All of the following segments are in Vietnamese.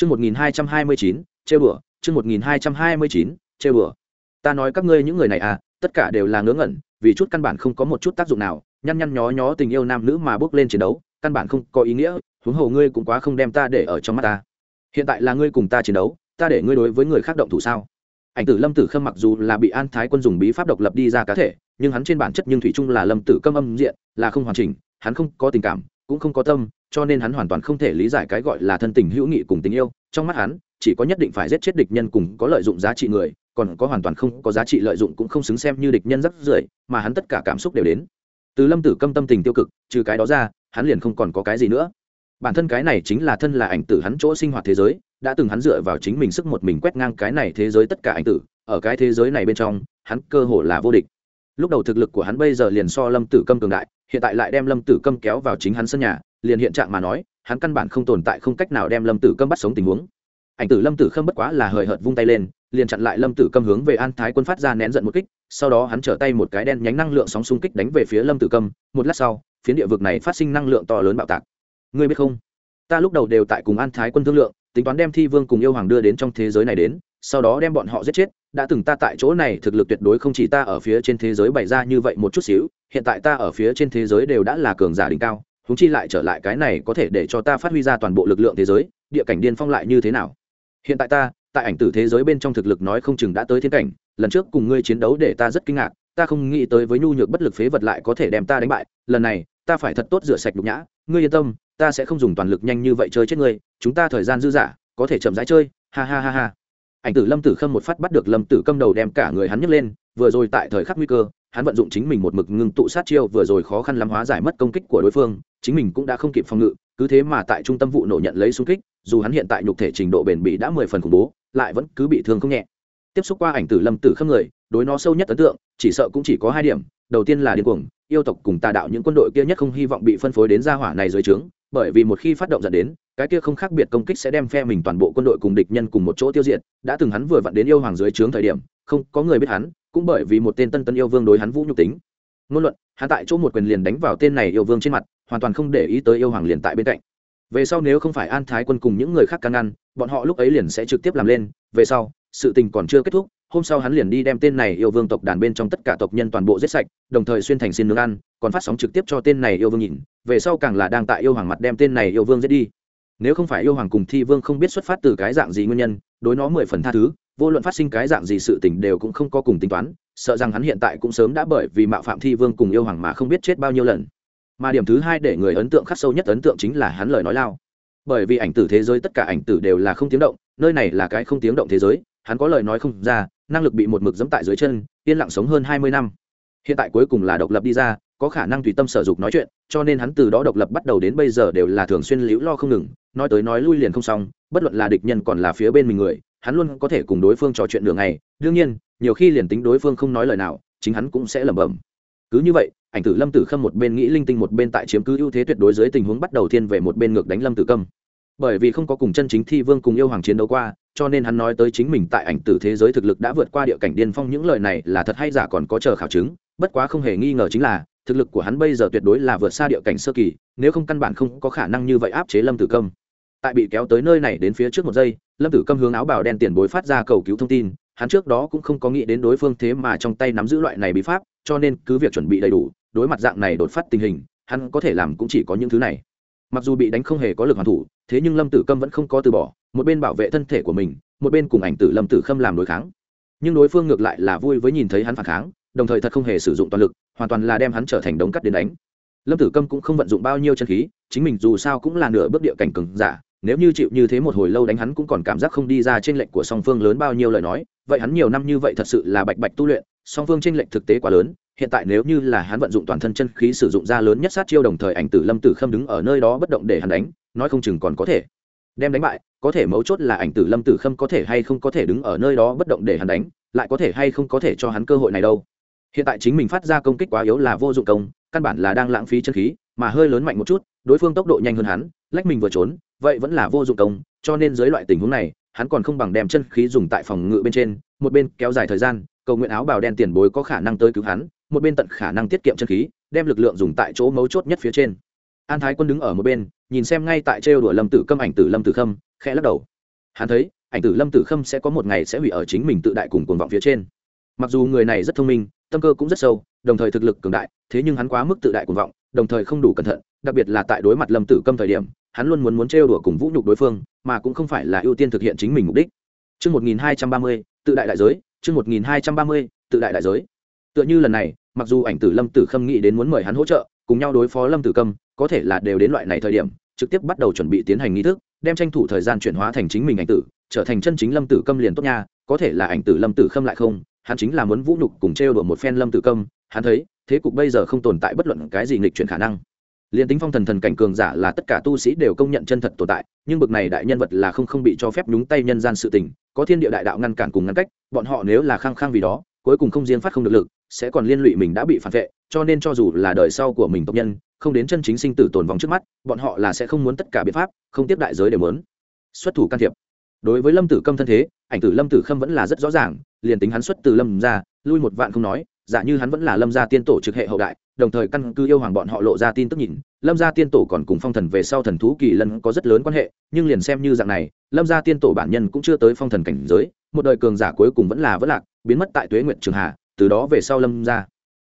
Chương 1229, chê bửa chương 1229, chê bửa Ta nói các ngươi những người này à, tất cả đều là ngớ ngẩn, vì chút căn bản không có một chút tác dụng nào, nhăn nhăn nhó nhó tình yêu nam nữ mà bước lên chiến đấu, căn bản không có ý nghĩa, huống hồ ngươi cũng quá không đem ta để ở trong mắt ta. Hiện tại là ngươi cùng ta chiến đấu, ta để ngươi đối với người khác động thủ sao? Ảnh tử Lâm Tử Khâm mặc dù là bị An Thái quân dùng bí pháp độc lập đi ra cá thể, nhưng hắn trên bản chất nhưng thủy chung là Lâm Tử Câm âm diện, là không hoàn chỉnh, hắn không có tình cảm, cũng không có tâm, cho nên hắn hoàn toàn không thể lý giải cái gọi là thân tình hữu nghị cùng tình yêu. Trong mắt hắn, chỉ có nhất định phải giết chết địch nhân cùng có lợi dụng giá trị người, còn có hoàn toàn không có giá trị lợi dụng cũng không xứng xem như địch nhân rắc rưởi, mà hắn tất cả cảm xúc đều đến. Từ lâm tử câm tâm tình tiêu cực, trừ cái đó ra, hắn liền không còn có cái gì nữa. Bản thân cái này chính là thân là ảnh tử hắn chỗ sinh hoạt thế giới, đã từng hắn dựa vào chính mình sức một mình quét ngang cái này thế giới tất cả ảnh tử, ở cái thế giới này bên trong, hắn cơ hồ là vô địch. Lúc đầu thực lực của hắn bây giờ liền so lâm tử câm cường đại, hiện tại lại đem lâm tử câm kéo vào chính hắn sân nhà liền hiện trạng mà nói, hắn căn bản không tồn tại không cách nào đem lâm tử câm bắt sống tình huống. Ảnh tử lâm tử khâm bất quá là hời hợt vung tay lên, liền chặn lại lâm tử câm hướng về an thái quân phát ra nén giận một kích, sau đó hắn trở tay một cái đen nhánh năng lượng sóng xung kích đánh về phía lâm tử câm, một lát sau, phiến địa vực này phát sinh năng lượng to lớn bạo tạc. Ngươi biết không? Ta lúc đầu đều tại cùng an thái quân thương lượng, tính toán đem thi vương cùng yêu hoàng đưa đến trong thế giới này đến, sau đó đem bọn họ giết chết, đã từng ta tại chỗ này thực lực tuyệt đối không chỉ ta ở phía trên thế giới bày ra như vậy một chút xíu, hiện tại ta ở phía trên thế giới đều đã là cường giả đỉnh cao húng chi lại trở lại cái này có thể để cho ta phát huy ra toàn bộ lực lượng thế giới, địa cảnh điên phong lại như thế nào? Hiện tại ta, tại ảnh tử thế giới bên trong thực lực nói không chừng đã tới thiên cảnh, lần trước cùng ngươi chiến đấu để ta rất kinh ngạc, ta không nghĩ tới với nhu nhược bất lực phế vật lại có thể đem ta đánh bại, lần này, ta phải thật tốt rửa sạch nhục nhã. Ngươi yên tâm, ta sẽ không dùng toàn lực nhanh như vậy chơi chết ngươi, chúng ta thời gian dư dả, có thể chậm rãi chơi, ha ha ha ha. Ảnh tử lâm tử khâm một phát bắt được lâm tử câm đầu đem cả người hắn nhấc lên, vừa rồi tại thời khắc nguy cơ hắn vận dụng chính mình một mực ngưng tụ sát chiêu vừa rồi khó khăn lắm hóa giải mất công kích của đối phương, chính mình cũng đã không kịp phòng ngự, cứ thế mà tại trung tâm vụ nổ nhận lấy xung kích, dù hắn hiện tại nhục thể trình độ bền bỉ đã mười phần khủng bố, lại vẫn cứ bị thương không nhẹ. Tiếp xúc qua ảnh tử lâm tử khâm người, đối nó sâu nhất ấn tượng, chỉ sợ cũng chỉ có hai điểm, đầu tiên là điên cuồng, yêu tộc cùng tà đạo những quân đội kia nhất không hy vọng bị phân phối đến gia hỏa này dưới trướng, bởi vì một khi phát động dẫn đến, cái kia không khác biệt công kích sẽ đem phe mình toàn bộ quân đội cùng địch nhân cùng một chỗ tiêu diệt, đã từng hắn vừa vặn đến yêu hoàng dưới trướng thời điểm, không có người biết hắn cũng bởi vì một tên tân tân yêu vương đối hắn vũ nhục tính. Ngôn luận, hắn tại chỗ một quyền liền đánh vào tên này yêu vương trên mặt, hoàn toàn không để ý tới yêu hoàng liền tại bên cạnh. Về sau nếu không phải an thái quân cùng những người khác can ngăn, bọn họ lúc ấy liền sẽ trực tiếp làm lên. Về sau, sự tình còn chưa kết thúc, hôm sau hắn liền đi đem tên này yêu vương tộc đàn bên trong tất cả tộc nhân toàn bộ giết sạch, đồng thời xuyên thành xin nướng ăn, còn phát sóng trực tiếp cho tên này yêu vương nhìn. Về sau càng là đang tại yêu hoàng mặt đem tên này yêu vương giết đi. Nếu không phải yêu hoàng cùng thi vương không biết xuất phát từ cái dạng gì nguyên nhân, đối nó mười phần tha thứ vô luận phát sinh cái dạng gì sự tình đều cũng không có cùng tính toán, sợ rằng hắn hiện tại cũng sớm đã bởi vì mạo phạm thi vương cùng yêu hoàng mà không biết chết bao nhiêu lần. Mà điểm thứ hai để người ấn tượng khắc sâu nhất ấn tượng chính là hắn lời nói lao. Bởi vì ảnh tử thế giới tất cả ảnh tử đều là không tiếng động, nơi này là cái không tiếng động thế giới, hắn có lời nói không ra, năng lực bị một mực dẫm tại dưới chân, yên lặng sống hơn hai mươi năm. Hiện tại cuối cùng là độc lập đi ra, có khả năng tùy tâm sở dục nói chuyện, cho nên hắn từ đó độc lập bắt đầu đến bây giờ đều là thường xuyên liễu lo không ngừng, nói tới nói lui liền không xong, bất luận là địch nhân còn là phía bên mình người hắn luôn có thể cùng đối phương trò chuyện đường này đương nhiên, nhiều khi liền tính đối phương không nói lời nào, chính hắn cũng sẽ lẩm bẩm cứ như vậy, ảnh tử lâm tử khâm một bên nghĩ linh tinh một bên tại chiếm cứ ưu thế tuyệt đối dưới tình huống bắt đầu thiên về một bên ngược đánh lâm tử câm bởi vì không có cùng chân chính thi vương cùng yêu hoàng chiến đấu qua, cho nên hắn nói tới chính mình tại ảnh tử thế giới thực lực đã vượt qua địa cảnh điên phong, những lời này là thật hay giả còn có chờ khảo chứng, bất quá không hề nghi ngờ chính là, thực lực của hắn bây giờ tuyệt đối là vượt xa địa cảnh sơ kỳ, nếu không căn bản không có khả năng như vậy áp chế lâm tử công tại bị kéo tới nơi này đến phía trước một giây, lâm tử câm hướng áo bào đen tiền bối phát ra cầu cứu thông tin, hắn trước đó cũng không có nghĩ đến đối phương thế mà trong tay nắm giữ loại này bí pháp, cho nên cứ việc chuẩn bị đầy đủ, đối mặt dạng này đột phát tình hình, hắn có thể làm cũng chỉ có những thứ này. Mặc dù bị đánh không hề có lực hoàn thủ, thế nhưng lâm tử câm vẫn không có từ bỏ, một bên bảo vệ thân thể của mình, một bên cùng ảnh tử lâm tử khâm làm đối kháng. Nhưng đối phương ngược lại là vui với nhìn thấy hắn phản kháng, đồng thời thật không hề sử dụng toàn lực, hoàn toàn là đem hắn trở thành đống cắt đến đánh. Lâm tử câm cũng không vận dụng bao nhiêu chân khí, chính mình dù sao cũng là nửa bước địa cảnh cừng giả nếu như chịu như thế một hồi lâu đánh hắn cũng còn cảm giác không đi ra trên lệnh của song phương lớn bao nhiêu lời nói, vậy hắn nhiều năm như vậy thật sự là bạch bạch tu luyện, song phương trên lệnh thực tế quá lớn, hiện tại nếu như là hắn vận dụng toàn thân chân khí sử dụng ra lớn nhất sát chiêu đồng thời ảnh tử lâm tử khâm đứng ở nơi đó bất động để hắn đánh, nói không chừng còn có thể đem đánh bại, có thể mấu chốt là ảnh tử lâm tử khâm có thể hay không có thể đứng ở nơi đó bất động để hắn đánh, lại có thể hay không có thể cho hắn cơ hội này đâu. Hiện tại chính mình phát ra công kích quá yếu là vô dụng công, căn bản là đang lãng phí chân khí, mà hơi lớn mạnh một chút, đối phương tốc độ nhanh hơn hắn, lách mình vừa trốn vậy vẫn là vô dụng công, cho nên dưới loại tình huống này, hắn còn không bằng đem chân khí dùng tại phòng ngự bên trên, một bên kéo dài thời gian, cầu nguyện áo bào đen tiền bối có khả năng tới cứu hắn, một bên tận khả năng tiết kiệm chân khí, đem lực lượng dùng tại chỗ mấu chốt nhất phía trên. An thái quân đứng ở một bên, nhìn xem ngay tại trêu đùa lâm tử câm ảnh tử lâm tử khâm, khẽ lắc đầu. Hắn thấy, ảnh tử lâm tử khâm sẽ có một ngày sẽ hủy ở chính mình tự đại cùng cuồng vọng phía trên. Mặc dù người này rất thông minh, tâm cơ cũng rất sâu, đồng thời thực lực cường đại, thế nhưng hắn quá mức tự đại cuồng vọng, đồng thời không đủ cẩn thận, đặc biệt là tại đối mặt lâm tử câm thời điểm hắn luôn muốn muốn trêu đùa cùng vũ nhục đối phương mà cũng không phải là ưu tiên thực hiện chính mình mục đích Trước 1230, tự đại đại giới, trước 1230, tự đại đại giới. Tựa như lần này, mặc dù ảnh tử Lâm Tử Khâm nghĩ đến muốn mời hắn hỗ trợ, cùng nhau đối phó Lâm Tử Câm, có thể là đều đến loại này thời điểm, trực tiếp bắt đầu chuẩn bị tiến hành nghi thức, đem tranh thủ thời gian chuyển hóa thành chính mình ảnh tử, trở thành chân chính Lâm Tử Câm liền tốt nha, có thể là ảnh tử Lâm Tử Khâm lại không, hắn chính là muốn vũ nhục cùng trêu đùa một phen Lâm Tử Câm, hắn thấy, thế cục bây giờ không tồn tại bất luận cái gì nghịch chuyển khả năng liền tính phong thần thần cảnh cường giả là tất cả tu sĩ đều công nhận chân thật tồn tại, nhưng bực này đại nhân vật là không không bị cho phép nhúng tay nhân gian sự tình, có thiên địa đại đạo ngăn cản cùng ngăn cách, bọn họ nếu là khăng khăng vì đó, cuối cùng không riêng phát không được lực, sẽ còn liên lụy mình đã bị phản vệ, cho nên cho dù là đời sau của mình tộc nhân, không đến chân chính sinh tử tồn vong trước mắt, bọn họ là sẽ không muốn tất cả biện pháp, không tiếp đại giới đều muốn. Xuất thủ can thiệp. Đối với lâm tử câm thân thế, ảnh tử lâm tử khâm vẫn là rất rõ ràng, liền tính hắn xuất từ lâm ra lui một vạn không nói, giả như hắn vẫn là lâm gia tiên tổ trực hệ hậu đại đồng thời căn cứ yêu hoàng bọn họ lộ ra tin tức nhìn, lâm gia tiên tổ còn cùng phong thần về sau thần thú kỳ lân có rất lớn quan hệ, nhưng liền xem như dạng này, lâm gia tiên tổ bản nhân cũng chưa tới phong thần cảnh giới, một đời cường giả cuối cùng vẫn là vất lạc, biến mất tại tuế nguyện trường hà, từ đó về sau lâm gia.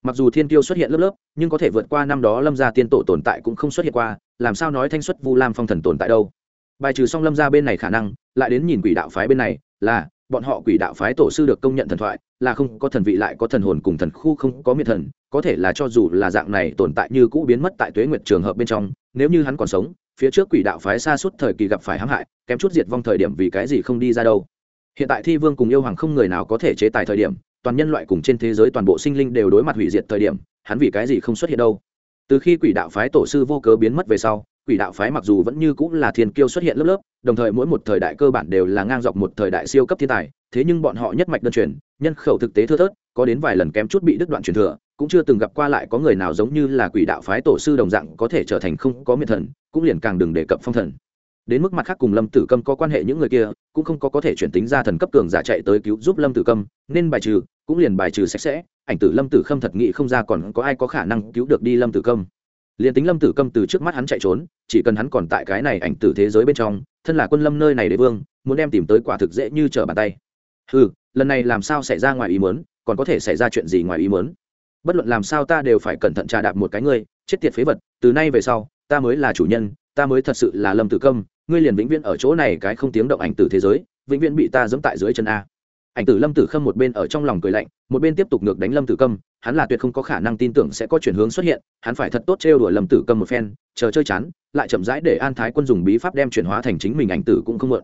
Mặc dù thiên tiêu xuất hiện lớp lớp, nhưng có thể vượt qua năm đó lâm gia tiên tổ tồn tại cũng không xuất hiện qua, làm sao nói thanh xuất vu lam phong thần tồn tại đâu. Bài trừ xong lâm gia bên này khả năng, lại đến nhìn quỷ đạo phái bên này, là, bọn họ quỷ đạo phái tổ sư được công nhận thần thoại, là không có thần vị lại có thần hồn cùng thần khu không có miệt thần có thể là cho dù là dạng này tồn tại như cũ biến mất tại tuế nguyệt trường hợp bên trong, nếu như hắn còn sống, phía trước quỷ đạo phái xa suốt thời kỳ gặp phải hãm hại, kém chút diệt vong thời điểm vì cái gì không đi ra đâu. Hiện tại thi vương cùng yêu hoàng không người nào có thể chế tài thời điểm, toàn nhân loại cùng trên thế giới toàn bộ sinh linh đều đối mặt hủy diệt thời điểm, hắn vì cái gì không xuất hiện đâu? Từ khi quỷ đạo phái tổ sư vô cớ biến mất về sau quỷ đạo phái mặc dù vẫn như cũng là thiên kiêu xuất hiện lớp lớp, đồng thời mỗi một thời đại cơ bản đều là ngang dọc một thời đại siêu cấp thiên tài, thế nhưng bọn họ nhất mạch đơn truyền, nhân khẩu thực tế thưa thớt, có đến vài lần kém chút bị đứt đoạn truyền thừa, cũng chưa từng gặp qua lại có người nào giống như là quỷ đạo phái tổ sư đồng dạng có thể trở thành không có miệt thần, cũng liền càng đừng đề cập phong thần. Đến mức mặt khác cùng lâm tử câm có quan hệ những người kia, cũng không có có thể chuyển tính ra thần cấp cường giả chạy tới cứu giúp lâm tử câm, nên bài trừ, cũng liền bài trừ sạch sẽ, ảnh tử lâm tử khâm thật nghĩ không ra còn có ai có khả năng cứu được đi lâm tử câm liền tính lâm tử câm từ trước mắt hắn chạy trốn, chỉ cần hắn còn tại cái này ảnh tử thế giới bên trong, thân là quân lâm nơi này đế vương, muốn đem tìm tới quả thực dễ như trở bàn tay. Ừ lần này làm sao xảy ra ngoài ý mớn còn có thể xảy ra chuyện gì ngoài ý mớn bất luận làm sao ta đều phải cẩn thận trà đạp một cái ngươi, chết tiệt phế vật, từ nay về sau, ta mới là chủ nhân, ta mới thật sự là lâm tử câm, ngươi liền vĩnh viễn ở chỗ này cái không tiếng động ảnh tử thế giới, vĩnh viễn bị ta dẫm tại dưới chân a ảnh tử lâm tử khâm một bên ở trong lòng cười lạnh, một bên tiếp tục ngược đánh lâm tử câm, hắn là tuyệt không có khả năng tin tưởng sẽ có chuyển hướng xuất hiện, hắn phải thật tốt trêu đuổi lâm tử câm một phen, chờ chơi chán, lại chậm rãi để an thái quân dùng bí pháp đem chuyển hóa thành chính mình ảnh tử cũng không mượn.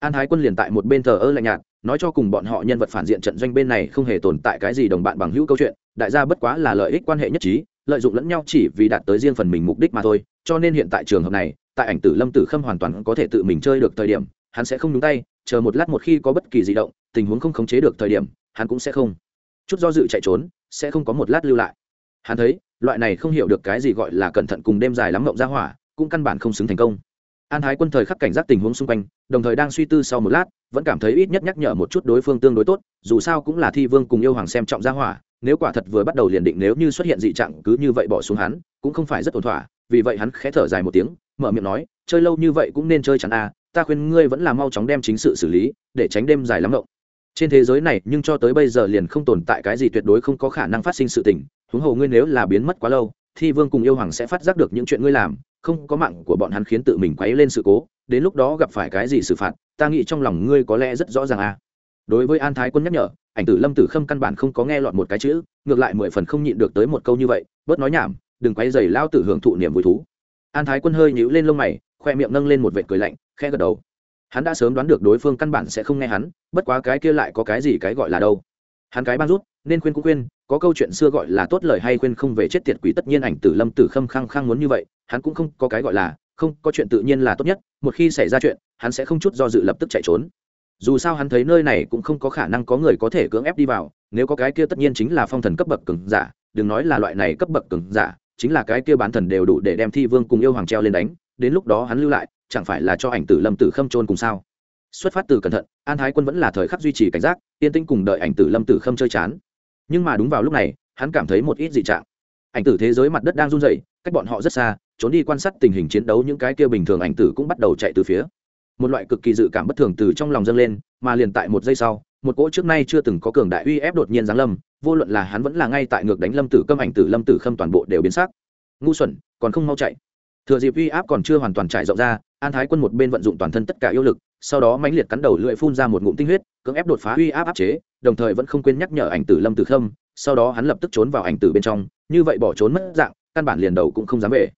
An thái quân liền tại một bên thờ ơ lạnh nhạt, nói cho cùng bọn họ nhân vật phản diện trận doanh bên này không hề tồn tại cái gì đồng bạn bằng hữu câu chuyện, đại gia bất quá là lợi ích quan hệ nhất trí, lợi dụng lẫn nhau chỉ vì đạt tới riêng phần mình mục đích mà thôi, cho nên hiện tại trường hợp này, tại ảnh tử lâm tử khâm hoàn toàn có thể tự mình chơi được thời điểm, hắn sẽ không nhúng tay, chờ một lát một khi có bất kỳ di động tình huống không khống chế được thời điểm, hắn cũng sẽ không. Chút do dự chạy trốn, sẽ không có một lát lưu lại. Hắn thấy, loại này không hiểu được cái gì gọi là cẩn thận cùng đêm dài lắm mộng ra hỏa, cũng căn bản không xứng thành công. An thái quân thời khắc cảnh giác tình huống xung quanh, đồng thời đang suy tư sau một lát, vẫn cảm thấy ít nhất nhắc nhở một chút đối phương tương đối tốt, dù sao cũng là thi vương cùng yêu hoàng xem trọng gia hỏa, nếu quả thật vừa bắt đầu liền định nếu như xuất hiện dị trạng cứ như vậy bỏ xuống hắn, cũng không phải rất ổn thỏa, vì vậy hắn khẽ thở dài một tiếng, mở miệng nói, chơi lâu như vậy cũng nên chơi chắn a ta khuyên ngươi vẫn là mau chóng đem chính sự xử lý, để tránh đêm dài lắm ngộng trên thế giới này, nhưng cho tới bây giờ liền không tồn tại cái gì tuyệt đối không có khả năng phát sinh sự tình. Huống hồ ngươi nếu là biến mất quá lâu, thì vương cùng yêu hoàng sẽ phát giác được những chuyện ngươi làm. Không có mạng của bọn hắn khiến tự mình quấy lên sự cố. Đến lúc đó gặp phải cái gì xử phạt, ta nghĩ trong lòng ngươi có lẽ rất rõ ràng à. Đối với an thái quân nhắc nhở, ảnh tử lâm tử khâm căn bản không có nghe lọt một cái chữ, ngược lại mười phần không nhịn được tới một câu như vậy, bớt nói nhảm, đừng quay dày lao tử hưởng thụ niềm vui thú. An thái quân hơi nhíu lên lông mày, khoe miệng nâng lên một vệt cười lạnh, khẽ gật đầu hắn đã sớm đoán được đối phương căn bản sẽ không nghe hắn, bất quá cái kia lại có cái gì cái gọi là đâu. Hắn cái ban rút, nên khuyên cũng khuyên, có câu chuyện xưa gọi là tốt lời hay khuyên không về chết tiệt quỷ tất nhiên ảnh tử lâm tử khâm khăng khăng muốn như vậy, hắn cũng không có cái gọi là, không, có chuyện tự nhiên là tốt nhất, một khi xảy ra chuyện, hắn sẽ không chút do dự lập tức chạy trốn. Dù sao hắn thấy nơi này cũng không có khả năng có người có thể cưỡng ép đi vào, nếu có cái kia tất nhiên chính là phong thần cấp bậc cường giả, đừng nói là loại này cấp bậc cường giả, chính là cái kia bán thần đều đủ để đem thi vương cùng yêu hoàng treo lên đánh đến lúc đó hắn lưu lại, chẳng phải là cho ảnh tử lâm tử khâm trôn cùng sao? Xuất phát từ cẩn thận, an thái quân vẫn là thời khắc duy trì cảnh giác, yên tĩnh cùng đợi ảnh tử lâm tử khâm chơi chán. Nhưng mà đúng vào lúc này, hắn cảm thấy một ít dị trạng. Ảnh tử thế giới mặt đất đang run rẩy, cách bọn họ rất xa, trốn đi quan sát tình hình chiến đấu những cái kia bình thường ảnh tử cũng bắt đầu chạy từ phía. Một loại cực kỳ dự cảm bất thường từ trong lòng dâng lên, mà liền tại một giây sau, một cỗ trước nay chưa từng có cường đại uy ép đột nhiên giáng lâm, vô luận là hắn vẫn là ngay tại ngược đánh lâm tử câm, ảnh tử lâm tử khâm toàn bộ đều biến sắc. Ngu xuẩn, còn không mau chạy thừa dịp uy áp còn chưa hoàn toàn trải rộng ra, an thái quân một bên vận dụng toàn thân tất cả yêu lực, sau đó mãnh liệt cắn đầu lưỡi phun ra một ngụm tinh huyết, cưỡng ép đột phá uy áp áp chế, đồng thời vẫn không quên nhắc nhở ảnh tử lâm tử khâm, sau đó hắn lập tức trốn vào ảnh tử bên trong, như vậy bỏ trốn mất dạng, căn bản liền đầu cũng không dám về.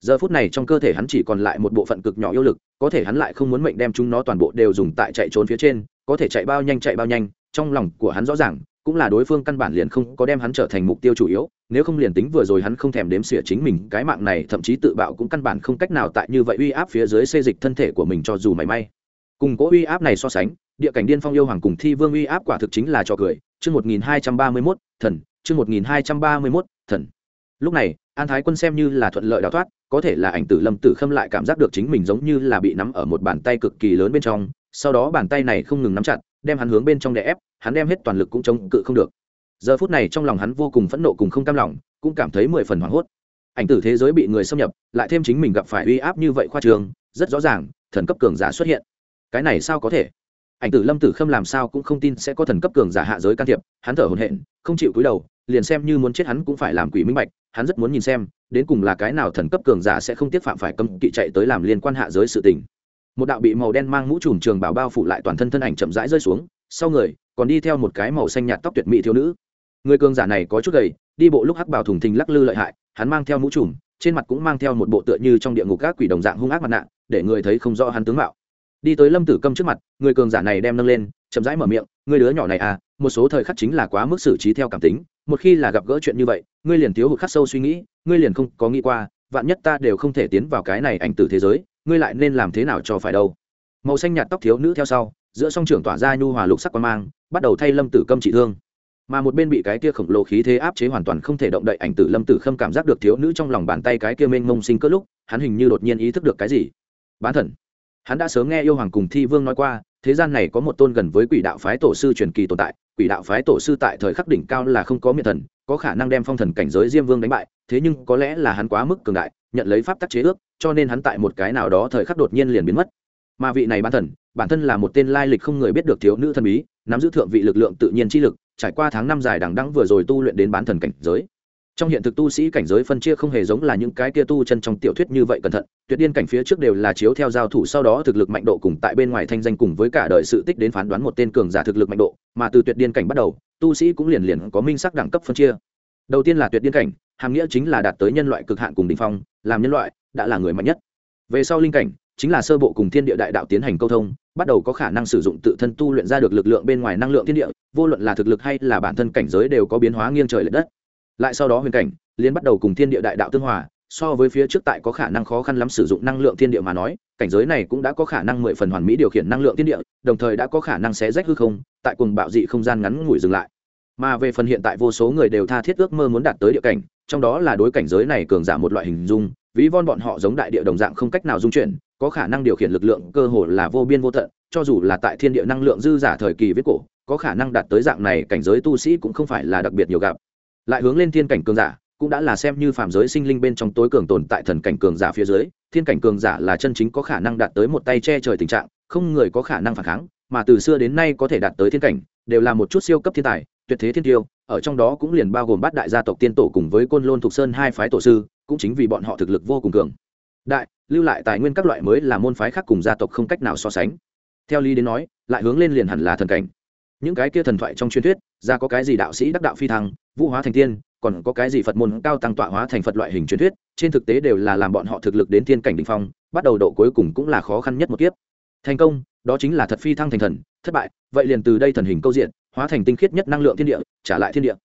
Giờ phút này trong cơ thể hắn chỉ còn lại một bộ phận cực nhỏ yêu lực, có thể hắn lại không muốn mệnh đem chúng nó toàn bộ đều dùng tại chạy trốn phía trên, có thể chạy bao nhanh chạy bao nhanh, trong lòng của hắn rõ ràng, cũng là đối phương căn bản liền không có đem hắn trở thành mục tiêu chủ yếu nếu không liền tính vừa rồi hắn không thèm đếm xỉa chính mình, cái mạng này thậm chí tự bạo cũng căn bản không cách nào tại như vậy uy áp phía dưới xê dịch thân thể của mình cho dù mảy may. Cùng cố uy áp này so sánh, địa cảnh điên phong yêu hoàng cùng thi vương uy áp quả thực chính là cho cười. Chương một nghìn hai trăm ba mươi mốt, thần. Chương một nghìn hai trăm ba mươi mốt, thần. Lúc này, an thái quân xem như là thuận lợi đào thoát, có thể là ảnh tử lâm tử khâm lại cảm giác được chính mình giống như là bị nắm ở một bàn tay cực kỳ lớn bên trong, sau đó bàn tay này không ngừng nắm chặt, đem hắn hướng bên trong đè ép, hắn đem hết toàn lực cũng chống cự không được giờ phút này trong lòng hắn vô cùng phẫn nộ cùng không cam lòng, cũng cảm thấy mười phần hoảng hốt. Ảnh tử thế giới bị người xâm nhập, lại thêm chính mình gặp phải uy áp như vậy khoa trường, rất rõ ràng, thần cấp cường giả xuất hiện. Cái này sao có thể? Ảnh tử lâm tử khâm làm sao cũng không tin sẽ có thần cấp cường giả hạ giới can thiệp, hắn thở hồn hện không chịu cúi đầu, liền xem như muốn chết hắn cũng phải làm quỷ minh bạch, hắn rất muốn nhìn xem, đến cùng là cái nào thần cấp cường giả sẽ không tiếp phạm phải cấm kỵ chạy tới làm liên quan hạ giới sự tình. Một đạo bị màu đen mang mũ trùm trường bảo bao phủ lại toàn thân thân ảnh chậm rãi rơi xuống, sau người, còn đi theo một cái màu xanh nhạt tóc tuyệt mỹ thiếu nữ người cường giả này có chút gầy, đi bộ lúc hắc bảo thùng thình lắc lư lợi hại, hắn mang theo mũ trùm, trên mặt cũng mang theo một bộ tựa như trong địa ngục các quỷ đồng dạng hung ác mặt nạ, để người thấy không rõ hắn tướng mạo. Đi tới lâm tử câm trước mặt, người cường giả này đem nâng lên, chậm rãi mở miệng người đứa nhỏ này à một số thời khắc chính là quá mức xử trí theo cảm tính, một khi là gặp gỡ chuyện như vậy, ngươi liền thiếu hụt khắc sâu suy nghĩ, ngươi liền không có nghĩ qua, vạn nhất ta đều không thể tiến vào cái này ảnh tử thế giới, ngươi lại nên làm thế nào cho phải đâu? Màu xanh nhạt tóc thiếu nữ theo sau, giữa song trưởng tỏa ra nhu hòa lục sắc quan mang, bắt đầu thay lâm tử câm trị thương mà một bên bị cái kia khổng lồ khí thế áp chế hoàn toàn không thể động đậy ảnh tử lâm tử khâm cảm giác được thiếu nữ trong lòng bàn tay cái kia mênh mông sinh cỡ lúc, hắn hình như đột nhiên ý thức được cái gì. Bán thần. Hắn đã sớm nghe yêu hoàng cùng thi vương nói qua, thế gian này có một tôn gần với quỷ đạo phái tổ sư truyền kỳ tồn tại, quỷ đạo phái tổ sư tại thời khắc đỉnh cao là không có miệt thần, có khả năng đem phong thần cảnh giới diêm vương đánh bại, thế nhưng có lẽ là hắn quá mức cường đại, nhận lấy pháp tắc chế ước, cho nên hắn tại một cái nào đó thời khắc đột nhiên liền biến mất. Mà vị này bán thần, bản thân là một tên lai lịch không người biết được thiếu nữ thần bí, nắm giữ thượng vị lực lượng tự nhiên chi lực trải qua tháng năm dài đằng đẵng vừa rồi tu luyện đến bán thần cảnh giới. Trong hiện thực tu sĩ cảnh giới phân chia không hề giống là những cái kia tu chân trong tiểu thuyết như vậy cẩn thận, tuyệt điên cảnh phía trước đều là chiếu theo giao thủ sau đó thực lực mạnh độ cùng tại bên ngoài thanh danh cùng với cả đời sự tích đến phán đoán một tên cường giả thực lực mạnh độ, mà từ tuyệt điên cảnh bắt đầu, tu sĩ cũng liền liền có minh sắc đẳng cấp phân chia. Đầu tiên là tuyệt điên cảnh, hàm nghĩa chính là đạt tới nhân loại cực hạn cùng đ ỉ n h phong, làm nhân loại đã là người mạnh nhất. Về sau linh cảnh, chính là sơ bộ cùng thiên địa đại đạo tiến hành câu thông bắt đầu có khả năng sử dụng tự thân tu luyện ra được lực lượng bên ngoài năng lượng thiên địa, vô luận là thực lực hay là bản thân cảnh giới đều có biến hóa nghiêng trời l ệ đất. Lại sau đó huyền cảnh liên bắt đầu cùng thiên địa đại đạo tương hòa, so với phía trước tại có khả năng khó khăn lắm sử dụng năng lượng thiên địa mà nói, cảnh giới này cũng đã có khả năng mười phần hoàn mỹ điều khiển năng lượng thiên địa, đồng thời đã có khả năng xé rách hư không, tại cùng bạo dị không gian ngắn ngủi dừng lại. Mà về phần hiện tại vô số người đều tha thiết ước mơ muốn đạt tới địa cảnh, trong đó là đối cảnh giới này cường giả một loại hình dung, ví von bọn họ giống đại địa đồng dạng không cách nào dung chuyển có khả năng điều khiển lực lượng cơ hồ là vô biên vô tận, cho dù là tại thiên địa năng lượng dư giả thời kỳ viết cổ, có khả năng đạt tới dạng này cảnh giới tu sĩ cũng không phải là đặc biệt nhiều gặp. Lại hướng lên thiên cảnh cường giả, cũng đã là xem như phàm giới sinh linh bên trong tối cường tồn tại thần cảnh cường giả phía dưới, thiên cảnh cường giả là chân chính có khả năng đạt tới một tay che trời tình trạng, không người có khả năng phản kháng, mà từ xưa đến nay có thể đạt tới thiên cảnh, đều là một chút siêu cấp thiên tài, tuyệt thế thiên tiêu, ở trong đó cũng liền bao gồm bát đại gia tộc tiên tổ cùng với côn lôn thục sơn hai phái tổ sư, cũng chính vì bọn họ thực lực vô cùng cường đại, lưu lại tài nguyên các loại mới là môn phái khác cùng gia tộc không cách nào so sánh. Theo lý đến nói, lại hướng lên liền hẳn là thần cảnh. Những cái kia thần thoại trong truyền thuyết, ra có cái gì đạo sĩ đắc đạo phi thăng, vũ hóa thành tiên, còn có cái gì phật môn cao tăng tọa hóa thành phật loại hình truyền thuyết, trên thực tế đều là làm bọn họ thực lực đến thiên cảnh đ ỉ n h phong, bắt đầu độ cuối cùng cũng là khó khăn nhất một kiếp. Thành công, đó chính là thật phi thăng thành thần, thất bại, vậy liền từ đây thần hình câu diện, hóa thành tinh khiết nhất năng lượng thiên địa, trả lại thiên địa.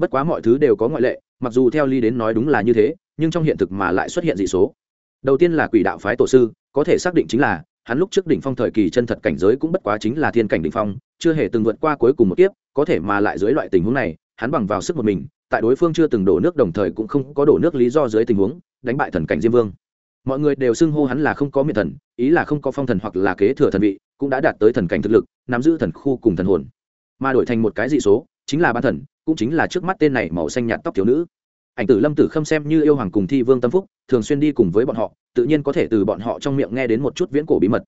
Bất quá mọi thứ đều có ngoại lệ, mặc dù theo ly đến nói đúng là như thế, nhưng trong hiện thực mà lại xuất hiện dị số đầu tiên là quỷ đạo phái tổ sư, có thể xác định chính là, hắn lúc trước đỉnh phong thời kỳ chân thật cảnh giới cũng bất quá chính là thiên cảnh đỉnh phong, chưa hề từng vượt qua cuối cùng một kiếp, có thể mà lại dưới loại tình huống này, hắn bằng vào sức một mình, tại đối phương chưa từng đổ nước đồng thời cũng không có đổ nước lý do dưới tình huống, đánh bại thần cảnh diêm vương. Mọi người đều xưng hô hắn là không có miệt thần, ý là không có phong thần hoặc là kế thừa thần vị, cũng đã đạt tới thần cảnh thực lực, nắm giữ thần khu cùng thần hồn. Mà đổi thành một cái dị số, chính là ban thần, cũng chính là trước mắt tên này màu xanh nhạt tóc thiếu nữ ảnh tử lâm tử khâm xem như yêu hoàng cùng thi vương tâm phúc, thường xuyên đi cùng với bọn họ, tự nhiên có thể từ bọn họ trong miệng nghe đến một chút viễn cổ bí mật.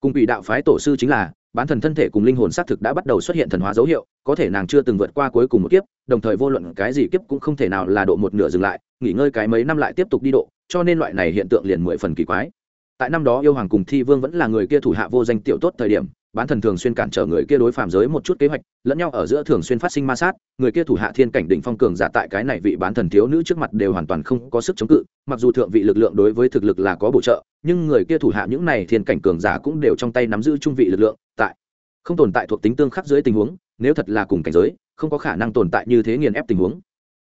Cùng quỷ đạo phái tổ sư chính là, bán thần thân thể cùng linh hồn xác thực đã bắt đầu xuất hiện thần hóa dấu hiệu, có thể nàng chưa từng vượt qua cuối cùng một kiếp, đồng thời vô luận cái gì kiếp cũng không thể nào là độ một nửa dừng lại, nghỉ ngơi cái mấy năm lại tiếp tục đi độ, cho nên loại này hiện tượng liền mười phần kỳ quái. Tại năm đó yêu hoàng cùng thi vương vẫn là người kia thủ hạ vô danh tiểu tốt thời điểm bán thần thường xuyên cản trở người kia đối phạm giới một chút kế hoạch, lẫn nhau ở giữa thường xuyên phát sinh ma sát, người kia thủ hạ thiên cảnh đỉnh phong cường giả tại cái này vị bán thần thiếu nữ trước mặt đều hoàn toàn không có sức chống cự, mặc dù thượng vị lực lượng đối với thực lực là có bổ trợ, nhưng người kia thủ hạ những này thiên cảnh cường giả cũng đều trong tay nắm giữ trung vị lực lượng, tại không tồn tại thuộc tính tương khắc dưới tình huống, nếu thật là cùng cảnh giới, không có khả năng tồn tại như thế nghiền ép tình huống.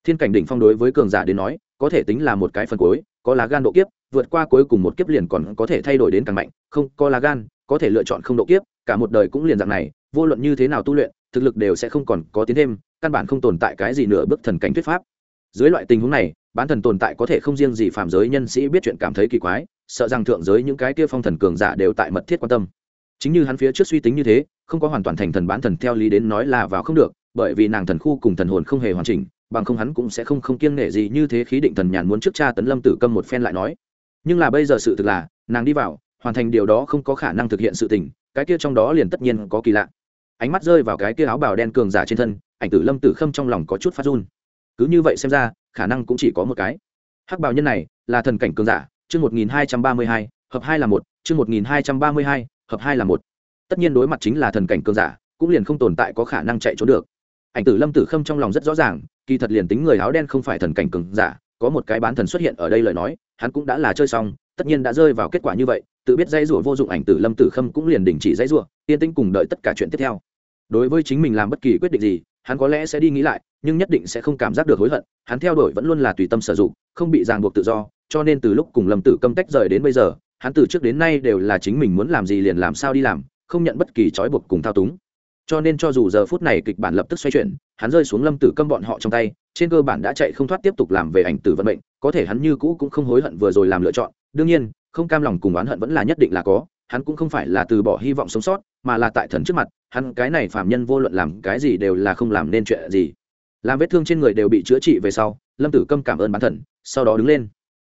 Thiên cảnh đỉnh phong đối với cường giả đến nói, có thể tính là một cái phần cuối, có lá gan độ kiếp, vượt qua cuối cùng một kiếp liền còn có thể thay đổi đến càng mạnh, không, có lá gan có thể lựa chọn không độ kiếp, cả một đời cũng liền dạng này, vô luận như thế nào tu luyện, thực lực đều sẽ không còn có tiến thêm, căn bản không tồn tại cái gì nửa bước thần cảnh thuyết pháp. Dưới loại tình huống này, bán thần tồn tại có thể không riêng gì phạm giới nhân sĩ biết chuyện cảm thấy kỳ quái, sợ rằng thượng giới những cái kia phong thần cường giả đều tại mật thiết quan tâm. Chính như hắn phía trước suy tính như thế, không có hoàn toàn thành thần bán thần theo lý đến nói là vào không được, bởi vì nàng thần khu cùng thần hồn không hề hoàn chỉnh, bằng không hắn cũng sẽ không không kiêng nể gì như thế khí định thần nhàn muốn trước cha tấn lâm tử câm một phen lại nói. Nhưng là bây giờ sự thực là, nàng đi vào hoàn thành điều đó không có khả năng thực hiện sự tình, cái kia trong đó liền tất nhiên có kỳ lạ. Ánh mắt rơi vào cái kia áo bào đen cường giả trên thân, ảnh tử lâm tử khâm trong lòng có chút phát run. Cứ như vậy xem ra, khả năng cũng chỉ có một cái. Hắc bào nhân này là thần cảnh cường giả, chương một nghìn hai trăm ba mươi hai, hợp hai là một, chương một nghìn hai trăm ba mươi hai, hợp hai là một. Tất nhiên đối mặt chính là thần cảnh cường giả, cũng liền không tồn tại có khả năng chạy trốn được. Ảnh tử lâm tử khâm trong lòng rất rõ ràng, kỳ thật liền tính người áo đen không phải thần cảnh cường giả, có một cái bán thần xuất hiện ở đây lời nói, hắn cũng đã là chơi xong, tất nhiên đã rơi vào kết quả như vậy tự biết dây rủa vô dụng ảnh tử lâm tử khâm cũng liền đình chỉ dây rủa yên tĩnh cùng đợi tất cả chuyện tiếp theo. Đối với chính mình làm bất kỳ quyết định gì, hắn có lẽ sẽ đi nghĩ lại, nhưng nhất định sẽ không cảm giác được hối hận, hắn theo đuổi vẫn luôn là tùy tâm sử dụng, không bị ràng buộc tự do, cho nên từ lúc cùng lâm tử câm tách rời đến bây giờ, hắn từ trước đến nay đều là chính mình muốn làm gì liền làm sao đi làm, không nhận bất kỳ trói buộc cùng thao túng. Cho nên cho dù giờ phút này kịch bản lập tức xoay chuyển, hắn rơi xuống lâm tử câm bọn họ trong tay, trên cơ bản đã chạy không thoát tiếp tục làm về ảnh tử vận mệnh, có thể hắn như cũ cũng không hối hận vừa rồi làm lựa chọn. Đương nhiên không cam lòng cùng oán hận vẫn là nhất định là có, hắn cũng không phải là từ bỏ hy vọng sống sót, mà là tại thần trước mặt, hắn cái này phạm nhân vô luận làm cái gì đều là không làm nên chuyện gì. Làm vết thương trên người đều bị chữa trị về sau, lâm tử câm cảm ơn bán thần, sau đó đứng lên.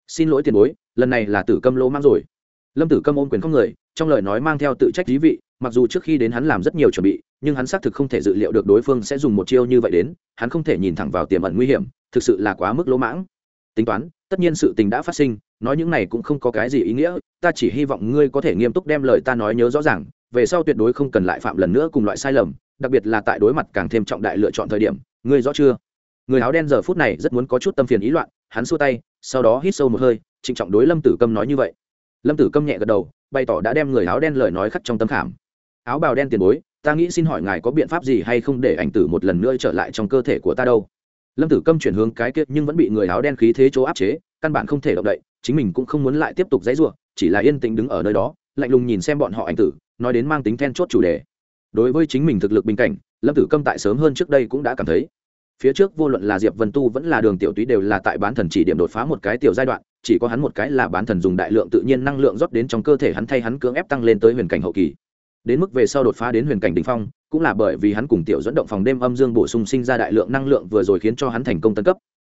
Xin lỗi tiền bối, lần này là tử câm lỗ mang rồi. Lâm tử câm ôm quyền không người, trong lời nói mang theo tự trách lý vị, mặc dù trước khi đến hắn làm rất nhiều chuẩn bị, nhưng hắn xác thực không thể dự liệu được đối phương sẽ dùng một chiêu như vậy đến, hắn không thể nhìn thẳng vào tiềm ẩn nguy hiểm, thực sự là quá mức lỗ mãng. Tính toán, tất nhiên sự tình đã phát sinh nói những này cũng không có cái gì ý nghĩa, ta chỉ hy vọng ngươi có thể nghiêm túc đem lời ta nói nhớ rõ ràng, về sau tuyệt đối không cần lại phạm lần nữa cùng loại sai lầm, đặc biệt là tại đối mặt càng thêm trọng đại lựa chọn thời điểm, ngươi rõ chưa? Người áo đen giờ phút này rất muốn có chút tâm phiền ý loạn, hắn xua tay, sau đó hít sâu một hơi, trịnh trọng đối lâm tử câm nói như vậy. Lâm tử câm nhẹ gật đầu, bày tỏ đã đem người áo đen lời nói khắc trong tâm khảm. Áo bào đen tiền bối, ta nghĩ xin hỏi ngài có biện pháp gì hay không để ảnh tử một lần nữa trở lại trong cơ thể của ta đâu? Lâm tử câm chuyển hướng cái kia nhưng vẫn bị người áo đen khí thế chỗ áp chế, căn bản không thể động đậy chính mình cũng không muốn lại tiếp tục dãy rủa, chỉ là yên tĩnh đứng ở nơi đó lạnh lùng nhìn xem bọn họ ảnh tử nói đến mang tính then chốt chủ đề. Đối với chính mình thực lực bình cảnh lâm tử câm tại sớm hơn trước đây cũng đã cảm thấy. Phía trước vô luận là diệp vân tu vẫn là đường tiểu túy đều là tại bán thần chỉ điểm đột phá một cái tiểu giai đoạn chỉ có hắn một cái là bán thần dùng đại lượng tự nhiên năng lượng rót đến trong cơ thể hắn thay hắn cưỡng ép tăng lên tới huyền cảnh hậu kỳ. Đến mức về sau đột phá đến huyền cảnh đỉnh phong cũng là bởi vì hắn cùng tiểu dẫn động phòng đêm âm dương bổ sung sinh ra đại lượng năng lượng vừa rồi khiến cho hắn thành công tân cấp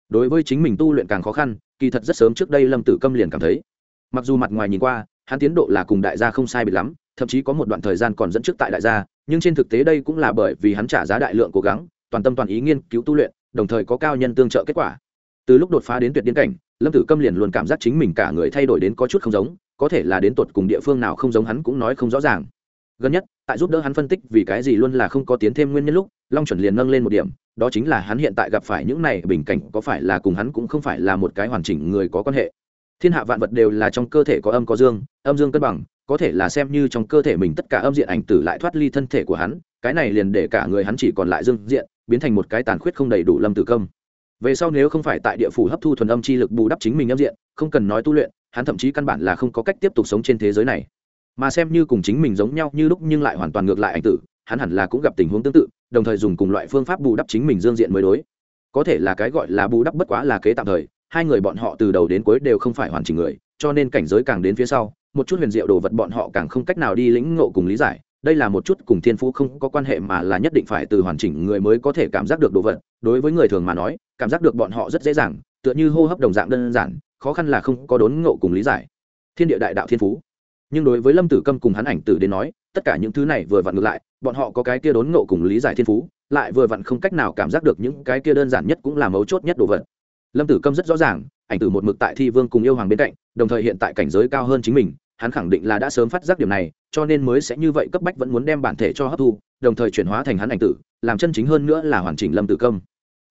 đối với chính mình tu luyện càng khó khăn, kỳ thật rất sớm trước đây lâm tử câm liền cảm thấy. Mặc dù mặt ngoài nhìn qua, hắn tiến độ là cùng đại gia không sai biệt lắm, thậm chí có một đoạn thời gian còn dẫn trước tại đại gia, nhưng trên thực tế đây cũng là bởi vì hắn trả giá đại lượng cố gắng, toàn tâm toàn ý nghiên cứu tu luyện, đồng thời có cao nhân tương trợ kết quả. Từ lúc đột phá đến tuyệt điên cảnh, lâm tử câm liền luôn cảm giác chính mình cả người thay đổi đến có chút không giống, có thể là đến tột cùng địa phương nào không giống hắn cũng nói không rõ ràng gần nhất, tại giúp đỡ hắn phân tích vì cái gì luôn là không có tiến thêm nguyên nhân lúc, long chuẩn liền nâng lên một điểm, đó chính là hắn hiện tại gặp phải những này bình cảnh, có phải là cùng hắn cũng không phải là một cái hoàn chỉnh người có quan hệ. Thiên hạ vạn vật đều là trong cơ thể có âm có dương, âm dương cân bằng, có thể là xem như trong cơ thể mình tất cả âm diện ảnh tử lại thoát ly thân thể của hắn, cái này liền để cả người hắn chỉ còn lại dương diện, biến thành một cái tàn khuyết không đầy đủ lâm tử công về sau nếu không phải tại địa phủ hấp thu thuần âm chi lực bù đắp chính mình âm diện, không cần nói tu luyện, hắn thậm chí căn bản là không có cách tiếp tục sống trên thế giới này mà xem như cùng chính mình giống nhau như lúc nhưng lại hoàn toàn ngược lại ảnh tử, hắn hẳn là cũng gặp tình huống tương tự, đồng thời dùng cùng loại phương pháp bù đắp chính mình dương diện mới đối. Có thể là cái gọi là bù đắp bất quá là kế tạm thời, hai người bọn họ từ đầu đến cuối đều không phải hoàn chỉnh người, cho nên cảnh giới càng đến phía sau, một chút huyền diệu đồ vật bọn họ càng không cách nào đi lĩnh ngộ cùng lý giải, đây là một chút cùng thiên phú không có quan hệ mà là nhất định phải từ hoàn chỉnh người mới có thể cảm giác được đồ vật, đối với người thường mà nói, cảm giác được bọn họ rất dễ dàng, tựa như hô hấp đồng dạng đơn giản, khó khăn là không có đốn ngộ cùng lý giải. Thiên địa đại đạo thiên phú nhưng đối với lâm tử câm cùng hắn ảnh tử đến nói, tất cả những thứ này vừa vặn ngược lại, bọn họ có cái kia đốn ngộ cùng lý giải thiên phú, lại vừa vặn không cách nào cảm giác được những cái kia đơn giản nhất cũng là mấu chốt nhất đồ vật. Lâm tử câm rất rõ ràng, ảnh tử một mực tại thi vương cùng yêu hoàng bên cạnh, đồng thời hiện tại cảnh giới cao hơn chính mình, hắn khẳng định là đã sớm phát giác điểm này, cho nên mới sẽ như vậy cấp bách vẫn muốn đem bản thể cho hấp thu, đồng thời chuyển hóa thành hắn ảnh tử, làm chân chính hơn nữa là hoàn chỉnh lâm tử câm.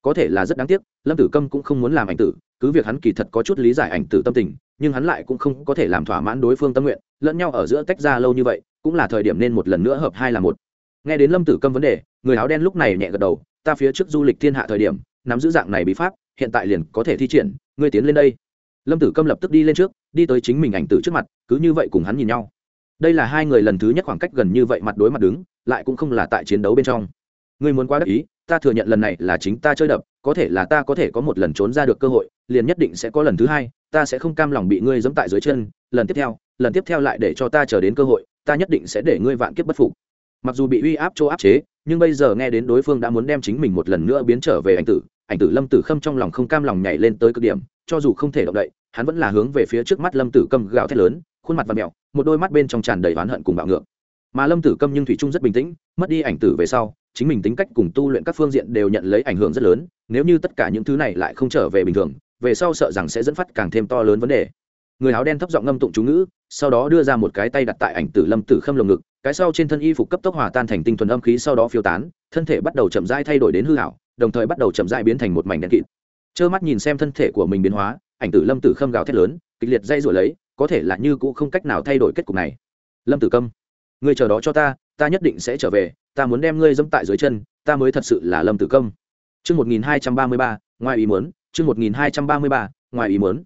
Có thể là rất đáng tiếc, lâm tử câm cũng không muốn làm ảnh tử, cứ việc hắn kỳ thật có chút lý giải ảnh tử tâm tình, nhưng hắn lại cũng không có thể làm thỏa mãn đối phương tâm nguyện lẫn nhau ở giữa tách ra lâu như vậy, cũng là thời điểm nên một lần nữa hợp hai là một. Nghe đến lâm tử câm vấn đề, người áo đen lúc này nhẹ gật đầu, ta phía trước du lịch thiên hạ thời điểm, nắm giữ dạng này bí pháp, hiện tại liền có thể thi triển, ngươi tiến lên đây. Lâm tử câm lập tức đi lên trước, đi tới chính mình ảnh tử trước mặt, cứ như vậy cùng hắn nhìn nhau. Đây là hai người lần thứ nhất khoảng cách gần như vậy mặt đối mặt đứng, lại cũng không là tại chiến đấu bên trong. Ngươi muốn quá đắc ý, ta thừa nhận lần này là chính ta chơi đập, có thể là ta có thể có một lần trốn ra được cơ hội, liền nhất định sẽ có lần thứ hai, ta sẽ không cam lòng bị ngươi dẫm tại dưới chân, lần tiếp theo lần tiếp theo lại để cho ta chờ đến cơ hội, ta nhất định sẽ để ngươi vạn kiếp bất phục. Mặc dù bị uy áp chỗ áp chế, nhưng bây giờ nghe đến đối phương đã muốn đem chính mình một lần nữa biến trở về ảnh tử ảnh tử lâm tử khâm trong lòng không cam lòng nhảy lên tới cực điểm, cho dù không thể động đậy, hắn vẫn là hướng về phía trước mắt lâm tử câm gào thét lớn, khuôn mặt và mẹo một đôi mắt bên trong tràn đầy oán hận cùng bạo ngược. Mà lâm tử câm nhưng thủy trung rất bình tĩnh, mất đi ảnh tử về sau, chính mình tính cách cùng tu luyện các phương diện đều nhận lấy ảnh hưởng rất lớn, nếu như tất cả những thứ này lại không trở về bình thường, về sau sợ rằng sẽ dẫn phát càng thêm to lớn vấn đề người áo đen thấp giọng ngâm tụng chú ngữ, sau đó đưa ra một cái tay đặt tại ảnh tử lâm tử khâm lồng ngực, cái sau trên thân y phục cấp tốc hòa tan thành tinh thuần âm khí sau đó phiêu tán, thân thể bắt đầu chậm rãi thay đổi đến hư hảo đồng thời bắt đầu chậm rãi biến thành một mảnh đen kịt. Trơ mắt nhìn xem thân thể của mình biến hóa, ảnh tử lâm tử khâm gào thét lớn, kịch liệt dây rồi lấy, có thể là như cũng không cách nào thay đổi kết cục này. Lâm tử câm ngươi chờ đó cho ta ta nhất định sẽ trở về, ta muốn đem ngươi dẫm tại dưới chân, ta mới thật sự là lâm tử công chương một nghìn hai trăm ba mươi ba, ngoài ý muốn, chương một nghìn hai trăm ba mươi ba, ngoài ý muốn.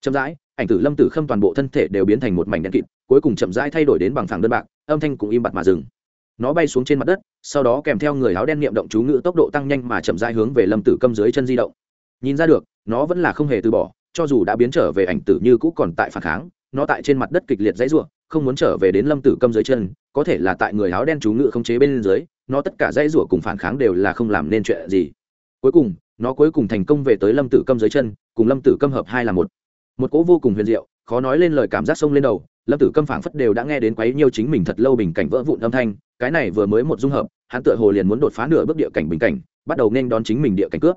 Chậm rãi ảnh tử lâm tử khâm toàn bộ thân thể đều biến thành một mảnh đen kịt, cuối cùng chậm rãi thay đổi đến bằng phẳng đơn bạc, âm thanh cũng im bặt mà dừng. Nó bay xuống trên mặt đất, sau đó kèm theo người áo đen niệm động chú ngữ tốc độ tăng nhanh mà chậm rãi hướng về lâm tử câm dưới chân di động. Nhìn ra được, nó vẫn là không hề từ bỏ, cho dù đã biến trở về ảnh tử như cũ còn tại phản kháng, nó tại trên mặt đất kịch liệt dãy ruộng không muốn trở về đến lâm tử câm dưới chân, có thể là tại người áo đen chú ngự không chế bên dưới, nó tất cả dãy ruộng cùng phản kháng đều là không làm nên chuyện gì. Cuối cùng, nó cuối cùng thành công về tới lâm tử câm dưới chân, cùng lâm tử câm hợp hai là một một cỗ vô cùng huyền diệu, khó nói lên lời cảm giác sông lên đầu, lâm tử câm phảng phất đều đã nghe đến quấy nhiêu chính mình thật lâu bình cảnh vỡ vụn âm thanh, cái này vừa mới một dung hợp, hắn tựa hồ liền muốn đột phá nửa bước địa cảnh bình cảnh, bắt đầu nên đón chính mình địa cảnh cướp.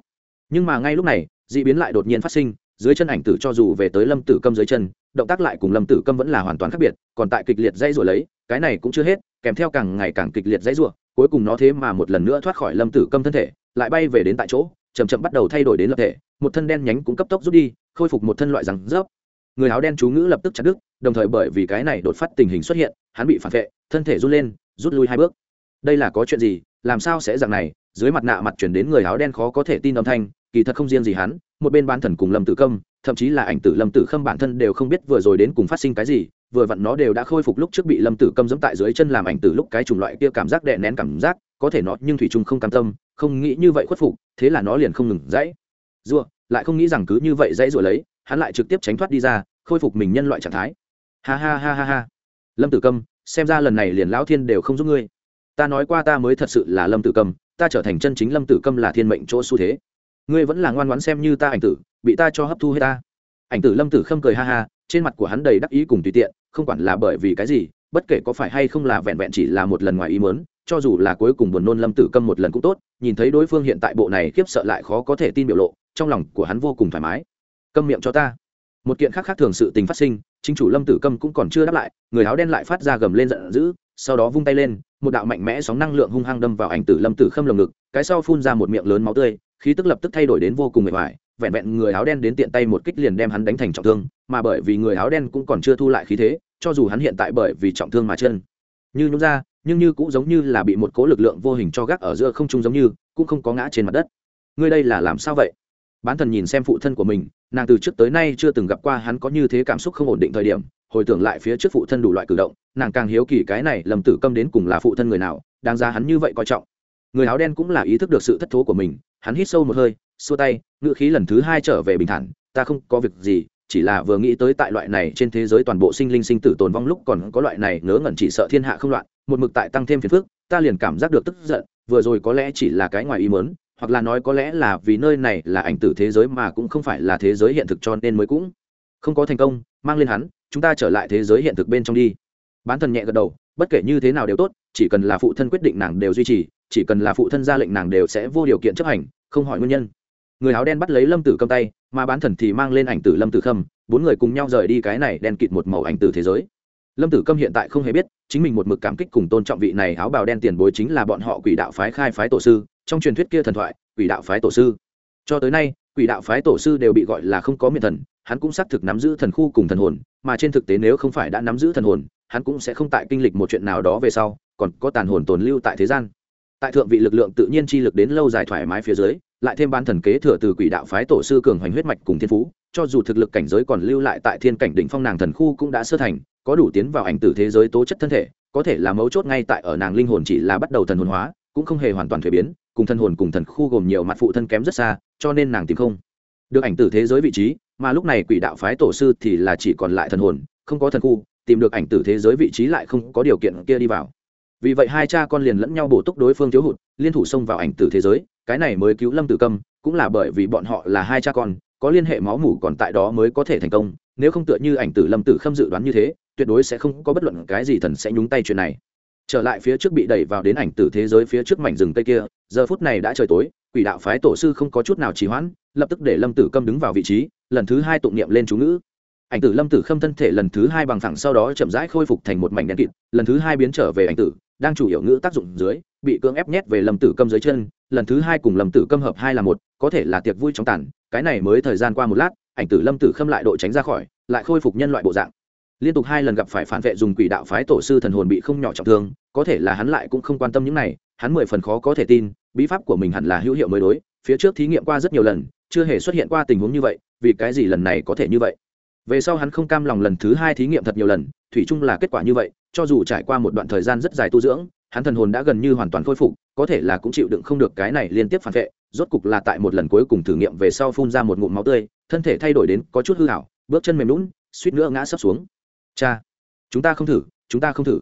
Nhưng mà ngay lúc này, d ị biến lại đột nhiên phát sinh, dưới chân ảnh tử cho dù về tới lâm tử câm dưới chân, động tác lại cùng lâm tử câm vẫn là hoàn toàn khác biệt, còn tại kịch liệt dây rủa lấy, cái này cũng chưa hết, kèm theo càng ngày càng kịch liệt dây rủa, cuối cùng nó thế mà một lần nữa thoát khỏi lâm tử câm thân thể, lại bay về đến tại chỗ chầm chậm bắt đầu thay đổi đến lập thể, một thân đen nhánh cũng cấp tốc rút đi khôi phục một thân loại răng rớp. Người áo đen chú ngữ lập tức chặt đứt, đồng thời bởi vì cái này đột phát tình hình xuất hiện, hắn bị phản vệ, thân thể rút lên, rút lui hai bước. Đây là có chuyện gì? Làm sao sẽ dạng này? Dưới mặt nạ mặt chuyển đến người áo đen khó có thể tin âm thanh, kỳ thật không riêng gì hắn, một bên bán thần cùng lâm tử câm, thậm chí là ảnh tử lâm tử khâm bản thân đều không biết vừa rồi đến cùng phát sinh cái gì, vừa vặn nó đều đã khôi phục lúc trước bị lâm tử câm dẫm tại dưới chân làm ảnh tử lúc cái chủng loại kia cảm giác đè nén cảm giác, có thể nó nhưng thủy trung không cam tâm, không nghĩ như vậy khuất phục, thế là nó liền không ngừng dãy. Dua lại không nghĩ rằng cứ như vậy dãy rồi lấy, hắn lại trực tiếp tránh thoát đi ra, khôi phục mình nhân loại trạng thái. Ha ha ha ha ha. Lâm tử câm, xem ra lần này liền lão thiên đều không giúp ngươi. Ta nói qua ta mới thật sự là lâm tử câm, ta trở thành chân chính lâm tử câm là thiên mệnh chỗ xu thế. Ngươi vẫn là ngoan ngoãn xem như ta ảnh tử, bị ta cho hấp thu hết ta. Ảnh tử lâm tử khâm cười ha ha, trên mặt của hắn đầy đắc ý cùng tùy tiện, không quản là bởi vì cái gì bất kể có phải hay không là vẹn vẹn chỉ là một lần ngoài ý mớn cho dù là cuối cùng buồn nôn lâm tử câm một lần cũng tốt, nhìn thấy đối phương hiện tại bộ này khiếp sợ lại khó có thể tin biểu lộ, trong lòng của hắn vô cùng thoải mái. Câm miệng cho ta. Một kiện khác khác thường sự tình phát sinh, chính chủ lâm tử câm cũng còn chưa đáp lại, người áo đen lại phát ra gầm lên giận dữ, sau đó vung tay lên, một đạo mạnh mẽ sóng năng lượng hung hăng đâm vào ảnh tử lâm tử khâm lồng ngực, cái sau phun ra một miệng lớn máu tươi, khí tức lập tức thay đổi đến vô cùng mệt mỏi, vẹn vẹn người áo đen đến tiện tay một kích liền đem hắn đánh thành trọng thương, mà bởi vì người áo đen cũng còn chưa thu lại khí thế cho dù hắn hiện tại bởi vì trọng thương mà chân. Như nhúng ra, nhưng như cũng giống như là bị một cố lực lượng vô hình cho gác ở giữa không trung giống như, cũng không có ngã trên mặt đất. Ngươi đây là làm sao vậy? Bán thần nhìn xem phụ thân của mình, nàng từ trước tới nay chưa từng gặp qua hắn có như thế cảm xúc không ổn định thời điểm, hồi tưởng lại phía trước phụ thân đủ loại cử động, nàng càng hiếu kỳ cái này lầm tử câm đến cùng là phụ thân người nào, đáng ra hắn như vậy coi trọng. Người áo đen cũng là ý thức được sự thất thố của mình, hắn hít sâu một hơi, xua tay ngựa khí lần thứ hai trở về bình thản, ta không có việc gì chỉ là vừa nghĩ tới tại loại này trên thế giới toàn bộ sinh linh sinh tử tồn vong lúc còn có loại này ngớ ngẩn chỉ sợ thiên hạ không loạn, một mực tại tăng thêm phiền phức, ta liền cảm giác được tức giận, vừa rồi có lẽ chỉ là cái ngoài ý mớn hoặc là nói có lẽ là vì nơi này là ảnh tử thế giới mà cũng không phải là thế giới hiện thực cho nên mới cũng không có thành công, mang lên hắn, chúng ta trở lại thế giới hiện thực bên trong đi. Bán thần nhẹ gật đầu, bất kể như thế nào đều tốt, chỉ cần là phụ thân quyết định nàng đều duy trì, chỉ cần là phụ thân ra lệnh nàng đều sẽ vô điều kiện chấp hành, không hỏi nguyên nhân người áo đen bắt lấy lâm tử cầm tay, mà bán thần thì mang lên ảnh tử lâm tử khâm, bốn người cùng nhau rời đi cái này đen kịt một màu ảnh tử thế giới. Lâm tử câm hiện tại không hề biết, chính mình một mực cảm kích cùng tôn trọng vị này áo bào đen tiền bối chính là bọn họ quỷ đạo phái khai phái tổ sư, trong truyền thuyết kia thần thoại, quỷ đạo phái tổ sư. Cho tới nay, quỷ đạo phái tổ sư đều bị gọi là không có miệng thần, hắn cũng xác thực nắm giữ thần khu cùng thần hồn, mà trên thực tế nếu không phải đã nắm giữ thần hồn, hắn cũng sẽ không tại kinh lịch một chuyện nào đó về sau, còn có tàn hồn tồn lưu tại thế gian. Tại thượng vị lực lượng tự nhiên chi lực đến lâu dài thoải mái phía dưới lại thêm ban thần kế thừa từ quỷ đạo phái tổ sư cường hoành huyết mạch cùng thiên phú, cho dù thực lực cảnh giới còn lưu lại tại thiên cảnh đỉnh phong nàng thần khu cũng đã sơ thành, có đủ tiến vào ảnh tử thế giới tố chất thân thể, có thể là mấu chốt ngay tại ở nàng linh hồn chỉ là bắt đầu thần hồn hóa, cũng không hề hoàn toàn thuế biến, cùng thần hồn cùng thần khu gồm nhiều mặt phụ thân kém rất xa, cho nên nàng tìm không được ảnh tử thế giới vị trí, mà lúc này quỷ đạo phái tổ sư thì là chỉ còn lại thần hồn, không có thần khu, tìm được ảnh tử thế giới vị trí lại không có điều kiện kia đi vào. Vì vậy hai cha con liền lẫn nhau bổ túc đối phương thiếu hụt, liên thủ xông vào ảnh tử thế giới cái này mới cứu lâm tử câm, cũng là bởi vì bọn họ là hai cha con, có liên hệ máu mủ còn tại đó mới có thể thành công, nếu không tựa như ảnh tử lâm tử khâm dự đoán như thế, tuyệt đối sẽ không có bất luận cái gì thần sẽ nhúng tay chuyện này. Trở lại phía trước bị đẩy vào đến ảnh tử thế giới phía trước mảnh rừng cây kia, giờ phút này đã trời tối, quỷ đạo phái tổ sư không có chút nào trì hoãn, lập tức để lâm tử câm đứng vào vị trí, lần thứ hai tụng niệm lên chú ngữ. Ảnh tử lâm tử khâm thân thể lần thứ hai bằng thẳng sau đó chậm rãi khôi phục thành một mảnh đen kịt, lần thứ hai biến trở về ảnh tử, đang chủ yếu ngữ tác dụng dưới, bị cưỡng ép nhét về lâm tử câm dưới chân lần thứ hai cùng lâm tử câm hợp hai là một, có thể là tiệc vui trong tàn, cái này mới thời gian qua một lát, ảnh tử lâm tử khâm lại độ tránh ra khỏi, lại khôi phục nhân loại bộ dạng. Liên tục hai lần gặp phải phản vệ dùng quỷ đạo phái tổ sư thần hồn bị không nhỏ trọng thương, có thể là hắn lại cũng không quan tâm những này, hắn mười phần khó có thể tin, bí pháp của mình hẳn là hữu hiệu mới đối, phía trước thí nghiệm qua rất nhiều lần, chưa hề xuất hiện qua tình huống như vậy, vì cái gì lần này có thể như vậy? Về sau hắn không cam lòng lần thứ hai thí nghiệm thật nhiều lần, thủy chung là kết quả như vậy, cho dù trải qua một đoạn thời gian rất dài tu dưỡng hắn thần hồn đã gần như hoàn toàn khôi phục, có thể là cũng chịu đựng không được cái này liên tiếp phản vệ, rốt cục là tại một lần cuối cùng thử nghiệm về sau phun ra một ngụm máu tươi, thân thể thay đổi đến có chút hư hảo bước chân mềm lún suýt nữa ngã sấp xuống. Cha, chúng ta không thử, chúng ta không thử.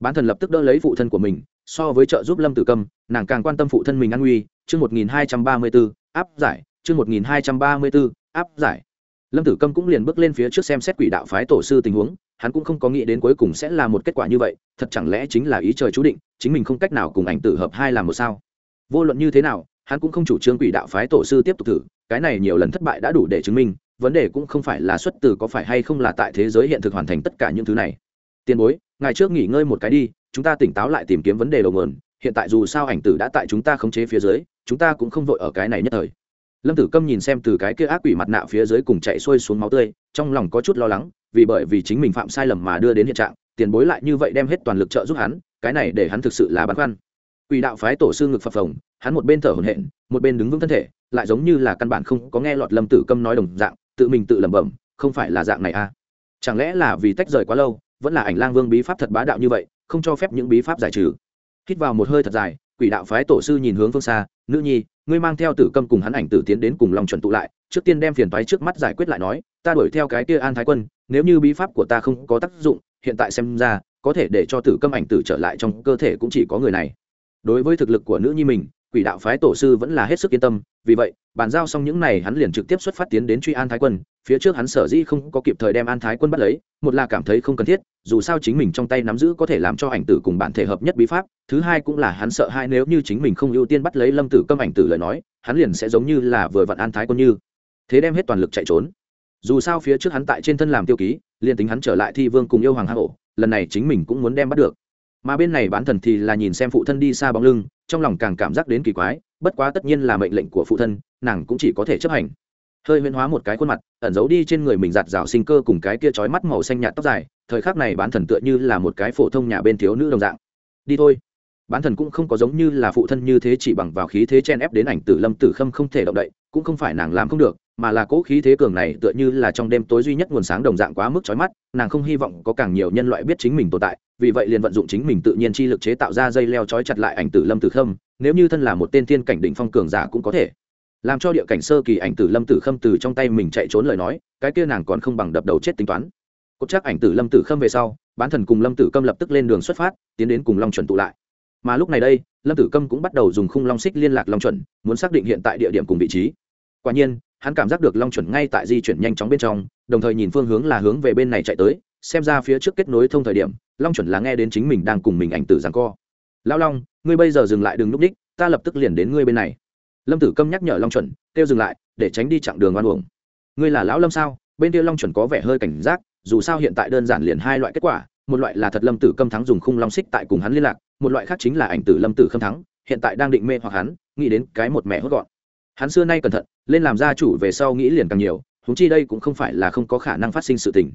Bán thần lập tức đỡ lấy phụ thân của mình, so với trợ giúp lâm tử câm nàng càng quan tâm phụ thân mình an nguy. Chương một nghìn hai trăm ba mươi b ố áp giải. Chương một nghìn hai trăm ba mươi b ố áp giải. Lâm tử câm cũng liền bước lên phía trước xem xét quỷ đạo phái tổ sư tình huống hắn cũng không có nghĩ đến cuối cùng sẽ là một kết quả như vậy, thật chẳng lẽ chính là ý trời chú định, chính mình không cách nào cùng ảnh tử hợp hai làm một sao? Vô luận như thế nào, hắn cũng không chủ trương quỷ đạo phái tổ sư tiếp tục thử, cái này nhiều lần thất bại đã đủ để chứng minh, vấn đề cũng không phải là xuất từ có phải hay không là tại thế giới hiện thực hoàn thành tất cả những thứ này. Tiền bối ngày trước nghỉ ngơi một cái đi, chúng ta tỉnh táo lại tìm kiếm vấn đề đầu nguồn, hiện tại dù sao ảnh tử đã tại chúng ta khống chế phía dưới, chúng ta cũng không vội ở cái này nhất thời lâm tử câm nhìn xem từ cái kia ác quỷ mặt nạ phía dưới cùng chạy xuôi xuống máu tươi, trong lòng có chút lo lắng, vì bởi vì chính mình phạm sai lầm mà đưa đến hiện trạng, tiền bối lại như vậy đem hết toàn lực trợ giúp hắn, cái này để hắn thực sự là băn khoăn. Quỷ đạo phái tổ sư ngực phập phồng, hắn một bên thở hổn hển, một bên đứng vững thân thể, lại giống như là căn bản không có nghe lọt lâm tử câm nói đồng dạng, tự mình tự lẩm bẩm, không phải là dạng này à? Chẳng lẽ là vì tách rời quá lâu, vẫn là ảnh lang vương bí pháp thật bá đạo như vậy, không cho phép những bí pháp giải trừ? Hít vào một hơi thật dài quỷ đạo phái tổ sư nhìn hướng phương xa, nữ nhi, ngươi mang theo tử câm cùng hắn ảnh tử tiến đến cùng lòng chuẩn tụ lại, trước tiên đem phiền toái trước mắt giải quyết lại nói, ta đuổi theo cái kia an thái quân, nếu như bí pháp của ta không có tác dụng, hiện tại xem ra, có thể để cho tử câm ảnh tử trở lại trong cơ thể cũng chỉ có người này. Đối với thực lực của nữ nhi mình quỷ đạo phái tổ sư vẫn là hết sức yên tâm, vì vậy, bàn giao xong những này hắn liền trực tiếp xuất phát tiến đến truy an thái quân, phía trước hắn sở dĩ không có kịp thời đem an thái quân bắt lấy, một là cảm thấy không cần thiết, dù sao chính mình trong tay nắm giữ có thể làm cho ảnh tử cùng bản thể hợp nhất bí pháp, thứ hai cũng là hắn sợ hai nếu như chính mình không ưu tiên bắt lấy lâm tử câm ảnh tử lời nói, hắn liền sẽ giống như là vừa vặn an thái quân như. Thế đem hết toàn lực chạy trốn. Dù sao phía trước hắn tại trên thân làm tiêu ký, liền tính hắn trở lại thi vương cùng yêu hoàng hạ hổ lần này chính mình cũng muốn đem bắt được mà bên này bán thần thì là nhìn xem phụ thân đi xa bóng lưng, trong lòng càng cảm giác đến kỳ quái, bất quá tất nhiên là mệnh lệnh của phụ thân, nàng cũng chỉ có thể chấp hành. Hơi huyễn hóa một cái khuôn mặt, ẩn giấu đi trên người mình giạt rào sinh cơ cùng cái kia trói mắt màu xanh nhạt tóc dài, thời khắc này bán thần tựa như là một cái phổ thông nhà bên thiếu nữ đồng dạng. Đi thôi. Bán thần cũng không có giống như là phụ thân như thế chỉ bằng vào khí thế chen ép đến ảnh tử lâm tử khâm không thể động đậy, cũng không phải nàng làm không được, mà là cố khí thế cường này tựa như là trong đêm tối duy nhất nguồn sáng đồng dạng quá mức chói mắt, nàng không hy vọng có càng nhiều nhân loại biết chính mình tồn tại vì vậy liền vận dụng chính mình tự nhiên chi lực chế tạo ra dây leo chói chặt lại ảnh tử lâm tử khâm, nếu như thân là một tên thiên cảnh đỉnh phong cường giả cũng có thể. Làm cho địa cảnh sơ kỳ ảnh tử lâm tử khâm từ trong tay mình chạy trốn lời nói, cái kia nàng còn không bằng đập đầu chết tính toán. Cốt chắc ảnh tử lâm tử khâm về sau, bán thần cùng lâm tử câm lập tức lên đường xuất phát, tiến đến cùng long chuẩn tụ lại. Mà lúc này đây, lâm tử câm cũng bắt đầu dùng khung long xích liên lạc long chuẩn, muốn xác định hiện tại địa điểm cùng vị trí. Quả nhiên, hắn cảm giác được long chuẩn ngay tại di chuyển nhanh chóng bên trong, đồng thời nhìn phương hướng là hướng về bên này chạy tới xem ra phía trước kết nối thông thời điểm, long chuẩn là nghe đến chính mình đang cùng mình ảnh tử rằng co. Lão long, ngươi bây giờ dừng lại đừng núp đích, ta lập tức liền đến ngươi bên này. Lâm tử câm nhắc nhở long chuẩn, kêu dừng lại, để tránh đi chặng đường oan uổng. Ngươi là lão lâm sao? Bên kia long chuẩn có vẻ hơi cảnh giác, dù sao hiện tại đơn giản liền hai loại kết quả, một loại là thật lâm tử câm thắng dùng khung long xích tại cùng hắn liên lạc, một loại khác chính là ảnh tử lâm tử khâm thắng, hiện tại đang định mê hoặc hắn, nghĩ đến cái một mẹ hốt gọn. Hắn xưa nay cẩn thận, lên làm gia chủ về sau nghĩ liền càng nhiều húng chi đây cũng không phải là không có khả năng phát sinh sự tình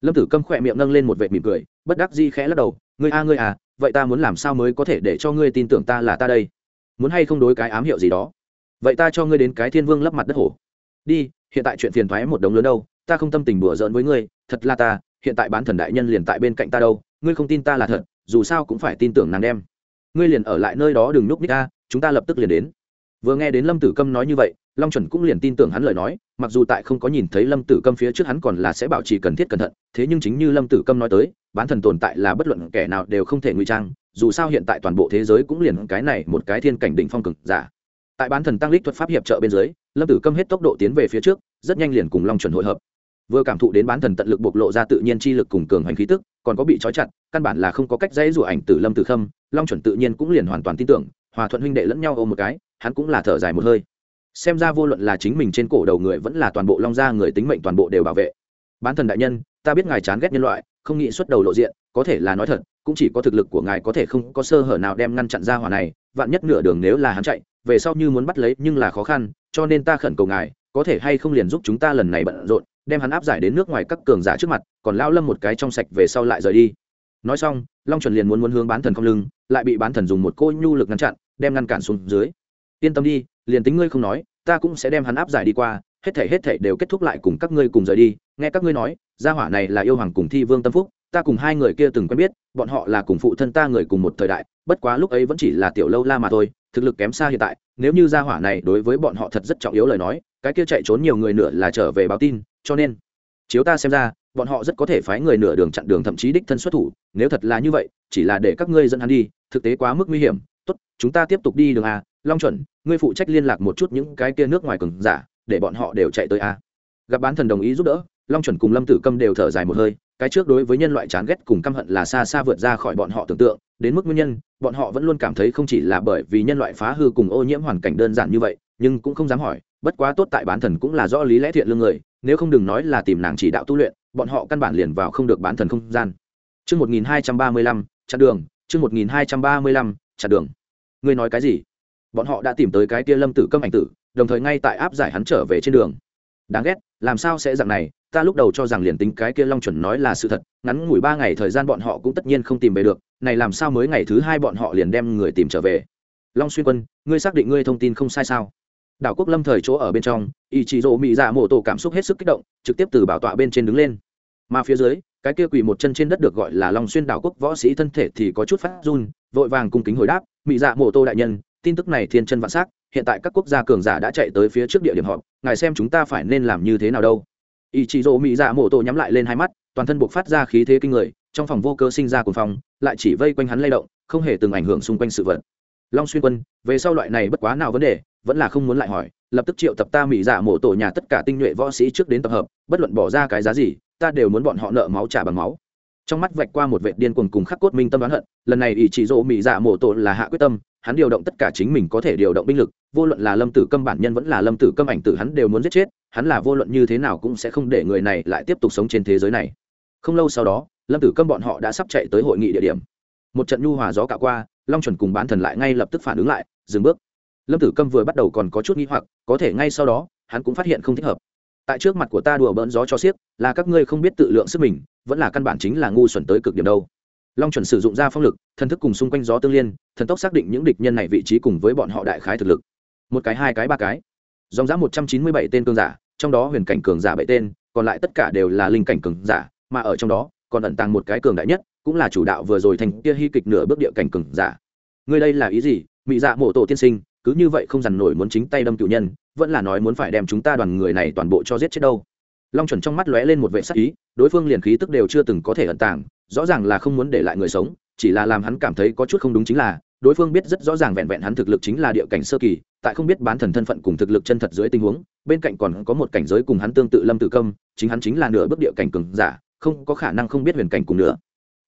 lâm tử câm khỏe miệng nâng lên một vệt mỉm cười, bất đắc di khẽ lắc đầu, ngươi a, ngươi à vậy ta muốn làm sao mới có thể để cho ngươi tin tưởng ta là ta đây? Muốn hay không đối cái ám hiệu gì đó? Vậy ta cho ngươi đến cái thiên vương lấp mặt đất hổ. Đi, hiện tại chuyện phiền thoái một đống lớn đâu, ta không tâm tình đùa giỡn với ngươi, thật là ta, hiện tại bán thần đại nhân liền tại bên cạnh ta đâu, ngươi không tin ta là thật, dù sao cũng phải tin tưởng nàng đem. Ngươi liền ở lại nơi đó đừng núp ních ta chúng ta lập tức liền đến. Vừa nghe đến lâm tử câm nói như vậy, long chuẩn cũng liền tin tưởng hắn lời nói mặc dù tại không có nhìn thấy lâm tử câm phía trước hắn còn là sẽ bảo trì cần thiết cẩn thận, thế nhưng chính như lâm tử câm nói tới, bán thần tồn tại là bất luận kẻ nào đều không thể ngụy trang, dù sao hiện tại toàn bộ thế giới cũng liền cái này một cái thiên cảnh đỉnh phong cực giả. Tại bán thần tăng lích thuật pháp hiệp trợ bên dưới, lâm tử câm hết tốc độ tiến về phía trước, rất nhanh liền cùng long chuẩn hội hợp. Vừa cảm thụ đến bán thần tận lực bộc lộ ra tự nhiên chi lực cùng cường hành khí tức, còn có bị trói chặt, căn bản là không có cách dãy rủa ảnh từ lâm tử khâm long chuẩn tự nhiên cũng liền hoàn toàn tin tưởng, hòa thuận huynh đệ lẫn nhau ôm một cái, hắn cũng là thở dài một hơi xem ra vô luận là chính mình trên cổ đầu người vẫn là toàn bộ long gia người tính mệnh toàn bộ đều bảo vệ. Bán thần đại nhân, ta biết ngài chán ghét nhân loại, không nghĩ xuất đầu lộ diện, có thể là nói thật, cũng chỉ có thực lực của ngài có thể không có sơ hở nào đem ngăn chặn ra hỏa này, vạn nhất nửa đường nếu là hắn chạy, về sau như muốn bắt lấy nhưng là khó khăn, cho nên ta khẩn cầu ngài, có thể hay không liền giúp chúng ta lần này bận rộn, đem hắn áp giải đến nước ngoài các cường giả trước mặt, còn lao lâm một cái trong sạch về sau lại rời đi. Nói xong, long chuẩn liền muốn muốn hướng bán thần không lưng, lại bị bán thần dùng một cô nhu lực ngăn chặn, đem ngăn cản xuống dưới yên tâm đi, liền tính ngươi không nói, ta cũng sẽ đem hắn áp giải đi qua, hết thể hết thể đều kết thúc lại cùng các ngươi cùng rời đi. Nghe các ngươi nói, gia hỏa này là yêu hoàng cùng thi vương tâm phúc, ta cùng hai người kia từng quen biết, bọn họ là cùng phụ thân ta người cùng một thời đại, bất quá lúc ấy vẫn chỉ là tiểu lâu la mà thôi, thực lực kém xa hiện tại, nếu như gia hỏa này đối với bọn họ thật rất trọng yếu lời nói, cái kia chạy trốn nhiều người nữa là trở về báo tin, cho nên, chiếu ta xem ra, bọn họ rất có thể phái người nửa đường chặn đường thậm chí đích thân xuất thủ, nếu thật là như vậy, chỉ là để các ngươi dẫn hắn đi, thực tế quá mức nguy hiểm, tốt, chúng ta tiếp tục đi đường a long chuẩn, ngươi phụ trách liên lạc một chút những cái kia nước ngoài cường giả, để bọn họ đều chạy tới a. Gặp bán thần đồng ý giúp đỡ, long chuẩn cùng lâm tử câm đều thở dài một hơi, cái trước đối với nhân loại chán ghét cùng căm hận là xa xa vượt ra khỏi bọn họ tưởng tượng, đến mức nguyên nhân, bọn họ vẫn luôn cảm thấy không chỉ là bởi vì nhân loại phá hư cùng ô nhiễm hoàn cảnh đơn giản như vậy, nhưng cũng không dám hỏi, bất quá tốt tại bán thần cũng là do lý lẽ thiện lương người, nếu không đừng nói là tìm nàng chỉ đạo tu luyện, bọn họ căn bản liền vào không được bán thần không gian. Chương một nghìn hai trăm ba mươi lăm, chặn đường, chương một nghìn hai trăm ba mươi lăm, chặn đường. Ngươi nói cái gì? Bọn họ đã tìm tới cái tia lâm tử câm ảnh tử, đồng thời ngay tại áp giải hắn trở về trên đường. Đáng ghét, làm sao sẽ dạng này, ta lúc đầu cho rằng liền tính cái kia long chuẩn nói là sự thật, ngắn ngủi ba ngày thời gian bọn họ cũng tất nhiên không tìm về được, này làm sao mới ngày thứ hai bọn họ liền đem người tìm trở về? Long xuyên quân, ngươi xác định ngươi thông tin không sai sao? Đảo quốc lâm thời chỗ ở bên trong ý chí rộ mị dạ mộ tổ cảm xúc hết sức kích động, trực tiếp từ bảo tọa bên trên đứng lên. Mà phía dưới, cái kia quỳ một chân trên đất được gọi là long xuyên đảo quốc võ sĩ thân thể thì có chút phát run, vội vàng cung kính hồi đáp mị dạ mộ tô đại nhân tin tức này thiên chân vạn s á c hiện tại các quốc gia cường giả đã chạy tới phía trước địa điểm họp, ngài xem chúng ta phải nên làm như thế nào đâu. Ý chí rộ mỹ dạ mộ tổ nhắm lại lên hai mắt, toàn thân buộc phát ra khí thế kinh người, trong phòng vô cơ sinh ra cùng phòng lại chỉ vây quanh hắn lay động, không hề từng ảnh hưởng xung quanh sự vật. Long xuyên quân, về sau loại này bất quá nào vấn đề, vẫn là không muốn lại hỏi, lập tức triệu tập ta mỹ dạ mộ tổ nhà tất cả tinh nhuệ võ sĩ trước đến tập hợp, bất luận bỏ ra cái giá gì, ta đều muốn bọn họ nợ máu trả bằng máu. Trong mắt vạch qua một vệ điên cuồng cùng khắc cốt minh tâm đoán hận, lần này ý chỉ dỗ mỹ dạ mộ tổ là hạ quyết tâm hắn điều động tất cả chính mình có thể điều động binh lực, vô luận là lâm tử câm bản nhân vẫn là lâm tử câm ảnh tử hắn đều muốn giết chết, hắn là vô luận như thế nào cũng sẽ không để người này lại tiếp tục sống trên thế giới này. Không lâu sau đó, lâm tử câm bọn họ đã sắp chạy tới hội nghị địa điểm. Một trận nhu hòa gió cạo qua, long chuẩn cùng bán thần lại ngay lập tức phản ứng lại, dừng bước. Lâm tử câm vừa bắt đầu còn có chút n g h i hoặc, có thể ngay sau đó, hắn cũng phát hiện không thích hợp. Tại trước mặt của ta đùa bỡn gió cho xiếc, là các ngươi không biết tự lượng sức mình, vẫn là căn bản chính là ngu xuẩn tới cực điểm đâu long chuẩn sử dụng ra phong lực, thần thức cùng xung quanh gió tương liên, thần tốc xác định những địch nhân này vị trí cùng với bọn họ đại khái thực lực. Một cái, hai cái, ba cái. Dòng giã một trăm chín mươi bảy tên cường giả, trong đó huyền cảnh cường giả bảy tên, còn lại tất cả đều là linh cảnh cường giả, mà ở trong đó, còn ẩn tàng một cái cường đại nhất, cũng là chủ đạo vừa rồi thành kia hy kịch nửa bước địa cảnh cường giả. Ngươi đây là ý gì? Mỹ dạ mộ tổ tiên sinh, cứ như vậy không dằn nổi muốn chính tay đâm cựu nhân, vẫn là nói muốn phải đem chúng ta đoàn người này toàn bộ cho giết chết đâu. Long chuẩn trong mắt lóe lên một vệ sắc ý, đối phương liền khí tức đều chưa từng có thể ẩn tàng rõ ràng là không muốn để lại người sống, chỉ là làm hắn cảm thấy có chút không đúng chính là, đối phương biết rất rõ ràng vẹn vẹn hắn thực lực chính là địa cảnh sơ kỳ, tại không biết bán thần thân phận cùng thực lực chân thật dưới tình huống, bên cạnh còn có một cảnh giới cùng hắn tương tự lâm tử công, chính hắn chính là nửa bước địa cảnh cường giả, không có khả năng không biết huyền cảnh cùng nữa.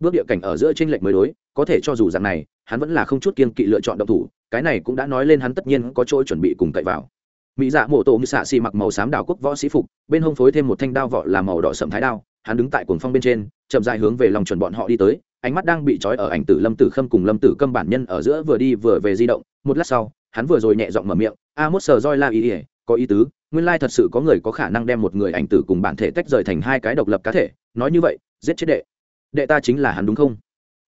Bước địa cảnh ở giữa tranh lệch mới đối, có thể cho dù dạng này, hắn vẫn là không chút kiên kỵ lựa chọn động thủ, cái này cũng đã nói lên hắn tất nhiên có chỗ chuẩn bị cùng cậy vào. Mỹ dạ mổ tổ như xạ xì mặc màu xám đảo quốc võ sĩ phục, bên hông phối thêm một thanh đao vọ là màu đỏ sậm thái đao hắn đứng tại cuồng phong bên trên, chậm dài hướng về lòng chuẩn bọn họ đi tới, ánh mắt đang bị trói ở ảnh tử lâm tử khâm cùng lâm tử câm bản nhân ở giữa vừa đi vừa về di động. Một lát sau, hắn vừa rồi nhẹ giọng mở miệng a mốt sờ roi la ý ỉa có ý tứ, nguyên lai thật sự có người có khả năng đem một người ảnh tử cùng bản thể tách rời thành hai cái độc lập cá thể, nói như vậy, giết chết đệ. Đệ ta chính là hắn đúng không?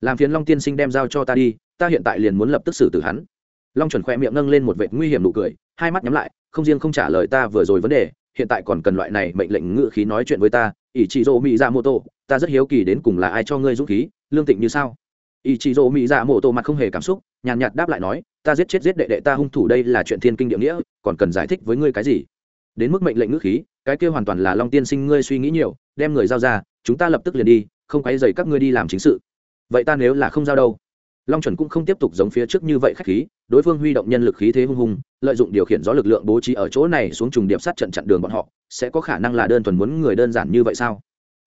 Làm phiến long tiên sinh đem giao cho ta đi, ta hiện tại liền muốn lập tức xử tử hắn. Long chuẩn khoe miệng nâng lên một vệt nguy hiểm nụ cười, hai mắt nhắm lại, không riêng không trả lời ta vừa rồi vấn đề hiện tại còn cần loại này mệnh lệnh ngự khí nói chuyện với ta ỷ chị dỗ mỹ dạ mô tô ta rất hiếu kỳ đến cùng là ai cho ngươi dũng khí, lương tịnh như sao? Ỷ chị dỗ mỹ dạ mô tô mặt không hề cảm xúc, nhàn nhạt đáp lại nói, ta giết chết giết đệ đệ ta hung thủ đây là chuyện thiên kinh địa nghĩa, còn cần giải thích với ngươi cái gì? Đến mức mệnh lệnh ngữ khí, cái kia hoàn toàn là long tiên sinh ngươi suy nghĩ nhiều, đem người giao ra, chúng ta lập tức liền đi, không quấy dày các ngươi đi làm chính sự. Vậy ta nếu là không giao đâu? Long chuẩn cũng không tiếp tục giống phía trước như vậy khách khí, đối phương huy động nhân lực khí thế hung hùng lợi dụng điều khiển gió lực lượng bố trí ở chỗ này xuống trùng điệp sát trận chặn đường bọn họ, sẽ có khả năng là đơn thuần muốn người đơn giản như vậy sao?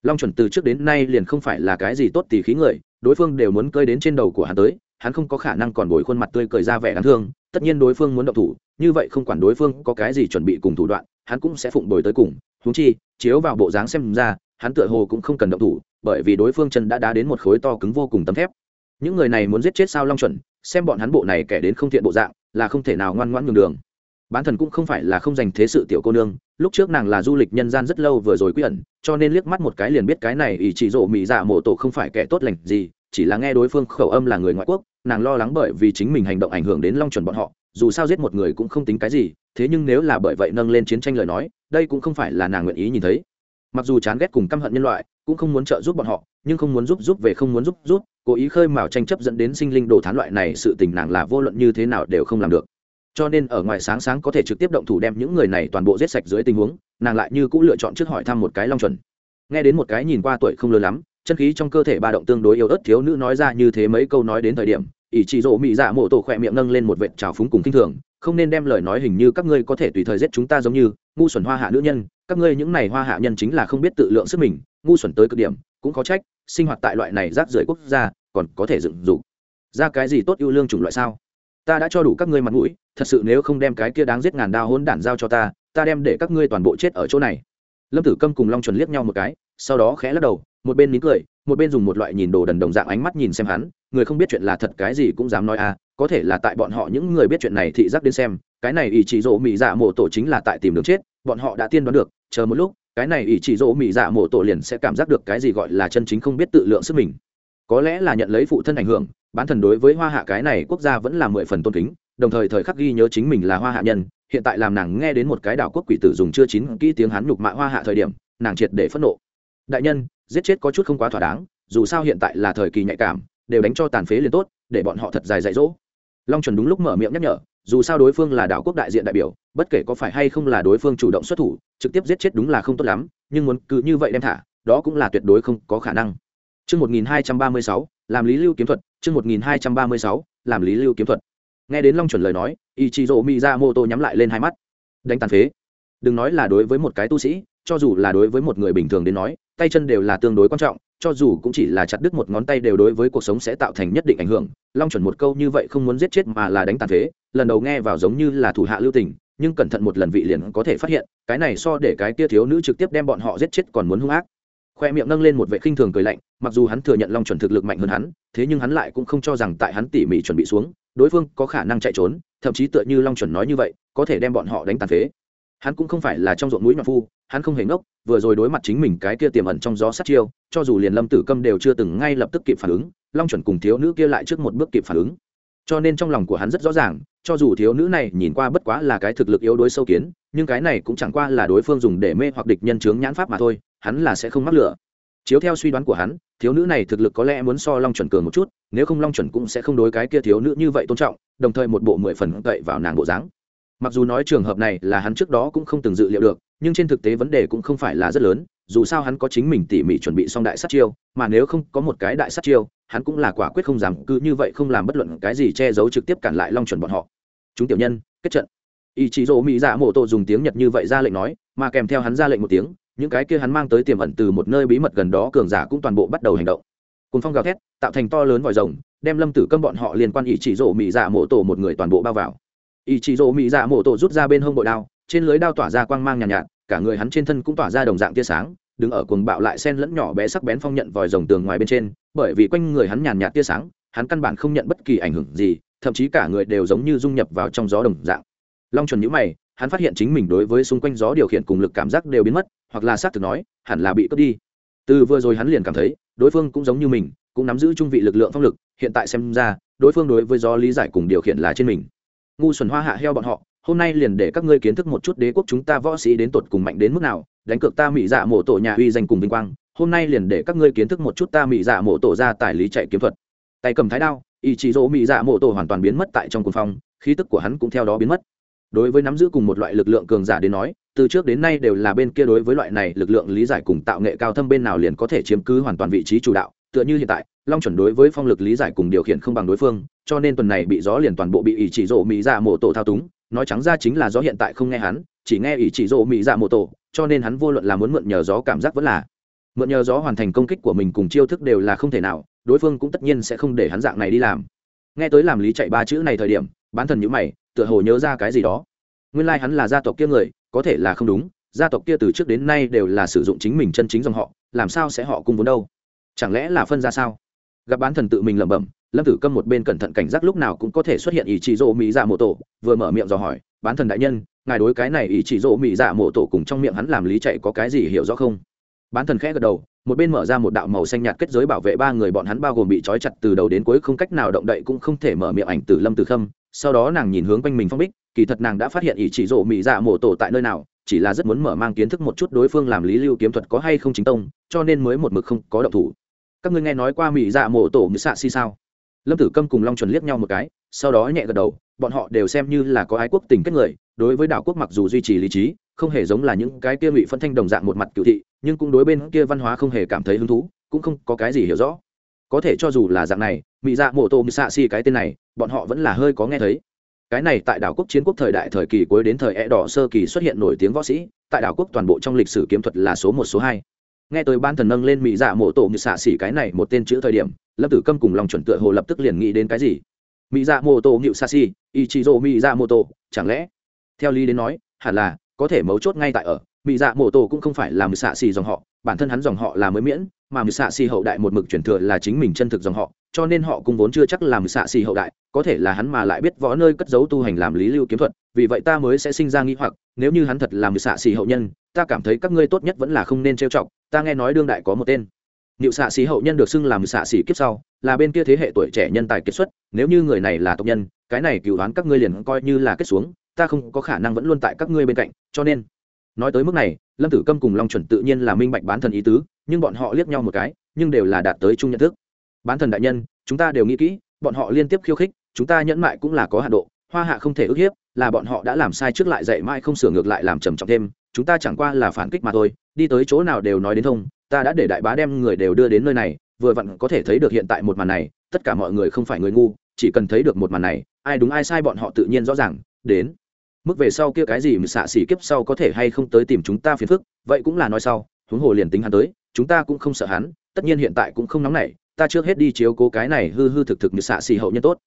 Long chuẩn từ trước đến nay liền không phải là cái gì tốt tỉ khí người, đối phương đều muốn cơi đến trên đầu của hắn tới, hắn không có khả năng còn bồi khuôn mặt tươi cười ra vẻ đáng thương, tất nhiên đối phương muốn động thủ, như vậy không quản đối phương có cái gì chuẩn bị cùng thủ đoạn, hắn cũng sẽ phụng bồi tới cùng húng chi, chiếu vào bộ dáng xem ra, hắn tựa hồ cũng không cần động thủ, bởi vì đối phương chân đã đá đến một khối to cứng vô cùng tấm thép. Những người này muốn giết chết sao long chuẩn xem bọn hắn bộ này kẻ đến không thiện bộ dạng, là không thể nào ngoan ngoãn nhường đường. Bán thần cũng không phải là không dành thế sự tiểu cô nương, lúc trước nàng là du lịch nhân gian rất lâu vừa rồi quy ẩn, cho nên liếc mắt một cái liền biết cái này ý chỉ rộ mỹ dạ mộ tổ không phải kẻ tốt lành gì, chỉ là nghe đối phương khẩu âm là người ngoại quốc, nàng lo lắng bởi vì chính mình hành động ảnh hưởng đến long chuẩn bọn họ, dù sao giết một người cũng không tính cái gì, thế nhưng nếu là bởi vậy nâng lên chiến tranh lời nói, đây cũng không phải là nàng nguyện ý nhìn thấy. Mặc dù chán ghét cùng căm hận nhân loại cũng không muốn trợ giúp bọn họ, nhưng không muốn giúp giúp về không muốn giúp giúp, cố ý khơi mào tranh chấp dẫn đến sinh linh đồ thán loại này sự tình nàng là vô luận như thế nào đều không làm được. Cho nên ở ngoài sáng sáng có thể trực tiếp động thủ đem những người này toàn bộ giết sạch dưới tình huống, nàng lại như cũng lựa chọn trước hỏi thăm một cái long chuẩn. Nghe đến một cái nhìn qua tuổi không lớn lắm, chân khí trong cơ thể ba động tương đối yếu ớt thiếu nữ nói ra như thế mấy câu nói đến thời điểm, ỷ chỉ rỗ mị dạ mộ tổ khỏe miệng nâng lên một vệt trào phúng cùng kinh thường, không nên đem lời nói hình như các ngươi có thể tùy thời giết chúng ta giống như, ngu xuẩn hoa hạ nữ nhân, các ngươi những này hoa hạ nhân chính là không biết tự lượng sức mình ngu xuẩn tới cực điểm, cũng có trách, sinh hoạt tại loại này rác rưởi quốc gia, còn có thể dựng dục. Ra cái gì tốt ưu lương chủng loại sao? Ta đã cho đủ các ngươi mặt mũi, thật sự nếu không đem cái kia đáng giết ngàn đao hỗn đản giao cho ta ta đem để các ngươi toàn bộ chết ở chỗ này. Lâm tử câm cùng long chuẩn liếc nhau một cái, sau đó khẽ lắc đầu, một bên nín cười, một bên dùng một loại nhìn đồ đần đồng dạng ánh mắt nhìn xem hắn, người không biết chuyện là thật cái gì cũng dám nói à có thể là tại bọn họ những người biết chuyện này thị giác đến xem, cái này ý chỉ rộ mỹ dạ mộ tổ chính là tại tìm đường chết, bọn họ đã tiên đoán được, chờ một lúc cái này ỷ chỉ dỗ mỹ dạ mộ tổ liền sẽ cảm giác được cái gì gọi là chân chính không biết tự lượng sức mình. Có lẽ là nhận lấy phụ thân ảnh hưởng, bán thần đối với hoa hạ cái này quốc gia vẫn là mười phần tôn kính, đồng thời thời khắc ghi nhớ chính mình là hoa hạ nhân, hiện tại làm nàng nghe đến một cái đảo quốc quỷ tử dùng chưa chín kỹ tiếng hắn nhục mạ hoa hạ thời điểm, nàng triệt để phẫn nộ. Đại nhân, giết chết có chút không quá thỏa đáng, dù sao hiện tại là thời kỳ nhạy cảm, đều đánh cho tàn phế liền tốt, để bọn họ thật dài dạy dỗ. Long chuẩn đúng lúc mở miệng nhắc nhở, dù sao đối phương là đảo quốc đại diện đại biểu bất kể có phải hay không là đối phương chủ động xuất thủ trực tiếp giết chết đúng là không tốt lắm nhưng muốn cứ như vậy đem thả đó cũng là tuyệt đối không có khả năng Chương 1236, làm lý lưu kiếm thuật, chương 1236, làm lý lưu kiếm thuật. Nghe đến Long chuẩn lời nói, Ichizo Miyamoto nhắm lại lên hai mắt. Đánh tàn phế. Đừng nói là đối với một cái tu sĩ, cho dù là đối với một người bình thường đến nói, tay chân đều là tương đối quan trọng, cho dù cũng chỉ là chặt đứt một ngón tay đều đối với cuộc sống sẽ tạo thành nhất định ảnh hưởng. Long chuẩn một câu như vậy không muốn giết chết mà là đánh tàn phế, lần đầu nghe vào giống như là thủ hạ lưu tình, nhưng cẩn thận một lần vị liền có thể phát hiện, cái này so để cái kia thiếu nữ trực tiếp đem bọn họ giết chết còn muốn hung ác. Khoe miệng nâng lên một vệ khinh thường cười lạnh mặc dù hắn thừa nhận long chuẩn thực lực mạnh hơn hắn thế nhưng hắn lại cũng không cho rằng tại hắn tỉ mỉ chuẩn bị xuống đối phương có khả năng chạy trốn thậm chí tựa như long chuẩn nói như vậy có thể đem bọn họ đánh tàn phế. Hắn cũng không phải là trong ruộng mũi nhọn phu hắn không hề ngốc vừa rồi đối mặt chính mình cái kia tiềm ẩn trong gió sát chiêu cho dù liền lâm tử câm đều chưa từng ngay lập tức kịp phản ứng long chuẩn cùng thiếu nữ kia lại trước một bước kịp phản ứng. Cho nên trong lòng của hắn rất rõ ràng cho dù thiếu nữ này nhìn qua bất quá là cái thực lực yếu đuối sâu kiến, nhưng cái này cũng chẳng qua là đối phương dùng để mê hoặc địch nhân chướng nhãn pháp mà thôi, hắn là sẽ không mắc lửa. Chiếu theo suy đoán của hắn, thiếu nữ này thực lực có lẽ muốn so long chuẩn cường một chút, nếu không long chuẩn cũng sẽ không đối cái kia thiếu nữ như vậy tôn trọng, đồng thời một bộ mười phần cậy vào nàng bộ dáng. Mặc dù nói trường hợp này là hắn trước đó cũng không từng dự liệu được, nhưng trên thực tế vấn đề cũng không phải là rất lớn, dù sao hắn có chính mình tỉ mỉ chuẩn bị xong đại sát chiêu, mà nếu không có một cái đại sát chiêu, hắn cũng là quả quyết không dám cứ như vậy không làm bất luận cái gì che giấu trực tiếp cản lại long chuẩn bọn họ chúng tiểu nhân kết trận. Ý chí rỗ mỹ dạ mộ tổ dùng tiếng nhật như vậy ra lệnh nói mà kèm theo hắn ra lệnh một tiếng những cái kia hắn mang tới tiềm ẩn từ một nơi bí mật gần đó cường giả cũng toàn bộ bắt đầu hành động. Cùng phong gào thét tạo thành to lớn vòi rồng đem lâm tử câm bọn họ liên quan ý chỉ rỗ mỹ dạ mộ tổ một người toàn bộ bao vào. Ý chỉ rỗ mỹ dạ mộ tổ rút ra bên hông bội đao trên lưới đao tỏa ra quang mang nhàn nhạt, nhạt cả người hắn trên thân cũng tỏa ra đồng dạng tia sáng đứng ở cuồng bạo lại sen lẫn nhỏ bé sắc bén phong nhận vòi rồng tường ngoài bên trên bởi vì quanh người hắn nhàn nhạt tia sáng hắn căn bản không nhận bất kỳ ảnh hưởng gì thậm chí cả người đều giống như dung nhập vào trong gió đồng dạng. Long chuẩn nhữ mày, hắn phát hiện chính mình đối với xung quanh gió điều khiển cùng lực cảm giác đều biến mất, hoặc là xác thực nói, hẳn là bị cướp đi. Từ vừa rồi hắn liền cảm thấy, đối phương cũng giống như mình, cũng nắm giữ trung vị lực lượng phong lực, hiện tại xem ra, đối phương đối với gió lý giải cùng điều khiển là trên mình. Ngu xuẩn hoa hạ heo bọn họ, hôm nay liền để các ngươi kiến thức một chút đế quốc chúng ta võ sĩ đến tột cùng mạnh đến mức nào, đánh cược ta mỹ dạ mộ tổ nhà uy danh cùng vinh quang, hôm nay liền để các ngươi kiến thức một chút ta mỹ dạ mộ tổ ra tài lý chạy kiếm thuật. Tay cầm thái đao ý chí dỗ mỹ dạ mộ tổ hoàn toàn biến mất tại trong cuồng phong, khí tức của hắn cũng theo đó biến mất. Đối với nắm giữ cùng một loại lực lượng cường giả đến nói, từ trước đến nay đều là bên kia đối với loại này lực lượng lý giải cùng tạo nghệ cao thâm bên nào liền có thể chiếm cứ hoàn toàn vị trí chủ đạo. Tựa như hiện tại, long chuẩn đối với phong lực lý giải cùng điều khiển không bằng đối phương, cho nên tuần này bị gió liền toàn bộ bị ỷ chỉ rộ mỹ dạ mộ tổ thao túng, nói trắng ra chính là gió hiện tại không nghe hắn, chỉ nghe ỷ chỉ rộ mỹ dạ mộ tổ, cho nên hắn vô luận là muốn mượn nhờ gió cảm giác vẫn là mượn nhờ gió hoàn thành công kích của mình cùng chiêu thức đều là không thể nào đối phương cũng tất nhiên sẽ không để hắn dạng này đi làm. Nghe tới làm lý chạy ba chữ này thời điểm, bán thần nhữ mày, tựa hồ nhớ ra cái gì đó. Nguyên lai、like、hắn là gia tộc kia người, có thể là không đúng, gia tộc kia từ trước đến nay đều là sử dụng chính mình chân chính dòng họ, làm sao sẽ họ cung vốn đâu? Chẳng lẽ là phân ra sao? Gặp bán thần tự mình lẩm bẩm, lâm tử câm một bên cẩn thận cảnh giác lúc nào cũng có thể xuất hiện ý chỉ rỗ mỹ dạ mộ tổ, vừa mở miệng dò hỏi, bán thần đại nhân, ngài đối cái này ý chỉ rỗ mỹ dạ mộ tổ cùng trong miệng hắn làm lý chạy có cái gì hiểu rõ không? Bán thần khẽ gật đầu một bên mở ra một đạo màu xanh nhạt kết giới bảo vệ ba người bọn hắn bao gồm bị trói chặt từ đầu đến cuối, không cách nào động đậy cũng không thể mở miệng ảnh tử lâm tử khâm. Sau đó nàng nhìn hướng quanh mình phong bích, kỳ thật nàng đã phát hiện ý chỉ rộ mỹ dạ mộ tổ tại nơi nào, chỉ là rất muốn mở mang kiến thức một chút đối phương làm lý lưu kiếm thuật có hay không chính tông, cho nên mới một mực không có động thủ. Các ngươi nghe nói qua mỹ dạ mộ tổ như xạ si sao? Lâm tử câm cùng long chuẩn liếc nhau một cái, sau đó nhẹ gật đầu, bọn họ đều xem như là có ái quốc tình kết người, đối với đảo quốc mặc dù duy trì lý trí, không hề giống là những cái kia ngụy phân thanh đồng dạng một mặt cựu thị nhưng cũng đối bên kia văn hóa không hề cảm thấy hứng thú, cũng không có cái gì hiểu rõ. Có thể cho dù là dạng này mỹ dạ mộ tô xạ si cái tên này, bọn họ vẫn là hơi có nghe thấy. Cái này tại đảo quốc chiến quốc thời đại thời kỳ cuối đến thời e đỏ sơ kỳ xuất hiện nổi tiếng võ sĩ, tại đảo quốc toàn bộ trong lịch sử kiếm thuật là số một, số hai. Nghe tới ban thần nâng lên mỹ dạ mộ tổ như xạ xỉ cái này một tên chữ thời điểm, lâm tử câm cùng lòng chuẩn tựa hồ lập tức liền nghĩ đến cái gì? Mỹ dạ mô tổ ngự xạ xỉ ý chí rô mỹ dạ mô tổ chẳng lẽ? Theo lý đến nói, hẳn là có thể mấu chốt ngay tại ở mỹ dạ mộ tổ cũng không phải là mười xạ xì dòng họ bản thân hắn dòng họ là mới miễn mà mười xạ xì hậu đại một mực chuyển thừa là chính mình chân thực dòng họ cho nên họ cũng vốn chưa chắc là mười xạ xì hậu đại có thể là hắn mà lại biết võ nơi cất giấu tu hành làm lý lưu kiếm thuật vì vậy ta mới sẽ sinh ra nghi hoặc nếu như hắn thật là mười xạ xì hậu nhân ta cảm thấy các ngươi tốt nhất vẫn là không nên trêu chọc ta nghe nói đương đại có một tên. Niệu xạ xì hậu nhân được xưng làm xạ xì kiếp sau, là bên kia thế hệ tuổi trẻ nhân tài kết xuất, nếu như người này là tộc nhân, cái này cửu đoán các ngươi liền coi như là kết xuống, ta không có khả năng vẫn luôn tại các ngươi bên cạnh, cho nên nói tới mức này, lâm tử câm cùng long chuẩn tự nhiên là minh bạch bán thần ý tứ, nhưng bọn họ liếc nhau một cái, nhưng đều là đạt tới chung nhận thức. Bán thần đại nhân, chúng ta đều nghĩ kỹ, bọn họ liên tiếp khiêu khích, chúng ta nhẫn mại cũng là có hạ độ, hoa hạ không thể ức hiếp, là bọn họ đã làm sai trước lại dạy mãi không sửa ngược lại làm trầm trọng thêm, chúng ta chẳng qua là phản kích mà thôi, đi tới chỗ nào đều nói đến thông, ta đã để đại bá đem người đều đưa đến nơi này, vừa vặn có thể thấy được hiện tại một màn này, tất cả mọi người không phải người ngu, chỉ cần thấy được một màn này, ai đúng ai sai bọn họ tự nhiên rõ ràng, đến mức về sau kia cái gì mà xạ xỉ kiếp sau có thể hay không tới tìm chúng ta phiền phức, vậy cũng là nói sau, huống hồ liền tính hắn tới, chúng ta cũng không sợ hắn, tất nhiên hiện tại cũng không nóng nảy, ta trước hết đi chiếu cố cái này hư hư thực thực như xạ xỉ hậu nhân tốt.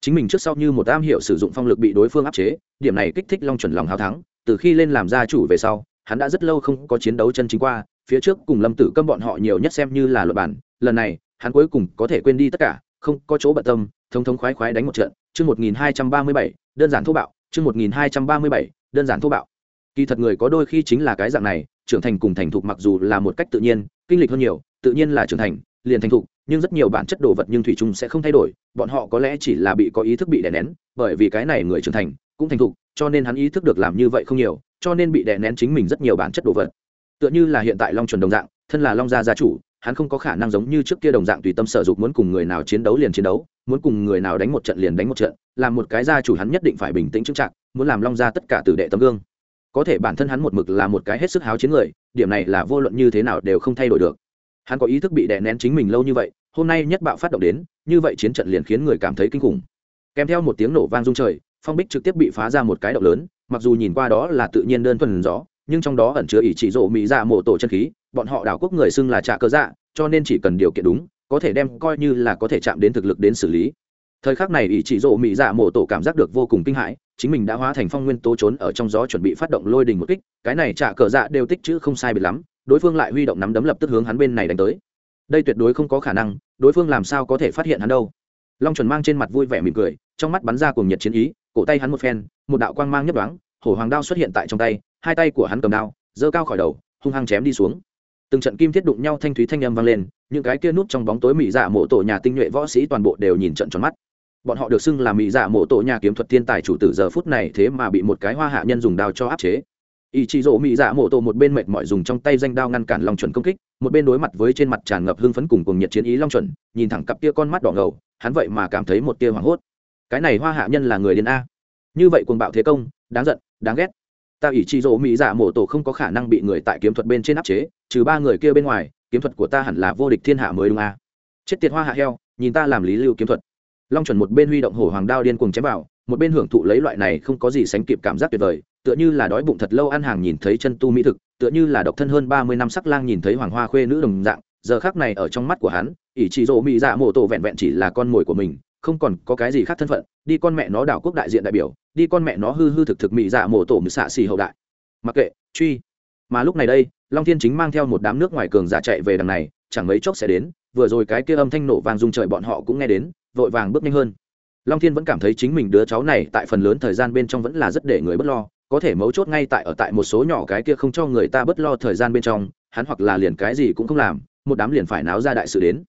Chính mình trước sau như một am hiểu sử dụng phong lực bị đối phương áp chế, điểm này kích thích long chuẩn lòng hào thắng, từ khi lên làm gia chủ về sau, hắn đã rất lâu không có chiến đấu chân chính qua, phía trước cùng lâm tử câm bọn họ nhiều nhất xem như là luật bản, lần này, hắn cuối cùng có thể quên đi tất cả, không có chỗ bận tâm thông thống khoái khoái đánh một trận, chương một nghìn hai trăm ba mươi bảy, đơn giản thô bạo chương 1237, đơn giản thô bạo. Kỳ thật người có đôi khi chính là cái dạng này trưởng thành cùng thành thục mặc dù là một cách tự nhiên kinh lịch hơn nhiều tự nhiên là trưởng thành liền thành thục nhưng rất nhiều bản chất đồ vật nhưng thủy chung sẽ không thay đổi bọn họ có lẽ chỉ là bị có ý thức bị đè nén bởi vì cái này người trưởng thành cũng thành thục cho nên hắn ý thức được làm như vậy không nhiều cho nên bị đè nén chính mình rất nhiều bản chất đồ vật. Tựa như là hiện tại long chuẩn đồng dạng thân là long gia gia chủ hắn không có khả năng giống như trước kia đồng dạng tùy tâm sở dục muốn cùng người nào chiến đấu liền chiến đấu, muốn cùng người nào đánh một trận liền đánh một trận làm một cái gia chủ hắn nhất định phải bình tĩnh chững chạc, muốn làm long gia tất cả tử đệ tấm gương. Có thể bản thân hắn một mực là một cái hết sức háo chiến người, điểm này là vô luận như thế nào đều không thay đổi được. Hắn có ý thức bị đè nén chính mình lâu như vậy, hôm nay nhất bạo phát động đến, như vậy chiến trận liền khiến người cảm thấy kinh khủng. Kèm theo một tiếng nổ vang rung trời, phong bích trực tiếp bị phá ra một cái động lớn, mặc dù nhìn qua đó là tự nhiên đơn thuần gió nhưng trong đó ẩn chứa ý chỉ rộ mỹ dạ mộ tổ chân khí, bọn họ đảo quốc người xưng là trạ cơ dạ cho nên chỉ cần điều kiện đúng, có thể đem coi như là có thể chạm đến thực lực đến xử lý. Thời khắc này ý chỉ rộ mỹ dạ mộ tổ cảm giác được vô cùng kinh hãi, chính mình đã hóa thành phong nguyên tố trốn ở trong gió chuẩn bị phát động lôi đình một kích, cái này trả cờ dạ đều tích chữ không sai biệt lắm, đối phương lại huy động nắm đấm lập tức hướng hắn bên này đánh tới. Đây tuyệt đối không có khả năng, đối phương làm sao có thể phát hiện hắn đâu. Long chuẩn mang trên mặt vui vẻ mỉm cười, trong mắt bắn ra cùng nhiệt chiến ý, cổ tay hắn một phen, một đạo quang mang nhất đoán hổ hoàng đao xuất hiện tại trong tay hai tay của hắn cầm đao, giơ cao khỏi đầu, hung hăng chém đi xuống. Từng trận kim thiết đụng nhau thanh thúy thanh âm vang lên, những cái kia núp trong bóng tối mỹ dạ mộ tổ nhà tinh nhuệ võ sĩ toàn bộ đều nhìn trận tròn mắt. Bọn họ được xưng là mỹ dạ mộ tổ nhà kiếm thuật thiên tài chủ tử giờ phút này thế mà bị một cái hoa hạ nhân dùng đao cho áp chế. Ý chí rỗ mỹ dạ mộ tổ một bên mệt mỏi dùng trong tay danh đao ngăn cản long chuẩn công kích, một bên đối mặt với trên mặt tràn ngập hưng phấn cùng cùng nhiệt chiến ý long chuẩn, nhìn thẳng cặp tia con mắt đỏ ngầu, hắn vậy mà cảm thấy một tia hoảng hốt. Cái này hoa hạ nhân là người điên a. Như vậy cuồng bạo thế công, đáng giận, đáng ghét ta ỷ trị rỗ mỹ dạ mổ tổ không có khả năng bị người tại kiếm thuật bên trên áp chế, trừ ba người kia bên ngoài, kiếm thuật của ta hẳn là vô địch thiên hạ mới đúng à? chết tiệt hoa hạ heo, nhìn ta làm lý lưu kiếm thuật long chuẩn một bên huy động hổ hoàng đao điên cuồng chém vào, một bên hưởng thụ lấy loại này không có gì sánh kịp cảm giác tuyệt vời, tựa như là đói bụng thật lâu ăn hàng nhìn thấy chân tu mỹ thực, tựa như là độc thân hơn ba mươi năm sắc lang nhìn thấy hoàng hoa khuê nữ đồng dạng, giờ khác này ở trong mắt của hắn, ỷ trị rỗ mỹ dạ mổ tổ vẹn vẹn chỉ là con mồi của mình, không còn có cái gì khác thân phận, đi con mẹ nó đảo quốc đại diện đại biểu đi con mẹ nó hư hư thực thực mỹ dạ mổ tổ mười xạ xì hậu đại. Mặc kệ, truy. Mà lúc này đây, long thiên chính mang theo một đám nước ngoài cường giả chạy về đằng này, chẳng mấy chốc sẽ đến, vừa rồi cái kia âm thanh nổ vàng rung trời bọn họ cũng nghe đến, vội vàng bước nhanh hơn. Long thiên vẫn cảm thấy chính mình đứa cháu này tại phần lớn thời gian bên trong vẫn là rất để người bất lo, có thể mấu chốt ngay tại ở tại một số nhỏ cái kia không cho người ta bất lo thời gian bên trong, hắn hoặc là liền cái gì cũng không làm, một đám liền phải náo ra đại sự đến.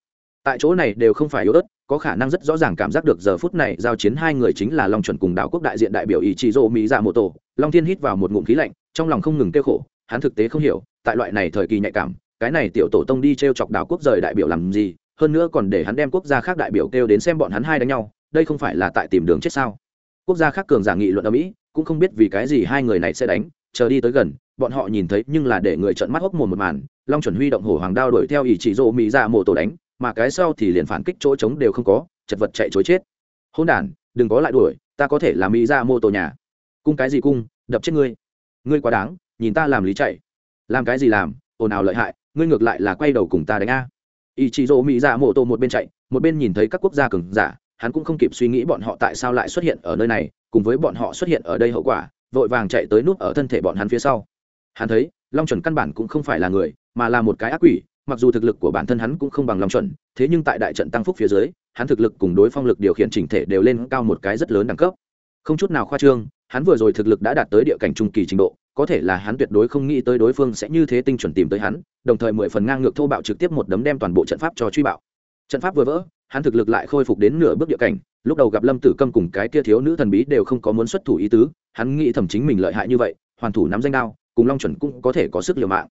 Tại chỗ này đều không phải yếu ớt có khả năng rất rõ ràng cảm giác được giờ phút này giao chiến hai người chính là long chuẩn cùng đảo quốc đại diện đại biểu ý chí rô mỹ dạ mô tổ long thiên hít vào một ngụm khí lạnh, trong lòng không ngừng kêu khổ, hắn thực tế không hiểu, tại loại này thời kỳ nhạy cảm, cái này tiểu tổ tông đi t r e o chọc đảo quốc rời đại biểu làm gì, hơn nữa còn để hắn đem quốc gia khác đại biểu kêu đến xem bọn hắn hai đánh nhau, đây không phải là tại tìm đường chết sao? Quốc gia khác cường giả nghị luận ở mỹ, cũng không biết vì cái gì hai người này sẽ đánh, chờ đi tới gần, bọn họ nhìn thấy nhưng là để người trợn mắt hốc mồm một màn, long chuẩn huy động hổ hoàng đao đuổi theo ý chỉ rô mỹ ra mô tổ đánh mà cái sau thì liền phản kích chỗ trống đều không có, chật vật chạy chối chết. Hôn đ đừng có lại đuổi, ta có thể làm mỹ ra mô tổ nhà. Cung cái gì cung, đập chết ngươi. Ngươi quá đáng, nhìn ta làm lý chạy. Làm cái gì làm, ồn ào lợi hại, ngươi ngược lại là quay đầu cùng ta đánh a. Ý chị dỗ mỹ ra mô tô một bên chạy, một bên nhìn thấy các quốc gia cừng giả, hắn cũng không kịp suy nghĩ bọn họ tại sao lại xuất hiện ở nơi này, cùng với bọn họ xuất hiện ở đây hậu quả, vội vàng chạy tới nút ở thân thể bọn hắn phía sau. Hắn thấy, long chuẩn căn bản cũng không phải là người, mà là một cái ác quỷ mặc dù thực lực của bản thân hắn cũng không bằng long chuẩn, thế nhưng tại đại trận tăng phúc phía dưới, hắn thực lực cùng đối phong lực điều khiển chỉnh thể đều lên cao một cái rất lớn đẳng cấp. Không chút nào khoa trương, hắn vừa rồi thực lực đã đạt tới địa cảnh trung kỳ trình độ, có thể là hắn tuyệt đối không nghĩ tới đối phương sẽ như thế tinh chuẩn tìm tới hắn, đồng thời mười phần ngang ngược thô bạo trực tiếp một đấm đem toàn bộ trận pháp cho truy bạo. Trận pháp vừa vỡ, hắn thực lực lại khôi phục đến nửa bước địa cảnh, lúc đầu gặp lâm tử câm cùng cái kia thiếu nữ thần bí đều không có muốn xuất thủ ý tứ, hắn nghĩ thầm chính mình lợi hại như vậy, hoàn thủ nắm danh đao, cùng long chuẩn cũng có thể có sức liều mạng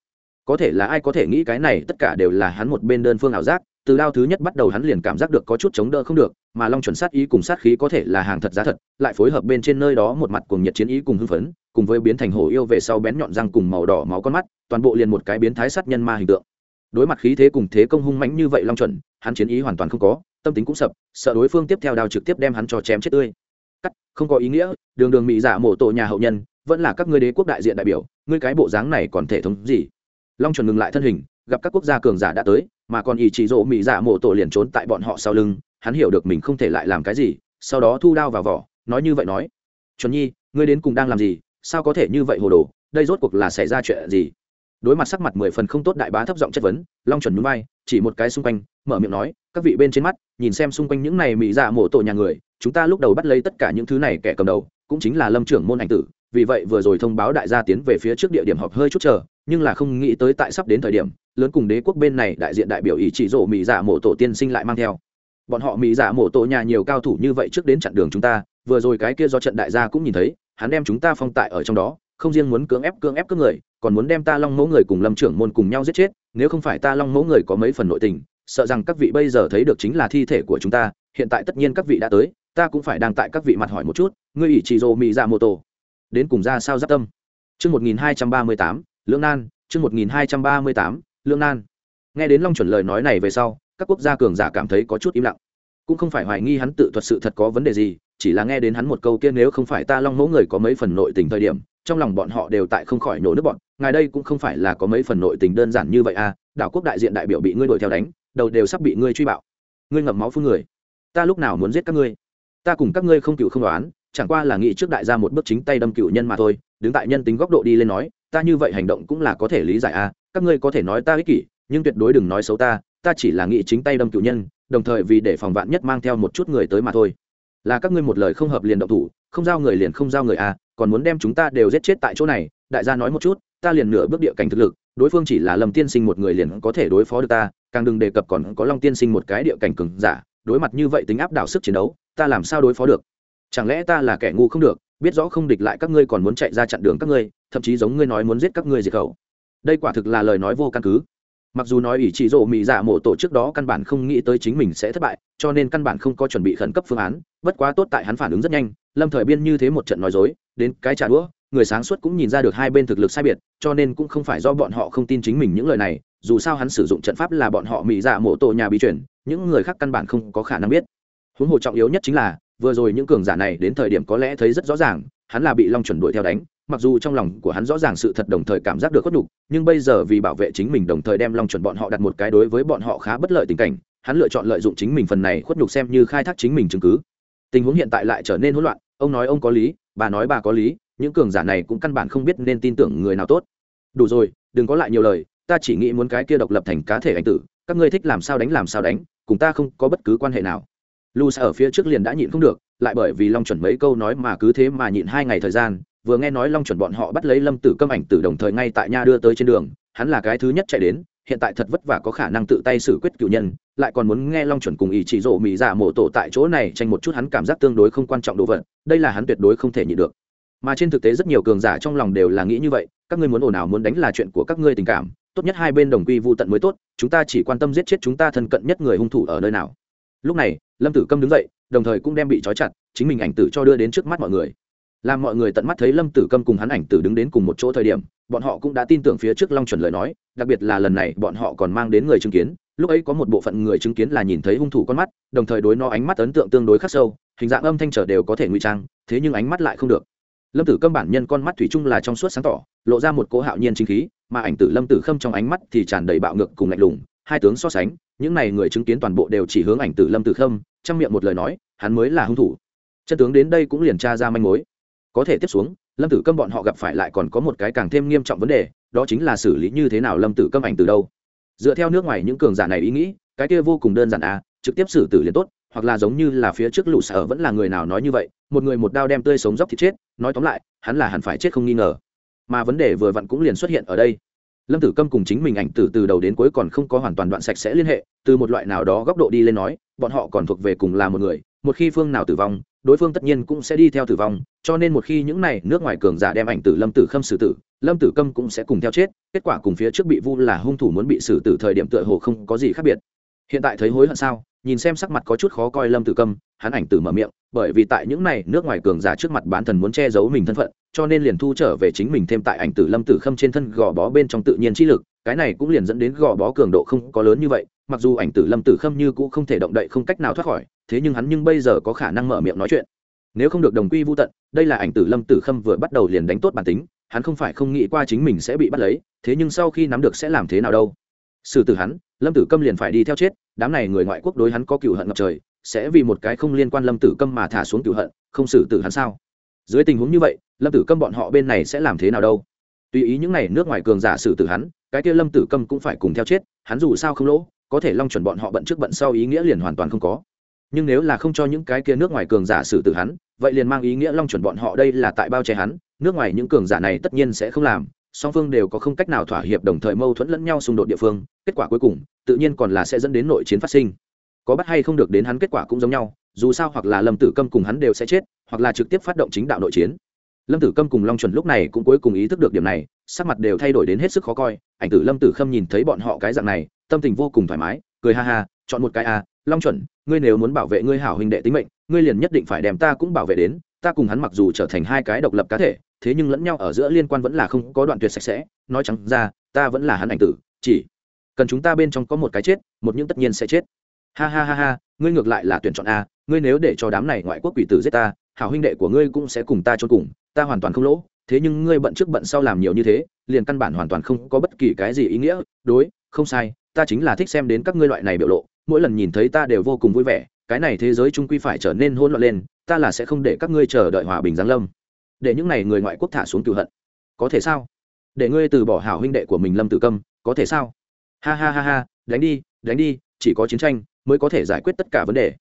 có thể là ai có thể nghĩ cái này, tất cả đều là hắn một bên đơn phương ảo giác, từ đao thứ nhất bắt đầu hắn liền cảm giác được có chút chống đỡ không được, mà long chuẩn sát ý cùng sát khí có thể là hàng thật giá thật, lại phối hợp bên trên nơi đó một mặt cùng nhiệt chiến ý cùng hưng phấn, cùng với biến thành hổ yêu về sau bén nhọn răng cùng màu đỏ máu con mắt, toàn bộ liền một cái biến thái sát nhân ma hình tượng. Đối mặt khí thế cùng thế công hung mãnh như vậy long chuẩn, hắn chiến ý hoàn toàn không có, tâm tính cũng sập, sợ đối phương tiếp theo đao trực tiếp đem hắn cho chém chết tươi. Cắt, không có ý nghĩa, đường đường mỹ dạ giả mổ tổ nhà hậu nhân, vẫn là các ngươi đế quốc đại diện đại biểu, ngươi cái bộ dáng này còn thể thống gì? Long chuẩn ngừng lại thân hình, gặp các quốc gia cường giả đã tới, mà còn ý chỉ rộ mỹ giả dạ mộ tổ liền trốn tại bọn họ sau lưng, hắn hiểu được mình không thể lại làm cái gì, sau đó thu đao vào vỏ, nói như vậy nói, chuẩn nhi, ngươi đến cùng đang làm gì? Sao có thể như vậy hồ đồ? Đây rốt cuộc là xảy ra chuyện gì? Đối mặt sắc mặt mười phần không tốt đại bá thấp giọng chất vấn, long chuẩn núi bay chỉ một cái xung quanh, mở miệng nói, các vị bên trên mắt, nhìn xem xung quanh những này mỹ dạ mộ tổ nhà người, chúng ta lúc đầu bắt lấy tất cả những thứ này kẻ cầm đầu, cũng chính là lâm trưởng môn ảnh tử, vì vậy vừa rồi thông báo đại gia tiến về phía trước địa điểm họp hơi chút chờ nhưng là không nghĩ tới tại sắp đến thời điểm, lớn cùng đế quốc bên này đại diện đại biểu ý chỉ rổ mỹ giả mộ tổ tiên sinh lại mang theo. Bọn họ mỹ giả mộ tổ nhà nhiều cao thủ như vậy trước đến chặn đường chúng ta, vừa rồi cái kia do trận đại gia cũng nhìn thấy, hắn đem chúng ta phong tại ở trong đó, không riêng muốn cưỡng ép cưỡng ép cướp người, còn muốn đem ta long mẫu người cùng lâm trưởng môn cùng nhau giết chết, nếu không phải ta long mẫu người có mấy phần nội tình, sợ rằng các vị bây giờ thấy được chính là thi thể của chúng ta, hiện tại tất nhiên các vị đã tới, ta cũng phải đang tại các vị mặt hỏi một chút, ngươi ỷ chỉ rồ mỹ dạ mô tô đến cùng ra sao giáp tâm? Chương một nghìn hai trăm ba mươi tám lưỡng nan, chương một nghìn hai trăm ba mươi tám, lưỡng nan. Nghe đến long chuẩn lời nói này về sau, các quốc gia cường giả cảm thấy có chút im lặng. Cũng không phải hoài nghi hắn tự thuật sự thật có vấn đề gì, chỉ là nghe đến hắn một câu kia nếu không phải ta long mẫu người có mấy phần nội tình thời điểm, trong lòng bọn họ đều tại không khỏi nổ nước bọn, ngài đây cũng không phải là có mấy phần nội tình đơn giản như vậy à đảo quốc đại diện đại biểu bị ngươi đuổi theo đánh, đầu đều sắp bị ngươi truy bạo. Ngươi ngậm máu phương người. Ta lúc nào muốn giết các ngươi? Ta cùng các ngươi không cựu không đoán, chẳng qua là nghĩ trước đại gia một bước chính tay đâm cựu nhân mà thôi, đứng tại nhân tính góc độ đi lên nói ta như vậy hành động cũng là có thể lý giải à các ngươi có thể nói ta ích kỷ, nhưng tuyệt đối đừng nói xấu ta ta chỉ là nghĩ chính tay đâm cựu nhân, đồng thời vì để phòng vạn nhất mang theo một chút người tới mà thôi. Là các ngươi một lời không hợp liền động thủ, không giao người liền không giao người à còn muốn đem chúng ta đều giết chết tại chỗ này, đại gia nói một chút, ta liền nửa bước địa cảnh thực lực, đối phương chỉ là lâm tiên sinh một người liền có thể đối phó được ta, càng đừng đề cập còn có long tiên sinh một cái địa cảnh cường giả, đối mặt như vậy tính áp đảo sức chiến đấu, ta làm sao đối phó được? Chẳng lẽ ta là kẻ ngu không được? Biết rõ không địch lại các ngươi còn muốn chạy ra chặn đường các ngươi, thậm chí giống ngươi nói muốn giết các ngươi diệt khẩu. Đây quả thực là lời nói vô căn cứ. Mặc dù nói ủy chỉ rộ mỹ giả mộ tổ trước đó căn bản không nghĩ tới chính mình sẽ thất bại, cho nên căn bản không có chuẩn bị khẩn cấp phương án, bất quá tốt tại hắn phản ứng rất nhanh, lâm thời biên như thế một trận nói dối, đến cái trả đũa, người sáng suốt cũng nhìn ra được hai bên thực lực sai biệt, cho nên cũng không phải do bọn họ không tin chính mình những lời này, dù sao hắn sử dụng trận pháp là bọn họ mỹ dạ mộ tổ nhà bí chuyển những người khác căn bản không có khả năng biết. Huống hồ trọng yếu nhất chính là vừa rồi những cường giả này đến thời điểm có lẽ thấy rất rõ ràng, hắn là bị long chuẩn đuổi theo đánh, mặc dù trong lòng của hắn rõ ràng sự thật đồng thời cảm giác được khuất nhục, nhưng bây giờ vì bảo vệ chính mình đồng thời đem long chuẩn bọn họ đặt một cái đối với bọn họ khá bất lợi tình cảnh, hắn lựa chọn lợi dụng chính mình phần này khuất nhục xem như khai thác chính mình chứng cứ. Tình huống hiện tại lại trở nên hỗn loạn, ông nói ông có lý, bà nói bà có lý, những cường giả này cũng căn bản không biết nên tin tưởng người nào tốt. Đủ rồi, đừng có lại nhiều lời, ta chỉ nghĩ muốn cái kia độc lập thành cá thể anh tử, các ngươi thích làm sao đánh làm sao đánh, cùng ta không có bất cứ quan hệ nào lu sa ở phía trước liền đã nhịn không được, lại bởi vì long chuẩn mấy câu nói mà cứ thế mà nhịn hai ngày thời gian, vừa nghe nói long chuẩn bọn họ bắt lấy lâm tử câm ảnh tử đồng thời ngay tại nha đưa tới trên đường, hắn là cái thứ nhất chạy đến, hiện tại thật vất vả có khả năng tự tay xử quyết cựu nhân, lại còn muốn nghe long chuẩn cùng ý chỉ rộ mỹ giả dạ mổ tổ tại chỗ này tranh một chút hắn cảm giác tương đối không quan trọng đồ vật, đây là hắn tuyệt đối không thể nhịn được. Mà trên thực tế rất nhiều cường giả trong lòng đều là nghĩ như vậy, các ngươi muốn ồn ào muốn đánh là chuyện của các ngươi tình cảm, tốt nhất hai bên đồng quy vô tận mới tốt, chúng ta chỉ quan tâm giết chết chúng ta thân cận nhất người hung thủ ở nơi nào. Lúc này lâm tử câm đứng dậy, đồng thời cũng đem bị trói chặt, chính mình ảnh tử cho đưa đến trước mắt mọi người. Làm mọi người tận mắt thấy lâm tử câm cùng hắn ảnh tử đứng đến cùng một chỗ thời điểm, bọn họ cũng đã tin tưởng phía trước long chuẩn lời nói, đặc biệt là lần này bọn họ còn mang đến người chứng kiến, lúc ấy có một bộ phận người chứng kiến là nhìn thấy hung thủ con mắt, đồng thời đối nó ánh mắt ấn tượng tương đối khắc sâu, hình dạng âm thanh trở đều có thể ngụy trang, thế nhưng ánh mắt lại không được. Lâm tử câm bản nhân con mắt thủy chung là trong suốt sáng tỏ, lộ ra một cỗ hạo nhiên chính khí, mà ảnh tử lâm tử khâm trong ánh mắt thì tràn đầy bạo ngược cùng lạnh lùng, hai tướng so sánh, những n à y người chứng kiến toàn bộ đều chỉ hướng ảnh tử lâm tử khâm trong miệng một lời nói, hắn mới là hung thủ. Chân tướng đến đây cũng liền tra ra manh mối. Có thể tiếp xuống, lâm tử câm bọn họ gặp phải lại còn có một cái càng thêm nghiêm trọng vấn đề, đó chính là xử lý như thế nào lâm tử câm ảnh từ đâu. Dựa theo nước ngoài những cường giả này ý nghĩ, cái kia vô cùng đơn giản à trực tiếp xử tử liền tốt, hoặc là giống như là phía trước lũ sở vẫn là người nào nói như vậy, một người một đao đem tươi sống dốc thịt chết, nói tóm lại, hắn là hẳn phải chết không nghi ngờ. Mà vấn đề vừa vặn cũng liền xuất hiện ở đây. Lâm tử câm cùng chính mình ảnh tử từ đầu đến cuối còn không có hoàn toàn đoạn sạch sẽ liên hệ, từ một loại nào đó góc độ đi lên nói bọn họ còn thuộc về cùng là một người, một khi phương nào tử vong, đối phương tất nhiên cũng sẽ đi theo tử vong, cho nên một khi những này nước ngoài cường giả đem ảnh tử lâm tử khâm xử tử, lâm tử câm cũng sẽ cùng theo chết, kết quả cùng phía trước bị vu là hung thủ muốn bị xử tử thời điểm tựa hồ không có gì khác biệt. Hiện tại thấy hối hận sao? Nhìn xem sắc mặt có chút khó coi lâm tử câm, hắn ảnh tử mở miệng, bởi vì tại những này nước ngoài cường giả trước mặt bán thần muốn che giấu mình thân phận, cho nên liền thu trở về chính mình thêm tại ảnh tử lâm tử khâm trên thân gò bó bên trong tự nhiên trí lực, cái này cũng liền dẫn đến gò bó cường độ không có lớn như vậy, mặc dù ảnh tử lâm tử khâm như cũ không thể động đậy không cách nào thoát khỏi, thế nhưng hắn nhưng bây giờ có khả năng mở miệng nói chuyện. Nếu không được đồng quy vô tận, đây là ảnh tử lâm tử khâm vừa bắt đầu liền đánh tốt bản tính, hắn không phải không nghĩ qua chính mình sẽ bị bắt lấy, thế nhưng sau khi nắm được sẽ làm thế nào đâu. Xử tử hắn, lâm tử câm liền phải đi theo chết đám này người ngoại quốc đối hắn có cựu hận ngập trời, sẽ vì một cái không liên quan lâm tử câm mà thả xuống cựu hận, không xử tử hắn sao? Dưới tình huống như vậy, lâm tử câm bọn họ bên này sẽ làm thế nào đâu? Tùy ý những n à y nước ngoài cường giả xử tử hắn, cái kia lâm tử câm cũng phải cùng theo chết, hắn dù sao không lỗ, có thể long chuẩn bọn họ bận trước bận sau ý nghĩa liền hoàn toàn không có. Nhưng nếu là không cho những cái kia nước ngoài cường giả xử tử hắn, vậy liền mang ý nghĩa long chuẩn bọn họ đây là tại bao che hắn, nước ngoài những cường giả này tất nhiên sẽ không làm song phương đều có không cách nào thỏa hiệp đồng thời mâu thuẫn lẫn nhau xung đột địa phương, kết quả cuối cùng, tự nhiên còn là sẽ dẫn đến nội chiến phát sinh. Có bắt hay không được đến hắn kết quả cũng giống nhau, dù sao hoặc là lâm tử câm cùng hắn đều sẽ chết, hoặc là trực tiếp phát động chính đạo nội chiến. Lâm tử câm cùng long chuẩn lúc này cũng cuối cùng ý thức được điểm này, sắc mặt đều thay đổi đến hết sức khó coi, ảnh tử lâm tử khâm nhìn thấy bọn họ cái dạng này, tâm tình vô cùng thoải mái, cười ha ha, chọn một cái a long chuẩn, ngươi nếu muốn bảo vệ ngươi hảo huynh đệ tính mệnh, ngươi liền nhất định phải đem ta cũng bảo vệ đến ta cùng hắn mặc dù trở thành hai cái độc lập cá thể, thế nhưng lẫn nhau ở giữa liên quan vẫn là không có đoạn tuyệt sạch sẽ, nói chẳng ra, ta vẫn là hắn ảnh tử, chỉ cần chúng ta bên trong có một cái chết, một những tất nhiên sẽ chết. Ha ha ha ha, ngươi ngược lại là tuyển chọn a, ngươi nếu để cho đám này ngoại quốc quỷ tử giết ta, hảo huynh đệ của ngươi cũng sẽ cùng ta trốn cùng, ta hoàn toàn không lỗ, thế nhưng ngươi bận trước bận sau làm nhiều như thế, liền căn bản hoàn toàn không có bất kỳ cái gì ý nghĩa, đối, không sai, ta chính là thích xem đến các ngươi loại này biểu lộ, mỗi lần nhìn thấy ta đều vô cùng vui vẻ, cái này thế giới trung quy phải trở nên hỗn loạn lên ta là sẽ không để các ngươi chờ đợi hòa bình giáng lâm để những này người ngoại quốc thả xuống cựu hận có thể sao để ngươi từ bỏ hảo huynh đệ của mình lâm tử câm có thể sao ha ha ha ha đánh đi đánh đi chỉ có chiến tranh mới có thể giải quyết tất cả vấn đề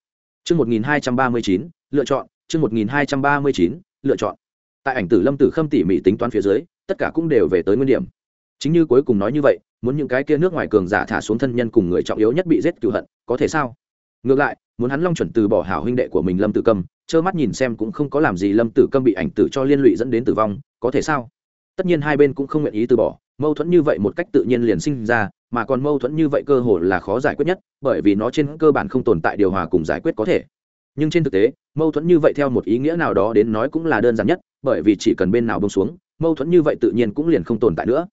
Chương 1239, lựa chọn, chương 1239, lựa chọn. Tại ảnh tử Lâm Tử Khâm tỉ mỉ tính toán phía dưới, tất cả cũng đều về tới nguyên điểm. Chính như cuối cùng nói như vậy, muốn những cái kia nước ngoài cường giả thả xuống thân nhân cùng người trọng yếu nhất bị giết cựu hận, có thể sao? Ngược lại, muốn hắn Long chuẩn từ bỏ hảo huynh đệ của mình Lâm Tử Câm, trơ mắt nhìn xem cũng không có làm gì Lâm Tử Câm bị ảnh tử cho liên lụy dẫn đến tử vong, có thể sao? Tất nhiên hai bên cũng không nguyện ý từ bỏ, mâu thuẫn như vậy một cách tự nhiên liền sinh ra, mà còn mâu thuẫn như vậy cơ hồ là khó giải quyết nhất bởi vì nó trên cơ bản không tồn tại điều hòa cùng giải quyết có thể. Nhưng trên thực tế mâu thuẫn như vậy theo một ý nghĩa nào đó đến nói cũng là đơn giản nhất bởi vì chỉ cần bên nào bông xuống mâu thuẫn như vậy tự nhiên cũng liền không tồn tại nữa.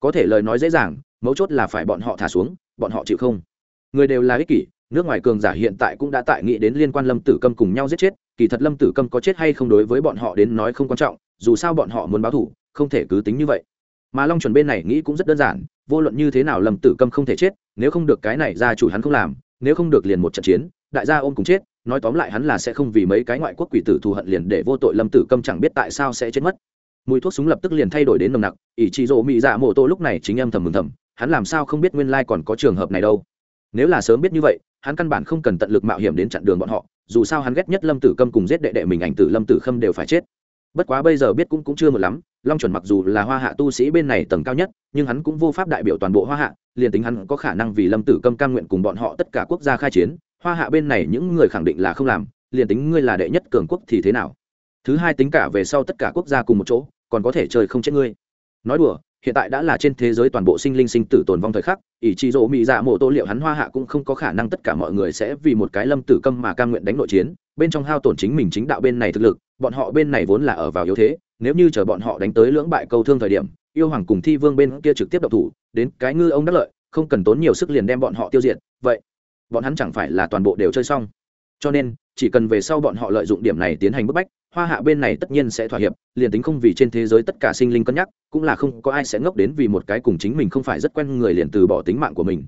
Có thể lời nói dễ dàng mấu chốt là phải bọn họ thả xuống bọn họ chịu không? Người đều là ích kỷ nước ngoài cường giả hiện tại cũng đã tại nghĩ đến liên quan lâm tử câm cùng nhau giết chết, kỳ thật lâm tử câm có chết hay không đối với bọn họ đến nói không quan trọng, dù sao bọn họ muốn báo thủ không thể cứ tính như vậy. Mà long chuẩn bên này nghĩ cũng rất đơn giản, vô luận như thế nào lâm tử câm không thể chết, nếu không được cái này ra chủ hắn không làm, nếu không được liền một trận chiến, đại gia ôm cùng chết, nói tóm lại hắn là sẽ không vì mấy cái ngoại quốc quỷ tử thù hận liền để vô tội lâm tử câm chẳng biết tại sao sẽ chết mất. Mùi thuốc súng lập tức liền thay đổi đến nồng nặc, ỷ trị rỗ mị dạ mộ tô lúc này chính âm thầm mừng thầm, hắn làm sao không biết nguyên lai còn có trường hợp này đâu nếu là sớm biết như vậy, hắn căn bản không cần tận lực mạo hiểm đến chặn đường bọn họ, dù sao hắn ghét nhất lâm tử câm cùng giết đệ đệ mình ảnh tử lâm tử khâm đều phải chết. Bất quá bây giờ biết cũng cũng chưa một lắm, long chuẩn mặc dù là hoa hạ tu sĩ bên này tầng cao nhất, nhưng hắn cũng vô pháp đại biểu toàn bộ hoa hạ, liền tính hắn có khả năng vì lâm tử câm cam nguyện cùng bọn họ tất cả quốc gia khai chiến, hoa hạ bên này những người khẳng định là không làm, liền tính ngươi là đệ nhất cường quốc thì thế nào? Thứ hai tính cả về sau tất cả quốc gia cùng một chỗ, còn có thể chơi không chết ngươi. Nói đùa, hiện tại đã là trên thế giới toàn bộ sinh linh sinh tử tồn vong thời khắc ỷ trị rỗ mỹ dạ mộ tô liệu hắn hoa hạ cũng không có khả năng tất cả mọi người sẽ vì một cái lâm tử câm mà cam nguyện đánh nội chiến, bên trong hao tổn chính mình chính đạo bên này thực lực, bọn họ bên này vốn là ở vào yếu thế, nếu như chờ bọn họ đánh tới lưỡng bại câu thương thời điểm, yêu hoàng cùng thi vương bên kia trực tiếp độc thủ, đến cái ngư ông đắc lợi, không cần tốn nhiều sức liền đem bọn họ tiêu diệt, vậy, bọn hắn chẳng phải là toàn bộ đều chơi xong. Cho nên, chỉ cần về sau bọn họ lợi dụng điểm này tiến hành bức bách hoa hạ bên này tất nhiên sẽ thỏa hiệp, liền tính không vì trên thế giới tất cả sinh linh cân nhắc, cũng là không có ai sẽ ngốc đến vì một cái cùng chính mình không phải rất quen người liền từ bỏ tính mạng của mình.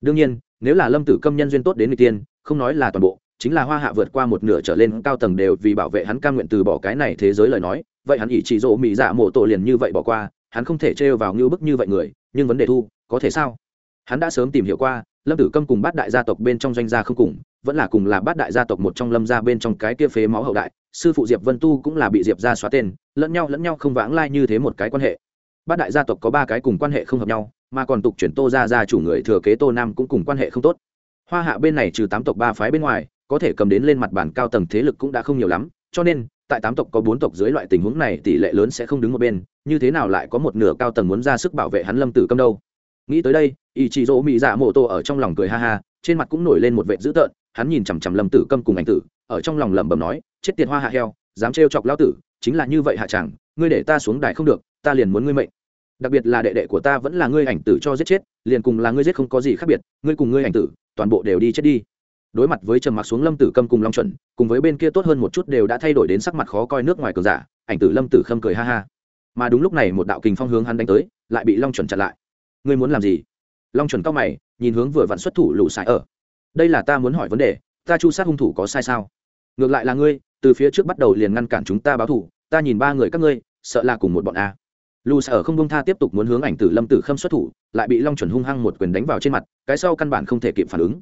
Đương nhiên, nếu là lâm tử câm nhân duyên tốt đến người tiên, không nói là toàn bộ, chính là hoa hạ vượt qua một nửa trở lên cao tầng đều vì bảo vệ hắn cam nguyện từ bỏ cái này thế giới lời nói, vậy hắn ỷ chỉ dỗ mỹ dạ mộ tổ liền như vậy bỏ qua, hắn không thể trêu vào ngưu bức như vậy người, nhưng vấn đề thu, có thể sao? Hắn đã sớm tìm hiểu qua, lâm tử câm cùng bát đại gia tộc bên trong doanh gia không cùng vẫn là cùng là bát đại gia tộc một trong lâm gia bên trong cái kia phế máu hậu đại, sư phụ diệp vân tu cũng là bị diệp gia xóa tên, lẫn nhau lẫn nhau không vãng lai như thế một cái quan hệ. Bát đại gia tộc có ba cái cùng quan hệ không hợp nhau, mà còn tục chuyển tô gia gia chủ người thừa kế tô nam cũng cùng quan hệ không tốt. Hoa hạ bên này trừ tám tộc ba phái bên ngoài, có thể cầm đến lên mặt bản cao tầng thế lực cũng đã không nhiều lắm, cho nên, tại tám tộc có bốn tộc dưới loại tình huống này, tỷ lệ lớn sẽ không đứng một bên, như thế nào lại có một nửa cao tầng muốn ra sức bảo vệ hắn lâm tử câm đâu? Nghĩ tới đây ý chị rỗ mỹ dạ mô tô ở trong lòng cười ha ha, trên mặt cũng nổi lên một vệ dữ tợn, hắn nhìn chằm chằm lâm tử câm cùng anh tử, ở trong lòng lẩm bẩm nói, chết tiệt hoa hạ heo, dám trêu chọc lão tử, chính là như vậy hạ chẳng, ngươi để ta xuống đài không được, ta liền muốn ngươi mệnh. Đặc biệt là đệ đệ của ta vẫn là ngươi ảnh tử cho giết chết, liền cùng là ngươi giết không có gì khác biệt, ngươi cùng ngươi ảnh tử, toàn bộ đều đi chết đi. Đối mặt với trầm mặc xuống lâm tử câm cùng long chuẩn, cùng với bên kia tốt hơn một chút đều đã thay đổi đến sắc mặt khó coi nước ngoài cờ giả, ảnh tử lâm tử khâm cười ha ha. Mà đúng lúc này một đạo kình phong hướng hắn đánh tới, lại bị long chuẩn chặn lại ngươi muốn làm gì? Long chuẩn cao mày, nhìn hướng vừa vặn xuất thủ lũ sải ở. Đây là ta muốn hỏi vấn đề, ta chu sát hung thủ có sai sao? Ngược lại là ngươi, từ phía trước bắt đầu liền ngăn cản chúng ta báo thủ, ta nhìn ba người các ngươi, sợ là cùng một bọn a. Lù sở không bông tha tiếp tục muốn hướng ảnh tử lâm tử khâm xuất thủ, lại bị long chuẩn hung hăng một quyền đánh vào trên mặt, cái sau căn bản không thể kịp phản ứng.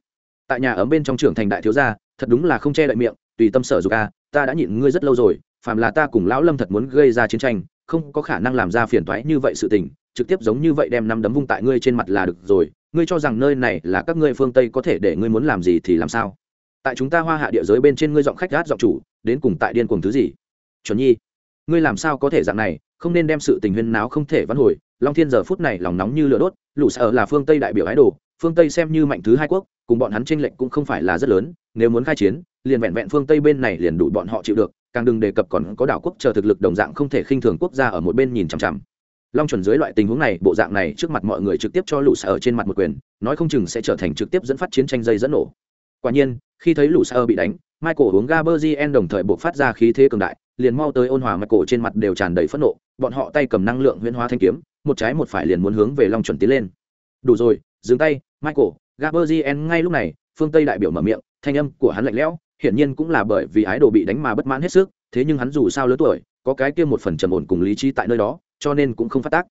Tại nhà ấm bên trong trưởng thành đại thiếu gia, thật đúng là không che đậy miệng, tùy tâm sở dục a, ta đã nhịn ngươi rất lâu rồi, phàm là ta cùng lão lâm thật muốn gây ra chiến tranh, không có khả năng làm ra phiền toái như vậy sự tình trực tiếp giống như vậy đem năm đấm vung tại ngươi trên mặt là được rồi, ngươi cho rằng nơi này là các ngươi phương tây có thể để ngươi muốn làm gì thì làm sao? Tại chúng ta hoa hạ địa giới bên trên ngươi giọng khách gát giọng chủ, đến cùng tại điên cuồng thứ gì? Chuẩn nhi, ngươi làm sao có thể dạng này, không nên đem sự tình huyên náo không thể vãn hồi. Long thiên giờ phút này lòng nóng như lửa đốt, lũ sợ là phương tây đại biểu ái đồ, phương tây xem như mạnh thứ hai quốc, cùng bọn hắn tranh lệnh cũng không phải là rất lớn, nếu muốn khai chiến, liền vẹn vẹn phương tây bên này liền đủ bọn họ chịu được, càng đừng đề cập còn có đảo quốc chờ thực lực đồng dạng không thể khinh thường quốc gia ở một bên nhìn chằm chằm long chuẩn dưới loại tình huống này, bộ dạng này trước mặt mọi người trực tiếp cho lũ sở trên mặt một quyền, nói không chừng sẽ trở thành trực tiếp dẫn phát chiến tranh dây dẫn nổ. Quả nhiên, khi thấy lũ sở bị đánh, michael uống gaberzien đồng thời buộc phát ra khí thế cường đại, liền mau tới ôn hòa mặt cổ trên mặt đều tràn đầy phẫn nộ, bọn họ tay cầm năng lượng huyễn hóa thanh kiếm, một trái một phải liền muốn hướng về long chuẩn tiến lên. Đủ rồi, dừng tay, michael gaberzien ngay lúc này, phương tây đại biểu mở miệng, thanh âm của hắn lạnh lẽo, hiển nhiên cũng là bởi vì ái đồ bị đánh mà bất mãn hết sức, thế nhưng hắn dù sao lớn tuổi, có cái kia một phần trầm ổn cùng lý trí tại nơi đó cho nên cũng không phát tác.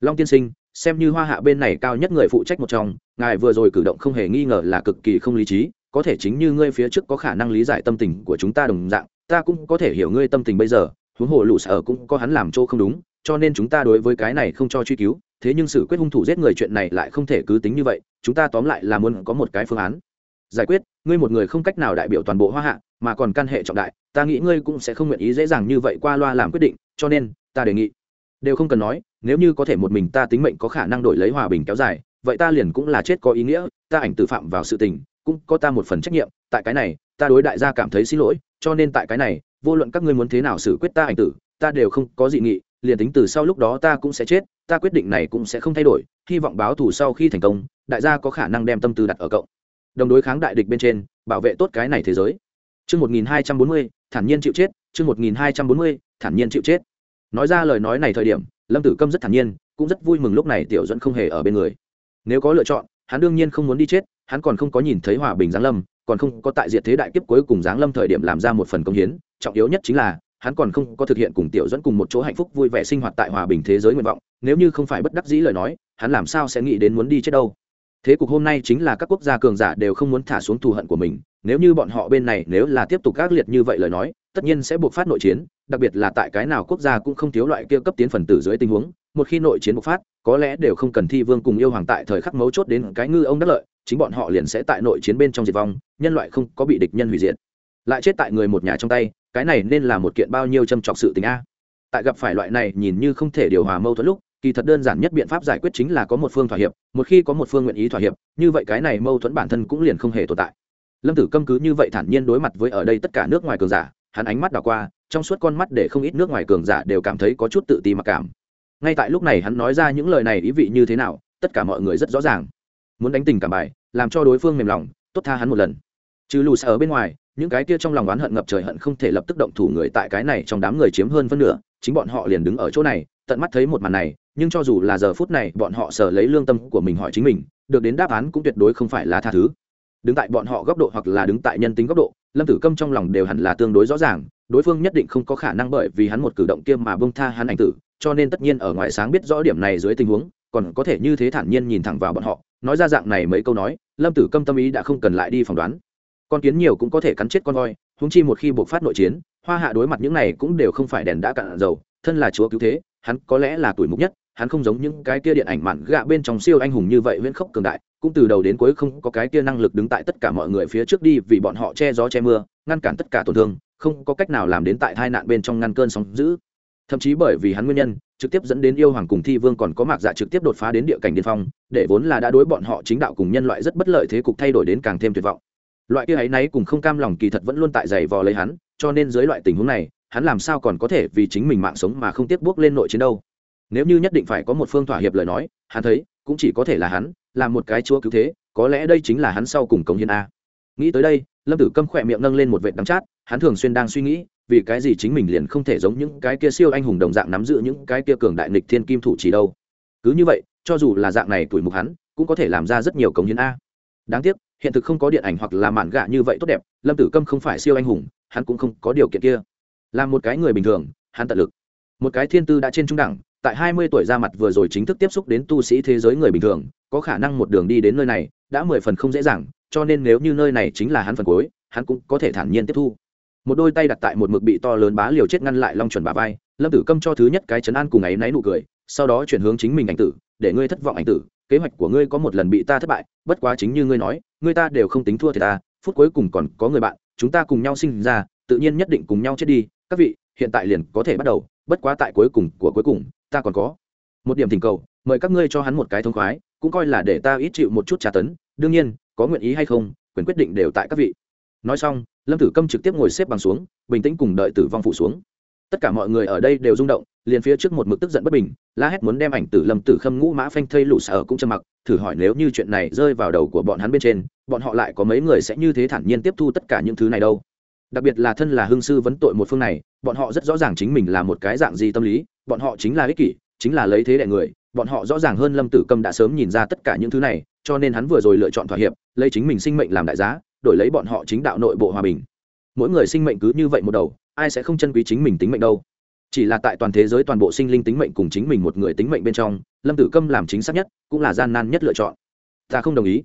Long tiên sinh, xem như hoa hạ bên này cao nhất người phụ trách một trong, ngài vừa rồi cử động không hề nghi ngờ là cực kỳ không lý trí, có thể chính như ngươi phía trước có khả năng lý giải tâm tình của chúng ta đồng dạng, ta cũng có thể hiểu ngươi tâm tình bây giờ, huống hồ lũ sở cũng có hắn làm chỗ không đúng, cho nên chúng ta đối với cái này không cho truy cứu, thế nhưng sự quyết hung thủ giết người chuyện này lại không thể cứ tính như vậy, chúng ta tóm lại là muốn có một cái phương án. Giải quyết, ngươi một người không cách nào đại biểu toàn bộ hoa hạ, mà còn căn hệ trọng đại, ta nghĩ ngươi cũng sẽ không nguyện ý dễ dàng như vậy qua loa làm quyết định, cho nên, ta đề nghị đều không cần nói nếu như có thể một mình ta tính mệnh có khả năng đổi lấy hòa bình kéo dài vậy ta liền cũng là chết có ý nghĩa ta ảnh tử phạm vào sự tình cũng có ta một phần trách nhiệm tại cái này ta đối đại gia cảm thấy xin lỗi cho nên tại cái này vô luận các ngươi muốn thế nào xử quyết ta ảnh tử ta đều không có dị nghị liền tính từ sau lúc đó ta cũng sẽ chết ta quyết định này cũng sẽ không thay đổi hy vọng báo thù sau khi thành công đại gia có khả năng đem tâm tư đặt ở cộng đồng đối kháng đại địch bên trên bảo vệ tốt cái này thế giới Chương 1240, thản nhiên chịu chết, chương 1240, thản nhiên chịu chết. Nói ra lời nói này thời điểm, Lâm Tử Câm rất thản nhiên, cũng rất vui mừng lúc này Tiểu Duẫn không hề ở bên người. Nếu có lựa chọn, hắn đương nhiên không muốn đi chết, hắn còn không có nhìn thấy hòa bình giáng lâm, còn không có tại diện thế đại kiếp cuối cùng giáng lâm thời điểm làm ra một phần công hiến, trọng yếu nhất chính là hắn còn không có thực hiện cùng Tiểu Duẫn cùng một chỗ hạnh phúc vui vẻ sinh hoạt tại hòa bình thế giới nguyện vọng, nếu như không phải bất đắc dĩ lời nói, hắn làm sao sẽ nghĩ đến muốn đi chết đâu. Thế cục hôm nay chính là các quốc gia cường giả đều không muốn thả xuống thù hận của mình, nếu như bọn họ bên này nếu là tiếp tục gác liệt như vậy lời nói tất nhiên sẽ buộc phát nội chiến đặc biệt là tại cái nào quốc gia cũng không thiếu loại kia cấp tiến phần tử dưới tình huống một khi nội chiến bộc phát có lẽ đều không cần thi vương cùng yêu hoàng tại thời khắc mấu chốt đến cái ngư ông đắc lợi chính bọn họ liền sẽ tại nội chiến bên trong diệt vong nhân loại không có bị địch nhân hủy diệt. Lại chết tại người một nhà trong tay cái này nên là một kiện bao nhiêu châm trọc sự tình a. Tại gặp phải loại này nhìn như không thể điều hòa mâu thuẫn lúc kỳ thật đơn giản nhất biện pháp giải quyết chính là có một phương thỏa hiệp, một khi có một phương nguyện ý thỏa hiệp, như vậy cái này mâu thuẫn bản thân cũng liền không hề tồn tại. Lâm tử câm cứ như vậy thản nhiên đối mặt với ở đây tất cả nước ngoài cường giả, hắn ánh mắt đảo qua, trong suốt con mắt để không ít nước ngoài cường giả đều cảm thấy có chút tự ti mặc cảm. Ngay tại lúc này hắn nói ra những lời này ý vị như thế nào, tất cả mọi người rất rõ ràng. Muốn đánh tình cảm bài, làm cho đối phương mềm lòng, tốt tha hắn một lần. Chứ lù xa ở bên ngoài, những cái kia trong lòng oán hận ngập trời hận không thể lập tức động thủ người tại cái này trong đám người chiếm hơn phân nửa chính bọn họ liền đứng ở chỗ này, tận mắt thấy một màn này, nhưng cho dù là giờ phút này bọn họ sở lấy lương tâm của mình hỏi chính mình, được đến đáp án cũng tuyệt đối không phải là tha thứ. Đứng tại bọn họ góc độ hoặc là đứng tại nhân tính góc độ, lâm tử câm trong lòng đều hẳn là tương đối rõ ràng, đối phương nhất định không có khả năng bởi vì hắn một cử động kia mà bông tha hắn ảnh tử, cho nên tất nhiên ở ngoài sáng biết rõ điểm này dưới tình huống, còn có thể như thế thản nhiên nhìn thẳng vào bọn họ, nói ra dạng này mấy câu nói, lâm tử câm tâm ý đã không cần lại đi phỏng đoán. Con kiến nhiều cũng có thể cắn chết con voi huống chi một khi buộc phát nội chiến, hoa hạ đối mặt những này cũng đều không phải đèn đã cạn dầu, thân là chúa cứu thế, hắn có lẽ là tuổi mục nhất, hắn không giống những cái kia điện ảnh mạn gạ bên trong siêu anh hùng như vậy viễn khốc cường đại, cũng từ đầu đến cuối không có cái kia năng lực đứng tại tất cả mọi người phía trước đi vì bọn họ che gió che mưa, ngăn cản tất cả tổn thương, không có cách nào làm đến tại tai nạn bên trong ngăn cơn sóng dữ. Thậm chí bởi vì hắn nguyên nhân, trực tiếp dẫn đến yêu hoàng cùng thi vương còn có mạc dạ trực tiếp đột phá đến địa cảnh điên phong, để vốn là đã đối bọn họ chính đạo cùng nhân loại rất bất lợi thế cục thay đổi đến càng thêm tuyệt vọng loại kia ấy náy cùng không cam lòng kỳ thật vẫn luôn tại giày vò lấy hắn, cho nên dưới loại tình huống này, hắn làm sao còn có thể vì chính mình mạng sống mà không tiếp bước lên nội chiến đâu. Nếu như nhất định phải có một phương thỏa hiệp lời nói, hắn thấy, cũng chỉ có thể là hắn, là một cái chúa cứu thế, có lẽ đây chính là hắn sau cùng cống hiến a. Nghĩ tới đây, lâm tử câm khỏe miệng nâng lên một vệ đắm chát, hắn thường xuyên đang suy nghĩ, vì cái gì chính mình liền không thể giống những cái kia siêu anh hùng đồng dạng nắm giữ những cái kia cường đại nịch thiên kim thủ chỉ đâu. Cứ như vậy, cho dù là dạng này tuổi mục hắn, cũng có thể làm ra rất nhiều cống hiến a. Đáng tiếc hiện thực không có điện ảnh hoặc là mạn gạ như vậy tốt đẹp, lâm tử câm không phải siêu anh hùng, hắn cũng không có điều kiện kia. Là một cái người bình thường, hắn tận lực. Một cái thiên tư đã trên trung đẳng, tại hai mươi tuổi ra mặt vừa rồi chính thức tiếp xúc đến tu sĩ thế giới người bình thường, có khả năng một đường đi đến nơi này, đã mười phần không dễ dàng, cho nên nếu như nơi này chính là hắn phần cuối, hắn cũng có thể thản nhiên tiếp thu. Một đôi tay đặt tại một mực bị to lớn bá liều chết ngăn lại long chuẩn bà vai, lâm tử câm cho thứ nhất cái chấn an cùng ấy náy nụ cười, sau đó chuyển hướng chính mình ảnh tử, để ngươi thất vọng ảnh tử, kế hoạch của ngươi có một lần bị ta thất bại, bất quá chính như ngươi nói người ta đều không tính thua thì ta, phút cuối cùng còn có người bạn, chúng ta cùng nhau sinh ra, tự nhiên nhất định cùng nhau chết đi, các vị, hiện tại liền có thể bắt đầu, bất quá tại cuối cùng của cuối cùng, ta còn có một điểm thỉnh cầu, mời các ngươi cho hắn một cái thông khoái, cũng coi là để ta ít chịu một chút trả tấn, đương nhiên, có nguyện ý hay không, quyền quyết định đều tại các vị. Nói xong, lâm tử câm trực tiếp ngồi xếp bằng xuống, bình tĩnh cùng đợi tử vong phụ xuống tất cả mọi người ở đây đều rung động, liền phía trước một mực tức giận bất bình, la hét muốn đem ảnh tử lâm tử khâm ngũ mã phanh thây lũ sở cũng trầm mặc, thử hỏi nếu như chuyện này rơi vào đầu của bọn hắn bên trên, bọn họ lại có mấy người sẽ như thế thản nhiên tiếp thu tất cả những thứ này đâu? Đặc biệt là thân là hương sư vấn tội một phương này, bọn họ rất rõ ràng chính mình là một cái dạng gì tâm lý, bọn họ chính là ích kỷ, chính là lấy thế đại người, bọn họ rõ ràng hơn lâm tử câm đã sớm nhìn ra tất cả những thứ này, cho nên hắn vừa rồi lựa chọn thỏa hiệp, lấy chính mình sinh mệnh làm đại giá, đổi lấy bọn họ chính đạo nội bộ hòa bình. Mỗi người sinh mệnh cứ như vậy một đầu ai sẽ không chân quý chính mình tính mệnh đâu. Chỉ là tại toàn thế giới toàn bộ sinh linh tính mệnh cùng chính mình một người tính mệnh bên trong, lâm tử câm làm chính xác nhất, cũng là gian nan nhất lựa chọn. Ta không đồng ý.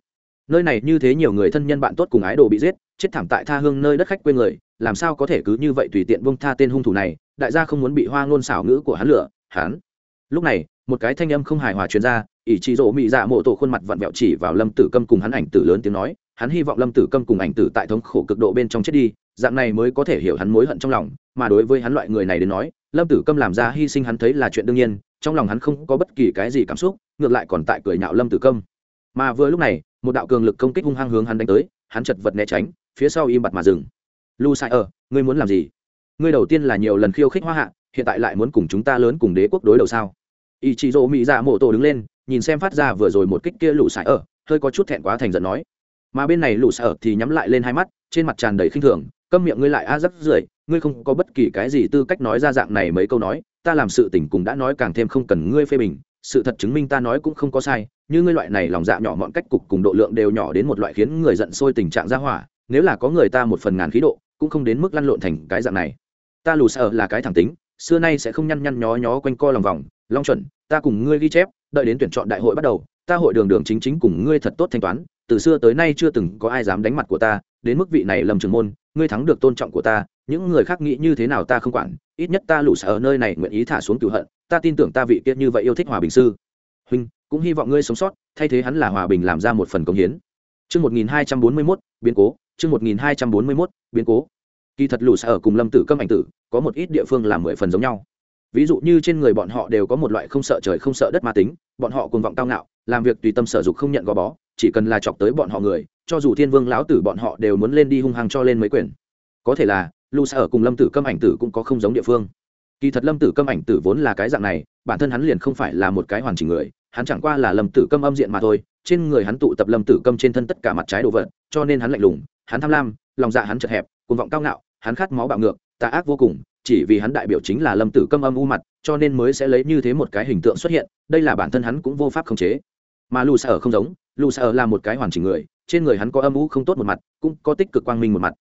Nơi này như thế nhiều người thân nhân bạn tốt cùng ái đồ bị giết, chết thảm tại tha hương nơi đất khách quê người, làm sao có thể cứ như vậy tùy tiện bông tha tên hung thủ này, đại gia không muốn bị hoa ngôn xảo ngữ của hắn lửa hắn. Lúc này, một cái thanh âm không hài hòa truyền ra, ỷ trị rỗ mị dạ mộ tổ khuôn mặt vặn vẹo chỉ vào lâm tử câm cùng hắn ảnh tử lớn tiếng nói hắn hy vọng lâm tử câm cùng ảnh tử tại thống khổ cực độ bên trong chết đi, dạng này mới có thể hiểu hắn mối hận trong lòng, mà đối với hắn loại người này đến nói, lâm tử câm làm ra hy sinh hắn thấy là chuyện đương nhiên, trong lòng hắn không có bất kỳ cái gì cảm xúc, ngược lại còn tại cười nhạo lâm tử câm. Mà vừa lúc này, một đạo cường lực công kích hung hăng hướng hắn đánh tới, hắn chật vật né tránh, phía sau im bặt mà dừng. Lu sai ở ngươi muốn làm gì? Ngươi đầu tiên là nhiều lần khiêu khích hoa hạ, hiện tại lại muốn cùng chúng ta lớn cùng đế quốc đối đầu sao? Ý chị dỗ mỹ dạ mộ tổ đứng lên, nhìn xem phát ra vừa rồi một kích kia lũ Sải ở hơi có chút thẹn quá thành giận nói mà bên này lũ sở thì nhắm lại lên hai mắt, trên mặt tràn đầy khinh thường, câm miệng ngươi lại a rắc rưởi, ngươi không có bất kỳ cái gì tư cách nói ra dạng này mấy câu nói, ta làm sự tình cùng đã nói càng thêm không cần ngươi phê bình, sự thật chứng minh ta nói cũng không có sai, như ngươi loại này lòng dạ nhỏ mọn cách cục cùng độ lượng đều nhỏ đến một loại khiến người giận sôi tình trạng ra hỏa, nếu là có người ta một phần ngàn khí độ, cũng không đến mức lăn lộn thành cái dạng này. Ta lù sợ là cái thẳng tính, xưa nay sẽ không nhăn nhăn nhó nhó quanh co lòng vòng, long chuẩn, ta cùng ngươi ghi chép, đợi đến tuyển chọn đại hội bắt đầu, ta hội đường đường chính chính cùng ngươi thật tốt thanh toán từ xưa tới nay chưa từng có ai dám đánh mặt của ta đến mức vị này lầm trường môn ngươi thắng được tôn trọng của ta những người khác nghĩ như thế nào ta không quản ít nhất ta lũ sở ở nơi này nguyện ý thả xuống cửu hận ta tin tưởng ta vị kiết như vậy yêu thích hòa bình sư huynh cũng hy vọng ngươi sống sót thay thế hắn là hòa bình làm ra một phần công hiến Chương 1241, biến cố, chương 1241, biến cố. Kỳ thật lũ ở cùng Lâm Tử Câm ảnh tử, có một ít địa phương làm mười phần giống nhau. Ví dụ như trên người bọn họ đều có một loại không sợ trời không sợ đất ma tính, bọn họ cuồng vọng cao ngạo, làm việc tùy tâm sở dục không nhận gò bó, chỉ cần là chọc tới bọn họ người, cho dù Thiên Vương lão tử bọn họ đều muốn lên đi hung hăng cho lên mấy quyền. Có thể là, lũ ở cùng Lâm Tử Câm ảnh tử cũng có không giống địa phương. Kỳ thật Lâm Tử Câm ảnh tử vốn là cái dạng này, bản thân hắn liền không phải là một cái hoàn chỉnh người, hắn chẳng qua là Lâm Tử Câm âm diện mà thôi, trên người hắn tụ tập lâm tử câm trên thân tất cả mặt trái đồ vật cho nên hắn lạnh lùng hắn tham lam lòng dạ hắn chật hẹp cuồng vọng cao ngạo hắn khát máu bạo ngược tà ác vô cùng chỉ vì hắn đại biểu chính là lâm tử câm âm u mặt cho nên mới sẽ lấy như thế một cái hình tượng xuất hiện đây là bản thân hắn cũng vô pháp khống chế mà lù ở không giống lù sợ là một cái hoàn chỉnh người, trên người hắn có âm u không tốt một mặt, cũng có tích cực quang minh một mặt.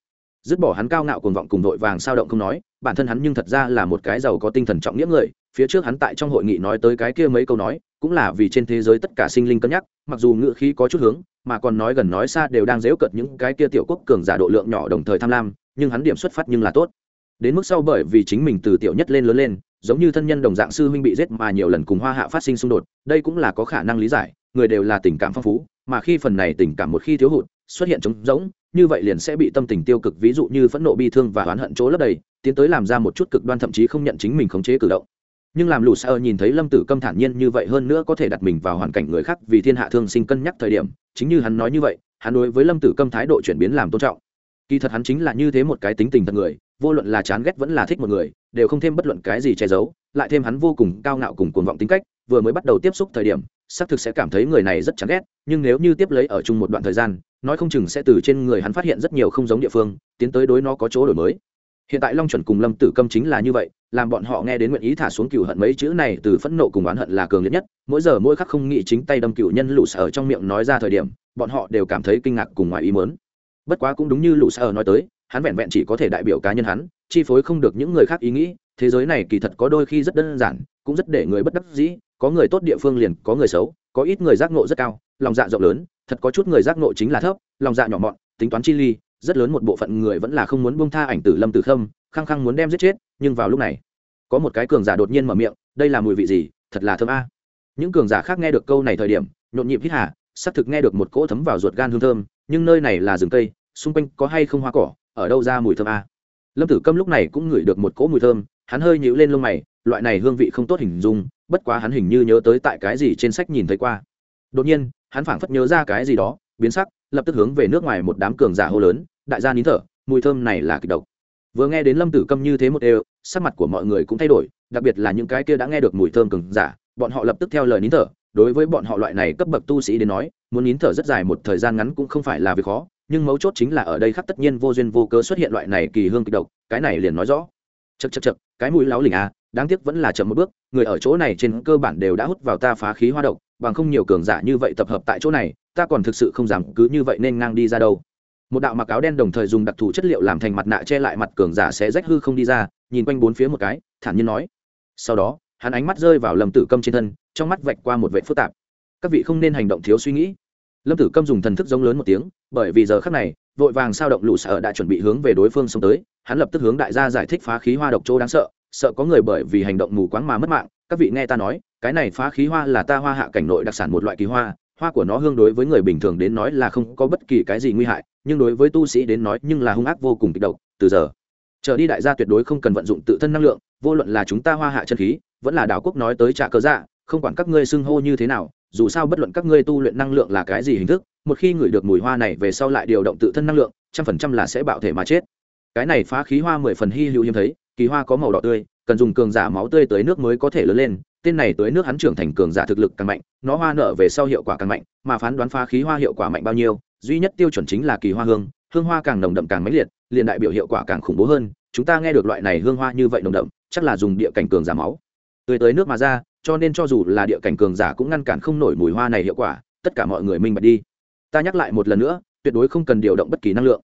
Dứt bỏ hắn cao ngạo cuồng vọng cùng vội vàng sao động không nói, bản thân hắn nhưng thật ra là một cái giàu có tinh thần trọng nghĩa người, phía trước hắn tại trong hội nghị nói tới cái kia mấy câu nói, cũng là vì trên thế giới tất cả sinh linh cân nhắc, mặc dù ngữ khí có chút hướng, mà còn nói gần nói xa đều đang dễu cợt những cái kia tiểu quốc cường giả độ lượng nhỏ đồng thời tham lam, nhưng hắn điểm xuất phát nhưng là tốt. Đến mức sau bởi vì chính mình từ tiểu nhất lên lớn lên giống như thân nhân đồng dạng sư huynh bị giết mà nhiều lần cùng hoa hạ phát sinh xung đột, đây cũng là có khả năng lý giải, người đều là tình cảm phong phú, mà khi phần này tình cảm một khi thiếu hụt, xuất hiện trống rỗng, như vậy liền sẽ bị tâm tình tiêu cực, ví dụ như phẫn nộ bi thương và oán hận chỗ lấp đầy, tiến tới làm ra một chút cực đoan thậm chí không nhận chính mình khống chế cử động. Nhưng làm lù sợ nhìn thấy lâm tử câm thản nhiên như vậy hơn nữa có thể đặt mình vào hoàn cảnh người khác vì thiên hạ thương sinh cân nhắc thời điểm, chính như hắn nói như vậy, hắn đối với lâm tử câm thái độ chuyển biến làm tôn trọng. Kỳ thật hắn chính là như thế một cái tính tình thật người vô luận là chán ghét vẫn là thích một người, đều không thêm bất luận cái gì che giấu, lại thêm hắn vô cùng cao ngạo cùng cuồng vọng tính cách, vừa mới bắt đầu tiếp xúc thời điểm, xác thực sẽ cảm thấy người này rất chán ghét, nhưng nếu như tiếp lấy ở chung một đoạn thời gian, nói không chừng sẽ từ trên người hắn phát hiện rất nhiều không giống địa phương, tiến tới đối nó có chỗ đổi mới. Hiện tại long chuẩn cùng lâm tử câm chính là như vậy, làm bọn họ nghe đến nguyện ý thả xuống cựu hận mấy chữ này từ phẫn nộ cùng oán hận là cường liệt nhất, mỗi giờ mỗi khắc không nghĩ chính tay đâm cựu nhân lũ sở trong miệng nói ra thời điểm, bọn họ đều cảm thấy kinh ngạc cùng ngoài ý mớn bất quá cũng đúng như lũ sở nói tới hắn vẹn vẹn chỉ có thể đại biểu cá nhân hắn, chi phối không được những người khác ý nghĩ, thế giới này kỳ thật có đôi khi rất đơn giản, cũng rất để người bất đắc dĩ, có người tốt địa phương liền có người xấu, có ít người giác ngộ rất cao, lòng dạ rộng lớn, thật có chút người giác ngộ chính là thấp, lòng dạ nhỏ mọn, tính toán chi ly, rất lớn một bộ phận người vẫn là không muốn buông tha ảnh tử lâm tử khâm, khăng khăng muốn đem giết chết, nhưng vào lúc này, có một cái cường giả đột nhiên mở miệng, đây là mùi vị gì? Thật là thơm a. Những cường giả khác nghe được câu này thời điểm, nhộn nhịp hít hà, xác thực nghe được một cỗ thấm vào ruột gan hương thơm, nhưng nơi này là rừng cây, xung quanh có hay không hoa cỏ ở đâu ra mùi thơm a lâm tử câm lúc này cũng ngửi được một cỗ mùi thơm, hắn hơi nhíu lên lông mày, loại này hương vị không tốt hình dung, bất quá hắn hình như nhớ tới tại cái gì trên sách nhìn thấy qua. Đột nhiên, hắn phảng phất nhớ ra cái gì đó, biến sắc, lập tức hướng về nước ngoài một đám cường giả hô lớn, đại gia nín thở, mùi thơm này là kịch độc. Vừa nghe đến lâm tử câm như thế một đều, sắc mặt của mọi người cũng thay đổi, đặc biệt là những cái kia đã nghe được mùi thơm cường giả, bọn họ lập tức theo lời nín thở. Đối với bọn họ loại này cấp bậc tu sĩ đến nói, muốn nín thở rất dài một thời gian ngắn cũng không phải là việc khó nhưng mấu chốt chính là ở đây khắc tất nhiên vô duyên vô cớ xuất hiện loại này kỳ hương kịch độc, cái này liền nói rõ. Chật chật chật cái mũi láo lỉnh à đáng tiếc vẫn là chậm một bước, người ở chỗ này trên cơ bản đều đã hút vào ta phá khí hoa độc, bằng không nhiều cường giả như vậy tập hợp tại chỗ này, ta còn thực sự không dám cứ như vậy nên ngang đi ra đâu. Một đạo mặc áo đen đồng thời dùng đặc thù chất liệu làm thành mặt nạ che lại mặt cường giả sẽ rách hư không đi ra, nhìn quanh bốn phía một cái, thản nhiên nói. Sau đó, hắn ánh mắt rơi vào lầm tử câm trên thân, trong mắt vạch qua một vệ phức tạp. Các vị không nên hành động thiếu suy nghĩ lâm tử câm dùng thần thức giống lớn một tiếng, bởi vì giờ khắc này, vội vàng sao động lũ sợ đã chuẩn bị hướng về đối phương xông tới, hắn lập tức hướng đại gia giải thích phá khí hoa độc chỗ đáng sợ sợ có người bởi vì hành động mù quáng mà mất mạng. Các vị nghe ta nói, cái này phá khí hoa là ta hoa hạ cảnh nội đặc sản một loại kỳ hoa hoa của nó hương đối với người bình thường đến nói là không có bất kỳ cái gì nguy hại, nhưng đối với tu sĩ đến nói nhưng là hung ác vô cùng kịch độc. Từ giờ, trở đi đại gia tuyệt đối không cần vận dụng tự thân năng lượng, vô luận là chúng ta hoa hạ chân khí, vẫn là đảo quốc nói tới trả cớ dạ không quản các ngươi xưng hô như thế nào dù sao bất luận các ngươi tu luyện năng lượng là cái gì hình thức, một khi ngửi được mùi hoa này về sau lại điều động tự thân năng lượng, trăm phần trăm là sẽ bạo thể mà chết. Cái này phá khí hoa mười phần hy hữu hiếm thấy, kỳ hoa có màu đỏ tươi, cần dùng cường giả máu tươi tới nước mới có thể lớn lên, tên này tới nước hắn trưởng thành cường giả thực lực càng mạnh, nó hoa nở về sau hiệu quả càng mạnh, mà phán đoán phá khí hoa hiệu quả mạnh bao nhiêu, duy nhất tiêu chuẩn chính là kỳ hoa hương hương hoa càng nồng đậm càng mãnh liệt, liền đại biểu hiệu quả càng khủng bố hơn, chúng ta nghe được loại này hương hoa như vậy nồng đậm, chắc là dùng địa cảnh cường giả máu. Tươi tới nước mà ra cho nên cho dù là địa cảnh cường giả cũng ngăn cản không nổi mùi hoa này hiệu quả, tất cả mọi người minh bạch đi. Ta nhắc lại một lần nữa, tuyệt đối không cần điều động bất kỳ năng lượng.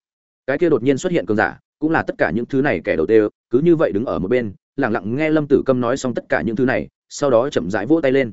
Cái kia đột nhiên xuất hiện cường giả, cũng là tất cả những thứ này kẻ đầu tiên cứ như vậy đứng ở một bên lẳng lặng nghe lâm tử câm nói xong tất cả những thứ này, sau đó chậm rãi vỗ tay lên.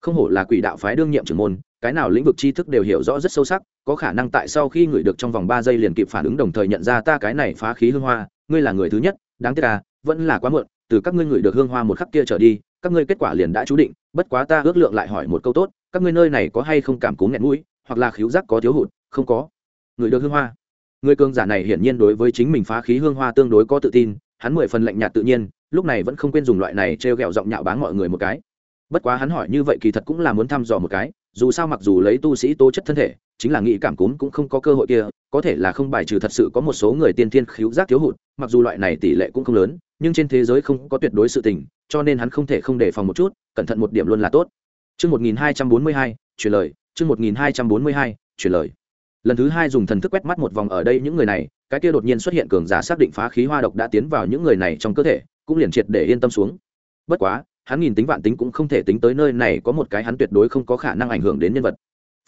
Không hổ là quỷ đạo phái đương nhiệm trưởng môn, cái nào lĩnh vực tri thức đều hiểu rõ rất sâu sắc, có khả năng tại sau khi ngửi được trong vòng ba giây liền kịp phản ứng đồng thời nhận ra ta cái này phá khí hương hoa, ngươi là người thứ nhất, đáng tiếc à vẫn là quá muộn từ các ngươi ngửi được hương hoa một khắc kia trở đi, các ngươi kết quả liền đã chú định, bất quá ta ước lượng lại hỏi một câu tốt, các ngươi nơi này có hay không cảm cúm nghẹn mũi, hoặc là khiếu giác có thiếu hụt? Không có. Người được hương hoa. Người cường giả này hiển nhiên đối với chính mình phá khí hương hoa tương đối có tự tin, hắn mười phần lạnh nhạt tự nhiên, lúc này vẫn không quên dùng loại này t r e o g ẹ o giọng nhạo báng mọi người một cái. Bất quá hắn hỏi như vậy kỳ thật cũng là muốn thăm dò một cái, dù sao mặc dù lấy tu sĩ tố chất thân thể, chính là nghĩ cảm cúm cũng không có cơ hội kia, có thể là không bài trừ thật sự có một số người tiên thiên khiếu giác thiếu hụt, mặc dù loại này tỷ lệ cũng không lớn nhưng trên thế giới không có tuyệt đối sự tình cho nên hắn không thể không đề phòng một chút cẩn thận một điểm luôn là tốt Chương 1242, truyền lời, chương 1242, truyền lời. Lần thứ hai dùng thần thức quét mắt một vòng ở đây những người này, cái kia đột nhiên xuất hiện cường giả xác định phá khí hoa độc đã tiến vào những người này trong cơ thể, cũng liền triệt để yên tâm xuống. Bất quá, hắn nhìn tính vạn tính cũng không thể tính tới nơi này có một cái hắn tuyệt đối không có khả năng ảnh hưởng đến nhân vật.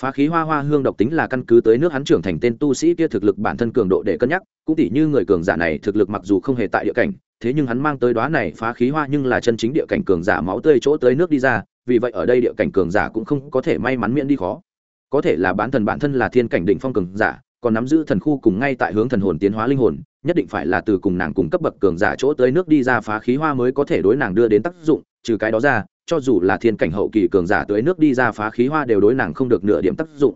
Phá khí hoa hoa hương độc tính là căn cứ tới nước hắn trưởng thành tên tu sĩ kia thực lực bản thân cường độ để cân nhắc, cũng tỉ như người cường giả này thực lực mặc dù không hề tại địa cảnh, thế nhưng hắn mang tới đoá này phá khí hoa nhưng là chân chính địa cảnh cường giả máu tươi chỗ tới nước đi ra, vì vậy ở đây địa cảnh cường giả cũng không có thể may mắn miễn đi khó. Có thể là bán thần bản thân là thiên cảnh đỉnh phong cường giả còn nắm giữ thần khu cùng ngay tại hướng thần hồn tiến hóa linh hồn nhất định phải là từ cùng nàng cùng cấp bậc cường giả chỗ tới nước đi ra phá khí hoa mới có thể đối nàng đưa đến tác dụng trừ cái đó ra cho dù là thiên cảnh hậu kỳ cường giả tưới nước đi ra phá khí hoa đều đối nàng không được nửa điểm tác dụng.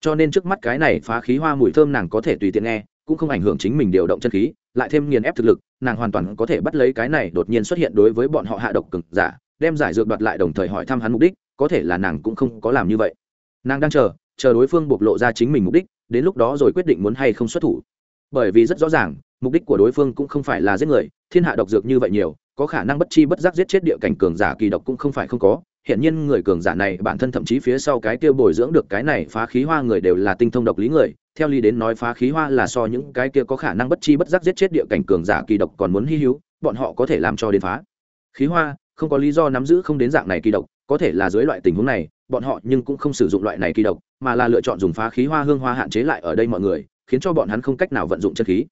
Cho nên trước mắt cái này phá khí hoa mùi thơm nàng có thể tùy tiện nghe, cũng không ảnh hưởng chính mình điều động chân khí, lại thêm nghiền ép thực lực, nàng hoàn toàn có thể bắt lấy cái này đột nhiên xuất hiện đối với bọn họ hạ độc cường giả, đem giải dược đoạt lại đồng thời hỏi thăm hắn mục đích, có thể là nàng cũng không có làm như vậy. Nàng đang chờ chờ đối phương bộc lộ ra chính mình mục đích, đến lúc đó rồi quyết định muốn hay không xuất thủ. Bởi vì rất rõ ràng, mục đích của đối phương cũng không phải là giết người, thiên hạ độc dược như vậy nhiều có khả năng bất chi bất giác giết chết địa cảnh cường giả kỳ độc cũng không phải không có. Hiện nhiên người cường giả này, bản thân thậm chí phía sau cái tiêu bồi dưỡng được cái này phá khí hoa người đều là tinh thông độc lý người. Theo lý đến nói phá khí hoa là so những cái kia có khả năng bất chi bất giác giết chết địa cảnh cường giả kỳ độc còn muốn hy hữu, bọn họ có thể làm cho đến phá. Khí hoa, không có lý do nắm giữ không đến dạng này kỳ độc, có thể là dưới loại tình huống này, bọn họ nhưng cũng không sử dụng loại này kỳ độc, mà là lựa chọn dùng phá khí hoa hương hoa hạn chế lại ở đây mọi người, khiến cho bọn hắn không cách nào vận dụng chân khí.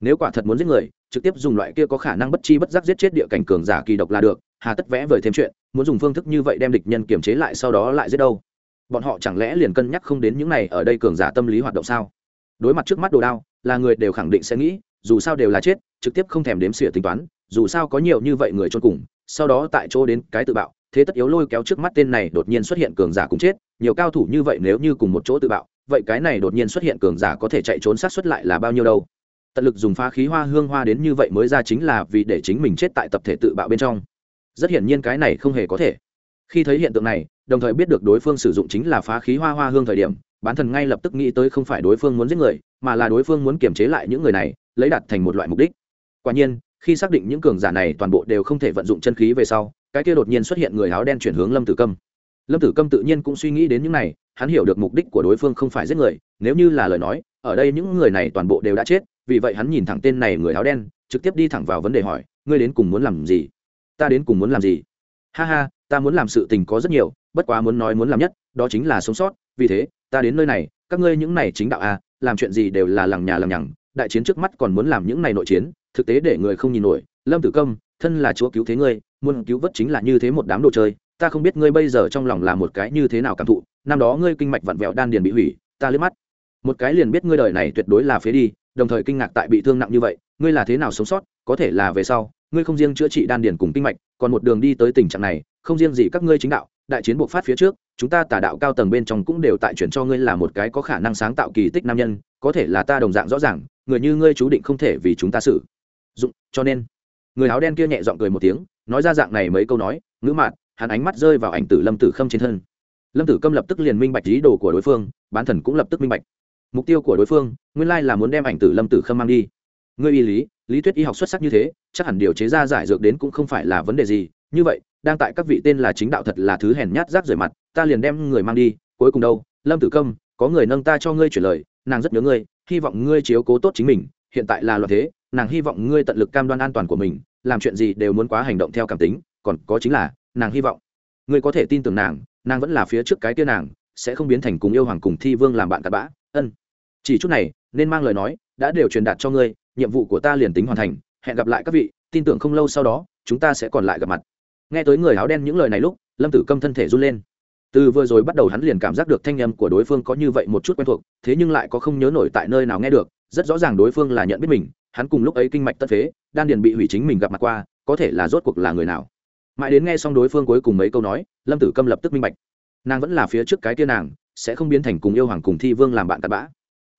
Nếu quả thật muốn giết người trực tiếp dùng loại kia có khả năng bất chi bất giác giết chết địa cảnh cường giả kỳ độc là được, hà tất vẽ vời thêm chuyện, muốn dùng phương thức như vậy đem địch nhân kiềm chế lại sau đó lại giết đâu? Bọn họ chẳng lẽ liền cân nhắc không đến những này ở đây cường giả tâm lý hoạt động sao? Đối mặt trước mắt đồ đao, là người đều khẳng định sẽ nghĩ, dù sao đều là chết, trực tiếp không thèm đếm xỉa tính toán, dù sao có nhiều như vậy người trôn cùng, sau đó tại chỗ đến cái tự bạo, thế tất yếu lôi kéo trước mắt tên này đột nhiên xuất hiện cường giả cũng chết, nhiều cao thủ như vậy nếu như cùng một chỗ tự bạo, vậy cái này đột nhiên xuất hiện cường giả có thể chạy trốn sát xuất lại là bao nhiêu đâu? Tận lực dùng phá khí hoa hương hoa đến như vậy mới ra chính là vì để chính mình chết tại tập thể tự bạo bên trong. Rất hiển nhiên cái này không hề có thể. Khi thấy hiện tượng này, đồng thời biết được đối phương sử dụng chính là phá khí hoa hoa hương thời điểm, bán thần ngay lập tức nghĩ tới không phải đối phương muốn giết người, mà là đối phương muốn kiềm chế lại những người này, lấy đạt thành một loại mục đích. Quả nhiên, khi xác định những cường giả này toàn bộ đều không thể vận dụng chân khí về sau, cái kia đột nhiên xuất hiện người áo đen chuyển hướng lâm tử câm. Lâm tử câm tự nhiên cũng suy nghĩ đến những này, hắn hiểu được mục đích của đối phương không phải giết người, nếu như là lời nói, ở đây những người này toàn bộ đều đã chết vì vậy hắn nhìn thẳng tên này người áo đen trực tiếp đi thẳng vào vấn đề hỏi ngươi đến cùng muốn làm gì? Ta đến cùng muốn làm gì? Ha ha ta muốn làm sự tình có rất nhiều bất quá muốn nói muốn làm nhất đó chính là sống sót vì thế ta đến nơi này các ngươi những này chính đạo a à, làm chuyện gì đều là lằng nhà lằng nhằng đại chiến trước mắt còn muốn làm những này nội chiến thực tế để người không nhìn nổi lâm tử công thân là chúa cứu thế ngươi muốn cứu vớt chính là như thế một đám đồ chơi ta không biết ngươi bây giờ trong lòng là một cái như thế nào cảm thụ năm đó ngươi kinh mạch vặn vẹo đan điền bị hủy ta liếc mắt một cái liền biết ngươi đời này tuyệt đối là phế đi đồng thời kinh ngạc tại bị thương nặng như vậy, ngươi là thế nào sống sót, có thể là về sau, ngươi không riêng chữa trị đan điền cùng kinh mạch, còn một đường đi tới tình trạng này, không riêng gì các ngươi chính đạo, đại chiến buộc phát phía trước, chúng ta tà đạo cao tầng bên trong cũng đều tại chuyển cho ngươi là một cái có khả năng sáng tạo kỳ tích nam nhân, có thể là ta đồng dạng rõ ràng, người như ngươi chú định không thể vì chúng ta xử. Dụng, cho nên, người áo đen kia nhẹ giọng cười một tiếng, nói ra dạng này mấy câu nói, ngữ mạn, hắn ánh mắt rơi vào ảnh tử lâm tử khâm trên thân. Lâm tử câm lập tức liền minh bạch ý đồ của đối phương, bán thần cũng lập tức minh bạch mục tiêu của đối phương, nguyên lai là muốn đem ảnh tử lâm tử khâm mang đi. Ngươi y lý lý thuyết y học xuất sắc như thế, chắc hẳn điều chế ra giải dược đến cũng không phải là vấn đề gì. Như vậy, đang tại các vị tên là chính đạo thật là thứ hèn nhát rác rời mặt, ta liền đem người mang đi, cuối cùng đâu, lâm tử công có người nâng ta cho ngươi chuyển lời, nàng rất nhớ ngươi, hy vọng ngươi chiếu cố tốt chính mình, hiện tại là loạn thế, nàng hy vọng ngươi tận lực cam đoan an toàn của mình, làm chuyện gì đều muốn quá hành động theo cảm tính, còn có chính là, nàng hy vọng. Ngươi có thể tin tưởng nàng nàng vẫn là phía trước cái kia nàng, sẽ không biến thành cùng yêu hoàng cùng thi vương làm bạn cặn bã, ân chỉ chút này, nên mang lời nói, đã đều truyền đạt cho ngươi, nhiệm vụ của ta liền tính hoàn thành, hẹn gặp lại các vị, tin tưởng không lâu sau đó, chúng ta sẽ còn lại gặp mặt. Nghe tới người áo đen những lời này lúc, lâm tử câm thân thể run lên. Từ vừa rồi bắt đầu hắn liền cảm giác được thanh âm của đối phương có như vậy một chút quen thuộc, thế nhưng lại có không nhớ nổi tại nơi nào nghe được, rất rõ ràng đối phương là nhận biết mình, hắn cùng lúc ấy kinh mạch tất phế, đan điền bị hủy chính mình gặp mặt qua, có thể là rốt cuộc là người nào. Mãi đến nghe xong đối phương cuối cùng mấy câu nói, lâm tử câm lập tức minh bạch. Nàng vẫn là phía trước cái tia nàng, sẽ không biến thành cùng yêu hoàng cùng thi vương làm bạn tạt bã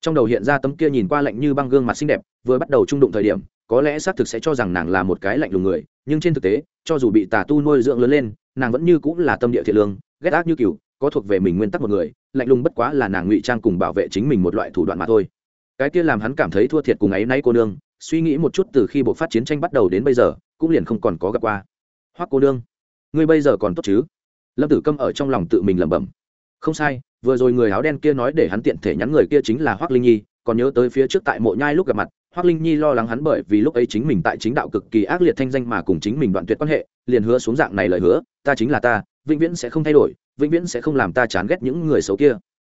trong đầu hiện ra tấm kia nhìn qua lạnh như băng gương mặt xinh đẹp, vừa bắt đầu trung đụng thời điểm, có lẽ xác thực sẽ cho rằng nàng là một cái lạnh lùng người, nhưng trên thực tế, cho dù bị tà tu nuôi dưỡng lớn lên, nàng vẫn như cũng là tâm địa thiện lương, ghét ác như cừu, có thuộc về mình nguyên tắc một người, lạnh lùng bất quá là nàng ngụy trang cùng bảo vệ chính mình một loại thủ đoạn mà thôi. Cái kia làm hắn cảm thấy thua thiệt cùng ấy nay cô nương, suy nghĩ một chút từ khi bộ phát chiến tranh bắt đầu đến bây giờ, cũng liền không còn có gặp qua. Hoắc cô nương, ngươi bây giờ còn tốt chứ? Lâm tử câm ở trong lòng tự mình lẩm bẩm. Không sai vừa rồi người áo đen kia nói để hắn tiện thể nhắn người kia chính là hoắc linh nhi còn nhớ tới phía trước tại mộ nhai lúc gặp mặt hoắc linh nhi lo lắng hắn bởi vì lúc ấy chính mình tại chính đạo cực kỳ ác liệt thanh danh mà cùng chính mình đoạn tuyệt quan hệ liền hứa xuống dạng này lời hứa ta chính là ta vĩnh viễn sẽ không thay đổi vĩnh viễn sẽ không làm ta chán ghét những người xấu kia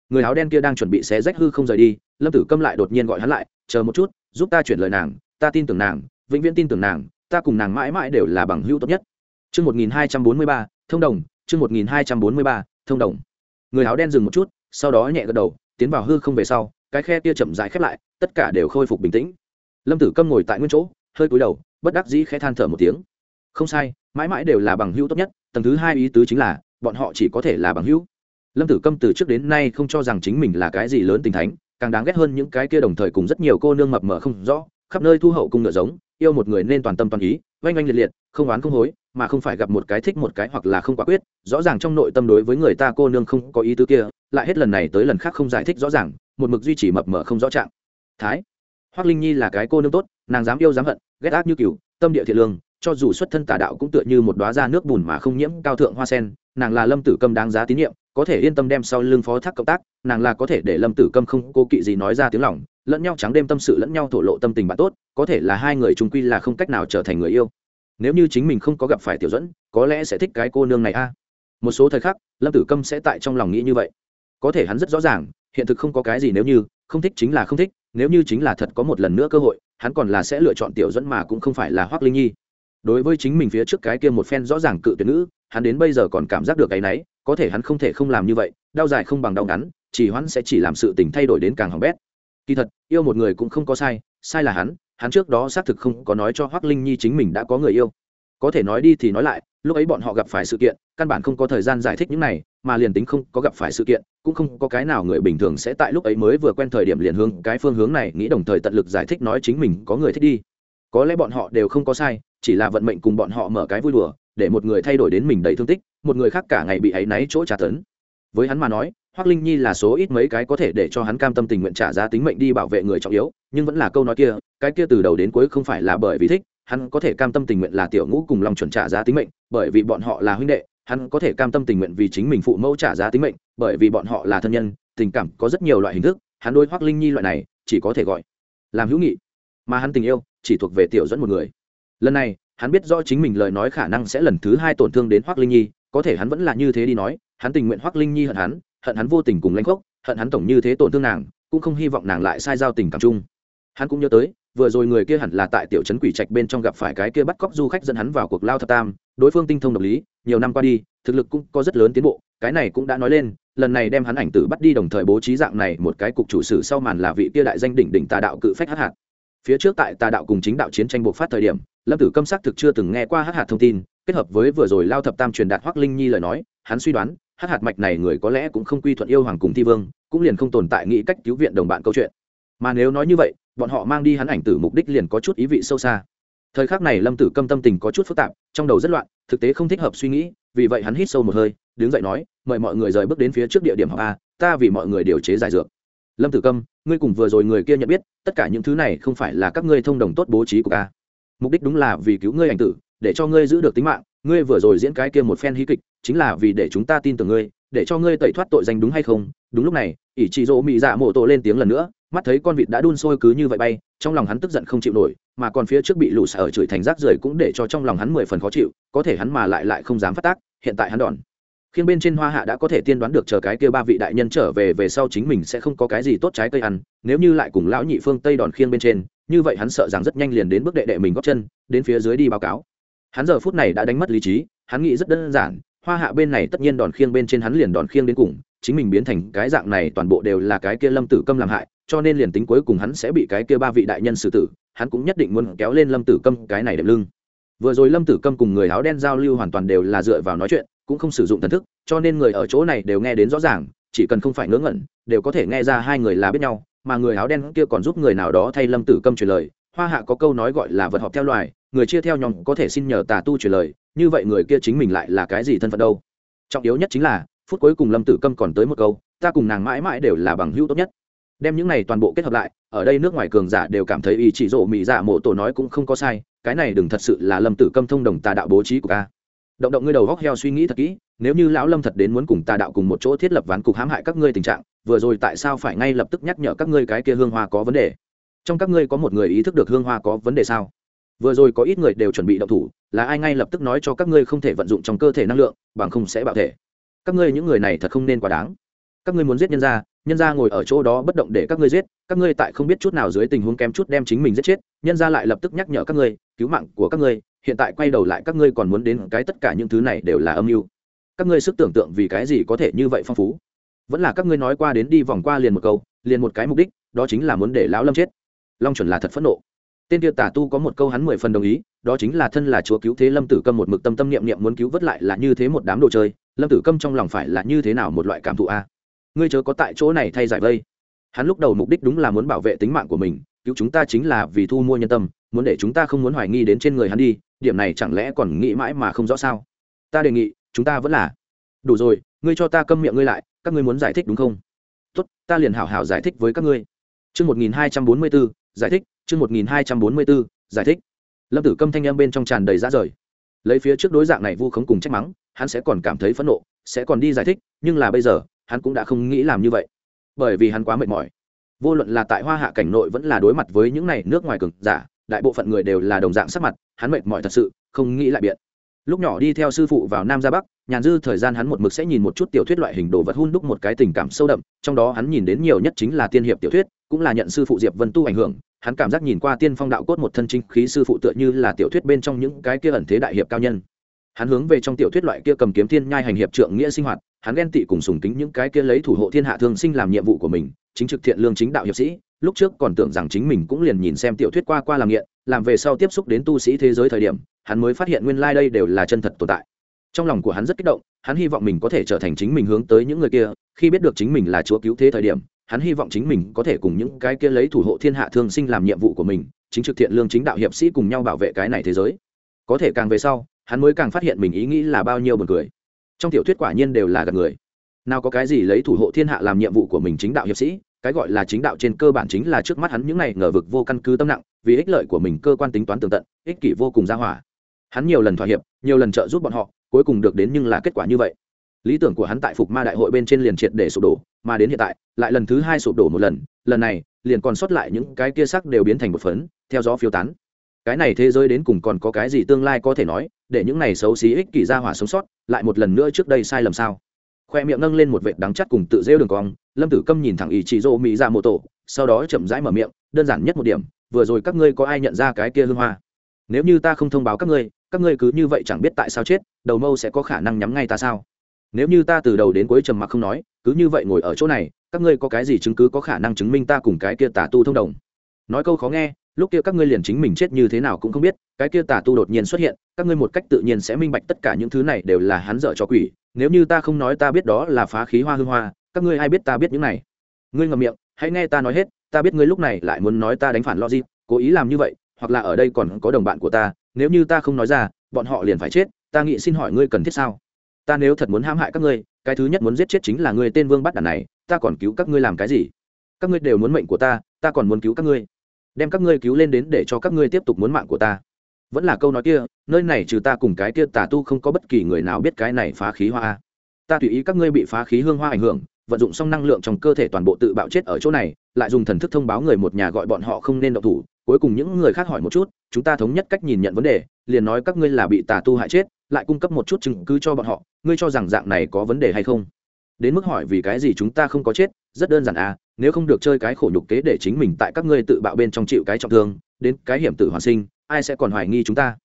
người áo đen kia đang chuẩn bị xé rách hư không rời đi lâm tử câm lại đột nhiên gọi hắn lại chờ một chút giúp ta chuyển lời nàng ta tin tưởng nàng vĩnh viễn tin tưởng nàng ta cùng nàng mãi mãi đều là bằng hữu tốt nhất Chương 1243, thông đồng, chương 1243, thông đồng. Người áo đen dừng một chút, sau đó nhẹ gật đầu, tiến vào hư không về sau, cái khe kia chậm rãi khép lại, tất cả đều khôi phục bình tĩnh. Lâm Tử Câm ngồi tại nguyên chỗ, hơi cúi đầu, bất đắc dĩ khẽ than thở một tiếng. Không sai, mãi mãi đều là bằng hữu tốt nhất, tầng thứ hai ý tứ chính là, bọn họ chỉ có thể là bằng hữu. Lâm Tử Câm từ trước đến nay không cho rằng chính mình là cái gì lớn tình thánh, càng đáng ghét hơn những cái kia đồng thời cùng rất nhiều cô nương mập mờ không rõ, khắp nơi thu hậu cung ngựa giống, yêu một người nên toàn tâm toàn ý, oanh oanh liệt liệt, không oán không hối, mà không phải gặp một cái thích một cái hoặc là không quả quyết. Rõ ràng trong nội tâm đối với người ta cô nương không có ý tứ kia lại hết lần này tới lần khác không giải thích rõ ràng một mực duy trì mập mờ không rõ trạng. Thái. Hoác linh nhi là cái cô nương tốt nàng dám yêu dám hận ghét ác như cừu tâm địa thiện lương cho dù xuất thân tà đạo cũng tựa như một đoá da nước bùn mà không nhiễm cao thượng hoa sen, nàng là lâm tử câm đáng giá tín nhiệm, có thể yên tâm đem sau lưng phó thác cộng tác, nàng là có thể để lâm tử câm không cô kỵ gì nói ra tiếng lòng, lẫn nhau trắng đêm tâm sự lẫn nhau thổ lộ tâm tình bạn tốt, có thể là hai người trung quy là không cách nào trở thành người yêu. Nếu như chính mình không có gặp phải tiểu dẫn có lẽ sẽ thích cái cô nương này a. Một số thời khắc, lâm tử câm sẽ tại trong lòng nghĩ như vậy. Có thể hắn rất rõ ràng, hiện thực không có cái gì nếu như, không thích chính là không thích, nếu như chính là thật có một lần nữa cơ hội, hắn còn là sẽ lựa chọn tiểu dẫn mà cũng không phải là hoác linh nhi đối với chính mình phía trước cái kia một phen rõ ràng cự tuyệt nữ hắn đến bây giờ còn cảm giác được cái náy, có thể hắn không thể không làm như vậy, đau dài không bằng đau ngắn, chỉ hoãn sẽ chỉ làm sự tình thay đổi đến càng hỏng bét. Kỳ thật, yêu một người cũng không có sai sai là hắn hắn trước đó xác thực không có nói cho hoác linh nhi chính mình đã có người yêu. Có thể nói đi thì nói lại, lúc ấy bọn họ gặp phải sự kiện, căn bản không có thời gian giải thích những này, mà liền tính không có gặp phải sự kiện, cũng không có cái nào người bình thường sẽ tại lúc ấy mới vừa quen thời điểm liền hướng cái phương hướng này, nghĩ đồng thời tận lực giải thích nói chính mình có người thích đi có lẽ bọn họ đều không có sai chỉ là vận mệnh cùng bọn họ mở cái vui đùa để một người thay đổi đến mình đầy thương tích một người khác cả ngày bị áy náy chỗ trả tấn. Với hắn mà nói Hoắc Linh Nhi là số ít mấy cái có thể để cho hắn cam tâm tình nguyện trả giá tính mệnh đi bảo vệ người trọng yếu, nhưng vẫn là câu nói kia, cái kia từ đầu đến cuối không phải là bởi vì thích, hắn có thể cam tâm tình nguyện là tiểu ngũ cùng lòng chuẩn trả giá tính mệnh, bởi vì bọn họ là huynh đệ, hắn có thể cam tâm tình nguyện vì chính mình phụ mẫu trả giá tính mệnh, bởi vì bọn họ là thân nhân, tình cảm có rất nhiều loại hình thức, hắn đôi hoác linh nhi loại này chỉ có thể gọi làm hữu nghị. Mà hắn tình yêu chỉ thuộc về tiểu dẫn một người. Lần này, hắn biết rõ chính mình lời nói khả năng sẽ lần thứ hai tổn thương đến hoác linh nhi, có thể hắn vẫn là như thế đi nói, hắn tình nguyện hoác linh nhi hận hắn hận hắn vô tình cùng lãnh gốc hận hắn tổng như thế tổn thương nàng, cũng không hy vọng nàng lại sai giao tình cảm chung. Hắn cũng nhớ tới, vừa rồi người kia hẳn là tại tiểu trấn quỷ trạch bên trong gặp phải cái kia bắt cóc du khách dẫn hắn vào cuộc lao thập tam, đối phương tinh thông độc lý, nhiều năm qua đi, thực lực cũng có rất lớn tiến bộ, cái này cũng đã nói lên, lần này đem hắn ảnh tử bắt đi đồng thời bố trí dạng này một cái cục chủ sử sau màn là vị kia đại danh đỉnh đỉnh tà đạo cự phách hát hạt phía trước tại tà đạo cùng chính đạo chiến tranh bộc phát thời điểm, lâm tử câm sắc thực chưa từng nghe qua hát hạt thông tin, kết hợp với vừa rồi lao thập tam truyền đạt hoác linh nhi lời nói, hắn suy đoán hát hạt mạch này người có lẽ cũng không quy thuận yêu hoàng cùng thi vương, cũng liền không tồn tại nghĩ cách cứu viện đồng bạn câu chuyện. Mà nếu nói như vậy, bọn họ mang đi hắn ảnh tử mục đích liền có chút ý vị sâu xa. Thời khắc này lâm tử câm tâm tình có chút phức tạp, trong đầu rất loạn, thực tế không thích hợp suy nghĩ, vì vậy hắn hít sâu một hơi, đứng dậy nói, mời mọi người rời bước đến phía trước địa điểm học a, ta vì mọi người điều chế giải dược. Lâm tử câm ngươi cùng vừa rồi người kia nhận biết, tất cả những thứ này không phải là các ngươi thông đồng tốt bố trí của ca mục đích đúng là vì cứu ngươi ảnh tử, để cho ngươi giữ được tính mạng. Ngươi vừa rồi diễn cái kia một phen hí kịch, chính là vì để chúng ta tin tưởng ngươi, để cho ngươi tẩy thoát tội danh đúng hay không? Đúng lúc này, ỷ chị dỗ mị dạ mộ tổ lên tiếng lần nữa, mắt thấy con vịt đã đun sôi cứ như vậy bay, trong lòng hắn tức giận không chịu nổi, mà còn phía trước bị lũ xả ở chửi thành rác rưởi cũng để cho trong lòng hắn mười phần khó chịu, có thể hắn mà lại lại không dám phát tác, hiện tại hắn đòn khiêng bên trên hoa hạ đã có thể tiên đoán được chờ cái kia ba vị đại nhân trở về về sau chính mình sẽ không có cái gì tốt trái cây ăn. Nếu như lại cùng lão nhị phương tây đòn khiêng bên trên, như vậy hắn sợ rằng rất nhanh liền đến bước đệ đệ mình góp chân, đến phía dưới đi báo cáo. Hắn giờ phút này đã đánh mất lý trí, hắn nghĩ rất đơn giản, hoa hạ bên này tất nhiên đòn khiêng bên trên hắn liền đòn khiêng đến cùng, chính mình biến thành cái dạng này toàn bộ đều là cái kia lâm tử câm làm hại, cho nên liền tính cuối cùng hắn sẽ bị cái kia ba vị đại nhân xử tử, hắn cũng nhất định muốn kéo lên lâm tử câm cái này đệm lưng. Vừa rồi lâm tử câm cùng người áo đen giao lưu hoàn toàn đều là dựa vào nói chuyện cũng không sử dụng thần thức, cho nên người ở chỗ này đều nghe đến rõ ràng, chỉ cần không phải ngớ ngẩn, đều có thể nghe ra hai người là biết nhau, mà người áo đen kia còn giúp người nào đó thay lâm tử câm truyền lời. Hoa hạ có câu nói gọi là vật họp theo loài, người chia theo nhóm có thể xin nhờ tà tu truyền lời, như vậy người kia chính mình lại là cái gì thân phận đâu? Trọng yếu nhất chính là, phút cuối cùng lâm tử câm còn tới một câu, ta cùng nàng mãi mãi đều là bằng hữu tốt nhất. Đem những này toàn bộ kết hợp lại, ở đây nước ngoài cường giả đều cảm thấy ý chỉ rộ mỹ giả dạ mộ tổ nói cũng không có sai, cái này đừng thật sự là lâm tử câm thông đồng tà đạo bố trí của ca động động ngươi đầu góc heo suy nghĩ thật kỹ, nếu như lão lâm thật đến muốn cùng tà đạo cùng một chỗ thiết lập ván cục hãm hại các ngươi tình trạng, vừa rồi tại sao phải ngay lập tức nhắc nhở các ngươi cái kia hương hoa có vấn đề? Trong các ngươi có một người ý thức được hương hoa có vấn đề sao? Vừa rồi có ít người đều chuẩn bị động thủ, là ai ngay lập tức nói cho các ngươi không thể vận dụng trong cơ thể năng lượng, bằng không sẽ bạo thể. Các ngươi những người này thật không nên quá đáng. Các ngươi muốn giết nhân gia nhân gia ngồi ở chỗ đó bất động để các ngươi giết, các ngươi tại không biết chút nào dưới tình huống kém chút đem chính mình giết chết, nhân gia lại lập tức nhắc nhở các ngươi, cứu mạng của các ngươi hiện tại quay đầu lại các ngươi còn muốn đến cái tất cả những thứ này đều là âm mưu. Các ngươi sức tưởng tượng vì cái gì có thể như vậy phong phú? Vẫn là các ngươi nói qua đến đi vòng qua liền một câu, liền một cái mục đích, đó chính là muốn để lão lâm chết. Long chuẩn là thật phẫn nộ. Tên tiêu tả tu có một câu hắn mười phần đồng ý, đó chính là thân là chúa cứu thế lâm tử câm một mực tâm tâm niệm niệm muốn cứu vớt lại là như thế một đám đồ chơi, lâm tử câm trong lòng phải là như thế nào một loại cảm thụ a? À? Ngươi chớ có tại chỗ này thay giải vây. Hắn lúc đầu mục đích đúng là muốn bảo vệ tính mạng của mình, cứu chúng ta chính là vì thu mua nhân tâm, muốn để chúng ta không muốn hoài nghi đến trên người hắn đi điểm này chẳng lẽ còn nghĩ mãi mà không rõ sao? Ta đề nghị, chúng ta vẫn là. Đủ rồi, ngươi cho ta câm miệng ngươi lại, các ngươi muốn giải thích đúng không? Tốt, ta liền hảo hảo giải thích với các ngươi. Chương một nghìn hai trăm bốn mươi bốn giải thích, chương một nghìn hai trăm bốn mươi bốn giải thích. Lâm tử câm thanh em bên trong tràn đầy rã rời. Lấy phía trước đối dạng này vu khống cùng trách mắng, hắn sẽ còn cảm thấy phẫn nộ, sẽ còn đi giải thích, nhưng là bây giờ, hắn cũng đã không nghĩ làm như vậy. Bởi vì hắn quá mệt mỏi. Vô luận là tại hoa hạ cảnh nội vẫn là đối mặt với những này nước ngoài cường giả đại bộ phận người đều là đồng dạng sắc mặt, hắn mệt mỏi thật sự, không nghĩ lại biện. Lúc nhỏ đi theo sư phụ vào nam ra bắc, nhàn dư thời gian hắn một mực sẽ nhìn một chút tiểu thuyết loại hình đồ vật hun đúc một cái tình cảm sâu đậm, trong đó hắn nhìn đến nhiều nhất chính là tiên hiệp tiểu thuyết, cũng là nhận sư phụ diệp vân tu ảnh hưởng, hắn cảm giác nhìn qua tiên phong đạo cốt một thân chính khí sư phụ tựa như là tiểu thuyết bên trong những cái kia ẩn thế đại hiệp cao nhân. Hắn hướng về trong tiểu thuyết loại kia cầm kiếm thiên nhai hành hiệp trượng nghĩa sinh hoạt, hắn ghen tị cùng sùng kính những cái kia lấy thủ hộ thiên hạ thương sinh làm nhiệm vụ của mình, chính trực thiện lương chính đạo hiệp sĩ lúc trước còn tưởng rằng chính mình cũng liền nhìn xem tiểu thuyết qua qua làm nghiện, làm về sau tiếp xúc đến tu sĩ thế giới thời điểm, hắn mới phát hiện nguyên lai、like、đây đều là chân thật tồn tại. Trong lòng của hắn rất kích động, hắn hy vọng mình có thể trở thành chính mình hướng tới những người kia, khi biết được chính mình là chúa cứu thế thời điểm, hắn hy vọng chính mình có thể cùng những cái kia lấy thủ hộ thiên hạ thương sinh làm nhiệm vụ của mình, chính trực thiện lương chính đạo hiệp sĩ cùng nhau bảo vệ cái này thế giới. Có thể càng về sau, hắn mới càng phát hiện mình ý nghĩ là bao nhiêu buồn cười. Trong tiểu thuyết quả nhiên đều là gặp người. Nào có cái gì lấy thủ hộ thiên hạ làm nhiệm vụ của mình chính đạo hiệp sĩ cái gọi là chính đạo trên cơ bản chính là trước mắt hắn những này ngờ vực vô căn cứ tâm nặng, vì ích lợi của mình cơ quan tính toán tường tận, ích kỷ vô cùng ra hỏa. Hắn nhiều lần thỏa hiệp, nhiều lần trợ giúp bọn họ, cuối cùng được đến nhưng là kết quả như vậy. Lý tưởng của hắn tại phục ma đại hội bên trên liền triệt để sụp đổ, mà đến hiện tại, lại lần thứ hai sụp đổ một lần lần này, liền còn sót lại những cái kia sắc đều biến thành một phấn, theo gió phiêu tán. Cái này thế giới đến cùng còn có cái gì tương lai có thể nói, để những này xấu xí ích kỷ ra hỏa sống sót, lại một lần nữa trước đây sai lầm sao? Khoe miệng nâng lên một vệt đắng chắt cùng tự rêu đường cong lâm tử câm nhìn thẳng ý chị rô mỹ ra mô tổ, sau đó chậm rãi mở miệng, đơn giản nhất một điểm, vừa rồi các ngươi có ai nhận ra cái kia hương hoa? Nếu như ta không thông báo các ngươi các ngươi cứ như vậy chẳng biết tại sao chết, đầu mâu sẽ có khả năng nhắm ngay ta sao? Nếu như ta từ đầu đến cuối trầm mặc không nói, cứ như vậy ngồi ở chỗ này, các ngươi có cái gì chứng cứ có khả năng chứng minh ta cùng cái kia tà tu thông đồng? Nói câu khó nghe, lúc kia các ngươi liền chính mình chết như thế nào cũng không biết, cái kia tà tu đột nhiên xuất hiện, các ngươi một cách tự nhiên sẽ minh bạch tất cả những thứ này đều là hắn dở cho quỷ. Nếu như ta không nói ta biết đó là phá khí hoa hương hoa các ngươi ai biết ta biết những này? Ngươi ngậm miệng, hãy nghe ta nói hết, ta biết ngươi lúc này lại muốn nói ta đánh phản logic, cố ý làm như vậy, hoặc là ở đây còn có đồng bạn của ta, nếu như ta không nói ra, bọn họ liền phải chết, ta nghĩ xin hỏi ngươi cần thiết sao? Ta nếu thật muốn hãm hại các ngươi, cái thứ nhất muốn giết chết chính là ngươi tên vương bắt đàn này, ta còn cứu các ngươi làm cái gì? Các ngươi đều muốn mệnh của ta ta còn muốn cứu các ngươi. Đem các ngươi cứu lên đến để cho các ngươi tiếp tục muốn mạng của ta. Vẫn là câu nói kia, nơi này trừ ta cùng cái kia tà tu không có bất kỳ người nào biết cái này phá khí hoa ta tùy ý các ngươi bị phá khí hương hoa ảnh hưởng vận dụng xong năng lượng trong cơ thể toàn bộ tự bạo chết ở chỗ này, lại dùng thần thức thông báo người một nhà gọi bọn họ không nên động thủ, cuối cùng những người khác hỏi một chút, chúng ta thống nhất cách nhìn nhận vấn đề, liền nói các ngươi là bị tà tu hại chết, lại cung cấp một chút chứng cứ cho bọn họ, ngươi cho rằng dạng này có vấn đề hay không? Đến mức hỏi vì cái gì chúng ta không có chết, rất đơn giản à nếu không được chơi cái khổ nhục kế để chính mình tại các ngươi tự bạo bên trong chịu cái trọng thương, đến cái hiểm tử hoàn sinh, ai sẽ còn hoài nghi chúng ta?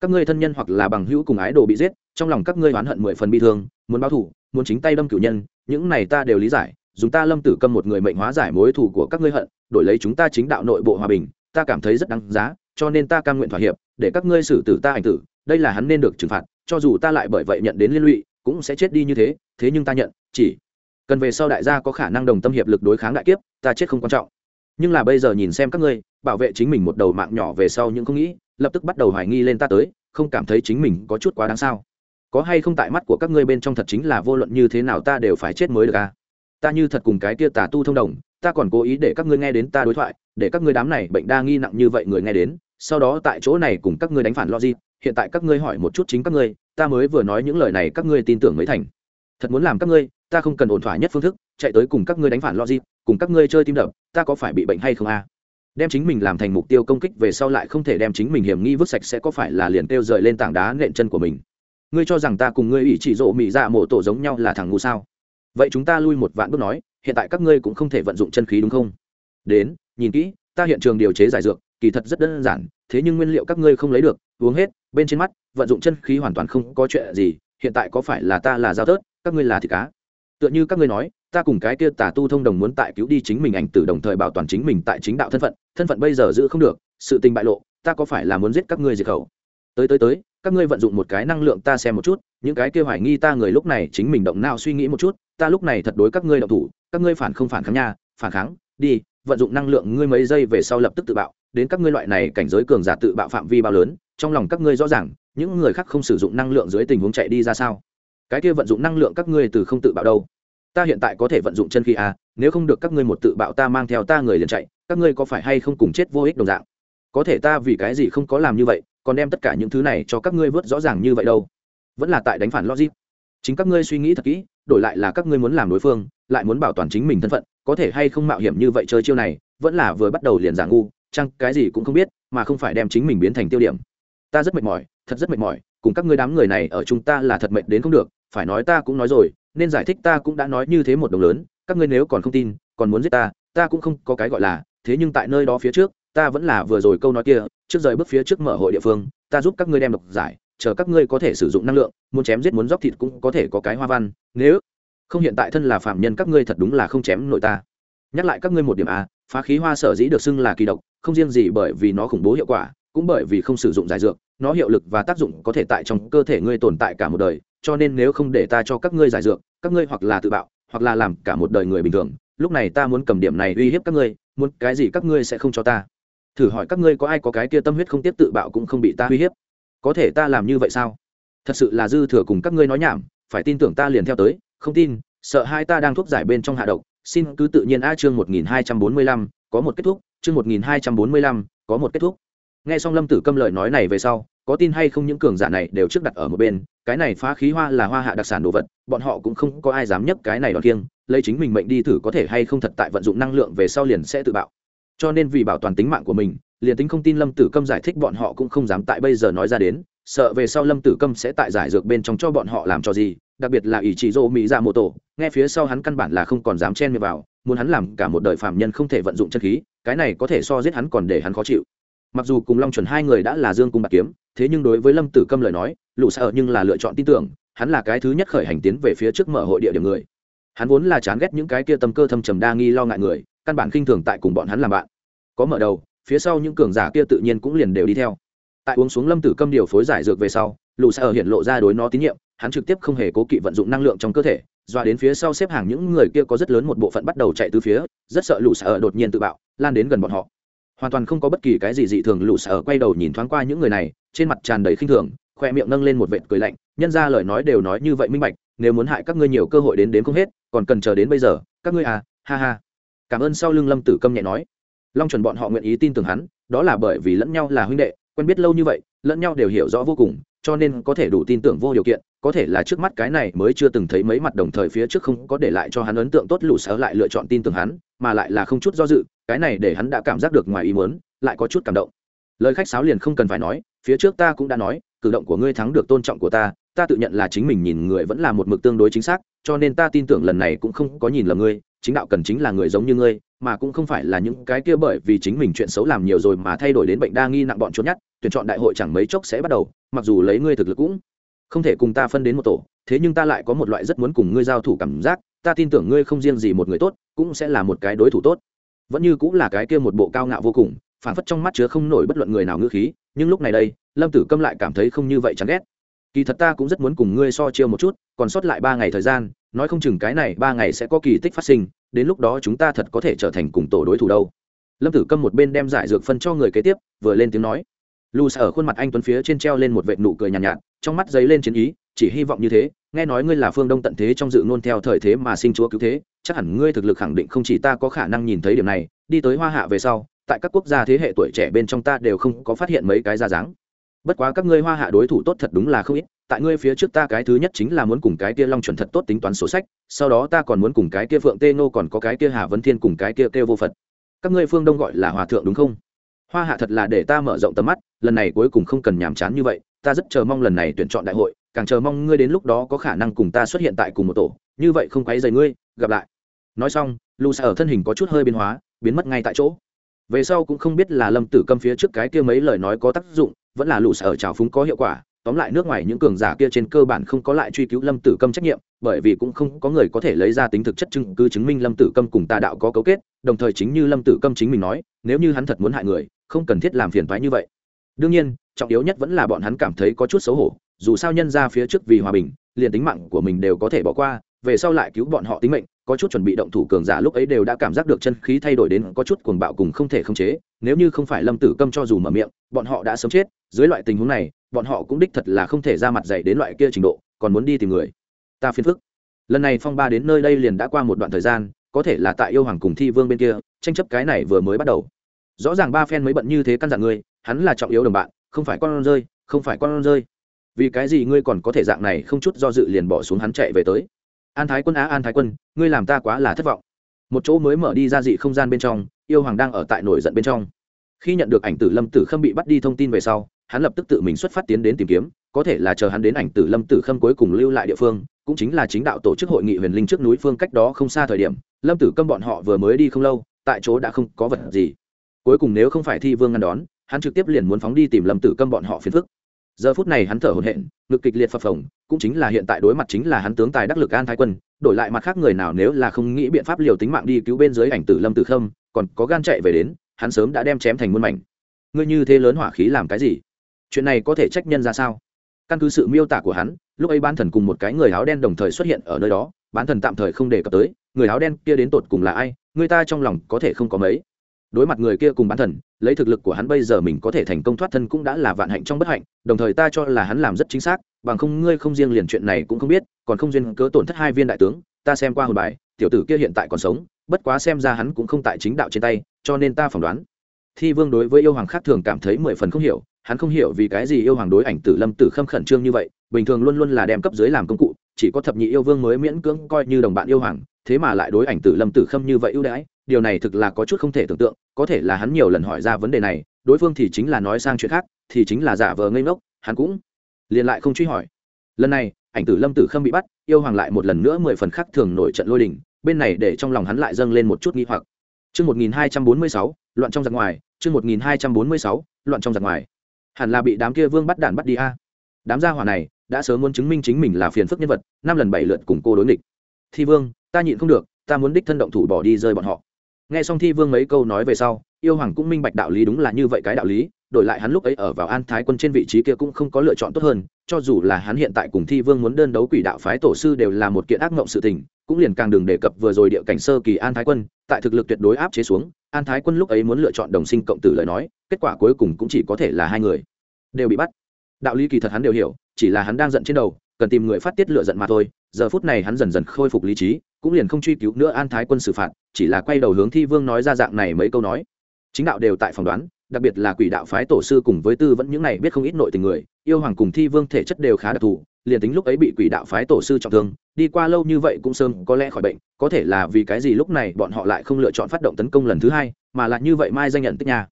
Các ngươi thân nhân hoặc là bằng hữu cùng ái đồ bị giết, trong lòng các ngươi oán hận mười phần bi thương, muốn báo thủ muốn chính tay đâm cửu nhân những này ta đều lý giải, dùng ta lâm tử câm một người mệnh hóa giải mối thù của các ngươi hận, đổi lấy chúng ta chính đạo nội bộ hòa bình, ta cảm thấy rất đáng giá, cho nên ta cam nguyện thỏa hiệp, để các ngươi xử tử ta ảnh tử, đây là hắn nên được trừng phạt, cho dù ta lại bởi vậy nhận đến liên lụy, cũng sẽ chết đi như thế thế nhưng ta nhận, chỉ cần về sau đại gia có khả năng đồng tâm hiệp lực đối kháng đại kiếp, ta chết không quan trọng. Nhưng là bây giờ nhìn xem các ngươi, bảo vệ chính mình một đầu mạng nhỏ về sau nhưng không nghĩ, lập tức bắt đầu hoài nghi lên ta tới, không cảm thấy chính mình có chút quá đáng sao có hay không tại mắt của các ngươi bên trong thật chính là vô luận như thế nào ta đều phải chết mới được à? Ta như thật cùng cái tia tà tu thông đồng, ta còn cố ý để các ngươi nghe đến ta đối thoại, để các ngươi đám này bệnh đa nghi nặng như vậy người nghe đến, sau đó tại chỗ này cùng các ngươi đánh phản logic, hiện tại các ngươi hỏi một chút chính các ngươi, ta mới vừa nói những lời này các ngươi tin tưởng mới thành. Thật muốn làm các ngươi, ta không cần ổn thỏa nhất phương thức, chạy tới cùng các ngươi đánh phản logic, cùng các ngươi chơi tim đập, ta có phải bị bệnh hay không a đem chính mình làm thành mục tiêu công kích về sau lại không thể đem chính mình hiểm nghi vứt sạch sẽ có phải là liền kêu rời lên tảng đá nện chân của mình ngươi cho rằng ta cùng ngươi ủy chỉ rộ mỹ dạ mổ tổ giống nhau là thằng ngu sao? Vậy chúng ta lui một vạn bước nói, hiện tại các ngươi cũng không thể vận dụng chân khí đúng không? Đến, nhìn kỹ, ta hiện trường điều chế giải dược, kỳ thật rất đơn giản, thế nhưng nguyên liệu các ngươi không lấy được, uống hết, bên trên mắt, vận dụng chân khí hoàn toàn không có chuyện gì, hiện tại có phải là ta là giao tớt, các ngươi là thịt cá? Tựa như các ngươi nói, ta cùng cái kia tà tu thông đồng muốn tại cứu đi chính mình ảnh tử đồng thời bảo toàn chính mình tại chính đạo thân phận thân phận bây giờ giữ không được, sự tình bại lộ, ta có phải là muốn giết các ngươi diệt khẩu? Tới tới tới các ngươi vận dụng một cái năng lượng ta xem một chút, những cái kia hoài nghi ta người lúc này chính mình động nào suy nghĩ một chút, ta lúc này thật đối các ngươi động thủ, các ngươi phản không phản kháng nha, phản kháng, đi, vận dụng năng lượng ngươi mấy giây về sau lập tức tự bạo, đến các ngươi loại này cảnh giới cường giả tự bạo phạm vi bao lớn, trong lòng các ngươi rõ ràng, những người khác không sử dụng năng lượng dưới tình huống chạy đi ra sao? Cái kia vận dụng năng lượng các ngươi từ không tự bạo đâu? Ta hiện tại có thể vận dụng chân khí à nếu không được các ngươi một tự bạo ta mang theo ta người liền chạy, các ngươi có phải hay không cùng chết vô ích đồng dạng? Có thể ta vì cái gì không có làm như vậy còn đem tất cả những thứ này cho các ngươi vớt rõ ràng như vậy đâu. Vẫn là tại đánh phản logic. Chính các ngươi suy nghĩ thật kỹ, đổi lại là các ngươi muốn làm đối phương, lại muốn bảo toàn chính mình thân phận, có thể hay không mạo hiểm như vậy chơi chiêu này, vẫn là vừa bắt đầu liền giả ngu, chăng cái gì cũng không biết, mà không phải đem chính mình biến thành tiêu điểm. Ta rất mệt mỏi, thật rất mệt mỏi, cùng các ngươi đám người này ở chúng ta là thật mệt đến không được, phải nói ta cũng nói rồi, nên giải thích ta cũng đã nói như thế một đồng lớn, các ngươi nếu còn không tin, còn muốn giết ta ta cũng không có cái gọi là, thế nhưng tại nơi đó phía trước ta vẫn là vừa rồi câu nói kia, trước rời bước phía trước mở hội địa phương, ta giúp các ngươi đem độc giải, chờ các ngươi có thể sử dụng năng lượng, muốn chém giết muốn dóc thịt cũng có thể có cái hoa văn, nếu không hiện tại thân là phạm nhân các ngươi thật đúng là không chém nội ta. Nhắc lại các ngươi một điểm a, phá khí hoa sở dĩ được xưng là kỳ độc, không riêng gì bởi vì nó khủng bố hiệu quả, cũng bởi vì không sử dụng giải dược, nó hiệu lực và tác dụng có thể tại trong cơ thể ngươi tồn tại cả một đời, cho nên nếu không để ta cho các ngươi giải dược, các ngươi hoặc là tự bạo, hoặc là làm cả một đời người bình thường, lúc này ta muốn cầm điểm này uy hiếp các ngươi, muốn cái gì các ngươi sẽ không cho ta thử hỏi các ngươi có ai có cái kia tâm huyết không tiếp tự bạo cũng không bị ta uy hiếp. Có thể ta làm như vậy sao? Thật sự là dư thừa cùng các ngươi nói nhảm, phải tin tưởng ta liền theo tới, không tin, sợ hai ta đang thuốc giải bên trong hạ độc, xin cứ tự nhiên a chương một nghìn hai trăm bốn mươi lăm, có một kết thúc, chương một nghìn hai trăm bốn mươi lăm, có một kết thúc. Nghe xong lâm tử câm lời nói này về sau, có tin hay không những cường giả này đều trước đặt ở một bên, cái này phá khí hoa là hoa hạ đặc sản đồ vật, bọn họ cũng không có ai dám nhấc cái này đòn kiêng, lấy chính mình mệnh đi thử có thể hay không thật tại vận dụng năng lượng về sau liền sẽ tự bạo cho nên vì bảo toàn tính mạng của mình, liền tính không tin lâm tử câm giải thích bọn họ cũng không dám tại bây giờ nói ra đến, sợ về sau lâm tử câm sẽ tại giải dược bên trong cho bọn họ làm cho gì, đặc biệt là ỷ chỉ dô mỹ ra mô tổ nghe phía sau hắn căn bản là không còn dám chen miệng vào, muốn hắn làm cả một đời phạm nhân không thể vận dụng chân khí, cái này có thể so giết hắn còn để hắn khó chịu. Mặc dù cùng long chuẩn hai người đã là dương cung bạc kiếm, thế nhưng đối với lâm tử câm lời nói, lũ sợ nhưng là lựa chọn tin tưởng, hắn là cái thứ nhất khởi hành tiến về phía trước mở hội địa điểm người. Hắn vốn là chán ghét những cái kia tâm cơ thâm trầm đa nghi lo ngại người, căn bản khinh thường tại cùng bọn hắn làm bạn có mở đầu, phía sau những cường giả kia tự nhiên cũng liền đều đi theo. Tại uống xuống lâm tử câm điều phối giải dược về sau lù xa ở hiện lộ ra đối nó tín nhiệm, hắn trực tiếp không hề cố kỵ vận dụng năng lượng trong cơ thể, dọa đến phía sau xếp hàng những người kia có rất lớn một bộ phận bắt đầu chạy từ phía, rất sợ lù xa ở đột nhiên tự bạo, lan đến gần bọn họ. Hoàn toàn không có bất kỳ cái gì dị thường lù xa ở quay đầu nhìn thoáng qua những người này, trên mặt tràn đầy khinh thường, khoe miệng nâng lên một vệt cười lạnh, nhân ra lời nói đều nói như vậy minh bạch, nếu muốn hại các ngươi nhiều cơ hội đến đến không hết, còn cần chờ đến bây giờ, các ngươi à ha ha. Cảm ơn sau lưng lâm tử câm nhẹ nói long chuẩn bọn họ nguyện ý tin tưởng hắn, đó là bởi vì lẫn nhau là huynh đệ, quen biết lâu như vậy, lẫn nhau đều hiểu rõ vô cùng, cho nên có thể đủ tin tưởng vô điều kiện, có thể là trước mắt cái này mới chưa từng thấy mấy mặt đồng thời phía trước không có để lại cho hắn ấn tượng tốt lũ sở lại lựa chọn tin tưởng hắn, mà lại là không chút do dự, cái này để hắn đã cảm giác được ngoài ý muốn, lại có chút cảm động. Lời khách sáo liền không cần phải nói, phía trước ta cũng đã nói, cử động của ngươi thắng được tôn trọng của ta ta tự nhận là chính mình nhìn người vẫn là một mực tương đối chính xác, cho nên ta tin tưởng lần này cũng không có nhìn lầm ngươi chính đạo cần chính là người giống như ngươi mà cũng không phải là những cái kia bởi vì chính mình chuyện xấu làm nhiều rồi mà thay đổi đến bệnh đa nghi nặng bọn trốn nhất, tuyển chọn đại hội chẳng mấy chốc sẽ bắt đầu mặc dù lấy ngươi thực lực cũng không thể cùng ta phân đến một tổ thế nhưng ta lại có một loại rất muốn cùng ngươi giao thủ cảm giác ta tin tưởng ngươi không riêng gì một người tốt cũng sẽ là một cái đối thủ tốt. Vẫn như cũng là cái kia một bộ cao ngạo vô cùng phản phất trong mắt chứa không nổi bất luận người nào ngữ khí nhưng lúc này đây lâm tử câm lại cảm thấy không như vậy chán ghét. Kỳ thật ta cũng rất muốn cùng ngươi so chiêu một chút còn sót lại ba ngày thời gian nói không chừng cái này ba ngày sẽ có kỳ tích phát sinh đến lúc đó chúng ta thật có thể trở thành cùng tổ đối thủ đâu. Lâm tử câm một bên đem giải dược phân cho người kế tiếp vừa lên tiếng nói. Lù xa ở khuôn mặt anh tuấn phía trên treo lên một vệ nụ cười nhàn nhạt, nhạt trong mắt dấy lên chiến ý chỉ hy vọng như thế nghe nói ngươi là phương đông tận thế trong dự ngôn theo thời thế mà sinh chúa cứu thế chắc hẳn ngươi thực lực khẳng định không chỉ ta có khả năng nhìn thấy điểm này đi tới hoa hạ về sau tại các quốc gia thế hệ tuổi trẻ bên trong ta đều không có phát hiện mấy cái ra dáng. Bất quá các ngươi hoa hạ đối thủ tốt thật đúng là không ít tại ngươi phía trước ta cái thứ nhất chính là muốn cùng cái kia long chuẩn thật tốt tính toán sổ sách, sau đó ta còn muốn cùng cái kia phượng tê nô còn có cái kia hà vấn thiên cùng cái kia kêu vô phật. Các ngươi phương đông gọi là hòa thượng đúng không? Hoa hạ thật là để ta mở rộng tầm mắt, lần này cuối cùng không cần nhàm chán như vậy, ta rất chờ mong lần này tuyển chọn đại hội, càng chờ mong ngươi đến lúc đó có khả năng cùng ta xuất hiện tại cùng một tổ, như vậy không quấy dày ngươi, gặp lại. Nói xong lu sa ở thân hình có chút hơi biến hóa, biến mất ngay tại chỗ. Về sau cũng không biết là lâm tử câm phía trước cái kia mấy lời nói có tác dụng, vẫn là lũ sở trào phúng có hiệu quả tóm lại nước ngoài những cường giả kia trên cơ bản không có lại truy cứu lâm tử câm trách nhiệm, bởi vì cũng không có người có thể lấy ra tính thực chất chứng cứ chứng minh lâm tử câm cùng tà đạo có cấu kết, đồng thời chính như lâm tử câm chính mình nói, nếu như hắn thật muốn hại người, không cần thiết làm phiền thoái như vậy. Đương nhiên, trọng yếu nhất vẫn là bọn hắn cảm thấy có chút xấu hổ, dù sao nhân ra phía trước vì hòa bình, liền tính mạng của mình đều có thể bỏ qua, về sau lại cứu bọn họ tính mệnh, có chút chuẩn bị động thủ cường giả lúc ấy đều đã cảm giác được chân khí thay đổi đến có chút cuồng bạo cùng không thể khống chế, nếu như không phải lâm tử câm cho dù mở miệng, bọn họ đã sớm chết dưới loại tình huống này, bọn họ cũng đích thật là không thể ra mặt dạy đến loại kia trình độ, còn muốn đi tìm người. Ta phiền phức. Lần này phong ba đến nơi đây liền đã qua một đoạn thời gian, có thể là tại yêu hoàng cùng thi vương bên kia, tranh chấp cái này vừa mới bắt đầu. Rõ ràng ba phen mới bận như thế căn dặn ngươi, hắn là trọng yếu đồng bạn, không phải con rơi, không phải con rơi. Vì cái gì ngươi còn có thể dạng này không chút do dự liền bỏ xuống hắn chạy về tới? An thái quân á, an thái quân, ngươi làm ta quá là thất vọng. Một chỗ mới mở đi ra dị không gian bên trong, yêu hoàng đang ở tại nổi giận bên trong. Khi nhận được ảnh tử lâm tử khâm bị bắt đi thông tin về sau hắn lập tức tự mình xuất phát tiến đến tìm kiếm, có thể là chờ hắn đến ảnh tử lâm tử khâm cuối cùng lưu lại địa phương, cũng chính là chính đạo tổ chức hội nghị huyền linh trước núi phương cách đó không xa thời điểm, lâm tử câm bọn họ vừa mới đi không lâu, tại chỗ đã không có vật gì. Cuối cùng nếu không phải thi vương ngăn đón, hắn trực tiếp liền muốn phóng đi tìm lâm tử câm bọn họ phiền phức. Giờ phút này hắn thở hổn hển, ngực kịch liệt phập phồng, cũng chính là hiện tại đối mặt chính là hắn tướng tài đắc lực an thái quân, đổi lại mặt khác người nào nếu là không nghĩ biện pháp liều tính mạng đi cứu bên dưới ảnh tử lâm tử khâm, còn có gan chạy về đến, hắn sớm đã đem chém thành muôn mảnh. Ngươi như thế lớn hỏa khí làm cái gì? Chuyện này có thể trách nhân ra sao? Căn cứ sự miêu tả của hắn, lúc ấy bán thần cùng một cái người áo đen đồng thời xuất hiện ở nơi đó, bán thần tạm thời không đề cập tới, người áo đen kia đến tột cùng là ai, người ta trong lòng có thể không có mấy. Đối mặt người kia cùng bán thần, lấy thực lực của hắn bây giờ mình có thể thành công thoát thân cũng đã là vạn hạnh trong bất hạnh, đồng thời ta cho là hắn làm rất chính xác, bằng không ngươi không riêng liền chuyện này cũng không biết, còn không duyên cớ tổn thất hai viên đại tướng, ta xem qua hồn bài, tiểu tử kia hiện tại còn sống, bất quá xem ra hắn cũng không tại chính đạo trên tay, cho nên ta phỏng đoán. Thi vương đối với yêu hoàng khác thường cảm thấy mười phần không hiểu hắn không hiểu vì cái gì yêu hoàng đối ảnh tử lâm tử khâm khẩn trương như vậy bình thường luôn luôn là đem cấp dưới làm công cụ chỉ có thập nhị yêu vương mới miễn cưỡng coi như đồng bạn yêu hoàng thế mà lại đối ảnh tử lâm tử khâm như vậy ưu đãi điều này thực là có chút không thể tưởng tượng có thể là hắn nhiều lần hỏi ra vấn đề này đối phương thì chính là nói sang chuyện khác thì chính là giả vờ ngây ngốc hắn cũng liền lại không truy hỏi lần này ảnh tử lâm tử khâm bị bắt yêu hoàng lại một lần nữa mười phần khác thường nổi trận lôi đình bên này để trong lòng hắn lại dâng lên một chút nghi hoặc Chương 1246, loạn trong giặc ngoài, chương 1246, loạn trong giặc ngoài. Hẳn là bị đám kia vương bắt đạn bắt đi a. Đám gia hỏa này đã sớm muốn chứng minh chính mình là phiền phức nhân vật, năm lần bảy lượt cùng cô đối nghịch. Thi Vương, ta nhịn không được, ta muốn đích thân động thủ bỏ đi rơi bọn họ. Nghe xong Thi Vương mấy câu nói về sau, yêu hoàng cũng minh bạch đạo lý đúng là như vậy cái đạo lý, đổi lại hắn lúc ấy ở vào An Thái quân trên vị trí kia cũng không có lựa chọn tốt hơn, cho dù là hắn hiện tại cùng Thi Vương muốn đơn đấu quỷ đạo phái tổ sư đều là một kiện ác mộng sự tình, cũng liền càng đừng đề cập vừa rồi địa cảnh sơ kỳ An Thái quân, tại thực lực tuyệt đối áp chế xuống, An Thái quân lúc ấy muốn lựa chọn đồng sinh cộng tử lời nói, kết quả cuối cùng cũng chỉ có thể là hai người đều bị bắt. Đạo lý kỳ thật hắn đều hiểu, chỉ là hắn đang giận trên đầu, cần tìm người phát tiết lửa giận mà thôi. Giờ phút này hắn dần dần khôi phục lý trí, cũng liền không truy cứu nữa An Thái quân xử phạt, chỉ là quay đầu hướng Thi Vương nói ra dạng này mấy câu nói. Chính đạo đều tại phòng đoán, đặc biệt là quỷ đạo phái tổ sư cùng với tư vẫn những này biết không ít nội tình người yêu hoàng cùng thi vương thể chất đều khá đặc thù liền tính lúc ấy bị quỷ đạo phái tổ sư trọng thương, đi qua lâu như vậy cũng sớm có lẽ khỏi bệnh, có thể là vì cái gì lúc này bọn họ lại không lựa chọn phát động tấn công lần thứ hai, mà lại như vậy mai danh nhận tích nhà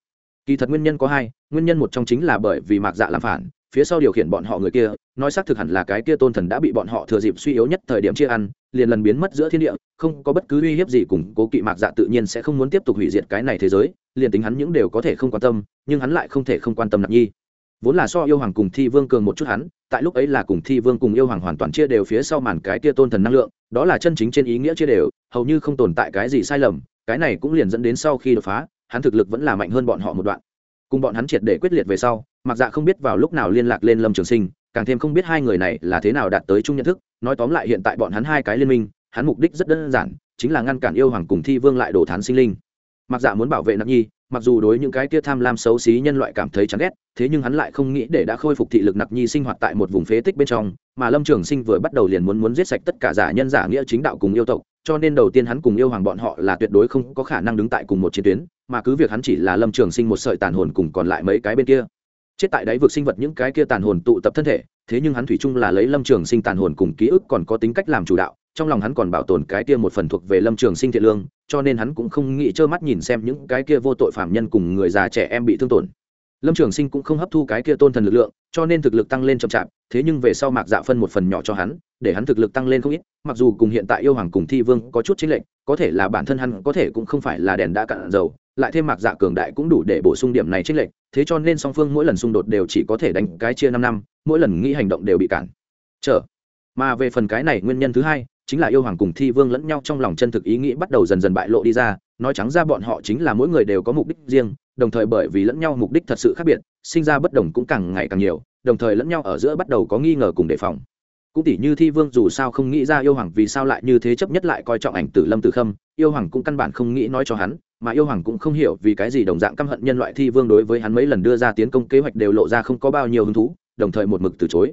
kỳ thật nguyên nhân có hai, nguyên nhân một trong chính là bởi vì mạc dạ làm phản, phía sau điều khiển bọn họ người kia, nói xác thực hẳn là cái kia tôn thần đã bị bọn họ thừa dịp suy yếu nhất thời điểm chia ăn, liền lần biến mất giữa thiên địa, không có bất cứ uy hiếp gì cùng cố kỵ mạc dạ tự nhiên sẽ không muốn tiếp tục hủy diệt cái này thế giới, liền tính hắn những đều có thể không quan tâm, nhưng hắn lại không thể không quan tâm nạp nhi vốn là so yêu hoàng cùng thi vương cường một chút hắn, tại lúc ấy là cùng thi vương cùng yêu hoàng hoàn toàn chia đều phía sau màn cái kia tôn thần năng lượng, đó là chân chính trên ý nghĩa chia đều, hầu như không tồn tại cái gì sai lầm, cái này cũng liền dẫn đến sau khi đột phá, hắn thực lực vẫn là mạnh hơn bọn họ một đoạn. Cùng bọn hắn triệt để quyết liệt về sau mặc dạ không biết vào lúc nào liên lạc lên lâm trường sinh, càng thêm không biết hai người này là thế nào đạt tới chung nhận thức, nói tóm lại hiện tại bọn hắn hai cái liên minh, hắn mục đích rất đơn giản, chính là ngăn cản yêu hoàng cùng thi vương lại đổ thán sinh linh. Mặc dạ muốn bảo vệ nặc nhi mặc dù đối những cái kia tham lam xấu xí nhân loại cảm thấy chán ghét, thế nhưng hắn lại không nghĩ để đã khôi phục thị lực nặc nhi sinh hoạt tại một vùng phế tích bên trong, mà lâm trường sinh vừa bắt đầu liền muốn muốn giết sạch tất cả giả nhân giả nghĩa chính đạo cùng yêu tộc, cho nên đầu tiên hắn cùng yêu hoàng bọn họ là tuyệt đối không có khả năng đứng tại cùng một chiến tuyến, mà cứ việc hắn chỉ là lâm trường sinh một sợi tàn hồn cùng còn lại mấy cái bên kia. Chết tại đáy vực sinh vật những cái kia tàn hồn tụ tập thân thể, thế nhưng hắn thủy chung là lấy lâm trường sinh tàn hồn cùng ký ức còn có tính cách làm chủ đạo trong lòng hắn còn bảo tồn cái kia một phần thuộc về lâm trường sinh thiện lương, cho nên hắn cũng không nghĩ trơ mắt nhìn xem những cái kia vô tội phạm nhân cùng người già trẻ em bị thương tổn. Lâm trường sinh cũng không hấp thu cái kia tôn thần lực lượng, cho nên thực lực tăng lên chậm chạp, thế nhưng về sau mạc dạ phân một phần nhỏ cho hắn, để hắn thực lực tăng lên không ít, mặc dù cùng hiện tại yêu hoàng cùng thi vương có chút chính lệnh có thể là bản thân hắn có thể cũng không phải là đèn đã cạn dầu, lại thêm mạc dạ cường đại cũng đủ để bổ sung điểm này chính lệnh thế cho nên song phương mỗi lần xung đột đều chỉ có thể đánh cái chia năm năm, mỗi lần nghĩ hành động đều bị cản. Trở mà về phần cái này nguyên nhân thứ hai chính là yêu hoàng cùng thi vương lẫn nhau trong lòng chân thực ý nghĩ bắt đầu dần dần bại lộ đi ra, nói trắng ra bọn họ chính là mỗi người đều có mục đích riêng, đồng thời bởi vì lẫn nhau mục đích thật sự khác biệt, sinh ra bất đồng cũng càng ngày càng nhiều, đồng thời lẫn nhau ở giữa bắt đầu có nghi ngờ cùng đề phòng. Cũng tỷ như thi vương dù sao không nghĩ ra yêu hoàng vì sao lại như thế chấp nhất lại coi trọng ảnh tử lâm tử khâm, yêu hoàng cũng căn bản không nghĩ nói cho hắn, mà yêu hoàng cũng không hiểu vì cái gì đồng dạng căm hận nhân loại thi vương đối với hắn mấy lần đưa ra tiến công kế hoạch đều lộ ra không có bao nhiêu hứng thú, đồng thời một mực từ chối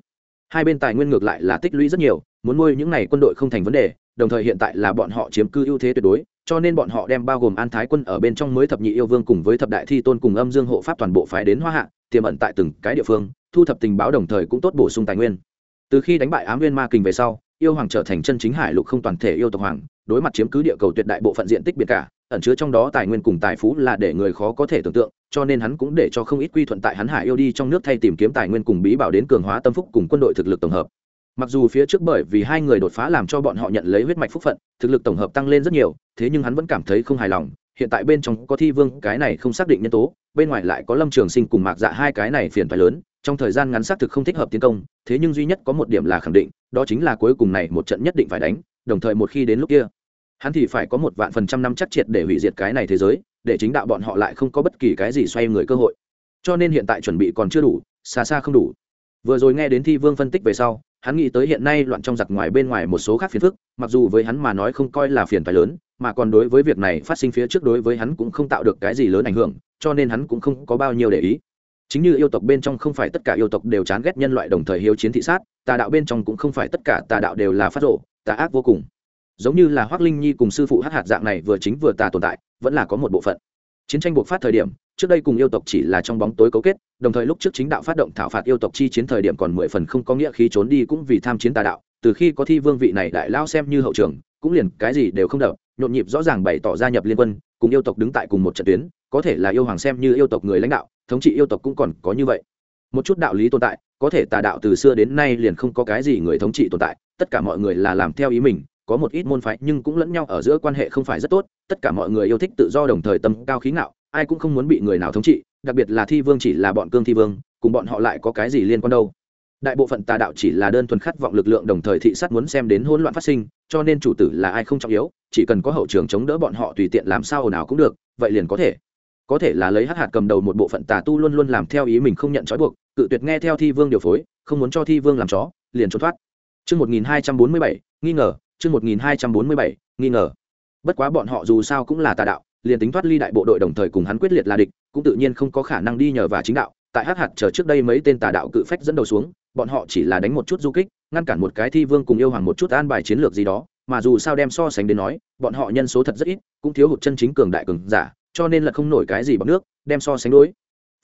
hai bên tài nguyên ngược lại là tích lũy rất nhiều, muốn nuôi những n à y quân đội không thành vấn đề, đồng thời hiện tại là bọn họ chiếm cư ưu thế tuyệt đối, cho nên bọn họ đem bao gồm an thái quân ở bên trong mới thập nhị yêu vương cùng với thập đại thi tôn cùng âm dương hộ pháp toàn bộ phái đến hoa hạ, tiềm ẩn tại từng cái địa phương, thu thập tình báo đồng thời cũng tốt bổ sung tài nguyên. Từ khi đánh bại ám viên ma kình về sau, yêu hoàng trở thành chân chính hải lục không toàn thể yêu tộc hoàng, đối mặt chiếm cứ địa cầu tuyệt đại bộ phận diện tích biệt cả ẩn chứa trong đó tài nguyên cùng tài phú là để người khó có thể tưởng tượng, cho nên hắn cũng để cho không ít quy thuận tại hắn hải yêu đi trong nước thay tìm kiếm tài nguyên cùng bí bảo đến cường hóa tâm phúc cùng quân đội thực lực tổng hợp. Mặc dù phía trước bởi vì hai người đột phá làm cho bọn họ nhận lấy huyết mạch phúc phận, thực lực tổng hợp tăng lên rất nhiều, thế nhưng hắn vẫn cảm thấy không hài lòng, hiện tại bên trong có thi vương, cái này không xác định nhân tố, bên ngoài lại có lâm trường sinh cùng mạc dạ hai cái này phiền toái lớn, trong thời gian ngắn xác thực không thích hợp tiến công, thế nhưng duy nhất có một điểm là khẳng định, đó chính là cuối cùng này một trận nhất định phải đánh, đồng thời một khi đến lúc kia hắn thì phải có một vạn phần trăm năm chắc triệt để hủy diệt cái này thế giới, để chính đạo bọn họ lại không có bất kỳ cái gì xoay người cơ hội. Cho nên hiện tại chuẩn bị còn chưa đủ, xa xa không đủ. Vừa rồi nghe đến thi vương phân tích về sau, hắn nghĩ tới hiện nay loạn trong giặc ngoài bên ngoài một số khác phiền phức, mặc dù với hắn mà nói không coi là phiền phái lớn, mà còn đối với việc này phát sinh phía trước đối với hắn cũng không tạo được cái gì lớn ảnh hưởng, cho nên hắn cũng không có bao nhiêu để ý. Chính như yêu tộc bên trong không phải tất cả yêu tộc đều chán ghét nhân loại đồng thời hiếu chiến thị sát, tà đạo bên trong cũng không phải tất cả tà đạo đều là phát rộ, tà ác vô cùng giống như là hoác linh nhi cùng sư phụ hát hạt dạng này vừa chính vừa tà tồn tại, vẫn là có một bộ phận. Chiến tranh buộc phát thời điểm, trước đây cùng yêu tộc chỉ là trong bóng tối cấu kết, đồng thời lúc trước chính đạo phát động thảo phạt yêu tộc chi chiến thời điểm còn mười phần không có nghĩa khí trốn đi cũng vì tham chiến tà đạo, từ khi có thi vương vị này đại lao xem như hậu trường, cũng liền cái gì đều không đập, nhộn nhịp rõ ràng bày tỏ gia nhập liên quân, cùng yêu tộc đứng tại cùng một trận tuyến, có thể là yêu hoàng xem như yêu tộc người lãnh đạo, thống trị yêu tộc cũng còn có như vậy. Một chút đạo lý tồn tại, có thể tà đạo từ xưa đến nay liền không có cái gì người thống trị tồn tại, tất cả mọi người là làm theo ý mình có một ít môn phái nhưng cũng lẫn nhau ở giữa quan hệ không phải rất tốt tất cả mọi người yêu thích tự do đồng thời tâm cao khí ngạo ai cũng không muốn bị người nào thống trị đặc biệt là thi vương chỉ là bọn cương thi vương cùng bọn họ lại có cái gì liên quan đâu. Đại bộ phận tà đạo chỉ là đơn thuần khát vọng lực lượng đồng thời thị sát muốn xem đến hỗn loạn phát sinh cho nên chủ tử là ai không trọng yếu chỉ cần có hậu trường chống đỡ bọn họ tùy tiện làm sao nào cũng được vậy liền có thể. Có thể là lấy hắc hạt cầm đầu một bộ phận tà tu luôn luôn làm theo ý mình không nhận trói buộc cự tuyệt nghe theo thi vương điều phối không muốn cho thi vương làm chó liền trốn thoát. Trước 1247, nghi ngờ, trước 1247, nghi ngờ. Bất quá bọn họ dù sao cũng là tà đạo, liền tính thoát ly đại bộ đội đồng thời cùng hắn quyết liệt là địch, cũng tự nhiên không có khả năng đi nhờ vào chính đạo. Tại hắc hạt chờ trước đây mấy tên tà đạo cự phách dẫn đầu xuống, bọn họ chỉ là đánh một chút du kích, ngăn cản một cái thi vương cùng yêu hoàng một chút an bài chiến lược gì đó, mà dù sao đem so sánh đến nói, bọn họ nhân số thật rất ít, cũng thiếu hụt chân chính cường đại cường giả, cho nên là không nổi cái gì bằng nước, đem so sánh đối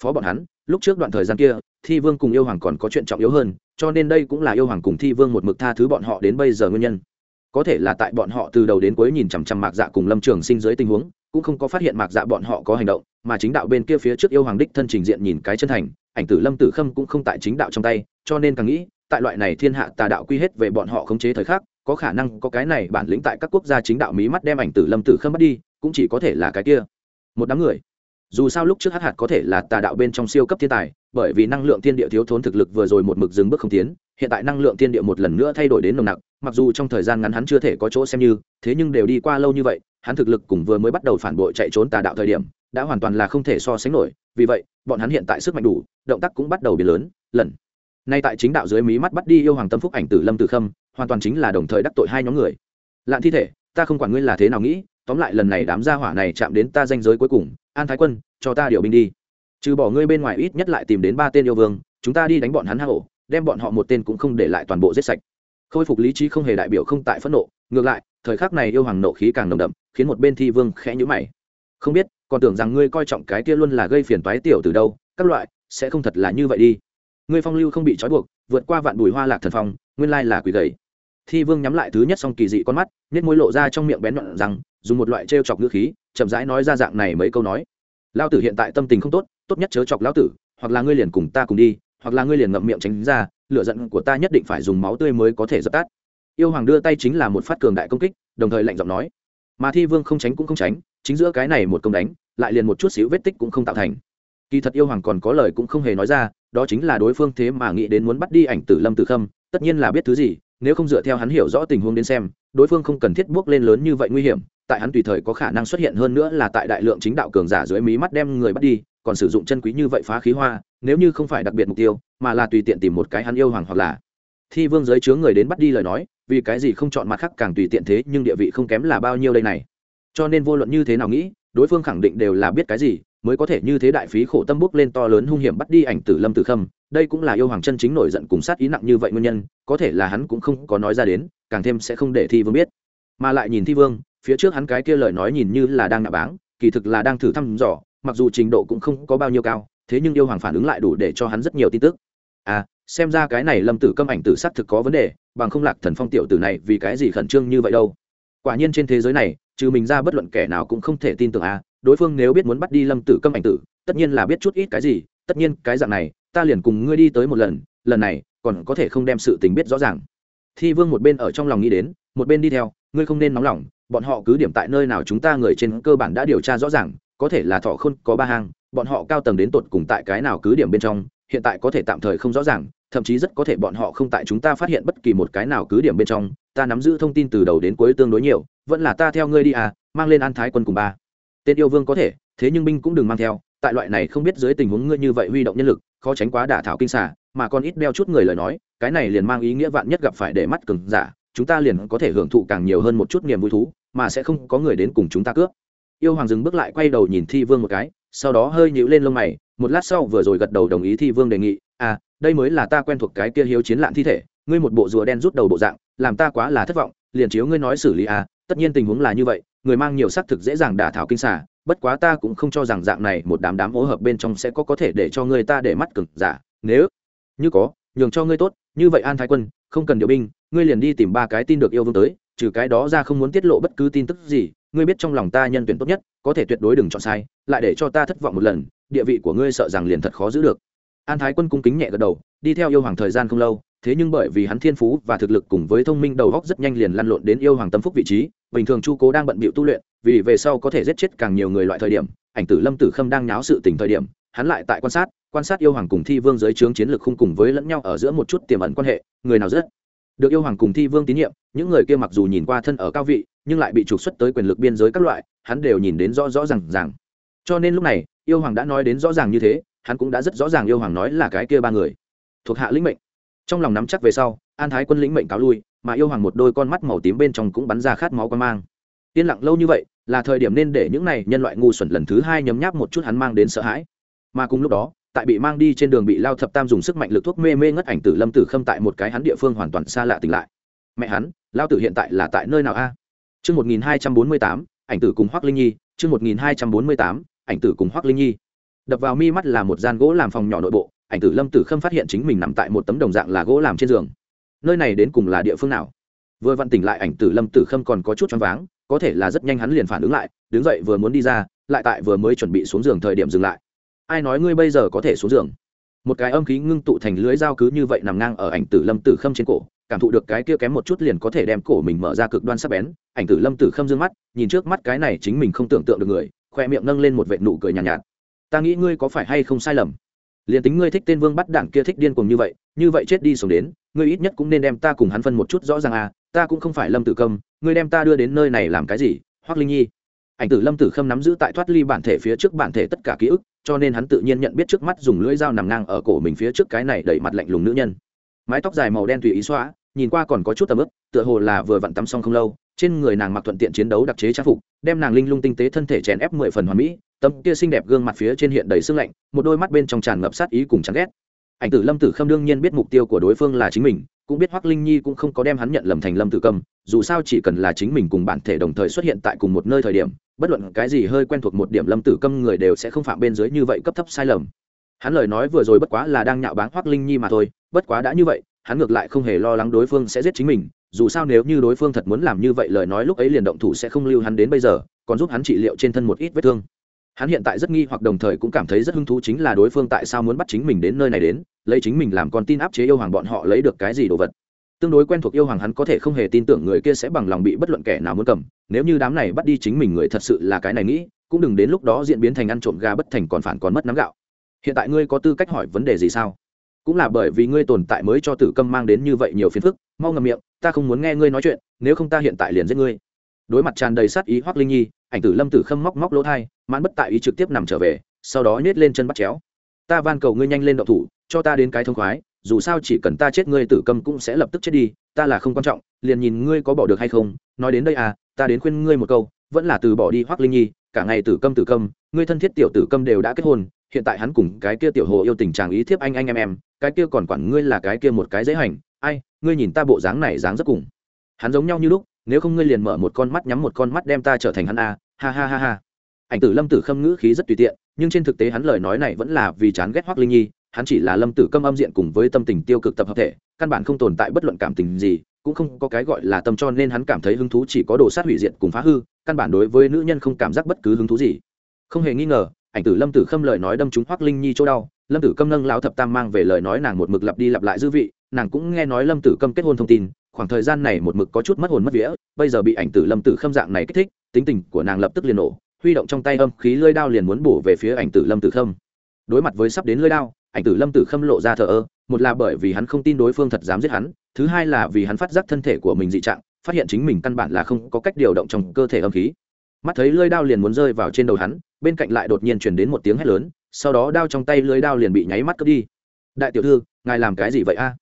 phó bọn hắn lúc trước đoạn thời gian kia thi vương cùng yêu hoàng còn có chuyện trọng yếu hơn cho nên đây cũng là yêu hoàng cùng thi vương một mực tha thứ bọn họ đến bây giờ nguyên nhân có thể là tại bọn họ từ đầu đến cuối nhìn chằm chằm mạc dạ cùng lâm trường sinh dưới tình huống, cũng không có phát hiện mạc dạ bọn họ có hành động, mà chính đạo bên kia phía trước yêu hoàng đích thân trình diện nhìn cái chân thành, ảnh tử lâm tử khâm cũng không tại chính đạo trong tay, cho nên càng nghĩ, tại loại này thiên hạ tà đạo quy hết về bọn họ khống chế thời khắc, có khả năng có cái này bản lĩnh tại các quốc gia chính đạo mí mắt đem ảnh tử lâm tử khâm bắt đi, cũng chỉ có thể là cái kia. Một đám người. Dù sao lúc trước hát hạt có thể là tà đạo bên trong siêu cấp thiên tài bởi vì năng lượng thiên địa thiếu thốn thực lực vừa rồi một mực dừng bước không tiến, hiện tại năng lượng thiên địa một lần nữa thay đổi đến nồng nặc, mặc dù trong thời gian ngắn hắn chưa thể có chỗ xem như, thế nhưng đều đi qua lâu như vậy, hắn thực lực cùng vừa mới bắt đầu phản bội chạy trốn tà đạo thời điểm, đã hoàn toàn là không thể so sánh nổi, vì vậy, bọn hắn hiện tại sức mạnh đủ, động tác cũng bắt đầu biến lớn, lần. Nay tại chính đạo dưới mí mắt bắt đi yêu hoàng tâm phúc ảnh tử lâm tử khâm, hoàn toàn chính là đồng thời đắc tội hai nhóm người. Lạn thi thể, ta không quản ngươi là thế nào nghĩ, tóm lại lần này đám gia hỏa này chạm đến ta danh giới cuối cùng, an thái quân, cho ta điều binh đi trừ bỏ ngươi bên ngoài ít nhất lại tìm đến ba tên yêu vương, chúng ta đi đánh bọn hắn hạ hổ đem bọn họ một tên cũng không để lại toàn bộ giết sạch. Khôi phục lý trí không hề đại biểu không tại phẫn nộ, ngược lại, thời khắc này yêu hoàng nộ khí càng nồng đậm, khiến một bên thi vương khẽ nhữ mày. Không biết, còn tưởng rằng ngươi coi trọng cái kia luôn là gây phiền toái tiểu từ đâu, các loại, sẽ không thật là như vậy đi. Ngươi phong lưu không bị trói buộc, vượt qua vạn bùi hoa lạc thần phong, nguyên lai là quỷ gầy. Thi vương nhắm lại thứ nhất xong kỳ dị con mắt nết môi lộ ra trong miệng bén đoạn rằng, dùng một loại t chọc ngữ khí, chậm rãi nói ra dạng này mấy câu nói. Lao tử hiện tại tâm tình không tốt tốt nhất chớ chọc lão tử, hoặc là ngươi liền cùng ta cùng đi, hoặc là ngươi liền ngậm miệng tránh ra lựa giận của ta nhất định phải dùng máu tươi mới có thể dập tắt. Yêu hoàng đưa tay chính là một phát cường đại công kích, đồng thời lạnh giọng nói, mà thi vương không tránh cũng không tránh, chính giữa cái này một công đánh, lại liền một chút xíu vết tích cũng không tạo thành. Kỳ thật yêu hoàng còn có lời cũng không hề nói ra, đó chính là đối phương thế mà nghĩ đến muốn bắt đi ảnh tử lâm tử khâm, tất nhiên là biết thứ gì, nếu không dựa theo hắn hiểu rõ tình huống đến xem, đối phương không cần thiết bước lên lớn như vậy nguy hiểm, tại hắn tùy thời có khả năng xuất hiện hơn nữa là tại đại lượng chính đạo cường giả dưới mí mắt đem người bắt đi còn sử dụng chân quý như vậy phá khí hoa, nếu như không phải đặc biệt mục tiêu, mà là tùy tiện tìm một cái hắn yêu hoàng hoặc là thi vương giới chướng người đến bắt đi lời nói, vì cái gì không chọn mặt khác càng tùy tiện thế, nhưng địa vị không kém là bao nhiêu đây này. Cho nên vô luận như thế nào nghĩ, đối phương khẳng định đều là biết cái gì, mới có thể như thế đại phí khổ tâm bước lên to lớn hung hiểm bắt đi ảnh tử lâm tử khâm. Đây cũng là yêu hoàng chân chính nổi giận cùng sát ý nặng như vậy nguyên nhân, có thể là hắn cũng không có nói ra đến, càng thêm sẽ không để thi vương biết. Mà lại nhìn thi vương, phía trước hắn cái kia lời nói nhìn như là đang nạ báng, kỳ thực là đang thử thăm dò mặc dù trình độ cũng không có bao nhiêu cao, thế nhưng yêu hoàng phản ứng lại đủ để cho hắn rất nhiều tin tức. À xem ra cái này lâm tử câm ảnh tử xác thực có vấn đề, bằng không lạc thần phong tiểu tử này vì cái gì khẩn trương như vậy đâu? Quả nhiên trên thế giới này, trừ mình ra bất luận kẻ nào cũng không thể tin tưởng à đối phương nếu biết muốn bắt đi lâm tử câm ảnh tử, tất nhiên là biết chút ít cái gì, tất nhiên cái dạng này, ta liền cùng ngươi đi tới một lần lần này, còn có thể không đem sự tình biết rõ ràng. Thi vương một bên ở trong lòng nghĩ đến, một bên đi theo, ngươi không nên nóng lòng, bọn họ cứ điểm tại nơi nào chúng ta người trên cơ bản đã điều tra rõ ràng có thể là thọ khôn, có ba hang, bọn họ cao tầng đến tột cùng tại cái nào cứ điểm bên trong, hiện tại có thể tạm thời không rõ ràng, thậm chí rất có thể bọn họ không tại chúng ta phát hiện bất kỳ một cái nào cứ điểm bên trong, ta nắm giữ thông tin từ đầu đến cuối tương đối nhiều, vẫn là ta theo ngươi đi à mang lên an thái quân cùng ba. Tên yêu vương có thể, thế nhưng binh cũng đừng mang theo, tại loại này không biết dưới tình huống ngươi như vậy huy động nhân lực, khó tránh quá đả thảo kinh xả mà còn ít đeo chút người lời nói, cái này liền mang ý nghĩa vạn nhất gặp phải để mắt cừng giả, chúng ta liền có thể hưởng thụ càng nhiều hơn một chút niềm vui thú, mà sẽ không có người đến cùng chúng ta cướp yêu hoàng dừng bước lại quay đầu nhìn thi vương một cái, sau đó hơi nhíu lên lông mày, một lát sau vừa rồi gật đầu đồng ý thi vương đề nghị à đây mới là ta quen thuộc cái kia hiếu chiến lạn thi thể, ngươi một bộ rùa đen rút đầu bộ dạng, làm ta quá là thất vọng, liền chiếu ngươi nói xử lý à tất nhiên tình huống là như vậy, người mang nhiều xác thực dễ dàng đả thảo kinh xả bất quá ta cũng không cho rằng dạng này một đám đám hỗ hợp bên trong sẽ có có thể để cho người ta để mắt cực giả dạ, nếu như có, nhường cho ngươi tốt, như vậy an thái quân, không cần điều binh, ngươi liền đi tìm ba cái tin được yêu vương tới, trừ cái đó ra không muốn tiết lộ bất cứ tin tức gì ngươi biết trong lòng ta nhân tuyển tốt nhất, có thể tuyệt đối đừng chọn sai, lại để cho ta thất vọng một lần, địa vị của ngươi sợ rằng liền thật khó giữ được. An thái quân cung kính nhẹ gật đầu, đi theo yêu hoàng thời gian không lâu, thế nhưng bởi vì hắn thiên phú và thực lực cùng với thông minh đầu góc rất nhanh liền lăn lộn đến yêu hoàng tâm phúc vị trí, bình thường chu cố đang bận bịu tu luyện, vì về sau có thể giết chết càng nhiều người loại thời điểm, ảnh tử lâm tử khâm đang nháo sự tình thời điểm, hắn lại tại quan sát quan sát yêu hoàng cùng thi vương dưới trướng chiến lược không cùng với lẫn nhau ở giữa một chút tiềm ẩn quan hệ, người nào rất được yêu hoàng cùng thi vương tín nhiệm, những người kia mặc dù nhìn qua thân ở cao vị nhưng lại bị trục xuất tới quyền lực biên giới các loại, hắn đều nhìn đến rõ rõ r à n g r cho nên lúc này, yêu hoàng đã nói đến rõ ràng như thế, hắn cũng đã rất rõ ràng yêu hoàng nói là cái kia ba người. Thuộc hạ lĩnh mệnh. Trong lòng nắm chắc về sau, an thái quân lĩnh mệnh cáo lui, mà yêu hoàng một đôi con mắt màu tím bên trong cũng bắn ra khát máu quan mang. Yên lặng lâu như vậy, là thời điểm nên để những này nhân loại ngu xuẩn lần thứ hai nhấm nháp một chút hắn mang đến sợ hãi. Mà cùng lúc đó, tại bị mang đi trên đường bị lao thập tam dùng sức mạnh lực thuốc mê mê ngất ảnh tử lâm tử khâm tại một cái hắn địa phương hoàn toàn xa lạ tỉnh lại. Mẹ hắn, lao tử hiện tại là tại nơi nào a? à? Chương một nghìn hai trăm bốn mươi tám, ảnh tử cùng hoắc linh nhi. Chương một nghìn hai trăm bốn mươi tám, ảnh tử cùng hoắc linh nhi. Đập vào mi mắt là một gian gỗ làm phòng nhỏ nội bộ. Ảnh tử lâm tử khâm phát hiện chính mình nằm tại một tấm đồng dạng là gỗ làm trên giường. Nơi này đến cùng là địa phương nào? Vừa vặn tỉnh lại, ảnh tử lâm tử khâm còn có chút choáng váng, có thể là rất nhanh hắn liền phản ứng lại, đứng dậy vừa muốn đi ra, lại tại vừa mới chuẩn bị xuống giường thời điểm dừng lại. Ai nói ngươi bây giờ có thể xuống giường? Một cái âm khí ngưng tụ thành lưới dao cứ như vậy nằm ngang ở ảnh tử lâm tử khâm trên cổ, cảm thụ được cái kia kém một chút liền có thể đem cổ mình mở ra cực đoan sắc bén ảnh tử lâm tử khâm dương mắt nhìn trước mắt cái này chính mình không tưởng tượng được người khoe miệng nâng lên một vệ nụ cười nhàn nhạt, nhạt. Ta nghĩ ngươi có phải hay không sai lầm? Liền tính ngươi thích tên vương bắt đảng kia thích điên cuồng như vậy như vậy chết đi sống đến ngươi ít nhất cũng nên đem ta cùng hắn phân một chút rõ ràng à ta cũng không phải lâm tử công ngươi đem ta đưa đến nơi này làm cái gì hoắc linh nhi? Ảnh tử lâm tử khâm nắm giữ tại thoát ly bản thể phía trước bản thể tất cả ký ức cho nên hắn tự nhiên nhận biết trước mắt dùng lưỡi dao nằm ngang ở cổ mình phía trước cái này đẩy mặt lạnh lùng nữ nhân. Mái tóc dài màu đen tùy ý xóa nhìn qua còn có chút tầm ướp tựa hồ là vừa vặn tắm xong không lâu trên người nàng mặc thuận tiện chiến đấu đặc chế trang phục, đem nàng linh lung tinh tế thân thể chèn ép mười phần hoàn mỹ, tấm kia xinh đẹp gương mặt phía trên hiện đầy sương lạnh, một đôi mắt bên trong tràn ngập sát ý cùng chán ghét. Ảnh tử lâm tử khâm đương nhiên biết mục tiêu của đối phương là chính mình, cũng biết hoắc linh nhi cũng không có đem hắn nhận lầm thành lâm tử cầm, dù sao chỉ cần là chính mình cùng bản thể đồng thời xuất hiện tại cùng một nơi thời điểm, bất luận cái gì hơi quen thuộc một điểm lâm tử câm người đều sẽ không phạm bên dưới như vậy cấp thấp sai lầm. Hắn lời nói vừa rồi bất quá là đang nhạo báng hoắc linh nhi mà thôi, bất quá đã như vậy, hắn ngược lại không hề lo lắng đối phương sẽ giết chính mình dù sao nếu như đối phương thật muốn làm như vậy lời nói lúc ấy liền động thủ sẽ không lưu hắn đến bây giờ, còn giúp hắn trị liệu trên thân một ít vết thương. Hắn hiện tại rất nghi hoặc đồng thời cũng cảm thấy rất hứng thú chính là đối phương tại sao muốn bắt chính mình đến nơi này đến, lấy chính mình làm con tin áp chế yêu hoàng bọn họ lấy được cái gì đồ vật. Tương đối quen thuộc yêu hoàng hắn có thể không hề tin tưởng người kia sẽ bằng lòng bị bất luận kẻ nào muốn cầm, nếu như đám này bắt đi chính mình người thật sự là cái này nghĩ, cũng đừng đến lúc đó diễn biến thành ăn trộm gà bất thành còn phản còn mất nắm gạo. Hiện tại ngươi có tư cách hỏi vấn đề gì sao? Cũng là bởi vì ngươi tồn tại mới cho tử câm mang đến như vậy nhiều phiền phức, mau ngầm miệng, ta không muốn nghe ngươi nói chuyện, nếu không ta hiện tại liền giết ngươi. Đối mặt tràn đầy sát ý hoắc linh nhi, ảnh tử lâm tử khâm móc móc lỗ thai, mãn bất tại ý trực tiếp nằm trở về, sau đó nhét lên chân bắt chéo. Ta van cầu ngươi nhanh lên đậu thủ, cho ta đến cái thông khoái, dù sao chỉ cần ta chết ngươi tử câm cũng sẽ lập tức chết đi, ta là không quan trọng, liền nhìn ngươi có bỏ được hay không, nói đến đây à ta đến khuyên ngươi một câu, vẫn là từ bỏ đi hoắc linh nhi, cả ngày tử câm tử câm, ngươi thân thiết tiểu tử câm đều đã kết hôn hiện tại hắn cùng cái kia tiểu hồ yêu tình chàng ý thiếp anh anh em em, cái kia còn quản ngươi là cái kia một cái dễ hành, ai, ngươi nhìn ta bộ dáng này dáng rất cùng. Hắn giống nhau như lúc, nếu không ngươi liền mở một con mắt nhắm một con mắt đem ta trở thành hắn a, ha ha ha ha. Ảnh tử lâm tử khâm ngữ khí rất tùy tiện, nhưng trên thực tế hắn lời nói này vẫn là vì chán ghét hoắc linh nhi, hắn chỉ là lâm tử câm âm diện cùng với tâm tình tiêu cực tập hợp thể, căn bản không tồn tại bất luận cảm tình gì, cũng không có cái gọi là tâm cho nên hắn cảm thấy hứng thú chỉ có đồ sát hủy diệt cùng phá hư, căn bản đối với nữ nhân không cảm giác bất cứ hứng thú gì. Không hề nghi ngờ ảnh tử lâm tử khâm lời nói đâm trúng hoắc linh nhi chỗ đau, lâm tử câm nâng lão thập tam mang về lời nói nàng một mực lặp đi lặp lại dư vị, nàng cũng nghe nói lâm tử câm kết hôn thông tin, khoảng thời gian này một mực có chút mất hồn mất vía, bây giờ bị ảnh tử lâm tử khâm dạng này kích thích, tính tình của nàng lập tức liền nổ, huy động trong tay âm khí lơi đao liền muốn bổ về phía ảnh tử lâm tử khâm. Đối mặt với sắp đến lơi đao, ảnh tử lâm tử khâm lộ ra thờ ơ, một là bởi vì hắn không tin đối phương thật dám giết hắn, thứ hai là vì hắn phát giác thân thể của mình dị trạng, phát hiện chính mình căn bản là không có cách điều động trong cơ thể âm khí mắt thấy lưỡi đao liền muốn rơi vào trên đầu hắn, bên cạnh lại đột nhiên chuyển đến một tiếng hét lớn, sau đó đao trong tay lưỡi đao liền bị nháy mắt cướp đi. Đại tiểu thư, ngài làm cái gì vậy a?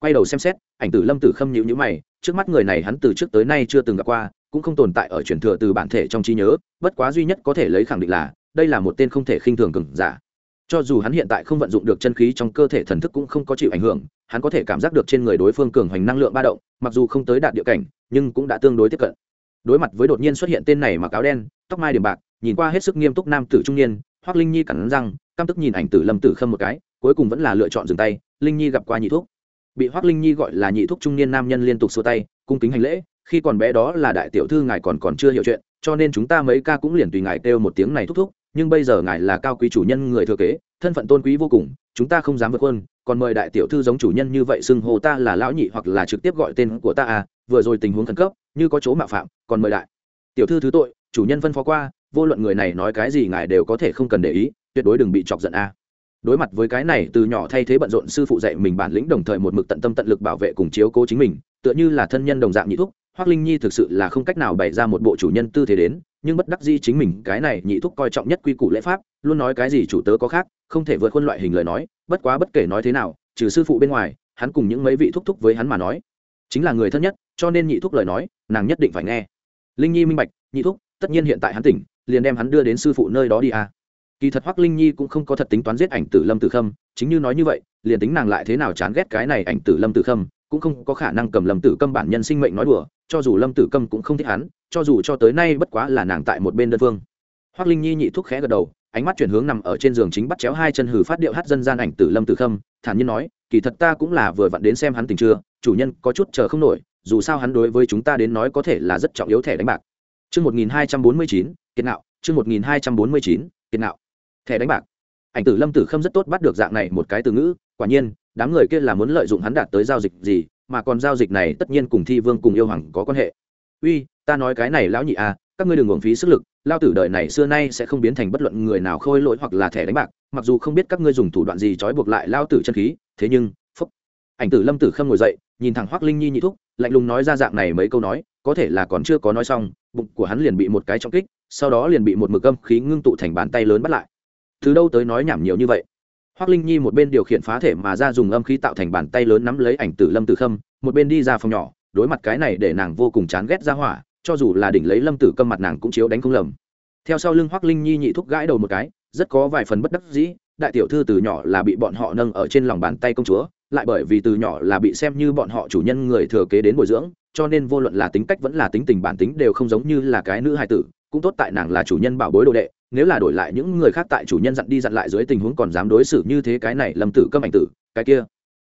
Quay đầu xem xét, ảnh tử lâm tử khâm nhịu nhữ mày, trước mắt người này hắn từ trước tới nay chưa từng gặp qua, cũng không tồn tại ở truyền thừa từ bản thể trong trí nhớ, bất quá duy nhất có thể lấy khẳng định là, đây là một tên không thể khinh thường cừng giả. Cho dù hắn hiện tại không vận dụng được chân khí trong cơ thể thần thức cũng không có chịu ảnh hưởng, hắn có thể cảm giác được trên người đối phương cường hoành năng lượng ba động, mặc dù không tới đạt địa cảnh, nhưng cũng đã tương đối tiếp cận đối mặt với đột nhiên xuất hiện tên này mặc áo đen, tóc mai điểm bạc, nhìn qua hết sức nghiêm túc nam tử trung niên hoác linh nhi cẳng răng, căm tức nhìn ảnh tử lâm tử khâm một cái, cuối cùng vẫn là lựa chọn dừng tay, linh nhi gặp qua nhị thuốc bị hoác linh nhi gọi là nhị thuốc trung niên nam nhân liên tục xua tay, cung kính hành lễ, khi còn bé đó là đại tiểu thư ngài còn còn chưa hiểu chuyện, cho nên chúng ta mấy ca cũng liền tùy ngài kêu một tiếng này thúc thúc, nhưng bây giờ ngài là cao quý chủ nhân người thừa kế, thân phận tôn quý vô cùng, chúng ta không dám vượt hơn còn mời đại tiểu thư giống chủ nhân như vậy xưng hô ta là lão nhị hoặc là trực tiếp gọi tên của ta à vừa rồi tình huống khẩn cấp, như có chỗ mạo phạm, còn mời đại tiểu thư thứ tội, chủ nhân phân phó qua, vô luận người này nói cái gì ngài đều có thể không cần để ý, tuyệt đối đừng bị chọc giận a. Đối mặt với cái này, từ nhỏ thay thế bận rộn sư phụ dạy mình bản lĩnh đồng thời một mực tận tâm tận lực bảo vệ cùng chiếu cố chính mình, tựa như là thân nhân đồng dạng nhị thúc hoác linh nhi thực sự là không cách nào bày ra một bộ chủ nhân tư thế đến, nhưng bất đắc di chính mình, cái này nhị thúc coi trọng nhất quy củ lễ pháp, luôn nói cái gì chủ tớ có khác, không thể vượt khuôn loại hình lời nói, bất quá bất kể nói thế nào, trừ sư phụ bên ngoài, hắn cùng những mấy vị thúc thúc với hắn mà nói chính là người thân nhất, cho nên nhị thúc lời nói, nàng nhất định phải nghe linh nhi minh bạch, nhị thúc, tất nhiên hiện tại hắn tỉnh, liền đem hắn đưa đến sư phụ nơi đó đi à. kỳ thật hoắc linh nhi cũng không có thật tính toán giết ảnh tử lâm tử khâm, chính như nói như vậy, liền tính nàng lại thế nào chán ghét cái này ảnh tử lâm tử khâm, cũng không có khả năng cầm lâm tử câm bản nhân sinh mệnh nói đùa, cho dù lâm tử câm cũng không thích hắn, cho dù cho tới nay bất quá là nàng tại một bên đơn phương hoắc linh nhi nhị thúc khẽ gật đầu, ánh mắt chuyển hướng nằm ở trên giường chính bắt chéo hai chân hử phát điệu hát dân gian ảnh tử lâm tử khâm, thản nhiên nói, kỳ thật ta cũng là vừa vặn đến xem hắn tình chưa chủ nhân có chút chờ không nổi dù sao hắn đối với chúng ta đến nói có thể là rất trọng yếu thẻ đánh bạc Chương 1249, kiệt nạo, chương 1249, kiệt nạo. Thẻ đánh bạc. Ảnh tử Lâm Tử Khâm rất tốt bắt được dạng này một cái từ ngữ, quả nhiên, đám người kia là muốn lợi dụng hắn đạt tới giao dịch gì, mà còn giao dịch này tất nhiên cùng Thi Vương cùng yêu hoàng có quan hệ. Uy, ta nói cái này lão nhị à, các ngươi đừng uổng phí sức lực, lao tử đời này xưa nay sẽ không biến thành bất luận người nào khôi lỗi hoặc là thẻ đánh bạc, mặc dù không biết các ngươi dùng thủ đoạn gì trói buộc lại lao tử chân khí, thế nhưng, phúc. Ảnh tử Lâm Tử Khâm ngồi dậy, nhìn thẳng Hoắc Linh Nhi nhị thúc, lạnh lùng nói ra dạng này mấy câu nói, có thể là còn chưa có nói xong, bụng của hắn liền bị một cái trọng kích sau đó liền bị một mực âm khí ngưng tụ thành bàn tay lớn bắt lại. Từ đâu tới nói nhảm nhiều như vậy? Hoác linh nhi một bên điều khiển phá thể mà ra dùng âm khí tạo thành bàn tay lớn nắm lấy ảnh tử lâm tử khâm một bên đi ra phòng nhỏ đối mặt cái này để nàng vô cùng chán ghét ra hỏa cho dù là đỉnh lấy lâm tử câm mặt nàng cũng chiếu đánh không lầm. Theo sau lưng hoác linh nhi nhị thúc gãi đầu một cái rất có vài phần bất đắc dĩ đại tiểu thư từ nhỏ là bị bọn họ nâng ở trên lòng bàn tay công chúa lại bởi vì từ nhỏ là bị xem như bọn họ chủ nhân người thừa kế đến bồi dưỡng, cho nên vô luận là tính cách vẫn là tính tình bản tính đều không giống như là cái nữ hài tử, cũng tốt tại nàng là chủ nhân bảo bối đồ đệ, nếu là đổi lại những người khác tại chủ nhân dặn đi dặn lại dưới tình huống còn dám đối xử như thế cái này lâm tử câm ảnh tử, cái kia.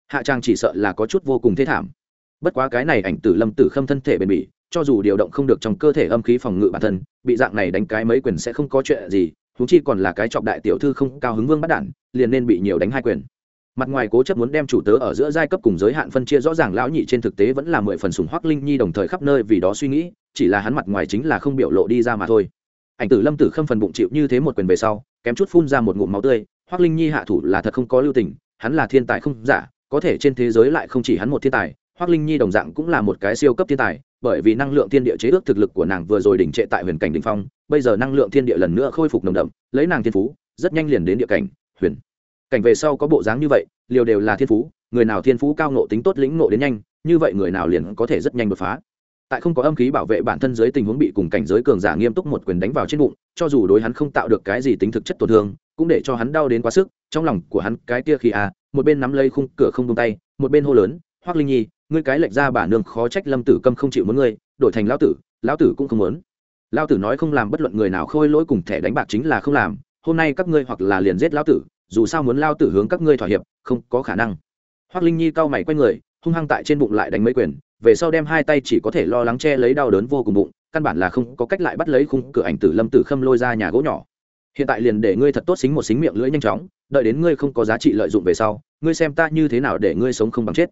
Hạ trang chỉ sợ là có chút vô cùng thế thảm. Bất quá cái này ảnh tử lâm tử khâm thân thể bền bỉ, cho dù điều động không được trong cơ thể âm khí phòng ngự bản thân, bị dạng này đánh cái mấy quyền sẽ không có chuyện gì thú chi còn là cái trọng đại tiểu thư không cao hứng vương bắt đản, liền nên bị nhiều đánh hai quyền mặt ngoài cố chấp muốn đem chủ tớ ở giữa giai cấp cùng giới hạn phân chia rõ ràng, lão nhị trên thực tế vẫn là mười phần sùng hoắc linh nhi đồng thời khắp nơi vì đó suy nghĩ, chỉ là hắn mặt ngoài chính là không biểu lộ đi ra mà thôi. Ảnh tử lâm tử khâm phần bụng chịu như thế một quyền về sau, kém chút phun ra một ngụm máu tươi, hoắc linh nhi hạ thủ là thật không có lưu tình, hắn là thiên tài không giả, có thể trên thế giới lại không chỉ hắn một thiên tài, hoắc linh nhi đồng dạng cũng là một cái siêu cấp thiên tài, bởi vì năng lượng thiên địa chế ước thực lực của nàng vừa rồi đỉnh trệ tại huyền cảnh đỉnh phong, bây giờ năng lượng thiên địa lần nữa khôi phục nồng đậm, lấy nàng thiên phú, rất nhanh liền đến địa cảnh, huyền cảnh về sau có bộ dáng như vậy, liều đều là thiên phú, người nào thiên phú cao nộ tính tốt lĩnh nộ đến nhanh, như vậy người nào liền có thể rất nhanh đột phá. Tại không có âm khí bảo vệ bản thân dưới tình huống bị cùng cảnh giới cường giả nghiêm túc một quyền đánh vào trên bụng, cho dù đối hắn không tạo được cái gì tính thực chất tổn thương, cũng để cho hắn đau đến quá sức, trong lòng của hắn cái kia khi à một bên nắm lấy khung cửa không tung tay, một bên hô lớn hoác linh nhi, ngươi cái lệch ra bà nương khó trách lâm tử câm không chịu muốn ngươi, đổi thành lão tử lão tử cũng không muốn. Lão tử nói không làm bất luận người nào khôi lỗi cùng thẻ đánh bạc chính là không làm, hôm nay các ngươi hoặc là liền giết lão tử dù sao muốn lao tử hướng các ngươi thỏa hiệp, không có khả năng. Hoác linh nhi cau mày q u a y người, hung hăng tại trên bụng lại đánh mấy quyền, về sau đem hai tay chỉ có thể lo lắng che lấy đau đớn vô cùng bụng, căn bản là không có cách lại bắt lấy khung cửa ảnh tử lâm tử khâm lôi ra nhà gỗ nhỏ. Hiện tại liền để ngươi thật tốt xính một xính miệng lưỡi nhanh chóng, đợi đến ngươi không có giá trị lợi dụng về sau, ngươi xem ta như thế nào để ngươi sống không bằng chết.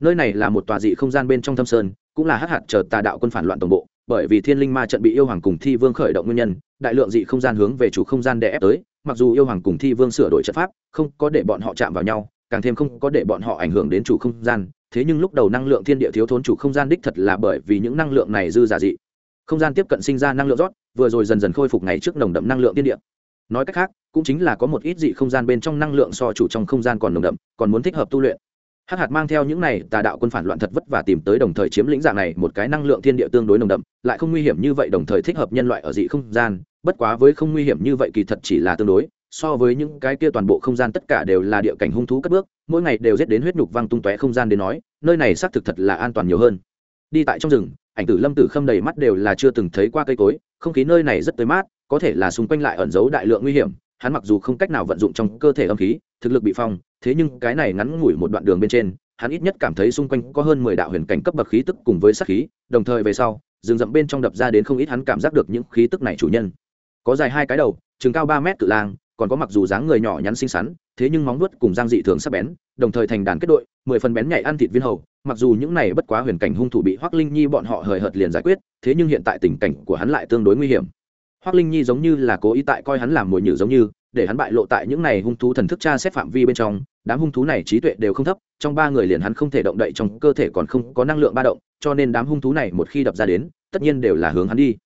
Nơi này là một tòa dị không gian bên trong thâm sơn, cũng là hắc hạt chờ tà đạo quân phản loạn tổng bộ, bởi vì thiên linh ma trận bị yêu hoàng cùng thi vương khởi động nguyên nhân, đại lượng dị không gian hướng về chủ không gian đè ép tới mặc dù yêu hoàng cùng thi vương sửa đổi trận pháp, không có để bọn họ chạm vào nhau, càng thêm không có để bọn họ ảnh hưởng đến chủ không gian, thế nhưng lúc đầu năng lượng thiên địa thiếu thốn chủ không gian đích thật là bởi vì những năng lượng này dư giả dị. Không gian tiếp cận sinh ra năng lượng rót, vừa rồi dần dần khôi phục ngày trước nồng đậm năng lượng thiên địa. Nói cách khác, cũng chính là có một ít dị không gian bên trong năng lượng so chủ trong không gian còn nồng đậm, còn muốn thích hợp tu luyện hắc hạt mang theo những này tà đạo quân phản loạn thật vất và tìm tới đồng thời chiếm lĩnh dạng này một cái năng lượng thiên địa tương đối nồng đậm, lại không nguy hiểm như vậy đồng thời thích hợp nhân loại ở dị không gian, bất quá với không nguy hiểm như vậy kỳ thật chỉ là tương đối, so với những cái kia toàn bộ không gian tất cả đều là địa cảnh hung thú cất bước, mỗi ngày đều giết đến huyết nhục văng tung tóe không gian đến nói, nơi này xác thực thật là an toàn nhiều hơn. Đi tại trong rừng, ảnh tử lâm tử khâm đầy mắt đều là chưa từng thấy qua cây cối, không khí nơi này rất tới mát, có thể là xung quanh lại ẩn giấu đại lượng nguy hiểm, hắn mặc dù không cách nào vận dụng trong cơ thể âm khí, thực lực bị phong thế nhưng cái này ngắn ngủi một đoạn đường bên trên, hắn ít nhất cảm thấy xung quanh có hơn mười đạo huyền cảnh cấp bậc khí tức cùng với sát khí, đồng thời về sau, rừng rậm bên trong đập ra đến không ít hắn cảm giác được những khí tức này chủ nhân. Có dài hai cái đầu chừng cao ba mét cự lang, còn có mặc dù dáng người nhỏ nhắn xinh xắn, thế nhưng móng vuốt cùng giang dị thường sắc bén, đồng thời thành đàn kết đội, mười phần bén nhảy ăn thịt viên hầu, mặc dù những này bất quá huyền cảnh hung thủ bị hoắc linh nhi bọn họ hời hợt liền giải quyết, thế nhưng hiện tại tình cảnh của hắn lại tương đối nguy hiểm hoắc linh nhi giống như là cố ý tại coi hắn làm mồi nhử giống như, để hắn bại lộ tại những này hung thú thần thức tra xét phạm vi bên trong, đám hung thú này trí tuệ đều không thấp, trong ba người liền hắn không thể động đậy, trong cơ thể còn không có năng lượng ba động, cho nên đám hung thú này một khi đập ra đến, tất nhiên đều là hướng hắn đi.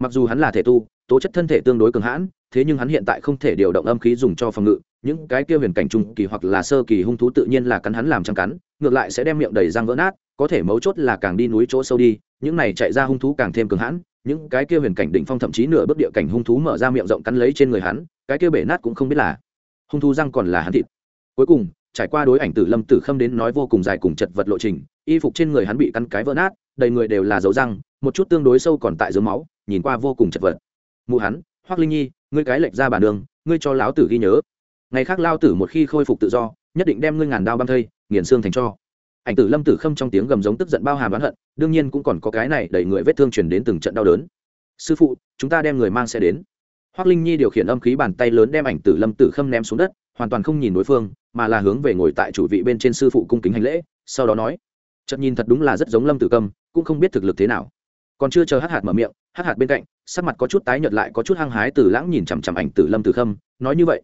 Mặc dù hắn là thể tu, tố chất thân thể tương đối cường hãn, thế nhưng hắn hiện tại không thể điều động âm khí dùng cho phòng ngự, những cái kia huyền cảnh trung kỳ hoặc là sơ kỳ hung thú tự nhiên là cắn hắn làm trăng cắn, ngược lại sẽ đem miệng đầy răng vỡ nát, có thể mấu chốt là càng đi núi chỗ sâu đi, những này chạy ra hung thú càng thêm cường hãn những cái kia huyền cảnh đỉnh phong thậm chí nửa bước địa cảnh hung thú mở ra miệng rộng cắn lấy trên người hắn, cái kia bể nát cũng không biết là hung thú răng còn là hắn thịt. Cuối cùng, trải qua đối ảnh tử lâm tử khâm đến nói vô cùng dài cùng chật vật lộ trình, y phục trên người hắn bị căn cái vỡ nát, đầy người đều là dấu răng, một chút tương đối sâu còn tại dấu máu, nhìn qua vô cùng chật vật. Mụ hắn, hoắc linh nhi, ngươi cái lệch ra bản đường, ngươi cho lão tử ghi nhớ. Ngày khác lao tử một khi khôi phục tự do, nhất định đem ngươi ngàn đao băng thây, nghiền xương thành cho ảnh tử lâm tử khâm trong tiếng gầm giống tức giận bao hàm oán hận, đương nhiên cũng còn có cái này đẩy người vết thương chuyển đến từng trận đau đớn. Sư phụ, chúng ta đem người mang xe đến. Hoác linh nhi điều khiển âm khí bàn tay lớn đem ảnh tử lâm tử khâm ném xuống đất, hoàn toàn không nhìn đối phương, mà là hướng về ngồi tại chủ vị bên trên sư phụ cung kính hành lễ, sau đó nói, chợt nhìn thật đúng là rất giống lâm tử câm, cũng không biết thực lực thế nào. Còn chưa chờ hát hạt mở miệng hát hạt bên cạnh, sắc mặt có chút tái nhợt lại có chút hăng hái từ lãng nhìn chằm chằm ảnh tử lâm tử khâm, nói như vậy.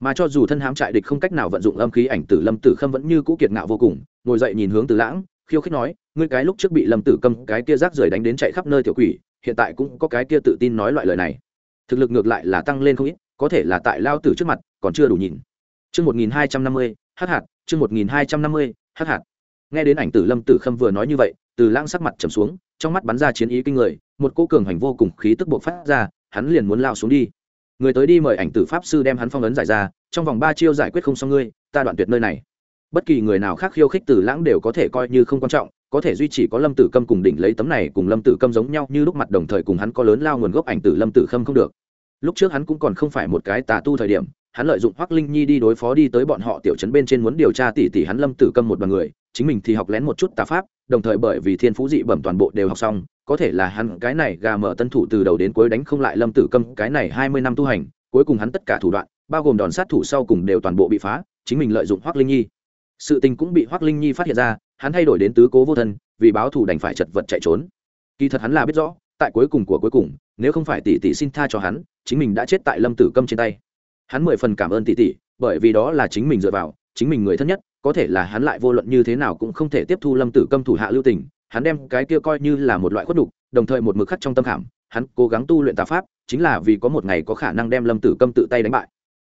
Mà cho dù thân hám trại địch không cách nào vận dụng âm khí, ảnh tử lâm tử khâm vẫn như cũ kiệt ngạo vô cùng ngồi dậy nhìn hướng từ lãng, khiêu khích nói, ngươi cái lúc trước bị lâm tử câm cái kia rác rưởi đánh đến chạy khắp nơi tiểu quỷ, hiện tại cũng có cái kia tự tin nói loại lời này. Thực lực ngược lại là tăng lên không ít, có thể là tại lao tử trước mặt, còn chưa đủ nhìn. Chương một nghìn hai trăm năm mươi h hạt, chương một nghìn hai trăm năm mươi h hạt. Nghe đến ảnh tử lâm tử khâm vừa nói như vậy, từ lãng sắc mặt trầm xuống, trong mắt bắn ra chiến ý kinh người, một cô cường hành vô cùng khí tức buộc phát ra, hắn liền muốn lao xuống đi. Người tới đi mời ảnh tử pháp sư đem hắn phong ấn giải ra, trong vòng ba chiêu giải quyết không xong ngươi, ta đoạn tuyệt nơi này bất kỳ người nào khác khiêu khích từ lãng đều có thể coi như không quan trọng, có thể duy trì có lâm tử câm cùng đỉnh lấy tấm này cùng lâm tử câm giống nhau như lúc mặt đồng thời cùng hắn có lớn lao nguồn gốc ảnh từ lâm tử khâm không được. Lúc trước hắn cũng còn không phải một cái tà tu thời điểm, hắn lợi dụng hoắc linh nhi đi đối phó đi tới bọn họ tiểu trấn bên trên muốn điều tra tỉ tỉ hắn lâm tử câm một đoàn người, chính mình thì học lén một chút tà pháp, đồng thời bởi vì thiên phú dị bẩm toàn bộ đều học xong, có thể là hắn cái này gà mở tân thủ từ đầu đến cuối đánh không lại lâm tử câm cái này hai mươi năm tu hành, cuối cùng hắn tất cả thủ đoạn, bao gồm đòn sát thủ sau cùng đều toàn bộ bị phá, chính mình lợi dụng hoắc linh nhi sự tình cũng bị hoắc linh nhi phát hiện ra, hắn thay đổi đến tứ cố vô thân, vì báo thù đành phải chật vật chạy trốn. Kỳ thật hắn là biết rõ, tại cuối cùng của cuối cùng, nếu không phải tỷ tỷ xin tha cho hắn, chính mình đã chết tại lâm tử câm trên tay. Hắn mười phần cảm ơn tỷ tỷ, bởi vì đó là chính mình dựa vào, chính mình người thân nhất, có thể là hắn lại vô luận như thế nào cũng không thể tiếp thu lâm tử câm thủ hạ lưu tình, hắn đem cái kia coi như là một loại khuất đục đồng thời một mực khắc trong tâm khảm, hắn cố gắng tu luyện tà pháp, chính là vì có một ngày có khả năng đem lâm tử câm tự tay đánh bại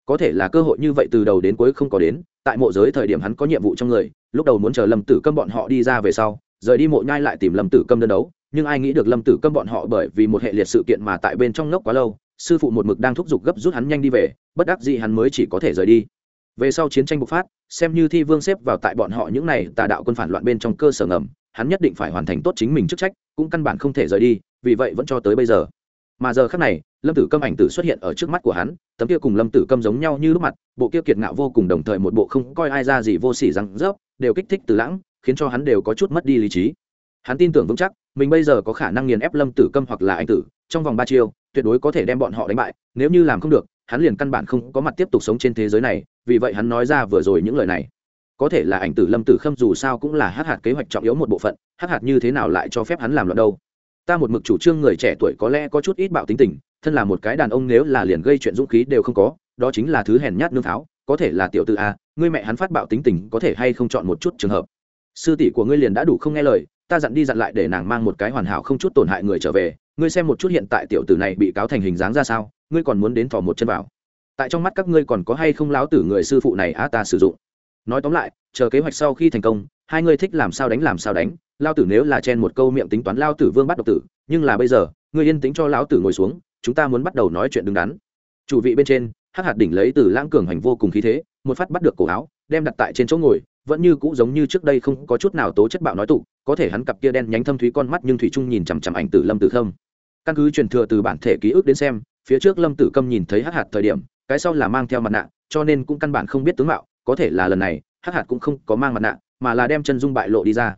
có thể là cơ hội như vậy từ đầu đến cuối không có đến, tại mộ giới thời điểm hắn có nhiệm vụ trong người, lúc đầu muốn chờ lâm tử câm bọn họ đi ra về sau, rời đi mộ nhai lại tìm lâm tử câm đơn đấu, nhưng ai nghĩ được lâm tử câm bọn họ bởi vì một hệ liệt sự kiện mà tại bên trong ngốc quá lâu, sư phụ một mực đang thúc giục gấp rút hắn nhanh đi về, bất đắc dĩ hắn mới chỉ có thể rời đi. Về sau chiến tranh bộc phát, xem như thi vương xếp vào tại bọn họ những này tà đạo quân phản loạn bên trong cơ sở ngầm, hắn nhất định phải hoàn thành tốt chính mình chức trách, cũng căn bản không thể rời đi, vì vậy vẫn cho tới bây giờ mà giờ khắc này, lâm tử câm ảnh tử xuất hiện ở trước mắt của hắn, tấm kia cùng lâm tử câm giống nhau như lúc mặt, bộ kia kiệt ngạo vô cùng đồng thời một bộ không coi ai ra gì vô s ỉ răng rớp, đều kích thích từ lãng, khiến cho hắn đều có chút mất đi lý trí. Hắn tin tưởng vững chắc, mình bây giờ có khả năng nghiền ép lâm tử câm hoặc là anh tử, trong vòng ba chiêu, tuyệt đối có thể đem bọn họ đánh bại, nếu như làm không được, hắn liền căn bản không có mặt tiếp tục sống trên thế giới này, vì vậy hắn nói ra vừa rồi những lời này. Có thể là ảnh tử lâm tử khâm dù sao cũng là hát hạt kế hoạch trọng yếu một bộ phận hát hạt như thế nào lại cho phép hắn làm loạn đâu? Ta một mực chủ trương người trẻ tuổi có lẽ có chút ít bạo tính tình, thân là một cái đàn ông nếu là liền gây chuyện dũng khí đều không có, đó chính là thứ hèn nhát nương tháo, có thể là tiểu t a, ngươi mẹ hắn phát bạo tính tình có thể hay không chọn một chút trường hợp. Sư tỷ của ngươi liền đã đủ không nghe lời, ta dặn đi dặn lại để nàng mang một cái hoàn hảo không chút tổn hại người trở về, ngươi xem một chút hiện tại tiểu tử này bị cáo thành hình dáng ra sao, ngươi còn muốn đến thò một chân vào. Tại trong mắt các ngươi còn có hay không láo tử người sư phụ này á ta sử dụng. Nói tóm lại, chờ kế hoạch sau khi thành công hai ngươi thích làm sao đánh làm sao đánh, lao tử nếu là chen một câu miệng tính toán lao tử vương bắt độc tử, nhưng là bây giờ, ngươi yên tính cho lão tử ngồi xuống, chúng ta muốn bắt đầu nói chuyện đứng đắn. Chủ vị bên trên, hắc hạt đỉnh lấy từ lãng cường hành vô cùng khí thế, một phát bắt được cổ áo, đem đặt tại trên chỗ ngồi, vẫn như cũ giống như trước đây không có chút nào tố chất bạo nói tụ, có thể hắn cặp kia đen nhánh thâm thúy con mắt nhưng thủy trung nhìn chằm chằm ảnh tử lâm tử khâm. Căn cứ truyền thừa từ bản thể ký ức đến xem, phía trước lâm tử câm nhìn thấy hắc hạt thời điểm, cái sau là mang theo mặt nạ, cho nên cũng căn bản không biết tướng mạo, có thể là lần này, hắc hạt cũng không có mang mặt nạ mà là đem chân dung bại lộ đi ra.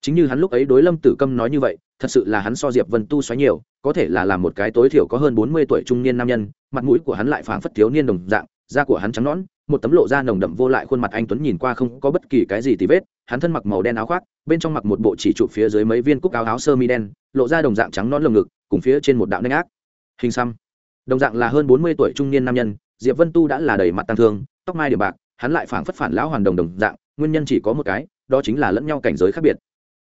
Chính như hắn lúc ấy đối lâm tử câm nói như vậy, thật sự là hắn so diệp vân tu xoáy nhiều, có thể là làm một cái tối thiểu có hơn bốn mươi tuổi trung niên nam nhân, mặt mũi của hắn lại phảng phất thiếu niên đồng dạng, da của hắn trắng nõn, một tấm lộ da nồng đậm vô lại khuôn mặt anh tuấn nhìn qua không có bất kỳ cái gì tì vết, hắn thân mặc màu đen áo khoác, bên trong mặc một bộ chỉ trụ phía dưới mấy viên cúc áo áo sơ mi đen, lộ ra đồng dạng trắng non lồng ngực, cùng phía trên một đạo nanh ác. Hình xăm. Đồng dạng là hơn bốn mươi tuổi trung niên nam nhân, diệp vân tu đã là đầy mặt tăng thương, tóc mai điểm bạc, hắn lại phảng phất phản lão hoàn đồng đồng dạng nguyên nhân chỉ có một cái, đó chính là lẫn nhau cảnh giới khác biệt.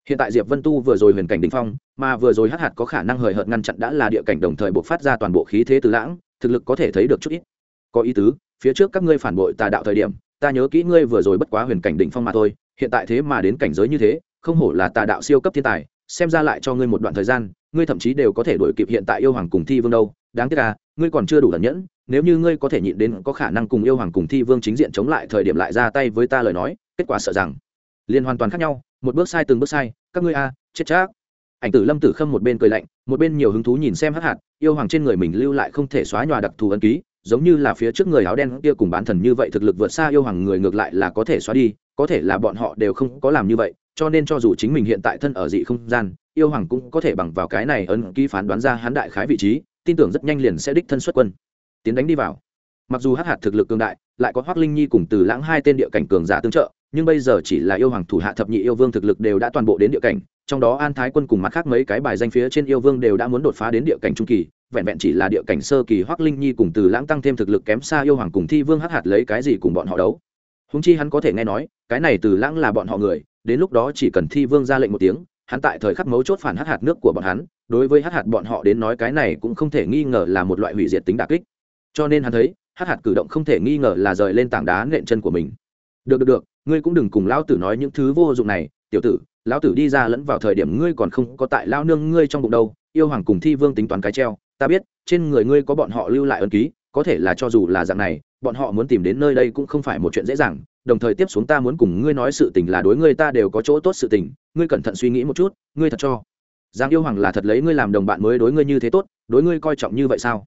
Hiện tại diệp vân tu vừa rồi huyền cảnh đình phong, mà vừa rồi hát hạt có khả năng hời hợt ngăn chặn đã là địa cảnh đồng thời buộc phát ra toàn bộ khí thế từ lãng, thực lực có thể thấy được chút ít. Có ý tứ, phía trước các ngươi phản bội tà đạo thời điểm, ta nhớ kỹ ngươi vừa rồi bất quá huyền cảnh đỉnh phong mà thôi, hiện tại thế mà đến cảnh giới như thế, không hổ là tà đạo siêu cấp thiên tài, xem ra lại cho ngươi một đoạn thời gian, ngươi thậm chí đều có thể đuổi kịp hiện tại yêu hoàng cùng thi vương đâu. Đáng tiếc là ngươi còn chưa đủ ẩn nhẫn, nếu như ngươi có thể nhịn đến có khả năng cùng yêu hoàng cùng thi vương chính diện chống lại thời điểm lại ra tay với ta lời nói kết quả sợ rằng liền hoàn toàn khác nhau, một bước sai từng bước sai, các ngươi a, chết chắc. Ảnh tử lâm tử khâm một bên cười lạnh, một bên nhiều hứng thú nhìn xem hắc hạt yêu hoàng trên người mình lưu lại không thể xóa nhòa đặc thù ấn ký, giống như là phía trước người áo đen kia cùng bán thần như vậy thực lực vượt xa yêu hoàng người ngược lại là có thể xóa đi, có thể là bọn họ đều không có làm như vậy, cho nên cho dù chính mình hiện tại thân ở dị không gian, yêu hoàng cũng có thể bằng vào cái này ấn ký phán đoán ra hắn đại khái vị trí, tin tưởng rất nhanh liền sẽ đích thân xuất quân. Tiến đánh đi vào. Mặc dù hắc hạt thực lực cường đại, lại có hoác linh nhi cùng từ lãng hai tên địa cảnh cường giả tương trợ nhưng bây giờ chỉ là yêu hoàng thủ hạ thập nhị yêu vương thực lực đều đã toàn bộ đến địa cảnh, trong đó an thái quân cùng mặt khác mấy cái bài danh phía trên yêu vương đều đã muốn đột phá đến địa cảnh trung kỳ, vẹn vẹn chỉ là địa cảnh sơ kỳ hoắc linh nhi cùng từ lãng tăng thêm thực lực kém xa yêu hoàng cùng thi vương hắc hạt lấy cái gì cùng bọn họ đấu. Húng chi hắn có thể nghe nói, cái này từ lãng là bọn họ người, đến lúc đó chỉ cần thi vương ra lệnh một tiếng, hắn tại thời khắc mấu chốt phản hắc hạt nước của bọn hắn, đối với hắc hạt bọn họ đến nói cái này cũng không thể nghi ngờ là một loại hủy diệt tính đà kích. Cho nên hắn thấy, hắc hạt cử động không thể nghi ngờ là rời lên tảng đá nện chân của mình được được được, ngươi cũng đừng cùng lão tử nói những thứ vô dụng này. Tiểu tử, lão tử đi ra lẫn vào thời điểm ngươi còn không có tại lao nương ngươi trong bụng đâu. Yêu hoàng cùng thi vương tính toán cái treo. Ta biết, trên người ngươi có bọn họ lưu lại ân ký, có thể là cho dù là dạng này, bọn họ muốn tìm đến nơi đây cũng không phải một chuyện dễ dàng. Đồng thời tiếp xuống ta muốn cùng ngươi nói sự tình là đối ngươi ta đều có chỗ tốt sự tình. Ngươi cẩn thận suy nghĩ một chút, ngươi thật cho giang yêu hoàng là thật lấy ngươi làm đồng bạn mới đối ngươi như thế tốt, đối ngươi coi trọng như vậy sao?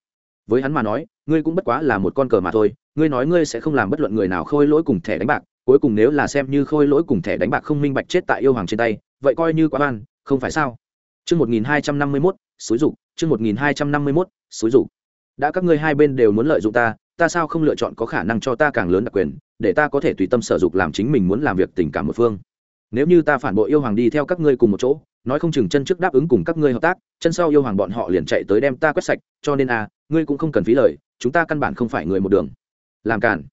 Với hắn mà nói, ngươi cũng bất quá là một con cờ mà thôi ngươi nói ngươi sẽ không làm bất luận người nào khôi lỗi cùng thẻ đánh bạc cuối cùng nếu là xem như khôi lỗi cùng thẻ đánh bạc không minh bạch chết tại yêu hoàng trên tay vậy coi như quá ban không phải sao Chương 1251, xúi dục, chương 1251, xúi dục. Đã các ngươi hai bên đều muốn lợi dụng ta, ta sao không lựa chọn có khả năng cho ta càng lớn đặc quyền, để ta có thể tùy tâm sở dục làm chính mình muốn làm việc tình cảm một phương. Nếu như ta phản bội yêu hoàng đi theo các ngươi cùng một chỗ, nói không chừng chân trước đáp ứng cùng các ngươi hợp tác, chân sau yêu hoàng bọn họ liền chạy tới đem ta quét sạch, cho nên a, ngươi cũng không cần phí lời, chúng ta căn bản không phải người một đường. Làm cản.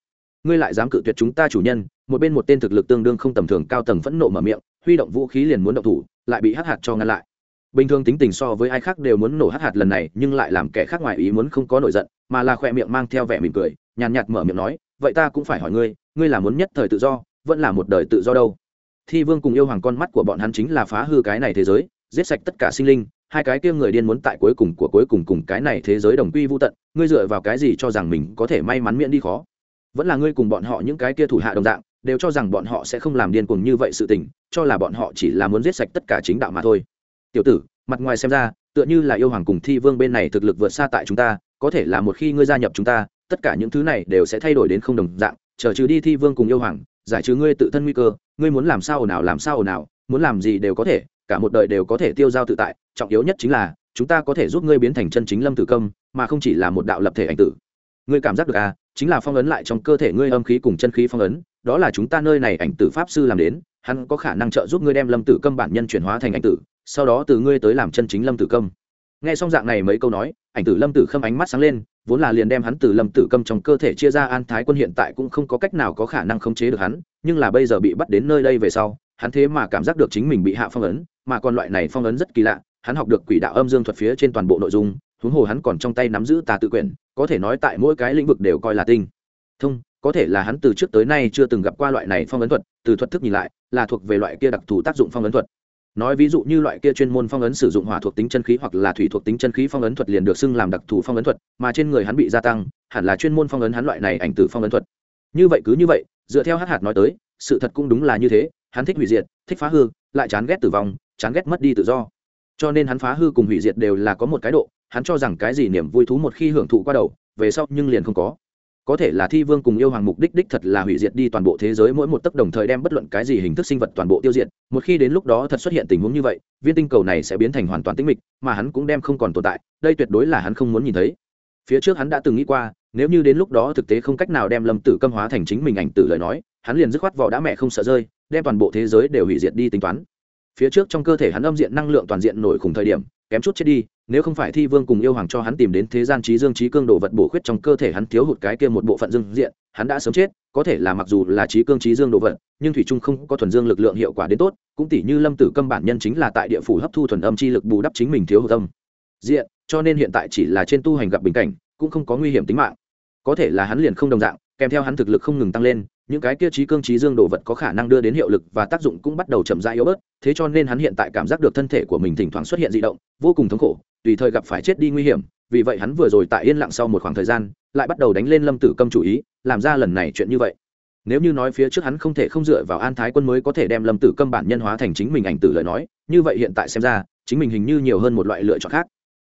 Ngươi lại dám cự tuyệt chúng ta chủ nhân, một bên một tên thực lực tương đương không tầm thường cao tầng phẫn nộ mở miệng, huy động vũ khí liền muốn động thủ, lại bị hắc hạt cho ngăn lại bình thường tính tình so với ai khác đều muốn nổ hắc hạt lần này nhưng lại làm kẻ khác ngoài ý muốn không có nổi giận mà là khoe miệng mang theo vẻ mỉm cười nhàn nhạt mở miệng nói vậy ta cũng phải hỏi ngươi ngươi là muốn nhất thời tự do vẫn là một đời tự do đâu thi vương cùng yêu hoàng con mắt của bọn hắn chính là phá hư cái này thế giới giết sạch tất cả sinh linh hai cái kia người điên muốn tại cuối cùng của cuối cùng cùng cái này thế giới đồng quy vô tận, ngươi dựa vào cái gì cho rằng mình có thể may mắn miễn đi khó? Vẫn là ngươi cùng bọn họ những cái kia thủ hạ đồng dạng, đều cho rằng bọn họ sẽ không làm điên cuồng như vậy sự tình, cho là bọn họ chỉ là muốn giết sạch tất cả chính đạo mà thôi. Tiểu tử, mặt ngoài xem ra, tựa như là yêu hoàng cùng thi vương bên này thực lực vượt xa tại chúng ta, có thể là một khi ngươi gia nhập chúng ta, tất cả những thứ này đều sẽ thay đổi đến không đồng dạng, chờ trừ đi thi vương cùng yêu hoàng, giải trừ ngươi tự thân nguy cơ, ngươi muốn làm sao ồn ào làm sao ồn ào, muốn làm gì đều có thể cả một đời đều có thể tiêu giao tự tại, trọng yếu nhất chính là, chúng ta có thể giúp ngươi biến thành chân chính lâm tử công, mà không chỉ là một đạo lập thể ảnh tử. Ngươi cảm giác được à chính là phong ấn lại trong cơ thể ngươi âm khí cùng chân khí phong ấn, đó là chúng ta nơi này ảnh tử pháp sư làm đến, hắn có khả năng trợ giúp ngươi đem lâm tử câm bản nhân chuyển hóa thành ảnh tử, sau đó từ ngươi tới làm chân chính lâm tử câm nghe xong dạng này mấy câu nói, ảnh tử lâm tử khâm ánh mắt sáng lên, vốn là liền đem hắn từ lâm tử câm trong cơ thể chia ra an thái quân hiện tại cũng không có cách nào có khả năng khống chế được hắn, nhưng là bây giờ bị bắt đến nơi đây về sau, hắn thế mà cảm giác được chính mình bị hạ phong ấn mà còn loại này phong ấn rất kỳ lạ, hắn học được quỷ đạo âm dương thuật phía trên toàn bộ nội dung, huống hồ hắn còn trong tay nắm giữ tà tự quyền có thể nói tại mỗi cái lĩnh vực đều coi là tinh. Thông, có thể là hắn từ trước tới nay chưa từng gặp qua loại này phong ấn thuật, từ thuật thức nhìn lại, là thuộc về loại kia đặc thù tác dụng phong ấn thuật. Nói ví dụ như loại kia chuyên môn phong ấn sử dụng hỏa thuộc tính chân khí hoặc là thủy thuộc tính chân khí phong ấn thuật liền được xưng làm đặc thù phong ấn thuật, mà trên người hắn bị gia tăng, hẳn là chuyên môn phong ấn hắn loại này ảnh từ phong ấn thuật. Như vậy cứ như vậy, dựa theo hát hạt nói tới, sự thật cũng đúng là như thế, hắn thích hủy diệt, thích phá hư, lại chán ghét tử vong chán ghét mất đi tự do. Cho nên hắn phá hư cùng hủy diệt đều là có một cái độ, hắn cho rằng cái gì niềm vui thú một khi hưởng thụ qua đầu, về sau nhưng liền không có. Có thể là thi vương cùng yêu hoàng mục đích đích thật là hủy diệt đi toàn bộ thế giới mỗi một tấc đồng thời đem bất luận cái gì hình thức sinh vật toàn bộ tiêu diệt, một khi đến lúc đó thật xuất hiện tình huống như vậy, viên tinh cầu này sẽ biến thành hoàn toàn tĩnh mịch, mà hắn cũng đem không còn tồn tại, đây tuyệt đối là hắn không muốn nhìn thấy. Phía trước hắn đã từng nghĩ qua, nếu như đến lúc đó thực tế không cách nào đem lâm tử câm hóa thành chính mình ảnh tử lời nói, hắn liền dứt khoát vỏ đã mẹ không sợ rơi, đem toàn bộ thế giới đều hủy diệt đi tính toán phía trước trong cơ thể hắn âm diện năng lượng toàn diện nổi khủng thời điểm, kém chút chết đi, nếu không phải thi vương cùng yêu hoàng cho hắn tìm đến thế gian trí dương trí cương đồ vật bổ khuyết trong cơ thể hắn thiếu hụt cái kia một bộ phận dương diện, hắn đã sớm chết, có thể là mặc dù là trí cương trí dương đồ vật, nhưng thủy trung không có thuần dương lực lượng hiệu quả đến tốt, cũng tỷ như lâm tử câm bản nhân chính là tại địa phủ hấp thu thuần âm chi lực bù đắp chính mình thiếu hụt âm diện, cho nên hiện tại chỉ là trên tu hành gặp bình cảnh, cũng không có nguy hiểm tính mạng. Có thể là hắn liền không đồng dạng, kèm theo hắn thực lực không ngừng tăng lên những cái kia trí cương trí dương đồ vật có khả năng đưa đến hiệu lực và tác dụng cũng bắt đầu chậm rãi yếu bớt, thế cho nên hắn hiện tại cảm giác được thân thể của mình thỉnh thoảng xuất hiện di động, vô cùng thống khổ, tùy thời gặp phải chết đi nguy hiểm, vì vậy hắn vừa rồi tại yên lặng sau một khoảng thời gian, lại bắt đầu đánh lên lâm tử câm chủ ý, làm ra lần này chuyện như vậy. Nếu như nói phía trước hắn không thể không dựa vào an thái quân mới có thể đem lâm tử câm bản nhân hóa thành chính mình ảnh tử lời nói, như vậy hiện tại xem ra, chính mình hình như nhiều hơn một loại lựa chọn khác.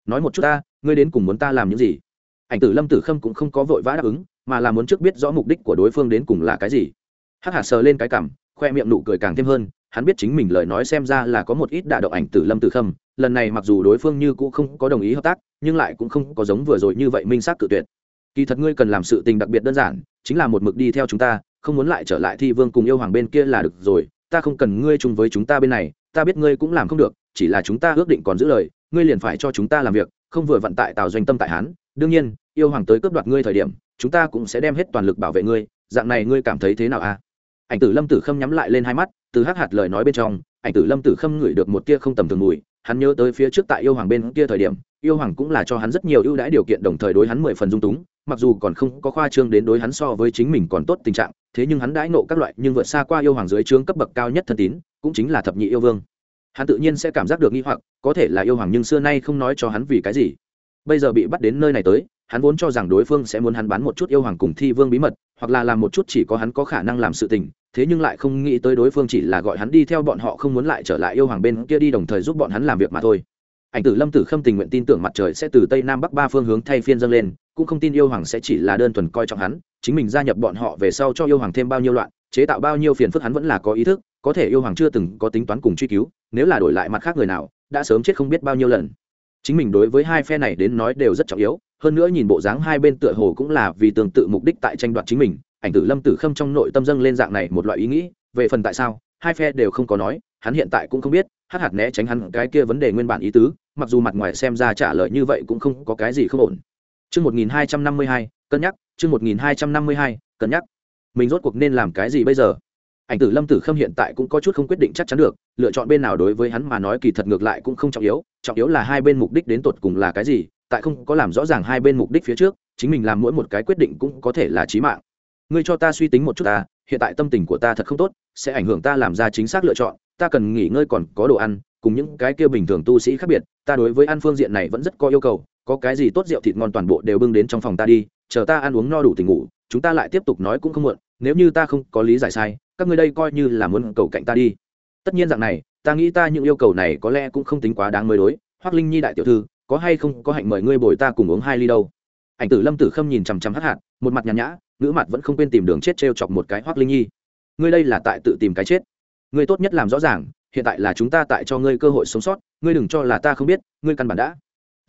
Nói một chút ta, ngươi đến cùng muốn ta làm những gì? Ảnh tử lâm tử khâm cũng không có vội vã đáp ứng mà là muốn trước biết rõ mục đích của đối phương đến cùng là cái gì. Hắc hạt sờ lên cái cảm khoe miệng nụ cười càng thêm hơn, hắn biết chính mình lời nói xem ra là có một ít đả động ảnh tử lâm tử khâm, lần này mặc dù đối phương như cũ không có đồng ý hợp tác, nhưng lại cũng không có giống vừa rồi như vậy minh xác cự tuyệt. Kỳ thật ngươi cần làm sự tình đặc biệt đơn giản, chính là một mực đi theo chúng ta, không muốn lại trở lại thi vương cùng yêu hoàng bên kia là được rồi, ta không cần ngươi chung với chúng ta bên này, ta biết ngươi cũng làm không được, chỉ là chúng ta ước định còn giữ lời, ngươi liền phải cho chúng ta làm việc, không vừa vận tại tào doanh tâm tại hán đương nhiên, yêu hoàng tới cướp đoạt ngươi thời điểm chúng ta cũng sẽ đem hết toàn lực bảo vệ ngươi, dạng này ngươi cảm thấy thế nào à? Ảnh tử lâm tử khâm nhắm lại lên hai mắt, từ hắc hạt lời nói bên trong, ảnh tử lâm tử khâm ngửi được một tia không tầm thường mùi, hắn nhớ tới phía trước tại yêu hoàng bên kia thời điểm, yêu hoàng cũng là cho hắn rất nhiều ưu đãi điều kiện đồng thời đối hắn mười phần dung túng, mặc dù còn không có khoa trương đến đối hắn so với chính mình còn tốt tình trạng, thế nhưng hắn đãi nộ các loại nhưng vượt xa qua yêu hoàng dưới trướng cấp bậc cao nhất thân tín, cũng chính là thập nhị yêu vương. Hắn tự nhiên sẽ cảm giác được nghi hoặc, có thể là yêu hoàng nhưng xưa nay không nói cho hắn vì cái gì. Bây giờ bị bắt đến nơi này tới hắn vốn cho rằng đối phương sẽ muốn hắn bán một chút yêu hoàng cùng thi vương bí mật, hoặc là làm một chút chỉ có hắn có khả năng làm sự tình, thế nhưng lại không nghĩ tới đối phương chỉ là gọi hắn đi theo bọn họ không muốn lại trở lại yêu hoàng bên kia đi đồng thời giúp bọn hắn làm việc mà thôi. Ảnh tử lâm tử khâm tình nguyện tin tưởng mặt trời sẽ từ tây nam bắc ba phương hướng thay phiên dâng lên, cũng không tin yêu hoàng sẽ chỉ là đơn thuần coi trọng hắn, chính mình gia nhập bọn họ về sau cho yêu hoàng thêm bao nhiêu loạn, chế tạo bao nhiêu phiền phức hắn vẫn là có ý thức, có thể yêu hoàng chưa từng có tính toán cùng truy cứu, nếu là đổi lại mặt khác người nào, đã sớm chết không biết bao nhiêu lần chính mình đối với hai phe này đến nói đều rất trọng yếu hơn nữa nhìn bộ dáng hai bên tựa hồ cũng là vì tương tự mục đích tại tranh đoạt chính mình ảnh tử lâm tử khâm trong nội tâm dâng lên dạng này một loại ý nghĩ về phần tại sao hai phe đều không có nói hắn hiện tại cũng không biết hát hạt né tránh hắn cái kia vấn đề nguyên bản ý tứ mặc dù mặt ngoài xem ra trả lời như vậy cũng không có cái gì không ổn Chương 1252, cân nhắc, chương 1252, cân nhắc. Mình rốt cuộc nên làm cái gì bây giờ? Ảnh tử Lâm Tử Khâm hiện tại cũng có chút không quyết định chắc chắn được, lựa chọn bên nào đối với hắn mà nói kỳ thật ngược lại cũng không trọng yếu, trọng yếu là hai bên mục đích đến tột cùng là cái gì, tại không có làm rõ ràng hai bên mục đích phía trước, chính mình làm mỗi một cái quyết định cũng có thể là chí mạng. Ngươi cho ta suy tính một chút ta, hiện tại tâm tình của ta thật không tốt, sẽ ảnh hưởng ta làm ra chính xác lựa chọn, ta cần nghỉ ngơi còn có đồ ăn, cùng những cái kia bình thường tu sĩ khác biệt, ta đối với ăn phương diện này vẫn rất có yêu cầu, có cái gì tốt rượu thịt ngon toàn bộ đều bưng đến trong phòng ta đi chờ ta ăn uống no đủ tình ngủ chúng ta lại tiếp tục nói cũng không muộn nếu như ta không có lý giải sai, các ngươi đây coi như là muốn cầu cạnh ta đi. Tất nhiên dạng này, ta nghĩ ta những yêu cầu này có lẽ cũng không tính quá đáng mới đối. Hoác linh nhi đại tiểu thư, có hay không có hạnh mời ngươi bồi ta cùng uống hai ly đâu? Ảnh tử lâm tử khâm nhìn chằm chằm hắc hạt một mặt nhàn nhã, ngữ mặt vẫn không quên tìm đường chết t r e o chọc một cái hoác linh nhi. Ngươi đây là tại tự tìm cái chết. Ngươi tốt nhất làm rõ ràng, hiện tại là chúng ta tại cho ngươi cơ hội sống sót, ngươi đừng cho là ta không biết, ngươi căn bản đã.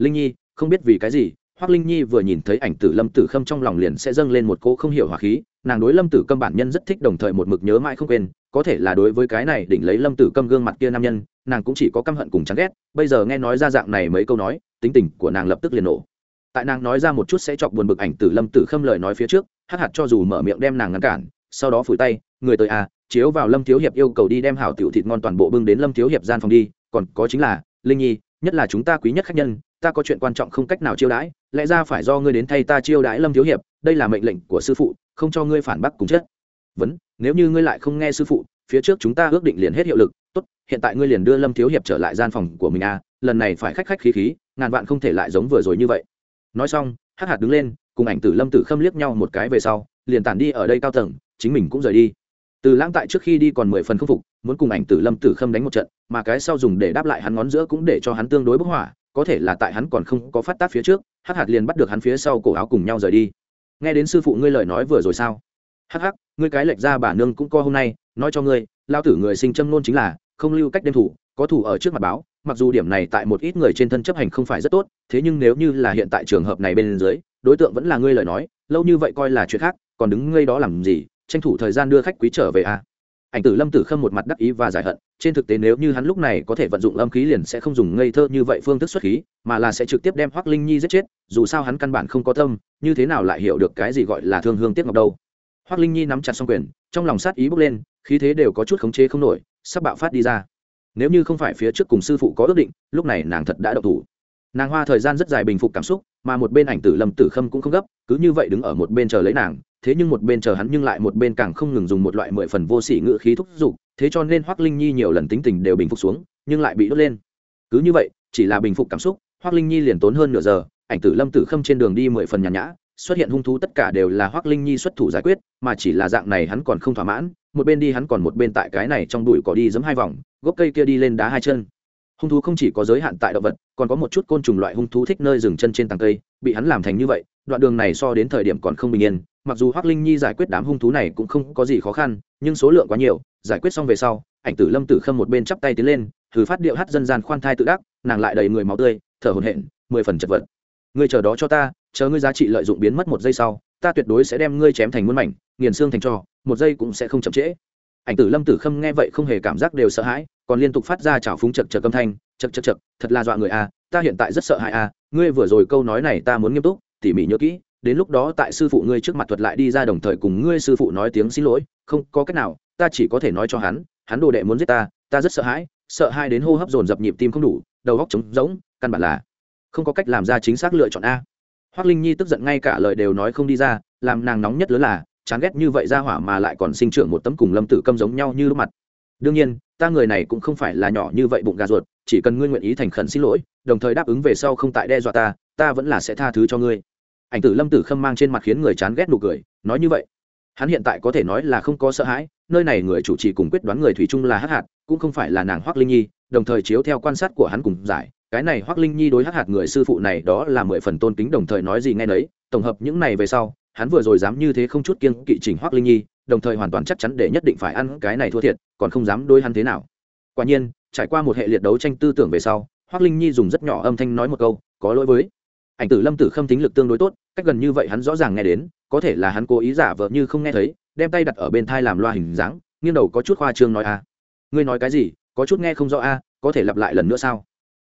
Linh nhi, không biết vì cái gì Hoắc linh nhi vừa nhìn thấy ảnh tử lâm tử khâm trong lòng liền sẽ dâng lên một cỗ không hiểu hỏa khí, nàng đối lâm tử câm bản nhân rất thích đồng thời một mực nhớ mãi không quên, có thể là đối với cái này đỉnh lấy lâm tử câm gương mặt kia nam nhân, nàng cũng chỉ có căm hận cùng chán ghét, bây giờ nghe nói ra dạng này mấy câu nói, tính tình của nàng lập tức liền nổ. Tại nàng nói ra một chút sẽ chọc buồn bực ảnh tử lâm tử khâm lời nói phía trước, hắc hạt cho dù mở miệng đem nàng ngăn cản, sau đó phủi tay, người tới à chiếu vào lâm thiếu hiệp yêu cầu đi đem hảo tiểu thịt ngon toàn bộ bưng đến lâm thiếu hiệp gian phòng đi, còn có chính là, linh nhi, nhất là chúng ta quý nhất khách nhân ta có chuyện quan trọng không cách nào chiêu đãi, lẽ ra phải do ngươi đến thay ta chiêu đãi lâm thiếu hiệp, đây là mệnh lệnh của sư phụ, không cho ngươi phản bác cùng chết. Vấn nếu như ngươi lại không nghe sư phụ, phía trước chúng ta ước định liền hết hiệu lực, tốt, hiện tại ngươi liền đưa lâm thiếu hiệp trở lại gian phòng của mình à lần này phải khách khách khí khí, ngàn vạn không thể lại giống vừa rồi như vậy. Nói xong, hắc hạt đứng lên, cùng ảnh tử lâm tử khâm liếc nhau một cái về sau, liền tản đi ở đây cao tầng, chính mình cũng rời đi. Từ lãng tại trước khi đi còn mười phần không phục, muốn cùng ảnh tử lâm tử khâm đánh một trận, mà cái sau dùng để đáp lại hắn ngón giữa cũng để cho hắn tương đối bức hỏa có thể là tại hắn còn không có phát tác phía trước, hắc hạt liền bắt được hắn phía sau cổ áo cùng nhau rời đi. Nghe đến sư phụ ngươi lời nói vừa rồi sao? Hắc hắc, ngươi cái lệch ra bà nương cũng co hôm nay, nói cho ngươi, lao tử người sinh châm nôn chính là, không lưu cách đêm thủ, có thủ ở trước mặt báo, mặc dù điểm này tại một ít người trên thân chấp hành không phải rất tốt, thế nhưng nếu như là hiện tại trường hợp này bên dưới, đối tượng vẫn là ngươi lời nói, lâu như vậy coi là chuyện khác, còn đứng ngây đó làm gì, tranh thủ thời gian đưa khách quý trở về à? Ảnh tử lâm tử khâm một mặt đắc ý và giải hận, trên thực tế nếu như hắn lúc này có thể vận dụng âm khí liền sẽ không dùng ngây thơ như vậy phương thức xuất khí, mà là sẽ trực tiếp đem hoác linh nhi giết chết, dù sao hắn căn bản không có tâm, như thế nào lại hiểu được cái gì gọi là thương hương tiếc ngọc đâu. Hoác linh nhi nắm chặt xong quyền, trong lòng sát ý bốc lên, khí thế đều có chút khống chế không nổi, sắp bạo phát đi ra. Nếu như không phải phía trước cùng sư phụ có ước định, lúc này nàng thật đã độc thủ. Nàng hoa thời gian rất dài bình phục cảm xúc, mà một bên ảnh tử lâm tử khâm cũng không gấp, cứ như vậy đứng ở một bên chờ lấy nàng thế nhưng một bên chờ hắn nhưng lại một bên càng không ngừng dùng một loại mười phần vô sỉ ngự khí thúc giục, thế cho nên hoác linh nhi nhiều lần tính tình đều bình phục xuống, nhưng lại bị đốt lên. Cứ như vậy, chỉ là bình phục cảm xúc hoác linh nhi liền tốn hơn nửa giờ, ảnh tử lâm tử khâm trên đường đi mười phần nhàn nhã, xuất hiện hung thú tất cả đều là hoác linh nhi xuất thủ giải quyết, mà chỉ là dạng này hắn còn không thỏa mãn, một bên đi hắn còn một bên tại cái này trong bụi cỏ đi giấm hai vòng, gốc cây kia đi lên đá hai chân. Hung thú không chỉ có giới hạn tại động vật, còn có một chút côn trùng loại hung thú thích nơi dừng chân trên tàng cây, bị hắn làm thành như vậy, đoạn đường này so đến thời điểm còn không bình yên mặc dù hoác linh nhi giải quyết đám hung thú này cũng không có gì khó khăn nhưng số lượng quá nhiều giải quyết xong về sau ảnh tử lâm tử khâm một bên chắp tay tiến lên thử phát điệu hát dân gian khoan thai tự đắc nàng lại đầy người máu tươi thở hồn hển mười phần chật vật. Ngươi chờ đó cho ta chờ ngươi giá trị lợi dụng biến mất một giây sau ta tuyệt đối sẽ đem ngươi chém thành muôn mảnh nghiền xương thành trò một giây cũng sẽ không chậm trễ. Ảnh tử lâm tử khâm nghe vậy không hề cảm giác đều sợ hãi còn liên tục phát ra chảo phúng chật chật âm thanh chật chật chật thật là dọa người a à, ta hiện tại rất sợ hãi a à, ngươi vừa rồi câu nói này ta muốn nghiêm túc tỉ mỉ nhớ kỹ đến lúc đó tại sư phụ ngươi trước mặt thuật lại đi ra đồng thời cùng ngươi sư phụ nói tiếng xin lỗi, không có cách nào, ta chỉ có thể nói cho hắn hắn đồ đệ muốn giết ta ta rất sợ hãi, sợ hai đến hô hấp dồn dập nhịp tim không đủ, đầu góc trống rỗng, căn bản là không có cách làm ra chính xác lựa chọn a. Hoác linh nhi tức giận ngay cả lời đều nói không đi ra, làm nàng nóng nhất lớn là, chán ghét như vậy ra hỏa mà lại còn sinh trưởng một tấm cùng lâm tử câm giống nhau như lúc mặt. Đương nhiên, ta người này cũng không phải là nhỏ như vậy bụng gà ruột, chỉ cần ngươi nguyện ý thành khẩn xin lỗi, đồng thời đáp ứng về sau không tại đe dọa ta ta vẫn là sẽ tha thứ cho ngươi ảnh tử lâm tử khâm mang trên mặt khiến người chán ghét nụ cười, nói như vậy. Hắn hiện tại có thể nói là không có sợ hãi, nơi này người chủ trì cùng quyết đoán người thủy chung là hắc hạt, cũng không phải là nàng hoác linh nhi, đồng thời chiếu theo quan sát của hắn cùng giải, cái này hoác linh nhi đối hắc hạt người sư phụ này đó là mười phần tôn kính đồng thời nói gì nghe nấy, tổng hợp những này về sau, hắn vừa rồi dám như thế không chút kiên kỵ chỉnh hoác linh nhi, đồng thời hoàn toàn chắc chắn để nhất định phải ăn cái này thua thiệt, còn không dám đối hắn thế nào. Quả nhiên, trải qua một hệ liệt đấu tranh tư tưởng về sau hoác linh nhi dùng rất nhỏ âm thanh nói một câu, có lỗi với ảnh tử lâm tử khâm tính lực tương đối tốt, cách gần như vậy hắn rõ ràng nghe đến, có thể là hắn cố ý giả vờ như không nghe thấy, đem tay đặt ở bên thai làm loa hình dáng, nghiêng đầu có chút khoa trương nói a. Ngươi nói cái gì, có chút nghe không rõ a, có thể lặp lại lần nữa sao?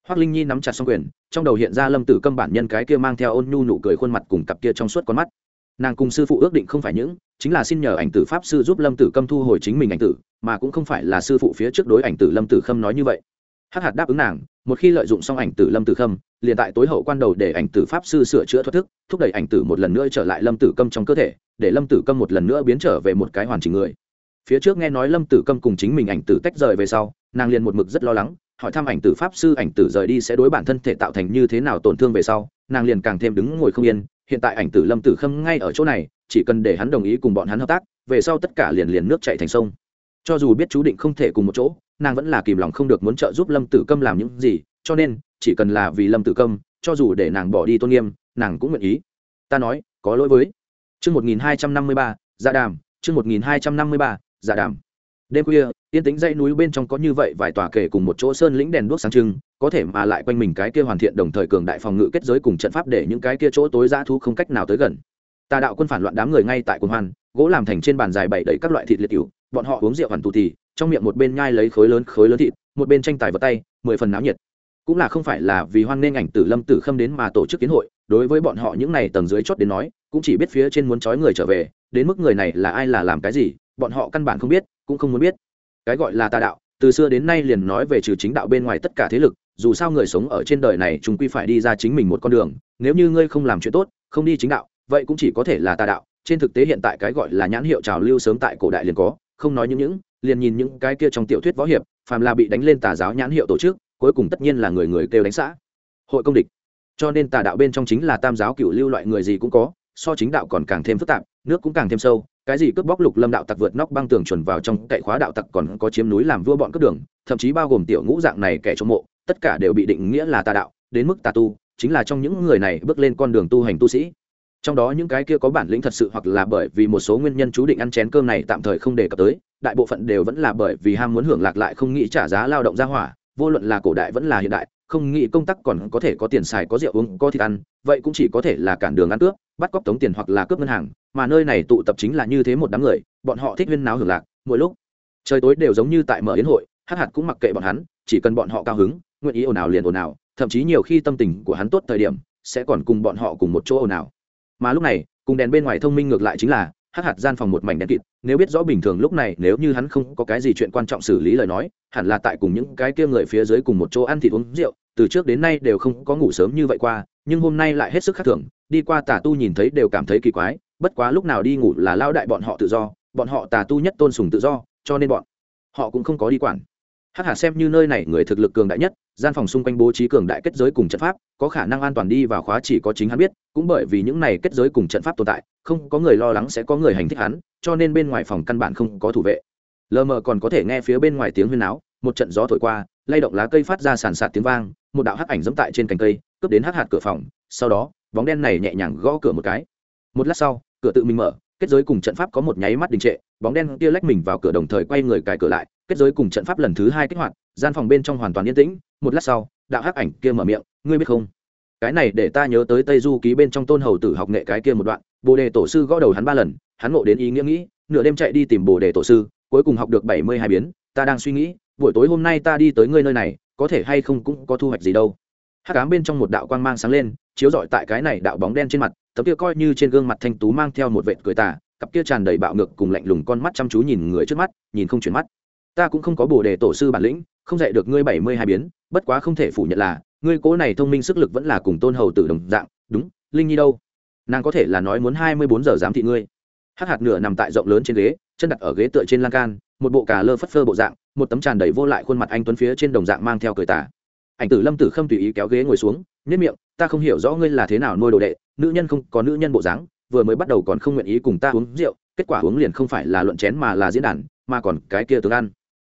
Hoác linh nhi nắm chặt xong quyền, trong đầu hiện ra lâm tử câm bản nhân cái kia mang theo ôn nhu nụ cười khuôn mặt cùng cặp kia trong suốt con mắt. Nàng cùng sư phụ ước định không phải những, chính là xin nhờ ảnh tử pháp sư giúp lâm tử câm thu hồi chính mình ảnh tử, mà cũng không phải là sư phụ phía trước đối ảnh tử lâm tử khâm nói như vậy hắc hạt đáp ứng nàng, một khi lợi dụng xong ảnh tử lâm tử khâm, liền tại tối hậu quan đầu để ảnh tử pháp sư sửa chữa thoát thức, thúc đẩy ảnh tử một lần nữa trở lại lâm tử câm trong cơ thể, để lâm tử câm một lần nữa biến trở về một cái hoàn chỉnh người. Phía trước nghe nói lâm tử câm cùng chính mình ảnh tử tách rời về sau, nàng liền một mực rất lo lắng, hỏi thăm ảnh tử pháp sư ảnh tử rời đi sẽ đối bản thân thể tạo thành như thế nào tổn thương về sau, nàng liền càng thêm đứng ngồi không yên, hiện tại ảnh tử lâm tử khâm ngay ở chỗ này, chỉ cần để hắn đồng ý cùng bọn hắn hợp tác, về sau tất cả liền liền nước chạy thành sông cho dù biết chú định không thể cùng một chỗ, nàng vẫn là kìm lòng không được muốn trợ giúp lâm tử câm làm những gì, cho nên, chỉ cần là vì lâm tử câm, cho dù để nàng bỏ đi tôn nghiêm, nàng cũng nguyện ý. Ta nói, có lỗi với. Chương một nghìn hai trăm năm mươi ba dạ đàm, chương một nghìn hai trăm năm mươi ba dạ đàm. Đêm khuya, yên tĩnh dãy núi bên trong có như vậy vài tòa kể cùng một chỗ sơn lĩnh đèn đuốc sáng trưng, có thể mà lại quanh mình cái kia hoàn thiện đồng thời cường đại phòng ngự kết giới cùng trận pháp để những cái kia chỗ tối dã thu không cách nào tới gần. Tà đạo quân phản loạn đám người ngay tại quân hoan, gỗ làm thành trên bàn dài bảy đầy các loại thịt liệt cựu bọn họ uống rượu hoàn tù thì, trong miệng một bên nhai lấy khối lớn khối lớn thịt, một bên tranh tài vào tay, mười phần náo nhiệt. Cũng là không phải là vì hoan nghênh ảnh tử lâm tử khâm đến mà tổ chức kiến hội, đối với bọn họ những này tầng dưới chót đến nói, cũng chỉ biết phía trên muốn trói người trở về, đến mức người này là ai là làm cái gì, bọn họ căn bản không biết, cũng không muốn biết. Cái gọi là tà đạo, từ xưa đến nay liền nói về trừ chính đạo bên ngoài tất cả thế lực, dù sao người sống ở trên đời này chúng quy phải đi ra chính mình một con đường, nếu như ngươi không làm chuyện tốt, không đi chính đạo, vậy cũng chỉ có thể là tà đạo. Trên thực tế hiện tại cái gọi là nhãn hiệu trào lưu sớm tại cổ đại liền có không nói những những, liền nhìn những cái kia trong tiểu thuyết võ hiệp, phàm là bị đánh lên tà giáo nhãn hiệu tổ chức, cuối cùng tất nhiên là người người kêu đánh xã. Hội công địch. Cho nên tà đạo bên trong chính là tam giáo cựu lưu loại người gì cũng có, so chính đạo còn càng thêm phức tạp, nước cũng càng thêm sâu, cái gì cướp bóc lục lâm đạo tặc vượt nóc băng tường chuẩn vào trong cậy khóa đạo tặc còn có chiếm núi làm vua bọn cướp đường, thậm chí bao gồm tiểu ngũ dạng này kẻ trộm mộ, tất cả đều bị định nghĩa là tà đạo, đến mức tà tu, chính là trong những người này bước lên con đường tu hành tu sĩ trong đó những cái kia có bản lĩnh thật sự hoặc là bởi vì một số nguyên nhân chú định ăn chén cơm này tạm thời không đề cập tới, đại bộ phận đều vẫn là bởi vì ham muốn hưởng lạc lại không nghĩ trả giá lao động ra hỏa, vô luận là cổ đại vẫn là hiện đại, không nghĩ công tác còn có thể có tiền xài, có rượu uống, có thịt ăn, vậy cũng chỉ có thể là cản đường ăn cướp, bắt cóc tống tiền hoặc là cướp ngân hàng, mà nơi này tụ tập chính là như thế một đám người, bọn họ thích huyên náo hưởng lạc, mỗi lúc trời tối đều giống như tại mở yến hội, hát hạt cũng mặc kệ bọn hắn, chỉ cần bọn họ cao hứng, nguyện ý ồn ào liền ồn ào, thậm chí nhiều khi tâm tình của hắn tốt thời điểm, sẽ còn cùng bọn họ cùng một chỗ ồn ào mà lúc này, cùng đèn bên ngoài thông minh ngược lại chính là, hắc hạt gian phòng một mảnh đèn kịt, nếu biết rõ bình thường lúc này, nếu như hắn không có cái gì chuyện quan trọng xử lý lời nói, hẳn là tại cùng những cái kia người phía dưới cùng một chỗ ăn thịt uống rượu, từ trước đến nay đều không có ngủ sớm như vậy qua, nhưng hôm nay lại hết sức khác thường, đi qua tà tu nhìn thấy đều cảm thấy kỳ quái, bất quá lúc nào đi ngủ là lao đại bọn họ tự do, bọn họ tà tu nhất tôn sùng tự do, cho nên bọn họ cũng không có đi quản hắc hà xem như nơi này người thực lực cường đại nhất, gian phòng xung quanh bố trí cường đại kết giới cùng trận pháp, có khả năng an toàn đi vào khóa chỉ có chính hắn biết, cũng bởi vì những này kết giới cùng trận pháp tồn tại, không có người lo lắng sẽ có người hành thích hắn, cho nên bên ngoài phòng căn bản không có thủ vệ. Lờ mờ còn có thể nghe phía bên ngoài tiếng huyên áo một trận gió thổi qua, lay động lá cây phát ra sàn sạt tiếng vang, một đạo hắc ảnh dẫm tại trên cành cây, cướp đến hắc hạt cửa phòng, sau đó, bóng đen này nhẹ nhàng gõ cửa một cái. Một lát sau, cửa tự mình mở, kết giới cùng trận pháp có một nháy mắt đình trệ bóng đen kia lách mình vào cửa đồng thời quay người cài cửa lại, kết giới cùng trận pháp lần thứ hai kích hoạt, gian phòng bên trong hoàn toàn yên tĩnh. Một lát sau, đạo hắc ảnh kia mở miệng, ngươi biết không? Cái này để ta nhớ tới tây du ký bên trong tôn hầu tử học nghệ cái kia một đoạn, bồ đề tổ sư gõ đầu hắn ba lần, hắn ngộ đến ý nghĩa nghĩ, nửa đêm chạy đi tìm bồ đề tổ sư, cuối cùng học được bảy mươi hai biến, ta đang suy nghĩ, buổi tối hôm nay ta đi tới ngươi nơi này, có thể hay không cũng có thu hoạch gì đâu. Hắc ám bên trong một đạo quang mang sáng lên, chiếu rọi tại cái này đạo bóng đen trên mặt, tấm kia coi như trên gương mặt thanh tú mang theo một vệt cười tà cặp kia tràn đầy bạo ngược cùng lạnh lùng con mắt chăm chú nhìn người trước mắt, nhìn không chuyển mắt. Ta cũng không có bồ đề tổ sư bản lĩnh, không dạy được ngươi bảy mươi hai biến, bất quá không thể phủ nhận là, ngươi cố này thông minh sức lực vẫn là cùng tôn hầu tử đồng dạng, đúng, linh nhi đâu? Nàng có thể là nói muốn hai mươi bốn giờ giám thị ngươi. Hắc hạt nửa nằm tại rộng lớn trên ghế, chân đặt ở ghế tựa trên lan can, một bộ cà lơ phất phơ bộ dạng, một tấm tràn đầy vô lại khuôn mặt anh tuấn phía trên đồng dạng mang theo cười tả ảnh tử lâm tử khâm tùy ý kéo ghế ngồi xuống nhất miệng, ta không hiểu rõ ngươi là thế nào nuôi đồ đệ, nữ nhân không có nữ nhân bộ dáng vừa mới bắt đầu còn không nguyện ý cùng ta uống rượu, kết quả uống liền không phải là luận chén mà là diễn đàn, mà còn cái kia tướng ăn.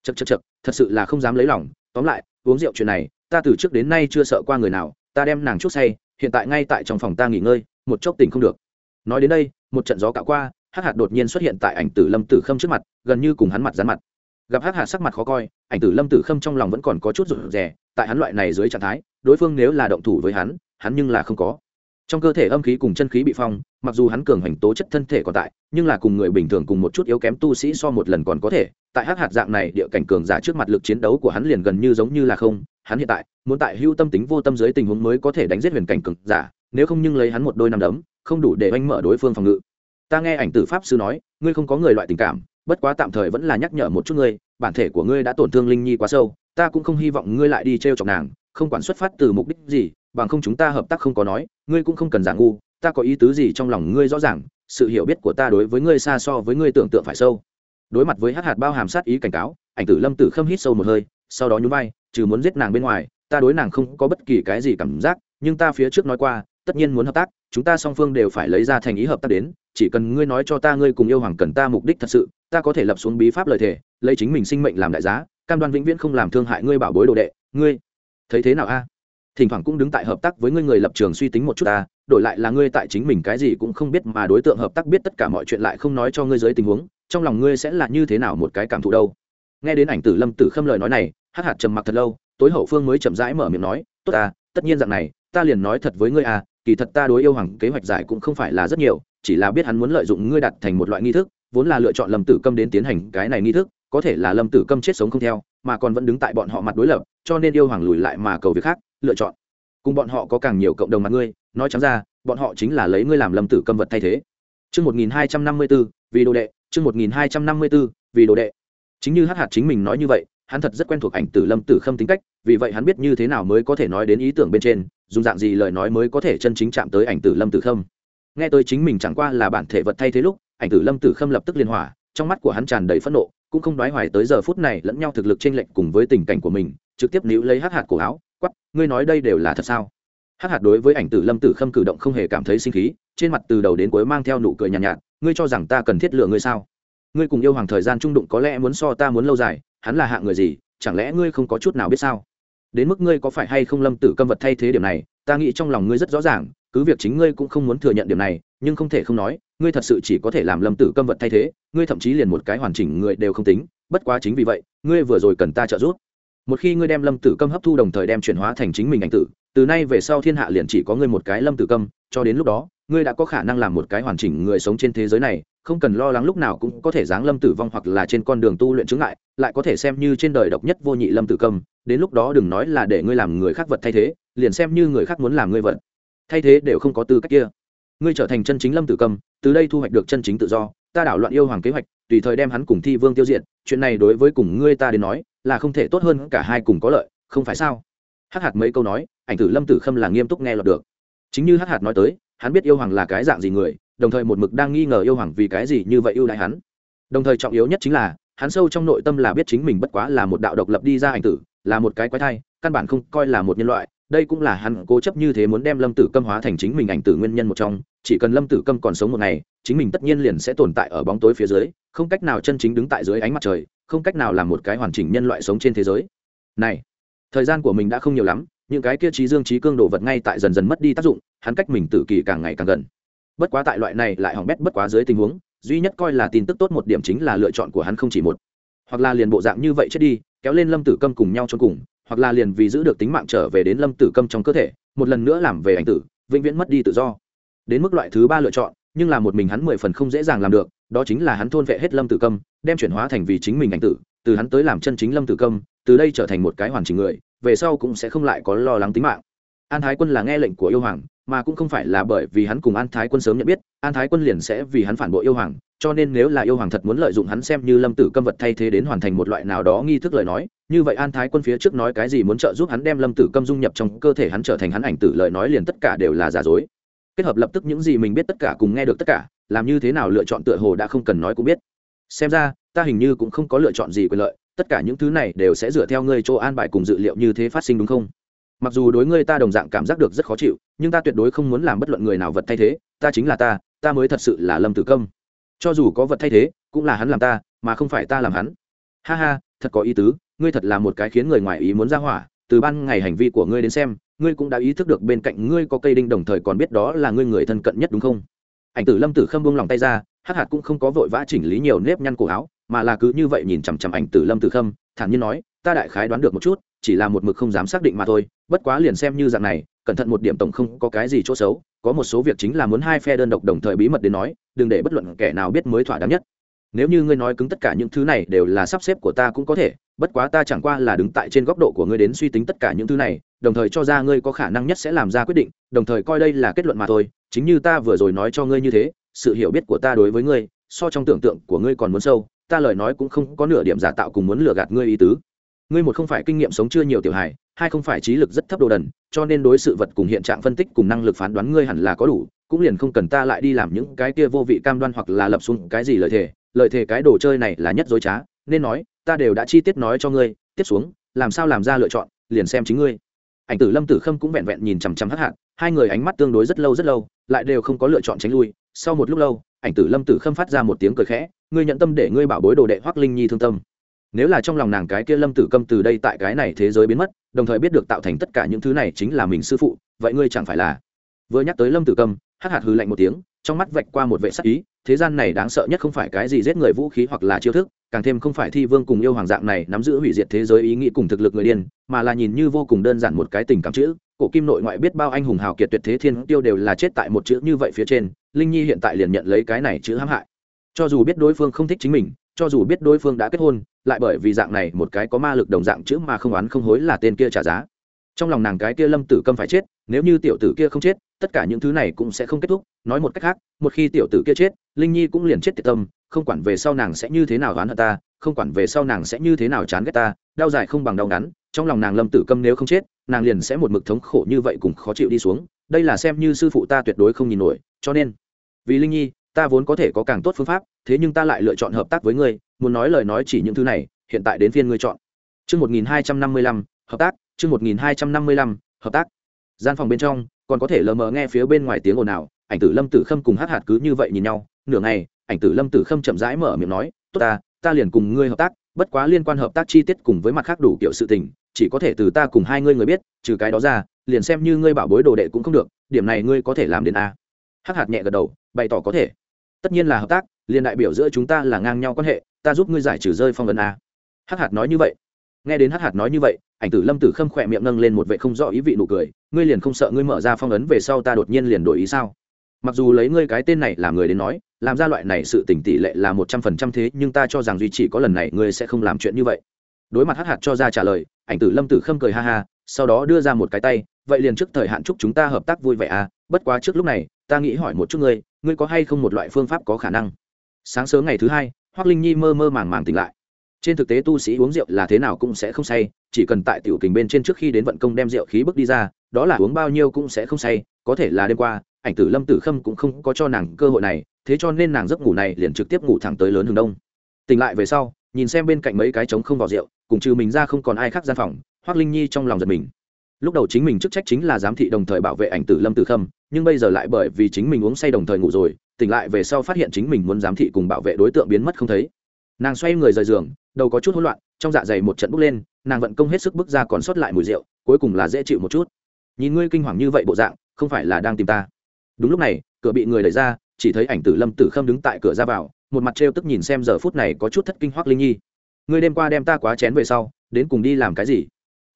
Chật chật chật thật sự là không dám lấy lòng. Tóm lại, uống rượu chuyện này, ta từ trước đến nay chưa sợ qua người nào, ta đem nàng chút say, hiện tại ngay tại trong phòng ta nghỉ ngơi, một chốc tỉnh không được. Nói đến đây, một trận gió cạo qua, hắc hạt đột nhiên xuất hiện tại ảnh tử lâm tử khâm trước mặt, gần như cùng hắn mặt dán mặt. Gặp hắc hạt sắc mặt khó coi, ảnh tử lâm tử khâm trong lòng vẫn còn có chút rụt rè, tại hắn loại này dưới trạng thái, đối phương nếu là động thủ với hắn hắn nhưng là không có trong cơ thể âm khí cùng chân khí bị phong, mặc dù hắn cường hành tố chất thân thể còn tại, nhưng là cùng người bình thường cùng một chút yếu kém tu sĩ so một lần còn có thể. Tại hắc hạt dạng này, địa cảnh cường giả trước mặt lực chiến đấu của hắn liền gần như giống như là không. Hắn hiện tại, muốn tại hưu tâm tính vô tâm dưới tình huống mới có thể đánh giết huyền cảnh cường giả, nếu không nhưng lấy hắn một đôi năm đấm, không đủ để oanh mở đối phương phòng ngự. Ta nghe ảnh tử pháp sư nói, ngươi không có người loại tình cảm, bất quá tạm thời vẫn là nhắc nhở một chút ngươi, bản thể của ngươi đã tổn thương linh nhi quá sâu, ta cũng không hy vọng ngươi lại đi t r e o chọc nàng không quản xuất phát từ mục đích gì, bằng không chúng ta hợp tác không có nói, ngươi cũng không cần giả ngu, ta có ý tứ gì trong lòng ngươi rõ ràng, sự hiểu biết của ta đối với ngươi xa so với ngươi tưởng tượng phải sâu. Đối mặt với hát hạt bao hàm sát ý cảnh cáo, ảnh tử lâm tử khâm hít sâu một hơi, sau đó nhún vai, trừ muốn giết nàng bên ngoài, ta đối nàng không có bất kỳ cái gì cảm giác, nhưng ta phía trước nói qua, tất nhiên muốn hợp tác, chúng ta song phương đều phải lấy ra thành ý hợp tác đến, chỉ cần ngươi nói cho ta ngươi cùng yêu hoàng cần ta mục đích thật sự, ta có thể lập xuống bí pháp lời thề, lấy chính mình sinh mệnh làm đại giá, cam đoan vĩnh viễn không làm thương hại ngươi bảo bối đồ đệ, ngươi thấy thế nào a? Thỉnh thoảng cũng đứng tại hợp tác với ngươi người lập trường suy tính một chút ta, đổi lại là ngươi tại chính mình cái gì cũng không biết mà đối tượng hợp tác biết tất cả mọi chuyện lại không nói cho ngươi dưới tình huống, trong lòng ngươi sẽ là như thế nào một cái cảm thụ đâu? Nghe đến ảnh tử lâm tử khâm lời nói này, hắc hạt trầm mặc thật lâu, tối hậu phương mới chậm rãi mở miệng nói, tốt ta, tất nhiên dạng này, ta liền nói thật với ngươi à kỳ thật ta đối yêu hoàng kế hoạch giải cũng không phải là rất nhiều, chỉ là biết hắn muốn lợi dụng ngươi đặt thành một loại nghi thức, vốn là lựa chọn lâm tử câm đến tiến hành cái này nghi thức, có thể là lâm tử câm chết sống không theo mà còn vẫn đứng tại bọn họ mặt đối lập cho nên yêu hoàng lùi lại mà cầu việc khác lựa chọn. Cùng bọn họ có càng nhiều cộng đồng mặt ngươi nói chẳng ra bọn họ chính là lấy ngươi làm lâm tử câm vật thay thế. Chương 1254, vì đồ đệ, chương 1254, vì đồ đệ. Chính như Hắc Hạt chính mình nói như vậy, hắn thật rất quen thuộc ảnh tử Lâm Tử Khâm tính cách, vì vậy hắn biết như thế nào mới có thể nói đến ý tưởng bên trên, dùng dạng gì lời nói mới có thể chân chính chạm tới ảnh tử Lâm Tử Khâm. Nghe tới chính mình chẳng qua là bản thể vật thay thế lúc ảnh tử lâm tử khâm lập tức liên hỏa trong mắt của hắn tràn đầy phẫn nộ cũng không đoái hoài tới giờ phút này lẫn nhau thực lực chênh lệch cùng với tình cảnh của mình trực tiếp níu lấy hát hạt cổ áo quát ngươi nói đây đều là thật sao? Hắc hạt đối với ảnh tử lâm tử khâm cử động không hề cảm thấy sinh khí trên mặt từ đầu đến cuối mang theo nụ cười nhàn nhạt, nhạt ngươi cho rằng ta cần thiết lựa ngươi sao? Ngươi cùng yêu hoàng thời gian trung đụng có lẽ muốn so ta muốn lâu dài hắn là hạng người gì chẳng lẽ ngươi không có chút nào biết sao? Đến mức ngươi có phải hay không lâm tử câm vật thay thế điểm này ta nghĩ trong lòng ngươi rất rõ ràng cứ việc chính ngươi cũng không muốn thừa nhận điểm này nhưng không thể không nói ngươi thật sự chỉ có thể làm lâm tử câm vật thay thế, ngươi thậm chí liền một cái hoàn chỉnh người đều không tính, bất quá chính vì vậy, ngươi vừa rồi cần ta trợ giúp. Một khi ngươi đem lâm tử câm hấp thu đồng thời đem chuyển hóa thành chính mình ảnh tử, từ nay về sau thiên hạ liền chỉ có ngươi một cái lâm tử câm, cho đến lúc đó, ngươi đã có khả năng làm một cái hoàn chỉnh người sống trên thế giới này, không cần lo lắng lúc nào cũng có thể giáng lâm tử vong hoặc là trên con đường tu luyện chứng lại lại có thể xem như trên đời độc nhất vô nhị lâm tử câm, đến lúc đó đừng nói là để ngươi làm người khác vật thay thế, liền xem như người khác muốn làm ngươi vật thay thế đều không có tư cách kia ngươi trở thành chân chính lâm tử cầm, từ đây thu hoạch được chân chính tự do, ta đảo loạn yêu hoàng kế hoạch, tùy thời đem hắn cùng thi vương tiêu diệt, chuyện này đối với cùng ngươi ta đến nói, là không thể tốt hơn cả hai cùng có lợi, không phải sao? Hắc hạt mấy câu nói, ảnh tử lâm tử khâm là nghiêm túc nghe lọt được. Chính như hắc hạt nói tới, hắn biết yêu hoàng là cái dạng gì người, đồng thời một mực đang nghi ngờ yêu hoàng vì cái gì như vậy ưu đại hắn. Đồng thời trọng yếu nhất chính là, hắn sâu trong nội tâm là biết chính mình bất quá là một đạo độc lập đi ra ảnh tử, là một cái quái thai, căn bản không coi là một nhân loại đây cũng là hắn cố chấp như thế muốn đem lâm tử câm hóa thành chính mình ảnh tử nguyên nhân một trong, chỉ cần lâm tử câm còn sống một ngày, chính mình tất nhiên liền sẽ tồn tại ở bóng tối phía dưới, không cách nào chân chính đứng tại dưới ánh mặt trời, không cách nào làm một cái hoàn chỉnh nhân loại sống trên thế giới. Này, thời gian của mình đã không nhiều lắm, những cái kia trí dương trí cương đồ vật ngay tại dần dần mất đi tác dụng, hắn cách mình tử kỳ càng ngày càng gần. Bất quá tại loại này lại hỏng bét bất quá dưới tình huống, duy nhất coi là tin tức tốt một điểm chính là lựa chọn của hắn không chỉ một, hoặc là liền bộ dạng như vậy chết đi, kéo lên lâm tử câm cùng nhau cho cùng hoặc là liền vì giữ được tính mạng trở về đến lâm tử câm trong cơ thể, một lần nữa làm về ảnh tử, vĩnh viễn mất đi tự do. Đến mức loại thứ ba lựa chọn, nhưng là một mình hắn mười phần không dễ dàng làm được, đó chính là hắn thôn vệ hết lâm tử câm, đem chuyển hóa thành vì chính mình ảnh tử, từ hắn tới làm chân chính lâm tử câm, từ đây trở thành một cái hoàn chỉnh người, về sau cũng sẽ không lại có lo lắng tính mạng. An thái quân là nghe lệnh của yêu hoàng, mà cũng không phải là bởi vì hắn cùng an thái quân sớm nhận biết, an thái quân liền sẽ vì hắn phản bội yêu hoàng, cho nên nếu là yêu hoàng thật muốn lợi dụng hắn xem như lâm tử câm vật thay thế đến hoàn thành một loại nào đó nghi thức lời nói như vậy an thái quân phía trước nói cái gì muốn trợ giúp hắn đem lâm tử câm dung nhập trong cơ thể hắn trở thành hắn ảnh tử lời nói liền tất cả đều là giả dối. Kết hợp lập tức những gì mình biết tất cả cùng nghe được tất cả, làm như thế nào lựa chọn tựa hồ đã không cần nói cũng biết. Xem ra, ta hình như cũng không có lựa chọn gì quyền lợi, tất cả những thứ này đều sẽ dựa theo ngươi chỗ an bài cùng dự liệu như thế phát sinh đúng không? Mặc dù đối ngươi ta đồng dạng cảm giác được rất khó chịu, nhưng ta tuyệt đối không muốn làm bất luận người nào vật thay thế, ta chính là ta ta mới thật sự là lâm tử công cho dù có vật thay thế, cũng là hắn làm ta, mà không phải ta làm hắn. Ha ha, thật có ý tứ ngươi thật là một cái khiến người ngoài ý muốn ra hỏa, từ ban ngày hành vi của ngươi đến xem, ngươi cũng đã ý thức được bên cạnh ngươi có cây đinh đồng thời còn biết đó là ngươi người thân cận nhất đúng không? Ảnh tử lâm tử khâm buông lòng tay ra, hắc hạt cũng không có vội vã chỉnh lý nhiều nếp nhăn cổ áo, mà là cứ như vậy nhìn chằm chằm ảnh tử lâm tử khâm, thản nhiên nói, ta đại khái đoán được một chút, chỉ là một mực không dám xác định mà thôi, bất quá liền xem như dạng này, cẩn thận một điểm tổng không có cái gì chỗ xấu, có một số việc chính là muốn hai phe đơn độc đồng thời bí mật đến nói, đừng để bất luận kẻ nào biết mới thỏa đáng nhất nếu như ngươi nói cứng tất cả những thứ này đều là sắp xếp của ta cũng có thể, bất quá ta chẳng qua là đứng tại trên góc độ của ngươi đến suy tính tất cả những thứ này, đồng thời cho ra ngươi có khả năng nhất sẽ làm ra quyết định, đồng thời coi đây là kết luận mà thôi. Chính như ta vừa rồi nói cho ngươi như thế, sự hiểu biết của ta đối với ngươi, so trong tưởng tượng của ngươi còn muốn sâu, ta lời nói cũng không có nửa điểm giả tạo cùng muốn lừa gạt ngươi ý tứ. Ngươi một không phải kinh nghiệm sống chưa nhiều tiểu hài, hai không phải trí lực rất thấp đồ đần, cho nên đối sự vật cùng hiện trạng phân tích cùng năng lực phán đoán ngươi hẳn là có đủ cũng liền không cần ta lại đi làm những cái kia vô vị cam đoan hoặc là lập xuống cái gì lợi thế lợi thế cái đồ chơi này là nhất dối trá, nên nói, ta đều đã chi tiết nói cho ngươi, tiếp xuống, làm sao làm ra lựa chọn, liền xem chính ngươi. Ảnh tử lâm tử khâm cũng vẹn vẹn nhìn chằm chằm hắc hạn hai người ánh mắt tương đối rất lâu rất lâu, lại đều không có lựa chọn tránh lui. Sau một lúc lâu, ảnh tử lâm tử khâm phát ra một tiếng cười khẽ, ngươi nhận tâm để ngươi bảo bối đồ đệ hoắc linh nhi thương tâm. Nếu là trong lòng nàng cái kia lâm tử câm từ đây tại cái này thế giới biến mất, đồng thời biết được tạo thành tất cả những thứ này chính là mình sư phụ, vậy ngươi chẳng phải là vừa nhắc tới lâm tử cầm hắc hạt hư lạnh một tiếng, trong mắt vạch qua một vệ sắc ý, thế gian này đáng sợ nhất không phải cái gì giết người vũ khí hoặc là chiêu thức, càng thêm không phải thi vương cùng yêu hoàng dạng này nắm giữ hủy diệt thế giới ý nghĩ cùng thực lực người điên, mà là nhìn như vô cùng đơn giản một cái tình cảm chữ, cổ kim nội ngoại biết bao anh hùng hào kiệt tuyệt thế thiên tiêu đều là chết tại một chữ như vậy phía trên, linh nhi hiện tại liền nhận lấy cái này chữ hãm hại. Cho dù biết đối phương không thích chính mình, cho dù biết đối phương đã kết hôn, lại bởi vì dạng này một cái có ma lực đồng dạng chữ mà không oán không hối là tên kia trả giá. Trong lòng nàng cái kia lâm tử câm phải chết, nếu như tiểu tử kia không chết tất cả những thứ này cũng sẽ không kết thúc. Nói một cách khác, một khi tiểu tử kia chết, linh nhi cũng liền chết tiệt tâm, không quản về sau nàng sẽ như thế nào oán hận ta, không quản về sau nàng sẽ như thế nào chán ghét ta, đau dài không bằng đau ngắn, trong lòng nàng lâm tử câm nếu không chết, nàng liền sẽ một mực thống khổ như vậy cùng khó chịu đi xuống. Đây là xem như sư phụ ta tuyệt đối không nhìn nổi, cho nên, vì linh nhi, ta vốn có thể có càng tốt phương pháp, thế nhưng ta lại lựa chọn hợp tác với ngươi, muốn nói lời nói chỉ những thứ này, hiện tại đến phiên ngươi chọn. Chương một nghìn hai trăm năm mươi lăm, hợp tác, chương một nghìn hai trăm năm mươi lăm, hợp tác. Gian phòng bên trong còn có thể lờ mờ nghe phía bên ngoài tiếng ồn ào, ảnh tử lâm tử khâm cùng hát hạt cứ như vậy nhìn nhau, nửa ngày, ảnh tử lâm tử khâm chậm rãi mở miệng nói, tốt ta ta liền cùng ngươi hợp tác, bất quá liên quan hợp tác chi tiết cùng với mặt khác đủ kiểu sự tình, chỉ có thể từ ta cùng hai ngươi người biết, trừ cái đó ra, liền xem như ngươi bảo bối đồ đệ cũng không được, điểm này ngươi có thể làm đến a. Hắc hạt nhẹ gật đầu, bày tỏ có thể. Tất nhiên là hợp tác liền đại biểu giữa chúng ta là ngang nhau quan hệ, ta giúp ngươi giải trừ rơi phong ấn a. Hắc hạt nói như vậy. Nghe đến hắc hạt nói như vậy, ảnh tử lâm tử khâm khỏe miệng nâng lên một vệ không rõ ý vị nụ cười ngươi liền không sợ ngươi mở ra phong ấn về sau ta đột nhiên liền đổi ý sao? Mặc dù lấy ngươi cái tên này làm người đến nói, làm ra loại này sự tỉnh tỷ lệ là một trăm phần trăm thế, nhưng ta cho rằng duy chỉ có lần này ngươi sẽ không làm chuyện như vậy. Đối mặt hắc hạt cho ra trả lời, ảnh tử lâm tử khâm cười ha ha, sau đó đưa ra một cái tay, vậy liền trước thời hạn chúc chúng ta hợp tác vui vẻ à bất quá trước lúc này, ta nghĩ hỏi một chút ngươi ngươi có hay không một loại phương pháp có khả năng? Sáng sớm ngày thứ hai hoác linh nhi mơ mơ màng màng tỉnh lại trên thực tế tu sĩ uống rượu là thế nào cũng sẽ không say, chỉ cần tại tiểu kình bên trên trước khi đến vận công đem rượu khí bước đi ra, đó là uống bao nhiêu cũng sẽ không say, có thể là đêm qua, ảnh tử lâm tử khâm cũng không có cho nàng cơ hội này, thế cho nên nàng giấc ngủ này liền trực tiếp ngủ thẳng tới lớn hướng đông. Tỉnh lại về sau, nhìn xem bên cạnh mấy cái trống không vào rượu, cùng trừ mình ra không còn ai khác gian phòng hoác linh nhi trong lòng giật mình. Lúc đầu chính mình chức trách chính là giám thị đồng thời bảo vệ ảnh tử lâm tử khâm, nhưng bây giờ lại bởi vì chính mình uống say đồng thời ngủ rồi, tỉnh lại về sau phát hiện chính mình muốn giám thị cùng bảo vệ đối tượng biến mất không thấy nàng xoay người rời giường, đầu có chút hỗn loạn, trong dạ dày một trận bốc lên, nàng vận công hết sức bước ra còn sót lại mùi rượu, cuối cùng là dễ chịu một chút. Nhìn ngươi kinh hoàng như vậy bộ dạng, không phải là đang tìm ta. Đúng lúc này, cửa bị người đẩy ra, chỉ thấy ảnh tử lâm tử khâm đứng tại cửa ra vào, một mặt trêu tức nhìn xem giờ phút này có chút thất kinh hoác linh nhi. Ngươi đêm qua đem ta quá chén về sau, đến cùng đi làm cái gì?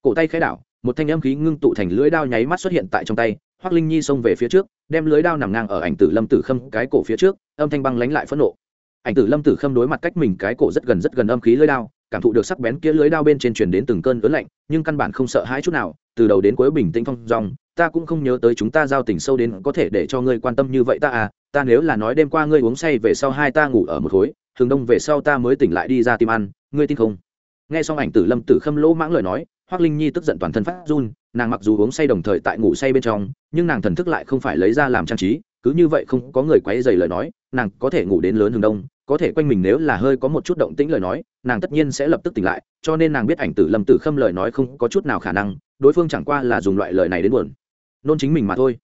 Cổ tay khai đảo, một thanh âm khí ngưng tụ thành lưỡi đao nháy mắt xuất hiện tại trong tay hoác linh nhi xông về phía trước, đem lưới đao nằm ngang ở ảnh tử lâm tử khâm cái cổ phía trước, âm thanh băng lánh lại phẫn nộ ảnh tử lâm tử khâm đối mặt cách mình cái cổ rất gần rất gần âm khí lưới đao, cảm thụ được sắc bén kia lưới đao bên trên truyền đến từng cơn ớn lạnh, nhưng căn bản không sợ hãi chút nào, từ đầu đến cuối bình tĩnh phong dòng ta cũng không nhớ tới chúng ta giao tình sâu đến có thể để cho ngươi quan tâm như vậy ta à ta nếu là nói đêm qua ngươi uống say về sau hai ta ngủ ở một khối, thường đông về sau ta mới tỉnh lại đi ra tìm ăn, ngươi tin không? Nghe xong ảnh tử lâm tử khâm lỗ mãng lời nói hoác linh nhi tức giận toàn thân phát run, nàng mặc dù uống say đồng thời tại ngủ say bên trong, nhưng nàng thần thức lại không phải lấy ra làm trang trí, cứ như vậy không có người quấy dày lời nói nàng có thể ngủ đến lớn hướng đông, có thể quanh mình nếu là hơi có một chút động tĩnh lời nói, nàng tất nhiên sẽ lập tức tỉnh lại, cho nên nàng biết ảnh tử lâm tử khâm lời nói không có chút nào khả năng, đối phương chẳng qua là dùng loại lời này đến buồn. Nôn chính mình mà thôi.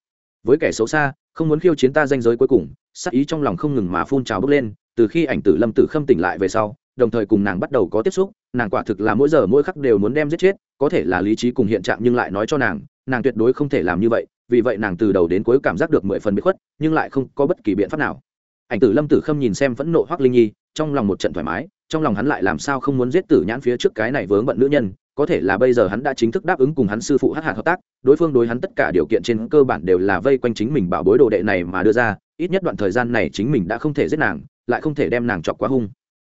Với kẻ xấu xa, không muốn khiêu chiến ta danh giới cuối cùng sắc ý trong lòng không ngừng mà phun trào bốc lên, từ khi ảnh tử lâm tử khâm tỉnh lại về sau, đồng thời cùng nàng bắt đầu có tiếp xúc, nàng quả thực là mỗi giờ mỗi khắc đều muốn đem giết chết, có thể là lý trí cùng hiện trạng nhưng lại nói cho nàng nàng tuyệt đối không thể làm như vậy, vì vậy nàng từ đầu đến cuối cảm giác được mười phần bị khuất, nhưng lại không có bất kỳ biện pháp nào ảnh tử lâm tử khâm nhìn xem phẫn nộ hoắc linh nhi, trong lòng một trận thoải mái, trong lòng hắn lại làm sao không muốn giết tử nhãn phía trước cái này vướng bận nữ nhân, có thể là bây giờ hắn đã chính thức đáp ứng cùng hắn sư phụ hát hạt hợp tác, đối phương đối hắn tất cả điều kiện trên cơ bản đều là vây quanh chính mình bảo bối đồ đệ này mà đưa ra, ít nhất đoạn thời gian này chính mình đã không thể giết nàng, lại không thể đem nàng chọc quá hung.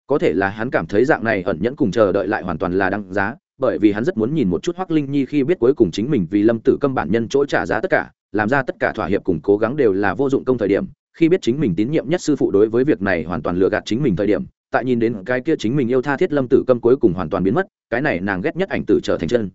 Có thể là hắn cảm thấy dạng này ẩn nhẫn cùng chờ đợi lại hoàn toàn là đăng giá, bởi vì hắn rất muốn nhìn một chút hoắc linh nhi khi biết cuối cùng chính mình vì lâm tử câm bản nhân chỗ trả giá tất cả, làm ra tất cả thỏa hiệp cùng cố gắng đều là vô dụng công thời điểm khi biết chính mình tín nhiệm nhất sư phụ đối với việc này hoàn toàn lừa gạt chính mình thời điểm, tại nhìn đến cái kia chính mình yêu tha thiết lâm tử câm cuối cùng hoàn toàn biến mất, cái này nàng ghét nhất ảnh tử trở thành chân.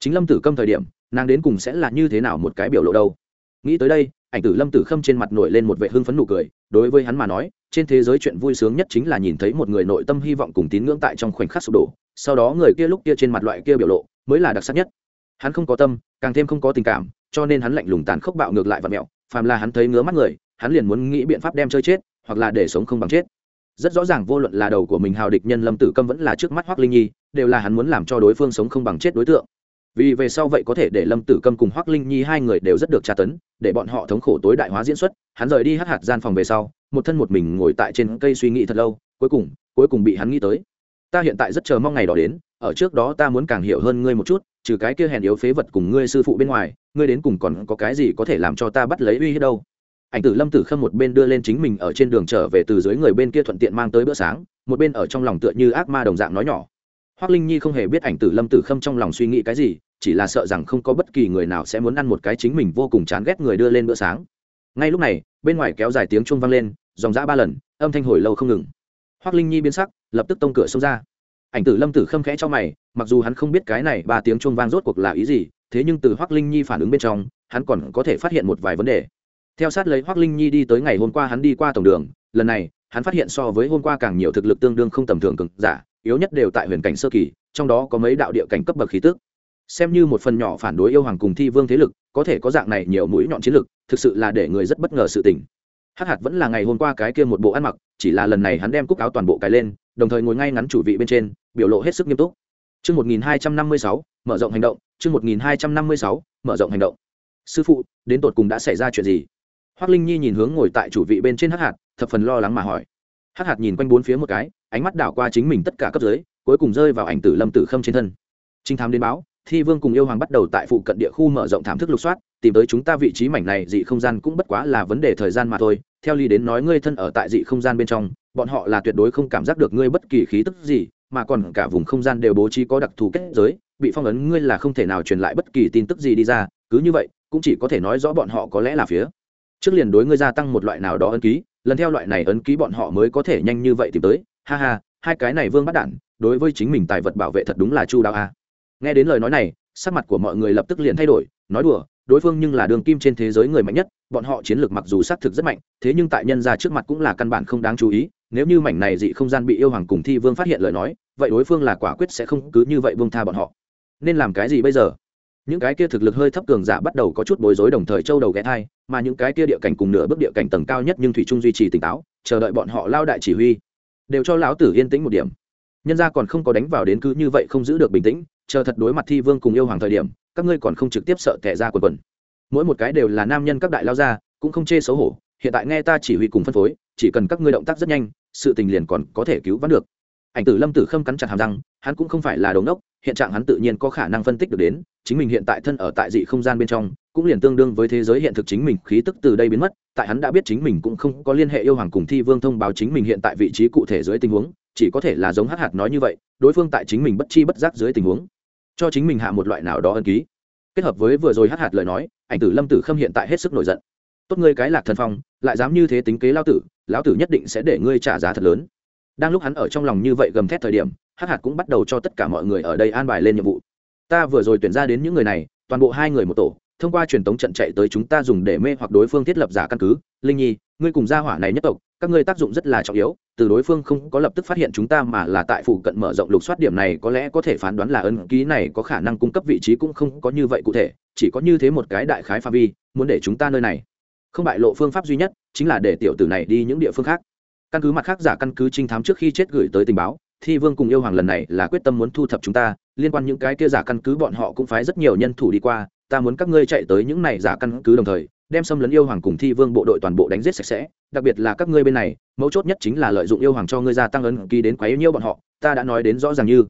Chính lâm tử câm thời điểm, nàng đến cùng sẽ là như thế nào một cái biểu lộ đâu? Nghĩ tới đây, ảnh tử lâm tử khâm trên mặt nổi lên một vệ hưng phấn nụ cười, đối với hắn mà nói, trên thế giới chuyện vui sướng nhất chính là nhìn thấy một người nội tâm hy vọng cùng tín ngưỡng tại trong khoảnh khắc sụp đổ, sau đó người kia lúc kia trên mặt loại kia biểu lộ mới là đặc sắc nhất. Hắn không có tâm, càng thêm không có tình cảm, cho nên hắn lạnh lùng tàn khốc bạo ngược lại và mẹo, phàm là hắn thấy ngứa mắt người hắn liền muốn nghĩ biện pháp đem chơi chết, hoặc là để sống không bằng chết. Rất rõ ràng vô luận là đầu của mình hào địch nhân lâm tử câm vẫn là trước mắt hoác linh nhi, đều là hắn muốn làm cho đối phương sống không bằng chết đối tượng. Vì về sau vậy có thể để lâm tử câm cùng hoác linh nhi hai người đều rất được tra tấn, để bọn họ thống khổ tối đại hóa diễn xuất, hắn rời đi hắc hạt gian phòng về sau, một thân một mình ngồi tại trên cây suy nghĩ thật lâu, cuối cùng cuối cùng bị hắn nghĩ tới. Ta hiện tại rất chờ mong ngày đó đến, ở trước đó ta muốn càng hiểu hơn ngươi một chút, trừ cái kia hèn yếu phế vật cùng ngươi sư phụ bên ngoài, ngươi đến cùng còn có cái gì có thể làm cho ta bắt lấy uy hết đâu? Ảnh tử lâm tử khâm một bên đưa lên chính mình ở trên đường trở về từ dưới người bên kia thuận tiện mang tới bữa sáng, một bên ở trong lòng tựa như ác ma đồng dạng nói nhỏ. Hoác linh nhi không hề biết ảnh tử lâm tử khâm trong lòng suy nghĩ cái gì, chỉ là sợ rằng không có bất kỳ người nào sẽ muốn ăn một cái chính mình vô cùng chán ghét người đưa lên bữa sáng. Ngay lúc này, bên ngoài kéo dài tiếng chuông vang lên, dòng dã ba lần, âm thanh hồi lâu không ngừng. Hoác linh nhi biến sắc, lập tức tông cửa xông ra. Ảnh tử lâm tử khâm khẽ cho mày, mặc dù hắn không biết cái này ba tiếng chuông vang rốt cuộc là ý gì, thế nhưng từ hoác linh nhi phản ứng bên trong, hắn còn có thể phát hiện một vài vấn đề theo sát lấy hoác linh nhi đi tới ngày hôm qua hắn đi qua tổng đường lần này hắn phát hiện so với hôm qua càng nhiều thực lực tương đương không tầm thường cực giả yếu nhất đều tại huyền cảnh sơ kỳ trong đó có mấy đạo địa cảnh cấp bậc khí tức xem như một phần nhỏ phản đối yêu hoàng cùng thi vương thế lực có thể có dạng này nhiều mũi nhọn chiến lực thực sự là để người rất bất ngờ sự tình hắc hạt vẫn là ngày hôm qua cái kia một bộ ăn mặc chỉ là lần này hắn đem cúc áo toàn bộ cái lên đồng thời ngồi ngay ngắn chủ vị bên trên biểu lộ hết sức nghiêm túc Chương 1256, mở rộng hành động, chương 1256, mở rộng hành động. Sư phụ, đến tột cùng đã xảy ra chuyện gì? Hoắc Linh Nhi nhìn hướng ngồi tại chủ vị bên trên Hắc Hạt, thập phần lo lắng mà hỏi. Hắc Hạt nhìn quanh bốn phía một cái, ánh mắt đảo qua chính mình tất cả cấp dưới, cuối cùng rơi vào ảnh tử Lâm Tử Khâm trên thân. Trinh thám đến báo, Thi Vương cùng yêu hoàng bắt đầu tại phụ cận địa khu mở rộng thảm thức lục soát, tìm tới chúng ta vị trí mảnh này dị không gian cũng bất quá là vấn đề thời gian mà thôi. Theo lý đến nói ngươi thân ở tại dị không gian bên trong, bọn họ là tuyệt đối không cảm giác được ngươi bất kỳ khí tức gì, mà còn cả vùng không gian đều bố trí có đặc thù kết giới bị phong ấn ngươi là không thể nào truyền lại bất kỳ tin tức gì đi ra cứ như vậy cũng chỉ có thể nói rõ bọn họ có lẽ là phía trước liền đối ngươi gia tăng một loại nào đó ấn ký, lần theo loại này ấn ký bọn họ mới có thể nhanh như vậy tìm tới. Ha ha, hai cái này vương bắt đản đối với chính mình tài vật bảo vệ thật đúng là chu đáo a. Nghe đến lời nói này, sắc mặt của mọi người lập tức liền thay đổi, nói đùa, đối phương nhưng là đường kim trên thế giới người mạnh nhất, bọn họ chiến lược mặc dù xác thực rất mạnh, thế nhưng tại nhân ra trước mặt cũng là căn bản không đáng chú ý, nếu như mảnh này dị không gian bị yêu hoàng cùng thi vương phát hiện lời nói, vậy đối phương là quả quyết sẽ không cứ như vậy vương tha bọn họ. Nên làm cái gì bây giờ? Những cái kia thực lực hơi thấp cường giả bắt đầu có chút bối rối đồng thời châu đầu ghé thai, mà những cái kia địa cảnh cùng nửa bước địa cảnh tầng cao nhất nhưng thủy trung duy trì tỉnh táo, chờ đợi bọn họ lao đại chỉ huy, đều cho lão tử yên tĩnh một điểm. Nhân ra còn không có đánh vào đến cứ như vậy không giữ được bình tĩnh, chờ thật đối mặt thi vương cùng yêu hoàng thời điểm, các ngươi còn không trực tiếp sợ tệ ra quần quần. Mỗi một cái đều là nam nhân các đại lao ra cũng không chê xấu hổ, hiện tại nghe ta chỉ huy cùng phân phối, chỉ cần các ngươi động tác rất nhanh, sự tình liền còn có thể cứu vãn được. Ảnh tử lâm tử khâm cắn chặt hàm răng, hắn cũng không phải là đống đốc hiện trạng hắn tự nhiên có khả năng phân tích được đến, chính mình hiện tại thân ở tại dị không gian bên trong, cũng liền tương đương với thế giới hiện thực chính mình, khí tức từ đây biến mất, tại hắn đã biết chính mình cũng không có liên hệ yêu hoàng cùng thi vương thông báo chính mình hiện tại vị trí cụ thể dưới tình huống, chỉ có thể là giống hắc hạt nói như vậy, đối phương tại chính mình bất chi bất giác dưới tình huống, cho chính mình hạ một loại nào đó ân ký. Kết hợp với vừa rồi hắc hạt lời nói, ảnh tử lâm tử khâm hiện tại hết sức nổi giận. Tốt ngươi cái lạc thần phong, lại dám như thế tính kế lao tử, lão tử nhất định sẽ để ngươi trả giá thật lớn. Đang lúc hắn ở trong lòng như vậy gầm thét thời điểm hắc hạt cũng bắt đầu cho tất cả mọi người ở đây an bài lên nhiệm vụ. Ta vừa rồi tuyển ra đến những người này, toàn bộ hai người một tổ, thông qua truyền tống trận chạy tới chúng ta dùng để mê hoặc đối phương thiết lập giả căn cứ. Linh nhi, ngươi cùng gia hỏa này nhất tộc, các ngươi tác dụng rất là trọng yếu, từ đối phương không có lập tức phát hiện chúng ta mà là tại phụ cận mở rộng lục soát điểm này có lẽ có thể phán đoán là ấn ký này có khả năng cung cấp vị trí cũng không có như vậy cụ thể, chỉ có như thế một cái đại khái pha vi, muốn để chúng ta nơi này. Không bại lộ phương pháp duy nhất, chính là để tiểu tử này đi những địa phương khác. Căn cứ mặt khác giả căn cứ trinh thám trước khi chết gửi tới tình báo thi vương cùng yêu hoàng lần này là quyết tâm muốn thu thập chúng ta, liên quan những cái kia giả căn cứ bọn họ cũng phái rất nhiều nhân thủ đi qua, ta muốn các ngươi chạy tới những này giả căn cứ đồng thời, đem xâm lấn yêu hoàng cùng thi vương bộ đội toàn bộ đánh giết sạch sẽ, đặc biệt là các ngươi bên này, mấu chốt nhất chính là lợi dụng yêu hoàng cho ngươi gia tăng ấn ký đến quá yêu nhiêu bọn họ, ta đã nói đến rõ ràng như.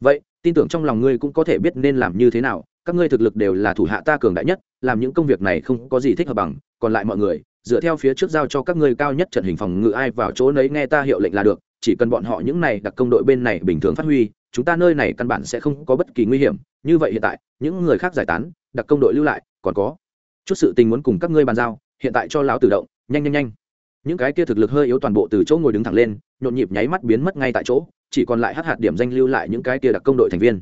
Vậy, tin tưởng trong lòng ngươi cũng có thể biết nên làm như thế nào, các ngươi thực lực đều là thủ hạ ta cường đại nhất, làm những công việc này không có gì thích hợp bằng, còn lại mọi người, dựa theo phía trước giao cho các ngươi cao nhất trận hình phòng ngự ai vào chỗ nấy nghe ta hiệu lệnh là được chỉ cần bọn họ những này đặc công đội bên này bình thường phát huy, chúng ta nơi này căn bản sẽ không có bất kỳ nguy hiểm. Như vậy hiện tại, những người khác giải tán, đặc công đội lưu lại, còn có chút sự tình muốn cùng các ngươi bàn giao, hiện tại cho lão tự động, nhanh nhanh nhanh. Những cái kia thực lực hơi yếu toàn bộ từ chỗ ngồi đứng thẳng lên, nhộn nhịp nháy mắt biến mất ngay tại chỗ, chỉ còn lại hát hạt điểm danh lưu lại những cái kia đặc công đội thành viên.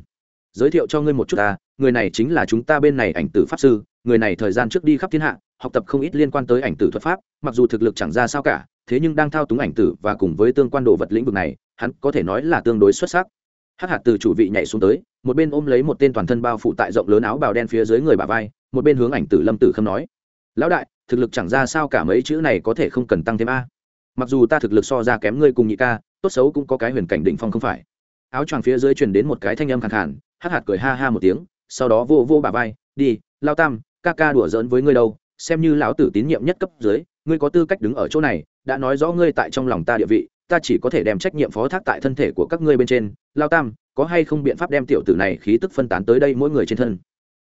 Giới thiệu cho ngươi một chút ta, người này chính là chúng ta bên này ảnh tử pháp sư, người này thời gian trước đi khắp thiên hạ, học tập không ít liên quan tới ảnh tử thuật pháp, mặc dù thực lực chẳng ra sao cả thế nhưng đang thao túng ảnh tử và cùng với tương quan đồ vật lĩnh vực này, hắn có thể nói là tương đối xuất sắc. Hắc hạt từ chủ vị nhảy xuống tới, một bên ôm lấy một tên toàn thân bao phủ tại rộng lớn áo bào đen phía dưới người bà vai, một bên hướng ảnh tử lâm tử khâm nói, lão đại, thực lực chẳng ra sao cả mấy chữ này có thể không cần tăng thêm a. Mặc dù ta thực lực so ra kém ngươi cùng nhị ca, tốt xấu cũng có cái huyền cảnh đỉnh phong không phải. Áo choàng phía dưới truyền đến một cái thanh âm khàn khàn, hắc hạt cười ha ha một tiếng, sau đó vô vô bà vai, đi, lao tam, ca ca đùa giỡn với ngươi đâu, xem như lão tử tín nhiệm nhất cấp dưới, ngươi có tư cách đứng ở chỗ này đã nói rõ ngươi tại trong lòng ta địa vị, ta chỉ có thể đem trách nhiệm phó thác tại thân thể của các ngươi bên trên. Lao tam, có hay không biện pháp đem tiểu tử này khí tức phân tán tới đây mỗi người trên thân?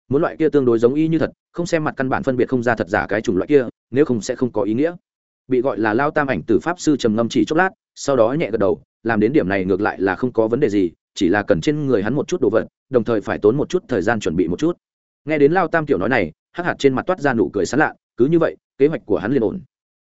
Muốn loại kia tương đối giống y như thật, không xem mặt căn bản phân biệt không ra thật giả cái chủng loại kia, nếu không sẽ không có ý nghĩa. Bị gọi là lao tam ảnh từ pháp sư trầm ngâm chỉ chốc lát, sau đó nhẹ gật đầu, làm đến điểm này ngược lại là không có vấn đề gì, chỉ là cần trên người hắn một chút đồ vật, đồng thời phải tốn một chút thời gian chuẩn bị một chút. Nghe đến lao tam tiểu nói này, hắc hạt trên mặt toát ra nụ cười sán lạ, cứ như vậy, kế hoạch của hắn liền ổn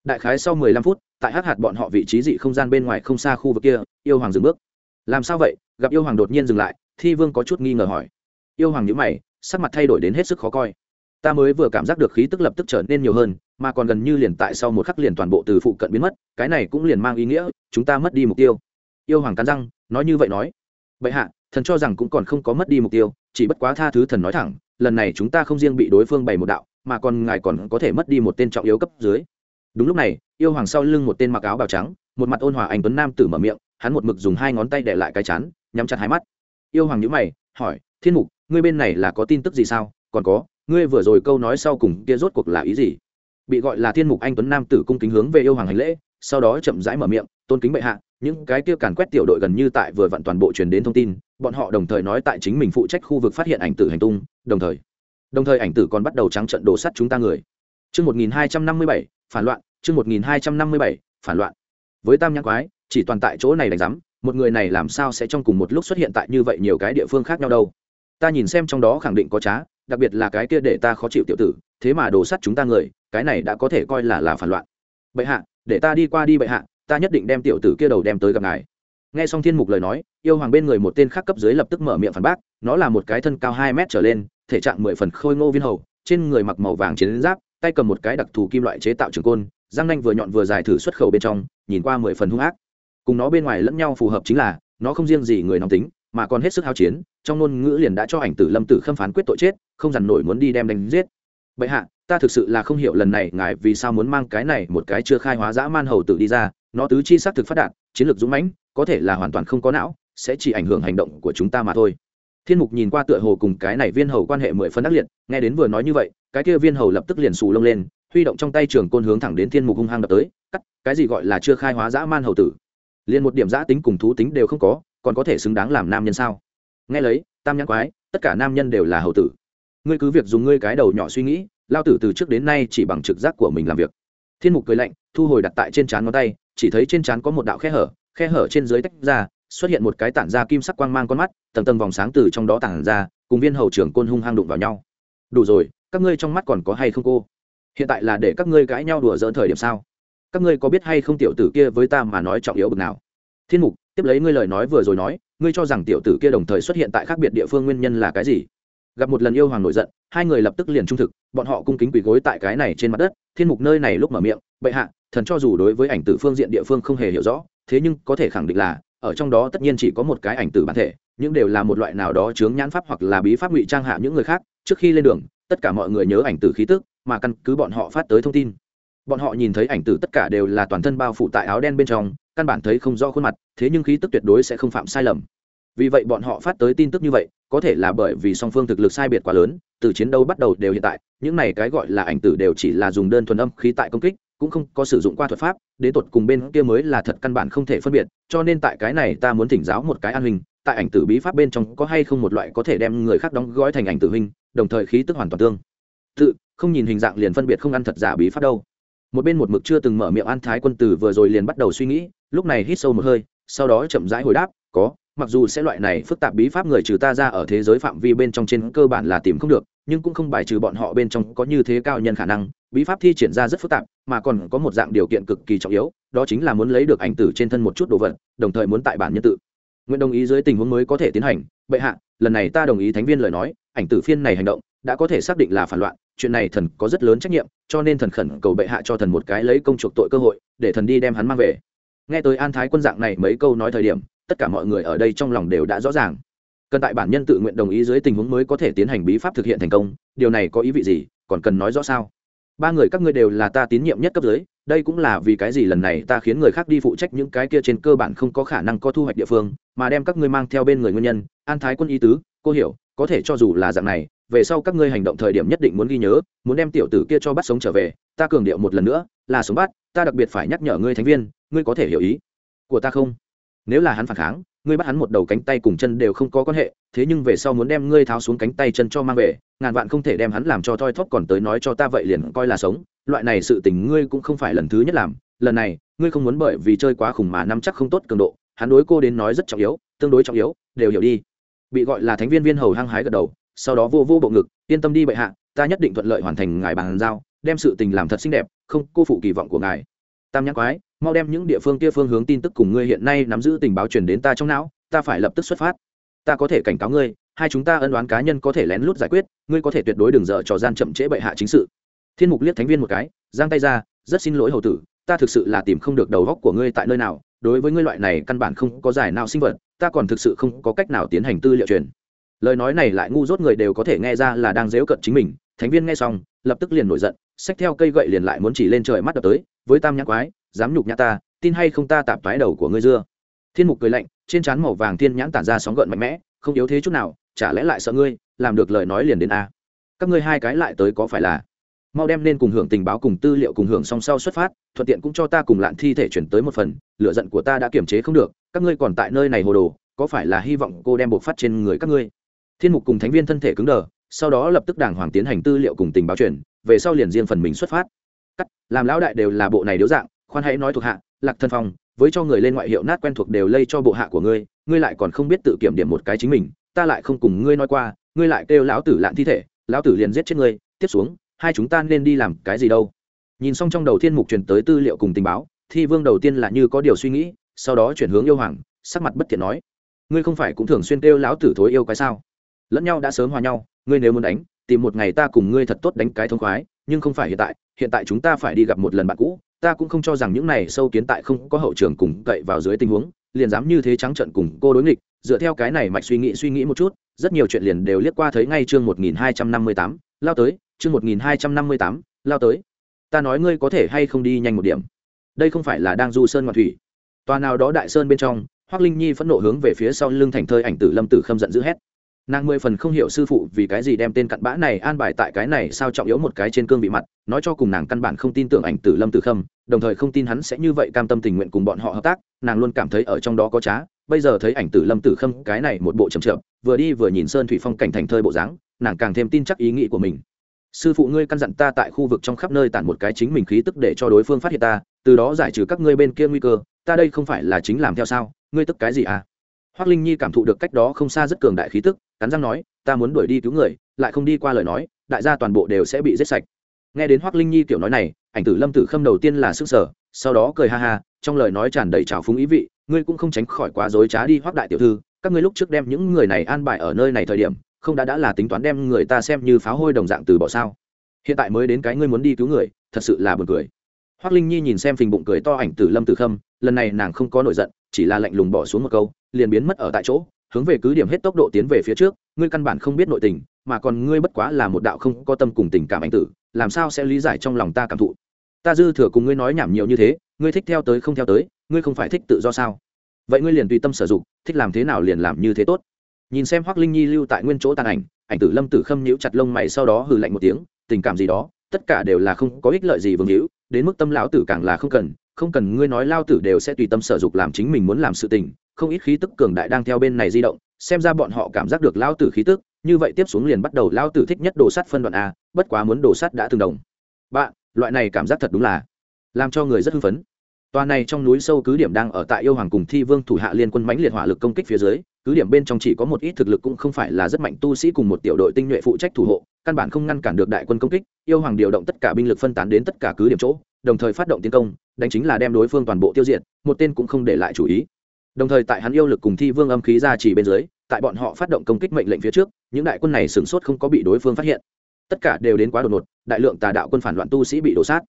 đại khái sau mười lăm phút, tại hát hạt bọn họ vị trí dị không gian bên ngoài không xa khu vực kia, yêu hoàng dừng bước. Làm sao vậy? Gặp yêu hoàng đột nhiên dừng lại, thi vương có chút nghi ngờ hỏi. Yêu hoàng nhữ mày, sắc mặt thay đổi đến hết sức khó coi. Ta mới vừa cảm giác được khí tức lập tức trở nên nhiều hơn, mà còn gần như liền tại sau một khắc liền toàn bộ từ phụ cận biến mất, cái này cũng liền mang ý nghĩa, chúng ta mất đi mục tiêu. Yêu hoàng cắn răng, nói như vậy nói. Vậy hạ, thần cho rằng cũng còn không có mất đi mục tiêu, chỉ bất quá tha thứ thần nói thẳng, lần này chúng ta không riêng bị đối phương bày một đạo, mà còn ngài còn có thể mất đi một tên trọng yếu cấp dưới đúng lúc này, yêu hoàng sau lưng một tên mặc áo bào trắng, một mặt ôn hòa anh tuấn nam tử mở miệng, hắn một mực dùng hai ngón tay để lại cái chán, nhắm chặt hai mắt. Yêu hoàng nhữ mày, hỏi, thiên mục, ngươi bên này là có tin tức gì sao? Còn có, ngươi vừa rồi câu nói sau cùng kia rốt cuộc là ý gì? Bị gọi là thiên mục anh tuấn nam tử cung kính hướng về yêu hoàng hành lễ, sau đó chậm rãi mở miệng, tôn kính bệ hạ, những cái kia càn quét tiểu đội gần như tại vừa vặn toàn bộ truyền đến thông tin, bọn họ đồng thời nói tại chính mình phụ trách khu vực phát hiện ảnh tử hành tung, đồng thời đồng thời ảnh tử còn bắt đầu trắng trận đổ sắt chúng ta người chương một nghìn hai trăm năm mươi bảy phản loạn chương một nghìn hai trăm năm mươi bảy phản loạn. Với tam nhãn quái chỉ toàn tại chỗ này đánh rắm, một người này làm sao sẽ trong cùng một lúc xuất hiện tại như vậy nhiều cái địa phương khác nhau đâu? Ta nhìn xem trong đó khẳng định có trá đặc biệt là cái kia để ta khó chịu tiểu tử thế mà đổ sắt chúng ta người cái này đã có thể coi là là phản loạn. Bệ hạ để ta đi qua đi bệ hạ ta nhất định đem tiểu tử kia đầu đem tới gặp ngài. Nghe xong thiên mục lời nói yêu hoàng bên người một tên khác cấp dưới lập tức mở miệng phản bác nó là một cái thân cao hai mét trở lên thể trạng mười phần khôi ngô viên hầu trên người mặc màu vàng chiến giáp tay cầm một cái đặc thù kim loại chế tạo trường côn răng nanh vừa nhọn vừa dài thử xuất khẩu bên trong, nhìn qua mười phần hung ác. Cùng nó bên ngoài lẫn nhau phù hợp chính là, nó không riêng gì người nóng tính, mà còn hết sức hao chiến, trong ngôn ngữ liền đã cho ảnh tử lâm tử khâm phán quyết tội chết, không dằn nổi muốn đi đem đánh giết. Bệ hạ, ta thực sự là không hiểu lần này ngài vì sao muốn mang cái này một cái chưa khai hóa dã man hầu tử đi ra, nó tứ chi xác thực phát đạt, chiến lược dũng mãnh, có thể là hoàn toàn không có não, sẽ chỉ ảnh hưởng hành động của chúng ta mà thôi thiên mục nhìn qua tựa hồ cùng cái này viên hầu quan hệ mười phân ác liệt, nghe đến vừa nói như vậy, cái kia viên hầu lập tức liền xù lông lên, huy động trong tay trường côn hướng thẳng đến thiên mục hung hăng đập tới, cắt, cái gì gọi là chưa khai hóa dã man hầu tử. Liền một điểm dã tính cùng thú tính đều không có, còn có thể xứng đáng làm nam nhân sao? Nghe lấy, tam nhãn quái, tất cả nam nhân đều là hầu tử. Ngươi cứ việc dùng ngươi cái đầu nhỏ suy nghĩ, lao tử từ trước đến nay chỉ bằng trực giác của mình làm việc. Thiên mục cười lạnh, thu hồi đặt tại trên trán ngón tay, chỉ thấy trên trán có một đạo khe hở khe hở trên dưới tách ra xuất hiện một cái tản ra kim sắc quang mang con mắt, tầng tầng vòng sáng từ trong đó tản ra, cùng viên hầu trưởng côn hung hang đụng vào nhau. Đủ rồi, các ngươi trong mắt còn có hay không cô? Hiện tại là để các ngươi cãi nhau đùa dỡn thời điểm sao? Các ngươi có biết hay không tiểu tử kia với ta mà nói trọng yếu bực nào? Thiên mục, tiếp lấy ngươi lời nói vừa rồi nói, ngươi cho rằng tiểu tử kia đồng thời xuất hiện tại khác biệt địa phương nguyên nhân là cái gì? Gặp một lần yêu hoàng nổi giận, hai người lập tức liền trung thực, bọn họ cung kính quỳ gối tại cái này trên mặt đất. Thiên mục nơi này lúc mở miệng, bệ hạ, thần cho dù đối với ảnh tử phương diện địa phương không hề hiểu rõ, thế nhưng có thể khẳng định là ở trong đó tất nhiên chỉ có một cái ảnh tử bản thể, nhưng đều là một loại nào đó chướng nhãn pháp hoặc là bí pháp ngụy trang hạ những người khác. Trước khi lên đường, tất cả mọi người nhớ ảnh tử khí tức, mà căn cứ bọn họ phát tới thông tin, bọn họ nhìn thấy ảnh tử tất cả đều là toàn thân bao phủ tại áo đen bên trong, căn bản thấy không rõ khuôn mặt, thế nhưng khí tức tuyệt đối sẽ không phạm sai lầm. Vì vậy bọn họ phát tới tin tức như vậy, có thể là bởi vì song phương thực lực sai biệt quá lớn, từ chiến đấu bắt đầu đều hiện tại, những này cái gọi là ảnh tử đều chỉ là dùng đơn thuần âm khí tại công kích cũng không có sử dụng qua thuật pháp, đến tột cùng bên kia mới là thật căn bản không thể phân biệt, cho nên tại cái này ta muốn thỉnh giáo một cái an hình tại ảnh tử bí pháp bên trong có hay không một loại có thể đem người khác đóng gói thành ảnh tử hình đồng thời khí tức hoàn toàn tương tự, không nhìn hình dạng liền phân biệt không ăn thật giả bí pháp đâu. Một bên một mực chưa từng mở miệng an thái quân tử vừa rồi liền bắt đầu suy nghĩ, lúc này hít sâu một hơi, sau đó chậm rãi hồi đáp, có, mặc dù sẽ loại này phức tạp bí pháp người trừ ta ra ở thế giới phạm vi bên trong trên cơ bản là tìm không được, nhưng cũng không bài trừ bọn họ bên trong có như thế cao nhân khả năng bí pháp thi triển ra rất phức tạp, mà còn có một dạng điều kiện cực kỳ trọng yếu, đó chính là muốn lấy được ảnh tử trên thân một chút đồ vật, đồng thời muốn tại bản nhân tự. Nguyện đồng ý dưới tình huống mới có thể tiến hành. Bệ hạ, lần này ta đồng ý thánh viên lời nói, ảnh tử phiên này hành động đã có thể xác định là phản loạn, chuyện này thần có rất lớn trách nhiệm, cho nên thần khẩn cầu bệ hạ cho thần một cái lấy công chuộc tội cơ hội, để thần đi đem hắn mang về. Nghe tới an thái quân dạng này mấy câu nói thời điểm, tất cả mọi người ở đây trong lòng đều đã rõ ràng. Cần tại bản nhân tự nguyện đồng ý dưới tình huống mới có thể tiến hành bí pháp thực hiện thành công, điều này có ý vị gì, còn cần nói rõ sao? Ba người các ngươi đều là ta tín nhiệm nhất cấp dưới, đây cũng là vì cái gì lần này ta khiến người khác đi phụ trách những cái kia trên cơ bản không có khả năng có thu hoạch địa phương, mà đem các ngươi mang theo bên người nguyên nhân, an thái quân ý tứ, cô hiểu, có thể cho dù là dạng này, về sau các ngươi hành động thời điểm nhất định muốn ghi nhớ, muốn đem tiểu tử kia cho bắt sống trở về, ta cường điệu một lần nữa, là sống bắt, ta đặc biệt phải nhắc nhở ngươi thánh viên, ngươi có thể hiểu ý của ta không? Nếu là hắn phản kháng ngươi bắt hắn một đầu cánh tay cùng chân đều không có quan hệ, thế nhưng về sau muốn đem ngươi tháo xuống cánh tay chân cho mang về, ngàn vạn không thể đem hắn làm cho thoi thóp còn tới nói cho ta vậy liền coi là sống. Loại này sự tình ngươi cũng không phải lần thứ nhất làm. Lần này, ngươi không muốn bởi vì chơi quá khủng mà nắm chắc không tốt cường độ, hắn đối cô đến nói rất trọng yếu, tương đối trọng yếu, đều hiểu đi. Bị gọi là thánh viên viên hầu hăng hái gật đầu, sau đó vô vô bộ ngực, yên tâm đi bệ hạ, ta nhất định thuận lợi hoàn thành ngài bàn giao, đem sự tình làm thật xinh đẹp, không cô phụ kỳ vọng của ngài tam nhãn quái, mau đem những địa phương kia phương hướng tin tức cùng ngươi hiện nay nắm giữ tình báo truyền đến ta trong não, ta phải lập tức xuất phát. Ta có thể cảnh cáo ngươi, hai chúng ta ân đoán cá nhân có thể lén lút giải quyết, ngươi có thể tuyệt đối đừng dở trò gian chậm trễ bệ hạ chính sự. Thiên mục liếc thánh viên một cái, giang tay ra, rất xin lỗi hầu tử, ta thực sự là tìm không được đầu góc của ngươi tại nơi nào, đối với ngươi loại này căn bản không có giải nào sinh vật, ta còn thực sự không có cách nào tiến hành tư liệu truyền. Lời nói này lại ngu dốt người đều có thể nghe ra là đang dếu cận chính mình, thánh viên nghe xong, lập tức liền nổi giận xách theo cây gậy liền lại muốn chỉ lên trời mắt đập tới, với tam nhãn quái, dám nhục nhã ta, tin hay không ta tạp toái đầu của ngươi dưa? Thiên mục cười lạnh, trên trán màu vàng thiên nhãn tản ra sóng gợn mạnh mẽ, không yếu thế chút nào, chả lẽ lại sợ ngươi, làm được lời nói liền đến a? Các ngươi hai cái lại tới có phải là? Mau đem nên cùng hưởng tình báo cùng tư liệu cùng hưởng song sau xuất phát, thuận tiện cũng cho ta cùng lạn thi thể chuyển tới một phần lựa giận của ta đã kiềm chế không được, các ngươi còn tại nơi này hồ đồ, có phải là hy vọng cô đem buộc phát trên người các ngươi? Thiên mục cùng thánh viên thân thể cứng đờ, sau đó lập tức đàng hoàng tiến hành tư liệu cùng tình báo chuyển về sau liền riêng phần mình xuất phát. Cắt, làm lão đại đều là bộ này điếu dạng, khoan hãy nói thuộc hạ, lạc thân phong, với cho người lên ngoại hiệu nát quen thuộc đều lây cho bộ hạ của ngươi ngươi lại còn không biết tự kiểm điểm một cái chính mình, ta lại không cùng ngươi nói qua, ngươi lại kêu lão tử lạn thi thể, lão tử liền giết chết ngươi, tiếp xuống, hai chúng ta nên đi làm cái gì đâu. Nhìn xong trong đầu thiên mục truyền tới tư liệu cùng tình báo, thi vương đầu tiên là như có điều suy nghĩ, sau đó chuyển hướng yêu hoàng, sắc mặt bất thiện nói, ngươi không phải cũng thường xuyên kêu lão tử thối yêu cái sao? Lẫn nhau đã sớm hòa nhau, ngươi nếu muốn đánh tìm một ngày ta cùng ngươi thật tốt đánh cái thông khoái, nhưng không phải hiện tại hiện tại chúng ta phải đi gặp một lần bạn cũ, ta cũng không cho rằng những này sâu kiến tại không có hậu trường cùng cậy vào dưới tình huống, liền dám như thế trắng trận cùng cô đối nghịch, dựa theo cái này mạch suy nghĩ suy nghĩ một chút, rất nhiều chuyện liền đều liếc qua thấy ngay chương một nghìn hai trăm năm mươi tám, lao tới, chương một nghìn hai trăm năm mươi tám, lao tới. Ta nói ngươi có thể hay không đi nhanh một điểm. Đây không phải là đang du sơn ngoạn thủy. Tòa nào đó đại sơn bên trong hoác linh nhi phẫn nộ hướng về phía sau lưng thành thơi ảnh tử lâm tử khâm giận dữ hét nàng mười phần không hiểu sư phụ vì cái gì đem tên cặn bã này an bài tại cái này sao trọng yếu một cái trên cương vị mặt, nói cho cùng nàng căn bản không tin tưởng ảnh tử lâm tử khâm, đồng thời không tin hắn sẽ như vậy cam tâm tình nguyện cùng bọn họ hợp tác, nàng luôn cảm thấy ở trong đó có trá. Bây giờ thấy ảnh tử lâm tử khâm cái này một bộ trầm trượm vừa đi vừa nhìn sơn thủy phong cảnh thành thơi bộ dáng, nàng càng thêm tin chắc ý nghĩ của mình. Sư phụ ngươi căn dặn ta tại khu vực trong khắp nơi tản một cái chính mình khí tức để cho đối phương phát hiện ta, từ đó giải trừ các ngươi bên kia nguy cơ, ta đây không phải là chính làm theo sao? Ngươi tức cái gì à? Hoác linh nhi cảm thụ được cách đó không xa rất cường đại khí tức cắn răng nói, ta muốn đuổi đi cứu người, lại không đi qua lời nói, đại gia toàn bộ đều sẽ bị giết sạch. Nghe đến hoác linh nhi kiểu nói này, ảnh tử lâm tử khâm đầu tiên là sức sở sau đó cười ha ha, trong lời nói tràn đầy trào phúng ý vị, ngươi cũng không tránh khỏi quá dối trá đi hoác đại tiểu thư, các ngươi lúc trước đem những người này an bài ở nơi này thời điểm, không đã đã là tính toán đem người ta xem như pháo hôi đồng dạng từ bỏ sao? Hiện tại mới đến cái ngươi muốn đi cứu người, thật sự là buồn cười. Hoác linh nhi nhìn xem phình bụng cười to ảnh tử lâm tử khâm, lần này nàng không có nổi giận, chỉ là lạnh lùng bỏ xuống một câu, liền biến mất ở tại chỗ hướng về cứ điểm hết tốc độ tiến về phía trước, ngươi căn bản không biết nội tình, mà còn ngươi bất quá là một đạo không có tâm cùng tình cảm anh tử, làm sao sẽ lý giải trong lòng ta cảm thụ? Ta dư thừa cùng ngươi nói nhảm nhiều như thế, ngươi thích theo tới không theo tới, ngươi không phải thích tự do sao? Vậy ngươi liền tùy tâm sử dụng, thích làm thế nào liền làm như thế tốt. Nhìn xem hoác linh nhi lưu tại nguyên chỗ tàn ảnh ảnh tử lâm tử khâm nhíu chặt lông mày sau đó hừ lạnh một tiếng, tình cảm gì đó, tất cả đều là không có ích lợi gì vương hữu, đến mức tâm lão tử càng là không cần không cần ngươi nói lao tử đều sẽ tùy tâm sở dục làm chính mình muốn làm sự tình, không ít khí tức cường đại đang theo bên này di động, xem ra bọn họ cảm giác được lao tử khí tức, như vậy tiếp xuống liền bắt đầu lao tử thích nhất đồ sắt phân đoạn a, bất quá muốn đồ sắt đã từng đồng. Bạn, loại này cảm giác thật đúng là làm cho người rất hưng phấn. Tòa này trong núi sâu cứ điểm đang ở tại yêu hoàng cùng thi vương thủ hạ liên quân mãnh liệt hỏa lực công kích phía dưới, cứ điểm bên trong chỉ có một ít thực lực cũng không phải là rất mạnh tu sĩ cùng một tiểu đội tinh nhuệ phụ trách thủ hộ, căn bản không ngăn cản được đại quân công kích, yêu hoàng điều động tất cả binh lực phân tán đến tất cả cứ điểm chỗ đồng thời phát động tiến công, đánh chính là đem đối phương toàn bộ tiêu diệt, một tên cũng không để lại chủ ý. Đồng thời tại hắn yêu lực cùng thi vương âm khí ra chỉ bên dưới, tại bọn họ phát động công kích mệnh lệnh phía trước, những đại quân này sửng sốt không có bị đối phương phát hiện. Tất cả đều đến quá đột ngột, đại lượng tà đạo quân phản loạn tu sĩ bị đổ sát.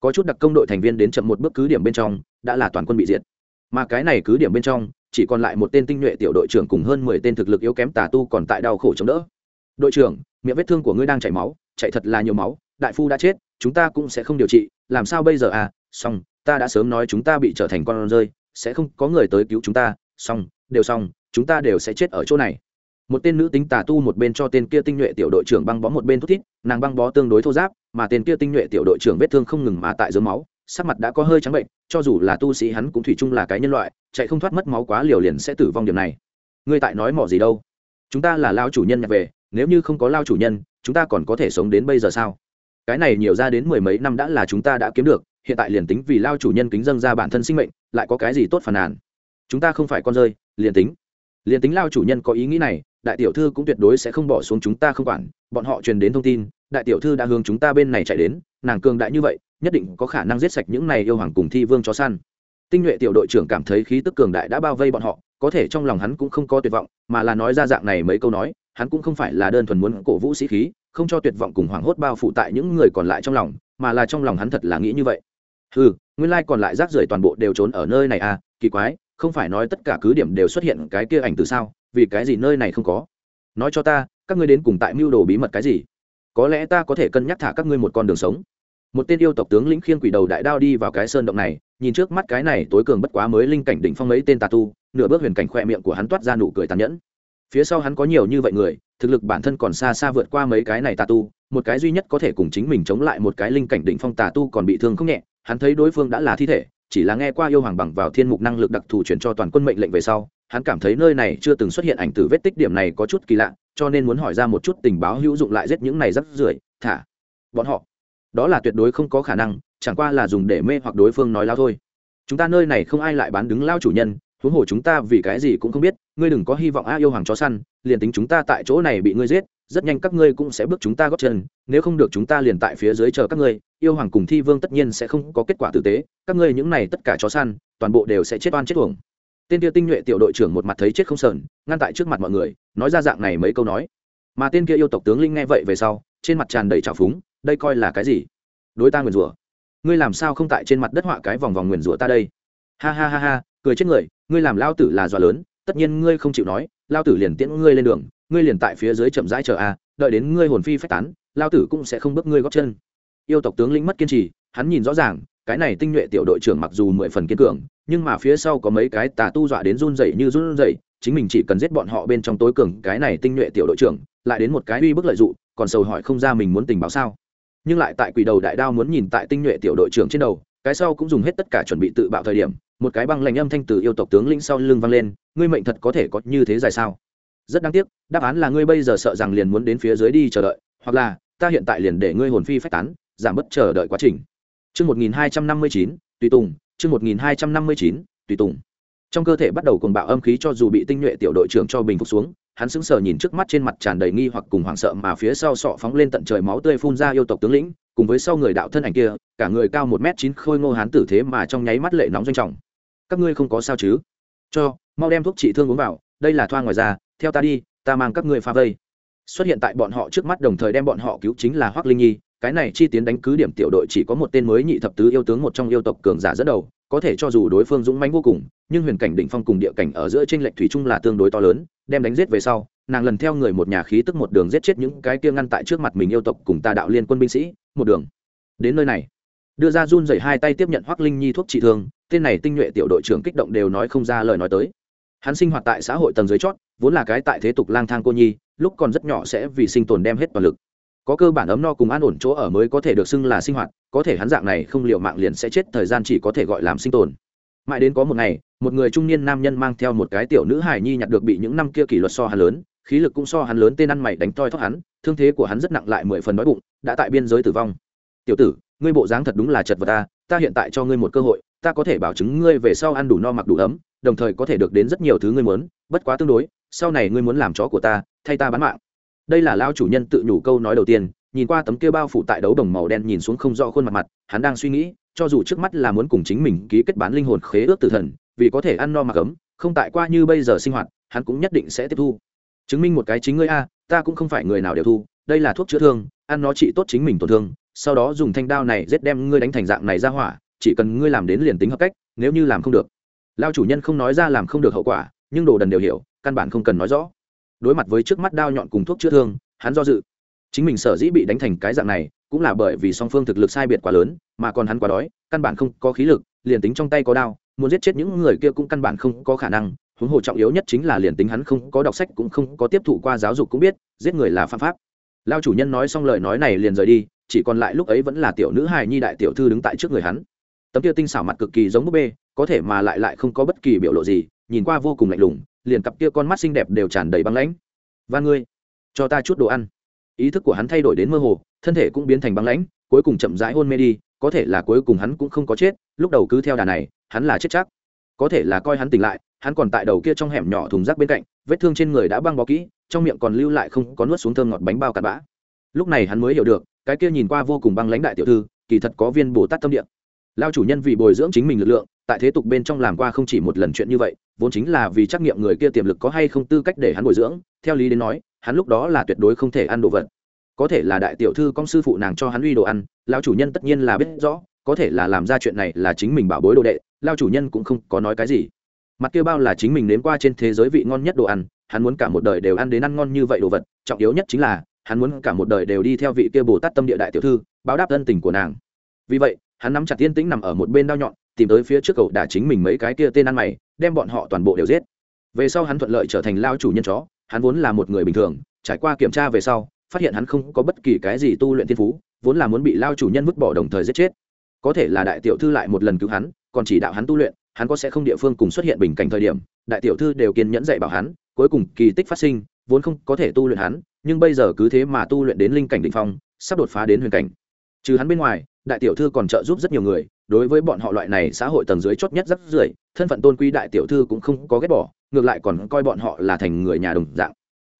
Có chút đặc công đội thành viên đến chậm một bước cứ điểm bên trong, đã là toàn quân bị diệt. Mà cái này cứ điểm bên trong, chỉ còn lại một tên tinh nhuệ tiểu đội trưởng cùng hơn mười tên thực lực yếu kém tà tu còn tại đau khổ chống đỡ. Đội trưởng, miệng vết thương của ngươi đang chảy máu, chạy thật là nhiều máu, đại phu đã chết chúng ta cũng sẽ không điều trị, làm sao bây giờ à? Xong, ta đã sớm nói chúng ta bị trở thành con rơi, sẽ không có người tới cứu chúng ta. Xong, đều xong, chúng ta đều sẽ chết ở chỗ này. Một tên nữ tính tà tu một bên cho tên kia tinh nhuệ tiểu đội trưởng băng bó một bên thút thít, nàng băng bó tương đối thô giáp, mà tên kia tinh nhuệ tiểu đội trưởng vết thương không ngừng mà tại dưới máu, sắc mặt đã có hơi trắng bệnh, cho dù là tu sĩ hắn cũng thủy chung là cái nhân loại, chạy không thoát mất máu quá liều liền sẽ tử vong điểm này. Ngươi tại nói mỏ gì đâu? Chúng ta là lao chủ nhân nhặt về, nếu như không có lao chủ nhân, chúng ta còn có thể sống đến bây giờ sao? Cái này nhiều ra đến mười mấy năm đã là chúng ta đã kiếm được, hiện tại liền tính vì lao chủ nhân kính dâng ra bản thân sinh mệnh, lại có cái gì tốt phàn nàn? Chúng ta không phải con rơi, liền tính. Liền tính lao chủ nhân có ý nghĩ này, đại tiểu thư cũng tuyệt đối sẽ không bỏ xuống chúng ta không quản, bọn họ truyền đến thông tin, đại tiểu thư đã hướng chúng ta bên này chạy đến, nàng cường đại như vậy, nhất định có khả năng giết sạch những này yêu hoàng cùng thi vương cho săn. Tinh nhuệ tiểu đội trưởng cảm thấy khí tức cường đại đã bao vây bọn họ, có thể trong lòng hắn cũng không có tuyệt vọng, mà là nói ra dạng này mấy câu nói, hắn cũng không phải là đơn thuần muốn cổ vũ sĩ khí không cho tuyệt vọng cùng hoảng hốt bao phủ tại những người còn lại trong lòng, mà là trong lòng hắn thật là nghĩ như vậy. Ừ nguyên lai còn lại rác rưởi toàn bộ đều trốn ở nơi này à kỳ quái, không phải nói tất cả cứ điểm đều xuất hiện cái kia ảnh từ sao, vì cái gì nơi này không có? Nói cho ta, các ngươi đến cùng tại mưu đồ bí mật cái gì? Có lẽ ta có thể cân nhắc thả các ngươi một con đường sống. Một tên yêu tộc tướng lĩnh khiên quỷ đầu đại đao đi vào cái sơn động này, nhìn trước mắt cái này tối cường bất quá mới linh cảnh đỉnh phong mấy tên tà tu, nửa bước huyền cảnh khoe miệng của hắn toát ra nụ cười tàn nhẫn. Phía sau hắn có nhiều như vậy người thực lực bản thân còn xa xa vượt qua mấy cái này tà tu, một cái duy nhất có thể cùng chính mình chống lại một cái linh cảnh đỉnh phong tà tu còn bị thương không nhẹ, hắn thấy đối phương đã là thi thể, chỉ là nghe qua yêu hoàng bằng vào thiên mục năng lực đặc thù chuyển cho toàn quân mệnh lệnh về sau, hắn cảm thấy nơi này chưa từng xuất hiện ảnh từ vết tích điểm này có chút kỳ lạ, cho nên muốn hỏi ra một chút tình báo hữu dụng lại giết những này rắc rưởi, thả bọn họ. Đó là tuyệt đối không có khả năng, chẳng qua là dùng để mê hoặc đối phương nói lao thôi. Chúng ta nơi này không ai lại bán đứng lao chủ nhân, huống hồ chúng ta vì cái gì cũng không biết ngươi đừng có hy vọng a yêu hoàng chó săn, liền tính chúng ta tại chỗ này bị ngươi giết, rất nhanh các ngươi cũng sẽ bước chúng ta góp chân, nếu không được chúng ta liền tại phía dưới chờ các ngươi, yêu hoàng cùng thi vương tất nhiên sẽ không có kết quả tử tế, các ngươi những này tất cả chó săn, toàn bộ đều sẽ chết oan chết uổng. Tên kia tinh nhuệ tiểu đội trưởng một mặt thấy chết không sờn, ngăn tại trước mặt mọi người, nói ra dạng này mấy câu nói. Mà tên kia yêu tộc tướng linh nghe vậy về sau, trên mặt tràn đầy trào phúng, đây coi là cái gì? Đối ta nguyền rủa. Ngươi làm sao không tại trên mặt đất họa cái vòng vòng nguyền rủa ta đây? Ha ha ha ha, cười chết người, ngươi làm lao tử là dọa lớn tất nhiên ngươi không chịu nói, lao tử liền tiễn ngươi lên đường, ngươi liền tại phía dưới chậm rãi chờ a, đợi đến ngươi hồn phi phách tán, lao tử cũng sẽ không bước ngươi góp chân. Yêu tộc tướng lĩnh mất kiên trì, hắn nhìn rõ ràng, cái này tinh nhuệ tiểu đội trưởng mặc dù mười phần kiên cường, nhưng mà phía sau có mấy cái tà tu dọa đến run rẩy như run rẩy, chính mình chỉ cần giết bọn họ bên trong tối cường, cái này tinh nhuệ tiểu đội trưởng, lại đến một cái uy bức lợi dụng, còn sầu hỏi không ra mình muốn tình báo sao. Nhưng lại tại quỷ đầu đại đao muốn nhìn tại tinh nhuệ tiểu đội trưởng trên đầu cái sau cũng dùng hết tất cả chuẩn bị tự bạo thời điểm một cái băng lạnh âm thanh từ yêu tộc tướng lĩnh sau lưng vang lên ngươi mệnh thật có thể có như thế dài sao rất đáng tiếc đáp án là ngươi bây giờ sợ rằng liền muốn đến phía dưới đi chờ đợi hoặc là ta hiện tại liền để ngươi hồn phi phách tán giảm bớt chờ đợi quá trình Chương 1259, tùy tùng, chương 1259, tùy tùng. Trong cơ thể bắt đầu cùng bạo âm khí cho dù bị tinh nhuệ tiểu đội trưởng cho bình phục xuống, hắn sững sờ nhìn trước mắt trên mặt tràn đầy nghi hoặc cùng hoảng sợ mà phía sau sọ phóng lên tận trời máu tươi phun ra yêu tộc tướng lĩnh, cùng với sau người đạo thân ảnh kia, cả người cao một m chín khôi ngô hán tử thế mà trong nháy mắt lệ nóng doanh trọng. Các ngươi không có sao chứ? Cho, mau đem thuốc trị thương uống vào, đây là thoa ngoài ra, theo ta đi, ta mang các ngươi pha vây. Xuất hiện tại bọn họ trước mắt đồng thời đem bọn họ cứu chính là Hoắc Linh Nhi, cái này chi tiến đánh cứ điểm tiểu đội chỉ có một tên mới nhị thập tứ yêu tướng một trong yêu tộc cường giả dẫn đầu có thể cho dù đối phương dũng mãnh vô cùng nhưng huyền cảnh đỉnh phong cùng địa cảnh ở giữa trên lệch thủy chung là tương đối to lớn đem đánh giết về sau nàng lần theo người một nhà khí tức một đường giết chết những cái kia ngăn tại trước mặt mình yêu tộc cùng tà đạo liên quân binh sĩ một đường. Đến nơi này, đưa ra run dày hai tay tiếp nhận hoắc linh nhi thuốc trị thương, tên này tinh nhuệ tiểu đội trưởng kích động đều nói không ra lời nói tới. Hắn sinh hoạt tại xã hội tầng dưới chót, vốn là cái tại thế tục lang thang cô nhi, lúc còn rất nhỏ sẽ vì sinh tồn đem hết toàn lực. Có cơ bản ấm no cùng an ổn chỗ ở mới có thể được xưng là sinh hoạt, có thể hắn dạng này không liệu mạng liền sẽ chết thời gian chỉ có thể gọi làm sinh tồn. Mãi đến có một ngày, một người trung niên nam nhân mang theo một cái tiểu nữ hài nhi nhặt được bị những năm kia kỷ luật so hà lớn khí lực cũng so hắn lớn tên ăn mày đánh toi thót hắn, thương thế của hắn rất nặng lại mười phần đói bụng, đã tại biên giới tử vong. Tiểu tử, ngươi bộ dáng thật đúng là chật vật ta ta hiện tại cho ngươi một cơ hội, ta có thể bảo chứng ngươi về sau ăn đủ no mặc đủ ấm, đồng thời có thể được đến rất nhiều thứ ngươi muốn, bất quá tương đối, sau này ngươi muốn làm chó của ta, thay ta bán mạng. Đây là lao chủ nhân tự nhủ câu nói đầu tiên, nhìn qua tấm kia bao phủ tại đấu đồng màu đen nhìn xuống không rõ khuôn mặt mặt, hắn đang suy nghĩ, cho dù trước mắt là muốn cùng chính mình ký kết bán linh hồn khế ước tử thần, vì có thể ăn no mặc ấm, không tại qua như bây giờ sinh hoạt, hắn cũng nhất định sẽ tiếp thu chứng minh một cái chính ngươi a, ta cũng không phải người nào đều thu, đây là thuốc chữa thương, ăn nó trị tốt chính mình tổn thương, sau đó dùng thanh đao này giết đem ngươi đánh thành dạng này ra hỏa, chỉ cần ngươi làm đến liền tính hợp cách, nếu như làm không được. Lao chủ nhân không nói ra làm không được hậu quả, nhưng đồ đần đều hiểu, căn bản không cần nói rõ. Đối mặt với trước mắt đao nhọn cùng thuốc chữa thương, hắn do dự. Chính mình sở dĩ bị đánh thành cái dạng này, cũng là bởi vì song phương thực lực sai biệt quá lớn, mà còn hắn quá đói, căn bản không có khí lực, liền tính trong tay có đao, muốn giết chết những người kia cũng căn bản không có khả năng huống hồ trọng yếu nhất chính là liền tính hắn không có đọc sách cũng không có tiếp thụ qua giáo dục cũng biết, giết người là phạm pháp. Lao chủ nhân nói xong lời nói này liền rời đi, chỉ còn lại lúc ấy vẫn là tiểu nữ hài nhi đại tiểu thư đứng tại trước người hắn. Tấm kia tinh xảo mặt cực kỳ giống búp bê, có thể mà lại lại không có bất kỳ biểu lộ gì, nhìn qua vô cùng lạnh lùng, liền cặp kia con mắt xinh đẹp đều tràn đầy băng lãnh. Và ngươi, cho ta chút đồ ăn. Ý thức của hắn thay đổi đến mơ hồ, thân thể cũng biến thành băng lãnh, cuối cùng chậm rãi hôn mê đi, có thể là cuối cùng hắn cũng không có chết, lúc đầu cứ theo đà này, hắn là chết chắc. Có thể là coi hắn tỉnh lại hắn còn tại đầu kia trong hẻm nhỏ thùng rác bên cạnh, vết thương trên người đã băng bó kỹ, trong miệng còn lưu lại không có nuốt xuống thơm ngọt bánh bao cặn bã. Lúc này hắn mới hiểu được, cái kia nhìn qua vô cùng băng lãnh đại tiểu thư, kỳ thật có viên bồ tát tâm địa. Lao chủ nhân vì bồi dưỡng chính mình lực lượng, tại thế tục bên trong làm qua không chỉ một lần chuyện như vậy, vốn chính là vì trắc nghiệm người kia tiềm lực có hay không tư cách để hắn bồi dưỡng, theo lý đến nói, hắn lúc đó là tuyệt đối không thể ăn đồ vật. Có thể là đại tiểu thư công sư phụ nàng cho hắn uy đồ ăn lão chủ nhân tất nhiên là biết rõ, có thể là làm ra chuyện này là chính mình bảo bối đồ đệ, lao chủ nhân cũng không có nói cái gì mặt kia bao là chính mình nếm qua trên thế giới vị ngon nhất đồ ăn, hắn muốn cả một đời đều ăn đến ăn ngon như vậy đồ vật, trọng yếu nhất chính là, hắn muốn cả một đời đều đi theo vị kia bồ tát tâm địa đại tiểu thư, báo đáp thân tình của nàng. Vì vậy, hắn nắm chặt tiên tĩnh nằm ở một bên đao nhọn, tìm tới phía trước cậu đả chính mình mấy cái kia tên ăn mày, đem bọn họ toàn bộ đều giết. Về sau hắn thuận lợi trở thành lao chủ nhân chó, hắn vốn là một người bình thường, trải qua kiểm tra về sau, phát hiện hắn không có bất kỳ cái gì tu luyện thiên phú, vốn là muốn bị lao chủ nhân vứt bỏ đồng thời giết chết. Có thể là đại tiểu thư lại một lần cứu hắn, còn chỉ đạo hắn tu luyện hắn có sẽ không địa phương cùng xuất hiện bình cảnh thời điểm, đại tiểu thư đều kiên nhẫn dạy bảo hắn, cuối cùng kỳ tích phát sinh, vốn không có thể tu luyện hắn, nhưng bây giờ cứ thế mà tu luyện đến linh cảnh định phong, sắp đột phá đến huyền cảnh. Trừ hắn bên ngoài, đại tiểu thư còn trợ giúp rất nhiều người, đối với bọn họ loại này xã hội tầng dưới chót nhất rất rưởi, thân phận tôn quý đại tiểu thư cũng không có ghét bỏ, ngược lại còn coi bọn họ là thành người nhà đồng dạng.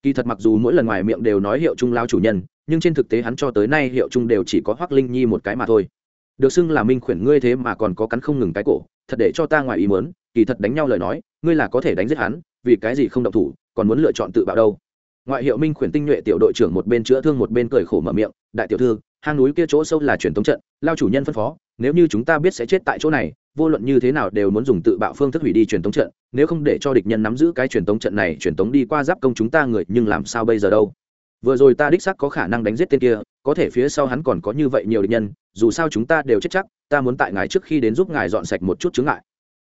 Kỳ thật mặc dù mỗi lần ngoài miệng đều nói hiệu trung lao chủ nhân, nhưng trên thực tế hắn cho tới nay hiệu trung đều chỉ có hoác linh nhi một cái mà thôi được xưng là minh khuyển ngươi thế mà còn có cắn không ngừng cái cổ, thật để cho ta ngoài ý mớn kỳ thật đánh nhau lời nói, ngươi là có thể đánh giết hắn, vì cái gì không động thủ, còn muốn lựa chọn tự bạo đâu. Ngoại hiệu minh khuyển tinh nhuệ tiểu đội trưởng một bên chữa thương một bên cười khổ mở miệng, đại tiểu thư, hang núi kia chỗ sâu là truyền thống trận, lao chủ nhân phân phó, nếu như chúng ta biết sẽ chết tại chỗ này, vô luận như thế nào đều muốn dùng tự bạo phương thức hủy đi truyền thống trận, nếu không để cho địch nhân nắm giữ cái truyền thống trận này truyền thống đi qua giáp công chúng ta người, nhưng làm sao bây giờ đâu? Vừa rồi ta đích xác có khả năng đánh giết tên kia, có thể phía sau hắn còn có như vậy nhiều địch nhân dù sao chúng ta đều chết chắc, ta muốn tại ngài trước khi đến giúp ngài dọn sạch một chút chứng ngại.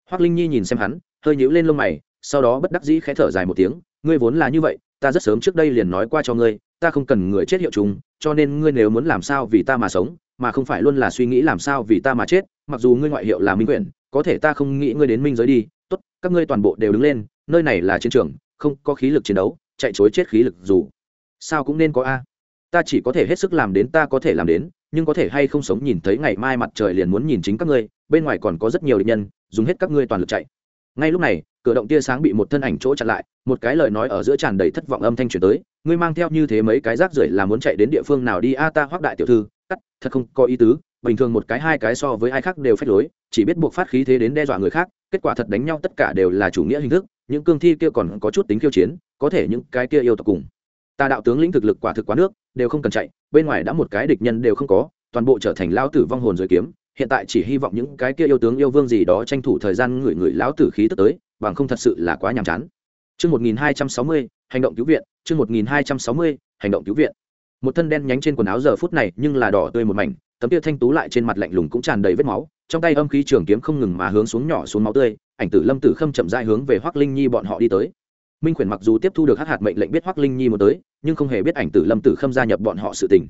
Hoác linh nhi nhìn xem hắn, hơi nhíu lên lông mày, sau đó bất đắc dĩ khẽ thở dài một tiếng, ngươi vốn là như vậy, ta rất sớm trước đây liền nói qua cho ngươi, ta không cần người chết hiệu chúng cho nên ngươi nếu muốn làm sao vì ta mà sống, mà không phải luôn là suy nghĩ làm sao vì ta mà chết, mặc dù ngươi ngoại hiệu là minh quyển, có thể ta không nghĩ ngươi đến minh giới đi, tốt, các ngươi toàn bộ đều đứng lên, nơi này là chiến trường, không có khí lực chiến đấu, chạy chối chết khí lực dù. Sao cũng nên có a. Ta chỉ có thể hết sức làm đến ta có thể làm đến nhưng có thể hay không sống nhìn thấy ngày mai mặt trời liền muốn nhìn chính các ngươi, bên ngoài còn có rất nhiều địch nhân, dùng hết các ngươi toàn lực chạy. Ngay lúc này, cửa động tia sáng bị một thân ảnh chỗ chặn lại, một cái lời nói ở giữa tràn đầy thất vọng âm thanh truyền tới, ngươi mang theo như thế mấy cái rác rưởi là muốn chạy đến địa phương nào đi a ta hoác đại tiểu thư, cắt, thật không có ý tứ, bình thường một cái hai cái so với ai khác đều phép lối, chỉ biết buộc phát khí thế đến đe dọa người khác, kết quả thật đánh nhau tất cả đều là chủ nghĩa hình thức, những cương thi kia còn có chút tính khiêu chiến, có thể những cái kia yêu tộc cùng ta đạo tướng lĩnh thực lực quả thực quá nước đều không cần chạy bên ngoài đã một cái địch nhân đều không có toàn bộ trở thành lao tử vong hồn rồi kiếm hiện tại chỉ hy vọng những cái kia yêu tướng yêu vương gì đó tranh thủ thời gian ngửi ngửi lão tử khí tức tới bằng không thật sự là quá nhàm chán Chương 1260, hành động cứu viện, chương 1260, hành động cứu viện. Một thân đen nhánh trên quần áo giờ phút này nhưng là đỏ tươi một mảnh, tấm kia thanh tú lại trên mặt lạnh lùng cũng tràn đầy vết máu, trong tay âm khí trường kiếm không ngừng mà hướng xuống nhỏ xuống máu tươi, ảnh tử Lâm Tử Khâm chậm rãi hướng về Hoắc Linh Nhi bọn họ đi tới. Minh Khuyển mặc dù tiếp thu được hắc hạt mệnh lệnh biết Hoắc Linh Nhi muốn tới, nhưng không hề biết ảnh tử Lâm Tử Khâm gia nhập bọn họ sự tình.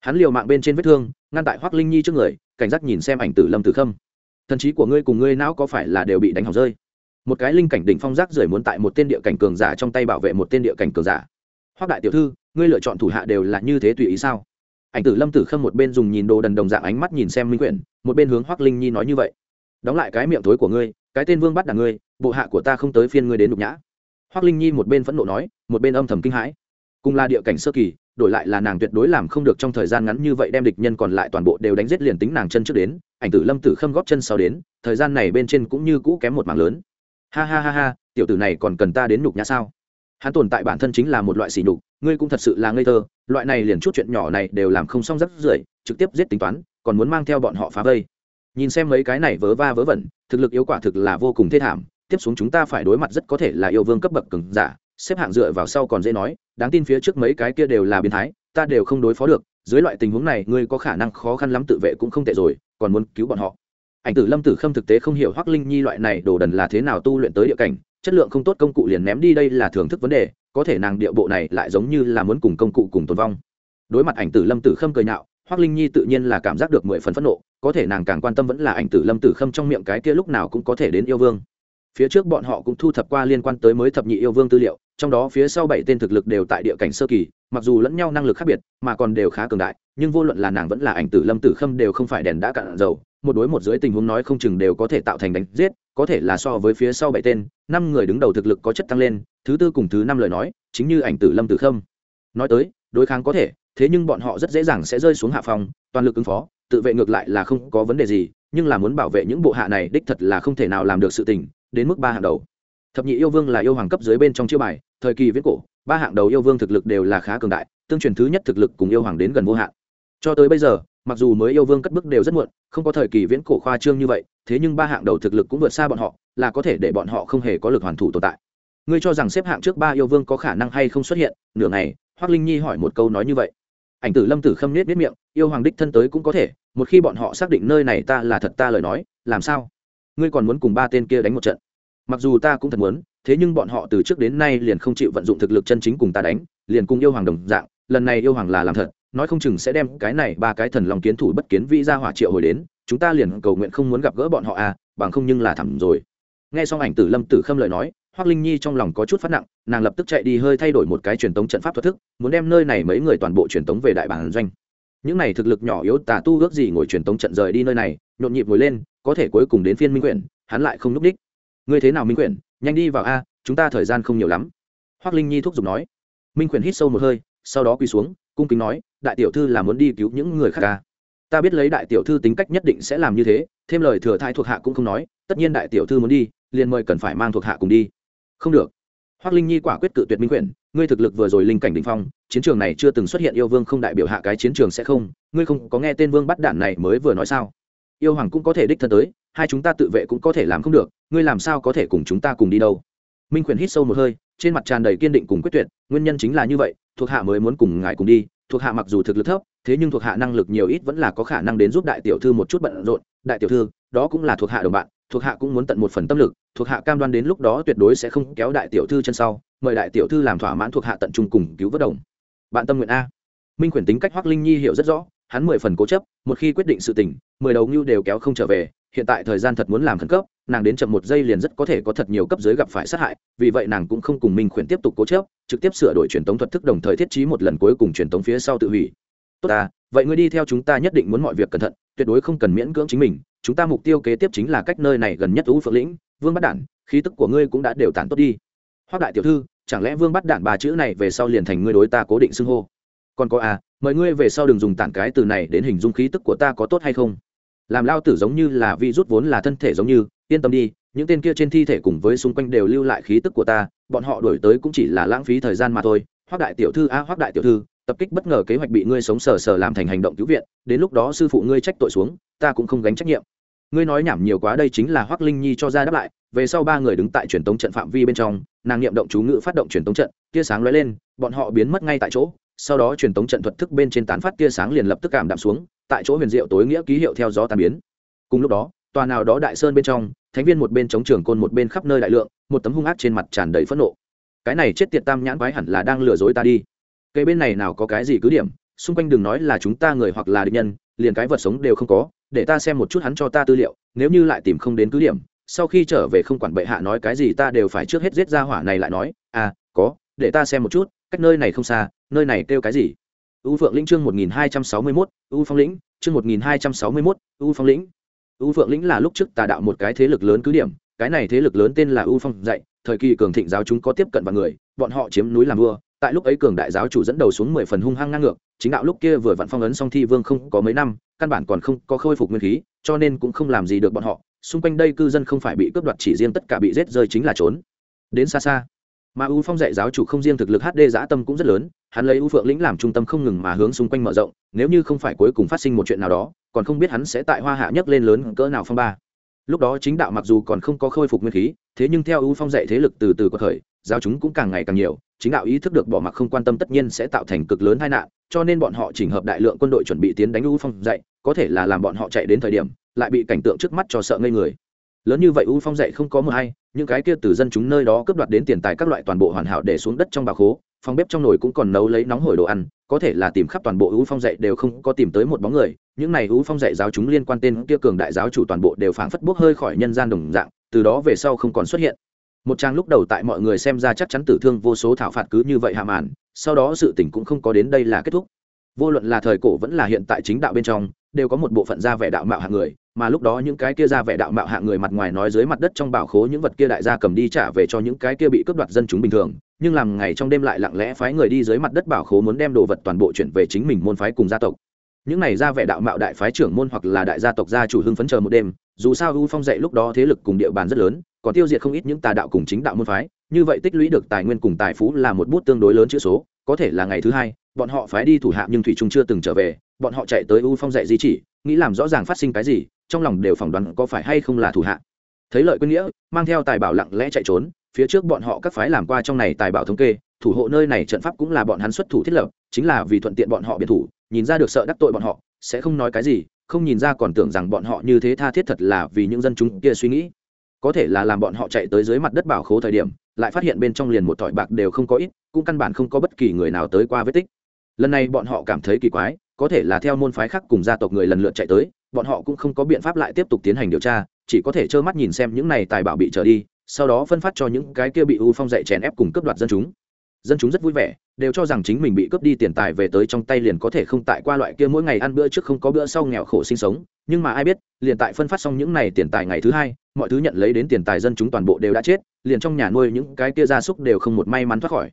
Hắn liều mạng bên trên vết thương, ngăn tại Hoắc Linh Nhi trước người, cảnh giác nhìn xem ảnh tử Lâm Tử Khâm. Thần trí của ngươi cùng ngươi não có phải là đều bị đánh hỏng rơi? một cái linh cảnh đỉnh phong giác rời muốn tại một tên địa cảnh cường giả trong tay bảo vệ một tên địa cảnh cường giả hoác đại tiểu thư ngươi lựa chọn thủ hạ đều là như thế tùy ý sao ảnh tử lâm tử khâm một bên dùng nhìn đồ đần đồng dạng ánh mắt nhìn xem minh quyển một bên hướng hoác linh nhi nói như vậy đóng lại cái miệng thối của ngươi cái tên vương bắt đảng ngươi bộ hạ của ta không tới phiên ngươi đến đục nhã hoác linh nhi một bên phẫn nộ nói, một bên âm thầm kinh hãi. Cùng là địa cảnh sơ kỳ, đổi lại là nàng tuyệt đối làm không được trong thời gian ngắn như vậy đem địch nhân còn lại toàn bộ đều đánh giết liền tính nàng chân trước đến, ảnh tử lâm tử khâm góp chân sau đến, thời gian này bên trên cũng như cũ kém một mảng lớn. Ha ha ha ha, tiểu tử này còn cần ta đến nhục nhã sao? Hắn tồn tại bản thân chính là một loại xỉ nhục, ngươi cũng thật sự là ngây thơ, loại này liền chút chuyện nhỏ này đều làm không xong rất rưởi, trực tiếp giết tính toán, còn muốn mang theo bọn họ phá vây. Nhìn xem mấy cái này vớ va vớ vẩn, thực lực yếu quả thực là vô cùng thê thảm tiếp xuống chúng ta phải đối mặt rất có thể là yêu vương cấp bậc cứng giả, xếp hạng dựa vào sau còn dễ nói, đáng tin phía trước mấy cái kia đều là biến thái, ta đều không đối phó được, dưới loại tình huống này, ngươi có khả năng khó khăn lắm tự vệ cũng không tệ rồi, còn muốn cứu bọn họ. Ảnh tử lâm tử khâm thực tế không hiểu hoắc linh nhi loại này đồ đần là thế nào tu luyện tới địa cảnh, chất lượng không tốt công cụ liền ném đi đây là thưởng thức vấn đề, có thể nàng địa bộ này lại giống như là muốn cùng công cụ cùng tồn vong. Đối mặt ảnh tử lâm tử khâm cười nhạo, hoắc linh nhi tự nhiên là cảm giác được mười phần phẫn nộ, có thể nàng càng quan tâm vẫn là ảnh tử lâm tử khâm trong miệng cái kia lúc nào cũng có thể đến yêu vương phía trước bọn họ cũng thu thập qua liên quan tới mới thập nhị yêu vương tư liệu, trong đó phía sau bảy tên thực lực đều tại địa cảnh sơ kỳ, mặc dù lẫn nhau năng lực khác biệt, mà còn đều khá cường đại, nhưng vô luận là nàng vẫn là ảnh tử lâm tử khâm đều không phải đèn đã cạn dầu, một đối một dưới tình huống nói không chừng đều có thể tạo thành đánh giết, có thể là so với phía sau bảy tên, năm người đứng đầu thực lực có chất tăng lên, thứ tư cùng thứ năm lời nói, chính như ảnh tử lâm tử khâm. Nói tới, đối kháng có thể, thế nhưng bọn họ rất dễ dàng sẽ rơi xuống hạ phòng toàn lực ứng phó, tự vệ ngược lại là không có vấn đề gì, nhưng là muốn bảo vệ những bộ hạ này đích thật là không thể nào làm được sự tình đến mức ba hạng đầu. Thập nhị yêu vương là yêu hoàng cấp dưới bên trong chiêu bài, thời kỳ viễn cổ, ba hạng đầu yêu vương thực lực đều là khá cường đại, tương truyền thứ nhất thực lực cùng yêu hoàng đến gần vô hạn. Cho tới bây giờ, mặc dù mới yêu vương cất bước đều rất muộn, không có thời kỳ viễn cổ khoa trương như vậy, thế nhưng ba hạng đầu thực lực cũng vượt xa bọn họ, là có thể để bọn họ không hề có lực hoàn thủ tồn tại. Ngươi cho rằng xếp hạng trước ba yêu vương có khả năng hay không xuất hiện? Nửa ngày hoác linh nhi hỏi một câu nói như vậy. Ảnh tử lâm tử khâm nết nết miệng, yêu hoàng đích thân tới cũng có thể, một khi bọn họ xác định nơi này ta là thật ta lời nói, làm sao? Ngươi còn muốn cùng ba tên kia đánh một trận. Mặc dù ta cũng thật muốn, thế nhưng bọn họ từ trước đến nay liền không chịu vận dụng thực lực chân chính cùng ta đánh, liền cùng yêu hoàng đồng dạng, lần này yêu hoàng là làm thật, nói không chừng sẽ đem cái này ba cái thần lòng kiến thủ bất kiến vĩ ra hỏa triệu hồi đến, chúng ta liền cầu nguyện không muốn gặp gỡ bọn họ à bằng không nhưng là thẳm rồi. Nghe xong ảnh tử lâm tử khâm lời nói hoác linh nhi trong lòng có chút phát nặng, nàng lập tức chạy đi hơi thay đổi một cái truyền tống trận pháp thuật thức, muốn đem nơi này mấy người toàn bộ truyền tống về đại bản doanh. Những này thực lực nhỏ yếu tà tu ước gì ngồi truyền tống trận rời đi nơi này, nhộn nhịp ngồi lên có thể cuối cùng đến phiên minh quyển, hắn lại không núp đích. Ngươi thế nào minh quyển? Nhanh đi vào a, chúng ta thời gian không nhiều lắm. Hoác linh nhi thúc giục nói. Minh quyển hít sâu một hơi, sau đó quỳ xuống, cung kính nói, đại tiểu thư là muốn đi cứu những người khác ca ta biết lấy đại tiểu thư tính cách nhất định sẽ làm như thế, thêm lời thừa thai thuộc hạ cũng không nói, tất nhiên đại tiểu thư muốn đi, liền mời cần phải mang thuộc hạ cùng đi. Không được. Hoác linh nhi quả quyết cự tuyệt minh quyển, ngươi thực lực vừa rồi linh cảnh đ ỉ n h phong, chiến trường này chưa từng xuất hiện yêu vương không đại biểu hạ cái chiến trường sẽ không, ngươi không có nghe tên vương bắt đản này mới vừa nói sao? Yêu hoàng cũng có thể đích thân tới, hai chúng ta tự vệ cũng có thể làm không được, ngươi làm sao có thể cùng chúng ta cùng đi đâu? Minh Quyền hít sâu một hơi, trên mặt tràn đầy kiên định cùng quyết tuyệt, nguyên nhân chính là như vậy, thuộc hạ mới muốn cùng ngài cùng đi, thuộc hạ mặc dù thực lực thấp, thế nhưng thuộc hạ năng lực nhiều ít vẫn là có khả năng đến giúp đại tiểu thư một chút bận rộn. Đại tiểu thư, đó cũng là thuộc hạ đồng bạn, thuộc hạ cũng muốn tận một phần tâm lực, thuộc hạ cam đoan đến lúc đó tuyệt đối sẽ không kéo đại tiểu thư chân sau, mời đại tiểu thư làm thỏa mãn thuộc hạ tận trung cùng cứu vớt đồng. Bạn tâm nguyện a. Minh quyển tính cách hoắc linh nhi hiểu rất rõ hắn mười phần cố chấp, một khi quyết định sự tình, mười đầu ngưu đều kéo không trở về, hiện tại thời gian thật muốn làm khẩn cấp, nàng đến chậm một giây liền rất có thể có thật nhiều cấp dưới gặp phải sát hại, vì vậy nàng cũng không cùng minh khuyển tiếp tục cố chấp, trực tiếp sửa đổi truyền tống thuật thức đồng thời thiết trí một lần cuối cùng truyền tống phía sau tự hủy. Tốt à vậy ngươi đi theo chúng ta nhất định muốn mọi việc cẩn thận, tuyệt đối không cần miễn cưỡng chính mình, chúng ta mục tiêu kế tiếp chính là cách nơi này gần nhất u phượng lĩnh, vương bắt đản, khí tức của ngươi cũng đã đều tản tốt đi. Hoác đại tiểu thư, chẳng lẽ vương bắt đản ba chữ này về sau liền thành ngươi đối ta cố định xưng hô? Còn có à mời ngươi về sau đừng dùng tản cái từ này đến hình dung khí tức của ta có tốt hay không. Làm lao tử giống như là vi rút vốn là thân thể giống như yên tâm đi những tên kia trên thi thể cùng với xung quanh đều lưu lại khí tức của ta bọn họ đổi tới cũng chỉ là lãng phí thời gian mà thôi. Hoác đại tiểu thư a à, hoác đại tiểu thư tập kích bất ngờ kế hoạch bị ngươi sống sờ sờ làm thành hành động cứu viện đến lúc đó sư phụ ngươi trách tội xuống ta cũng không gánh trách nhiệm. Ngươi nói nhảm nhiều quá đây chính là hoác linh nhi cho ra đáp lại về sau ba người đứng tại truyền tống trận phạm vi bên trong nàng nghiệm động chú ngữ phát động truyền tống trận tia sáng lóe lên bọn họ biến mất ngay tại chỗ sau đó truyền tống trận thuật thức bên trên tán phát tia sáng liền lập tức cảm đạm xuống, tại chỗ huyền diệu tối nghĩa ký hiệu theo gió tàn biến. Cùng lúc đó, tòa nào đó đại sơn bên trong, thánh viên một bên chống trường côn một bên khắp nơi đại lượng, một tấm hung ác trên mặt tràn đầy phẫn nộ. Cái này chết tiệt tam nhãn quái hẳn là đang lừa dối ta đi. Cây bên này nào có cái gì cứ điểm, xung quanh đừng nói là chúng ta người hoặc là địch nhân, liền cái vật sống đều không có, để ta xem một chút hắn cho ta tư liệu, nếu như lại tìm không đến cứ điểm, sau khi trở về không quản bệ hạ nói cái gì ta đều phải trước hết giết ra hỏa này lại nói à có, để ta xem một chút, cách nơi này không xa nơi này kêu cái gì? U phượng lĩnh chương một nghìn hai trăm sáu mươi mốt, u phong lĩnh, chương một nghìn hai trăm sáu mươi mốt, u phong lĩnh. U phượng lĩnh là lúc trước tà đạo một cái thế lực lớn cứ điểm, cái này thế lực lớn tên là u phong dạy, thời kỳ cường thịnh giáo chúng có tiếp cận vào người, bọn họ chiếm núi làm vua, tại lúc ấy cường đại giáo chủ dẫn đầu xuống mười phần hung hăng ngang ngược, chính đạo lúc kia vừa vặn phong ấn song thi vương không có mấy năm, căn bản còn không có khôi phục nguyên khí, cho nên cũng không làm gì được bọn họ, xung quanh đây cư dân không phải bị cướp đoạt chỉ riêng tất cả bị rết rơi chính là trốn. Đến xa xa mà u phong dạy giáo chủ không riêng thực lực hd giã tâm cũng rất lớn, hắn lấy u phượng lĩnh làm trung tâm không ngừng mà hướng xung quanh mở rộng, nếu như không phải cuối cùng phát sinh một chuyện nào đó, còn không biết hắn sẽ tại hoa hạ nhấc lên lớn cỡ nào phong ba. Lúc đó chính đạo mặc dù còn không có khôi phục nguyên khí, thế nhưng theo u phong dạy thế lực từ từ có thời giáo chúng cũng càng ngày càng nhiều, chính đạo ý thức được bỏ mặc không quan tâm tất nhiên sẽ tạo thành cực lớn tai nạn, cho nên bọn họ chỉnh hợp đại lượng quân đội chuẩn bị tiến đánh u phong dạy, có thể là làm bọn họ chạy đến thời điểm, lại bị cảnh tượng trước mắt cho sợ ngây người lớn như vậy u phong dạy không có mờ hay những cái kia từ dân chúng nơi đó cướp đoạt đến tiền tài các loại toàn bộ hoàn hảo để xuống đất trong bà khố, phòng bếp trong nồi cũng còn nấu lấy nóng hổi đồ ăn, có thể là tìm khắp toàn bộ u phong dạy đều không có tìm tới một bóng người, những này u phong dạy giáo chúng liên quan tên kia cường đại giáo chủ toàn bộ đều phảng phất bốc hơi khỏi nhân gian đồng dạng, từ đó về sau không còn xuất hiện. Một trang lúc đầu tại mọi người xem ra chắc chắn tử thương vô số thảo phạt cứ như vậy hạ màn, sau đó sự tình cũng không có đến đây là kết thúc. Vô luận là thời cổ vẫn là hiện tại chính đạo bên trong, đều có một bộ phận ra vẻ đạo mạo hạng người mà lúc đó những cái kia gia vẻ đạo mạo hạ người mặt ngoài nói dưới mặt đất trong bảo khố những vật kia đại gia cầm đi trả về cho những cái kia bị cướp đoạt dân chúng bình thường, nhưng làm ngày trong đêm lại lặng lẽ phái người đi dưới mặt đất bảo khố muốn đem đồ vật toàn bộ chuyển về chính mình môn phái cùng gia tộc. Những này gia vẻ đạo mạo đại phái trưởng môn hoặc là đại gia tộc gia chủ hưng phấn chờ một đêm, dù sao u phong dạy lúc đó thế lực cùng địa bàn rất lớn, còn tiêu diệt không ít những tà đạo cùng chính đạo môn phái, như vậy tích lũy được tài nguyên cùng tài phú là một bút tương đối lớn chữ số, có thể là ngày thứ hai, bọn họ phái đi thủ hạ nhưng thủy trung chưa từng trở về, bọn họ chạy tới u phong dạy di chỉ, nghĩ làm rõ ràng phát sinh cái gì trong lòng đều phỏng đoán có phải hay không là thủ hạ. Thấy lợi quân nghĩa, mang theo tài bảo lặng lẽ chạy trốn, phía trước bọn họ các phái làm qua trong này tài bảo thống kê, thủ hộ nơi này trận pháp cũng là bọn hắn xuất thủ thiết lập, chính là vì thuận tiện bọn họ biệt thủ, nhìn ra được sợ đắc tội bọn họ, sẽ không nói cái gì, không nhìn ra còn tưởng rằng bọn họ như thế tha thiết thật là vì những dân chúng kia suy nghĩ. Có thể là làm bọn họ chạy tới dưới mặt đất bảo khố thời điểm, lại phát hiện bên trong liền một thỏi bạc đều không có ít, cũng căn bản không có bất kỳ người nào tới qua vết tích. Lần này bọn họ cảm thấy kỳ quái, có thể là theo môn phái khác cùng gia tộc người lần lượt chạy tới bọn họ cũng không có biện pháp lại tiếp tục tiến hành điều tra, chỉ có thể trơ mắt nhìn xem những này tài bảo bị trở đi, sau đó phân phát cho những cái kia bị u phong dạy chèn ép cùng cướp đoạt dân chúng. Dân chúng rất vui vẻ, đều cho rằng chính mình bị cướp đi tiền tài về tới trong tay liền có thể không tại qua loại kia mỗi ngày ăn bữa trước không có bữa sau nghèo khổ sinh sống, nhưng mà ai biết, liền tại phân phát xong những này tiền tài ngày thứ hai, mọi thứ nhận lấy đến tiền tài dân chúng toàn bộ đều đã chết, liền trong nhà nuôi những cái kia gia súc đều không một may mắn thoát khỏi.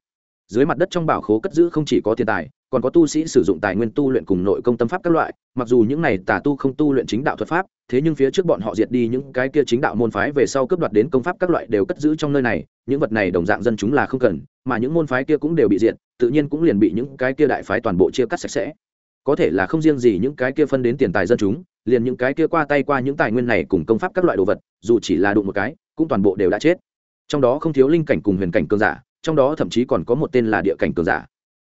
Dưới mặt đất trong bảo khố cất giữ không chỉ có tiền tài còn có tu sĩ sử dụng tài nguyên tu luyện cùng nội công tâm pháp các loại, mặc dù những này tà tu không tu luyện chính đạo thuật pháp, thế nhưng phía trước bọn họ diệt đi những cái kia chính đạo môn phái về sau cướp đoạt đến công pháp các loại đều cất giữ trong nơi này, những vật này đồng dạng dân chúng là không cần, mà những môn phái kia cũng đều bị diệt, tự nhiên cũng liền bị những cái kia đại phái toàn bộ chia cắt sạch sẽ. Có thể là không riêng gì những cái kia phân đến tiền tài dân chúng, liền những cái kia qua tay qua những tài nguyên này cùng công pháp các loại đồ vật, dù chỉ là đụng một cái, cũng toàn bộ đều đã chết. Trong đó không thiếu linh cảnh cùng huyền cảnh cường giả, trong đó thậm chí còn có một tên là địa cảnh cường giả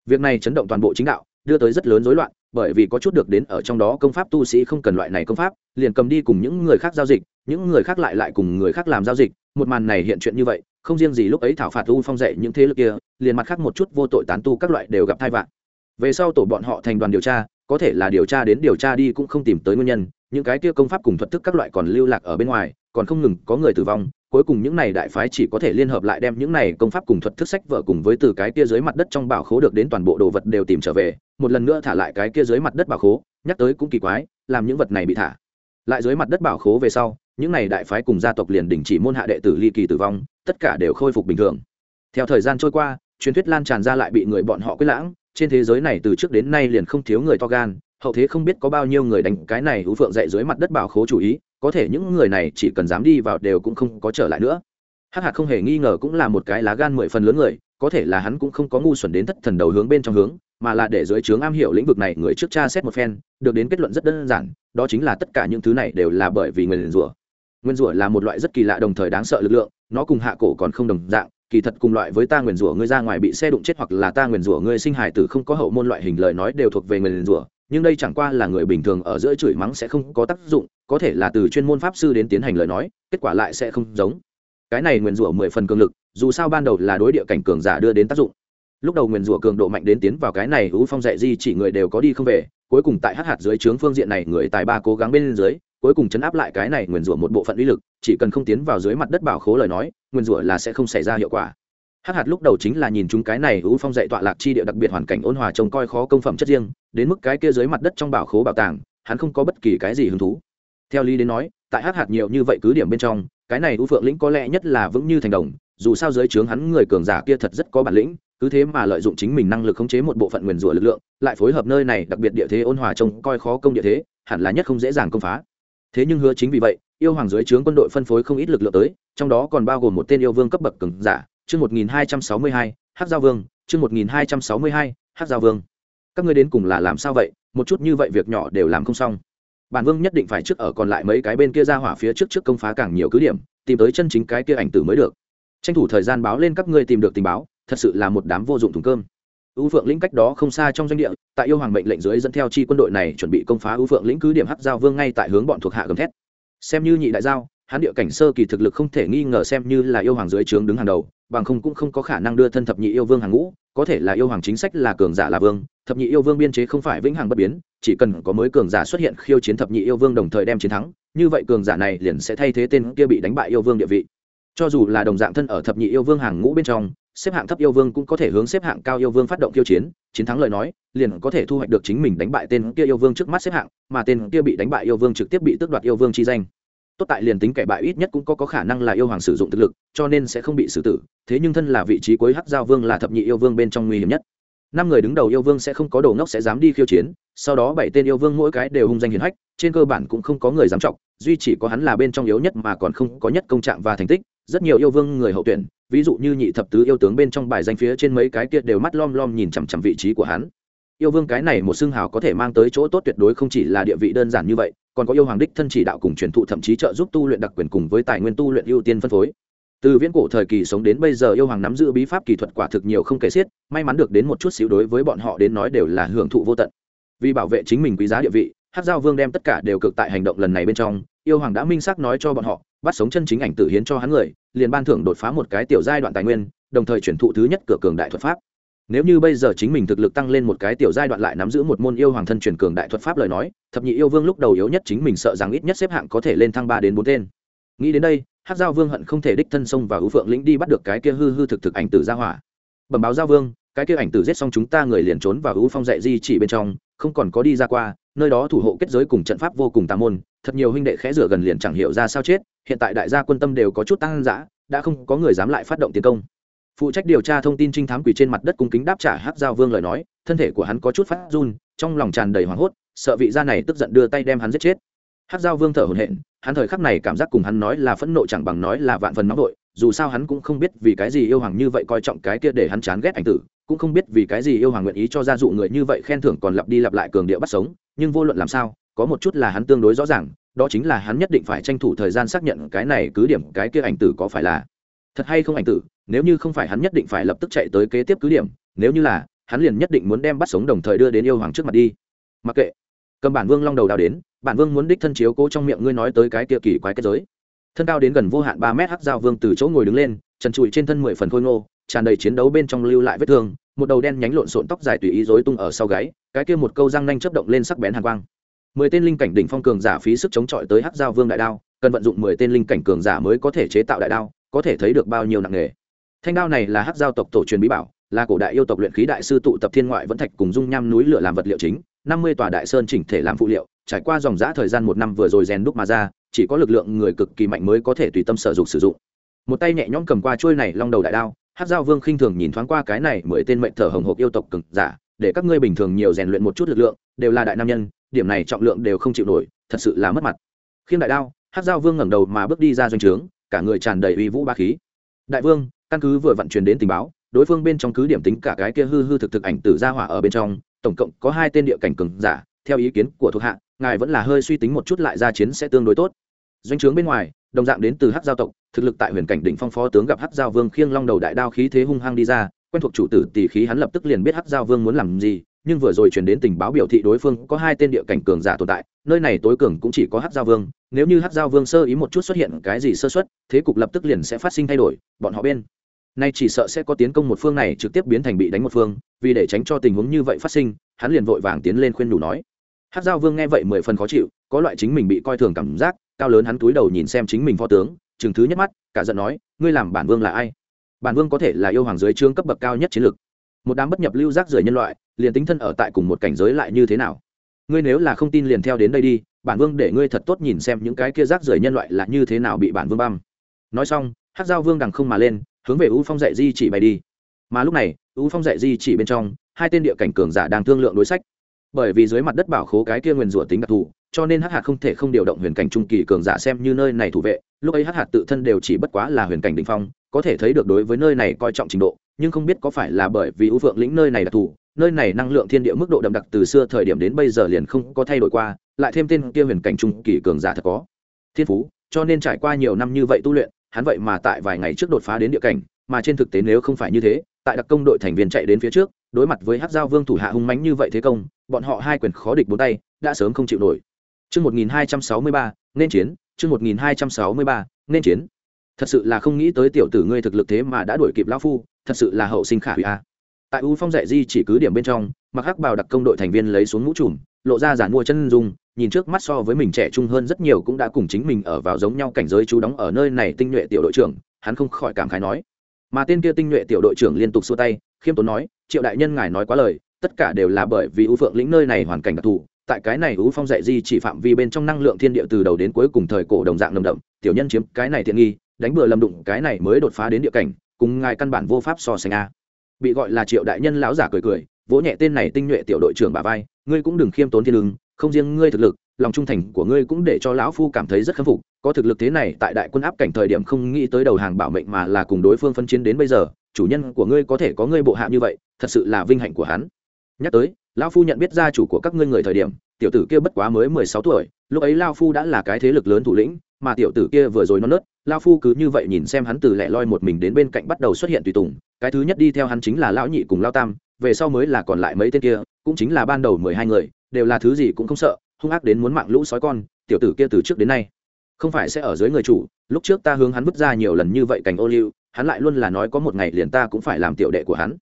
việc này chấn động toàn bộ chính đạo, đưa tới rất lớn rối loạn, bởi vì có chút được đến ở trong đó công pháp tu sĩ không cần loại này công pháp, liền cầm đi cùng những người khác giao dịch, những người khác lại lại cùng người khác làm giao dịch. Một màn này hiện chuyện như vậy, không riêng gì lúc ấy thảo phạt u phong dạy những thế lực kia, liền mặt khác một chút vô tội tán tu các loại đều gặp thai vạn về sau tổ bọn họ thành đoàn điều tra, có thể là điều tra đến điều tra đi cũng không tìm tới nguyên nhân, những cái kia công pháp cùng thuật thức các loại còn lưu lạc ở bên ngoài, còn không ngừng có người tử vong cuối cùng những này đại phái chỉ có thể liên hợp lại đem những này công pháp cùng thuật thức sách vợ cùng với từ cái kia dưới mặt đất trong bảo khố được đến toàn bộ đồ vật đều tìm trở về, một lần nữa thả lại cái kia dưới mặt đất bảo khố, nhắc tới cũng kỳ quái, làm những vật này bị thả. Lại dưới mặt đất bảo khố về sau, những này đại phái cùng gia tộc liền đình chỉ môn hạ đệ tử ly kỳ tử vong, tất cả đều khôi phục bình thường. Theo thời gian trôi qua, truyền thuyết lan tràn ra lại bị người bọn họ quyết lãng, trên thế giới này từ trước đến nay liền không thiếu người to gan, hậu thế không biết có bao nhiêu người đánh cái này hữu phượng dậy dưới mặt đất bảo khố chủ ý có thể những người này chỉ cần dám đi vào đều cũng không có trở lại nữa. Hắc hạt không hề nghi ngờ cũng là một cái lá gan mười phần lớn người, có thể là hắn cũng không có ngu xuẩn đến thất thần đầu hướng bên trong hướng, mà là để dưới trướng am hiểu lĩnh vực này người trước cha xét một phen, được đến kết luận rất đơn giản, đó chính là tất cả những thứ này đều là bởi vì người liền rủa. Nguyên rủa là một loại rất kỳ lạ đồng thời đáng sợ lực lượng, nó cùng hạ cổ còn không đồng dạng, kỳ thật cùng loại với ta nguyền rủa ngươi ra ngoài bị xe đụng chết hoặc là ta nguyền rủa ngươi sinh hải tử không có hậu môn loại hình lời nói đều thuộc về nguyền rủa nhưng đây chẳng qua là người bình thường ở giữa chửi mắng sẽ không có tác dụng, có thể là từ chuyên môn pháp sư đến tiến hành lời nói, kết quả lại sẽ không giống. Cái này nguyền rủa mười phần cường lực, dù sao ban đầu là đối địa cảnh cường giả đưa đến tác dụng. Lúc đầu nguyền rủa cường độ mạnh đến tiến vào cái này hữu phong dạy di chỉ người đều có đi không về, cuối cùng tại hát hạt dưới trướng phương diện này người tài ba cố gắng bên dưới, cuối cùng chấn áp lại cái này nguyền rủa một bộ phận uy lực, chỉ cần không tiến vào dưới mặt đất bảo khố lời nói, nguyền rủa là sẽ không xảy ra hiệu quả hắc hạt lúc đầu chính là nhìn chúng cái này u phong dạy tọa lạc chi địa đặc biệt hoàn cảnh ôn hòa trông coi khó công phẩm chất riêng, đến mức cái kia dưới mặt đất trong bảo khố bảo tàng, hắn không có bất kỳ cái gì hứng thú. Theo lý đến nói, tại hắc hạt nhiều như vậy cứ điểm bên trong, cái này u phượng lĩnh có lẽ nhất là vững như thành đồng, dù sao dưới trướng hắn người cường giả kia thật rất có bản lĩnh, cứ thế mà lợi dụng chính mình năng lực khống chế một bộ phận nguyền rủa lực lượng, lại phối hợp nơi này đặc biệt địa thế ôn hòa trông coi khó công địa thế, hẳn là nhất không dễ dàng công phá. Thế nhưng hứa chính vì vậy, yêu hoàng dưới trướng quân đội phân phối không ít lực lượng tới, trong đó còn bao gồm một tên yêu vương cấp bậc cường giả chương một nghìn hai trăm sáu mươi hai giao vương, chương một nghìn hai trăm sáu mươi hai giao vương. Các ngươi đến cùng là làm sao vậy? Một chút như vậy việc nhỏ đều làm không xong. Bản vương nhất định phải trước ở còn lại mấy cái bên kia ra hỏa phía trước trước công phá càng nhiều cứ điểm, tìm tới chân chính cái kia ảnh tử mới được. Tranh thủ thời gian báo lên các ngươi tìm được tình báo, thật sự là một đám vô dụng thùng cơm. U phượng lĩnh cách đó không xa trong doanh địa, tại yêu hoàng mệnh lệnh dưới dẫn theo chi quân đội này chuẩn bị công phá U phượng lĩnh cứ điểm hắc giao vương ngay tại hướng bọn thuộc hạ gầm thét. Xem như nhị đại giao hắn địa cảnh sơ kỳ thực lực không thể nghi ngờ xem như là yêu hoàng dưới trướng đứng hàng đầu bằng không cũng không có khả năng đưa thân thập nhị yêu vương hàng ngũ có thể là yêu hoàng chính sách là cường giả là vương thập nhị yêu vương biên chế không phải vĩnh hằng bất biến chỉ cần có mới cường giả xuất hiện khiêu chiến thập nhị yêu vương đồng thời đem chiến thắng như vậy cường giả này liền sẽ thay thế tên kia bị đánh bại yêu vương địa vị cho dù là đồng dạng thân ở thập nhị yêu vương hàng ngũ bên trong xếp hạng thấp yêu vương cũng có thể hướng xếp hạng cao yêu vương phát động khiêu chiến chiến thắng lời nói liền có thể thu hoạch được chính mình đánh bại tên kia yêu vương trước mắt xếp hạng mà tên kia bị đánh bại yêu vương trực tiếp bị tước đoạt yêu vương chi danh tốt tại liền tính kẻ bại ít nhất cũng có, có khả năng là yêu hoàng sử dụng thực lực cho nên sẽ không bị xử tử. Thế nhưng thân là vị trí cuối hắc giao vương là thập nhị yêu vương bên trong nguy hiểm nhất. Năm người đứng đầu yêu vương sẽ không có đồ ngốc sẽ dám đi khiêu chiến sau đó bảy tên yêu vương mỗi cái đều hung danh hiền hách trên cơ bản cũng không có người dám trọng duy chỉ có hắn là bên trong yếu nhất mà còn không có nhất công trạng và thành tích. Rất nhiều yêu vương người hậu tuyển ví dụ như nhị thập tứ yêu tướng bên trong bài danh phía trên mấy cái kia đều mắt lom lom nhìn chằm chằm vị trí của hắn yêu vương cái này một xương hào có thể mang tới chỗ tốt tuyệt đối không chỉ là địa vị đơn giản như vậy, còn có yêu hoàng đích thân chỉ đạo cùng truyền thụ thậm chí trợ giúp tu luyện đặc quyền cùng với tài nguyên tu luyện ưu tiên phân phối. Từ viễn cổ thời kỳ sống đến bây giờ yêu hoàng nắm giữ bí pháp kỳ thuật quả thực nhiều không kể xiết, may mắn được đến một chút xíu đối với bọn họ đến nói đều là hưởng thụ vô tận. Vì bảo vệ chính mình quý giá địa vị hát giao vương đem tất cả đều cực tại hành động lần này bên trong, yêu hoàng đã minh xác nói cho bọn họ, bắt sống chân chính ảnh tử hiến cho hắn người, liền ban thưởng đột phá một cái tiểu giai đoạn tài nguyên, đồng thời chuyển thụ thứ nhất cửa cường đại thuật pháp nếu như bây giờ chính mình thực lực tăng lên một cái tiểu giai đoạn lại nắm giữ một môn yêu hoàng thân truyền cường đại thuật pháp lời nói, thập nhị yêu vương lúc đầu yếu nhất chính mình sợ rằng ít nhất xếp hạng có thể lên thăng ba đến bốn tên. Nghĩ đến đây hát giao vương hận không thể đích thân xông và ưu phượng lĩnh đi bắt được cái kia hư hư thực thực ảnh tử ra hỏa. Bẩm báo giao vương, cái kia ảnh tử giết xong chúng ta người liền trốn và ưu phong dạy di chỉ bên trong, không còn có đi ra qua, nơi đó thủ hộ kết giới cùng trận pháp vô cùng tà môn, thật nhiều huynh đệ khẽ rửa gần liền chẳng hiểu ra sao chết, hiện tại đại gia quân tâm đều có chút tăng dã, đã không có người dám lại phát động tiến công phụ trách điều tra thông tin trinh thám quỷ trên mặt đất cung kính đáp trả hát giao vương lời nói, thân thể của hắn có chút phát run, trong lòng tràn đầy hoảng hốt, sợ vị gia này tức giận đưa tay đem hắn giết chết. Hát giao vương thở hổn hển, hắn thời khắc này cảm giác cùng hắn nói là phẫn nộ chẳng bằng nói là vạn phần nóng vội, dù sao hắn cũng không biết vì cái gì yêu hoàng như vậy coi trọng cái kia để hắn chán ghét ảnh tử, cũng không biết vì cái gì yêu hoàng nguyện ý cho gia dụ người như vậy khen thưởng còn lặp đi lặp lại cường địa bắt sống, nhưng vô luận làm sao, có một chút là hắn tương đối rõ ràng, đó chính là hắn nhất định phải tranh thủ thời gian xác nhận cái này cứ điểm cái kia ảnh tử có phải là thật hay không ảnh tử, nếu như không phải hắn nhất định phải lập tức chạy tới kế tiếp cứ điểm, nếu như là, hắn liền nhất định muốn đem bắt sống đồng thời đưa đến yêu hoàng trước mặt đi. Mặc kệ. Cầm bản vương long đầu đào đến, bản vương muốn đích thân chiếu cố trong miệng ngươi nói tới cái kia kỳ quái kết giới. Thân cao đến gần vô hạn ba mét hắc giao vương từ chỗ ngồi đứng lên, trần trụi trên thân mười phần khôi ngô, tràn đầy chiến đấu bên trong lưu lại vết thương, một đầu đen nhánh lộn xộn tóc dài tùy ý rối tung ở sau gáy, cái kia một câu răng nanh chớp động lên sắc bén hàn quang. Mười tên linh cảnh đỉnh phong cường giả phí sức chống chọi tới hắc giao vương đại đao, cần vận dụng mười tên linh cảnh cường giả mới có thể chế tạo đại đao có thể thấy được bao nhiêu nặng nghề. Thanh đao này là hắc giao tộc tổ truyền bí bảo, là cổ đại yêu tộc luyện khí đại sư tụ tập thiên ngoại vẫn thạch cùng dung nham núi lửa làm vật liệu chính, năm mươi tòa đại sơn chỉnh thể làm phụ liệu, trải qua dòng giã thời gian một năm vừa rồi rèn đúc mà ra, chỉ có lực lượng người cực kỳ mạnh mới có thể tùy tâm sở dục sử dụng. Một tay nhẹ nhõm cầm qua chuôi này long đầu đại đao hát giao vương khinh thường nhìn thoáng qua cái này mười tên mệnh thở hồng hộp yêu tộc cực giả, để các ngươi bình thường nhiều rèn luyện một chút lực lượng, đều là đại nam nhân, điểm này trọng lượng đều không chịu nổi, thật sự là mất mặt. Khiêm đại đao hát giao vương ngẩng đầu mà bước đi ra doanh trướng cả người tràn đầy uy vũ ba khí. Đại vương, căn cứ vừa vận chuyển đến tình báo, đối phương bên trong cứ điểm tính cả cái kia hư hư thực thực ảnh tử gia hỏa ở bên trong, tổng cộng có hai tên địa cảnh cường giả, theo ý kiến của thuộc hạ, ngài vẫn là hơi suy tính một chút lại ra chiến sẽ tương đối tốt. Doanh trướng bên ngoài, đồng dạng đến từ hắc giao tộc, thực lực tại huyền cảnh đỉnh phong phó tướng gặp hắc giao vương khiêng long đầu đại đao khí thế hung hăng đi ra, quen thuộc chủ tử tỷ khí hắn lập tức liền biết hắc giao vương muốn làm gì nhưng vừa rồi truyền đến tình báo biểu thị đối phương có hai tên địa cảnh cường giả tồn tại, nơi này tối cường cũng chỉ có hắc giao vương, nếu như hắc giao vương sơ ý một chút xuất hiện cái gì sơ xuất thế cục lập tức liền sẽ phát sinh thay đổi, bọn họ bên nay chỉ sợ sẽ có tiến công một phương này trực tiếp biến thành bị đánh một phương, vì để tránh cho tình huống như vậy phát sinh, hắn liền vội vàng tiến lên khuyên đủ nói. Hát giao vương nghe vậy mười phần khó chịu, có loại chính mình bị coi thường cảm giác, cao lớn hắn túi đầu nhìn xem chính mình phó tướng, chừng thứ nhất mắt, cả giận nói, ngươi làm bản vương là ai? Bản vương có thể là yêu hoàng dưới trương cấp bậc cao nhất chiến lược một đám bất nhập lưu rác rưởi nhân loại, liền tính thân ở tại cùng một cảnh giới lại như thế nào? Ngươi nếu là không tin liền theo đến đây đi, bản vương để ngươi thật tốt nhìn xem những cái kia rác rưởi nhân loại là như thế nào bị bản vương băm. Nói xong hát giao vương đằng không mà lên, hướng về u phong dạy di chỉ bay đi. Mà lúc này, u phong dạy di chỉ bên trong, hai tên địa cảnh cường giả đang thương lượng đối sách. Bởi vì dưới mặt đất bảo khố cái kia nguyền rủa tính đặc thù cho nên hắc hạt không thể không điều động huyền cảnh trung kỳ cường giả xem như nơi này thủ vệ. Lúc ấy hắc hạt tự thân đều chỉ bất quá là huyền cảnh đình phong, có thể thấy được đối với nơi này coi trọng trình độ, nhưng không biết có phải là bởi vì ưu phượng lĩnh nơi này đặc thù, nơi này năng lượng thiên địa mức độ đậm đặc từ xưa thời điểm đến bây giờ liền không có thay đổi qua, lại thêm tên kia huyền cảnh trung kỳ cường giả thật có. Thiên phú, cho nên trải qua nhiều năm như vậy tu luyện, hắn vậy mà tại vài ngày trước đột phá đến địa cảnh, mà trên thực tế nếu không phải như thế, tại đặc công đội thành viên chạy đến phía trước, đối mặt với hát giao vương thủ hạ hung mánh như vậy thế công, bọn họ hai quyền khó địch bốn tay, đã sớm không chịu nổi. Chương 1263, nên chiến, chương 1263, nên chiến. Thật sự là không nghĩ tới tiểu tử ngươi thực lực thế mà đã đuổi kịp lão phu, thật sự là hậu sinh khả hủy a. Tại U Phong dạy di chỉ cứ điểm bên trong, Mặc Hắc Bào đặc công đội thành viên lấy xuống mũ trùm, lộ ra giản mua chân dung, nhìn trước mắt so với mình trẻ trung hơn rất nhiều cũng đã cùng chính mình ở vào giống nhau cảnh giới chú đóng ở nơi này tinh nhuệ tiểu đội trưởng, hắn không khỏi cảm khái nói. Mà tên kia tinh nhuệ tiểu đội trưởng liên tục xua tay, khiêm tốn nói, "Triệu đại nhân ngài nói quá lời, tất cả đều là bởi vì U Phượng lĩnh nơi này hoàn cảnh đặc thù, tại cái này ú phong dạy di chỉ phạm vi bên trong năng lượng thiên địa từ đầu đến cuối cùng thời cổ đồng dạng nồng đậm, tiểu nhân chiếm cái này thiện nghi, đánh bừa lầm đụng cái này mới đột phá đến địa cảnh, cùng ngài căn bản vô pháp so sánh a. Bị gọi là triệu đại nhân lão giả cười cười, vỗ nhẹ tên này tinh nhuệ tiểu đội trưởng bà vai, ngươi cũng đừng khiêm tốn thiên lương không riêng ngươi thực lực, lòng trung thành của ngươi cũng để cho lão phu cảm thấy rất khâm phục, có thực lực thế này tại đại quân áp cảnh thời điểm không nghĩ tới đầu hàng bảo mệnh mà là cùng đối phương phân chiến đến bây giờ, chủ nhân của ngươi có thể có ngươi bộ hạ như vậy, thật sự là vinh hạnh của hắn. Nhắc tới lão phu nhận biết gia chủ của các ngươi người thời điểm, tiểu tử kia bất quá mới mười sáu tuổi, lúc ấy lao phu đã là cái thế lực lớn thủ lĩnh, mà tiểu tử kia vừa rồi non nớt lao phu cứ như vậy nhìn xem hắn từ lẻ loi một mình đến bên cạnh bắt đầu xuất hiện tùy tùng. Cái thứ nhất đi theo hắn chính là lão nhị cùng lao tam, về sau mới là còn lại mấy tên kia, cũng chính là ban đầu mười hai người, đều là thứ gì cũng không sợ, hung ác đến muốn mạng lũ sói con, tiểu tử kia từ trước đến nay không phải sẽ ở dưới người chủ. Lúc trước ta hướng hắn vứt ra nhiều lần như vậy cảnh ô liu, hắn lại luôn là nói có một ngày liền ta cũng phải làm tiểu đệ của hắn.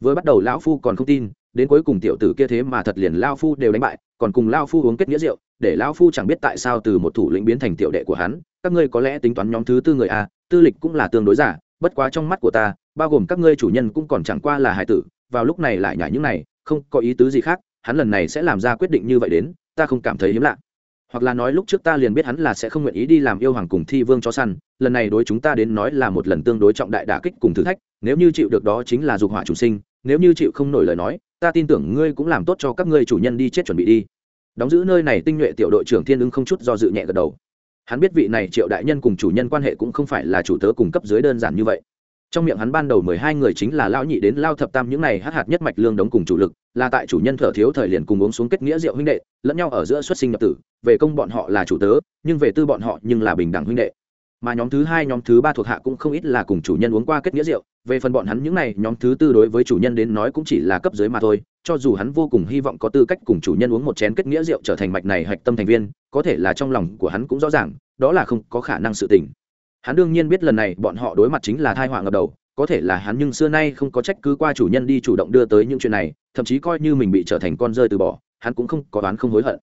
Vừa bắt đầu lão phu còn không tin đến cuối cùng tiểu tử kia thế mà thật liền lao phu đều đánh bại, còn cùng lao phu uống kết nghĩa rượu, để lao phu chẳng biết tại sao từ một thủ lĩnh biến thành tiểu đệ của hắn, các ngươi có lẽ tính toán nhóm thứ tư người a, tư lịch cũng là tương đối giả, bất quá trong mắt của ta, bao gồm các ngươi chủ nhân cũng còn chẳng qua là hải tử, vào lúc này lại nhảy những này, không có ý tứ gì khác, hắn lần này sẽ làm ra quyết định như vậy đến, ta không cảm thấy hiếm lạ. Hoặc là nói lúc trước ta liền biết hắn là sẽ không nguyện ý đi làm yêu hoàng cùng thi vương cho săn, lần này đối chúng ta đến nói là một lần tương đối trọng đại đả kích cùng thử thách, nếu như chịu được đó chính là dục hỏa chủ sinh nếu như chịu không nổi lời nói, ta tin tưởng ngươi cũng làm tốt cho các ngươi chủ nhân đi chết chuẩn bị đi. Đóng giữ nơi này tinh nhuệ tiểu đội trưởng thiên ưng không chút do dự nhẹ gật đầu. Hắn biết vị này triệu đại nhân cùng chủ nhân quan hệ cũng không phải là chủ tớ cùng cấp dưới đơn giản như vậy. Trong miệng hắn ban đầu mười hai người chính là lao nhị đến lao thập tam những này hát hạt nhất mạch lương đống cùng chủ lực, là tại chủ nhân thở thiếu thời liền cùng uống xuống kết nghĩa rượu huynh đệ, lẫn nhau ở giữa xuất sinh nhập tử, về công bọn họ là chủ tớ, nhưng về tư bọn họ nhưng là bình đẳng huynh đệ mà nhóm thứ hai, nhóm thứ ba thuộc hạ cũng không ít là cùng chủ nhân uống qua kết nghĩa rượu. Về phần bọn hắn, những này, nhóm thứ tư đối với chủ nhân đến nói cũng chỉ là cấp dưới mà thôi. Cho dù hắn vô cùng hy vọng có tư cách cùng chủ nhân uống một chén kết nghĩa rượu trở thành mạch này hạch tâm thành viên, có thể là trong lòng của hắn cũng rõ ràng, đó là không có khả năng sự tình. Hắn đương nhiên biết lần này bọn họ đối mặt chính là thai họa ngập đầu, có thể là hắn nhưng xưa nay không có trách cứ qua chủ nhân đi chủ động đưa tới những chuyện này, thậm chí coi như mình bị trở thành con rơi từ bỏ, hắn cũng không có đoán không hối hận.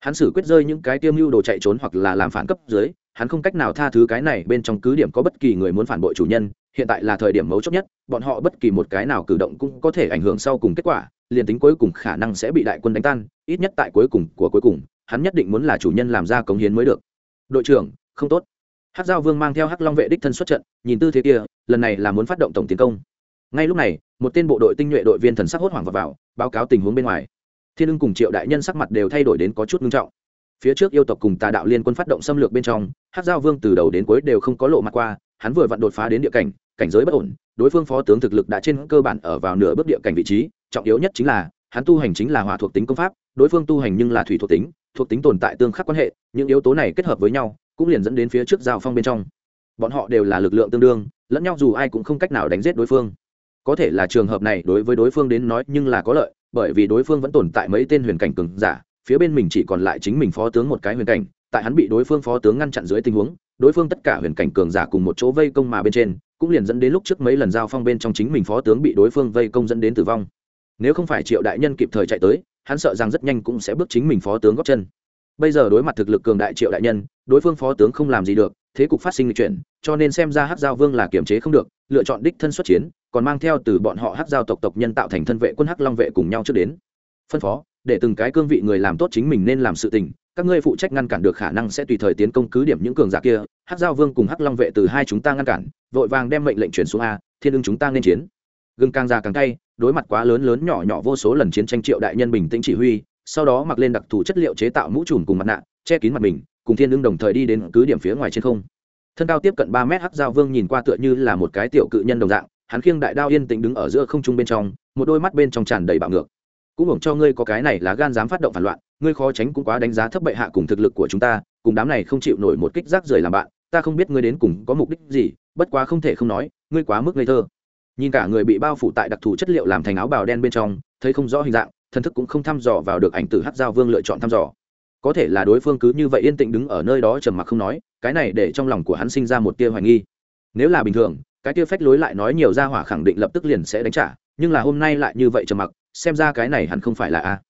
Hắn xử quyết rơi những cái tiêm mưu đồ chạy trốn hoặc là làm phản cấp dưới hắn không cách nào tha thứ cái này bên trong cứ điểm có bất kỳ người muốn phản bội chủ nhân hiện tại là thời điểm mấu chốt nhất bọn họ bất kỳ một cái nào cử động cũng có thể ảnh hưởng sau cùng kết quả liền tính cuối cùng khả năng sẽ bị đại quân đánh tan ít nhất tại cuối cùng của cuối cùng hắn nhất định muốn là chủ nhân làm ra cống hiến mới được. Đội trưởng không tốt. Hát giao vương mang theo hắc long vệ đích thân xuất trận nhìn tư thế kia lần này là muốn phát động tổng tiến công. Ngay lúc này một tên bộ đội tinh nhuệ đội viên thần sắc hốt hoảng vào, vào báo cáo tình huống bên ngoài. Thiên ưng cùng triệu đại nhân sắc mặt đều thay đổi đến có chút nghiêm trọng phía trước yêu tộc cùng tà đạo liên quân phát động xâm lược bên trong hát giao vương từ đầu đến cuối đều không có lộ mặt qua, hắn vừa vặn đột phá đến địa cảnh cảnh giới bất ổn, đối phương phó tướng thực lực đã trên cơ bản ở vào nửa bước địa cảnh vị trí, trọng yếu nhất chính là, hắn tu hành chính là hỏa thuộc tính công pháp, đối phương tu hành nhưng là thủy thuộc tính thuộc tính tồn tại tương khắc quan hệ, những yếu tố này kết hợp với nhau, cũng liền dẫn đến phía trước giao phong bên trong. Bọn họ đều là lực lượng tương đương, lẫn nhau dù ai cũng không cách nào đánh giết đối phương. Có thể là trường hợp này đối với đối phương đến nói nhưng là có lợi, bởi vì đối phương vẫn tồn tại mấy tên huyền cảnh cường giả phía bên mình chỉ còn lại chính mình phó tướng một cái huyền cảnh, tại hắn bị đối phương phó tướng ngăn chặn dưới tình huống, đối phương tất cả huyền cảnh cường giả cùng một chỗ vây công mà bên trên, cũng liền dẫn đến lúc trước mấy lần giao phong bên trong chính mình phó tướng bị đối phương vây công dẫn đến tử vong. Nếu không phải triệu đại nhân kịp thời chạy tới, hắn sợ rằng rất nhanh cũng sẽ bước chính mình phó tướng góp chân. Bây giờ đối mặt thực lực cường đại triệu đại nhân, đối phương phó tướng không làm gì được, thế cục phát sinh lịch chuyển, cho nên xem ra hát giao vương là kiềm chế không được, lựa chọn đích thân xuất chiến, còn mang theo từ bọn họ hát giao tộc tộc nhân tạo thành thân vệ quân hắc long vệ cùng nhau trước đến. Phân phó để từng cái cương vị người làm tốt chính mình nên làm sự tình, các ngươi phụ trách ngăn cản được khả năng sẽ tùy thời tiến công cứ điểm những cường giả kia, hắc giao vương cùng hắc long vệ từ hai chúng ta ngăn cản, vội vàng đem mệnh lệnh chuyển xuống a, thiên ưng chúng ta nên chiến. Gừng càng già càng cay, đối mặt quá lớn lớn nhỏ nhỏ vô số lần chiến tranh triệu đại nhân bình tĩnh chỉ huy, sau đó mặc lên đặc thù chất liệu chế tạo mũ trùm cùng mặt nạ, che kín mặt mình, cùng thiên ưng đồng thời đi đến cứ điểm phía ngoài trên không. Thân cao tiếp cận ba mét, hắc giao vương nhìn qua tựa như là một cái tiểu cự nhân đồng dạng, hắn khiêng đại đao yên tĩnh đứng ở giữa không trung bên trong, một đôi mắt bên trong tràn đầy bạo ngược cũng hưởng cho ngươi có cái này là gan dám phát động phản loạn, ngươi khó tránh cũng quá đánh giá thấp bệ hạ cùng thực lực của chúng ta, cùng đám này không chịu nổi một kích rác rời làm bạn, ta không biết ngươi đến cùng có mục đích gì, bất quá không thể không nói, ngươi quá mức ngây thơ. Nhìn cả người bị bao phủ tại đặc thù chất liệu làm thành áo bào đen bên trong, thấy không rõ hình dạng thân thức cũng không thăm dò vào được ảnh tử hát giao vương lựa chọn thăm dò. Có thể là đối phương cứ như vậy yên tĩnh đứng ở nơi đó trầm mặc không nói, cái này để trong lòng của hắn sinh ra một tia hoài nghi. Nếu là bình thường, cái tia phách lối lại nói nhiều ra hỏa khẳng định lập tức liền sẽ đánh trả nhưng là hôm nay lại như vậy trầm mặc xem ra cái này hẳn không phải là a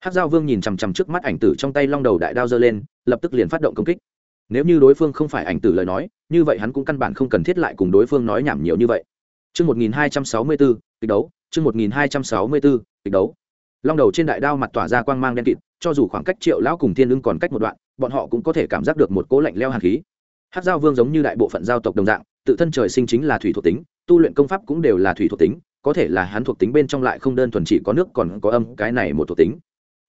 hát giao vương nhìn chằm chằm trước mắt ảnh tử trong tay long đầu đại đao giơ lên lập tức liền phát động công kích nếu như đối phương không phải ảnh tử lời nói như vậy hắn cũng căn bản không cần thiết lại cùng đối phương nói nhảm nhiều như vậy Trước 1264, kịch đấu, trước 1264, kịch đấu. Long đầu trên đại đao mặt tỏa ra quang mang đen kịt, cho dù khoảng cách Triệu lão cùng Thiên Lưng còn cách một đoạn, bọn họ cũng có thể cảm giác được một cỗ lạnh leo hàn khí. Hắc giao vương giống như đại bộ phận giao tộc đồng dạng, tự thân trời sinh chính là thủy thuộc tính, tu luyện công pháp cũng đều là thủy thuộc tính, có thể là hắn thuộc tính bên trong lại không đơn thuần chỉ có nước còn có âm, cái này một thuộc tính.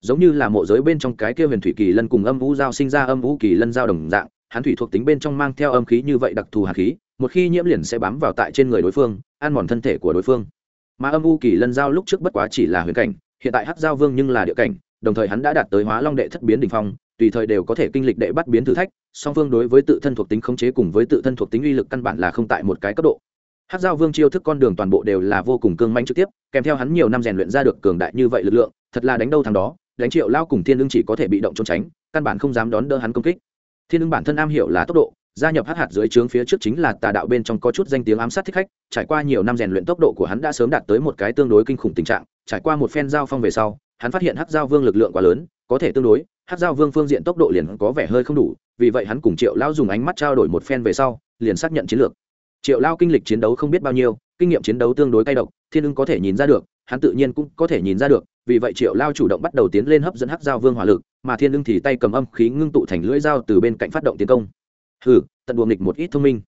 Giống như là mộ giới bên trong cái kia huyền thủy kỳ lân cùng âm vũ giao sinh ra âm vũ kỳ lân giao đồng dạng, hắn thủy thuộc tính bên trong mang theo âm khí như vậy đặc thù hạt khí, một khi nhiễm liền sẽ bám vào tại trên người đối phương, ăn mòn thân thể của đối phương. Mà âm vũ kỳ lân giao lúc trước bất quá chỉ là huyền cảnh, hiện tại hắc giao vương nhưng là địa cảnh, đồng thời hắn đã đạt tới hóa long đệ thất biến đ ỉ n h phong, tùy thời đều có thể kinh lịch đệ bắt biến thử thách, song phương đối với tự thân thuộc tính khống chế cùng với tự thân thuộc tính uy lực căn bản là không tại một cái cấp độ hát giao vương chiêu thức con đường toàn bộ đều là vô cùng cương manh trực tiếp, kèm theo hắn nhiều năm rèn luyện ra được cường đại như vậy lực lượng, thật là đánh đâu thằng đó, đánh triệu lao cùng thiên ưng chỉ có thể bị động trốn tránh, căn bản không dám đón đỡ hắn công kích. Thiên ưng bản thân am hiểu là tốc độ, gia nhập hát hạt dưới trướng phía trước chính là tà đạo bên trong có chút danh tiếng ám sát thích khách, trải qua nhiều năm rèn luyện tốc độ của hắn đã sớm đạt tới một cái tương đối kinh khủng tình trạng, trải qua một phen giao phong về sau, hắn phát hiện hát giao vương lực lượng quá lớn, có thể tương đối, hát giao vương phương diện tốc độ liền có vẻ hơi không đủ, vì vậy hắn cùng triệu lao dùng ánh mắt trao đổi một phen về sau, liền xác nhận chiến lược triệu lao kinh lịch chiến đấu không biết bao nhiêu, kinh nghiệm chiến đấu tương đối cay độc, thiên ưng có thể nhìn ra được, hắn tự nhiên cũng có thể nhìn ra được, vì vậy triệu lao chủ động bắt đầu tiến lên hấp dẫn hắc giao vương hỏa lực, mà thiên ưng thì tay cầm âm khí ngưng tụ thành lưỡi dao từ bên cạnh phát động tiến công. Hừ, tận đùa nghịch một ít thông minh.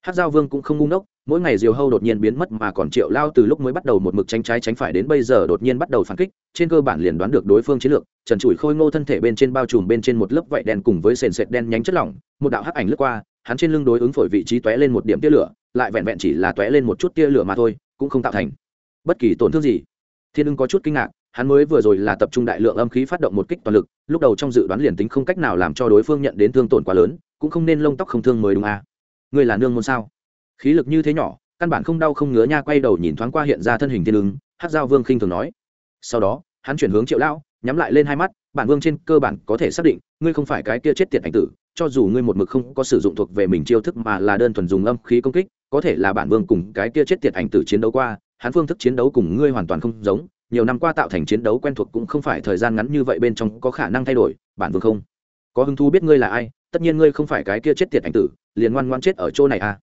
Hắc giao vương cũng không ngu ngốc, mỗi ngày diều hâu đột nhiên biến mất mà còn triệu lao từ lúc mới bắt đầu một mực tránh trái tránh phải đến bây giờ đột nhiên bắt đầu phản kích, trên cơ bản liền đoán được đối phương chiến lược, trần trụi khôi ngô thân thể bên trên bao trùm bên trên một lớp vảy đen cùng với sền sệt đen nhánh chất lỏng, một đạo hắc ảnh lướt qua hắn trên lưng đối ứng phổi vị trí tóe lên một điểm tia lửa, lại vẹn vẹn chỉ là tóe lên một chút tia lửa mà thôi, cũng không tạo thành bất kỳ tổn thương gì. Thiên ưng có chút kinh ngạc, hắn mới vừa rồi là tập trung đại lượng âm khí phát động một kích toàn lực, lúc đầu trong dự đoán liền tính không cách nào làm cho đối phương nhận đến thương tổn quá lớn, cũng không nên lông tóc không thương mới đúng à. ngươi là nương môn sao? Khí lực như thế nhỏ, căn bản không đau không ngứa nha, quay đầu nhìn thoáng qua hiện ra thân hình thiên ứng hát giao vương khinh thường nói. Sau đó, hắn chuyển hướng triệu lão, nhắm lại lên hai mắt, bản vương trên cơ bản có thể xác định, ngươi không phải cái kia chết tiệt ảnh tử cho dù ngươi một mực không có sử dụng thuộc về mình chiêu thức mà là đơn thuần dùng âm khí công kích, có thể là bản vương cùng cái kia chết tiệt ảnh tử chiến đấu qua, hắn phương thức chiến đấu cùng ngươi hoàn toàn không giống, nhiều năm qua tạo thành chiến đấu quen thuộc cũng không phải thời gian ngắn như vậy bên trong có khả năng thay đổi, bản vương không? Có hứng thú biết ngươi là ai, tất nhiên ngươi không phải cái kia chết tiệt ảnh tử, liền ngoan ngoan chết ở chỗ này à?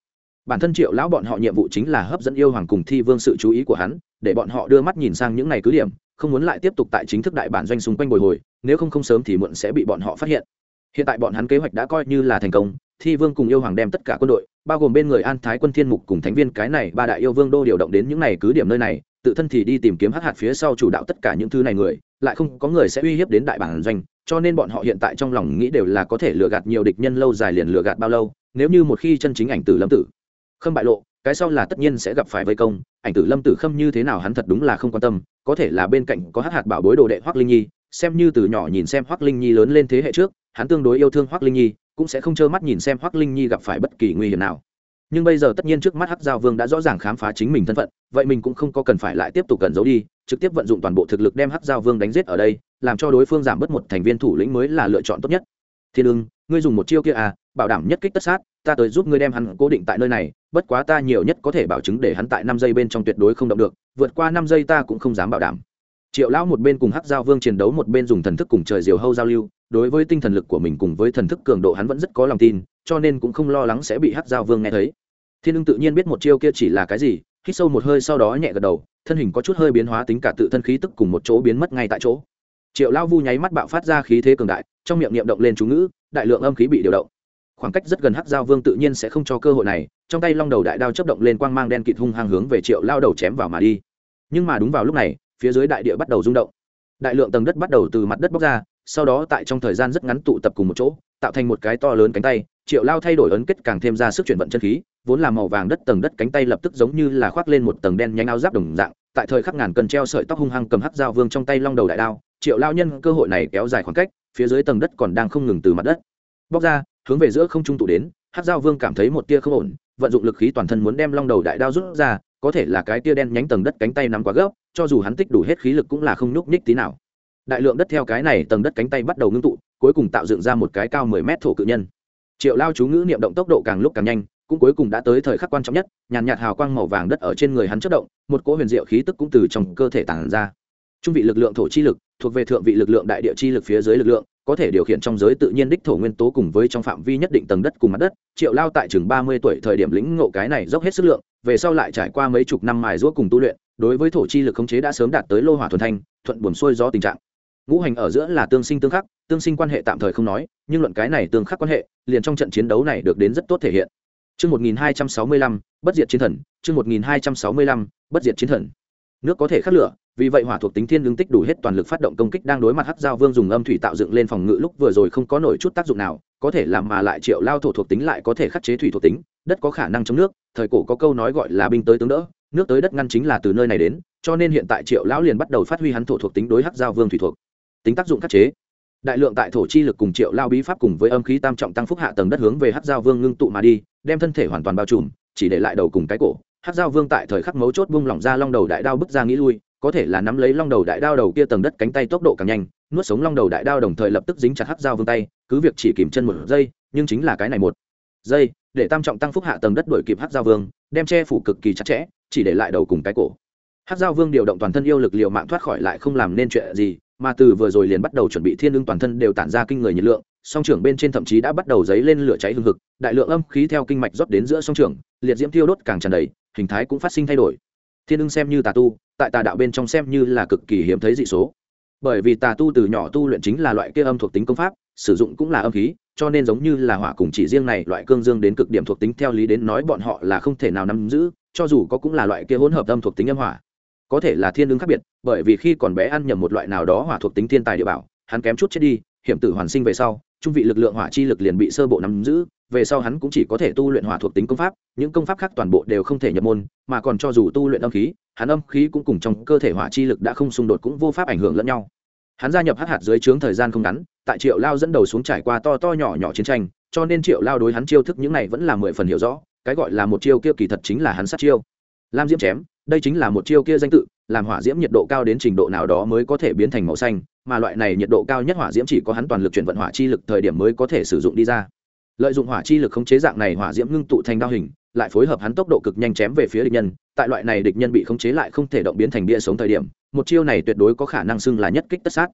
Bản thân triệu lão bọn họ nhiệm vụ chính là hấp dẫn yêu hoàng cùng thi vương sự chú ý của hắn, để bọn họ đưa mắt nhìn sang những ngày cứ điểm, không muốn lại tiếp tục tại chính thức đại bản doanh xung quanh bồi hồi, nếu không không sớm thì muộn sẽ bị bọn họ phát hiện hiện tại bọn hắn kế hoạch đã coi như là thành công, thi vương cùng yêu hoàng đem tất cả quân đội, bao gồm bên người an thái quân thiên mục cùng thánh viên cái này ba đại yêu vương đô điều động đến những này cứ điểm nơi này, tự thân thì đi tìm kiếm hắc hạt phía sau chủ đạo tất cả những thứ này người, lại không có người sẽ uy hiếp đến đại bản doanh, cho nên bọn họ hiện tại trong lòng nghĩ đều là có thể lừa gạt nhiều địch nhân lâu dài liền lừa gạt bao lâu, nếu như một khi chân chính ảnh tử lâm tử khâm bại lộ, cái sau là tất nhiên sẽ gặp phải vây công, ảnh tử lâm tử khâm như thế nào hắn thật đúng là không quan tâm, có thể là bên cạnh có hát hạt bảo bối đồ đệ hoác linh nhi, xem như từ nhỏ nhìn xem hoác linh nhi lớn lên thế hệ trước hắn tương đối yêu thương Hoắc linh nhi, cũng sẽ không trơ mắt nhìn xem Hoắc linh nhi gặp phải bất kỳ nguy hiểm nào. Nhưng bây giờ tất nhiên trước mắt hắc giao vương đã rõ ràng khám phá chính mình thân phận, vậy mình cũng không có cần phải lại tiếp tục cần giấu đi, trực tiếp vận dụng toàn bộ thực lực đem hắc giao vương đánh giết ở đây, làm cho đối phương giảm bớt một thành viên thủ lĩnh mới là lựa chọn tốt nhất. Thiên ưng, ngươi dùng một chiêu kia à bảo đảm nhất kích tất sát, ta tới giúp ngươi đem hắn cố định tại nơi này, bất quá ta nhiều nhất có thể bảo chứng để hắn tại năm giây bên trong tuyệt đối không động được, vượt qua năm giây ta cũng không dám bảo đảm triệu lão một bên cùng hắc giao vương chiến đấu, một bên dùng thần thức cùng trời diều hâu giao lưu. Đối với tinh thần lực của mình cùng với thần thức cường độ hắn vẫn rất có lòng tin, cho nên cũng không lo lắng sẽ bị hắc giao vương nghe thấy. Thiên ưng tự nhiên biết một chiêu kia chỉ là cái gì, hít sâu một hơi sau đó nhẹ gật đầu, thân hình có chút hơi biến hóa tính cả tự thân khí tức cùng một chỗ biến mất ngay tại chỗ. Triệu lao vu nháy mắt bạo phát ra khí thế cường đại, trong miệng niệm động lên chú ngữ, đại lượng âm khí bị điều động. Khoảng cách rất gần hắc giao vương tự nhiên sẽ không cho cơ hội này, trong tay long đầu đại đao chấp động lên quang mang đen kịt hung hăng hướng về triệu lao đầu chém vào mà đi. Nhưng mà đúng vào lúc này phía dưới đại địa bắt đầu rung động. Đại lượng tầng đất bắt đầu từ mặt đất bóc ra, sau đó tại trong thời gian rất ngắn tụ tập cùng một chỗ, tạo thành một cái to lớn cánh tay, triệu lao thay đổi ấn kết càng thêm ra sức chuyển vận chân khí, vốn là màu vàng đất tầng đất cánh tay lập tức giống như là khoác lên một tầng đen nhánh áo giáp đồng dạng, tại thời khắc ngàn cần treo sợi tóc hung hăng cầm hắc dao vương trong tay long đầu đại đao, triệu lao nhân cơ hội này kéo dài khoảng cách, phía dưới tầng đất còn đang không ngừng từ mặt đất bóc ra, hướng về giữa không trung tụ đến, hắc dao vương cảm thấy một tia không ổn, vận dụng lực khí toàn thân muốn đem long đầu đại đao rút ra có thể là cái tia đen nhánh tầng đất cánh tay nắm quá gấp, cho dù hắn tích đủ hết khí lực cũng là không nhúc nhích tí nào. Đại lượng đất theo cái này tầng đất cánh tay bắt đầu ngưng tụ, cuối cùng tạo dựng ra một cái cao mười mét thổ cự nhân. Triệu lao chú ngữ niệm động tốc độ càng lúc càng nhanh, cũng cuối cùng đã tới thời khắc quan trọng nhất, nhàn nhạt hào quang màu vàng đất ở trên người hắn chất động, một cỗ huyền diệu khí tức cũng từ trong cơ thể tản ra. Trung vị lực lượng thổ chi lực, thuộc về thượng vị lực lượng đại địa chi lực phía dưới lực lượng, có thể điều khiển trong giới tự nhiên đích thổ nguyên tố cùng với trong phạm vi nhất định tầng đất cùng mặt đất. Triệu lao tại chừng ba mươi tuổi thời điểm lĩnh ngộ cái này dốc hết sức lượng về sau lại trải qua mấy chục năm mài giũa cùng tu luyện đối với thổ chi lực khống chế đã sớm đạt tới lô hỏa thuần thanh thuận buồn xuôi gió tình trạng ngũ hành ở giữa là tương sinh tương khắc tương sinh quan hệ tạm thời không nói nhưng luận cái này tương khắc quan hệ liền trong trận chiến đấu này được đến rất tốt thể hiện Chương 1265, bất diệt chiến thần, chương 1265, bất diệt chiến thần. Nước có thể khắc lửa, vì vậy hỏa thuộc tính thiên ứng tích đủ hết toàn lực phát động công kích đang đối mặt hắc giao vương dùng âm thủy tạo dựng lên phòng ngự lúc vừa rồi không có nổi chút tác dụng nào, có thể làm mà lại triệu lao thổ thuộc tính lại có thể khắc chế thủy thuộc tính, đất có khả năng chống nước, thời cổ có câu nói gọi là binh tới tướng đỡ, nước tới đất ngăn chính là từ nơi này đến cho nên hiện tại triệu lão liền bắt đầu phát huy hắn thổ thuộc tính đối hắc giao vương thủy thuộc. Tính tác dụng khắc chế. Đại lượng tại thổ chi lực cùng triệu lao bí pháp cùng với âm khí tam trọng tăng phúc hạ tầng đất hướng về hắc giao vương ngưng tụ mà đi đem thân thể hoàn toàn bao trùm chỉ để lại đầu cùng cái cổ. Hắc giao vương tại thời khắc mấu chốt bung lỏng ra long đầu đại đao bước ra nghĩ lui có thể là nắm lấy long đầu đại đao đầu kia tầng đất cánh tay tốc độ càng nhanh nuốt sống long đầu đại đao đồng thời lập tức dính chặt hắc giao vương tay cứ việc chỉ kìm chân một giây nhưng chính là cái này một. Dây, để tam trọng tăng phúc hạ tầng đất đổi kịp hắc giao vương, đem che phủ cực kỳ chặt chẽ, chỉ để lại đầu cùng cái cổ. Hắc giao vương điều động toàn thân yêu lực liệu mạng thoát khỏi lại không làm nên chuyện gì, mà từ vừa rồi liền bắt đầu chuẩn bị thiên lương toàn thân đều tản ra kinh người nhiệt lượng, song trưởng bên trên thậm chí đã bắt đầu dấy lên lửa cháy hừng hực, đại lượng âm khí theo kinh mạch rót đến giữa song trưởng, liệt diễm tiêu đốt càng tràn đầy, hình thái cũng phát sinh thay đổi. Thiên ưng xem như tà tu, tại tà đạo bên trong xem như là cực kỳ hiếm thấy dị số. Bởi vì tà tu từ nhỏ tu luyện chính là loại kia âm thuộc tính công pháp sử dụng cũng là âm khí, cho nên giống như là hỏa cùng chỉ riêng này loại cương dương đến cực điểm thuộc tính theo lý đến nói bọn họ là không thể nào nắm giữ, cho dù có cũng là loại kia hỗn hợp âm thuộc tính âm hỏa. Có thể là thiên ứng khác biệt, bởi vì khi còn bé ăn nhầm một loại nào đó hỏa thuộc tính thiên tài địa bảo, hắn kém chút chết đi, hiểm tử hoàn sinh về sau, trung vị lực lượng hỏa chi lực liền bị sơ bộ nắm giữ, về sau hắn cũng chỉ có thể tu luyện hỏa thuộc tính công pháp, những công pháp khác toàn bộ đều không thể nhập môn, mà còn cho dù tu luyện âm khí, hắn âm khí cũng cùng trong cơ thể hỏa chi lực đã không xung đột cũng vô pháp ảnh hưởng lẫn nhau hắn gia nhập hắc hạt dưới trướng thời gian không ngắn, tại triệu lao dẫn đầu xuống trải qua to to nhỏ nhỏ chiến tranh, cho nên triệu lao đối hắn chiêu thức những này vẫn là mười phần hiểu rõ, cái gọi là một chiêu kia kỳ thật chính là hắn sát chiêu. Lam diễm chém, đây chính là một chiêu kia danh tự, làm hỏa diễm nhiệt độ cao đến trình độ nào đó mới có thể biến thành màu xanh, mà loại này nhiệt độ cao nhất hỏa diễm chỉ có hắn toàn lực chuyển vận hỏa chi lực thời điểm mới có thể sử dụng đi ra. Lợi dụng hỏa chi lực khống chế dạng này hỏa diễm ngưng tụ thành đao hình, lại phối hợp hắn tốc độ cực nhanh chém về phía địch nhân, tại loại này địch nhân bị khống chế lại không thể động biến thành bia sống thời điểm một chiêu này tuyệt đối có khả năng xưng là nhất kích tất sát.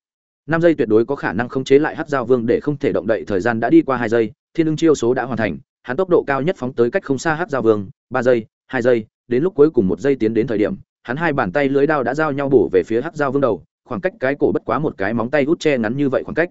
Năm giây tuyệt đối có khả năng khống chế lại hát giao vương để không thể động đậy thời gian đã đi qua hai giây, thiên ưng chiêu số đã hoàn thành, hắn tốc độ cao nhất phóng tới cách không xa hát giao vương, ba giây, hai giây, đến lúc cuối cùng một giây tiến đến thời điểm, hắn hai bàn tay lưới đao đã giao nhau bổ về phía hát giao vương đầu, khoảng cách cái cổ bất quá một cái móng tay hút che ngắn như vậy khoảng cách.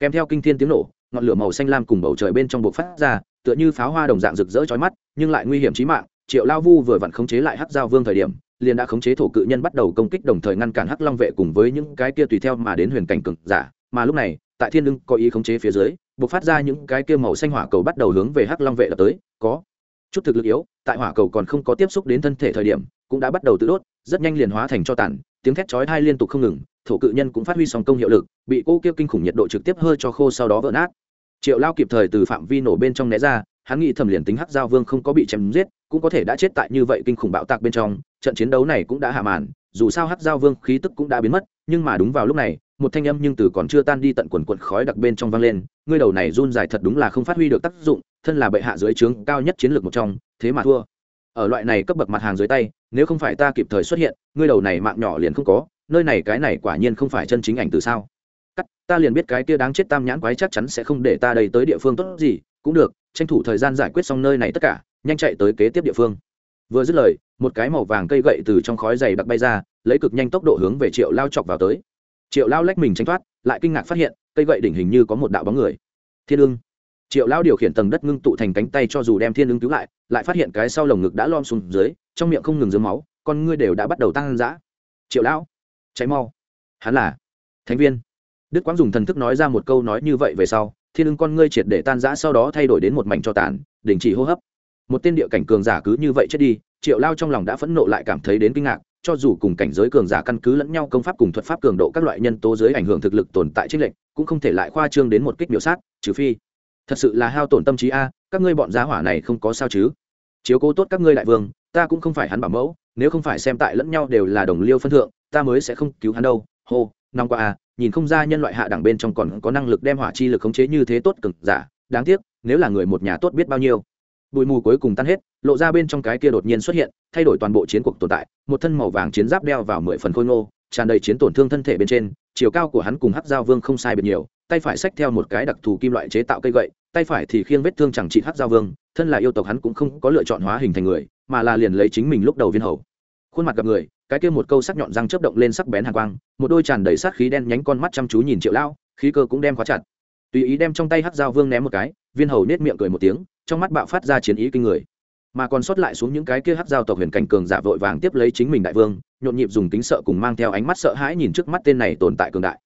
Kèm theo kinh thiên tiếng nổ, ngọn lửa màu xanh lam cùng bầu trời bên trong buộc phát ra, tựa như pháo hoa đồng dạng rực rỡ chói mắt, nhưng lại nguy hiểm chí mạng, triệu lao vu vừa vặn khống chế lại hắc giao vương thời điểm liền đã khống chế thổ cự nhân bắt đầu công kích đồng thời ngăn cản hắc long vệ cùng với những cái kia tùy theo mà đến huyền cảnh cực giả. Mà lúc này, tại thiên lưng có ý khống chế phía dưới, buộc phát ra những cái kia màu xanh hỏa cầu bắt đầu hướng về hắc long vệ là tới. Có chút thực lực yếu, tại hỏa cầu còn không có tiếp xúc đến thân thể thời điểm, cũng đã bắt đầu tự đốt, rất nhanh liền hóa thành cho tàn, tiếng thét chói tai liên tục không ngừng, thổ cự nhân cũng phát huy song công hiệu lực, bị cô kia kinh khủng nhiệt độ trực tiếp hơi cho khô sau đó vỡ nát. Triệu lao kịp thời từ phạm vi nổ bên trong né ra, hắn nghĩ thầm liền tính hắc giao vương không có bị chém giết, cũng có thể đã chết tại như vậy kinh khủng bạo tạc bên trong trận chiến đấu này cũng đã hạ màn, dù sao hắc giao vương khí tức cũng đã biến mất, nhưng mà đúng vào lúc này, một thanh âm nhưng từ còn chưa tan đi tận quần quận khói đặc bên trong vang lên, ngươi đầu này run dài thật đúng là không phát huy được tác dụng, thân là bệ hạ dưới trướng cao nhất chiến lược một trong, thế mà thua. Ở loại này cấp bậc mặt hàng dưới tay, nếu không phải ta kịp thời xuất hiện, ngươi đầu này mạng nhỏ liền không có, nơi này cái này quả nhiên không phải chân chính ảnh từ sao? Cắt, ta liền biết cái kia đáng chết tam nhãn quái chắc chắn sẽ không để ta đầy tới địa phương tốt gì, cũng được, tranh thủ thời gian giải quyết xong nơi này tất cả, nhanh chạy tới kế tiếp địa phương vừa dứt lời, một cái màu vàng cây gậy từ trong khói dày đặc bay ra, lấy cực nhanh tốc độ hướng về triệu lao chọc vào tới. Triệu lao lách mình tránh thoát, lại kinh ngạc phát hiện, cây gậy đỉnh hình như có một đạo bóng người. Thiên ương triệu lao điều khiển tầng đất ngưng tụ thành cánh tay cho dù đem thiên ương cứu lại lại phát hiện cái sau lồng ngực đã lom xuống dưới, trong miệng không ngừng dưới máu, con ngươi đều đã bắt đầu tăng ăn dã. Triệu lão cháy mau. Hắn là thánh viên. Đức quang dùng thần thức nói ra một câu nói như vậy về sau, thiên ưng con ngươi triệt để tan rã sau đó thay đổi đến một mảnh cho tàn, đình chỉ hô hấp một tên địa cảnh cường giả cứ như vậy chết đi, triệu lao trong lòng đã phẫn nộ lại cảm thấy đến kinh ngạc, cho dù cùng cảnh giới cường giả căn cứ lẫn nhau công pháp cùng thuật pháp cường độ các loại nhân tố dưới ảnh hưởng thực lực tồn tại trích lệnh cũng không thể lại khoa trương đến một kích miểu sát, trừ phi. Thật sự là hao tổn tâm trí a, các ngươi bọn giá hỏa này không có sao chứ? Chiếu cố tốt các ngươi đại vương, ta cũng không phải hắn bảo mẫu, nếu không phải xem tại lẫn nhau đều là đồng liêu phân thượng, ta mới sẽ không cứu hắn đâu. Hô năm qua a, nhìn không ra nhân loại hạ đẳng bên trong còn có năng lực đem hỏa chi lực khống chế như thế tốt cực giả, đáng tiếc, nếu là người một nhà tốt biết bao nhiêu bụi mù cuối cùng tan hết, lộ ra bên trong cái kia đột nhiên xuất hiện, thay đổi toàn bộ chiến cuộc tồn tại, một thân màu vàng chiến giáp đeo vào mười phần khôi ngô, tràn đầy chiến tổn thương thân thể bên trên, chiều cao của hắn cùng hắc giao vương không sai biệt nhiều, tay phải xách theo một cái đặc thù kim loại chế tạo cây gậy, tay phải thì khiêng vết thương chẳng trị hắc giao vương, thân là yêu tộc hắn cũng không có lựa chọn hóa hình thành người, mà là liền lấy chính mình lúc đầu viên hầu. Khuôn mặt gặp người, cái kia một câu sắc nhọn răng chớp động lên sắc bén hàng quang, một đôi tràn đầy sát khí đen nhánh con mắt chăm chú nhìn triệu lao khí cơ cũng đem khóa chặt tùy ý đem trong tay hắc dao vương ném một cái, viên hầu nết miệng cười một tiếng, trong mắt bạo phát ra chiến ý kinh người. Mà còn sót lại xuống những cái kia hắc dao tộc huyền cảnh cường giả vội vàng tiếp lấy chính mình đại vương, nhộn nhịp dùng tính sợ cùng mang theo ánh mắt sợ hãi nhìn trước mắt tên này tồn tại cường đại.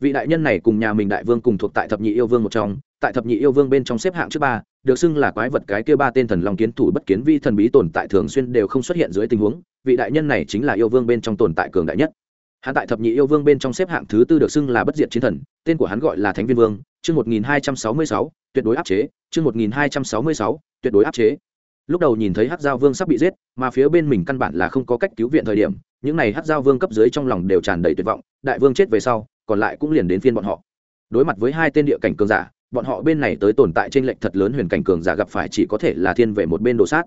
Vị đại nhân này cùng nhà mình đại vương cùng thuộc tại thập nhị yêu vương một trong, tại thập nhị yêu vương bên trong xếp hạng trước ba, được xưng là quái vật cái kia ba tên thần long kiến thủ bất kiến vi thần bí tồn tại thường xuyên đều không xuất hiện dưới tình huống, vị đại nhân này chính là yêu vương bên trong tồn tại cường đại nhất hắn tại thập nhị yêu vương bên trong xếp hạng thứ tư được xưng là bất diệt chiến thần, tên của hắn gọi là thánh viên vương, chương một nghìn hai trăm sáu mươi sáu, tuyệt đối áp chế, chương một nghìn hai trăm sáu mươi sáu, tuyệt đối áp chế. Lúc đầu nhìn thấy hát giao vương sắp bị giết, mà phía bên mình căn bản là không có cách cứu viện thời điểm, những n à y hát giao vương cấp dưới trong lòng đều tràn đầy tuyệt vọng, đại vương chết về sau, còn lại cũng liền đến phiên bọn họ. Đối mặt với hai tên địa cảnh cường giả, bọn họ bên này tới tồn tại trên lệnh thật lớn huyền cảnh cường giả gặp phải chỉ có thể là thiên về một bên đồ sát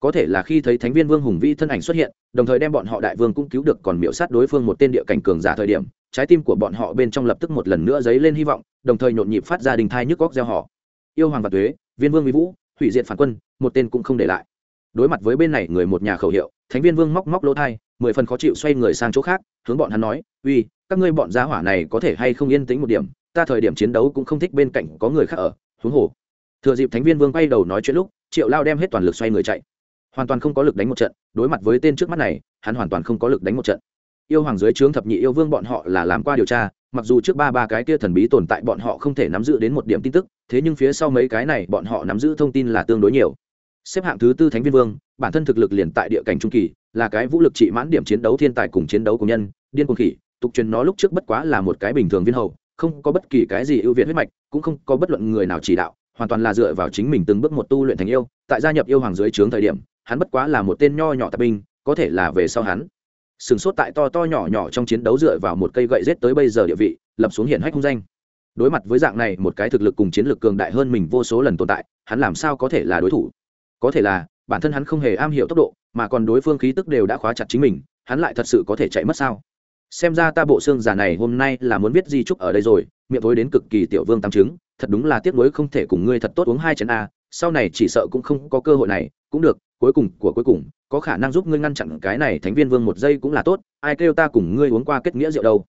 có thể là khi thấy thánh viên vương hùng vĩ thân ảnh xuất hiện, đồng thời đem bọn họ đại vương cũng cứu được còn miễu sát đối phương một tên địa cảnh cường giả thời điểm, trái tim của bọn họ bên trong lập tức một lần nữa dấy lên hy vọng, đồng thời nhộn nhịp phát ra đình thai nhức góc gieo họ yêu hoàng và tuế, viên vương mỹ vũ, hủy diệt phản quân, một tên cũng không để lại. Đối mặt với bên này người một nhà khẩu hiệu, thánh viên vương móc móc lỗ thai, mười phần khó chịu xoay người sang chỗ khác, hướng bọn hắn nói, uy, các ngươi bọn giá hỏa này có thể hay không yên tĩnh một điểm? Ta thời điểm chiến đấu cũng không thích bên cạnh có người khác ở. Huống hồ, thừa dịp thánh viên vương quay đầu nói chuyện lúc, triệu lao đem hết toàn lực xoay người chạy hoàn toàn không có lực đánh một trận, đối mặt với tên trước mắt này, hắn hoàn toàn không có lực đánh một trận. Yêu hoàng dưới trướng thập nhị yêu vương bọn họ là làm qua điều tra, mặc dù trước ba ba cái kia thần bí tồn tại bọn họ không thể nắm giữ đến một điểm tin tức, thế nhưng phía sau mấy cái này bọn họ nắm giữ thông tin là tương đối nhiều. Xếp hạng thứ tư thánh viên vương, bản thân thực lực liền tại địa cảnh trung kỳ, là cái vũ lực trị mãn điểm chiến đấu thiên tài cùng chiến đấu của nhân, điên cuồng khỉ, tục truyền nó lúc trước bất quá là một cái bình thường viên hầu, không có bất kỳ cái gì ưu việt huyết mạch, cũng không có bất luận người nào chỉ đạo, hoàn toàn là dựa vào chính mình từng bước một tu luyện thành yêu, tại gia nhập yêu hoàng dưới trướng thời điểm hắn bất quá là một tên nho nhỏ tạp binh, có thể là về sau hắn. Sừng sốt tại to to nhỏ nhỏ trong chiến đấu dựa vào một cây gậy rết tới bây giờ địa vị, lập xuống hiển hách không danh. Đối mặt với dạng này, một cái thực lực cùng chiến lược cường đại hơn mình vô số lần tồn tại, hắn làm sao có thể là đối thủ? Có thể là, bản thân hắn không hề am hiểu tốc độ, mà còn đối phương khí tức đều đã khóa chặt chính mình, hắn lại thật sự có thể chạy mất sao? Xem ra ta bộ xương giả này hôm nay là muốn viết di trúc ở đây rồi, miệng thối đến cực kỳ tiểu vương tăng chứng, thật đúng là tiếc nuối không thể cùng ngươi thật tốt uống hai chén a, sau này chỉ sợ cũng không có cơ hội này, cũng được cuối cùng của cuối cùng, có khả năng giúp ngươi ngăn chặn cái này thánh viên vương một giây cũng là tốt, ai kêu ta cùng ngươi uống qua kết nghĩa rượu đâu.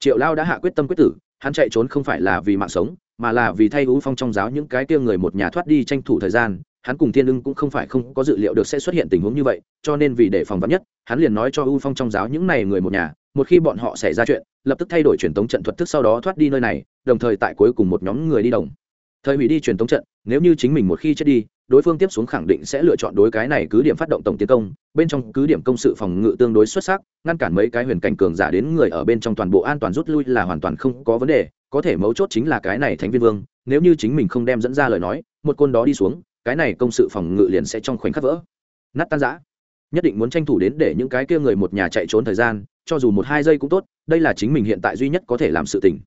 Triệu lao đã hạ quyết tâm quyết tử, hắn chạy trốn không phải là vì mạng sống, mà là vì thay hữu phong trong giáo những cái kia người một nhà thoát đi tranh thủ thời gian, hắn cùng thiên ưng cũng không phải không có dự liệu được sẽ xuất hiện tình huống như vậy, cho nên vì để phòng vắn nhất, hắn liền nói cho u phong trong giáo những này người một nhà, một khi bọn họ xảy ra chuyện, lập tức thay đổi truyền tống trận thuật thức sau đó thoát đi nơi này, đồng thời tại cuối cùng một nhóm người đi đồng. Thời hủy đi truyền tống trận, nếu như chính mình một khi chết đi đối phương tiếp xuống khẳng định sẽ lựa chọn đối cái này cứ điểm phát động tổng tiến công, bên trong cứ điểm công sự phòng ngự tương đối xuất sắc, ngăn cản mấy cái huyền cảnh cường giả đến người ở bên trong toàn bộ an toàn rút lui là hoàn toàn không có vấn đề, có thể mấu chốt chính là cái này thánh viên vương, nếu như chính mình không đem dẫn ra lời nói, một côn đó đi xuống, cái này công sự phòng ngự liền sẽ trong khoảnh khắc vỡ. Nát tan giã nhất định muốn tranh thủ đến để những cái kia người một nhà chạy trốn thời gian, cho dù một hai giây cũng tốt, đây là chính mình hiện tại duy nhất có thể làm sự tình.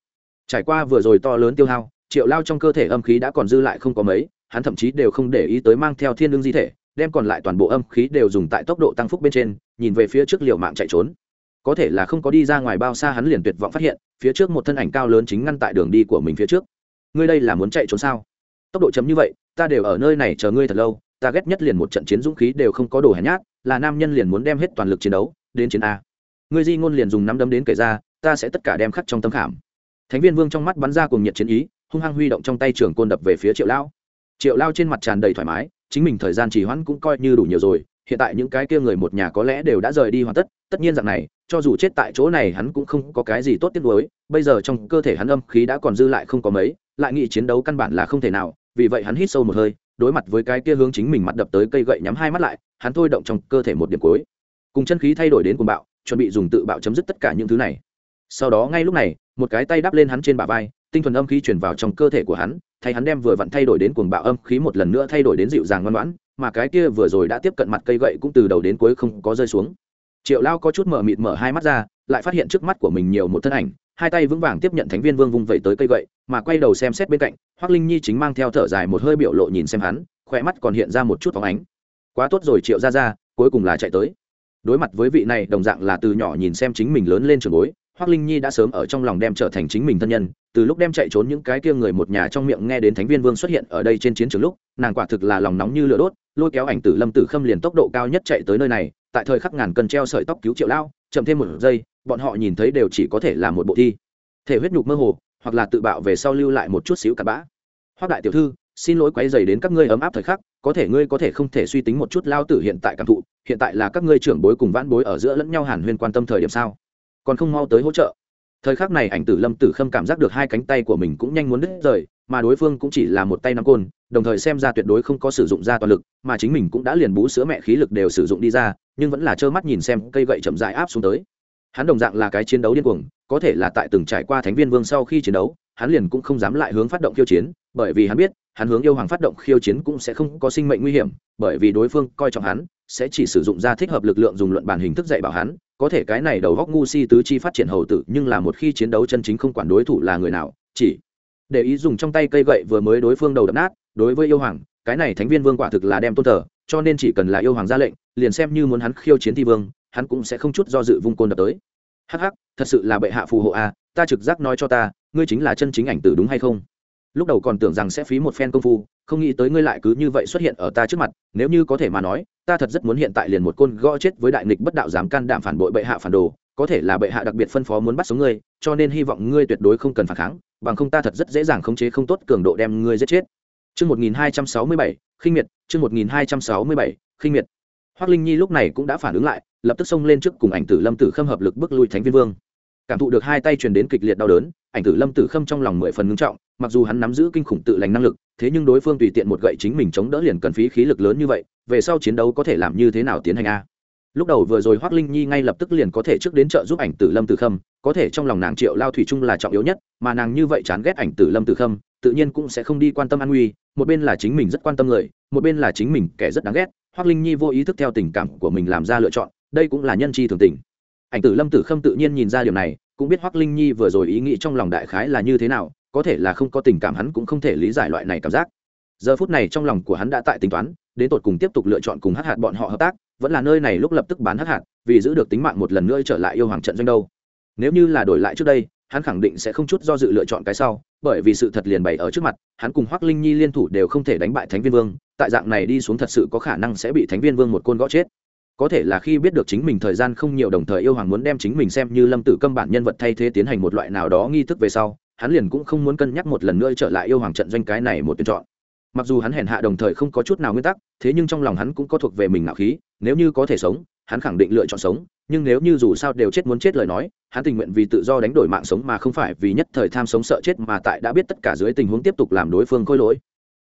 Trải qua vừa rồi to lớn tiêu hao, triệu lao trong cơ thể âm khí đã còn dư lại không có mấy hắn thậm chí đều không để ý tới mang theo thiên lương di thể, đem còn lại toàn bộ âm khí đều dùng tại tốc độ tăng phúc bên trên, nhìn về phía trước liều mạng chạy trốn. Có thể là không có đi ra ngoài bao xa hắn liền tuyệt vọng phát hiện, phía trước một thân ảnh cao lớn chính ngăn tại đường đi của mình phía trước. Ngươi đây là muốn chạy trốn sao? Tốc độ chấm như vậy, ta đều ở nơi này chờ ngươi thật lâu, ta ghét nhất liền một trận chiến dũng khí đều không có đồ hèn nhát, là nam nhân liền muốn đem hết toàn lực chiến đấu, đến chiến a. Ngươi di ngôn liền dùng nắm đấm đến kể ra, ta sẽ tất cả đem khắc trong tâm khảm. Thánh viên vương trong mắt bắn ra cùng nhiệt chiến ý, hung hăng huy động trong tay trường côn đập về phía triệu lão triệu lao trên mặt tràn đầy thoải mái, chính mình thời gian trì hoãn cũng coi như đủ nhiều rồi, hiện tại những cái kia người một nhà có lẽ đều đã rời đi hoàn tất tất nhiên rằng này, cho dù chết tại chỗ này hắn cũng không có cái gì tốt tiếc nuối, bây giờ trong cơ thể hắn âm khí đã còn dư lại không có mấy, lại nghĩ chiến đấu căn bản là không thể nào, vì vậy hắn hít sâu một hơi, đối mặt với cái kia hướng chính mình mặt đập tới cây gậy nhắm hai mắt lại, hắn thôi động trong cơ thể một điểm cuối. Cùng chân khí thay đổi đến cuồng bạo, chuẩn bị dùng tự bạo chấm dứt tất cả những thứ này. Sau đó ngay lúc này, một cái tay đắp lên hắn trên bả vai tinh thuần âm khí chuyển vào trong cơ thể của hắn, thay hắn đem vừa vặn thay đổi đến cuồng bạo âm khí một lần nữa thay đổi đến dịu dàng ngoan ngoãn, mà cái kia vừa rồi đã tiếp cận mặt cây gậy cũng từ đầu đến cuối không có rơi xuống. Triệu lao có chút mở mịt mở hai mắt ra, lại phát hiện trước mắt của mình nhiều một thân ảnh, hai tay vững vàng tiếp nhận thánh viên vương vung vẩy tới cây gậy, mà quay đầu xem xét bên cạnh hoác linh nhi chính mang theo thở dài một hơi biểu lộ nhìn xem hắn khỏe mắt còn hiện ra một chút phóng ánh. Quá tốt rồi, triệu ra ra cuối cùng là chạy tới. Đối mặt với vị này, đồng dạng là từ nhỏ nhìn xem chính mình lớn lên trường bối hoác linh nhi đã sớm ở trong lòng đem trở thành chính mình thân nhân từ lúc đem chạy trốn những cái kia người một nhà trong miệng nghe đến thánh viên vương xuất hiện ở đây trên chiến trường lúc, nàng quả thực là lòng nóng như lửa đốt, lôi kéo ảnh tử lâm tử khâm liền tốc độ cao nhất chạy tới nơi này, tại thời khắc ngàn cần treo sợi tóc cứu triệu lao, chậm thêm một giây, bọn họ nhìn thấy đều chỉ có thể là một bộ thi. Thể huyết nhục mơ hồ, hoặc là tự bạo về sau lưu lại một chút xíu cặn bã. Hoác đại tiểu thư, xin lỗi quấy dày đến các ngươi ấm áp thời khắc, có thể ngươi có thể không thể suy tính một chút lao tử hiện tại cảm thụ, hiện tại là các ngươi trưởng bối cùng vãn bối ở giữa lẫn nhau hàn huyên quan tâm thời điểm sao? Còn không mau tới hỗ trợ thời khắc này ảnh tử lâm tử khâm cảm giác được hai cánh tay của mình cũng nhanh muốn đứt rời, mà đối phương cũng chỉ là một tay nắm côn, đồng thời xem ra tuyệt đối không có sử dụng ra toàn lực, mà chính mình cũng đã liền bú sữa mẹ khí lực đều sử dụng đi ra, nhưng vẫn là trơ mắt nhìn xem cây gậy chậm dại áp xuống tới. Hắn đồng dạng là cái chiến đấu điên cuồng, có thể là tại từng trải qua thánh viên vương sau khi chiến đấu, hắn liền cũng không dám lại hướng phát động khiêu chiến, bởi vì hắn biết, hắn hướng yêu hoàng phát động khiêu chiến cũng sẽ không có sinh mệnh nguy hiểm, bởi vì đối phương coi trọng hắn sẽ chỉ sử dụng ra thích hợp lực lượng dùng luận bàn hình thức dạy bảo hắn, có thể cái này đầu góc ngu si tứ chi phát triển hầu tử, nhưng là một khi chiến đấu chân chính không quản đối thủ là người nào, chỉ để ý dùng trong tay cây gậy vừa mới đối phương đầu đập nát, đối với yêu hoàng, cái này thánh viên vương quả thực là đem tôn thờ, cho nên chỉ cần là yêu hoàng ra lệnh, liền xem như muốn hắn khiêu chiến thi vương, hắn cũng sẽ không chút do dự vung côn đập tới. Hắc hắc, thật sự là bệ hạ phù hộ a ta trực giác nói cho ta, ngươi chính là chân chính ảnh tử đúng hay không? Lúc đầu còn tưởng rằng sẽ phí một phen công phu không nghĩ tới ngươi lại cứ như vậy xuất hiện ở ta trước mặt nếu như có thể mà nói ta thật rất muốn hiện tại liền một côn gõ chết với đại nghịch bất đạo dám can đảm phản bội bệ hạ phản đồ có thể là bệ hạ đặc biệt phân phó muốn bắt sống ngươi cho nên hy vọng ngươi tuyệt đối không cần phản kháng bằng không ta thật rất dễ dàng khống chế không tốt cường độ đem ngươi giết chết Chương 1267, khinh miệt, chương 1267, khinh miệt. Hoắc Linh Nhi lúc này cũng đã phản ứng lại, lập tức xông lên trước cùng ảnh tử Lâm Tử Khâm hợp lực bước lui Thánh Viên Vương. Cảm thụ được hai tay truyền đến kịch liệt đau đớn, ảnh tử Lâm Tử Khâm trong lòng mười phần ngưng trọng, mặc dù hắn nắm giữ kinh khủng tự lành năng lực, thế nhưng đối phương tùy tiện một gậy chính mình chống đỡ liền cần phí khí lực lớn như vậy, về sau chiến đấu có thể làm như thế nào tiến hành a? lúc đầu vừa rồi hoác linh nhi ngay lập tức liền có thể trước đến chợ giúp ảnh tử lâm tử khâm có thể trong lòng nàng triệu lao thủy chung là trọng yếu nhất mà nàng như vậy chán ghét ảnh tử lâm tử khâm tự nhiên cũng sẽ không đi quan tâm an nguy một bên là chính mình rất quan tâm người một bên là chính mình kẻ rất đáng ghét hoác linh nhi vô ý thức theo tình cảm của mình làm ra lựa chọn đây cũng là nhân chi thường tình ảnh tử lâm tử khâm tự nhiên nhìn ra điều này cũng biết hoắc linh nhi vừa rồi ý nghĩ trong lòng đại khái là như thế nào, có thể là không có tình cảm hắn cũng không thể lý giải loại này cảm giác. Giờ phút này trong lòng của hắn đã tại tính toán, đến tột cùng tiếp tục lựa chọn cùng hắc hạt bọn họ hợp tác, vẫn là nơi này lúc lập tức bán hắc hạt, vì giữ được tính mạng một lần nữa trở lại yêu hoàng trận doanh đâu. Nếu như là đổi lại trước đây, hắn khẳng định sẽ không chút do dự lựa chọn cái sau, bởi vì sự thật liền bày ở trước mặt, hắn cùng hoắc linh nhi liên thủ đều không thể đánh bại thánh viên vương, tại dạng này đi xuống thật sự có khả năng sẽ bị thánh viên vương một côn gõ chết có thể là khi biết được chính mình thời gian không nhiều đồng thời yêu hoàng muốn đem chính mình xem như lâm tử câm bản nhân vật thay thế tiến hành một loại nào đó nghi thức về sau, hắn liền cũng không muốn cân nhắc một lần nữa trở lại yêu hoàng trận doanh cái này một tuyển chọn. Mặc dù hắn hèn hạ đồng thời không có chút nào nguyên tắc, thế nhưng trong lòng hắn cũng có thuộc về mình ngạo khí, nếu như có thể sống, hắn khẳng định lựa chọn sống, nhưng nếu như dù sao đều chết muốn chết lời nói, hắn tình nguyện vì tự do đánh đổi mạng sống mà không phải vì nhất thời tham sống sợ chết mà tại đã biết tất cả dưới tình huống tiếp tục làm đối phương khôi lỗi.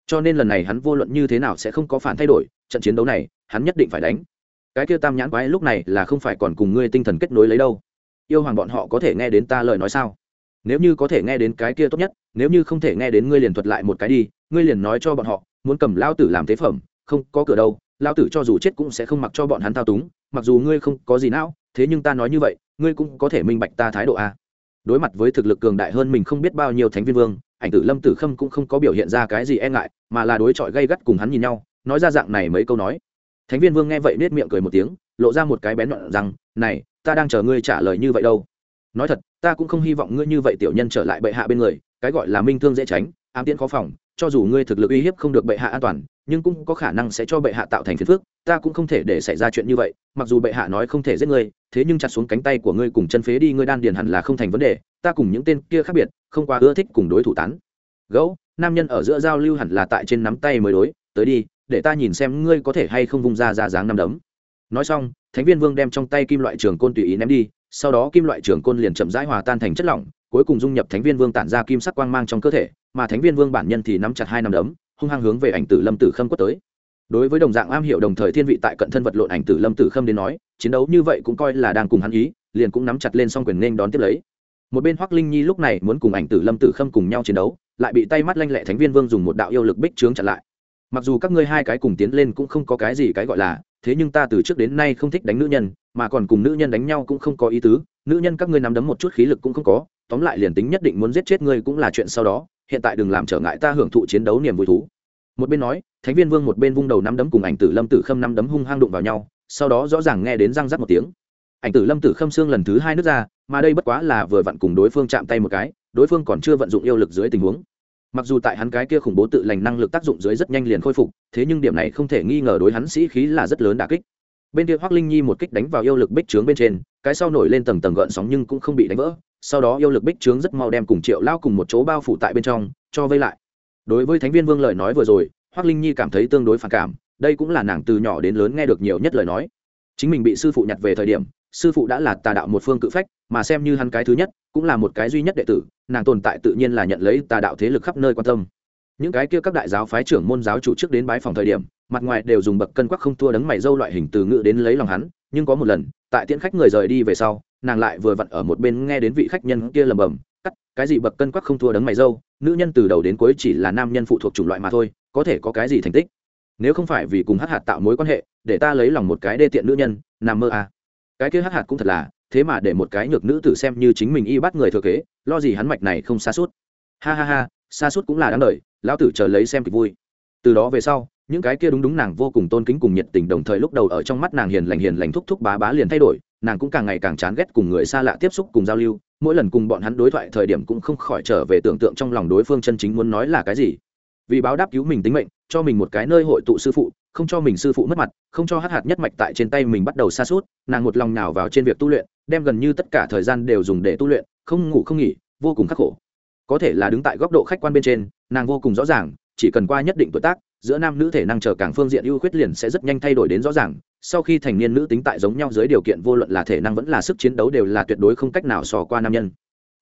Cho nên lần này hắn vô luận như thế nào sẽ không có phản thay đổi, trận chiến đấu này, hắn nhất định phải đánh cái kia tam nhãn quái lúc này là không phải còn cùng ngươi tinh thần kết nối lấy đâu. Yêu hoàng bọn họ có thể nghe đến ta lời nói sao? Nếu như có thể nghe đến cái kia tốt nhất, nếu như không thể nghe đến ngươi liền thuật lại một cái đi, ngươi liền nói cho bọn họ, muốn cầm lao tử làm tế phẩm, không có cửa đâu lao tử cho dù chết cũng sẽ không mặc cho bọn hắn thao túng, mặc dù ngươi không có gì não, thế nhưng ta nói như vậy, ngươi cũng có thể minh bạch ta thái độ a. Đối mặt với thực lực cường đại hơn mình không biết bao nhiêu thánh viên vương, ảnh tử lâm tử khâm cũng không có biểu hiện ra cái gì e ngại, mà là đối chọi gây gắt cùng hắn nhìn nhau, nói ra dạng này mấy câu nói thánh viên vương nghe vậy nết miệng cười một tiếng, lộ ra một cái bén nhọn rằng, này, ta đang chờ ngươi trả lời như vậy đâu. Nói thật, ta cũng không hy vọng ngươi như vậy tiểu nhân trở lại bệ hạ bên người, cái gọi là minh thương dễ tránh, ám tiễn khó phòng, cho dù ngươi thực lực uy hiếp không được bệ hạ an toàn, nhưng cũng có khả năng sẽ cho bệ hạ tạo thành phiền phức, ta cũng không thể để xảy ra chuyện như vậy, mặc dù bệ hạ nói không thể giết ngươi, thế nhưng chặt xuống cánh tay của ngươi cùng chân phế đi ngươi đan điền hẳn là không thành vấn đề, ta cùng những tên kia khác biệt, không quá ưa thích cùng đối thủ tán. Gấu, nam nhân ở giữa giao lưu hẳn là tại trên nắm tay mới đối, tới đi để ta nhìn xem ngươi có thể hay không vung ra ra dáng năm đấm. Nói xong, thánh viên vương đem trong tay kim loại trường côn tùy ý ném đi, sau đó kim loại trường côn liền chậm rãi hòa tan thành chất lỏng, cuối cùng dung nhập thánh viên vương tản ra kim sắc quang mang trong cơ thể, mà thánh viên vương bản nhân thì nắm chặt hai năm đấm, hung hăng hướng về ảnh tử lâm tử khâm quất tới. Đối với đồng dạng am hiểu đồng thời thiên vị tại cận thân vật lộn ảnh tử lâm tử khâm đến nói, chiến đấu như vậy cũng coi là đang cùng hắn ý, liền cũng nắm chặt lên xong quyền nên đón tiếp lấy. Một bên hoắc linh nhi lúc này muốn cùng ảnh tử lâm tử khâm cùng nhau chiến đấu, lại bị tay mắt lanh lẹ thánh viên vương dùng một đạo yêu lực bích trướng chặn lại mặc dù các ngươi hai cái cùng tiến lên cũng không có cái gì cái gọi là, thế nhưng ta từ trước đến nay không thích đánh nữ nhân, mà còn cùng nữ nhân đánh nhau cũng không có ý tứ, nữ nhân các ngươi nắm đấm một chút khí lực cũng không có, tóm lại liền tính nhất định muốn giết chết ngươi cũng là chuyện sau đó, hiện tại đừng làm trở ngại ta hưởng thụ chiến đấu niềm vui thú. Một bên nói, thánh viên vương một bên vung đầu nắm đấm cùng ảnh tử lâm tử khâm nắm đấm hung hăng đụng vào nhau, sau đó rõ ràng nghe đến răng rắc một tiếng. Ảnh tử lâm tử khâm xương lần thứ hai nước ra, mà đây bất quá là vừa vặn cùng đối phương chạm tay một cái, đối phương còn chưa vận dụng yêu lực dưới tình huống mặc dù tại hắn cái kia khủng bố tự lành năng lực tác dụng dưới rất nhanh liền khôi phục, thế nhưng điểm này không thể nghi ngờ đối hắn sĩ khí là rất lớn đà kích. Bên kia hoác linh nhi một kích đánh vào yêu lực bích trướng bên trên, cái sau nổi lên tầng tầng gợn sóng nhưng cũng không bị đánh vỡ, sau đó yêu lực bích trướng rất mau đem cùng triệu lao cùng một chỗ bao phủ tại bên trong, cho vây lại. Đối với thánh viên vương lời nói vừa rồi hoác linh nhi cảm thấy tương đối phản cảm, đây cũng là nàng từ nhỏ đến lớn nghe được nhiều nhất lời nói. Chính mình bị sư phụ nhặt về thời điểm, sư phụ đã là tà đạo một phương cự phách, mà xem như hắn cái thứ nhất cũng là một cái duy nhất đệ tử, nàng tồn tại tự nhiên là nhận lấy tà đạo thế lực khắp nơi quan tâm. Những cái kia các đại giáo phái trưởng môn giáo chủ trước đến bái phòng thời điểm, mặt ngoài đều dùng bậc cân quắc không thua đấng mày dâu loại hình từ ngữ đến lấy lòng hắn, nhưng có một lần, tại tiễn khách người rời đi về sau, nàng lại vừa vặn ở một bên nghe đến vị khách nhân kia lầm bầm cắt, cái gì bậc cân quắc không thua đấng mày dâu? Nữ nhân từ đầu đến cuối chỉ là nam nhân phụ thuộc chủng loại mà thôi, có thể có cái gì thành tích? Nếu không phải vì cùng hát hạt tạo mối quan hệ, để ta lấy lòng một cái đê tiện nữ nhân, nằm mơ à. cái kia hát hạt cũng thật là thế mà để một cái nhược nữ tử xem như chính mình y bắt người thừa kế, lo gì hắn mạch này không xa suốt. Ha ha ha, xa suốt cũng là đáng đời, lão tử chờ lấy xem kịch vui. Từ đó về sau, những cái kia đúng đúng nàng vô cùng tôn kính cùng nhiệt tình đồng thời lúc đầu ở trong mắt nàng hiền lành hiền lành thúc thúc bá bá liền thay đổi, nàng cũng càng ngày càng chán ghét cùng người xa lạ tiếp xúc cùng giao lưu, mỗi lần cùng bọn hắn đối thoại thời điểm cũng không khỏi trở về tưởng tượng trong lòng đối phương chân chính muốn nói là cái gì. Vì báo đáp cứu mình tính mệnh, cho mình một cái nơi hội tụ sư phụ không cho mình sư phụ mất mặt, không cho hát hạt nhất mạch tại trên tay mình bắt đầu xa suốt nàng một lòng nào vào trên việc tu luyện, đem gần như tất cả thời gian đều dùng để tu luyện, không ngủ không nghỉ, vô cùng khắc khổ. Có thể là đứng tại góc độ khách quan bên trên, nàng vô cùng rõ ràng, chỉ cần qua nhất định tuổi tác, giữa nam nữ thể năng chờ càng phương diện ưu khuyết liền sẽ rất nhanh thay đổi đến rõ ràng, sau khi thành niên nữ tính tại giống nhau dưới điều kiện vô luận là thể năng vẫn là sức chiến đấu đều là tuyệt đối không cách nào sò qua nam nhân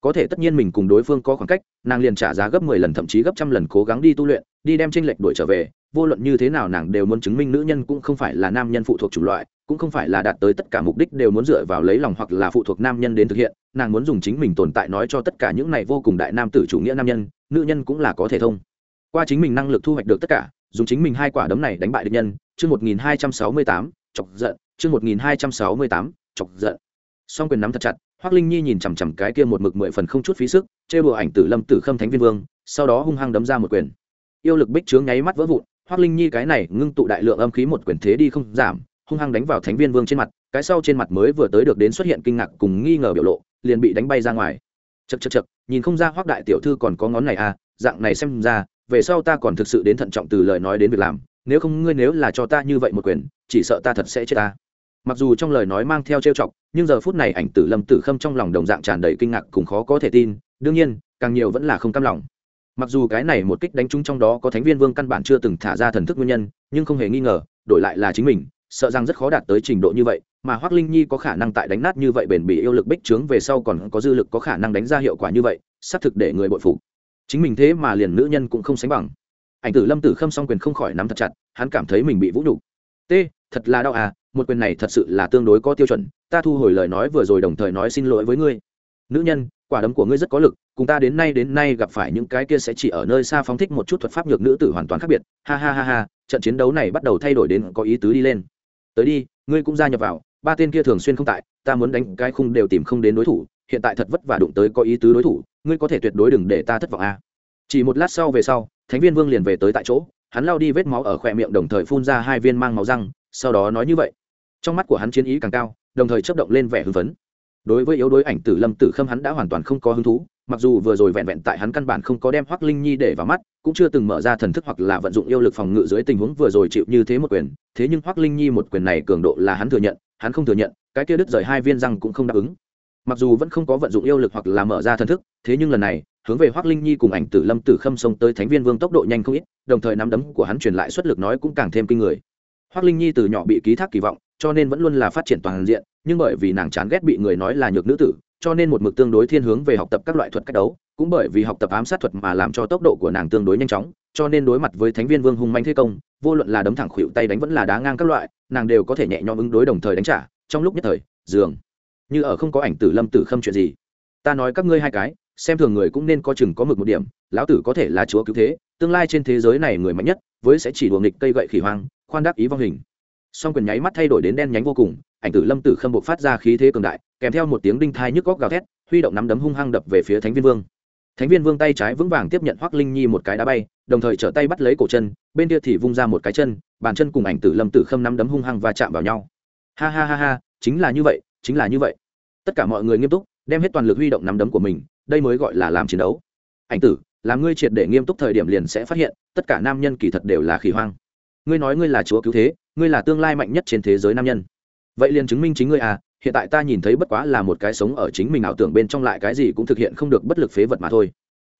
có thể tất nhiên mình cùng đối phương có khoảng cách, nàng liền trả giá gấp mười lần, thậm chí gấp trăm lần cố gắng đi tu luyện, đi đem tranh lệch đuổi trở về. Vô luận như thế nào nàng đều muốn chứng minh nữ nhân cũng không phải là nam nhân phụ thuộc chủng loại, cũng không phải là đạt tới tất cả mục đích đều muốn dựa vào lấy lòng hoặc là phụ thuộc nam nhân đến thực hiện. Nàng muốn dùng chính mình tồn tại nói cho tất cả những này vô cùng đại nam tử chủ nghĩa nam nhân, nữ nhân cũng là có thể thông. Qua chính mình năng lực thu hoạch được tất cả, dùng chính mình hai quả đấm này đánh bại địch nhân, chương một nghìn hai trăm sáu mươi tám, chọc giận, chương một nghìn hai trăm sáu mươi tám, chọc giận. Song quyền nắm thật chặt hoác linh nhi nhìn chằm chằm cái kia một mực mười phần không chút phí sức chê bùa ảnh tử lâm tử khâm thánh viên vương, sau đó hung hăng đấm ra một quyền. Yêu lực bích trướng nháy mắt vỡ vụn hoác linh nhi cái này ngưng tụ đại lượng âm khí một quyền thế đi không giảm, hung hăng đánh vào thánh viên vương trên mặt, cái sau trên mặt mới vừa tới được đến xuất hiện kinh ngạc cùng nghi ngờ biểu lộ, liền bị đánh bay ra ngoài. Chật chật chật nhìn không ra hoác đại tiểu thư còn có ngón này à dạng này xem ra, về sau ta còn thực sự đến thận trọng từ lời nói đến việc làm, nếu không ngươi nếu là cho ta như vậy một quyền, chỉ sợ ta thật sẽ chết ta mặc dù trong lời nói mang theo trêu chọc, nhưng giờ phút này ảnh tử lâm tử khâm trong lòng đồng dạng tràn đầy kinh ngạc cùng khó có thể tin, đương nhiên, càng nhiều vẫn là không cam lòng. Mặc dù cái này một kích đánh trúng trong đó có thánh viên vương căn bản chưa từng thả ra thần thức nguyên nhân, nhưng không hề nghi ngờ, đổi lại là chính mình, sợ rằng rất khó đạt tới trình độ như vậy, mà hoác linh nhi có khả năng tại đánh nát như vậy bền bỉ yêu lực bích trướng về sau còn có dư lực có khả năng đánh ra hiệu quả như vậy, xác thực để người bội phục. Chính mình thế mà liền nữ nhân cũng không sánh bằng. Ảnh tử lâm tử khâm song quyền không khỏi nắm thật chặt, hắn cảm thấy mình bị vũ nhục. T, thật là đau à một quyền này thật sự là tương đối có tiêu chuẩn, ta thu hồi lời nói vừa rồi đồng thời nói xin lỗi với ngươi. Nữ nhân, quả đấm của ngươi rất có lực, cùng ta đến nay đến nay gặp phải những cái kia sẽ chỉ ở nơi xa phóng thích một chút thuật pháp nhược nữ tử hoàn toàn khác biệt. Ha ha ha ha, trận chiến đấu này bắt đầu thay đổi đến có ý tứ đi lên. Tới đi, ngươi cũng gia nhập vào, ba tên kia thường xuyên không tại, ta muốn đánh cái khung đều tìm không đến đối thủ, hiện tại thật vất vả đụng tới có ý tứ đối thủ, ngươi có thể tuyệt đối đừng để ta thất vọng a à. chỉ một lát sau về sau, thánh viên vương liền về tới tại chỗ, hắn lao đi vết máu ở khoe miệng đồng thời phun ra hai viên mang máu răng, sau đó nói như vậy trong mắt của hắn chiến ý càng cao, đồng thời chấp động lên vẻ hưng phấn. Đối với yếu đối ảnh tử lâm tử khâm hắn đã hoàn toàn không có hứng thú, mặc dù vừa rồi vẹn vẹn tại hắn căn bản không có đem hoác linh nhi để vào mắt, cũng chưa từng mở ra thần thức hoặc là vận dụng yêu lực phòng ngự dưới tình huống vừa rồi chịu như thế một quyền, thế nhưng hoác linh nhi một quyền này cường độ là hắn thừa nhận, hắn không thừa nhận, cái kia đứt rời hai viên răng cũng không đáp ứng. Mặc dù vẫn không có vận dụng yêu lực hoặc là mở ra thần thức, thế nhưng lần này, hướng về hoác linh nhi cùng ảnh tử lâm tử khâm xông tới thánh viên vương tốc độ nhanh không ít, đồng thời nắm đấm của hắn truyền lại xuất lực nói cũng càng thêm kinh người. Hoác linh nhi từ nhỏ bị ký thác kỳ vọng cho nên vẫn luôn là phát triển toàn diện, nhưng bởi vì nàng chán ghét bị người nói là nhược nữ tử, cho nên một mực tương đối thiên hướng về học tập các loại thuật cách đấu, cũng bởi vì học tập ám sát thuật mà làm cho tốc độ của nàng tương đối nhanh chóng, cho nên đối mặt với thánh viên vương hung manh thế công, vô luận là đấm thẳng khuỵu tay đánh vẫn là đá ngang các loại, nàng đều có thể nhẹ nhõm ứng đối đồng thời đánh trả, trong lúc nhất thời, dường như ở không có ảnh tử lâm tử khâm chuyện gì. Ta nói các ngươi hai cái, xem thường người cũng nên có chừng có mực một điểm, lão tử có thể là chúa cứu thế, tương lai trên thế giới này người mạnh nhất, với sẽ chỉ đùa nghịch cây gậy khỉ hoang, khoan đáp ý vong hình song quyền nháy mắt thay đổi đến đen nhánh vô cùng, ảnh tử lâm tử khâm buộc phát ra khí thế cường đại, kèm theo một tiếng đinh thai nhức góc gào thét, huy động nắm đấm hung hăng đập về phía thánh viên vương. Thánh viên vương tay trái vững vàng tiếp nhận hoác linh nhi một cái đá bay, đồng thời trở tay bắt lấy cổ chân, bên kia thì vung ra một cái chân, bàn chân cùng ảnh tử lâm tử khâm nắm đấm hung hăng và chạm vào nhau. Ha ha ha ha, chính là như vậy, chính là như vậy. Tất cả mọi người nghiêm túc, đem hết toàn lực huy động nắm đấm của mình, đây mới gọi là làm chiến đấu. Ảnh tử, làm ngươi triệt để nghiêm túc thời điểm liền sẽ phát hiện, tất cả nam nhân kỳ thật đều là khỉ hoang ngươi nói ngươi là chúa cứu thế, ngươi là tương lai mạnh nhất trên thế giới nam nhân. Vậy liền chứng minh chính ngươi à hiện tại ta nhìn thấy bất quá là một cái sống ở chính mình ảo tưởng bên trong lại cái gì cũng thực hiện không được bất lực phế vật mà thôi.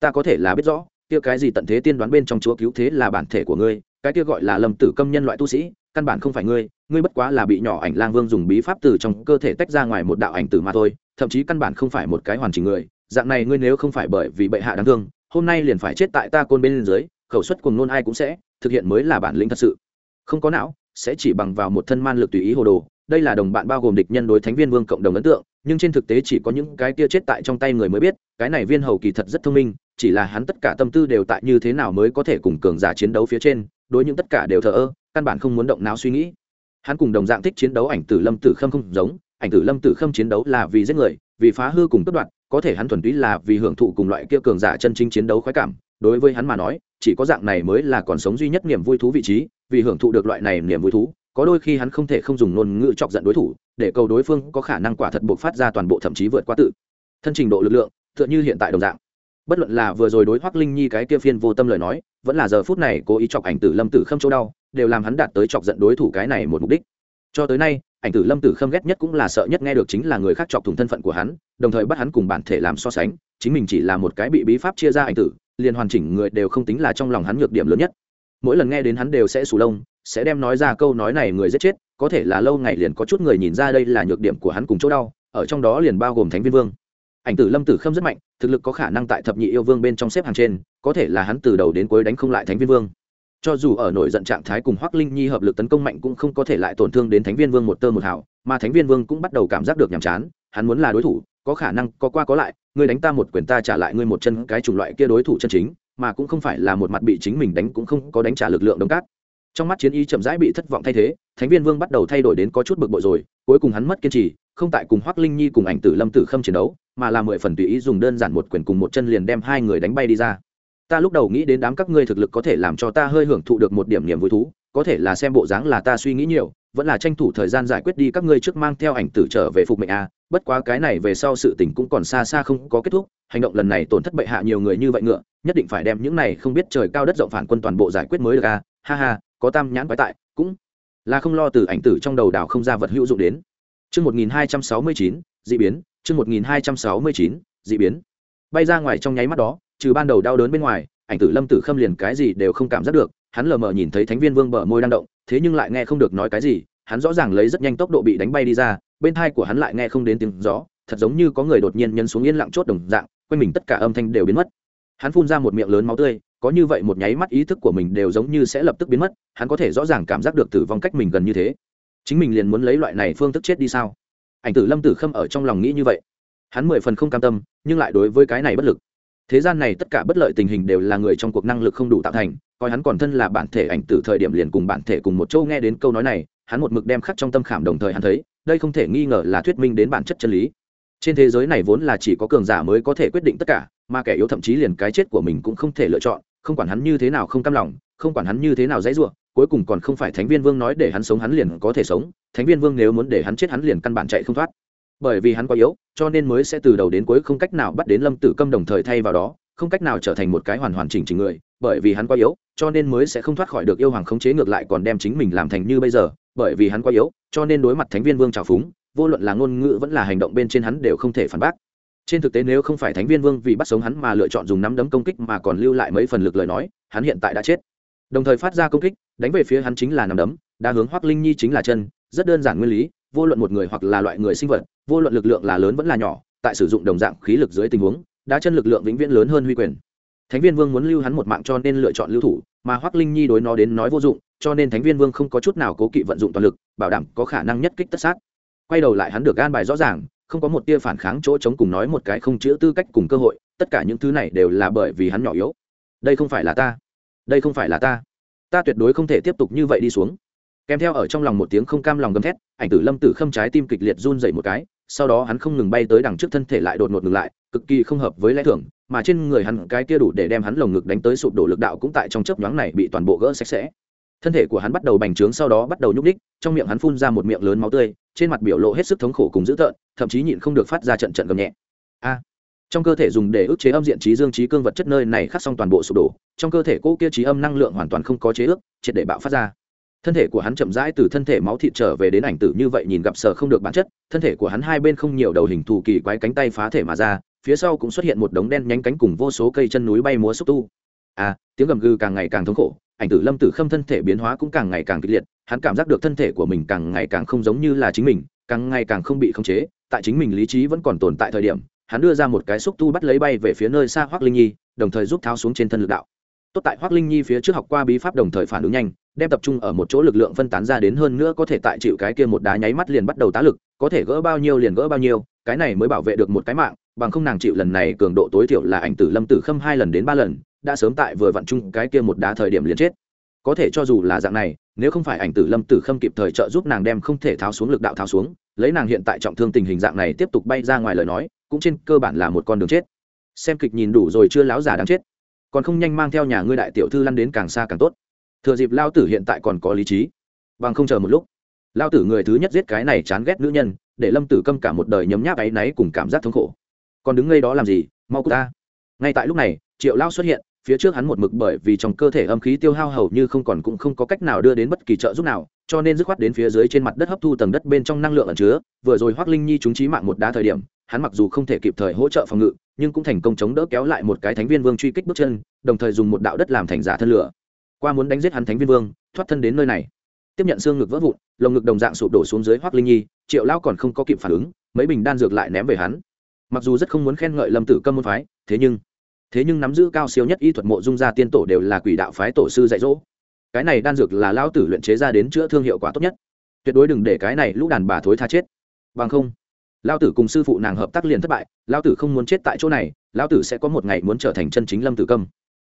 Ta có thể là biết rõ, kia cái gì tận thế tiên đoán bên trong chúa cứu thế là bản thể của ngươi, cái kia gọi là lâm tử câm nhân loại tu sĩ, căn bản không phải ngươi ngươi bất quá là bị nhỏ ảnh lang vương dùng bí pháp từ trong cơ thể tách ra ngoài một đạo ảnh tử mà thôi, thậm chí căn bản không phải một cái hoàn chỉnh người. Dạng này ngươi nếu không phải bởi vì bệ hạ đáng thương, hôm nay liền phải chết tại ta côn bên dưới khẩu suất cùng nôn ai cũng sẽ thực hiện mới là bản lĩnh thật sự. Không có não sẽ chỉ bằng vào một thân man lực tùy ý hồ đồ. Đây là đồng bạn bao gồm địch nhân đối thánh viên vương cộng đồng ấn tượng nhưng trên thực tế chỉ có những cái kia chết tại trong tay người mới biết cái này viên hầu kỳ thật rất thông minh chỉ là hắn tất cả tâm tư đều tại như thế nào mới có thể cùng cường giả chiến đấu phía trên đối những tất cả đều thờ ơ căn bản không muốn động não suy nghĩ. Hắn cùng đồng dạng thích chiến đấu ảnh tử lâm tử khâm không giống ảnh tử lâm tử khâm chiến đấu là vì giết người vì phá hư cùng cướp đoạt, có thể hắn thuần túy là vì hưởng thụ cùng loại kia cường giả chân chính chiến đấu khoái cảm. Đối với hắn mà nói chỉ có dạng này mới là còn sống duy nhất niềm vui thú vị trí, vì hưởng thụ được loại này niềm vui thú, có đôi khi hắn không thể không dùng ngôn ngữ chọc giận đối thủ, để cầu đối phương có khả năng quả thật buộc phát ra toàn bộ thậm chí vượt qua tự. Thân trình độ lực lượng, tựa như hiện tại đồng dạng. Bất luận là vừa rồi đối hoắc linh nhi cái kia phiên vô tâm lời nói, vẫn là giờ phút này cố ý chọc ảnh tử lâm tử khâm chỗ đau, đều làm hắn đạt tới chọc giận đối thủ cái này một mục đích. Cho tới nay, ảnh tử lâm tử khâm ghét nhất cũng là sợ nhất nghe được chính là người khác chọc thủng thân phận của hắn, đồng thời bắt hắn cùng bản thể làm so sánh, chính mình chỉ là một cái bị bí pháp chia ra ảnh tử liền hoàn chỉnh người đều không tính là trong lòng hắn nhược điểm lớn nhất. Mỗi lần nghe đến hắn đều sẽ sù lông, sẽ đem nói ra câu nói này người giết chết, có thể là lâu ngày liền có chút người nhìn ra đây là nhược điểm của hắn cùng chỗ đau, ở trong đó liền bao gồm thánh viên vương. Ảnh tử lâm tử khâm rất mạnh, thực lực có khả năng tại thập nhị yêu vương bên trong xếp hàng trên, có thể là hắn từ đầu đến cuối đánh không lại thánh viên vương. Cho dù ở nổi giận trạng thái cùng hoắc linh nhi hợp lực tấn công mạnh cũng không có thể lại tổn thương đến thánh viên vương một tơ một hào, mà thánh viên vương cũng bắt đầu cảm giác được nhàm chán, hắn muốn là đối thủ, có khả năng có qua có lại ngươi đánh ta một quyền ta trả lại ngươi một chân, cái chủng loại kia đối thủ chân chính, mà cũng không phải là một mặt bị chính mình đánh cũng không có đánh trả lực lượng đồng cát. Trong mắt chiến ý chậm rãi bị thất vọng thay thế, thánh viên vương bắt đầu thay đổi đến có chút bực bội rồi, cuối cùng hắn mất kiên trì, không tại cùng hoắc linh nhi cùng ảnh tử lâm tử khâm chiến đấu, mà là mười phần tùy ý dùng đơn giản một quyền cùng một chân liền đem hai người đánh bay đi ra. Ta lúc đầu nghĩ đến đám các ngươi thực lực có thể làm cho ta hơi hưởng thụ được một điểm niềm vui thú, có thể là xem bộ dáng là ta suy nghĩ nhiều, vẫn là tranh thủ thời gian giải quyết đi các ngươi trước mang theo ảnh tử trở về phục mệnh a bất quá cái này về sau sự tình cũng còn xa xa không có kết thúc hành động lần này tổn thất bệ hạ nhiều người như vậy ngựa nhất định phải đem những này không biết trời cao đất rộng phản quân toàn bộ giải quyết mới được a ha ha có tam nhãn quái tại cũng là không lo từ ảnh tử trong đầu đảo không ra vật hữu dụng đến Chương 1269, dị biến, chương 1269, dị biến. Bay ra ngoài trong nháy mắt đó, trừ ban đầu đau đớn bên ngoài, ảnh tử Lâm Tử Khâm liền cái gì đều không cảm giác được, hắn lờ mờ nhìn thấy Thánh Viên Vương bờ môi đang động, thế nhưng lại nghe không được nói cái gì, hắn rõ ràng lấy rất nhanh tốc độ bị đánh bay đi ra, bên tai của hắn lại nghe không đến tiếng gió, thật giống như có người đột nhiên nhấn xuống yên lặng chốt đồng dạng, quanh mình tất cả âm thanh đều biến mất. Hắn phun ra một miệng lớn máu tươi, có như vậy một nháy mắt ý thức của mình đều giống như sẽ lập tức biến mất, hắn có thể rõ ràng cảm giác được tử vong cách mình gần như thế. Chính mình liền muốn lấy loại này phương thức chết đi sao? Ảnh tử lâm tử khâm ở trong lòng nghĩ như vậy. Hắn mười phần không cam tâm nhưng lại đối với cái này bất lực. Thế gian này tất cả bất lợi tình hình đều là người trong cuộc năng lực không đủ tạo thành coi hắn còn thân là bản thể ảnh tử thời điểm liền cùng bản thể cùng một châu nghe đến câu nói này hắn một mực đem khắc trong tâm khảm đồng thời hắn thấy đây không thể nghi ngờ là thuyết minh đến bản chất chân lý. Trên thế giới này vốn là chỉ có cường giả mới có thể quyết định tất cả, mà kẻ yếu thậm chí liền cái chết của mình cũng không thể lựa chọn, không quản hắn như thế nào không cam lòng, không quản hắn như thế nào dãy ruộng cuối cùng còn không phải thánh viên vương nói để hắn sống hắn liền có thể sống, thánh viên vương nếu muốn để hắn chết hắn liền căn bản chạy không thoát. Bởi vì hắn quá yếu, cho nên mới sẽ từ đầu đến cuối không cách nào bắt đến lâm tử câm đồng thời thay vào đó không cách nào trở thành một cái hoàn hoàn chỉnh chỉnh người, bởi vì hắn quá yếu, cho nên mới sẽ không thoát khỏi được yêu hoàng khống chế ngược lại còn đem chính mình làm thành như bây giờ, bởi vì hắn quá yếu, cho nên đối mặt thánh viên vương trào phúng, vô luận là ngôn ngữ vẫn là hành động bên trên hắn đều không thể phản bác. Trên thực tế nếu không phải thánh viên vương vì bắt sống hắn mà lựa chọn dùng nắm đấm công kích mà còn lưu lại mấy phần lực lời nói, hắn hiện tại đã chết. Đồng thời phát ra công kích, đánh về phía hắn chính là nắm đấm đa hướng hoác linh nhi chính là chân, rất đơn giản nguyên lý, vô luận một người hoặc là loại người sinh vật, vô luận lực lượng là lớn vẫn là nhỏ, tại sử dụng đồng dạng khí lực dưới tình huống đá chân lực lượng vĩnh viễn lớn hơn huy quyền. Thánh viên vương muốn lưu hắn một mạng cho nên lựa chọn lưu thủ, mà hoác linh nhi đối nó đến nói vô dụng, cho nên thánh viên vương không có chút nào cố kỵ vận dụng toàn lực, bảo đảm có khả năng nhất kích tất sát. Quay đầu lại hắn được gan bài rõ ràng, không có một tia phản kháng chỗ chống cùng nói một cái không chữa tư cách cùng cơ hội, tất cả những thứ này đều là bởi vì hắn nhỏ yếu. Đây không phải là ta. Đây không phải là ta. Ta tuyệt đối không thể tiếp tục như vậy đi xuống. Kèm theo ở trong lòng một tiếng không cam lòng gầm thét, ảnh tử lâm tử khâm trái tim kịch liệt run dậy một cái, sau đó hắn không ngừng bay tới đằng trước thân thể lại đột ngột ngừng lại cực kỳ không hợp với lẽ thường, mà trên người hắn cái kia đủ để đem hắn lồng ngực đánh tới sụp đổ lực đạo cũng tại trong chớp nhoáng này bị toàn bộ gỡ sạch sẽ. Thân thể của hắn bắt đầu bành trướng sau đó bắt đầu nhúc ních trong miệng hắn phun ra một miệng lớn máu tươi, trên mặt biểu lộ hết sức thống khổ cùng dữ tợn, thậm chí nhịn không được phát ra trận trận gầm nhẹ. A! Trong cơ thể dùng để ức chế âm diện trí dương trí cương vật chất nơi này khắc xong toàn bộ sụp đổ, trong cơ thể cô kia trí âm năng lượng hoàn toàn không có chế ước, triệt để bạo phát ra. Thân thể của hắn chậm rãi từ thân thể máu thịt trở về đến ảnh tử như vậy nhìn gặp sờ không được bản chất, thân thể của hắn hai bên không nhiều đầu hình thù kỳ quái cánh tay phá thể mà ra phía sau cũng xuất hiện một đống đen nhánh cánh cùng vô số cây chân núi bay múa xúc tu. À tiếng gầm gừ càng ngày càng thống khổ, ảnh tử lâm tử khâm thân thể biến hóa cũng càng ngày càng kịch liệt, hắn cảm giác được thân thể của mình càng ngày càng không giống như là chính mình, càng ngày càng không bị khống chế, tại chính mình lý trí vẫn còn tồn tại thời điểm, hắn đưa ra một cái xúc tu bắt lấy bay về phía nơi xa hoác linh nhi, đồng thời giúp tháo xuống trên thân lực đạo tốt tại hoác linh nhi phía trước học qua bí pháp đồng thời phản ứng nhanh, đem tập trung ở một chỗ lực lượng phân tán ra đến hơn nữa có thể tại chịu cái kia một đá nháy mắt liền bắt đầu tá lực, có thể gỡ bao nhiêu liền gỡ bao nhiêu, cái này mới bảo vệ được một cái mạng, bằng không nàng chịu lần này cường độ tối thiểu là ảnh tử lâm tử khâm hai lần đến ba lần, đã sớm tại vừa vặn chung cái kia một đá thời điểm liền chết. Có thể cho dù là dạng này, nếu không phải ảnh tử lâm tử khâm kịp thời trợ giúp nàng đem không thể tháo xuống lực đạo tháo xuống, lấy nàng hiện tại trọng thương tình hình dạng này tiếp tục bay ra ngoài lời nói, cũng trên cơ bản là một con đường chết. Xem kịch nhìn đủ rồi chưa láo già đáng chết còn không nhanh mang theo nhà ngươi đại tiểu thư lăn đến càng xa càng tốt. Thừa dịp lao tử hiện tại còn có lý trí. Bằng không chờ một lúc. Lao tử người thứ nhất giết cái này chán ghét nữ nhân, để lâm tử câm cả một đời nhấm nháp áy náy cùng cảm giác thống khổ. Còn đứng ngay đó làm gì? Mau cút ta ngay tại lúc này, triệu lao xuất hiện, phía trước hắn một mực bởi vì trong cơ thể âm khí tiêu hao hầu như không còn cũng không có cách nào đưa đến bất kỳ trợ giúp nào, cho nên dứt khoát đến phía dưới trên mặt đất hấp thu tầng đất bên trong năng lượng ẩn chứa, vừa rồi hoác linh nhi chúng trí mạng một đá thời điểm hắn mặc dù không thể kịp thời hỗ trợ phòng ngự, nhưng cũng thành công chống đỡ kéo lại một cái thánh viên vương truy kích bước chân, đồng thời dùng một đạo đất làm thành giả thân lửa. Qua muốn đánh giết hắn thánh viên vương, thoát thân đến nơi này. Tiếp nhận xương ngực vỡ vụn, lồng ngực đồng dạng sụp đổ xuống dưới hoác linh nhi, triệu lao còn không có kịp phản ứng, mấy bình đan dược lại ném về hắn. Mặc dù rất không muốn khen ngợi lâm tử câm môn phái, thế nhưng thế nhưng nắm giữ cao siêu nhất y thuật mộ dung gia tiên tổ đều là quỷ đạo phái tổ sư dạy dỗ. Cái này đan dược là lao tử luyện chế ra đến chữa thương hiệu quả tốt nhất. Tuyệt đối đừng để cái này lũ đàn bà thối tha chết. Bằng không lao tử cùng sư phụ nàng hợp tác liền thất bại, lao tử không muốn chết tại chỗ này, lao tử sẽ có một ngày muốn trở thành chân chính lâm tử câm.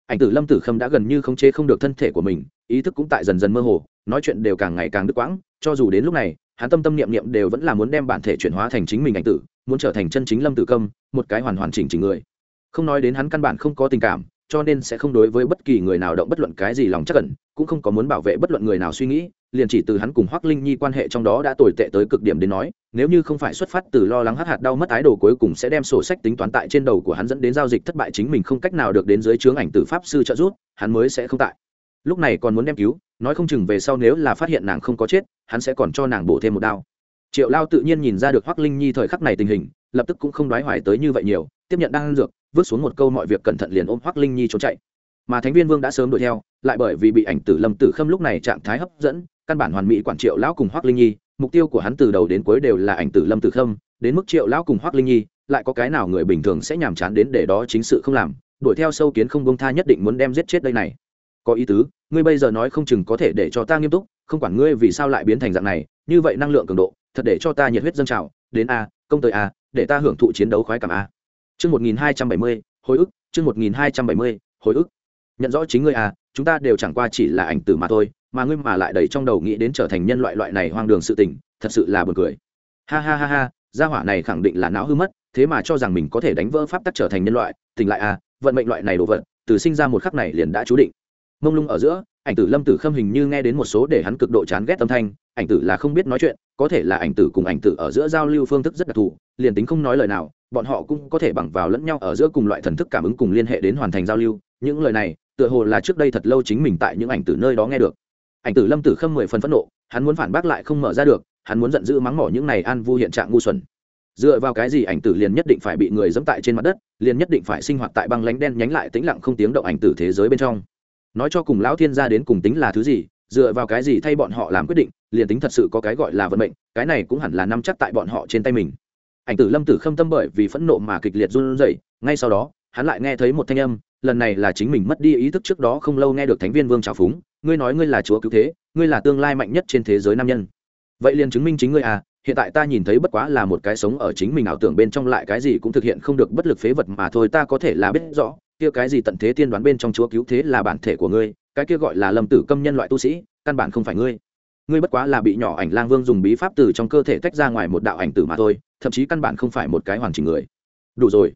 Ảnh tử lâm tử khâm đã gần như khống chế không được thân thể của mình, ý thức cũng tại dần dần mơ hồ, nói chuyện đều càng ngày càng đứt quãng, cho dù đến lúc này, hắn tâm tâm niệm niệm đều vẫn là muốn đem bản thể chuyển hóa thành chính mình ảnh tử, muốn trở thành chân chính lâm tử câm, một cái hoàn hoàn chỉnh chỉnh người. Không nói đến hắn căn bản không có tình cảm cho nên sẽ không đối với bất kỳ người nào động bất luận cái gì lòng chắc cẩn cũng không có muốn bảo vệ bất luận người nào suy nghĩ, liền chỉ từ hắn cùng hoác linh nhi quan hệ trong đó đã tồi tệ tới cực điểm đến nói, nếu như không phải xuất phát từ lo lắng hắc hạt đau mất ái đồ cuối cùng sẽ đem sổ sách tính toán tại trên đầu của hắn dẫn đến giao dịch thất bại chính mình không cách nào được đến dưới chướng ảnh từ pháp sư trợ giúp, hắn mới sẽ không tại. Lúc này còn muốn đem cứu, nói không chừng về sau nếu là phát hiện nàng không có chết, hắn sẽ còn cho nàng bổ thêm một đao. Triệu lao tự nhiên nhìn ra được hoác linh nhi thời khắc này tình hình, lập tức cũng không đoái hoài tới như vậy nhiều, tiếp nhận đang dược vứt xuống một câu mọi việc cẩn thận liền ôm hoắc linh nhi trốn chạy. Mà thánh viên vương đã sớm đuổi theo, lại bởi vì bị ảnh tử lâm tử khâm lúc này trạng thái hấp dẫn, căn bản hoàn mỹ quản triệu lão cùng hoắc linh nhi, mục tiêu của hắn từ đầu đến cuối đều là ảnh tử lâm tử khâm, đến mức triệu lão cùng hoắc linh nhi, lại có cái nào người bình thường sẽ nhàm chán đến để đó chính sự không làm, đuổi theo sâu kiến không bông tha nhất định muốn đem giết chết đây này. Có ý tứ, ngươi bây giờ nói không chừng có thể để cho ta nghiêm túc, không quản ngươi vì sao lại biến thành dạng này, như vậy năng lượng cường độ, thật để cho ta nhiệt huyết dâng trào, đến a, công tới a, để ta hưởng thụ chiến đấu khoái cảm a chương một nghìn hai trăm bảy mươi, hồi ức, chương một nghìn hai trăm bảy mươi, hồi ức. Nhận rõ chính ngươi à chúng ta đều chẳng qua chỉ là ảnh tử mà thôi, mà ngươi mà lại đầy trong đầu nghĩ đến trở thành nhân loại loại này hoang đường sự tình, thật sự là buồn cười. Ha ha ha ha, gia hỏa này khẳng định là não hư mất, thế mà cho rằng mình có thể đánh vỡ pháp tắc trở thành nhân loại. Tình lại à vận mệnh loại này đồ vật, từ sinh ra một khắc này liền đã chú định. Mông lung ở giữa ảnh tử lâm tử khâm hình như nghe đến một số để hắn cực độ chán ghét âm thanh, ảnh tử là không biết nói chuyện, có thể là ảnh tử cùng ảnh tử ở giữa giao lưu phương thức rất đặc thù, liền tính không nói lời nào, bọn họ cũng có thể bằng vào lẫn nhau ở giữa cùng loại thần thức cảm ứng cùng liên hệ đến hoàn thành giao lưu, những lời này, tựa hồ là trước đây thật lâu chính mình tại những ảnh tử nơi đó nghe được. Ảnh tử lâm tử khâm mười phần phẫn nộ, hắn muốn phản bác lại không mở ra được, hắn muốn giận dữ mắng mỏ những này an vu hiện trạng ngu xuẩn. Dựa vào cái gì ảnh tử liền nhất định phải bị người dẫm tại trên mặt đất, liền nhất định phải sinh hoạt tại băng lánh đen nhánh lại tĩnh lặng không tiếng động ảnh tử thế giới bên trong nói cho cùng lão thiên gia đến cùng tính là thứ gì, dựa vào cái gì thay bọn họ làm quyết định, liền tính thật sự có cái gọi là vận mệnh, cái này cũng hẳn là nắm chắc tại bọn họ trên tay mình. Ảnh tử lâm tử khâm tâm bởi vì phẫn nộ mà kịch liệt run rẩy, ngay sau đó, hắn lại nghe thấy một thanh âm, lần này là chính mình mất đi ý thức trước đó không lâu nghe được thánh viên vương trào phúng, ngươi nói ngươi là chúa cứu thế, ngươi là tương lai mạnh nhất trên thế giới nam nhân. Vậy liền chứng minh chính ngươi à hiện tại ta nhìn thấy bất quá là một cái sống ở chính mình ảo tưởng bên trong lại cái gì cũng thực hiện không được bất lực phế vật mà thôi, ta có thể là biết rõ kia cái gì tận thế tiên đoán bên trong chúa cứu thế là bản thể của ngươi, cái kia gọi là lâm tử câm nhân loại tu sĩ, căn bản không phải ngươi. Ngươi bất quá là bị nhỏ ảnh lang vương dùng bí pháp từ trong cơ thể tách ra ngoài một đạo ảnh tử mà thôi, thậm chí căn bản không phải một cái hoàn chỉnh người. Đủ rồi.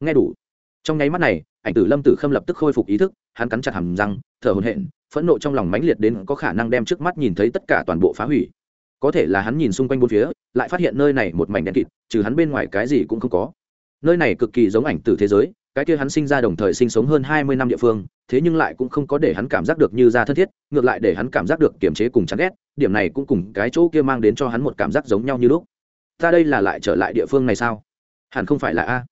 Nghe đủ. Trong nháy mắt này, ảnh tử lâm tử khâm lập tức khôi phục ý thức, hắn cắn chặt hầm răng, thở hồn hện phẫn nộ trong lòng mãnh liệt đến có khả năng đem trước mắt nhìn thấy tất cả toàn bộ phá hủy. Có thể là hắn nhìn xung quanh bốn phía, lại phát hiện nơi này một mảnh đen kịt, trừ hắn bên ngoài cái gì cũng không có nơi này cực kỳ giống ảnh tử thế giới, cái kia hắn sinh ra đồng thời sinh sống hơn hai mươi năm địa phương, thế nhưng lại cũng không có để hắn cảm giác được như ra thân thiết, ngược lại để hắn cảm giác được kiềm chế cùng chán ghét, điểm này cũng cùng cái chỗ kia mang đến cho hắn một cảm giác giống nhau như lúc. Ta đây là lại trở lại địa phương này sao? Hẳn không phải là a.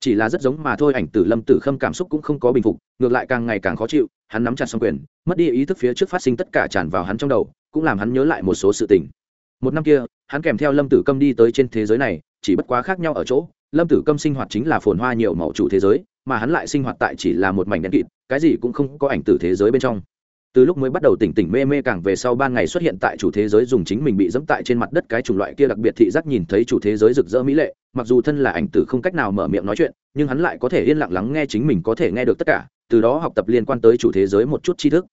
Chỉ là rất giống mà thôi, ảnh tử lâm tử khâm cảm xúc cũng không có bình phục, ngược lại càng ngày càng khó chịu, hắn nắm chặt xong quyền, mất đi ý thức phía trước phát sinh tất cả tràn vào hắn trong đầu, cũng làm hắn nhớ lại một số sự tình. Một năm kia, hắn kèm theo lâm tử câm đi tới trên thế giới này, chỉ bất quá khác nhau ở chỗ lâm tử câm sinh hoạt chính là phồn hoa nhiều màu chủ thế giới, mà hắn lại sinh hoạt tại chỉ là một mảnh đen kịt, cái gì cũng không có ảnh tử thế giới bên trong. Từ lúc mới bắt đầu tỉnh tỉnh mê mê càng về sau ban ngày xuất hiện tại chủ thế giới dùng chính mình bị dẫm tại trên mặt đất cái chủng loại kia đặc biệt thị giác nhìn thấy chủ thế giới rực rỡ mỹ lệ, mặc dù thân là ảnh tử không cách nào mở miệng nói chuyện, nhưng hắn lại có thể yên lặng lắng nghe chính mình có thể nghe được tất cả, từ đó học tập liên quan tới chủ thế giới một chút tri thức.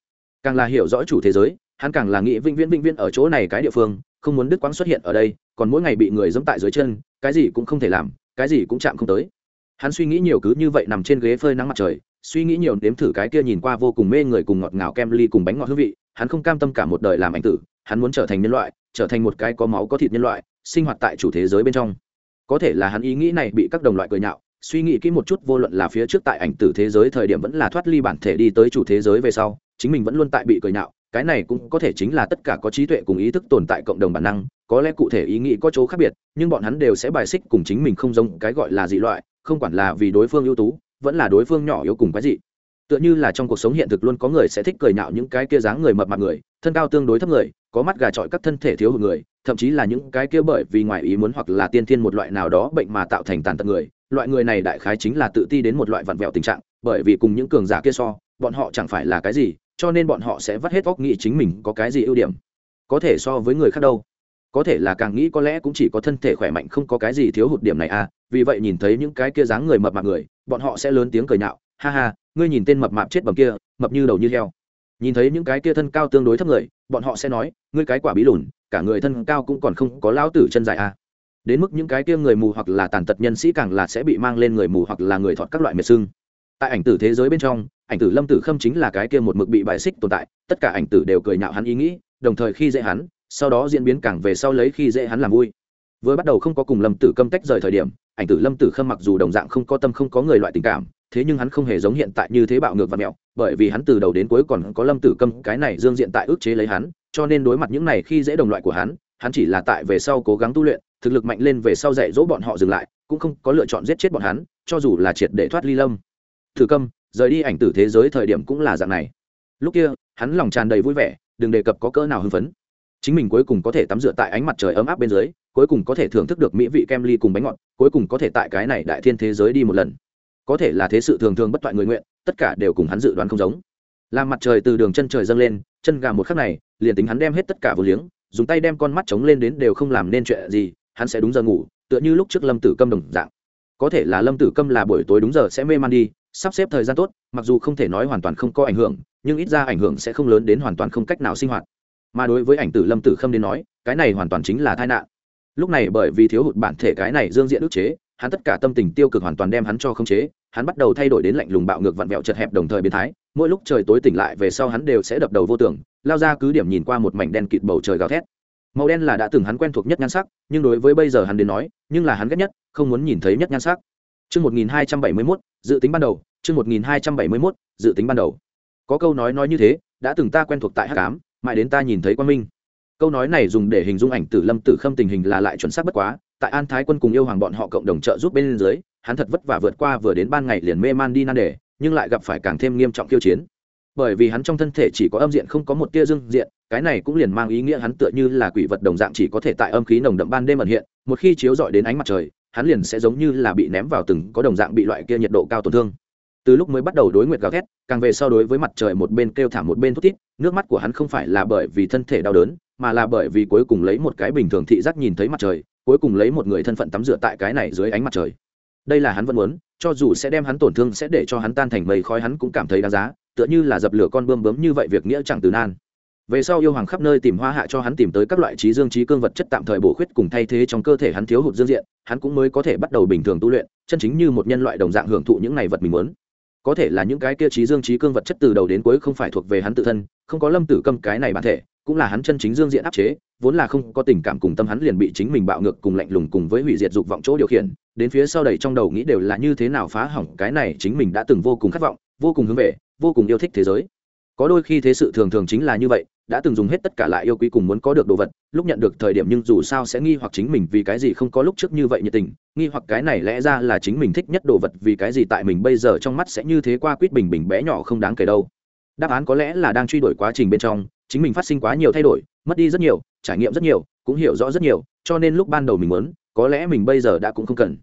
Càng là hiểu rõ chủ thế giới, hắn càng là nghĩ vĩnh viễn vĩnh viễn ở chỗ này cái địa phương, không muốn đức quãng xuất hiện ở đây, còn mỗi ngày bị người dẫm tại dưới chân, cái gì cũng không thể làm cái gì cũng chạm không tới. Hắn suy nghĩ nhiều cứ như vậy nằm trên ghế phơi nắng mặt trời, suy nghĩ nhiều nếm thử cái kia nhìn qua vô cùng mê người cùng ngọt ngào kem ly cùng bánh ngọt hương vị, hắn không cam tâm cả một đời làm ảnh tử, hắn muốn trở thành nhân loại, trở thành một cái có máu có thịt nhân loại, sinh hoạt tại chủ thế giới bên trong. Có thể là hắn ý nghĩ này bị các đồng loại cười nhạo, suy nghĩ kỹ một chút vô luận là phía trước tại ảnh tử thế giới thời điểm vẫn là thoát ly bản thể đi tới chủ thế giới về sau, chính mình vẫn luôn tại bị cười nhạo cái này cũng có thể chính là tất cả có trí tuệ cùng ý thức tồn tại cộng đồng bản năng, có lẽ cụ thể ý nghĩ có chỗ khác biệt, nhưng bọn hắn đều sẽ bài xích cùng chính mình không giống, cái gọi là dị loại, không quản là vì đối phương ưu tú, vẫn là đối phương nhỏ yếu cùng cái gì tựa như là trong cuộc sống hiện thực luôn có người sẽ thích cười nhạo những cái kia dáng người mập mặt người, thân cao tương đối thấp người, có mắt gà trọi các thân thể thiếu hụt người, thậm chí là những cái kia bởi vì ngoài ý muốn hoặc là tiên thiên một loại nào đó bệnh mà tạo thành tàn tật người. Loại người này đại khái chính là tự ti đến một loại vặn vẹo tình trạng, bởi vì cùng những cường giả kia so, bọn họ chẳng phải là cái gì cho nên bọn họ sẽ vắt hết óc nghĩ chính mình có cái gì ưu điểm. Có thể so với người khác đâu. Có thể là càng nghĩ có lẽ cũng chỉ có thân thể khỏe mạnh không có cái gì thiếu hụt điểm này à vì vậy nhìn thấy những cái kia dáng người mập mạp người, bọn họ sẽ lớn tiếng cười nhạo, ha ha, ngươi nhìn tên mập mạp chết bầm kia, mập như đầu như heo. Nhìn thấy những cái kia thân cao tương đối thấp người, bọn họ sẽ nói, ngươi cái quả bí lùn, cả người thân cao cũng còn không có lão tử chân dài à. Đến mức những cái kia người mù hoặc là tàn tật nhân sĩ càng là sẽ bị mang lên người mù hoặc là người thọt các loại miệt sưng. Tại ảnh tử thế giới bên trong ảnh tử lâm tử khâm chính là cái kia một mực bị bại xích tồn tại, tất cả ảnh tử đều cười nhạo hắn ý nghĩ, đồng thời khi dễ hắn, sau đó diễn biến càng về sau lấy khi dễ hắn làm vui. Vừa bắt đầu không có cùng lâm tử Khâm tách rời thời điểm, ảnh tử lâm tử khâm mặc dù đồng dạng không có tâm không có người loại tình cảm, thế nhưng hắn không hề giống hiện tại như thế bạo ngược và mẹo, bởi vì hắn từ đầu đến cuối còn có lâm tử câm cái này dương diện tại ước chế lấy hắn, cho nên đối mặt những này khi dễ đồng loại của hắn hắn chỉ là tại về sau cố gắng tu luyện, thực lực mạnh lên về sau dạy dỗ bọn họ dừng lại, cũng không có lựa chọn giết chết bọn hắn, cho dù là triệt để thoát ly lâm thử câm rời đi ảnh tử thế giới thời điểm cũng là dạng này. Lúc kia, hắn lòng tràn đầy vui vẻ, đừng đề cập có cỡ nào hưng phấn. Chính mình cuối cùng có thể tắm rửa tại ánh mặt trời ấm áp bên dưới, cuối cùng có thể thưởng thức được mỹ vị kem ly cùng bánh ngọt, cuối cùng có thể tại cái này đại thiên thế giới đi một lần. Có thể là thế sự thường thường bất toại người nguyện, tất cả đều cùng hắn dự đoán không giống. Làm mặt trời từ đường chân trời dâng lên, chân gà một khắc này, liền tính hắn đem hết tất cả vô liếng, dùng tay đem con mắt trống lên đến đều không làm nên chuyện gì, hắn sẽ đúng giờ ngủ, tựa như lúc trước lâm tử câm đồng dạng. Có thể là lâm tử câm là buổi tối đúng giờ sẽ mê man đi sắp xếp thời gian tốt mặc dù không thể nói hoàn toàn không có ảnh hưởng nhưng ít ra ảnh hưởng sẽ không lớn đến hoàn toàn không cách nào sinh hoạt. Mà đối với ảnh tử lâm tử khâm đến nói cái này hoàn toàn chính là tai nạn. Lúc này bởi vì thiếu hụt bản thể cái này dương diện ức chế hắn tất cả tâm tình tiêu cực hoàn toàn đem hắn cho không chế hắn bắt đầu thay đổi đến lạnh lùng bạo ngược vặn vẹo chật hẹp đồng thời biến thái mỗi lúc trời tối tỉnh lại về sau hắn đều sẽ đập đầu vô tưởng lao ra cứ điểm nhìn qua một mảnh đen kịt bầu trời gào thét. Màu đen là đã từng hắn quen thuộc nhất nhan sắc nhưng đối với bây giờ hắn đến nói nhưng là hắn ghét nhất không muốn nhìn thấy nhất nhan sắc. Trước 1271, dự tính ban đầu, chương 1271, dự tính ban đầu. Có câu nói nói như thế, đã từng ta quen thuộc tại Hắc Cám, mãi đến ta nhìn thấy quang minh. Câu nói này dùng để hình dung ảnh Tử Lâm Tử Khâm tình hình là lại chuẩn xác bất quá, tại An Thái Quân cùng yêu hoàng bọn họ cộng đồng trợ giúp bên dưới, hắn thật vất vả vượt qua vừa đến ban ngày liền mê man đi nan đề, nhưng lại gặp phải càng thêm nghiêm trọng tiêu chiến. Bởi vì hắn trong thân thể chỉ có âm diện không có một tia dương diện, cái này cũng liền mang ý nghĩa hắn tựa như là quỷ vật đồng dạng chỉ có thể tại âm khí nồng đậm ban đêm ẩn hiện, một khi chiếu rọi đến ánh mặt trời, hắn liền sẽ giống như là bị ném vào từng có đồng dạng bị loại kia nhiệt độ cao tổn thương. Từ lúc mới bắt đầu đối nguyệt gào thét, càng về sau đối với mặt trời một bên kêu thảm một bên thút thít, nước mắt của hắn không phải là bởi vì thân thể đau đớn, mà là bởi vì cuối cùng lấy một cái bình thường thị giác nhìn thấy mặt trời, cuối cùng lấy một người thân phận tắm rửa tại cái này dưới ánh mặt trời. Đây là hắn vẫn muốn, cho dù sẽ đem hắn tổn thương sẽ để cho hắn tan thành mây khói, hắn cũng cảm thấy đáng giá, tựa như là dập lửa con bươm bướm như vậy, việc nghĩa chẳng từ nan về sau yêu hoàng khắp nơi tìm hoa hạ cho hắn tìm tới các loại trí dương trí cương vật chất tạm thời bổ khuyết cùng thay thế trong cơ thể hắn thiếu hụt dương diện, hắn cũng mới có thể bắt đầu bình thường tu luyện, chân chính như một nhân loại đồng dạng hưởng thụ những này vật mình muốn. Có thể là những cái kia trí dương trí cương vật chất từ đầu đến cuối không phải thuộc về hắn tự thân, không có lâm tử câm cái này bản thể, cũng là hắn chân chính dương diện áp chế, vốn là không có tình cảm cùng tâm hắn liền bị chính mình bạo ngược cùng lạnh lùng cùng với hủy diệt dục vọng chỗ điều khiển, đến phía sau đầy trong đầu nghĩ đều là như thế nào phá hỏng cái này chính mình đã từng vô cùng khát vọng, vô cùng hướng về, vô cùng yêu thích thế giới. Có đôi khi thế sự thường thường chính là như vậy đã từng dùng hết tất cả lại yêu quý cùng muốn có được đồ vật, lúc nhận được thời điểm nhưng dù sao sẽ nghi hoặc chính mình vì cái gì không có lúc trước như vậy nhiệt tình, nghi hoặc cái này lẽ ra là chính mình thích nhất đồ vật vì cái gì tại mình bây giờ trong mắt sẽ như thế qua quýt bình bình bé nhỏ không đáng kể đâu. Đáp án có lẽ là đang truy đuổi quá trình bên trong, chính mình phát sinh quá nhiều thay đổi, mất đi rất nhiều, trải nghiệm rất nhiều, cũng hiểu rõ rất nhiều, cho nên lúc ban đầu mình muốn, có lẽ mình bây giờ đã cũng không cần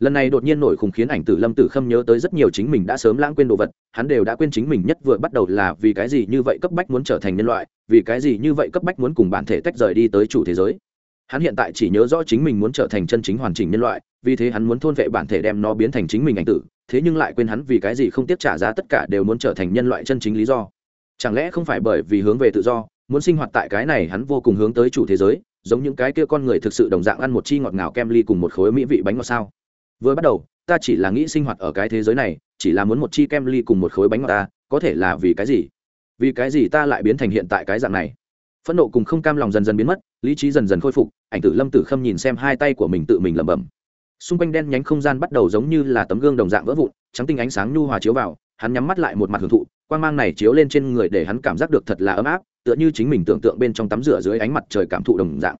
lần này đột nhiên nổi khủng khiến ảnh tử lâm tử khâm nhớ tới rất nhiều chính mình đã sớm lãng quên đồ vật, hắn đều đã quên chính mình nhất vừa bắt đầu là vì cái gì như vậy cấp bách muốn trở thành nhân loại, vì cái gì như vậy cấp bách muốn cùng bản thể tách rời đi tới chủ thế giới. Hắn hiện tại chỉ nhớ rõ chính mình muốn trở thành chân chính hoàn chỉnh nhân loại, vì thế hắn muốn thôn vệ bản thể đem nó biến thành chính mình ảnh tử, thế nhưng lại quên hắn vì cái gì không tiếp trả giá tất cả đều muốn trở thành nhân loại chân chính lý do. Chẳng lẽ không phải bởi vì hướng về tự do, muốn sinh hoạt tại cái này hắn vô cùng hướng tới chủ thế giới, giống những cái kia con người thực sự đồng dạng ăn một chi ngọt ngào kem ly cùng một khối mỹ vị bánh ngọt sao? Vừa bắt đầu, ta chỉ là nghĩ sinh hoạt ở cái thế giới này, chỉ là muốn một chi kem ly cùng một khối bánh ngọt ta, có thể là vì cái gì? Vì cái gì ta lại biến thành hiện tại cái dạng này? Phẫn nộ cùng không cam lòng dần dần biến mất, lý trí dần dần khôi phục, ảnh tử lâm tử khâm nhìn xem hai tay của mình tự mình lẩm bẩm. Xung quanh đen nhánh không gian bắt đầu giống như là tấm gương đồng dạng vỡ vụn, trắng tinh ánh sáng nhu hòa chiếu vào, hắn nhắm mắt lại một mặt hưởng thụ quan g mang này chiếu lên trên người để hắn cảm giác được thật là ấm áp, tựa như chính mình tưởng tượng bên trong tắm rửa dưới ánh mặt trời cảm thụ đồng dạng.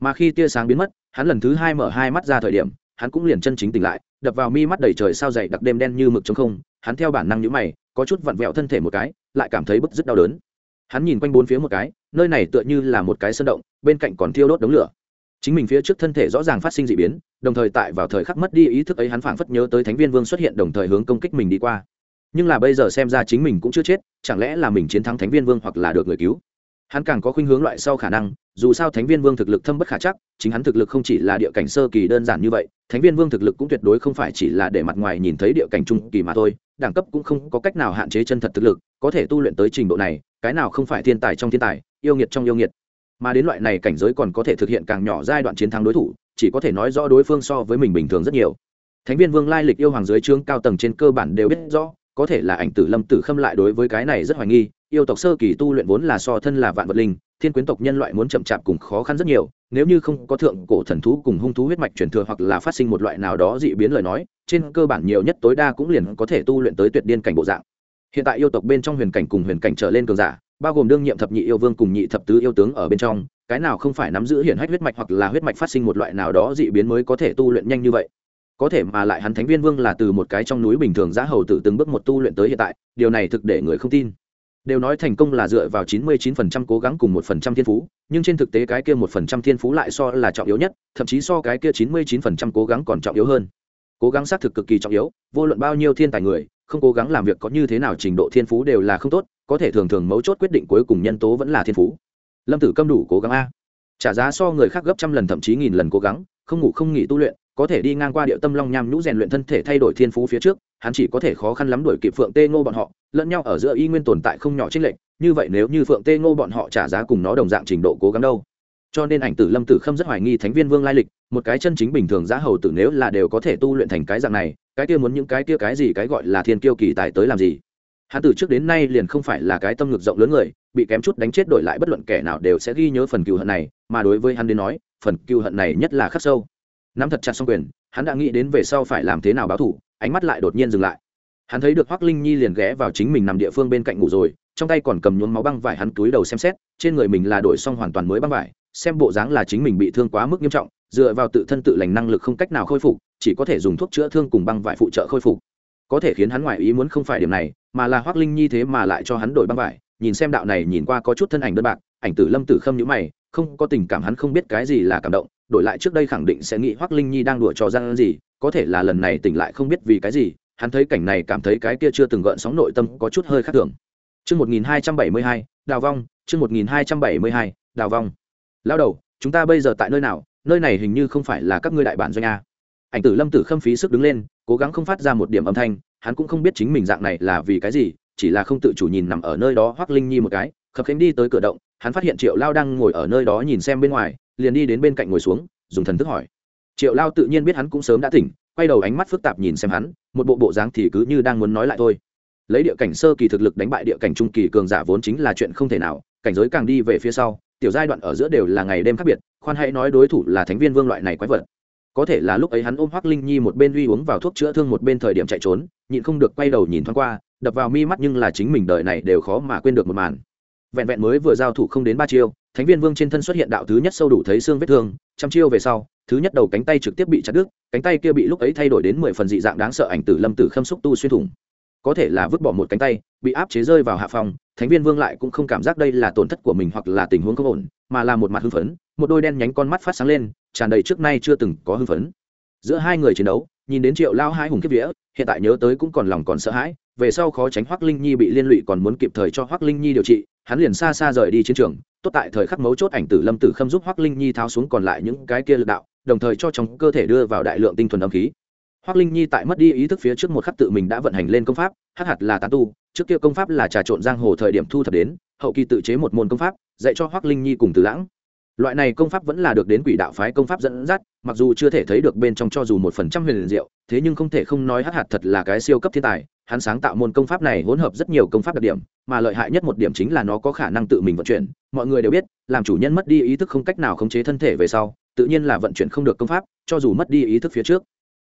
Mà khi tia sáng biến mất, hắn lần thứ hai mở hai mắt ra thời điểm hắn cũng liền chân chính tỉnh lại, đập vào mi mắt đầy trời sao dày đặc đêm đen như mực trong không, hắn theo bản năng nhữ mày, có chút vặn vẹo thân thể một cái, lại cảm thấy bức rất đau đớn. Hắn nhìn quanh bốn phía một cái, nơi này tựa như là một cái sân động, bên cạnh còn thiêu đốt đống lửa. Chính mình phía trước thân thể rõ ràng phát sinh d ị biến, đồng thời tại vào thời khắc mất đi ý thức ấy hắn phảng phất nhớ tới thánh viên vương xuất hiện đồng thời hướng công kích mình đi qua. Nhưng là bây giờ xem ra chính mình cũng chưa chết, chẳng lẽ là mình chiến thắng thánh viên vương hoặc là được người cứu? Hắn càng có khuynh hướng loại sau khả năng, dù sao thánh viên vương thực lực thâm bất khả chắc, chính hắn thực lực không chỉ là địa cảnh sơ kỳ đơn giản như vậy, thánh viên vương thực lực cũng tuyệt đối không phải chỉ là để mặt ngoài nhìn thấy địa cảnh trung kỳ mà thôi, đẳng cấp cũng không có cách nào hạn chế chân thật thực lực, có thể tu luyện tới trình độ này, cái nào không phải thiên tài trong thiên tài, yêu nghiệt trong yêu nghiệt. Mà đến loại này cảnh giới còn có thể thực hiện càng nhỏ giai đoạn chiến thắng đối thủ, chỉ có thể nói rõ đối phương so với mình bình thường rất nhiều. Thánh viên vương lai lịch yêu hoàng dưới trướng cao tầng trên cơ bản đều biết rõ có thể là ảnh tử lâm tử khâm lại đối với cái này rất hoài nghi, yêu tộc sơ kỳ tu luyện vốn là so thân là vạn vật linh, thiên quyến tộc nhân loại muốn chậm chạp cùng khó khăn rất nhiều, nếu như không có thượng cổ thần thú cùng hung thú huyết mạch truyền thừa hoặc là phát sinh một loại nào đó dị biến lời nói, trên cơ bản nhiều nhất tối đa cũng liền có thể tu luyện tới tuyệt điên cảnh bộ dạng. Hiện tại yêu tộc bên trong huyền cảnh cùng huyền cảnh trở lên cường giả, bao gồm đương nhiệm thập nhị yêu vương cùng nhị thập tứ yêu tướng ở bên trong, cái nào không phải nắm giữ hiển hách huyết mạch hoặc là huyết mạch phát sinh một loại nào đó dị biến mới có thể tu luyện nhanh như vậy? Có thể mà lại hắn thánh viên vương là từ một cái trong núi bình thường giá hầu tử từng bước một tu luyện tới hiện tại, điều này thực để người không tin. Đều nói thành công là dựa vào 99% cố gắng cùng một phần trăm thiên phú, nhưng trên thực tế cái kia một phần trăm thiên phú lại so là trọng yếu nhất, thậm chí so cái kia 99% cố gắng còn trọng yếu hơn. Cố gắng xác thực cực kỳ trọng yếu, vô luận bao nhiêu thiên tài người, không cố gắng làm việc có như thế nào trình độ thiên phú đều là không tốt, có thể thường thường mấu chốt quyết định cuối cùng nhân tố vẫn là thiên phú. Lâm tử câm đủ cố gắng a. Trả giá so người khác gấp trăm lần thậm chí nghìn lần cố gắng, không ngủ không nghỉ tu luyện có thể đi ngang qua địa tâm long nham nhũ rèn luyện thân thể thay đổi thiên phú phía trước, hắn chỉ có thể khó khăn lắm đuổi kịp phượng tê ngô bọn họ, lẫn nhau ở giữa y nguyên tồn tại không nhỏ trích lệnh như vậy nếu như phượng tê ngô bọn họ trả giá cùng nó đồng dạng trình độ cố gắng đâu. Cho nên ảnh tử lâm tử khâm rất hoài nghi thánh viên vương lai lịch, một cái chân chính bình thường giá hầu tử nếu là đều có thể tu luyện thành cái dạng này, cái kia muốn những cái kia cái gì cái gọi là thiên kiêu kỳ tài tới làm gì? Hắn từ trước đến nay liền không phải là cái tâm ngực rộng lớn người, bị kém chút đánh chết đổi lại bất luận kẻ nào đều sẽ ghi nhớ phần cừu hận này, mà đối với hắn đến nói, phần cừu hận này nhất là khắc sâu nắm thật chặt xong quyền, hắn đã nghĩ đến về sau phải làm thế nào báo thủ, ánh mắt lại đột nhiên dừng lại. Hắn thấy được hoác linh nhi liền ghé vào chính mình nằm địa phương bên cạnh ngủ rồi, trong tay còn cầm nhuốm máu băng vải hắn túi đầu xem xét, trên người mình là đổi xong hoàn toàn mới băng vải, xem bộ dáng là chính mình bị thương quá mức nghiêm trọng, dựa vào tự thân tự lành năng lực không cách nào khôi phục, chỉ có thể dùng thuốc chữa thương cùng băng vải phụ trợ khôi phục. Có thể khiến hắn ngoại ý muốn không phải điểm này, mà là hoác linh nhi thế mà lại cho hắn đổi băng vải, nhìn xem đạo này nhìn qua có chút thân ảnh đơn bạc, ảnh tử lâm tử khâm nhữ mày, không có tình cảm hắn không biết cái gì là cảm động đổi lại trước đây khẳng định sẽ nghĩ Hoắc linh nhi đang đùa trò gian gì có thể là lần này tỉnh lại không biết vì cái gì hắn thấy cảnh này cảm thấy cái kia chưa từng gợn sóng nội tâm có chút hơi khác thường Chương 1272, đào vong, Chương 1272, đào vong. Lao đầu, chúng ta bây giờ tại nơi nào, nơi này hình như không phải là các ngươi đại bản doanh A. Ảnh tử lâm tử khâm phí sức đứng lên, cố gắng không phát ra một điểm âm thanh, hắn cũng không biết chính mình dạng này là vì cái gì, chỉ là không tự chủ nhìn nằm ở nơi đó Hoắc linh nhi một cái, khập khiễng đi tới cửa động, hắn phát hiện triệu lao đang ngồi ở nơi đó nhìn xem bên ngoài, liền đi đến bên cạnh ngồi xuống, dùng thần thức hỏi. Triệu lao tự nhiên biết hắn cũng sớm đã tỉnh quay đầu ánh mắt phức tạp nhìn xem hắn một bộ bộ dáng thì cứ như đang muốn nói lại thôi. Lấy địa cảnh sơ kỳ thực lực đánh bại địa cảnh trung kỳ cường giả vốn chính là chuyện không thể nào cảnh giới càng đi về phía sau tiểu giai đoạn ở giữa đều là ngày đêm khác biệt khoan hãy nói đối thủ là thánh viên vương loại này quái vật. Có thể là lúc ấy hắn ôm hoác linh nhi một bên uy uống vào thuốc chữa thương một bên thời điểm chạy trốn nhịn không được quay đầu nhìn thoáng qua đập vào mi mắt nhưng là chính mình đời này đều khó mà quên được một màn. Vẹn vẹn mới vừa giao thủ không đến ba chiêu thánh viên vương trên thân xuất hiện đạo thứ nhất sâu đủ thấy xương vết thương chăm chiêu về sau, thứ nhất đầu cánh tay trực tiếp bị chặt đứt, cánh tay kia bị lúc ấy thay đổi đến mười phần dị dạng đáng sợ ảnh tử lâm tử khâm xúc tu xuyên thủng. Có thể là vứt bỏ một cánh tay, bị áp chế rơi vào hạ phòng, thánh viên vương lại cũng không cảm giác đây là tổn thất của mình hoặc là tình huống không ổn, mà là một mặt hưng phấn, một đôi đen nhánh con mắt phát sáng lên, tràn đầy trước nay chưa từng có hưng phấn. Giữa hai người chiến đấu, nhìn đến triệu lao hai hùng kiếp vía, hiện tại nhớ tới cũng còn lòng còn sợ hãi về sau khó tránh hoắc linh nhi bị liên lụy còn muốn kịp thời cho hoắc linh nhi điều trị, hắn liền xa xa rời đi chiến trường, tốt tại thời khắc mấu chốt ảnh tử lâm tử khâm giúp hoắc linh nhi tháo xuống còn lại những cái kia lực đạo, đồng thời cho trong cơ thể đưa vào đại lượng tinh thuần âm khí. Hoắc linh nhi tại mất đi ý thức phía trước một khắc tự mình đã vận hành lên công pháp, hắc hạt là tán tu, trước kia công pháp là trà trộn giang hồ thời điểm thu thập đến, hậu kỳ tự chế một môn công pháp, dạy cho hoắc linh nhi cùng từ lãng loại này công pháp vẫn là được đến quỷ đạo phái công pháp dẫn dắt, mặc dù chưa thể thấy được bên trong cho dù một phần trăm huyền diệu, thế nhưng không thể không nói hát hạt thật là cái siêu cấp thiên tài, hắn sáng tạo môn công pháp này hỗn hợp rất nhiều công pháp đặc điểm, mà lợi hại nhất một điểm chính là nó có khả năng tự mình vận chuyển, mọi người đều biết, làm chủ nhân mất đi ý thức không cách nào khống chế thân thể về sau, tự nhiên là vận chuyển không được công pháp, cho dù mất đi ý thức phía trước,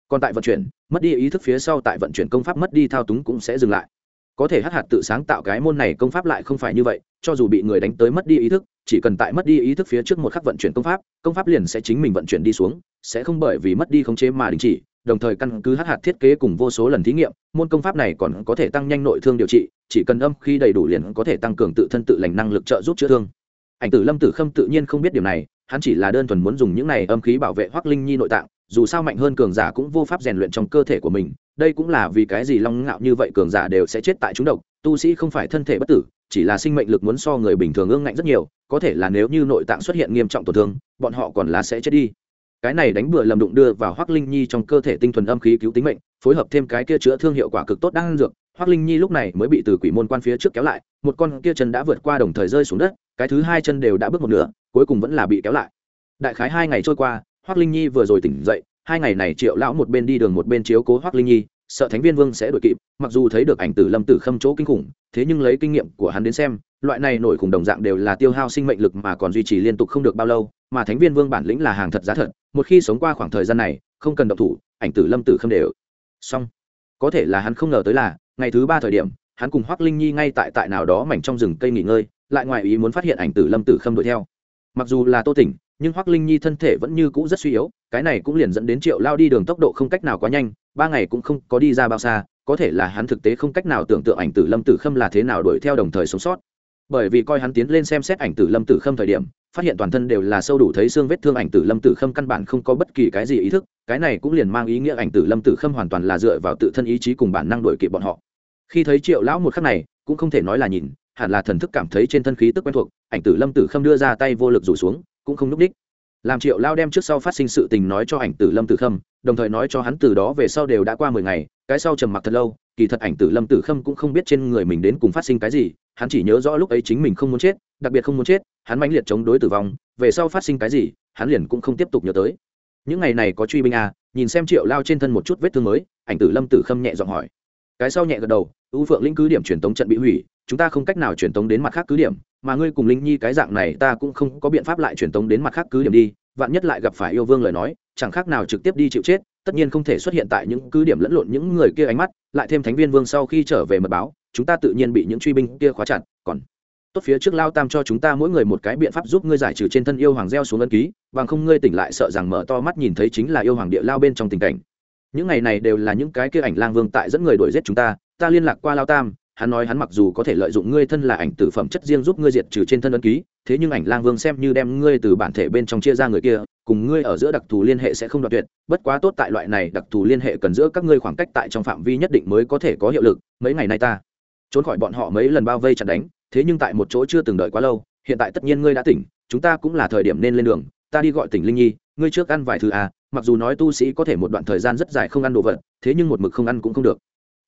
còn tại vận chuyển, mất đi ý thức phía sau tại vận chuyển công pháp mất đi thao túng cũng sẽ dừng lại. Có thể hát hạt tự sáng tạo cái môn này công pháp lại không phải như vậy, cho dù bị người đánh tới mất đi ý thức chỉ cần tại mất đi ý thức phía trước một khắc vận chuyển công pháp công pháp liền sẽ chính mình vận chuyển đi xuống, sẽ không bởi vì mất đi khống chế mà đình chỉ, đồng thời căn cứ hát hạt thiết kế cùng vô số lần thí nghiệm, môn công pháp này còn có thể tăng nhanh nội thương điều trị, chỉ cần âm khi đầy đủ liền có thể tăng cường tự thân tự lành năng lực trợ giúp chữa thương. Ảnh tử lâm tử khâm tự nhiên không biết điều này, hắn chỉ là đơn thuần muốn dùng những này âm khí bảo vệ hoắc linh nhi nội tạng, dù sao mạnh hơn cường giả cũng vô pháp rèn luyện trong cơ thể của mình, đây cũng là vì cái gì long ngạo như vậy cường giả đều sẽ chết tại chúng độc, tu sĩ không phải thân thể bất tử chỉ là sinh mệnh lực muốn so người bình thường ương ngạnh rất nhiều, có thể là nếu như nội tạng xuất hiện nghiêm trọng tổn thương, bọn họ còn là sẽ chết đi. Cái này đánh bừa lầm đụng đưa vào hoắc linh nhi trong cơ thể tinh thuần âm khí cứu tính mệnh, phối hợp thêm cái kia chữa thương hiệu quả cực tốt đang dược, hoắc linh nhi lúc này mới bị từ quỷ môn quan phía trước kéo lại, một con kia chân đã vượt qua đồng thời rơi xuống đất, cái thứ hai chân đều đã bước một nửa, cuối cùng vẫn là bị kéo lại. Đại khái hai ngày trôi qua, hoắc linh nhi vừa rồi tỉnh dậy, hai ngày này triệu lão một bên đi đường một bên chiếu cố hoắc linh nhi sợ thánh viên vương sẽ đuổi kịp, mặc dù thấy được ảnh tử lâm tử khâm chỗ kinh khủng, thế nhưng lấy kinh nghiệm của hắn đến xem, loại này nổi khủng đồng dạng đều là tiêu hao sinh mệnh lực mà còn duy trì liên tục không được bao lâu, mà thánh viên vương bản lĩnh là hàng thật giá thật, một khi sống qua khoảng thời gian này, không cần động thủ, ảnh tử lâm tử khâm đều xong. Có thể là hắn không ngờ tới là, ngày thứ ba thời điểm, hắn cùng hoắc linh nhi ngay tại tại nào đó mảnh trong rừng cây nghỉ ngơi, lại ngoài ý muốn phát hiện ảnh tử lâm tử khâm đuổi theo. Mặc dù là tô tỉnh, nhưng hoắc linh nhi thân thể vẫn như cũ rất suy yếu, cái này cũng liền dẫn đến triệu lao đi đường tốc độ không cách nào quá nhanh ba ngày cũng không có đi ra bao xa, có thể là hắn thực tế không cách nào tưởng tượng ảnh tử lâm tử khâm là thế nào đuổi theo đồng thời sống sót. Bởi vì coi hắn tiến lên xem xét ảnh tử lâm tử khâm thời điểm, phát hiện toàn thân đều là sâu đủ thấy xương vết thương ảnh tử lâm tử khâm căn bản không có bất kỳ cái gì ý thức, cái này cũng liền mang ý nghĩa ảnh tử lâm tử khâm hoàn toàn là dựa vào tự thân ý chí cùng bản năng đuổi kịp bọn họ. Khi thấy triệu lão một khắc này, cũng không thể nói là nhìn, hẳn là thần thức cảm thấy trên thân khí tức quen thuộc, ảnh tử lâm tử khâm đưa ra tay vô lực rủ xuống, cũng không núp đích làm triệu lao đem trước sau phát sinh sự tình nói cho ảnh tử lâm tử khâm, đồng thời nói cho hắn từ đó về sau đều đã qua mười ngày, cái sau trầm mặc thật lâu, kỳ thật ảnh tử lâm tử khâm cũng không biết trên người mình đến cùng phát sinh cái gì, hắn chỉ nhớ rõ lúc ấy chính mình không muốn chết, đặc biệt không muốn chết, hắn mãnh liệt chống đối tử vong, về sau phát sinh cái gì, hắn liền cũng không tiếp tục nhớ tới. Những ngày này có truy binh à nhìn xem triệu lao trên thân một chút vết thương mới, ảnh tử lâm tử khâm nhẹ giọng hỏi. Cái sau nhẹ gật đầu ưu phượng lĩnh cứ điểm truyền tống trận bị hủy, chúng ta không cách nào truyền tống đến mặt khác cứ điểm mà ngươi cùng linh nhi cái dạng này ta cũng không có biện pháp lại truyền tống đến mặt khác cứ điểm đi, vạn nhất lại gặp phải yêu vương lời nói, chẳng khác nào trực tiếp đi chịu chết, tất nhiên không thể xuất hiện tại những cứ điểm lẫn lộn những người kia ánh mắt, lại thêm thánh viên vương sau khi trở về mật báo, chúng ta tự nhiên bị những truy binh kia khóa chặt, còn tốt phía trước lao tam cho chúng ta mỗi người một cái biện pháp giúp ngươi giải trừ trên thân yêu hoàng gieo xuống ân ký, bằng không ngươi tỉnh lại sợ rằng mở to mắt nhìn thấy chính là yêu hoàng địa lao bên trong tình cảnh. Những ngày này đều là những cái kia ảnh lang vương tại dẫn người đuổi giết chúng ta ta liên lạc qua lao tam hắn nói hắn mặc dù có thể lợi dụng ngươi thân là ảnh tử phẩm chất riêng giúp ngươi diệt trừ trên thân ấn ký, thế nhưng ảnh lang vương xem như đem ngươi từ bản thể bên trong chia ra người kia, cùng ngươi ở giữa đặc thù liên hệ sẽ không đoạt tuyệt, bất quá tốt tại loại này đặc thù liên hệ cần giữa các ngươi khoảng cách tại trong phạm vi nhất định mới có thể có hiệu lực, mấy ngày nay ta trốn khỏi bọn họ mấy lần bao vây chặt đánh, thế nhưng tại một chỗ chưa từng đợi quá lâu, hiện tại tất nhiên ngươi đã tỉnh, chúng ta cũng là thời điểm nên lên đường, ta đi gọi tỉnh linh nhi, ngươi trước ăn vài thứ à mặc dù nói tu sĩ có thể một đoạn thời gian rất dài không ăn đồ vật, thế nhưng một mực không ăn cũng không được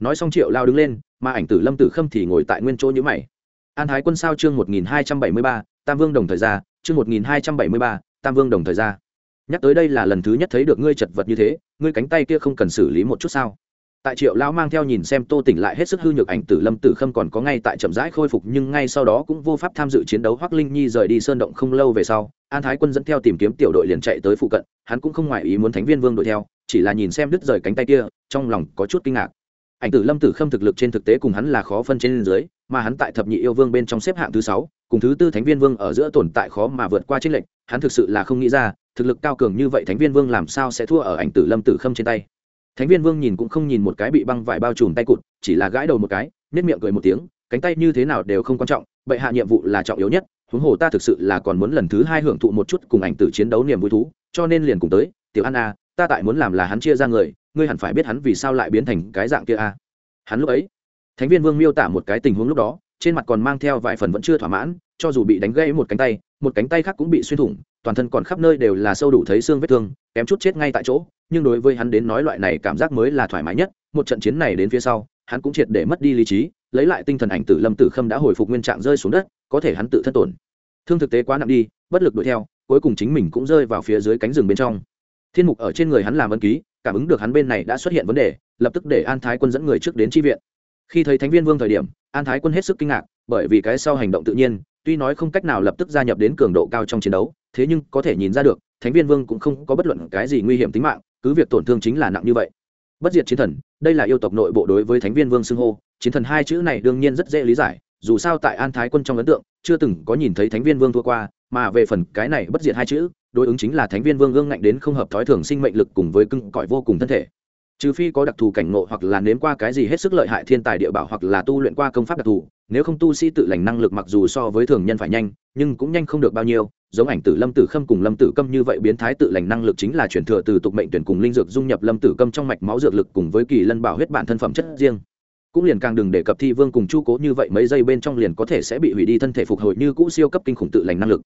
nói xong triệu lao đứng lên, mà ảnh tử lâm tử khâm thì ngồi tại nguyên chỗ nhữ mày. An thái quân sao chương một nghìn hai trăm bảy mươi ba, tam vương đồng thời ra chương một nghìn hai trăm bảy mươi ba, tam vương đồng thời ra nhắc tới đây là lần thứ nhất thấy được ngươi chật vật như thế, ngươi cánh tay kia không cần xử lý một chút sao? Tại triệu lão mang theo nhìn xem tô tỉnh lại hết sức hư nhược ảnh tử lâm tử khâm còn có ngay tại chậm rãi khôi phục nhưng ngay sau đó cũng vô pháp tham dự chiến đấu hoắc linh nhi rời đi sơn động không lâu về sau, an thái quân dẫn theo tìm kiếm tiểu đội liền chạy tới phụ cận, hắn cũng không ngoại ý muốn thánh viên vương đuổi theo, chỉ là nhìn xem đứt rời cánh tay kia, trong lòng có chút kinh ngạc ảnh tử lâm tử khâm thực lực trên thực tế cùng hắn là khó phân trên dưới, mà hắn tại thập nhị yêu vương bên trong xếp hạng thứ sáu, cùng thứ tư thánh viên vương ở giữa tồn tại khó mà vượt qua trích lệnh hắn thực sự là không nghĩ ra, thực lực cao cường như vậy thánh viên vương làm sao sẽ thua ở ảnh tử lâm tử khâm trên tay. Thánh viên vương nhìn cũng không nhìn một cái bị băng vải bao trùm tay cụt, chỉ là gãi đầu một cái nếp miệng cười một tiếng, cánh tay như thế nào đều không quan trọng, bệ hạ nhiệm vụ là trọng yếu nhất, huống hồ ta thực sự là còn muốn lần thứ hai hưởng thụ một chút cùng ảnh tử chiến đấu niềm vui thú, cho nên liền cùng tới, tiểu an a ta tại muốn làm là hắn chia ra người, ngươi hẳn phải biết hắn vì sao lại biến thành cái dạng kia a. Hắn lúc ấy, thánh viên vương miêu tả một cái tình huống lúc đó, trên mặt còn mang theo vài phần vẫn chưa thỏa mãn, cho dù bị đánh gãy một cánh tay, một cánh tay khác cũng bị xuyên thủng, toàn thân còn khắp nơi đều là sâu đủ thấy xương vết thương, kém chút chết ngay tại chỗ, nhưng đối với hắn đến nói loại này cảm giác mới là thoải mái nhất, một trận chiến này đến phía sau, hắn cũng triệt để mất đi lý trí, lấy lại tinh thần ảnh tử lâm tử khâm đã hồi phục nguyên trạng rơi xuống đất, có thể hắn tự thân tổn. Thương thực tế quá nặng đi, bất lực đuổi theo, cuối cùng chính mình cũng rơi vào phía dưới cánh rừng bên trong thiên mục ở trên người hắn làm ân ký, cảm ứng được hắn bên này đã xuất hiện vấn đề, lập tức để an thái quân dẫn người trước đến tri viện. Khi thấy thánh viên vương thời điểm, an thái quân hết sức kinh ngạc, bởi vì cái sau hành động tự nhiên, tuy nói không cách nào lập tức gia nhập đến cường độ cao trong chiến đấu, thế nhưng có thể nhìn ra được, thánh viên vương cũng không có bất luận cái gì nguy hiểm tính mạng, cứ việc tổn thương chính là nặng như vậy. Bất diệt chiến thần, đây là yêu tộc nội bộ đối với thánh viên vương xưng hô, chiến thần hai chữ này đương nhiên rất dễ lý giải, dù sao tại an thái quân trong ấn tượng, chưa từng có nhìn thấy thánh viên vương thua qua, mà về phần cái này bất diệt hai chữ đối ứng chính là thánh viên vương ương ngạnh đến không hợp thói thường sinh mệnh lực cùng với cưng cõi vô cùng thân thể. Trừ phi có đặc thù cảnh ngộ hoặc là nếm qua cái gì hết sức lợi hại thiên tài địa bảo hoặc là tu luyện qua công pháp đặc thù, nếu không tu sĩ tự lành năng lực mặc dù so với thường nhân phải nhanh, nhưng cũng nhanh không được bao nhiêu, giống ảnh tử lâm tử khâm cùng lâm tử câm như vậy biến thái tự lành năng lực chính là chuyển thừa từ tục mệnh tuyển cùng linh dược dung nhập lâm tử câm trong mạch máu dược lực cùng với kỳ lân bảo huyết bản thân phẩm chất riêng. Cũng liền càng đừng để cập thi vương cùng chu cố như vậy mấy giây bên trong liền có thể sẽ bị hủy đi thân thể phục hồi như cũ siêu cấp kinh khủng tự lành năng lực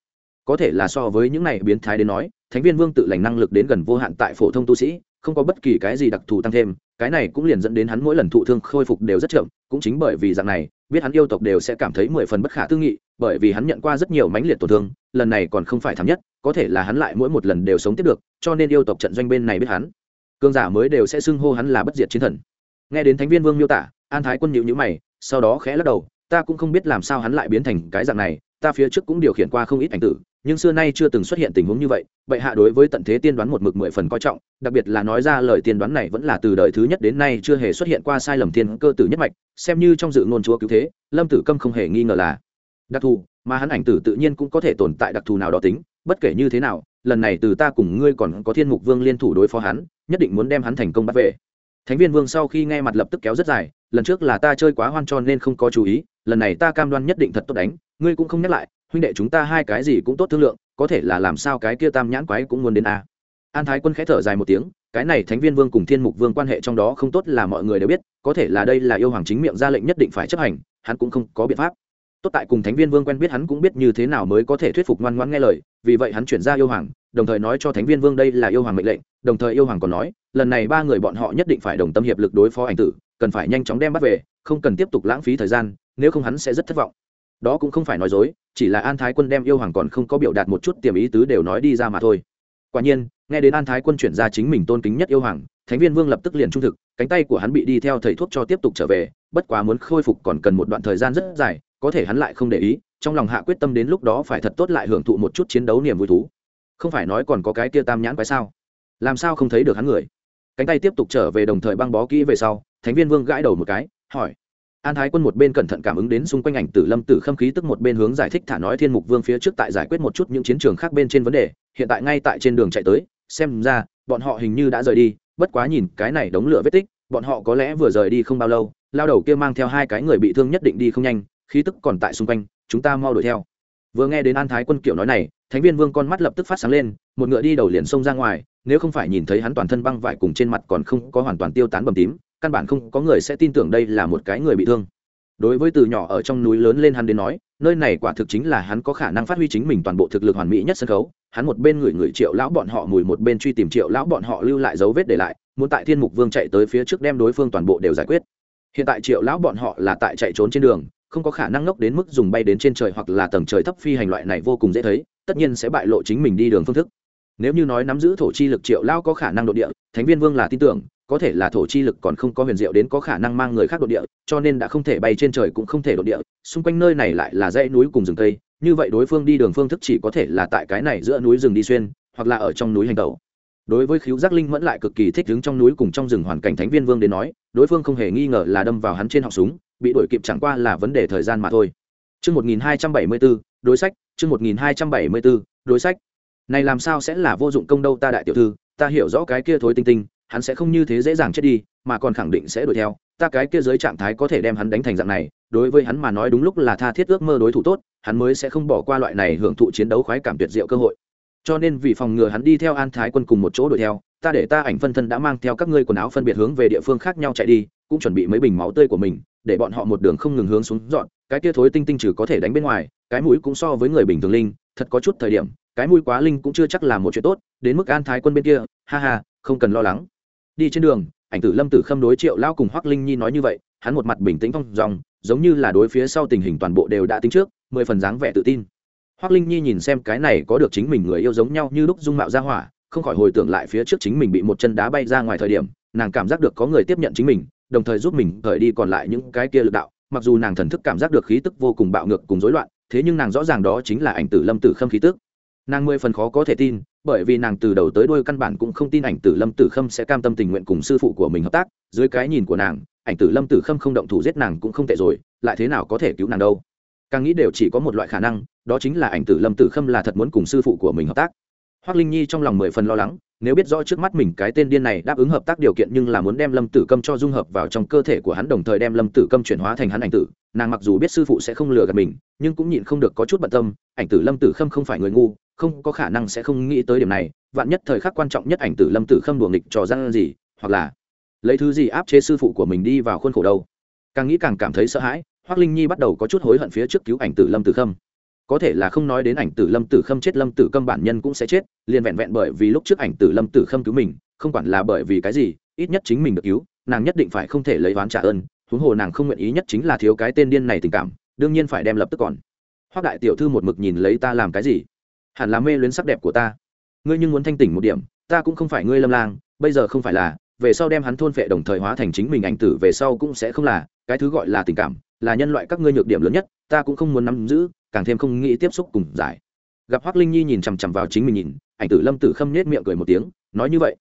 có thể là so với những này biến thái đến nói, thánh viên vương tự lành năng lực đến gần vô hạn tại phổ thông tu sĩ, không có bất kỳ cái gì đặc thù tăng thêm, cái này cũng liền dẫn đến hắn mỗi lần thụ thương khôi phục đều rất chậm, cũng chính bởi vì dạng này, biết hắn yêu tộc đều sẽ cảm thấy mười phần bất khả tư nghị, bởi vì hắn nhận qua rất nhiều mãnh liệt tổn thương, lần này còn không phải thảm nhất, có thể là hắn lại mỗi một lần đều sống tiếp được, cho nên yêu tộc trận doanh bên này biết hắn. Cương giả mới đều sẽ xưng hô hắn là bất diệt chiến thần. Nghe đến thánh viên vương miêu tả, an thái quân nhịu nhữ mày, sau đó khẽ lắc đầu, ta cũng không biết làm sao hắn lại biến thành cái dạng này, ta phía trước cũng điều khiển qua không ít ảnh tử nhưng xưa nay chưa từng xuất hiện tình huống như vậy, bệ hạ đối với tận thế tiên đoán một mực mười phần coi trọng, đặc biệt là nói ra lời tiên đoán này vẫn là từ đời thứ nhất đến nay chưa hề xuất hiện qua sai lầm thiên cơ tử nhất mạch, xem như trong dự ngôn chúa cứu thế, lâm tử câm không hề nghi ngờ là đặc thù, mà hắn ảnh tử tự nhiên cũng có thể tồn tại đặc thù nào đó tính, bất kể như thế nào, lần này từ ta cùng ngươi còn có thiên mục vương liên thủ đối phó hắn, nhất định muốn đem hắn thành công bắt về. Thánh viên vương sau khi nghe mặt lập tức kéo rất dài, lần trước là ta chơi quá hoan cho nên không có chú ý, lần này ta cam đoan nhất định thật tốt đánh, ngươi cũng không nhắc lại huynh đệ chúng ta hai cái gì cũng tốt thương lượng, có thể là làm sao cái kia tam nhãn quái cũng muốn đến a. An thái quân khẽ thở dài một tiếng, cái này thánh viên vương cùng thiên mục vương quan hệ trong đó không tốt là mọi người đều biết, có thể là đây là yêu hoàng chính miệng ra lệnh nhất định phải chấp hành, hắn cũng không có biện pháp. Tốt tại cùng thánh viên vương quen biết hắn cũng biết như thế nào mới có thể thuyết phục ngoan ngoan nghe lời, vì vậy hắn chuyển ra yêu hoàng, đồng thời nói cho thánh viên vương đây là yêu hoàng mệnh lệnh, đồng thời yêu hoàng còn nói, lần này ba người bọn họ nhất định phải đồng tâm hiệp lực đối phó ảnh tử, cần phải nhanh chóng đem bắt về, không cần tiếp tục lãng phí thời gian, nếu không hắn sẽ rất thất vọng. Đó cũng không phải nói dối chỉ là an thái quân đem yêu hoàng còn không có biểu đạt một chút tiềm ý tứ đều nói đi ra mà thôi. Quả nhiên, nghe đến an thái quân chuyển ra chính mình tôn kính nhất yêu hoàng, thánh viên vương lập tức liền trung thực, cánh tay của hắn bị đi theo thầy thuốc cho tiếp tục trở về, bất quá muốn khôi phục còn cần một đoạn thời gian rất dài, có thể hắn lại không để ý, trong lòng hạ quyết tâm đến lúc đó phải thật tốt lại hưởng thụ một chút chiến đấu niềm vui thú. Không phải nói còn có cái kia tam nhãn quái sao? Làm sao không thấy được hắn người? Cánh tay tiếp tục trở về đồng thời băng bó kỹ về sau, thánh viên vương gãi đầu một cái, hỏi an thái quân một bên cẩn thận cảm ứng đến xung quanh ảnh tử lâm tử khâm khí tức, một bên hướng giải thích thả nói thiên mục vương phía trước tại giải quyết một chút những chiến trường khác bên trên vấn đề, hiện tại ngay tại trên đường chạy tới, xem ra, bọn họ hình như đã rời đi, bất quá nhìn cái này đống lửa vết tích, bọn họ có lẽ vừa rời đi không bao lâu, lao đầu kia mang theo hai cái người bị thương nhất định đi không nhanh, khí tức còn tại xung quanh, chúng ta mau đuổi theo. Vừa nghe đến an thái quân kiểu nói này, thánh viên vương con mắt lập tức phát sáng lên, một ngựa đi đầu liền xông ra ngoài, nếu không phải nhìn thấy hắn toàn thân băng vải cùng trên mặt còn không có hoàn toàn tiêu tán bầm tím căn bản không có người sẽ tin tưởng đây là một cái người bị thương. Đối với từ nhỏ ở trong núi lớn lên hắn đến nói, nơi này quả thực chính là hắn có khả năng phát huy chính mình toàn bộ thực lực hoàn mỹ nhất sân khấu. Hắn một bên người người triệu lão bọn họ mùi, một bên truy tìm triệu lão bọn họ lưu lại dấu vết để lại, muốn tại thiên mục vương chạy tới phía trước đem đối phương toàn bộ đều giải quyết. Hiện tại triệu lão bọn họ là tại chạy trốn trên đường, không có khả năng ngốc đến mức dùng bay đến trên trời hoặc là tầng trời thấp phi hành loại này vô cùng dễ thấy, tất nhiên sẽ bại lộ chính mình đi đường phương thức. Nếu như nói nắm giữ thổ chi lực, triệu lão có khả năng độ địa, thánh viên vương là tin tưởng có thể là thổ chi lực còn không có huyền diệu đến có khả năng mang người khác độ địa cho nên đã không thể bay trên trời cũng không thể độ địa xung quanh nơi này lại là dãy núi cùng rừng tây như vậy đối phương đi đường phương thức chỉ có thể là tại cái này giữa núi rừng đi xuyên hoặc là ở trong núi hành tẩu đối với khiếu giác linh mẫn lại cực kỳ thích đứng trong núi cùng trong rừng hoàn cảnh thánh viên vương đến nói đối phương không hề nghi ngờ là đâm vào hắn trên họng súng bị đuổi kịp chẳng qua là vấn đề thời gian mà thôi Chương 1274, đối sách, chương 1274, đối sách. Này làm sao sẽ là vô dụng công đâu ta đại tiểu thư, ta hiểu rõ cái kia thối tinh tinh, hắn sẽ không như thế dễ dàng chết đi, mà còn khẳng định sẽ đuổi theo. Ta cái kia dưới trạng thái có thể đem hắn đánh thành dạng này, đối với hắn mà nói đúng lúc là tha thiết ước mơ đối thủ tốt, hắn mới sẽ không bỏ qua loại này hưởng thụ chiến đấu khoái cảm tuyệt diệu cơ hội. Cho nên vì phòng ngừa hắn đi theo an thái quân cùng một chỗ đuổi theo, ta để ta ảnh phân thân đã mang theo các ngươi quần áo phân biệt hướng về địa phương khác nhau chạy đi, cũng chuẩn bị mấy bình máu tươi của mình, để bọn họ một đường không ngừng hướng xuống dọn, cái kia thối tinh tinh trừ có thể đánh bên ngoài, cái mũi cũng so với người bình thường linh, thật có chút thời điểm, cái mũi quá linh cũng chưa chắc là một chuyện tốt, đến mức an thái quân bên kia, ha ha, không cần lo lắng đi trên đường, ảnh tử lâm tử khâm đối triệu lao cùng hoắc linh nhi nói như vậy, hắn một mặt bình tĩnh phong dòng giống như là đối phía sau tình hình toàn bộ đều đã tính trước, mười phần dáng vẻ tự tin. Hoắc linh nhi nhìn xem cái này có được chính mình người yêu giống nhau như lúc dung mạo ra hỏa, không khỏi hồi tưởng lại phía trước chính mình bị một chân đá bay ra ngoài thời điểm, nàng cảm giác được có người tiếp nhận chính mình, đồng thời giúp mình thời đi còn lại những cái kia lực đạo, mặc dù nàng thần thức cảm giác được khí tức vô cùng bạo ngược cùng rối loạn, thế nhưng nàng rõ ràng đó chính là ảnh tử lâm tử khâm khí tức. Nàng mười phần khó có thể tin bởi vì nàng từ đầu tới đuôi căn bản cũng không tin ảnh tử lâm tử khâm sẽ cam tâm tình nguyện cùng sư phụ của mình hợp tác. Dưới cái nhìn của nàng, ảnh tử lâm tử khâm không động thủ giết nàng cũng không tệ rồi, lại thế nào có thể cứu nàng đâu? Càng nghĩ đều chỉ có một loại khả năng, đó chính là ảnh tử lâm tử khâm là thật muốn cùng sư phụ của mình hợp tác hoác linh nhi trong lòng mười phần lo lắng, nếu biết rõ trước mắt mình cái tên điên này đáp ứng hợp tác điều kiện nhưng là muốn đem lâm tử câm cho dung hợp vào trong cơ thể của hắn đồng thời đem lâm tử câm chuyển hóa thành hắn ảnh tử, nàng mặc dù biết sư phụ sẽ không lừa gạt mình, nhưng cũng nhịn không được có chút bận tâm, ảnh tử lâm tử khâm không phải người ngu, không có khả năng sẽ không nghĩ tới điểm này, vạn nhất thời khắc quan trọng nhất ảnh tử lâm tử khâm đùa nghịch trò răn gì, hoặc là lấy thứ gì áp chế sư phụ của mình đi vào khuôn khổ đâu. Càng nghĩ càng cảm thấy sợ hãi hoác linh nhi bắt đầu có chút hối hận phía trước cứu ảnh tử lâm tử khâm có thể là không nói đến ảnh tử lâm tử khâm chết, lâm tử câm bản nhân cũng sẽ chết, liền vẹn vẹn bởi vì lúc trước ảnh tử lâm tử khâm cứu mình, không quản là bởi vì cái gì, ít nhất chính mình được cứu, nàng nhất định phải không thể lấy oán trả ơn, huống hồ nàng không nguyện ý nhất chính là thiếu cái tên điên này tình cảm, đương nhiên phải đem lập tức còn. Hoác đại tiểu thư một mực nhìn lấy ta làm cái gì? Hẳn là mê luyến sắc đẹp của ta. Ngươi nhưng muốn thanh tỉnh một điểm, ta cũng không phải ngươi lâm lang, bây giờ không phải là, về sau đem hắn thôn phệ đồng thời hóa thành chính mình ảnh tử về sau cũng sẽ không là, cái thứ gọi là tình cảm, là nhân loại các ngươi nhược điểm lớn nhất, ta cũng không muốn nắm giữ càng thêm không nghĩ tiếp xúc cùng giải. Gặp hoác linh nhi nhìn chằm chằm vào chính mình nhìn, ảnh tử lâm tử khâm nết miệng cười một tiếng, nói như vậy.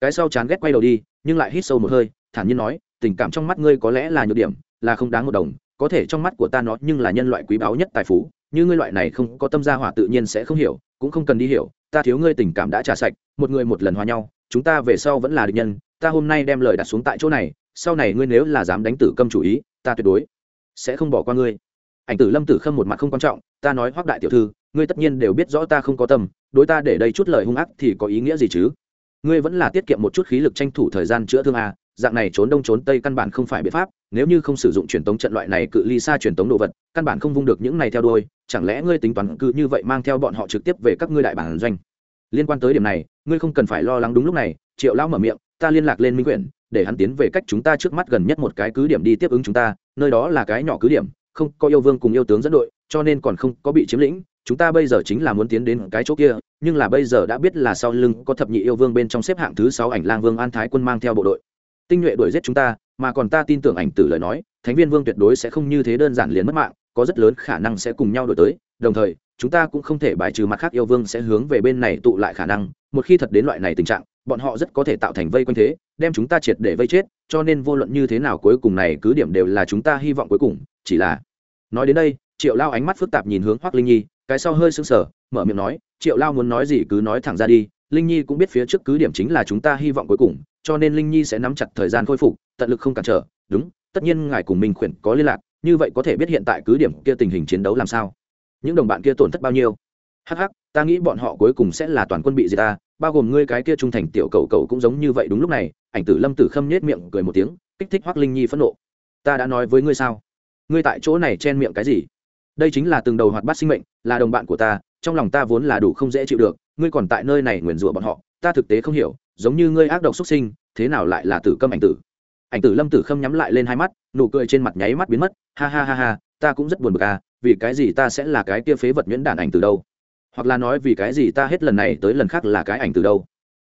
Cái sau chán ghét quay đầu đi, nhưng lại hít sâu một hơi, thản nhiên nói, tình cảm trong mắt ngươi có lẽ là nhược điểm, là không đáng một đồng, có thể trong mắt của ta nó nhưng là nhân loại quý báu nhất tài phú, như ngươi loại này không có tâm gia hỏa tự nhiên sẽ không hiểu, cũng không cần đi hiểu, ta thiếu ngươi tình cảm đã trả sạch, một người một lần hòa nhau, chúng ta về sau vẫn là địch nhân, ta hôm nay đem lời đặt xuống tại chỗ này, sau này ngươi nếu là dám đánh tử câm chủ ý, ta tuyệt đối sẽ không bỏ qua ngươi ảnh tử lâm tử khâm một mặt không quan trọng, ta nói hoác đại tiểu thư, ngươi tất nhiên đều biết rõ ta không có tâm, đối ta để đây chút lời hung ác thì có ý nghĩa gì chứ? Ngươi vẫn là tiết kiệm một chút khí lực tranh thủ thời gian chữa thương à dạng này trốn đông trốn tây căn bản không phải biện pháp, nếu như không sử dụng truyền tống trận loại này cự ly xa truyền tống đồ vật, căn bản không vung được những này theo đuôi, chẳng lẽ ngươi tính toán cứ như vậy mang theo bọn họ trực tiếp về các ngươi đại bản doanh? Liên quan tới điểm này, ngươi không cần phải lo lắng đúng lúc này, triệu lão mở miệng, ta liên lạc lên minh quyển, để hắn tiến về cách chúng ta trước mắt gần nhất một cái cứ điểm đi tiếp ứng chúng ta, nơi đó là cái nhỏ cứ điểm không có yêu vương cùng yêu tướng dẫn đội, cho nên còn không có bị chiếm lĩnh, chúng ta bây giờ chính là muốn tiến đến cái chỗ kia, nhưng là bây giờ đã biết là sau lưng có thập nhị yêu vương bên trong xếp hạng thứ sáu ảnh lang vương an thái quân mang theo bộ đội. Tinh nhuệ đuổi giết chúng ta, mà còn ta tin tưởng ảnh tử lời nói, thánh viên vương tuyệt đối sẽ không như thế đơn giản liền mất mạng, có rất lớn khả năng sẽ cùng nhau đổi tới, đồng thời, chúng ta cũng không thể bài trừ mặt khác yêu vương sẽ hướng về bên này tụ lại khả năng, một khi thật đến loại này tình trạng, bọn họ rất có thể tạo thành vây quanh thế, đem chúng ta triệt để vây chết, cho nên vô luận như thế nào cuối cùng này cứ điểm đều là chúng ta hy vọng cuối cùng, chỉ là nói đến đây, triệu lao ánh mắt phức tạp nhìn hướng hoác linh nhi, cái sau hơi sưng sờ, mở miệng nói, triệu lao muốn nói gì cứ nói thẳng ra đi, linh nhi cũng biết phía trước cứ điểm chính là chúng ta hy vọng cuối cùng, cho nên linh nhi sẽ nắm chặt thời gian khôi phục, tận lực không cản trở, đúng, tất nhiên ngài cùng minh khuyển có liên lạc, như vậy có thể biết hiện tại cứ điểm kia tình hình chiến đấu làm sao. Những đồng bạn kia tổn thất bao nhiêu? Hh ta nghĩ bọn họ cuối cùng sẽ là toàn quân bị gì ta, bao gồm ngươi cái kia trung thành tiểu cầu cầu cũng giống như vậy đúng lúc này. Ảnh tử lâm tử khâm nhết miệng cười một tiếng, kích thích hoác linh nhi phẫn nộ. Ta đã nói với ngươi sao? Ngươi tại chỗ này chen miệng cái gì? Đây chính là từng đầu hoạt bát sinh mệnh, là đồng bạn của ta, trong lòng ta vốn là đủ không dễ chịu được, ngươi còn tại nơi này nguyền rủa bọn họ, ta thực tế không hiểu, giống như ngươi ác độc xuất sinh, thế nào lại là tử câm ảnh tử? Ảnh tử lâm tử khâm nhắm lại lên hai mắt, nụ cười trên mặt nháy mắt biến mất, ha ha ha ha, ta cũng rất buồn bực à vì cái gì ta sẽ là cái kia phế vật nhuyễn đản ảnh từ đâu? Hoặc là nói vì cái gì ta hết lần này tới lần khác là cái ảnh từ đâu?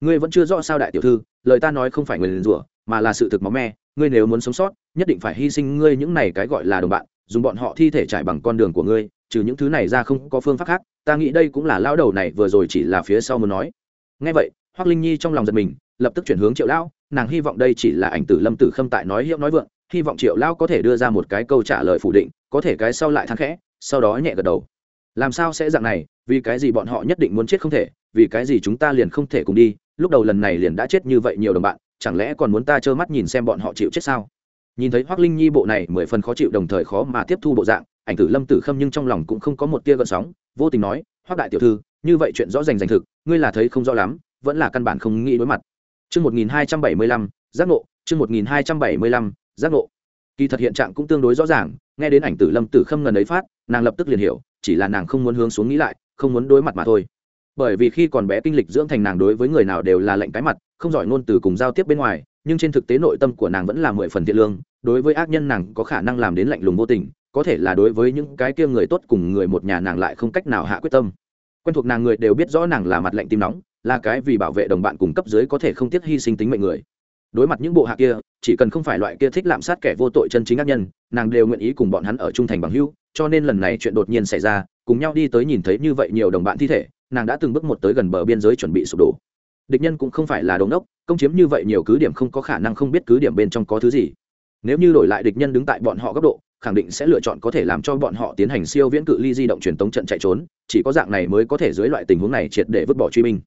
Ngươi vẫn chưa rõ sao đại tiểu thư, lời ta nói không phải người liền rủa, mà là sự thực máu me ngươi nếu muốn sống sót, nhất định phải hy sinh ngươi những này cái gọi là đồng bạn, dùng bọn họ thi thể trải bằng con đường của ngươi, trừ những thứ này ra không có phương pháp khác. Ta nghĩ đây cũng là lao đầu này vừa rồi chỉ là phía sau muốn nói. Ngay vậy hoác linh nhi trong lòng giật mình, lập tức chuyển hướng triệu lão, nàng hy vọng đây chỉ là ảnh tử lâm tử khâm tại nói hiệu nói vượng, hy vọng triệu lão có thể đưa ra một cái câu trả lời phủ định, có thể cái sau lại thắng khẽ, sau đó nhẹ gật đầu. Làm sao sẽ dạng này, vì cái gì bọn họ nhất định muốn chết không thể, vì cái gì chúng ta liền không thể cùng đi, lúc đầu lần này liền đã chết như vậy nhiều đồng bạn chẳng lẽ còn muốn ta trơ mắt nhìn xem bọn họ chịu chết sao nhìn thấy hoác linh nhi bộ này mười phần khó chịu đồng thời khó mà tiếp thu bộ dạng ảnh tử lâm tử khâm nhưng trong lòng cũng không có một tia gợn sóng vô tình nói hoác đại tiểu thư như vậy chuyện rõ rành rành thực ngươi là thấy không rõ lắm vẫn là căn bản không nghĩ đối mặt Chương 1275, giác ngộ, chương 1275, giác ngộ. Kỳ thật hiện trạng cũng tương đối rõ ràng, nghe đến ảnh Tử Lâm Tử Khâm ngần ấy phát, nàng lập tức liền hiểu, chỉ là nàng không muốn hướng xuống nghĩ lại, không muốn đối mặt mà thôi. Bởi vì khi còn bé kinh lịch dưỡng thành nàng đối với người nào đều là lệnh cái mặt, không giỏi ngôn từ cùng giao tiếp bên ngoài, nhưng trên thực tế nội tâm của nàng vẫn là mười phần thiện lương, đối với ác nhân nàng có khả năng làm đến lạnh lùng vô tình, có thể là đối với những cái kia người tốt cùng người một nhà nàng lại không cách nào hạ quyết tâm. Quen thuộc nàng người đều biết rõ nàng là mặt lạnh tim nóng, là cái vì bảo vệ đồng bạn cùng cấp dưới có thể không tiếc hy sinh tính mệnh người đối mặt những bộ hạ kia chỉ cần không phải loại kia thích lạm sát kẻ vô tội chân chính ác nhân nàng đều nguyện ý cùng bọn hắn ở trung thành bằng hữu cho nên lần này chuyện đột nhiên xảy ra cùng nhau đi tới nhìn thấy như vậy nhiều đồng bạn thi thể nàng đã từng bước một tới gần bờ biên giới chuẩn bị sụp đổ. Địch nhân cũng không phải là đống đốc, công chiếm như vậy nhiều cứ điểm không có khả năng không biết cứ điểm bên trong có thứ gì. Nếu như đổi lại địch nhân đứng tại bọn họ góc độ, khẳng định sẽ lựa chọn có thể làm cho bọn họ tiến hành siêu viễn cự ly di động truyền tống trận chạy trốn, chỉ có dạng này mới có thể dưới loại tình huống này triệt để vứt bỏ truy binh.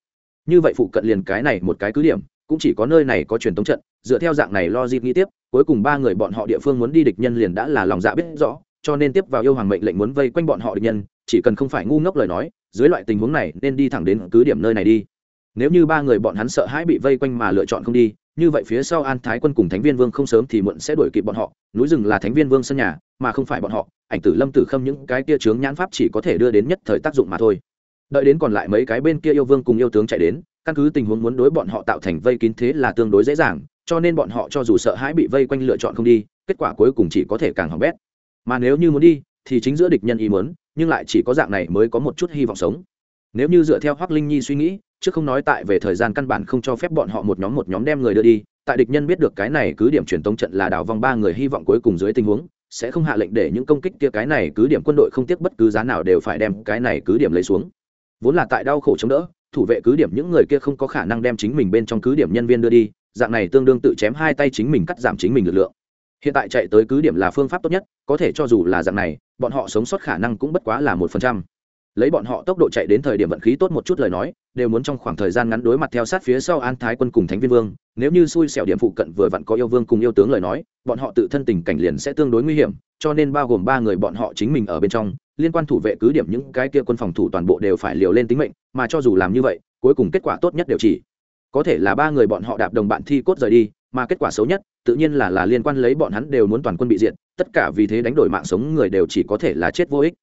Như vậy phụ cận liền cái này một cái cứ điểm, cũng chỉ có nơi này có truyền tống trận, dựa theo dạng này lo dịp nghĩ tiếp, cuối cùng ba người bọn họ địa phương muốn đi địch nhân liền đã là lòng dạ biết rõ, cho nên tiếp vào yêu hoàng mệnh lệnh muốn vây quanh bọn họ địch nhân, chỉ cần không phải ngu ngốc lời nói dưới loại tình huống này nên đi thẳng đến cứ điểm nơi này đi. Nếu như ba người bọn hắn sợ hãi bị vây quanh mà lựa chọn không đi, như vậy phía sau an thái quân cùng thánh viên vương không sớm thì muộn sẽ đuổi kịp bọn họ, núi rừng là thánh viên vương sân nhà, mà không phải bọn họ, ảnh tử lâm tử khâm những cái kia chướng nhãn pháp chỉ có thể đưa đến nhất thời tác dụng mà thôi. Đợi đến còn lại mấy cái bên kia yêu vương cùng yêu tướng chạy đến, căn cứ tình huống muốn đối bọn họ tạo thành vây kín thế là tương đối dễ dàng, cho nên bọn họ cho dù sợ hãi bị vây quanh lựa chọn không đi, kết quả cuối cùng chỉ có thể càng hỏng bét. Mà nếu như muốn đi, thì chính giữa địch nhân ý muốn nhưng lại chỉ có dạng này mới có một chút hy vọng sống. Nếu như dựa theo hoác linh nhi suy nghĩ chứ không nói tại về thời gian căn bản không cho phép bọn họ một nhóm một nhóm đem người đưa đi, tại địch nhân biết được cái này cứ điểm truyền tống trận là đào vong ba người hy vọng cuối cùng dưới tình huống, sẽ không hạ lệnh để những công kích kia cái này cứ điểm quân đội không tiếc bất cứ giá nào đều phải đem cái này cứ điểm lấy xuống. Vốn là tại đau khổ chống đỡ, thủ vệ cứ điểm những người kia không có khả năng đem chính mình bên trong cứ điểm nhân viên đưa đi, dạng này tương đương tự chém hai tay chính mình cắt giảm chính mình lực lượng hiện tại chạy tới cứ điểm là phương pháp tốt nhất, có thể cho dù là dạng này, bọn họ sống sót khả năng cũng bất quá là một phần trăm. Lấy bọn họ tốc độ chạy đến thời điểm vận khí tốt một chút lời nói, đều muốn trong khoảng thời gian ngắn đối mặt theo sát phía sau an thái quân cùng thánh viên vương, nếu như xui xẻo điểm phụ cận vừa vặn có yêu vương cùng yêu tướng lời nói, bọn họ tự thân tình cảnh liền sẽ tương đối nguy hiểm, cho nên bao gồm ba người bọn họ chính mình ở bên trong, liên quan thủ vệ cứ điểm những cái kia quân phòng thủ toàn bộ đều phải liều lên tính mệnh, mà cho dù làm như vậy, cuối cùng kết quả tốt nhất đều chỉ. Có thể là ba người bọn họ đạp đồng bạn thi cốt rời đi mà kết quả xấu nhất, tự nhiên là là liên quan lấy bọn hắn đều muốn toàn quân bị diệt, tất cả vì thế đánh đổi mạng sống người đều chỉ có thể là chết vô ích.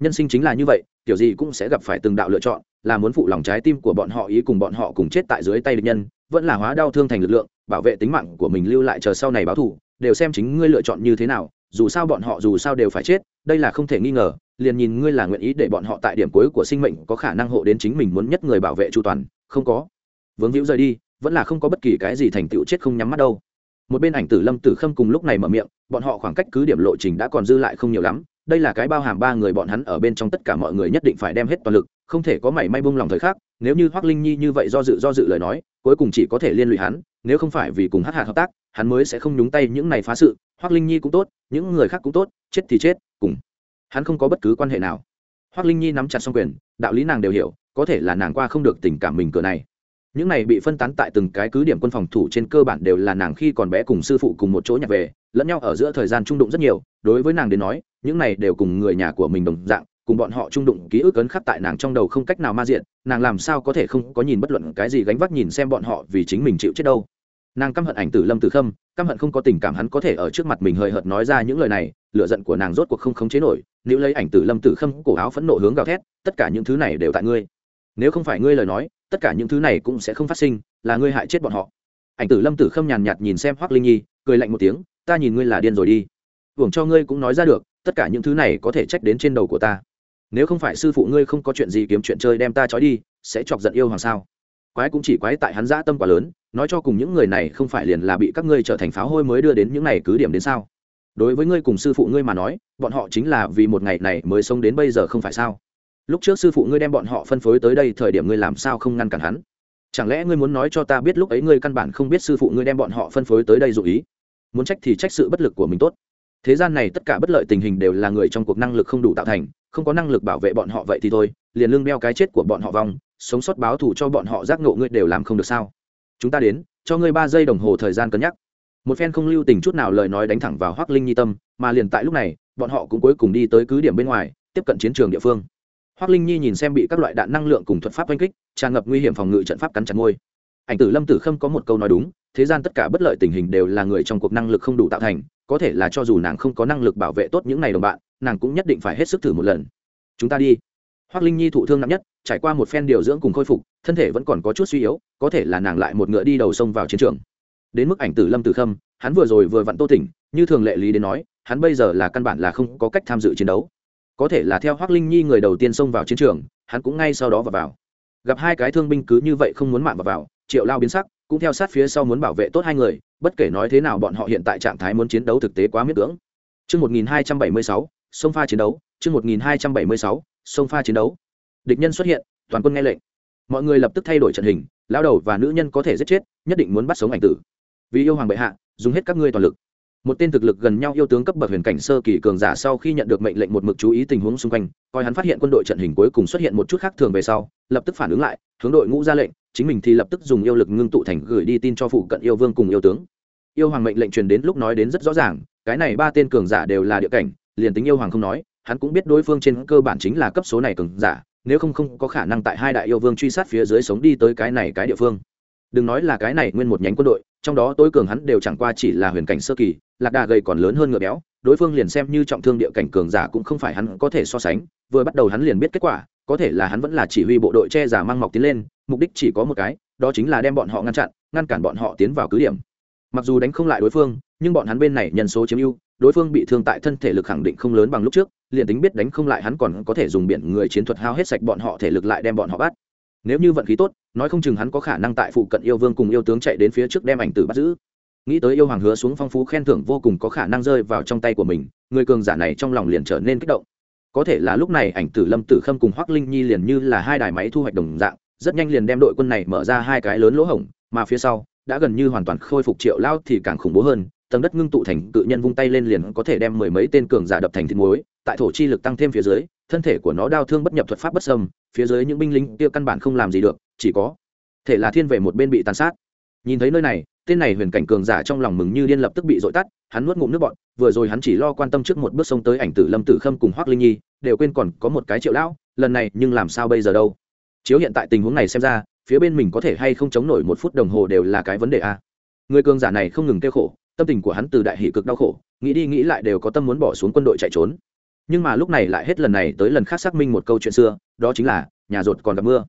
Nhân sinh chính là như vậy, kiểu gì cũng sẽ gặp phải từng đạo lựa chọn, là muốn phụ lòng trái tim của bọn họ ý cùng bọn họ cùng chết tại dưới tay địch nhân, vẫn là hóa đau thương thành lực lượng, bảo vệ tính mạng của mình lưu lại chờ sau này báo thù, đều xem chính ngươi lựa chọn như thế nào, dù sao bọn họ dù sao đều phải chết, đây là không thể nghi ngờ, liền nhìn ngươi là nguyện ý để bọn họ tại điểm cuối của sinh mệnh có khả năng hộ đến chính mình muốn nhất người bảo vệ chu toàn, không có. Vướng hữu rời đi vẫn là không có bất kỳ cái gì thành tựu chết không nhắm mắt đâu. Một bên ảnh tử lâm tử khâm cùng lúc này mở miệng, bọn họ khoảng cách cứ điểm lộ trình đã còn dư lại không nhiều lắm, đây là cái bao hàm ba người bọn hắn ở bên trong tất cả mọi người nhất định phải đem hết toàn lực, không thể có mảy may bung lòng thời khắc, nếu như hoác linh nhi như vậy do dự do dự lời nói, cuối cùng chỉ có thể liên lụy hắn, nếu không phải vì cùng hát hạt hợp tác, hắn mới sẽ không nhúng tay những này phá sự hoác linh nhi cũng tốt, những người khác cũng tốt, chết thì chết, cùng. Hắn không có bất cứ quan hệ nào. Hoác linh nhi nắm chặt xong quyền, đạo lý nàng đều hiểu, có thể là nàng qua không được tình cảm mình cửa này những này bị phân tán tại từng cái cứ điểm quân phòng thủ trên cơ bản đều là nàng khi còn bé cùng sư phụ cùng một chỗ nhặt về, lẫn nhau ở giữa thời gian trung đụng rất nhiều, đối với nàng đến nói, những này đều cùng người nhà của mình đồng dạng, cùng bọn họ trung đụng ký ức ấn khắc tại nàng trong đầu không cách nào ma diện, nàng làm sao có thể không có nhìn bất luận cái gì gánh vác nhìn xem bọn họ vì chính mình chịu chết đâu. Nàng căm hận ảnh tử lâm tử khâm, căm hận không có tình cảm hắn có thể ở trước mặt mình hời hợt nói ra những lời này lựa giận của nàng rốt cuộc không khống chế nổi, nếu lấy ảnh tử lâm tử khâm cổ áo phẫn nộ hướng gào thét, tất cả những thứ này đều tại ngươi. Nếu không phải ngươi lời nói tất cả những thứ này cũng sẽ không phát sinh, là ngươi hại chết bọn họ. Ảnh tử lâm tử khâm nhàn nhạt nhìn xem hoác linh nhi, cười lạnh một tiếng, ta nhìn ngươi là điên rồi đi. Hưởng cho ngươi cũng nói ra được, tất cả những thứ này có thể trách đến trên đầu của ta. Nếu không phải sư phụ ngươi không có chuyện gì kiếm chuyện chơi đem ta trói đi, sẽ chọc giận yêu hoàng sao? Quái cũng chỉ quái tại hắn dã tâm quá lớn, nói cho cùng những người này không phải liền là bị các ngươi trở thành pháo hôi mới đưa đến những này cứ điểm đến sao? Đối với ngươi cùng sư phụ ngươi mà nói, bọn họ chính là vì một ngày này mới sống đến bây giờ không phải sao? Lúc trước sư phụ ngươi đem bọn họ phân phối tới đây, thời điểm ngươi làm sao không ngăn cản hắn? Chẳng lẽ ngươi muốn nói cho ta biết lúc ấy ngươi căn bản không biết sư phụ ngươi đem bọn họ phân phối tới đây dụ ý? Muốn trách thì trách sự bất lực của mình tốt. Thế gian này tất cả bất lợi tình hình đều là người trong cuộc năng lực không đủ tạo thành, không có năng lực bảo vệ bọn họ vậy thì thôi, liền lương đeo cái chết của bọn họ vong, sống sót báo thù cho bọn họ giác ngộ ngươi đều làm không được sao? Chúng ta đến, cho ngươi ba giây đồng hồ thời gian cân nhắc. Một phen không lưu tình chút nào lời nói đánh thẳng vào hoác linh nhi tâm, mà liền tại lúc này, bọn họ cũng cuối cùng đi tới cứ điểm bên ngoài, tiếp cận chiến trường địa phương. Hoắc linh nhi nhìn xem bị các loại đạn năng lượng cùng thuật pháp đánh kích, tràn ngập nguy hiểm phòng ngự trận pháp cắn chặt môi. Ảnh tử lâm tử khâm có một câu nói đúng, thế gian tất cả bất lợi tình hình đều là người trong cuộc năng lực không đủ tạo thành, có thể là cho dù nàng không có năng lực bảo vệ tốt những này đồng bạn, nàng cũng nhất định phải hết sức thử một lần. Chúng ta đi. Hoắc linh nhi thụ thương nặng nhất, trải qua một phen điều dưỡng cùng khôi phục, thân thể vẫn còn có chút suy yếu, có thể là nàng lại một ngựa đi đầu sông vào chiến trường. Đến mức ảnh tử lâm tử khâm, hắn vừa rồi vừa vặn tô tỉnh, như thường lệ lý đến nói, hắn bây giờ là căn bản là không có cách tham dự chiến đấu có thể là theo hoác linh nhi người đầu tiên xông vào chiến trường hắn cũng ngay sau đó vào vào gặp hai cái thương binh cứ như vậy không muốn mạng vào vào triệu lao biến sắc cũng theo sát phía sau muốn bảo vệ tốt hai người bất kể nói thế nào bọn họ hiện tại trạng thái muốn chiến đấu thực tế quá miết cưỡng Trước 1276, sông pha chiến đấu, trước 1276, sông pha chiến đấu. Địch nhân xuất hiện, toàn quân nghe lệnh. Mọi người lập tức thay đổi trận hình, lão đầu và nữ nhân có thể giết chết, nhất định muốn bắt sống ảnh tử. Vì yêu hoàng bệ hạ, dùng hết các ngươi toàn lực một tên thực lực gần nhau yêu tướng cấp bậc huyền cảnh sơ kỳ cường giả sau khi nhận được mệnh lệnh một mực chú ý tình huống xung quanh, coi hắn phát hiện quân đội trận hình cuối cùng xuất hiện một chút khác thường về sau, lập tức phản ứng lại, hướng đội ngũ ra lệnh, chính mình thì lập tức dùng yêu lực ngưng tụ thành gửi đi tin cho phụ cận yêu vương cùng yêu tướng. Yêu hoàng mệnh lệnh truyền đến lúc nói đến rất rõ ràng, cái này ba tên cường giả đều là địa cảnh, liền tính yêu hoàng không nói, hắn cũng biết đối phương trên cơ bản chính là cấp số này cường giả, nếu không không có khả năng tại hai đại yêu vương truy sát phía dưới sống đi tới cái này cái địa phương đừng nói là cái này nguyên một nhánh quân đội, trong đó tối cường hắn đều chẳng qua chỉ là huyền cảnh sơ kỳ, lạc đà gầy còn lớn hơn ngựa béo, đối phương liền xem như trọng thương địa cảnh cường giả cũng không phải hắn có thể so sánh, vừa bắt đầu hắn liền biết kết quả, có thể là hắn vẫn là chỉ huy bộ đội che giả mang mọc tiến lên, mục đích chỉ có một cái, đó chính là đem bọn họ ngăn chặn, ngăn cản bọn họ tiến vào cứ điểm. Mặc dù đánh không lại đối phương, nhưng bọn hắn bên này nhân số chiếm ưu, đối phương bị thương tại thân thể lực khẳng định không lớn bằng lúc trước, liền tính biết đánh không lại hắn còn có thể dùng biển người chiến thuật hao hết sạch bọn họ thể lực lại đem bọn họ bắt nếu như vận khí tốt, nói không chừng hắn có khả năng tại phụ cận yêu vương cùng yêu tướng chạy đến phía trước đem ảnh tử bắt giữ. Nghĩ tới yêu hoàng hứa xuống phong phú khen thưởng vô cùng có khả năng rơi vào trong tay của mình, người cường giả này trong lòng liền trở nên kích động. Có thể là lúc này ảnh tử lâm tử khâm cùng hoác linh nhi liền như là hai đài máy thu hoạch đồng dạng, rất nhanh liền đem đội quân này mở ra hai cái lớn lỗ hổng, mà phía sau, đã gần như hoàn toàn khôi phục triệu lao thì càng khủng bố hơn, tầng đất ngưng tụ thành cự nhân vung tay lên liền có thể đem mười mấy tên cường giả đập thành thịt muối tại thổ chi lực tăng thêm phía dưới, thân thể của nó đau thương bất nhập thuật pháp bất sâm phía dưới những binh lính kia căn bản không làm gì được, chỉ có thể là thiên về một bên bị tàn sát. Nhìn thấy nơi này, tên này huyền cảnh cường giả trong lòng mừng như điên lập tức bị dội tắt, hắn nuốt ngụm nước bọn vừa rồi hắn chỉ lo quan tâm trước một bước sông tới ảnh tử lâm tử khâm cùng hoác linh nhi, đều quên còn có một cái triệu lão, lần này nhưng làm sao bây giờ đâu? Chiếu hiện tại tình huống này xem ra, phía bên mình có thể hay không chống nổi một phút đồng hồ đều là cái vấn đề a. Người cường giả này không ngừng kêu khổ, tâm tình của hắn từ đại hỷ cực đau khổ, nghĩ đi nghĩ lại đều có tâm muốn bỏ xuống quân đội chạy trốn nhưng mà lúc này lại hết lần này tới lần khác xác minh một câu chuyện xưa, đó chính là, nhà rột còn gặp mưa.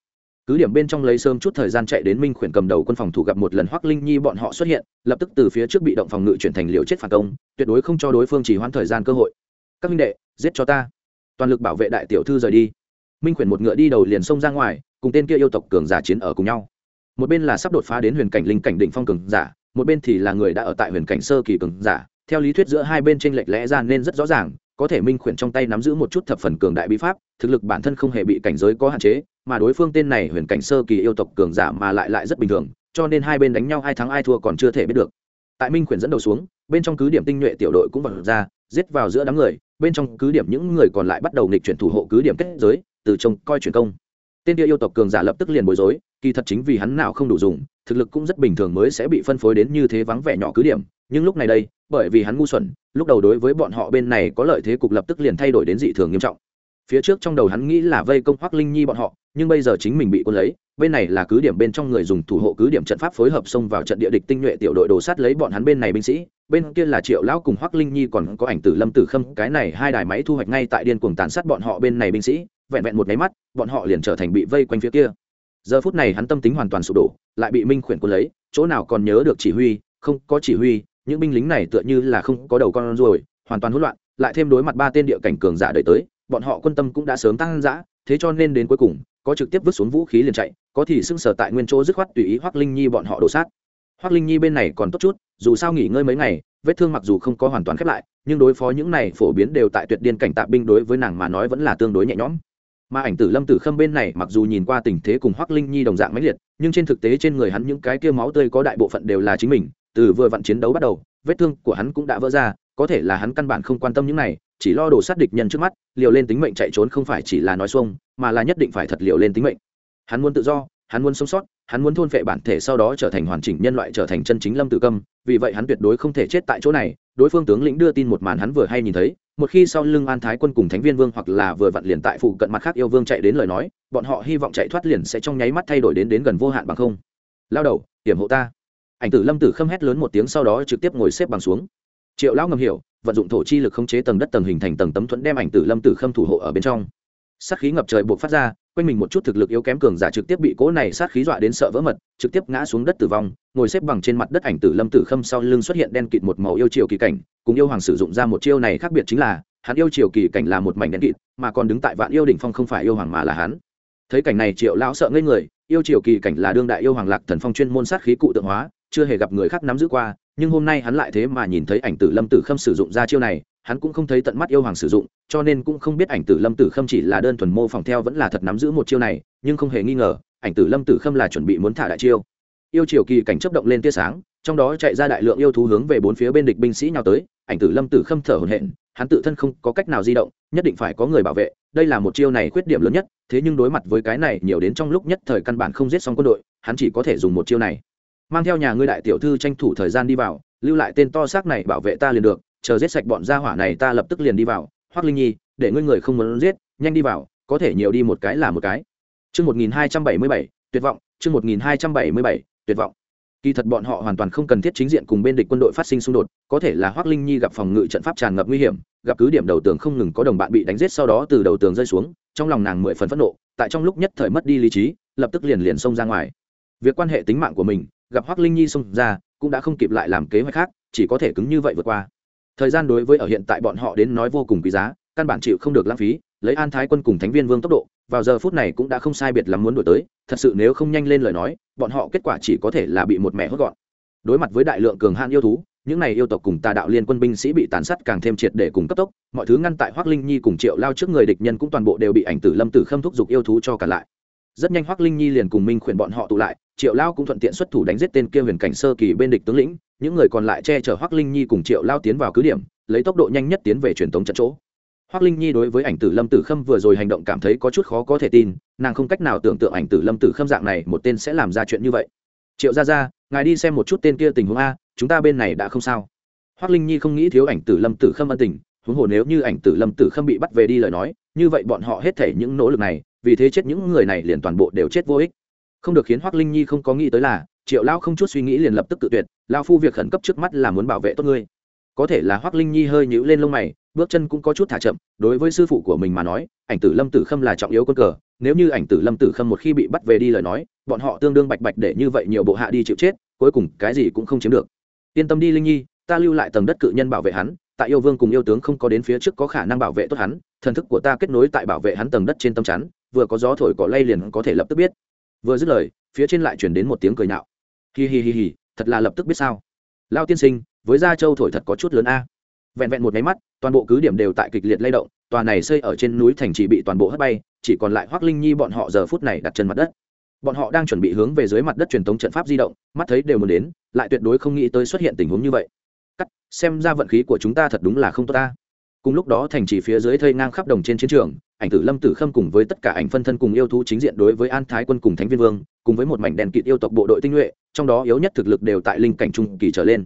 Cứ điểm bên trong lấy sớm chút thời gian chạy đến minh khuyển cầm đầu quân phòng thủ gặp một lần hoắc linh nhi bọn họ xuất hiện, lập tức từ phía trước bị động phòng ngự chuyển thành liều chết phản công, tuyệt đối không cho đối phương chỉ hoãn thời gian cơ hội. Các minh đệ, giết cho ta. Toàn lực bảo vệ đại tiểu thư rời đi. Minh khuyển một ngựa đi đầu liền xông ra ngoài, cùng tên kia yêu tộc cường giả chiến ở cùng nhau. Một bên là sắp đột phá đến huyền cảnh linh cảnh đỉnh phong cường giả, một bên thì là người đã ở tại huyền cảnh sơ kỳ cường giả, theo lý thuyết giữa hai bên tranh lệch lẽ ra nên rất rõ ràng có thể minh khuyển trong tay nắm giữ một chút thập phần cường đại bí pháp, thực lực bản thân không hề bị cảnh giới có hạn chế, mà đối phương tên này huyền cảnh sơ kỳ yêu tộc cường giả mà lại lại rất bình thường, cho nên hai bên đánh nhau ai thắng ai thua còn chưa thể biết được. Tại minh khuyển dẫn đầu xuống, bên trong cứ điểm tinh nhuệ tiểu đội cũng vào ra, giết vào giữa đám người, bên trong cứ điểm những người còn lại bắt đầu nghịch chuyển thủ hộ cứ điểm kết giới, từ trông coi chuyển công. Tên kia yêu tộc cường giả lập tức liền bối rối, kỳ thật chính vì hắn nào không đủ dùng, thực lực cũng rất bình thường mới sẽ bị phân phối đến như thế vắng vẻ nhỏ cứ điểm nhưng lúc này đây, bởi vì hắn ngu xuẩn, lúc đầu đối với bọn họ bên này có lợi thế cục lập tức liền thay đổi đến dị thường nghiêm trọng. Phía trước trong đầu hắn nghĩ là vây công hoắc linh nhi bọn họ, nhưng bây giờ chính mình bị quân lấy, bên này là cứ điểm bên trong người dùng thủ hộ cứ điểm trận pháp phối hợp xông vào trận địa địch tinh nhuệ tiểu đội đồ sát lấy bọn hắn bên này binh sĩ. Bên kia là triệu lão cùng hoắc linh nhi còn có ảnh tử lâm tử khâm, cái này hai đài máy thu hoạch ngay tại điên cuồng tàn sát bọn họ bên này binh sĩ, vẹn vẹn một máy mắt, bọn họ liền trở thành bị vây quanh phía kia. Giờ phút này hắn tâm tính hoàn toàn sụp đổ, lại bị minh khuyển quân lấy, chỗ nào còn nhớ được chỉ huy, không có chỉ huy những binh lính này tựa như là không có đầu con rồi hoàn toàn hỗn loạn, lại thêm đối mặt ba tên địa cảnh cường giả đợi tới, bọn họ quân tâm cũng đã sớm tăng dã, thế cho nên đến cuối cùng, có trực tiếp vứt xuống vũ khí liền chạy, có thì sưng sở tại nguyên chỗ dứt khoát tùy ý hoắc linh nhi bọn họ đổ sát. Hoắc linh nhi bên này còn tốt chút, dù sao nghỉ ngơi mấy ngày, vết thương mặc dù không có hoàn toàn khép lại, nhưng đối phó những này phổ biến đều tại tuyệt điên cảnh tạ binh đối với nàng mà nói vẫn là tương đối nhẹ nhõm. Mà ảnh tử lâm tử khâm bên này mặc dù nhìn qua tình thế cùng hoắc linh nhi đồng dạng mãnh liệt, nhưng trên thực tế trên người hắn những cái kia máu tươi có đại bộ phận đều là chính mình từ vừa vặn chiến đấu bắt đầu, vết thương của hắn cũng đã vỡ ra, có thể là hắn căn bản không quan tâm những này, chỉ lo đổ sát địch nhân trước mắt, liều lên tính mệnh chạy trốn không phải chỉ là nói xuông, mà là nhất định phải thật liều lên tính mệnh. Hắn muốn tự do, hắn muốn sống sót, hắn muốn thôn phệ bản thể sau đó trở thành hoàn chỉnh nhân loại trở thành chân chính lâm tử câm, vì vậy hắn tuyệt đối không thể chết tại chỗ này, đối phương tướng lĩnh đưa tin một màn hắn vừa hay nhìn thấy, một khi sau lưng an thái quân cùng thánh viên vương hoặc là vừa vặn liền tại phụ cận mặt khác yêu vương chạy đến lời nói, bọn họ hy vọng chạy thoát liền sẽ trong nháy mắt thay đổi đến đến gần vô hạn bằng không. Lao đầu, hiểm hộ ta ảnh tử lâm tử khâm hét lớn một tiếng sau đó trực tiếp ngồi xếp bằng xuống. Triệu lão ngầm hiểu, vận dụng thổ chi lực khống chế tầng đất tầng hình thành tầng tấm thuẫn đem ảnh tử lâm tử khâm thủ hộ ở bên trong. Sát khí ngập trời buộc phát ra, quanh mình một chút thực lực yếu kém cường giả trực tiếp bị cỗ này sát khí dọa đến sợ vỡ mật, trực tiếp ngã xuống đất tử vong, ngồi xếp bằng trên mặt đất ảnh tử lâm tử khâm sau lưng xuất hiện đen kịt một màu yêu chiều kỳ cảnh, cùng yêu hoàng sử dụng ra một chiêu này khác biệt chính là, hắn yêu chiều kỳ cảnh là một mảnh đen kịt, mà còn đứng tại vạn yêu đỉnh phong không phải yêu hoàng mà là hắn. Thấy cảnh này triệu lão sợ ngây người, yêu chiều kỳ cảnh là đương đại yêu hoàng lạc thần phong chuyên môn sát khí cụ tượng hóa chưa hề gặp người khác nắm giữ qua, nhưng hôm nay hắn lại thế mà nhìn thấy ảnh tử lâm tử khâm sử dụng ra chiêu này, hắn cũng không thấy tận mắt yêu hoàng sử dụng, cho nên cũng không biết ảnh tử lâm tử khâm chỉ là đơn thuần mô phỏng theo vẫn là thật nắm giữ một chiêu này, nhưng không hề nghi ngờ, ảnh tử lâm tử khâm là chuẩn bị muốn thả đại chiêu. Yêu triều kỳ cảnh chấp động lên tia sáng, trong đó chạy ra đại lượng yêu thú hướng về bốn phía bên địch binh sĩ nhào tới, ảnh tử lâm tử khâm thở hổn hển, hắn tự thân không có cách nào di động, nhất định phải có người bảo vệ, đây là một chiêu này khuyết điểm lớn nhất, thế nhưng đối mặt với cái này nhiều đến trong lúc nhất thời căn bản không giết xong quân đội, hắn chỉ có thể dùng một chiêu này mang theo nhà ngươi đại tiểu thư tranh thủ thời gian đi vào, lưu lại tên to xác này bảo vệ ta liền được, chờ giết sạch bọn gia hỏa này ta lập tức liền đi vào. Hoắc linh nhi, để ngươi người không muốn giết, nhanh đi vào, có thể nhiều đi một cái là một cái. Chương một nghìn hai trăm bảy mươi bảy, tuyệt vọng, chương một nghìn hai trăm bảy mươi bảy, tuyệt vọng. Kỳ thật bọn họ hoàn toàn không cần thiết chính diện cùng bên địch quân đội phát sinh xung đột, có thể là Hoắc linh nhi gặp phòng ngự trận pháp tràn ngập nguy hiểm, gặp cứ điểm đầu tường không ngừng có đồng bạn bị đánh giết sau đó từ đầu tường rơi xuống, trong lòng nàng mười phần phẫn nộ, tại trong lúc nhất thời mất đi lý trí, lập tức liền liền xông ra ngoài. Việc quan hệ tính mạng của mình gặp hoác linh nhi xông ra, cũng đã không kịp lại làm kế hoạch khác, chỉ có thể cứng như vậy vượt qua. Thời gian đối với ở hiện tại bọn họ đến nói vô cùng quý giá, căn bản chịu không được lãng phí, lấy an thái quân cùng thánh viên vương tốc độ, vào giờ phút này cũng đã không sai biệt lắm muốn đổi tới, thật sự nếu không nhanh lên lời nói, bọn họ kết quả chỉ có thể là bị một mẹ hốt gọn. Đối mặt với đại lượng cường hạn yêu thú, những này yêu tộc cùng tà đạo liên quân binh sĩ bị tàn sát càng thêm triệt để cùng cấp tốc, mọi thứ ngăn tại hoác linh nhi cùng triệu lao trước người địch nhân cũng toàn bộ đều bị ảnh tử lâm tử khâm thúc giục yêu thú cho cả lại. Rất nhanh hoác linh nhi liền cùng minh khuyển bọn họ tụ lại triệu lao cũng thuận tiện xuất thủ đánh giết tên kia huyền cảnh sơ kỳ bên địch tướng lĩnh, những người còn lại che chở hoác linh nhi cùng triệu lao tiến vào cứ điểm, lấy tốc độ nhanh nhất tiến về truyền thống trận chỗ. Hoác linh nhi đối với ảnh tử lâm tử khâm vừa rồi hành động cảm thấy có chút khó có thể tin, nàng không cách nào tưởng tượng ảnh tử lâm tử khâm dạng này một tên sẽ làm ra chuyện như vậy. Triệu ra ra ngài đi xem một chút tên kia tình huống a, chúng ta bên này đã không sao. Hoác linh nhi không nghĩ thiếu ảnh tử lâm tử khâm ân tình, huống hồ nếu như ảnh tử lâm tử khâm bị bắt về đi lời nói, như vậy bọn họ hết thể những nỗ lực này, vì thế chết những người này liền toàn bộ đều chết vô ích không được khiến hoác linh nhi không có nghĩ tới là, triệu lao không chút suy nghĩ liền lập tức tự tuyệt, lao phu việc khẩn cấp trước mắt là muốn bảo vệ tốt ngươi. Có thể là hoác linh nhi hơi nhữ lên lông mày, bước chân cũng có chút thả chậm, đối với sư phụ của mình mà nói, ảnh tử lâm tử khâm là trọng yếu quân cờ, nếu như ảnh tử lâm tử khâm một khi bị bắt về đi lời nói, bọn họ tương đương bạch bạch để như vậy nhiều bộ hạ đi chịu chết, cuối cùng cái gì cũng không chiếm được. Yên tâm đi linh nhi, ta lưu lại tầng đất cự nhân bảo vệ hắn, tại yêu vương cùng yêu tướng không có đến phía trước có khả năng bảo vệ tốt hắn, thần thức của ta kết nối tại bảo vệ hắn tầng đất trên tâm chắn, vừa có gió thổi cỏ lay liền có thể lập tức biết vừa dứt lời phía trên lại chuyển đến một tiếng cười nạo, hi hi hi hi thật là lập tức biết sao. Lao tiên sinh với gia châu thổi thật có chút lớn a. Vẹn vẹn một máy mắt toàn bộ cứ điểm đều tại kịch liệt lay động tòa này xây ở trên núi thành chỉ bị toàn bộ hất bay chỉ còn lại hoác linh nhi bọn họ giờ phút này đặt chân mặt đất. Bọn họ đang chuẩn bị hướng về dưới mặt đất truyền thống trận pháp di động mắt thấy đều muốn đến lại tuyệt đối không nghĩ tới xuất hiện tình huống như vậy. Cắt xem ra vận khí của chúng ta thật đúng là không tốt ta. Cùng lúc đó thành trì phía dưới thây ngang khắp đồng trên chiến trường ảnh tử lâm tử khâm cùng với tất cả ảnh phân thân cùng yêu thú chính diện đối với an thái quân cùng thánh viên vương, cùng với một mảnh đèn kịt yêu tộc bộ đội tinh nhuệ, trong đó yếu nhất thực lực đều tại linh cảnh trung kỳ trở lên.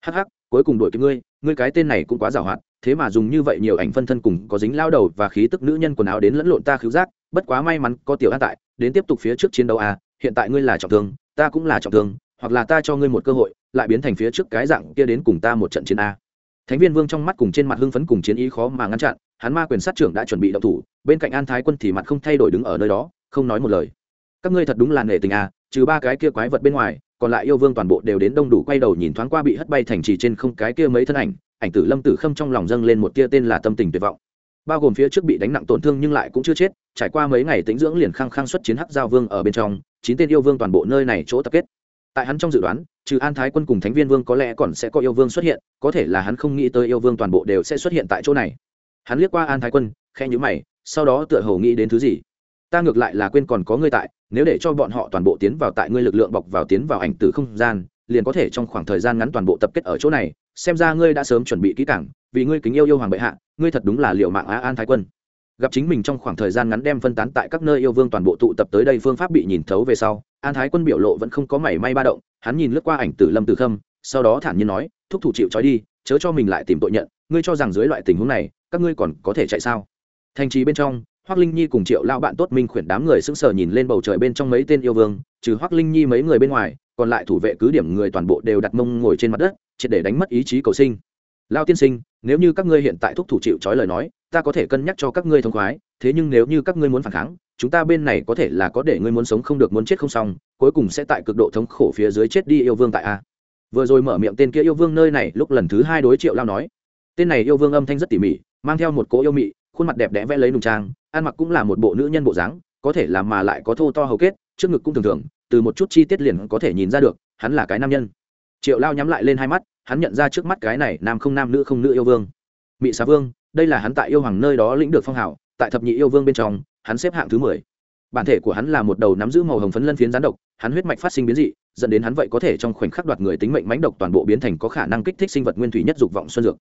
Hắc hắc, cuối cùng đuổi kịp ngươi ngươi cái tên này cũng quá giàu hoạt thế mà dùng như vậy nhiều ảnh phân thân cùng có dính lao đầu và khí tức nữ nhân quần áo đến lẫn lộn ta khiếu giác, bất quá may mắn có tiểu an tại, đến tiếp tục phía trước chiến đấu à hiện tại ngươi là trọng thương, ta cũng là trọng thương, hoặc là ta cho ngươi một cơ hội, lại biến thành phía trước cái dạng kia đến cùng ta một trận chiến a thánh viên vương trong mắt cùng trên mặt hưng phấn cùng chiến ý khó mà ngăn chặn, hắn ma quyền sát trưởng đã chuẩn bị động thủ, bên cạnh an thái quân thì mặt không thay đổi đứng ở nơi đó, không nói một lời. Các ngươi thật đúng là nể tình à trừ ba cái kia quái vật bên ngoài, còn lại yêu vương toàn bộ đều đến đông đủ quay đầu nhìn thoáng qua bị hất bay thành trì trên không cái kia mấy thân ảnh ảnh tử lâm tử khâm trong lòng dâng lên một tia tên là tâm tình tuyệt vọng. Bao gồm phía trước bị đánh nặng tổn thương nhưng lại cũng chưa chết, trải qua mấy ngày tính dưỡng liền khăng khăng xuất chiến hắc giao vương ở bên trong, chín tên yêu vương toàn bộ nơi này chỗ tập kết tại hắn trong dự đoán, trừ an thái quân cùng thánh viên vương có lẽ còn sẽ có yêu vương xuất hiện, có thể là hắn không nghĩ tới yêu vương toàn bộ đều sẽ xuất hiện tại chỗ này. Hắn liếc qua an thái quân khe nhữ mày, sau đó tựa hồ nghĩ đến thứ gì. Ta ngược lại là quên còn có ngươi tại, nếu để cho bọn họ toàn bộ tiến vào tại ngươi lực lượng bọc vào tiến vào ảnh từ không gian, liền có thể trong khoảng thời gian ngắn toàn bộ tập kết ở chỗ này, xem ra ngươi đã sớm chuẩn bị kỹ cảng vì ngươi kính yêu yêu hoàng bệ hạ, ngươi thật đúng là liệu mạng á an thái quân. Gặp chính mình trong khoảng thời gian ngắn đem phân tán tại các nơi yêu vương toàn bộ tụ tập tới đây phương pháp bị nhìn thấu về sau an thái quân biểu lộ vẫn không có mảy may ba động, hắn nhìn lướt qua ảnh tử lâm tử khâm, sau đó thản nhiên nói, thúc thủ chịu trói đi, chớ cho mình lại tìm tội nhận, ngươi cho rằng dưới loại tình huống này, các ngươi còn có thể chạy sao? Thành trì bên trong hoác linh nhi cùng triệu lao bạn tốt minh khuyển đám người sững sờ nhìn lên bầu trời bên trong mấy tên yêu vương, trừ hoác linh nhi mấy người bên ngoài, còn lại thủ vệ cứ điểm người toàn bộ đều đặt mông ngồi trên mặt đất, triệt để đánh mất ý chí cầu sinh. Lao tiên sinh, nếu như các ngươi hiện tại thúc thủ chịu trói lời nói, ta có thể cân nhắc cho các ngươi thông khoái thế nhưng nếu như các ngươi muốn phản kháng, chúng ta bên này có thể là có để ngươi muốn sống không được muốn chết không xong, cuối cùng sẽ tại cực độ thống khổ phía dưới chết đi yêu vương tại a. Vừa rồi mở miệng tên kia yêu vương nơi này lúc lần thứ hai đối triệu lao nói. Tên này yêu vương âm thanh rất tỉ mỉ, mang theo một cỗ yêu mị, khuôn mặt đẹp đẽ vẽ lấy nùng trang, ăn mặc cũng là một bộ nữ nhân bộ dáng, có thể làm mà lại có thô to hầu kết, trước ngực cũng thường thường, từ một chút chi tiết liền có thể nhìn ra được, hắn là cái nam nhân. Triệu lao nhắm lại lên hai mắt, hắn nhận ra trước mắt cái này nam không nam nữ không nữ yêu vương. Mị xá vương, đây là hắn tại yêu hoàng nơi đó lĩnh được phong hào tại thập nhị yêu vương bên trong, hắn xếp hạng thứ mười. Bản thể của hắn là một đầu nắm giữ màu hồng phấn lân phiến rán độc, hắn huyết mạch phát sinh biến dị, dẫn đến hắn vậy có thể trong khoảnh khắc đoạt người tính mệnh mãnh độc toàn bộ biến thành có khả năng kích thích sinh vật nguyên thủy nhất dục vọng xuân dược.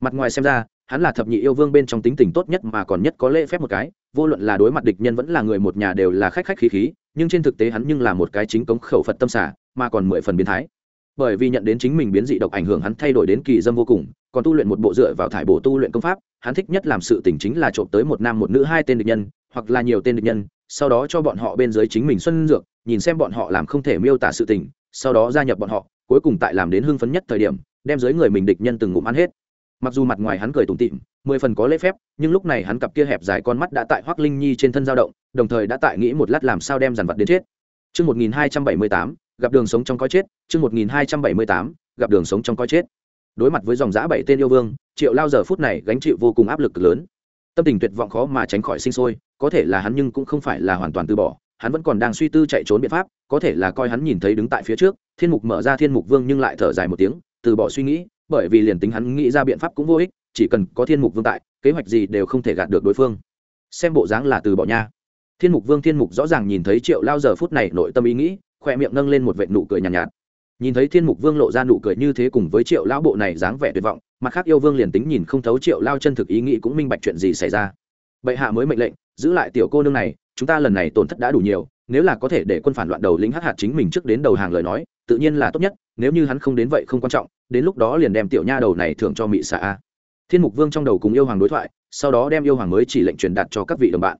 Mặt ngoài xem ra, hắn là thập nhị yêu vương bên trong tính tình tốt nhất mà còn nhất có lễ phép một cái, vô luận là đối mặt địch nhân vẫn là người một nhà đều là khách khách khí khí, nhưng trên thực tế hắn nhưng là một cái chính cống khẩu phật tâm xả, mà còn mười phần biến thái. Bởi vì nhận đến chính mình biến dị độc ảnh hưởng hắn thay đổi đến kỳ dâm vô cùng còn tu luyện một bộ dựa vào thải bổ tu luyện công pháp hắn thích nhất làm sự tình chính là trộm tới một nam một nữ hai tên địch nhân hoặc là nhiều tên địch nhân sau đó cho bọn họ bên dưới chính mình xuân dược nhìn xem bọn họ làm không thể miêu tả sự tình sau đó gia nhập bọn họ cuối cùng tại làm đến hưng phấn nhất thời điểm đem dưới người mình địch nhân từng ngụm ăn hết mặc dù mặt ngoài hắn cười tủm tịm mười phần có lễ phép nhưng lúc này hắn cặp kia hẹp dài con mắt đã tại hoác linh nhi trên thân dao động đồng thời đã tại nghĩ một lát làm sao đem dàn vật đến chết Trước 1278, gặp đường sống trong coi chết, trước 1278, gặp đường sống trong coi chết. Đối mặt với dòng dã bảy tên yêu vương, Triệu Lao giờ phút này gánh chịu vô cùng áp lực lớn. Tâm tình tuyệt vọng khó mà tránh khỏi sinh sôi, có thể là hắn nhưng cũng không phải là hoàn toàn từ bỏ, hắn vẫn còn đang suy tư chạy trốn biện pháp, có thể là coi hắn nhìn thấy đứng tại phía trước, Thiên Mục mở ra Thiên Mục Vương nhưng lại thở dài một tiếng, từ bỏ suy nghĩ, bởi vì liền tính hắn nghĩ ra biện pháp cũng vô ích chỉ cần có thiên mục vương tại kế hoạch gì đều không thể gạt được đối phương. Xem bộ dáng là từ bỏ nha. Thiên mục vương thiên mục rõ ràng nhìn thấy triệu lao giờ phút này nội tâm ý nghĩ khoe miệng nâng lên một vệ nụ cười nhàn nhạt, nhạt nhìn thấy thiên mục vương lộ ra nụ cười như thế cùng với triệu lão bộ này dáng vẻ tuyệt vọng, mặt khác yêu vương liền tính nhìn không thấu triệu lao chân thực ý nghĩ cũng minh bạch chuyện gì xảy ra. Bệ hạ mới mệnh lệnh, giữ lại tiểu cô nương này, chúng ta lần này tổn thất đã đủ nhiều, nếu là có thể để quân phản loạn đầu lính hắc hạt chính mình trước đến đầu hàng lời nói, tự nhiên là tốt nhất, nếu như hắn không đến vậy không quan trọng, đến lúc đó liền đem tiểu nha đầu này thưởng cho mị xạ a. Thiên mục vương trong đầu cùng yêu hoàng đối thoại, sau đó đem yêu hoàng mới chỉ lệnh truyền đạt cho các vị đồng bạn.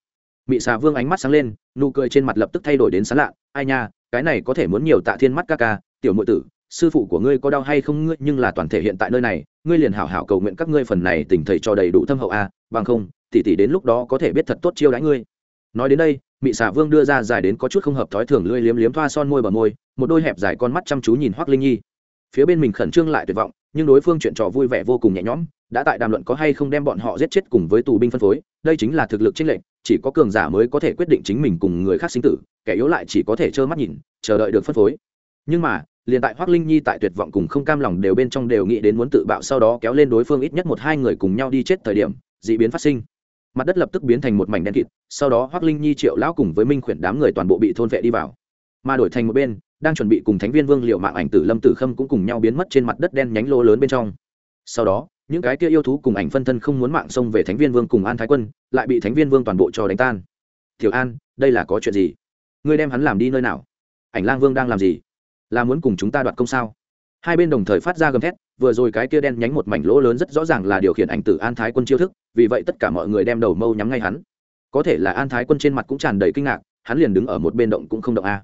Mị xà vương ánh mắt sáng lên, nụ cười trên mặt lập tức thay đổi đến sán lạ, ai nha, cái này có thể muốn nhiều tạ thiên mắt ca ca tiểu nội tử, sư phụ của ngươi có đau hay không ngươi? Nhưng là toàn thể hiện tại nơi này, ngươi liền hảo hảo cầu nguyện các ngươi phần này tỉnh thầy cho đầy đủ thâm hậu a bằng không tỉ tỉ đến lúc đó có thể biết thật tốt chiêu đãi ngươi. Nói đến đây, mị xà vương đưa ra dài đến có chút không hợp thói thường lưỡi liếm liếm thoa son môi bờ môi, một đôi hẹp dài con mắt chăm chú nhìn hoác linh nhi. Phía bên mình khẩn trương lại tuyệt vọng, nhưng đối phương chuyện trò vui vẻ vô cùng nhẹ nhõm, đã tại đàm luận có hay không đem bọn họ giết chết cùng với tù binh phân phối, đây chính là thực lực chênh lệnh chỉ có cường giả mới có thể quyết định chính mình cùng người khác sinh tử, kẻ yếu lại chỉ có thể trơ mắt nhìn, chờ đợi được phân phối. Nhưng mà liền tại hoắc linh nhi tại tuyệt vọng cùng không cam lòng đều bên trong đều nghĩ đến muốn tự bạo sau đó kéo lên đối phương ít nhất một hai người cùng nhau đi chết thời điểm dị biến phát sinh. Mặt đất lập tức biến thành một mảnh đen kịt, sau đó hoắc linh nhi triệu lão cùng với minh khuyển đám người toàn bộ bị thôn vệ đi vào. Mà đổi thành một bên, đang chuẩn bị cùng thánh viên vương liệu mạng ảnh tử lâm tử khâm cũng cùng nhau biến mất trên mặt đất đen nhánh lỗ lớn bên trong. Sau đó, những cái kia yêu thú cùng ảnh phân thân không muốn mạng xông về thánh viên vương cùng an thái quân, lại bị thánh viên vương toàn bộ cho đánh tan. Tiểu an, đây là có chuyện gì? Ngươi đem hắn làm đi nơi nào? Ảnh lang vương đang làm gì? Là muốn cùng chúng ta đoạt công sao? Hai bên đồng thời phát ra gầm thét, vừa rồi cái kia đen nhánh một mảnh lỗ lớn rất rõ ràng là điều khiển ảnh tử an thái quân chiêu thức, vì vậy tất cả mọi người đem đầu mâu nhắm ngay hắn. Có thể là an thái quân trên mặt cũng tràn đầy kinh ngạc, hắn liền đứng ở một bên động cũng không động a.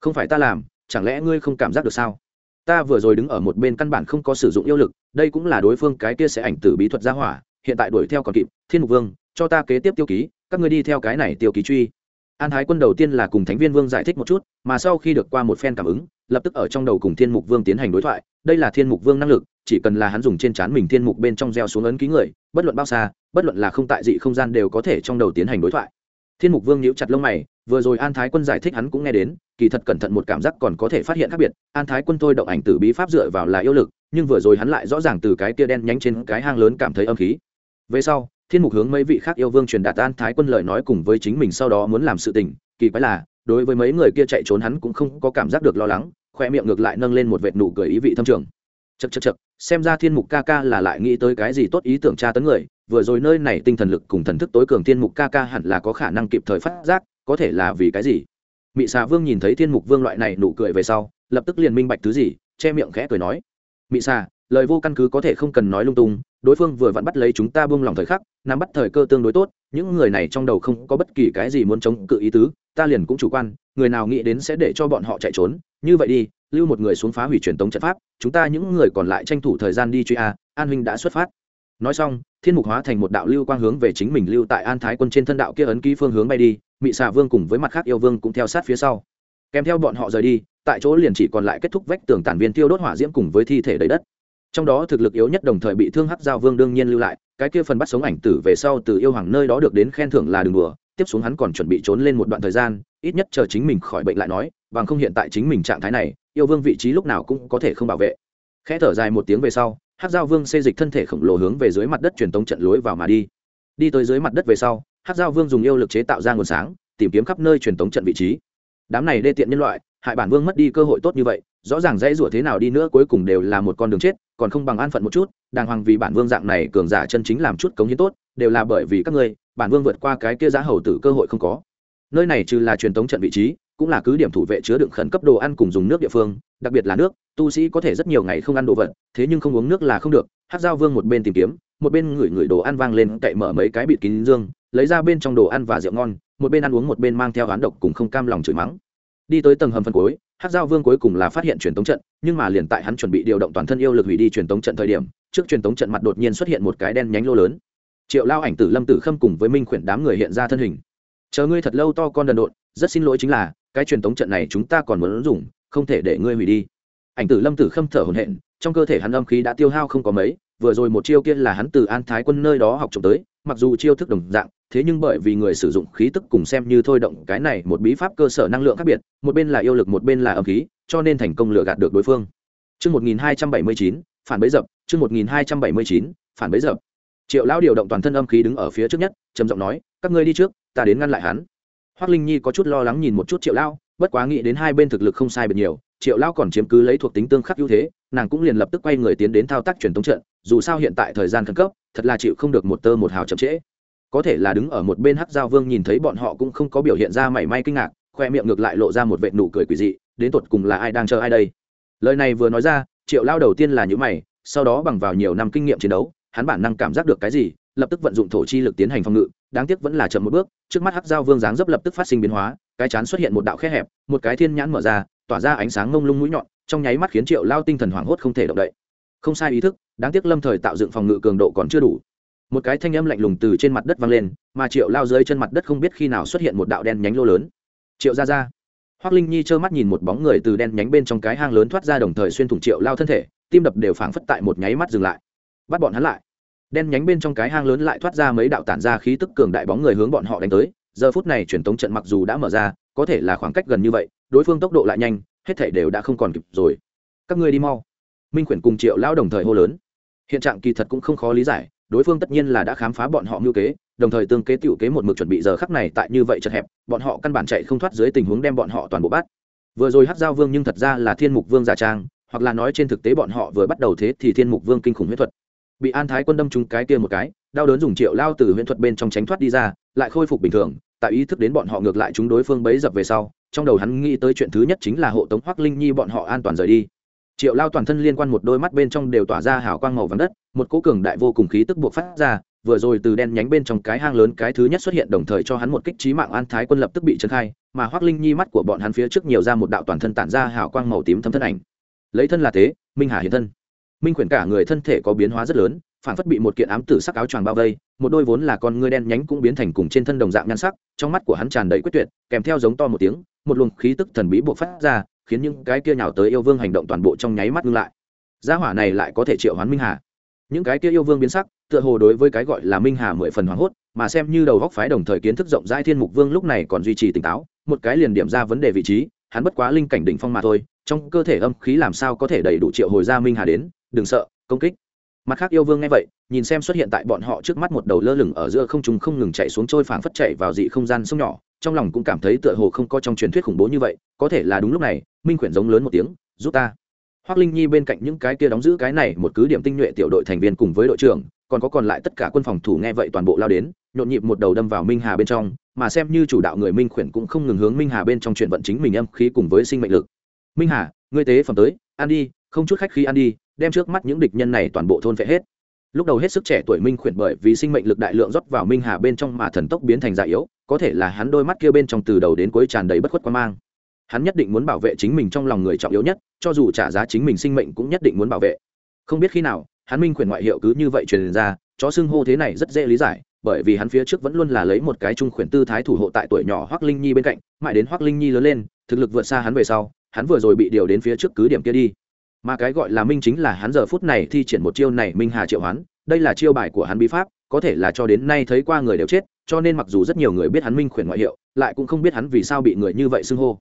Không phải ta làm, chẳng lẽ ngươi không cảm giác được sao? Ta vừa rồi đứng ở một bên căn bản không có sử dụng yêu lực, đây cũng là đối phương cái kia sẽ ảnh tử bí thuật ra hỏa, hiện tại đuổi theo còn kịp, thiên mục vương, cho ta kế tiếp tiêu ký, các ngươi đi theo cái này tiêu ký truy an thái quân đầu tiên là cùng thánh viên vương giải thích một chút, mà sau khi được qua một phen cảm ứng, lập tức ở trong đầu cùng thiên mục vương tiến hành đối thoại. Đây là thiên mục vương năng lực, chỉ cần là hắn dùng trên trán mình thiên mục bên trong gieo xuống ấn ký người, bất luận bao xa, bất luận là không tại dị không gian đều có thể trong đầu tiến hành đối thoại. Thiên mục vương nhíu chặt lông mày, vừa rồi an thái quân giải thích hắn cũng nghe đến, kỳ thật cẩn thận một cảm giác còn có thể phát hiện khác biệt. An thái quân tôi động ảnh tử bí pháp dựa vào là yêu lực, nhưng vừa rồi hắn lại rõ ràng từ cái kia đen nhánh trên cái hang lớn cảm thấy âm khí. Về sau thiên mục hướng mấy vị khác yêu vương truyền đạt an thái quân lời nói cùng với chính mình sau đó muốn làm sự tình, kỳ quái là, đối với mấy người kia chạy trốn hắn cũng không có cảm giác được lo lắng, khoe miệng ngược lại nâng lên một vệt nụ cười ý vị thâm trường. Chật chật chật xem ra thiên mục ca ca là lại nghĩ tới cái gì tốt ý tưởng tra tấn người, vừa rồi nơi này tinh thần lực cùng thần thức tối cường thiên mục ca ca hẳn là có khả năng kịp thời phát giác, có thể là vì cái gì? Mị xà vương nhìn thấy thiên mục vương loại này nụ cười về sau, lập tức liền minh bạch thứ gì, che miệng khẽ cười nói, mị xà, lời vô căn cứ có thể không cần nói lung tung đối phương vừa vặn bắt lấy chúng ta buông lòng thời khắc, nắm bắt thời cơ tương đối tốt, những người này trong đầu không có bất kỳ cái gì muốn chống cự ý tứ, ta liền cũng chủ quan, người nào nghĩ đến sẽ để cho bọn họ chạy trốn. Như vậy đi, lưu một người xuống phá hủy truyền tống trận pháp, chúng ta những người còn lại tranh thủ thời gian đi truy a, an huynh đã xuất phát. Nói xong, thiên mục hóa thành một đạo lưu quang hướng về chính mình lưu tại an thái quân trên thân đạo kia ấn ký phương hướng bay đi, mị xà vương cùng với mặt khác yêu vương cũng theo sát phía sau. Kèm theo bọn họ rời đi, tại chỗ liền chỉ còn lại kết thúc vách tường tản viên tiêu đốt hỏa diễm cùng với thi thể đầy đất trong đó thực lực yếu nhất đồng thời bị thương hắc giao vương đương nhiên lưu lại, cái kia phần bắt sống ảnh tử về sau từ yêu hoàng nơi đó được đến khen thưởng là đường đùa, tiếp xuống hắn còn chuẩn bị trốn lên một đoạn thời gian, ít nhất chờ chính mình khỏi bệnh lại nói, bằng không hiện tại chính mình trạng thái này, yêu vương vị trí lúc nào cũng có thể không bảo vệ. Khẽ thở dài một tiếng về sau hát giao vương xê dịch thân thể khổng lồ hướng về dưới mặt đất truyền tống trận lối vào mà đi. Đi tới dưới mặt đất về sau hát giao vương dùng yêu lực chế tạo ra nguồn sáng, tìm kiếm khắp nơi truyền tống trận vị trí. Đám này đê tiện nhân loại, hại bản vương mất đi cơ hội tốt như vậy rõ ràng dãy rủa thế nào đi nữa cuối cùng đều là một con đường chết, còn không bằng an phận một chút, đàng hoàng vì bản vương dạng này cường giả chân chính làm chút cống hiến tốt, đều là bởi vì các ngươi, bản vương vượt qua cái kia giá hầu tử cơ hội không có. Nơi này trừ là truyền tống trận vị trí, cũng là cứ điểm thủ vệ chứa đựng khẩn cấp đồ ăn cùng dùng nước địa phương, đặc biệt là nước, tu sĩ có thể rất nhiều ngày không ăn đồ vật, thế nhưng không uống nước là không được. Hát giao vương một bên tìm kiếm, một bên ngửi ngửi đồ ăn vang lên, cậy mở mấy cái bịt kín dương, lấy ra bên trong đồ ăn và rượu ngon, một bên ăn uống một bên mang theo oán độc cùng không cam lòng chửi mắng. Đi tới tầng hầm phân cuối hát giao vương cuối cùng là phát hiện truyền tống trận, nhưng mà liền tại hắn chuẩn bị điều động toàn thân yêu lực hủy đi truyền tống trận thời điểm, trước truyền tống trận mặt đột nhiên xuất hiện một cái đen nhánh lô lớn. Triệu lao ảnh tử lâm tử khâm cùng với minh khuyển đám người hiện ra thân hình. Chờ ngươi thật lâu to con đần độn, rất xin lỗi chính là, cái truyền tống trận này chúng ta còn muốn dùng, không thể để ngươi hủy đi. Ảnh tử lâm tử khâm thở hổn hển, trong cơ thể hắn âm khí đã tiêu hao không có mấy, vừa rồi một chiêu kia là hắn từ an thái quân nơi đó học trộm tới, mặc dù chiêu thức đồng dạng thế nhưng bởi vì người sử dụng khí tức cùng xem như thôi động cái này một bí pháp cơ sở năng lượng khác biệt một bên là yêu lực một bên là âm khí cho nên thành công lừa gạt được đối phương Chương 1279, phản bấy dập, chương 1279, phản bấy dập. Triệu lão điều động toàn thân âm khí đứng ở phía trước nhất, trầm giọng nói, các ngươi đi trước, ta đến ngăn lại hắn. Hoắc Linh Nhi có chút lo lắng nhìn một chút Triệu lão, bất quá nghĩ đến hai bên thực lực không sai biệt nhiều, Triệu lão còn chiếm cứ lấy thuộc tính tương khắc ưu thế, nàng cũng liền lập tức quay người tiến đến thao tác truyền tống trận, dù sao hiện tại thời gian khẩn cấp, thật là chịu không được một tơ một hào chậm trễ. Có thể là đứng ở một bên Hắc Giao Vương nhìn thấy bọn họ cũng không có biểu hiện ra mảy may kinh ngạc, khoe miệng ngược lại lộ ra một vệt nụ cười quỷ dị, đến tột cùng là ai đang chờ ai đây? Lời này vừa nói ra, Triệu lao đầu tiên là những mày, sau đó bằng vào nhiều năm kinh nghiệm chiến đấu, hắn bản năng cảm giác được cái gì, lập tức vận dụng thổ chi lực tiến hành phòng ngự, đáng tiếc vẫn là chậm một bước, trước mắt Hắc Giao Vương dáng dấp lập tức phát sinh biến hóa, cái chán xuất hiện một đạo khe hẹp, một cái thiên nhãn mở ra, tỏa ra ánh sáng ngông lung mũi nhọn, trong nháy mắt khiến Triệu Lao tinh thần hoảng hốt không thể động đậy. Không sai ý thức, đáng tiếc Lâm Thời tạo dựng phòng ngự cường độ còn chưa đủ. Một cái thanh âm lạnh lùng từ trên mặt đất vang lên, mà Triệu Lao dưới chân mặt đất không biết khi nào xuất hiện một đạo đen nhánh lô lớn. Triệu ra ra, Hoắc Linh Nhi trơ mắt nhìn một bóng người từ đen nhánh bên trong cái hang lớn thoát ra đồng thời xuyên thủng Triệu Lao thân thể, tim đập đều phảng phất tại một nháy mắt dừng lại. Bắt bọn hắn lại. Đen nhánh bên trong cái hang lớn lại thoát ra mấy đạo tản ra khí tức cường đại bóng người hướng bọn họ đánh tới. Giờ phút này truyền tống trận mặc dù đã mở ra có thể là khoảng cách gần như vậy đối phương tốc độ lại nhanh hết thể đều đã không còn kịp rồi. Các ngươi đi mau. Minh khuyển cùng triệu lao đồng thời hô lớn. Hiện trạng kỳ thật cũng không khó lý giải đối phương tất nhiên là đã khám phá bọn họ mưu kế, đồng thời tương kế tiểu kế một mực chuẩn bị giờ khắc này tại như vậy chật hẹp, bọn họ căn bản chạy không thoát dưới tình huống đem bọn họ toàn bộ bắt. Vừa rồi hát giao vương nhưng thật ra là thiên mục vương giả trang, hoặc là nói trên thực tế bọn họ vừa bắt đầu thế thì thiên mục vương kinh khủng huyết thuật. Bị an thái quân đâm trúng cái kia một cái, đau đớn dùng triệu lao từ huyễn thuật bên trong tránh thoát đi ra, lại khôi phục bình thường, tại ý thức đến bọn họ ngược lại chúng đối phương bấy dập về sau, trong đầu hắn nghĩ tới chuyện thứ nhất chính là hộ tống hoắc linh nhi bọn họ an toàn rời đi triệu lao toàn thân liên quan một đôi mắt bên trong đều tỏa ra hào quang màu vàng đất, một cố cường đại vô cùng khí tức buộc phát ra, vừa rồi từ đen nhánh bên trong cái hang lớn cái thứ nhất xuất hiện đồng thời cho hắn một kích trí mạng an thái quân lập tức bị trấn khai, mà hoắc linh nhi mắt của bọn hắn phía trước nhiều ra một đạo toàn thân tản ra hào quang màu tím thấm thân ảnh. Lấy thân là thế, minh hà hiện thân. Minh quyển cả người thân thể có biến hóa rất lớn, phản phất bị một kiện ám tử sắc áo choàng bao vây, một đôi vốn là con ngươi đen nhánh cũng biến thành cùng trên thân đồng dạng nhan sắc, trong mắt của hắn tràn đầy quyết tuyệt, kèm theo giống to một tiếng, một luồng khí tức thần bí buộc phát ra khiến những cái kia nhào tới yêu vương hành động toàn bộ trong nháy mắt ngưng lại. Gia hỏa này lại có thể triệu hoán minh hà. Những cái kia yêu vương biến sắc, tựa hồ đối với cái gọi là minh hà mười phần hoảng hốt, mà xem như đầu góc phái đồng thời kiến thức rộng rãi thiên mục vương lúc này còn duy trì tỉnh táo, một cái liền điểm ra vấn đề vị trí, hắn bất quá linh cảnh đỉnh phong mà thôi, trong cơ thể âm khí làm sao có thể đầy đủ triệu hồi ra minh hà đến, đừng sợ, công kích. Mặt khác yêu vương nghe vậy, nhìn xem xuất hiện tại bọn họ trước mắt một đầu lơ lửng ở giữa không trung không ngừng chạy xuống trôi phảng phất chạy vào dị không gian sông nhỏ, trong lòng cũng cảm thấy tựa hồ không có trong truyền thuyết khủng bố như vậy, có thể là đúng lúc này minh khuyển giống lớn một tiếng, giúp ta. Hoác linh nhi bên cạnh những cái kia đóng giữ cái này một cứ điểm tinh nhuệ tiểu đội thành viên cùng với đội trưởng, còn có còn lại tất cả quân phòng thủ nghe vậy toàn bộ lao đến, nhộn nhịp một đầu đâm vào minh hà bên trong, mà xem như chủ đạo người minh khuyển cũng không ngừng hướng minh hà bên trong chuyện vận chính mình âm khí cùng với sinh mệnh lực. Minh hà, ngươi tế phẩm tới, ăn đi, không chút khách khí ăn đi, đem trước mắt những địch nhân này toàn bộ thôn vệ hết. Lúc đầu hết sức trẻ tuổi minh khuyển bởi vì sinh mệnh lực đại lượng rót vào minh hà bên trong mà thần tốc biến thành già yếu, có thể là hắn đôi mắt kia bên trong từ đầu đến cuối tràn đầy bất khuất quan mang hắn nhất định muốn bảo vệ chính mình trong lòng người trọng yếu nhất, cho dù trả giá chính mình sinh mệnh cũng nhất định muốn bảo vệ. Không biết khi nào, hắn minh quyền ngoại hiệu cứ như vậy truyền ra, chó xưng hô thế này rất dễ lý giải, bởi vì hắn phía trước vẫn luôn là lấy một cái trung khuyển tư thái thủ hộ tại tuổi nhỏ hoắc linh nhi bên cạnh, mãi đến hoắc linh nhi lớn lên, thực lực vượt xa hắn về sau, hắn vừa rồi bị điều đến phía trước cứ điểm kia đi. Mà cái gọi là minh chính là hắn giờ phút này thi triển một chiêu này minh hà triệu hoán, đây là chiêu bài của hắn bí pháp, có thể là cho đến nay thấy qua người đều chết, cho nên mặc dù rất nhiều người biết hắn minh khuyển ngoại hiệu, lại cũng không biết hắn vì sao bị người như vậy xưng hô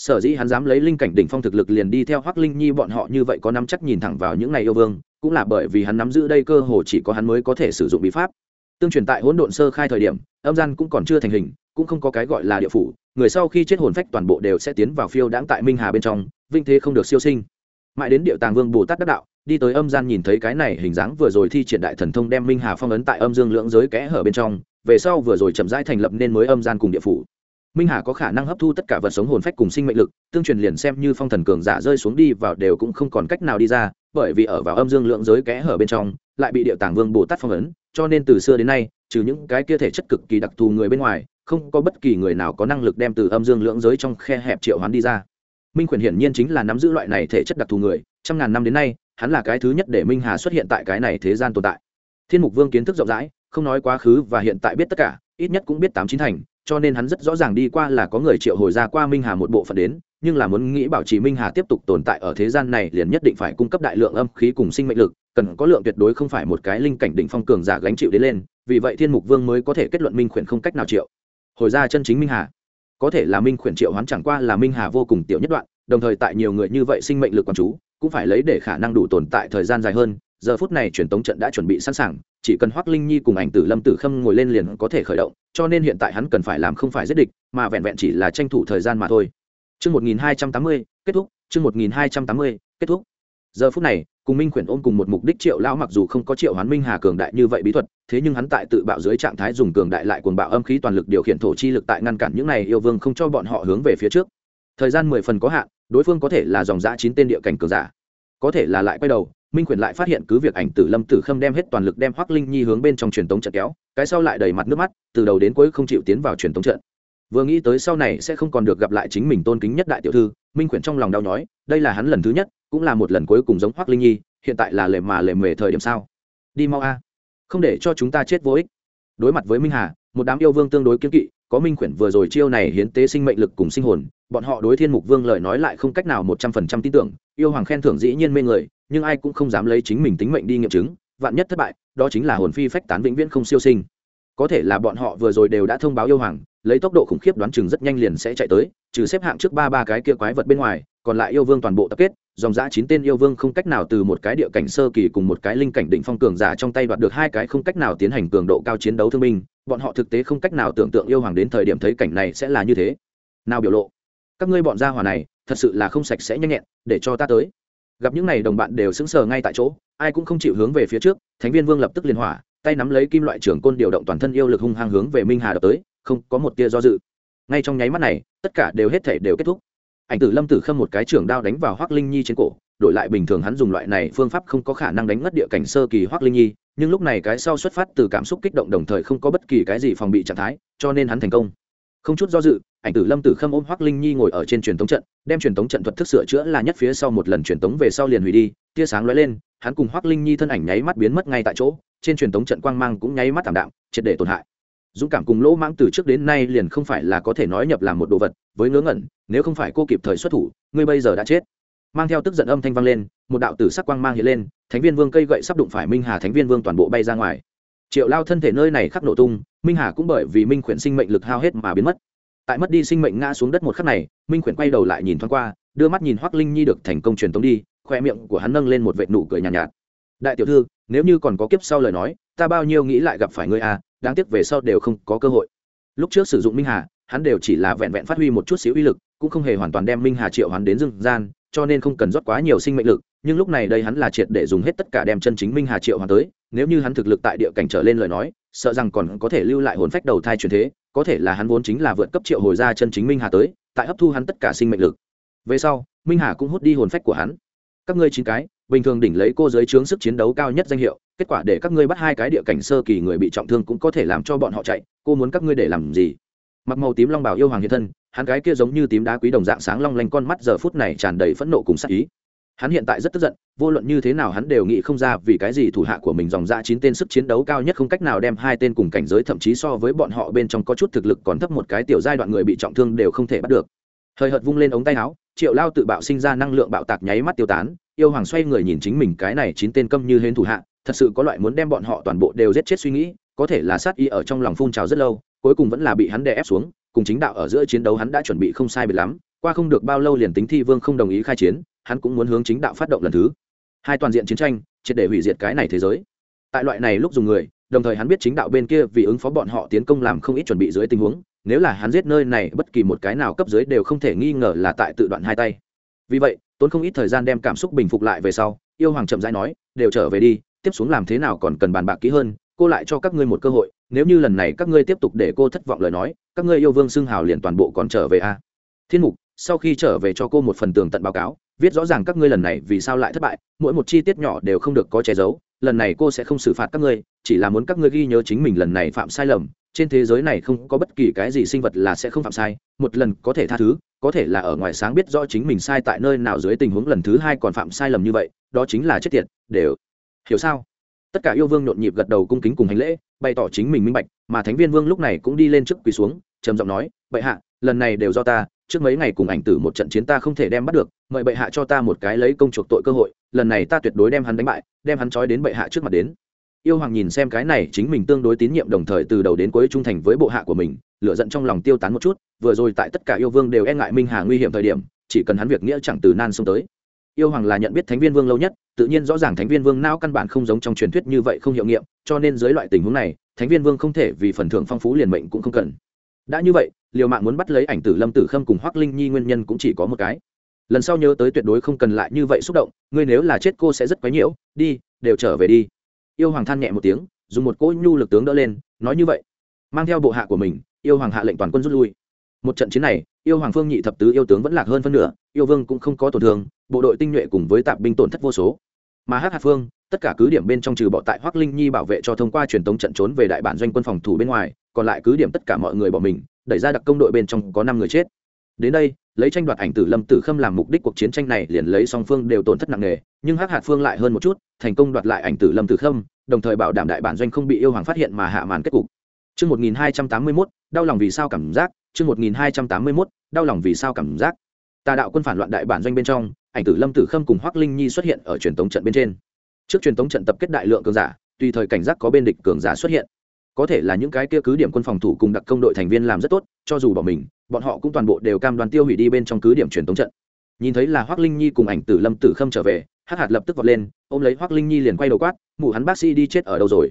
sở dĩ hắn dám lấy linh cảnh đỉnh phong thực lực liền đi theo hoắc linh nhi bọn họ như vậy có nắm chắc nhìn thẳng vào những này yêu vương, cũng là bởi vì hắn nắm giữ đây cơ hồ chỉ có hắn mới có thể sử dụng bí pháp. Tương truyền tại hỗn độn sơ khai thời điểm, âm gian cũng còn chưa thành hình, cũng không có cái gọi là địa phủ, người sau khi chết hồn phách toàn bộ đều sẽ tiến vào phiêu đãng tại minh hà bên trong, vinh thế không được siêu sinh. Mãi đến địa tàng vương bồ tát đắc đạo, đi tới âm gian nhìn thấy cái này hình dáng vừa rồi thi triển đại thần thông đem minh hà phong ấn tại âm dương lưỡng giới kẽ hở bên trong, về sau vừa rồi chậm rãi thành lập nên mới âm gian cùng địa phủ minh hà có khả năng hấp thu tất cả vật sống hồn phách cùng sinh mệnh lực, tương truyền liền xem như phong thần cường giả rơi xuống đi vào đều cũng không còn cách nào đi ra, bởi vì ở vào âm dương lượng giới kẽ hở bên trong, lại bị địa tàng vương bồ tát phong ấn, cho nên từ xưa đến nay, trừ những cái kia thể chất cực kỳ đặc thù người bên ngoài, không có bất kỳ người nào có năng lực đem từ âm dương lượng giới trong khe hẹp triệu hoán đi ra. Minh Quyền hiển nhiên chính là nắm giữ loại này thể chất đặc thù người, trăm ngàn năm đến nay, hắn là cái thứ nhất để minh hà xuất hiện tại cái này thế gian tồn tại. Thiên mục vương kiến thức rộng rãi, không nói quá khứ và hiện tại biết tất cả, ít nhất cũng biết tám chín thành cho nên hắn rất rõ ràng đi qua là có người triệu hồi ra qua minh hà một bộ phận đến, nhưng là muốn nghĩ bảo trì minh hà tiếp tục tồn tại ở thế gian này liền nhất định phải cung cấp đại lượng âm khí cùng sinh mệnh lực, cần có lượng tuyệt đối không phải một cái linh cảnh đỉnh phong cường giả gánh chịu đến lên, vì vậy thiên mục vương mới có thể kết luận minh khuyển không cách nào triệu hồi ra chân chính minh hà. Có thể là minh khuyển triệu hoán chẳng qua là minh hà vô cùng tiểu nhất đoạn, đồng thời tại nhiều người như vậy sinh mệnh lực quán chú, cũng phải lấy để khả năng đủ tồn tại thời gian dài hơn, giờ phút này truyền tống trận đã chuẩn bị sẵn sàng chỉ cần hoắc linh nhi cùng ảnh tử lâm tử khâm ngồi lên liền có thể khởi động cho nên hiện tại hắn cần phải làm không phải giết địch mà vẹn vẹn chỉ là tranh thủ thời gian mà thôi Chương 1280, kết thúc, chương 1280, kết thúc. Giờ phút này, cùng Minh Quyển ôm cùng một mục đích Triệu lão mặc dù không có Triệu Hoán Minh Hà cường đại như vậy bí thuật, thế nhưng hắn tại tự bạo dưới trạng thái dùng cường đại lại cuồng bạo âm khí toàn lực điều khiển thổ chi lực tại ngăn cản những này yêu vương không cho bọn họ hướng về phía trước. Thời gian mười phần có hạn, đối phương có thể là dòng dã chín tên địa cảnh cường giả, có thể là lại quay đầu, Minh Quyển lại phát hiện cứ việc ảnh tử Lâm Tử Khâm đem hết toàn lực đem Hoắc Linh Nhi hướng bên trong truyền tống trận kéo, cái sau lại đầy mặt nước mắt, từ đầu đến cuối không chịu tiến vào truyền tống trận. Vừa nghĩ tới sau này sẽ không còn được gặp lại chính mình tôn kính nhất đại tiểu thư minh quyển trong lòng đau nhói đây là hắn lần thứ nhất cũng là một lần cuối cùng giống hoác linh nhi hiện tại là lề mà lề mề thời điểm sao? Đi mau a. Không để cho chúng ta chết vô ích. Đối mặt với minh hà một đám yêu vương tương đối kiên kỵ có minh quyển vừa rồi chiêu này hiến tế sinh mệnh lực cùng sinh hồn bọn họ đối thiên mục vương lời nói lại không cách nào một trăm phần trăm tin tưởng yêu hoàng khen thưởng dĩ nhiên mê người nhưng ai cũng không dám lấy chính mình tính mệnh đi nghiệm chứng, vạn nhất thất bại, đó chính là hồn phi phách tán vĩnh viễn không siêu sinh. Có thể là bọn họ vừa rồi đều đã thông báo yêu hoàng, lấy tốc độ khủng khiếp đoán chừng rất nhanh liền sẽ chạy tới, trừ xếp hạng trước ba ba cái kia quái vật bên ngoài, còn lại yêu vương toàn bộ tập kết, dòng giã chín tên yêu vương không cách nào từ một cái địa cảnh sơ kỳ cùng một cái linh cảnh định phong cường giả trong tay đoạt được hai cái không cách nào tiến hành cường độ cao chiến đấu thương binh, bọn họ thực tế không cách nào tưởng tượng yêu hoàng đến thời điểm thấy cảnh này sẽ là như thế. Nào biểu lộ? Các ngươi bọn gia hỏa này, thật sự là không sạch sẽ nhanh nhẹn, để cho ta tới gặp những n à y đồng bạn đều sững sờ ngay tại chỗ, ai cũng không chịu hướng về phía trước, thánh viên vương lập tức liên hỏa, tay nắm lấy kim loại trưởng côn điều động toàn thân yêu lực hung hăng hướng về minh hà đập tới, không có một tia do dự. Ngay trong nháy mắt này, tất cả đều hết thể đều kết thúc. Ảnh tử lâm tử khâm một cái trưởng đao đánh vào hoác linh nhi trên cổ, đổi lại bình thường hắn dùng loại này phương pháp không có khả năng đánh ngất địa cảnh sơ kỳ hoác linh nhi, nhưng lúc này cái sau xuất phát từ cảm xúc kích động đồng thời không có bất kỳ cái gì phòng bị trạng thái, cho nên hắn thành công. Không chút do dự ảnh tử lâm tử khâm ôm Hoắc linh nhi ngồi ở trên truyền thống trận, đem truyền thống trận thuật thức sửa chữa là nhất phía sau một lần truyền thống về sau liền hủy đi, tia sáng lóe lên, hắn cùng Hoắc linh nhi thân ảnh nháy mắt biến mất ngay tại chỗ, trên truyền thống trận quang mang cũng nháy mắt thảm đạm, triệt để tổn hại. Dũng cảm cùng lỗ mãng từ trước đến nay liền không phải là có thể nói nhập làm một đồ vật, với ngớ ngẩn, nếu không phải cô kịp thời xuất thủ, ngươi bây giờ đã chết. Mang theo tức giận âm thanh vang lên, một đạo tử sắc quang mang hiện lên, thánh viên vương cây gậy sắp đụng phải minh hà thánh viên vương toàn bộ bay ra ngoài. Triệu lao thân thể nơi này khắc nổ tung, minh hà cũng bởi vì minh khuyển sinh mệnh lực hao hết mà biến mất tại mất đi sinh mệnh ngã xuống đất một khắc này minh khuyển quay đầu lại nhìn thoáng qua đưa mắt nhìn hoác linh nhi được thành công truyền tống đi khoe miệng của hắn nâng lên một vệ nụ cười nhàn nhạt, nhạt đại tiểu thư nếu như còn có kiếp sau lời nói ta bao nhiêu nghĩ lại gặp phải ngươi à đáng tiếc về sau đều không có cơ hội. Lúc trước sử dụng minh hà hắn đều chỉ là vẹn vẹn phát huy một chút xíu uy lực cũng không hề hoàn toàn đem minh hà triệu hắn đến dương gian cho nên không cần rót quá nhiều sinh mệnh lực nhưng lúc này đây hắn là triệt để dùng hết tất cả đem chân chính minh hà triệu hoàn tới nếu như hắn thực lực tại địa cảnh trở lên lời nói sợ rằng còn có thể lưu lại hồn phách đầu thai truyền thế có thể là hắn vốn chính là vượt cấp triệu hồi ra chân chính minh hà tới, tại hấp thu hắn tất cả sinh mệnh lực. Về sau, minh hà cũng hút đi hồn phách của hắn. Các ngươi chín cái, bình thường đỉnh lấy cô giới trướng sức chiến đấu cao nhất danh hiệu, kết quả để các ngươi bắt hai cái địa cảnh sơ kỳ người bị trọng thương cũng có thể làm cho bọn họ chạy, cô muốn các ngươi để làm gì? Mặc màu tím long bảo yêu hoàng hiện thân, hắn cái kia giống như tím đá quý đồng dạng sáng long lanh con mắt giờ phút này tràn đầy phẫn nộ cùng sắc ý hắn hiện tại rất tức giận, vô luận như thế nào hắn đều nghĩ không ra vì cái gì thủ hạ của mình dòng ra chín tên sức chiến đấu cao nhất không cách nào đem hai tên cùng cảnh giới thậm chí so với bọn họ bên trong có chút thực lực còn thấp một cái tiểu giai đoạn người bị trọng thương đều không thể bắt được. Hơi hợt vung lên ống tay áo, triệu lao tự bạo sinh ra năng lượng bạo tạc nháy mắt tiêu tán, yêu hoàng xoay người nhìn chính mình cái này chín tên câm như hến thủ hạ, thật sự có loại muốn đem bọn họ toàn bộ đều giết chết suy nghĩ, có thể là sát y ở trong lòng phun trào rất lâu, cuối cùng vẫn là bị hắn đè ép xuống, cùng chính đạo ở giữa chiến đấu hắn đã chuẩn bị không sai biệt lắm, qua không được bao lâu liền tính thi vương không đồng ý khai chiến hắn cũng muốn hướng chính đạo phát động lần thứ. Hai toàn diện chiến tranh, triệt để hủy diệt cái này thế giới. Tại loại này lúc dùng người, đồng thời hắn biết chính đạo bên kia vì ứng phó bọn họ tiến công làm không ít chuẩn bị dưới tình huống, nếu là hắn giết nơi này, bất kỳ một cái nào cấp dưới đều không thể nghi ngờ là tại tự đoạn hai tay. Vì vậy, tốn không ít thời gian đem cảm xúc bình phục lại về sau, yêu hoàng chậm rãi nói, đều trở về đi, tiếp xuống làm thế nào còn cần bàn bạc kỹ hơn, cô lại cho các ngươi một cơ hội, nếu như lần này các ngươi tiếp tục để cô thất vọng lời nói, các ngươi yêu vương xưng hào liền toàn bộ còn trở về a. Thiên mục, sau khi trở về cho cô một phần tường tận báo cáo viết rõ ràng các ngươi lần này vì sao lại thất bại, mỗi một chi tiết nhỏ đều không được có che giấu, lần này cô sẽ không xử phạt các ngươi, chỉ là muốn các ngươi ghi nhớ chính mình lần này phạm sai lầm, trên thế giới này không có bất kỳ cái gì sinh vật là sẽ không phạm sai, một lần có thể tha thứ, có thể là ở ngoài sáng biết rõ chính mình sai tại nơi nào dưới tình huống lần thứ hai còn phạm sai lầm như vậy, đó chính là chết tiệt, đều. Hiểu sao? Tất cả yêu vương nhộn nhịp gật đầu cung kính cùng hành lễ, bày tỏ chính mình minh bạch, mà thánh viên vương lúc này cũng đi lên trước quỳ xuống, trầm giọng nói, bệ hạ, lần này đều do ta trước mấy ngày cùng ảnh tử một trận chiến ta không thể đem bắt được, mời bệ hạ cho ta một cái lấy công chuộc tội cơ hội, lần này ta tuyệt đối đem hắn đánh bại, đem hắn trói đến bệ hạ trước mặt đến. Yêu hoàng nhìn xem cái này chính mình tương đối tín nhiệm đồng thời từ đầu đến cuối trung thành với bộ hạ của mình, lửa giận trong lòng tiêu tán một chút, vừa rồi tại tất cả yêu vương đều e ngại minh hà nguy hiểm thời điểm, chỉ cần hắn việc nghĩa chẳng từ nan xông tới. Yêu hoàng là nhận biết thánh viên vương lâu nhất, tự nhiên rõ ràng thánh viên vương não căn bản không giống trong truyền thuyết như vậy không hiệu nghiệm, cho nên dưới loại tình huống này, thánh viên vương không thể vì phần thưởng phong phú liền mệnh cũng không cần đã như vậy, liều mạng muốn bắt lấy ảnh tử lâm tử khâm cùng hoác linh nhi nguyên nhân cũng chỉ có một cái. Lần sau nhớ tới tuyệt đối không cần lại như vậy xúc động, ngươi nếu là chết cô sẽ rất quấy nhiễu, đi, đều trở về đi. Yêu hoàng than nhẹ một tiếng, dùng một cỗ nhu lực tướng đỡ lên, nói như vậy. Mang theo bộ hạ của mình, yêu hoàng hạ lệnh toàn quân rút lui. Một trận chiến này, yêu hoàng phương nhị thập tứ yêu tướng vẫn lạc hơn phân nửa, yêu vương cũng không có tổn thương, bộ đội tinh nhuệ cùng với tạp binh tổn thất vô số. Mà hắc hạt phương, tất cả cứ điểm bên trong trừ bỏ tại hoác linh nhi bảo vệ cho thông qua truyền tống trận trốn về đại bản doanh quân phòng thủ bên ngoài còn lại cứ điểm tất cả mọi người bỏ mình đẩy ra đặc công đội bên trong có năm người chết đến đây lấy tranh đoạt ảnh tử lâm tử khâm làm mục đích cuộc chiến tranh này liền lấy song phương đều tổn thất nặng nề nhưng hắc hạt phương lại hơn một chút thành công đoạt lại ảnh tử lâm tử khâm đồng thời bảo đảm đại bản doanh không bị yêu hoàng phát hiện mà hạ màn kết cục Chương 1281, đau lòng vì sao cảm giác, chương 1281, đau lòng vì sao cảm giác. Tà đạo quân phản loạn đại bản doanh bên trong, ảnh tử Lâm Tử Khâm cùng Hoắc Linh Nhi xuất hiện ở truyền thống trận bên trên. Trước truyền thống trận tập kết đại lượng cường giả, tùy thời cảnh giác có bên địch cường giả xuất hiện. Có thể là những cái kia cứ điểm quân phòng thủ cùng đặc công đội thành viên làm rất tốt, cho dù bỏ mình, bọn họ cũng toàn bộ đều cam đoan tiêu hủy đi bên trong cứ điểm truyền tống trận. Nhìn thấy là Hoắc Linh Nhi cùng ảnh tử Lâm Tử Khâm trở về, Hắc Hạt lập tức vọt lên, ôm lấy Hoắc Linh Nhi liền quay đầu quát, "Mụ hắn bác sĩ đi chết ở đâu rồi?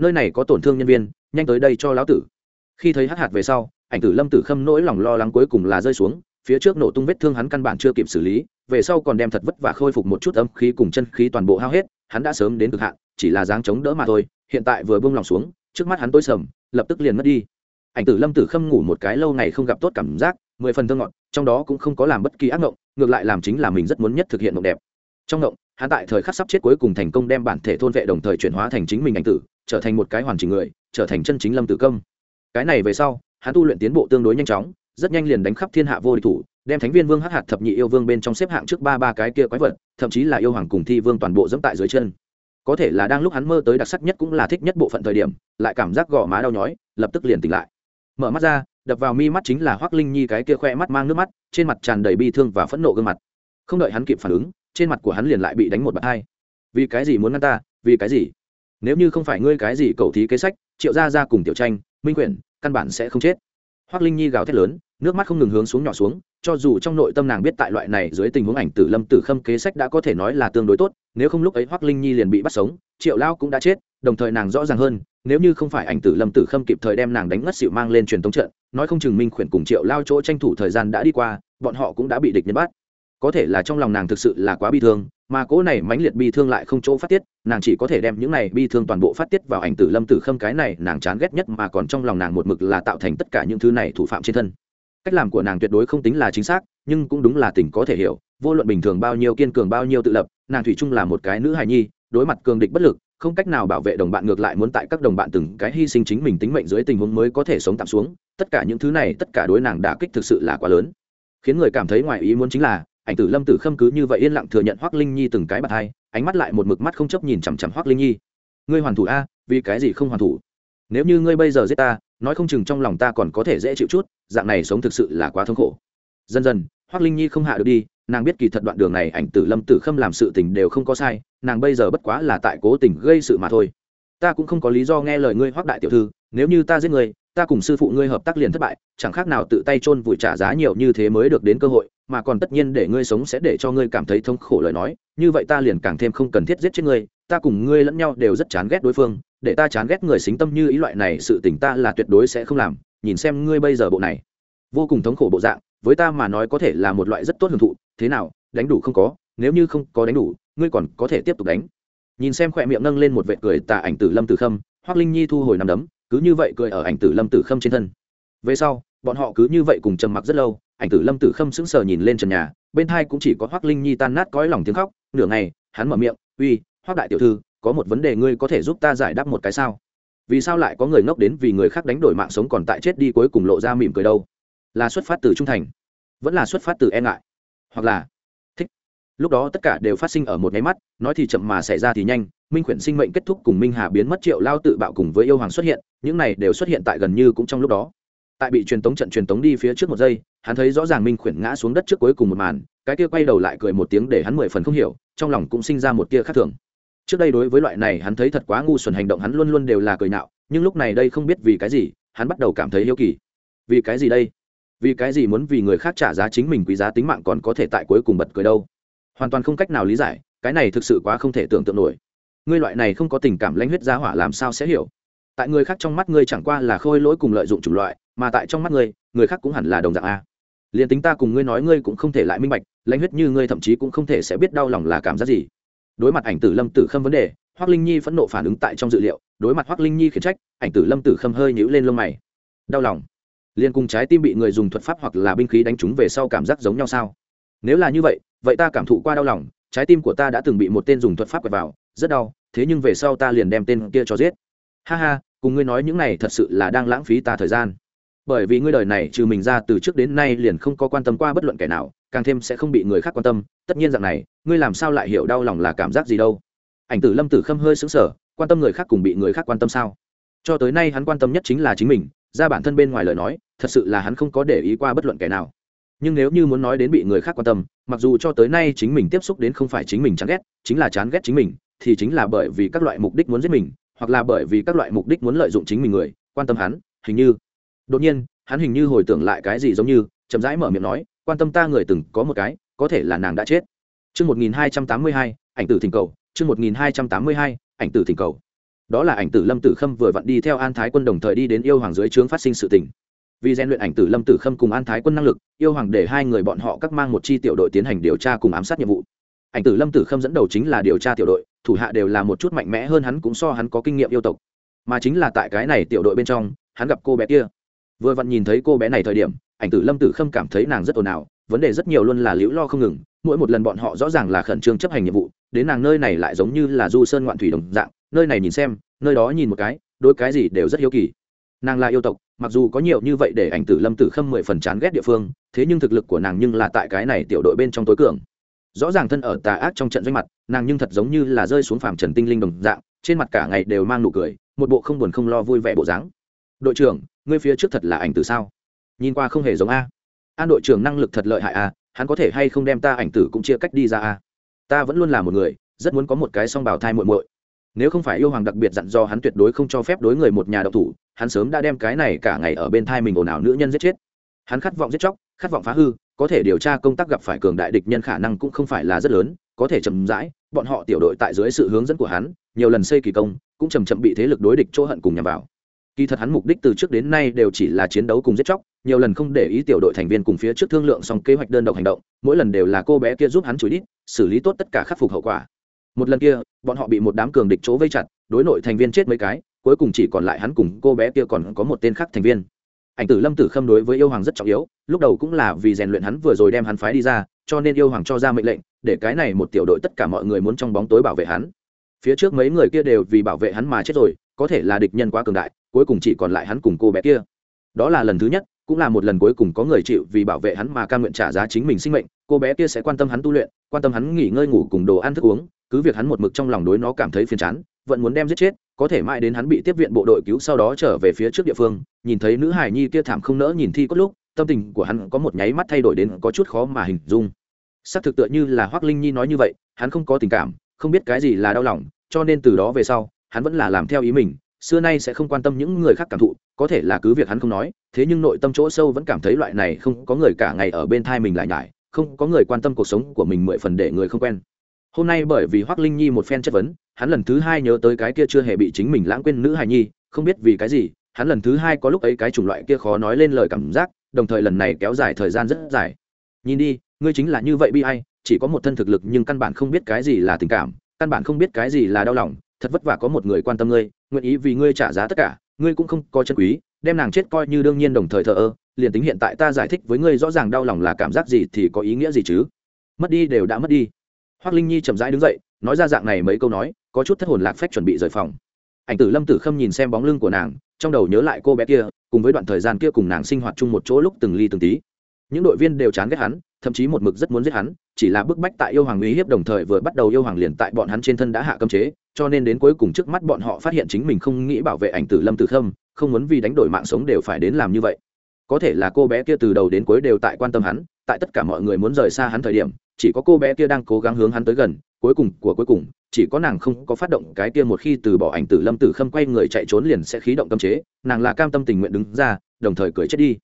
Nơi này có tổn thương nhân viên, nhanh tới đây cho lão tử." khi thấy hắc hạt về sau ảnh tử lâm tử khâm nỗi lòng lo lắng cuối cùng là rơi xuống phía trước nổ tung vết thương hắn căn bản chưa kịp xử lý về sau còn đem thật vất vả khôi phục một chút âm khí cùng chân khí toàn bộ hao hết hắn đã sớm đến cực hạn chỉ là dáng chống đỡ mà thôi hiện tại vừa buông lòng xuống trước mắt hắn tối sầm, lập tức liền mất đi. Ảnh tử lâm tử khâm ngủ một cái lâu ngày không gặp tốt cảm giác, mười phần thơ ngọt, trong đó cũng không có làm bất kỳ ác ngộng, ngược lại làm chính là mình rất muốn nhất thực hiện mộng đẹp. Trong ngộng, hắn tại thời khắc sắp chết cuối cùng thành công đem bản thể thôn vệ đồng thời chuyển hóa thành chính mình ảnh tử, trở thành một cái hoàn chỉnh người, trở thành chân chính lâm tử công cái này về sau, hắn tu luyện tiến bộ tương đối nhanh chóng, rất nhanh liền đánh khắp thiên hạ vô địch thủ, đem thánh viên vương hắc hạt thập nhị yêu vương bên trong xếp hạng trước ba ba cái kia quái vật, thậm chí là yêu hoàng cùng thi vương toàn bộ dẫm tại dưới chân có thể là đang lúc hắn mơ tới đặc sắc nhất cũng là thích nhất bộ phận thời điểm, lại cảm giác gò má đau nhói, lập tức liền tỉnh lại. Mở mắt ra, đập vào mi mắt chính là hoác linh nhi cái kia khoe mắt mang nước mắt, trên mặt tràn đầy bi thương và phẫn nộ gương mặt. Không đợi hắn kịp phản ứng, trên mặt của hắn liền lại bị đánh một bạt hai. Vì cái gì muốn ngăn ta? Vì cái gì? Nếu như không phải ngươi cái gì cầu thí kế sách, triệu ra ra cùng tiểu tranh, minh quyển, căn bản sẽ không chết. Hoác linh nhi gào thét lớn nước mắt không ngừng hướng xuống nhỏ xuống, cho dù trong nội tâm nàng biết tại loại này dưới tình huống ảnh tử lâm tử khâm kế sách đã có thể nói là tương đối tốt, nếu không lúc ấy hoác linh nhi liền bị bắt sống, triệu lao cũng đã chết, đồng thời nàng rõ ràng hơn, nếu như không phải ảnh tử lâm tử khâm kịp thời đem nàng đánh ngất xịu mang lên truyền thống trận, nói không chừng minh khuyển cùng triệu lao chỗ tranh thủ thời gian đã đi qua, bọn họ cũng đã bị địch nhân bắt. Có thể là trong lòng nàng thực sự là quá bi thương, mà cỗ này mãnh liệt bi thương lại không chỗ phát tiết, nàng chỉ có thể đem những này bi thương toàn bộ phát tiết vào ảnh tử lâm tử khâm cái này nàng chán ghét nhất mà còn trong lòng nàng một mực là tạo thành tất cả những thứ này thủ phạm trên thân cách làm của nàng tuyệt đối không tính là chính xác, nhưng cũng đúng là tình có thể hiểu. Vô luận bình thường bao nhiêu kiên cường, bao nhiêu tự lập, nàng thủy chung là một cái nữ hài nhi, đối mặt cường địch bất lực, không cách nào bảo vệ đồng bạn ngược lại muốn tại các đồng bạn từng cái hy sinh chính mình tính mệnh dưới tình huống mới có thể sống tạm xuống. Tất cả những thứ này, tất cả đối nàng đả kích thực sự là quá lớn. Khiến người cảm thấy ngoài ý muốn chính là, ảnh tử lâm tử khâm cứ như vậy yên lặng thừa nhận hoác linh nhi từng cái bạt hai, ánh mắt lại một mực mắt không chấp nhìn chằm chằm hoác linh nhi. Ngươi hoàn thủ a, vì cái gì không hoàn thủ? Nếu như ngươi bây giờ giết ta nói không chừng trong lòng ta còn có thể dễ chịu chút dạng này sống thực sự là quá thống khổ. Dần dần hoác linh nhi không hạ được đi nàng biết kỳ thật đoạn đường này ảnh tử lâm tử khâm làm sự tình đều không có sai nàng bây giờ bất quá là tại cố tình gây sự mà thôi. Ta cũng không có lý do nghe lời ngươi hoác đại tiểu thư nếu như ta giết người, ta cùng sư phụ ngươi hợp tác liền thất bại chẳng khác nào tự tay chôn vùi trả giá nhiều như thế mới được đến cơ hội mà còn tất nhiên để ngươi sống sẽ để cho ngươi cảm thấy thống khổ lời nói như vậy ta liền càng thêm không cần thiết giết chết ngươi ta cùng ngươi lẫn nhau đều rất chán ghét đối phương để ta chán ghét người xính tâm như ý loại này, sự tình ta là tuyệt đối sẽ không làm. Nhìn xem ngươi bây giờ bộ này, vô cùng thống khổ bộ dạng, với ta mà nói có thể là một loại rất tốt hưởng thụ. Thế nào, đánh đủ không có? Nếu như không có đánh đủ, ngươi còn có thể tiếp tục đánh. Nhìn xem khỏe miệng nâng lên một vệ cười tà ảnh tử lâm tử khâm hoác linh nhi thu hồi nằm đấm, cứ như vậy cười ở ảnh tử lâm tử khâm trên thân. Về sau, bọn họ cứ như vậy cùng trầm mặc rất lâu, ảnh tử lâm tử khâm sững sờ nhìn lên trần nhà, bên thai cũng chỉ có hoác linh nhi tan nát cõi lòng tiếng khóc. Nửa ngày, hắn mở miệng, uy hoác đại tiểu thư có một vấn đề ngươi có thể giúp ta giải đáp một cái sao? Vì sao lại có người ngốc đến vì người khác đánh đổi mạng sống còn tại chết đi cuối cùng lộ ra mỉm cười đâu? Là xuất phát từ trung thành, vẫn là xuất phát từ e ngại, hoặc là thích. Lúc đó tất cả đều phát sinh ở một nháy mắt, nói thì chậm mà xảy ra thì nhanh, minh khuyển sinh mệnh kết thúc cùng minh hà biến mất triệu lao tự bạo cùng với yêu hoàng xuất hiện, những này đều xuất hiện tại gần như cũng trong lúc đó. Tại bị truyền tống trận truyền tống đi phía trước một giây, hắn thấy rõ ràng minh khuyển ngã xuống đất trước cuối cùng một màn, cái kia quay đầu lại cười một tiếng để hắn mười phần không hiểu, trong lòng cũng sinh ra một tia khác thường trước đây đối với loại này hắn thấy thật quá ngu xuẩn hành động hắn luôn luôn đều là cười nạo nhưng lúc này đây không biết vì cái gì, hắn bắt đầu cảm thấy hiếu kỳ. Vì cái gì đây? Vì cái gì muốn vì người khác trả giá chính mình quý giá tính mạng còn có thể tại cuối cùng bật cười đâu? Hoàn toàn không cách nào lý giải, cái này thực sự quá không thể tưởng tượng nổi. Ngươi loại này không có tình cảm lãnh huyết giá hỏa làm sao sẽ hiểu? Tại người khác trong mắt ngươi chẳng qua là khôi lỗi cùng lợi dụng chủng loại, mà tại trong mắt ngươi, người khác cũng hẳn là đồng dạng a. Liền tính ta cùng ngươi nói ngươi cũng không thể lại minh bạch, lãnh huyết như ngươi thậm chí cũng không thể sẽ biết đau lòng là cảm giác gì đối mặt ảnh tử lâm tử khâm vấn đề hoác linh nhi phẫn nộ phản ứng tại trong dự liệu, đối mặt hoác linh nhi khiển trách, ảnh tử lâm tử khâm hơi nhữ lên lông mày. Đau lòng. Liền cùng trái tim bị người dùng thuật pháp hoặc là binh khí đánh trúng về sau cảm giác giống nhau sao? Nếu là như vậy vậy ta cảm thụ qua đau lòng, trái tim của ta đã từng bị một tên dùng thuật pháp quẹt vào, rất đau, thế nhưng về sau ta liền đem tên kia cho giết. Ha ha, cùng ngươi nói những này thật sự là đang lãng phí ta thời gian bởi vì ngươi đời này trừ mình ra từ trước đến nay liền không có quan tâm qua bất luận kẻ nào, càng thêm sẽ không bị người khác quan tâm. Tất nhiên rằng này, ngươi làm sao lại hiểu đau lòng là cảm giác gì đâu? Ảnh tử lâm tử khâm hơi xứng sở quan tâm người khác cùng bị người khác quan tâm sao? Cho tới nay hắn quan tâm nhất chính là chính mình, ra bản thân bên ngoài lời nói, thật sự là hắn không có để ý qua bất luận kẻ nào. Nhưng nếu như muốn nói đến bị người khác quan tâm, mặc dù cho tới nay chính mình tiếp xúc đến không phải chính mình chán ghét, chính là chán ghét chính mình, thì chính là bởi vì các loại mục đích muốn giết mình, hoặc là bởi vì các loại mục đích muốn lợi dụng chính mình người, quan tâm hắn, hình như đột nhiên hắn hình như hồi tưởng lại cái gì giống như chậm rãi mở miệng nói quan tâm ta người từng có một cái có thể là nàng đã chết Chương 1282, ảnh tử thỉnh cầu, chương 1282, ảnh tử thỉnh cầu. Đó là ảnh tử Lâm Tử Khâm vừa vặn đi theo An Thái Quân đồng thời đi đến yêu hoàng dưới trướng phát sinh sự tình. Vì rèn luyện ảnh tử Lâm Tử Khâm cùng An Thái Quân năng lực, yêu hoàng để hai người bọn họ các mang một chi tiểu đội tiến hành điều tra cùng ám sát nhiệm vụ. Ảnh tử Lâm Tử Khâm dẫn đầu chính là điều tra tiểu đội, thủ hạ đều là một chút mạnh mẽ hơn hắn cũng so hắn có kinh nghiệm yêu tộc. Mà chính là tại cái này tiểu đội bên trong, hắn gặp cô bé kia. Vừa vặn nhìn thấy cô bé này thời điểm, ảnh tử Lâm Tử Khâm cảm thấy nàng rất ồn ào, vấn đề rất nhiều luôn là liễu lo không ngừng, mỗi một lần bọn họ rõ ràng là khẩn trương chấp hành nhiệm vụ đến nàng nơi này lại giống như là du sơn ngoạn thủy đồng dạng nơi này nhìn xem nơi đó nhìn một cái đôi cái gì đều rất hiếu kỳ. Nàng là yêu tộc mặc dù có nhiều như vậy để ảnh tử lâm tử khâm mười phần chán ghét địa phương thế nhưng thực lực của nàng nhưng là tại cái này tiểu đội bên trong tối cường. Rõ ràng thân ở tà ác trong trận doanh mặt nàng nhưng thật giống như là rơi xuống phàm trần tinh linh đồng dạng trên mặt cả ngày đều mang nụ cười một bộ không buồn không lo vui vẻ bộ dáng. Đội trưởng ngươi phía trước thật là ảnh tử sao? Nhìn qua không hề giống a. An đội trưởng năng lực thật lợi hại a, hắn có thể hay không đem ta ảnh tử cũng chia cách đi ra a? Ta vẫn luôn là một người, rất muốn có một cái song bào thai muội muội. Nếu không phải yêu hoàng đặc biệt dặn do hắn tuyệt đối không cho phép đối người một nhà độc thủ, hắn sớm đã đem cái này cả ngày ở bên thai mình ồn ào nữ nhân giết chết. Hắn khát vọng giết chóc, khát vọng phá hư, có thể điều tra công tác gặp phải cường đại địch nhân khả năng cũng không phải là rất lớn, có thể chậm rãi, bọn họ tiểu đội tại dưới sự hướng dẫn của hắn, nhiều lần xây kỳ công, cũng chầm chậm bị thế lực đối địch chỗ hận cùng nhằm vào kỳ thật hắn mục đích từ trước đến nay đều chỉ là chiến đấu cùng giết chóc, nhiều lần không để ý tiểu đội thành viên cùng phía trước thương lượng xong kế hoạch đơn độc hành động, mỗi lần đều là cô bé kia giúp hắn chửi đít, xử lý tốt tất cả khắc phục hậu quả. Một lần kia, bọn họ bị một đám cường địch chỗ vây chặt, đối nội thành viên chết mấy cái, cuối cùng chỉ còn lại hắn cùng cô bé kia còn có một tên khác thành viên. Ảnh tử lâm tử khâm đối với yêu hoàng rất trọng yếu, lúc đầu cũng là vì rèn luyện hắn vừa rồi đem hắn phái đi ra, cho nên yêu hoàng cho ra mệnh lệnh, để cái này một tiểu đội tất cả mọi người muốn trong bóng tối bảo vệ hắn. Phía trước mấy người kia đều vì bảo vệ hắn mà chết rồi, có thể là địch nhân quá cường đại cuối cùng chỉ còn lại hắn cùng cô bé kia. Đó là lần thứ nhất, cũng là một lần cuối cùng có người chịu vì bảo vệ hắn mà cam nguyện trả giá chính mình sinh mệnh, cô bé kia sẽ quan tâm hắn tu luyện, quan tâm hắn nghỉ ngơi ngủ cùng đồ ăn thức uống, cứ việc hắn một mực trong lòng đối nó cảm thấy phiền chán, vẫn muốn đem giết chết, có thể mãi đến hắn bị tiếp viện bộ đội cứu sau đó trở về phía trước địa phương, nhìn thấy nữ hải nhi kia thảm không nỡ nhìn thi cốt lúc, tâm tình của hắn có một nháy mắt thay đổi đến có chút khó mà hình dung. Xác thực tựa như là hoác linh nhi nói như vậy, hắn không có tình cảm, không biết cái gì là đau lòng, cho nên từ đó về sau, hắn vẫn là làm theo ý mình xưa nay sẽ không quan tâm những người khác cảm thụ, có thể là cứ việc hắn không nói, thế nhưng nội tâm chỗ sâu vẫn cảm thấy loại này không có người cả ngày ở bên thai mình lại nhải, không có người quan tâm cuộc sống của mình mười phần để người không quen. Hôm nay bởi vì hoác linh nhi một phen chất vấn, hắn lần thứ hai nhớ tới cái kia chưa hề bị chính mình lãng quên nữ hài nhi, không biết vì cái gì, hắn lần thứ hai có lúc ấy cái chủng loại kia khó nói lên lời cảm giác, đồng thời lần này kéo dài thời gian rất dài. Nhìn đi, ngươi chính là như vậy bi ai, chỉ có một thân thực lực nhưng căn bản không biết cái gì là tình cảm, căn bản không biết cái gì là đau lòng thật vất vả có một người quan tâm ngươi, nguyện ý vì ngươi trả giá tất cả, ngươi cũng không có chân quý, đem nàng chết coi như đương nhiên đồng thời thờ ơ, liền tính hiện tại ta giải thích với ngươi rõ ràng đau lòng là cảm giác gì thì có ý nghĩa gì chứ? Mất đi đều đã mất đi. Hoác linh nhi chậm rãi đứng dậy, nói ra dạng này mấy câu nói, có chút thất hồn lạc phách chuẩn bị rời phòng. Ảnh tử lâm tử khâm nhìn xem bóng lưng của nàng, trong đầu nhớ lại cô bé kia, cùng với đoạn thời gian kia cùng nàng sinh hoạt chung một chỗ lúc từng ly từng tí. Những đội viên đều chán ghét hắn, thậm chí một mực rất muốn giết hắn chỉ là bức bách tại yêu hoàng uy hiếp đồng thời vừa bắt đầu yêu hoàng liền tại bọn hắn trên thân đã hạ cấm chế, cho nên đến cuối cùng trước mắt bọn họ phát hiện chính mình không nghĩ bảo vệ ảnh tử lâm tử khâm, không muốn vì đánh đổi mạng sống đều phải đến làm như vậy. Có thể là cô bé kia từ đầu đến cuối đều tại quan tâm hắn, tại tất cả mọi người muốn rời xa hắn thời điểm, chỉ có cô bé kia đang cố gắng hướng hắn tới gần, cuối cùng của cuối cùng, chỉ có nàng không có phát động cái kia một khi từ bỏ ảnh tử lâm tử khâm quay người chạy trốn liền sẽ khí động tâm chế, nàng là cam tâm tình nguyện đứng ra, đồng thời cười chết đi.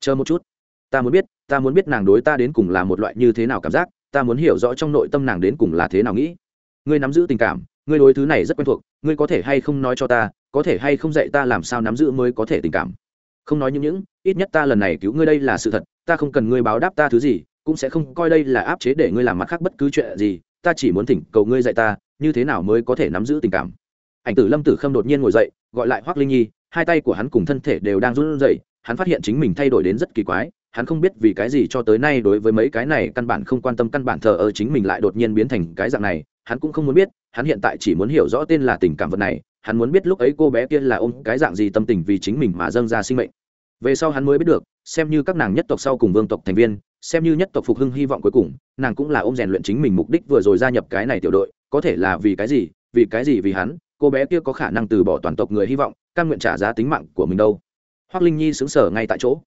Chờ một chút, ta muốn biết, ta muốn biết nàng đối ta đến cùng là một loại như thế nào cảm giác ta muốn hiểu rõ trong nội tâm nàng đến cùng là thế nào nghĩ. Ngươi nắm giữ tình cảm, ngươi đối thứ này rất quen thuộc, ngươi có thể hay không nói cho ta, có thể hay không dạy ta làm sao nắm giữ mới có thể tình cảm? Không nói những những, ít nhất ta lần này cứu ngươi đây là sự thật, ta không cần ngươi báo đáp ta thứ gì, cũng sẽ không coi đây là áp chế để ngươi làm mặt khác bất cứ chuyện gì, ta chỉ muốn thỉnh cầu ngươi dạy ta, như thế nào mới có thể nắm giữ tình cảm? Ảnh tử lâm tử khâm đột nhiên ngồi dậy, gọi lại hoác linh nhi, hai tay của hắn cùng thân thể đều đang run rẩy, hắn phát hiện chính mình thay đổi đến rất kỳ quái hắn không biết vì cái gì cho tới nay đối với mấy cái này căn bản không quan tâm căn bản thờ ơ chính mình lại đột nhiên biến thành cái dạng này, hắn cũng không muốn biết, hắn hiện tại chỉ muốn hiểu rõ tên là tình cảm vật này, hắn muốn biết lúc ấy cô bé kia là ôm cái dạng gì tâm tình vì chính mình mà dâng ra sinh mệnh. Về sau hắn mới biết được, xem như các nàng nhất tộc sau cùng vương tộc thành viên, xem như nhất tộc phục hưng hy vọng cuối cùng, nàng cũng là ôm rèn luyện chính mình mục đích vừa rồi gia nhập cái này tiểu đội, có thể là vì cái gì, vì cái gì vì hắn, cô bé kia có khả năng từ bỏ toàn tộc người hy vọng căn nguyện trả giá tính mạng của mình đâu. Hoác linh nhi xứng sở ngay tại chỗ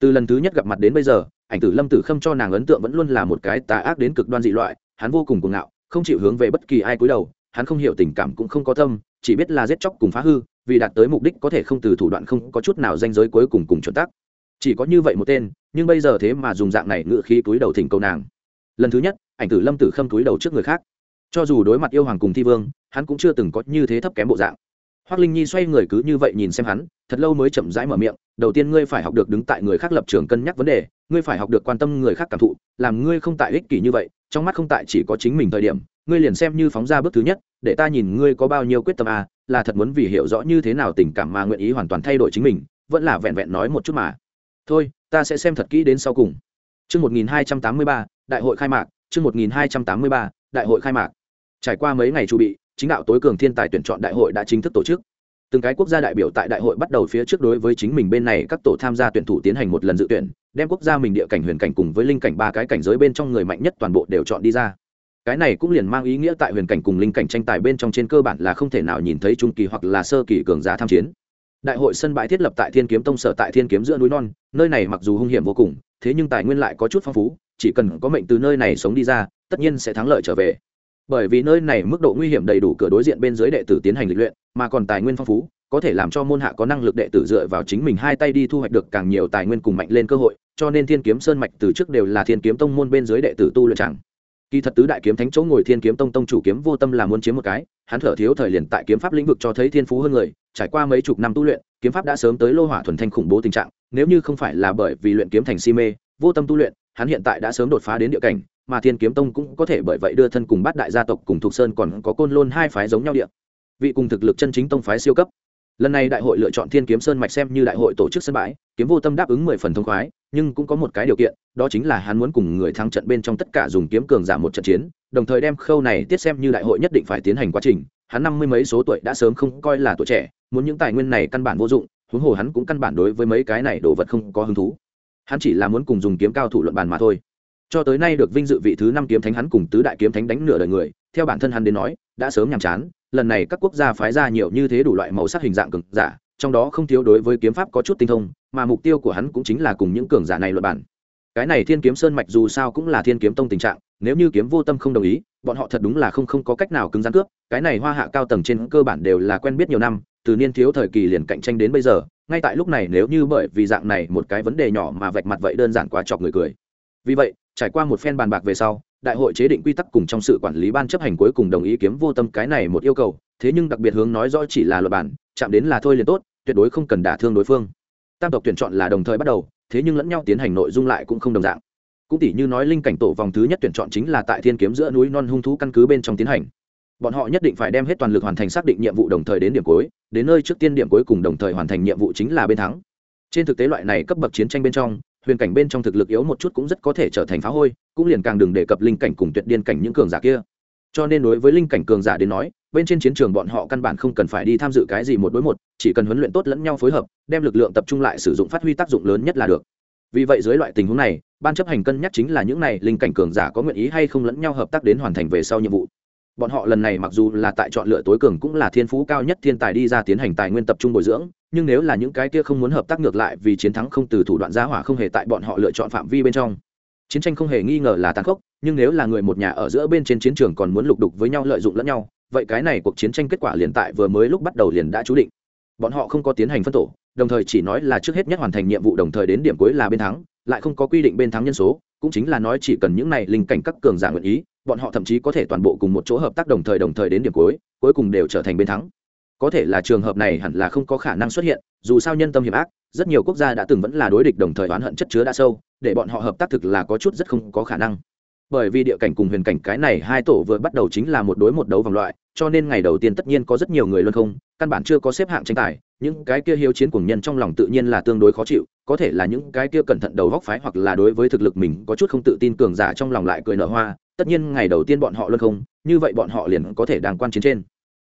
từ lần thứ nhất gặp mặt đến bây giờ, ảnh tử lâm tử khâm cho nàng ấn tượng vẫn luôn là một cái tà ác đến cực đoan dị loại, hắn vô cùng cuồng ngạo, không chịu hướng về bất kỳ ai cúi đầu, hắn không hiểu tình cảm cũng không có tâm, chỉ biết là giết chóc cùng phá hư, vì đạt tới mục đích có thể không từ thủ đoạn không có chút nào danh giới cuối cùng cùng chuẩn tắc. Chỉ có như vậy một tên, nhưng bây giờ thế mà dùng dạng này ngựa khí túi đầu thỉnh cầu nàng. Lần thứ nhất, ảnh tử lâm tử khâm túi đầu trước người khác. Cho dù đối mặt yêu hoàng cùng thi vương, hắn cũng chưa từng có như thế thấp kém bộ dạng. Hoắc linh nhi xoay người cứ như vậy nhìn xem hắn thật lâu mới chậm rãi mở miệng đầu tiên ngươi phải học được đứng tại người khác lập trường cân nhắc vấn đề ngươi phải học được quan tâm người khác cảm thụ làm ngươi không tại ích kỷ như vậy trong mắt không tại chỉ có chính mình thời điểm ngươi liền xem như phóng ra bước thứ nhất để ta nhìn ngươi có bao nhiêu quyết tâm à, là thật muốn vì hiểu rõ như thế nào tình cảm mà nguyện ý hoàn toàn thay đổi chính mình vẫn là vẹn vẹn nói một chút mà thôi ta sẽ xem thật kỹ đến sau cùng Chương 1283, đại hội khai mạc, chương 1283, đại hội khai mạc. Trải qua mấy ngày chuẩn bị, chính đạo tối cường thiên tài tuyển chọn đại hội đã chính thức tổ chức. Từng cái quốc gia đại biểu tại đại hội bắt đầu phía trước đối với chính mình bên này các tổ tham gia tuyển thủ tiến hành một lần dự tuyển, đem quốc gia mình địa cảnh huyền cảnh cùng với linh cảnh ba cái cảnh giới bên trong người mạnh nhất toàn bộ đều chọn đi ra. Cái này cũng liền mang ý nghĩa tại huyền cảnh cùng linh cảnh tranh tài bên trong trên cơ bản là không thể nào nhìn thấy trung kỳ hoặc là sơ kỳ cường giả tham chiến đại hội sân bãi thiết lập tại thiên kiếm tông sở tại thiên kiếm giữa núi non nơi này mặc dù hung hiểm vô cùng thế nhưng tài nguyên lại có chút phong phú chỉ cần có mệnh từ nơi này sống đi ra tất nhiên sẽ thắng lợi trở về bởi vì nơi này mức độ nguy hiểm đầy đủ cửa đối diện bên dưới đệ tử tiến hành lịch luyện, mà còn tài nguyên phong phú, có thể làm cho môn hạ có năng lực đệ tử dựa vào chính mình hai tay đi thu hoạch được càng nhiều tài nguyên cùng mạnh lên cơ hội, cho nên thiên kiếm sơn mạch từ trước đều là thiên kiếm tông môn bên dưới đệ tử tu luyện chẳng. Kỳ thật tứ đại kiếm thánh chỗ ngồi thiên kiếm tông tông chủ kiếm vô tâm là muốn chiếm một cái, hắn thở thiếu thời liền tại kiếm pháp lĩnh vực cho thấy thiên phú hơn người, trải qua mấy chục năm tu luyện, kiếm pháp đã sớm tới lô hỏa thuần thanh khủng bố tình trạng, nếu như không phải là bởi vì luyện kiếm thành si mê, vô tâm tu luyện, hắn hiện tại đã sớm đột phá đến địa cảnh mà thiên kiếm tông cũng có thể bởi vậy đưa thân cùng bát đại gia tộc cùng thuộc sơn còn có côn lôn hai phái giống nhau địa. Vị cùng thực lực chân chính tông phái siêu cấp. Lần này đại hội lựa chọn thiên kiếm sơn mạch xem như đại hội tổ chức sân bãi, kiếm vô tâm đáp ứng mười phần thông khoái, nhưng cũng có một cái điều kiện, đó chính là hắn muốn cùng người thắng trận bên trong tất cả dùng kiếm cường giảm một trận chiến, đồng thời đem khâu này tiết xem như đại hội nhất định phải tiến hành quá trình. Hắn năm mươi mấy số tuổi đã sớm không coi là tuổi trẻ, muốn những tài nguyên này căn bản vô dụng, huống hồ hắn cũng căn bản đối với mấy cái này đồ vật không có hứng thú. Hắn chỉ là muốn cùng dùng kiếm cao thủ luận bàn mà thôi cho tới nay được vinh dự vị thứ năm kiếm thánh hắn cùng tứ đại kiếm thánh đánh nửa đời người, theo bản thân hắn đến nói, đã sớm nhàm chán, lần này các quốc gia phái ra nhiều như thế đủ loại màu sắc hình dạng cường giả, trong đó không thiếu đối với kiếm pháp có chút tinh thông, mà mục tiêu của hắn cũng chính là cùng những cường giả này luận bản cái này thiên kiếm sơn mạch dù sao cũng là thiên kiếm tông tình trạng, nếu như kiếm vô tâm không đồng ý, bọn họ thật đúng là không không có cách nào cứng rắn cướp, cái này hoa hạ cao tầng trên cơ bản đều là quen biết nhiều năm, từ niên thiếu thời kỳ liền cạnh tranh đến bây giờ, ngay tại lúc này nếu như bởi vì dạng này một cái vấn đề nhỏ mà vạch mặt vậy đơn giản quá chọc người cười. Vì vậy trải qua một phen bàn bạc về sau, đại hội chế định quy tắc cùng trong sự quản lý ban chấp hành cuối cùng đồng ý kiếm vô tâm cái này một yêu cầu, thế nhưng đặc biệt hướng nói rõ chỉ là luật bản, chạm đến là thôi liền tốt, tuyệt đối không cần đả thương đối phương. Tam tộc tuyển chọn là đồng thời bắt đầu, thế nhưng lẫn nhau tiến hành nội dung lại cũng không đồng dạng. Cũng tỷ như nói linh cảnh tổ vòng thứ nhất tuyển chọn chính là tại thiên kiếm giữa núi non hung thú căn cứ bên trong tiến hành. Bọn họ nhất định phải đem hết toàn lực hoàn thành xác định nhiệm vụ đồng thời đến điểm cuối, đến nơi trước tiên điểm cuối cùng đồng thời hoàn thành nhiệm vụ chính là bên thắng. Trên thực tế loại này cấp bậc chiến tranh bên trong huyền cảnh bên trong thực lực yếu một chút cũng rất có thể trở thành phá hôi, cũng liền càng đừng đề cập linh cảnh cùng tuyệt điên cảnh những cường giả kia. Cho nên đối với linh cảnh cường giả đến nói, bên trên chiến trường bọn họ căn bản không cần phải đi tham dự cái gì một đối một, chỉ cần huấn luyện tốt lẫn nhau phối hợp, đem lực lượng tập trung lại sử dụng phát huy tác dụng lớn nhất là được. Vì vậy dưới loại tình huống này, ban chấp hành cân nhắc chính là những này linh cảnh cường giả có nguyện ý hay không lẫn nhau hợp tác đến hoàn thành về sau nhiệm vụ bọn họ lần này mặc dù là tại chọn lựa tối cường cũng là thiên phú cao nhất thiên tài đi ra tiến hành tài nguyên tập trung bồi dưỡng, nhưng nếu là những cái kia không muốn hợp tác ngược lại vì chiến thắng không từ thủ đoạn giá hỏa không hề tại bọn họ lựa chọn phạm vi bên trong. Chiến tranh không hề nghi ngờ là tàn khốc, nhưng nếu là người một nhà ở giữa bên trên chiến trường còn muốn lục đục với nhau lợi dụng lẫn nhau, vậy cái này cuộc chiến tranh kết quả liền tại vừa mới lúc bắt đầu liền đã chú định. Bọn họ không có tiến hành phân tổ, đồng thời chỉ nói là trước hết nhất hoàn thành nhiệm vụ đồng thời đến điểm cuối là bên thắng, lại không có quy định bên thắng nhân số cũng chính là nói chỉ cần những này linh cảnh các cường giả nguyện ý, bọn họ thậm chí có thể toàn bộ cùng một chỗ hợp tác đồng thời đồng thời đến điểm cuối cuối cùng đều trở thành bên thắng. Có thể là trường hợp này hẳn là không có khả năng xuất hiện, dù sao nhân tâm hiểm ác, rất nhiều quốc gia đã từng vẫn là đối địch đồng thời oán hận chất chứa đã sâu, để bọn họ hợp tác thực là có chút rất không có khả năng. Bởi vì địa cảnh cùng huyền cảnh cái này hai tổ vừa bắt đầu chính là một đối một đấu vòng loại cho nên ngày đầu tiên tất nhiên có rất nhiều người luôn không căn bản chưa có xếp hạng tranh tài những cái kia hiếu chiến cùng nhân trong lòng tự nhiên là tương đối khó chịu có thể là những cái kia cẩn thận đầu góc phái hoặc là đối với thực lực mình có chút không tự tin cường giả trong lòng lại cười nở hoa tất nhiên ngày đầu tiên bọn họ luôn không như vậy bọn họ liền có thể đàng quan chiến trên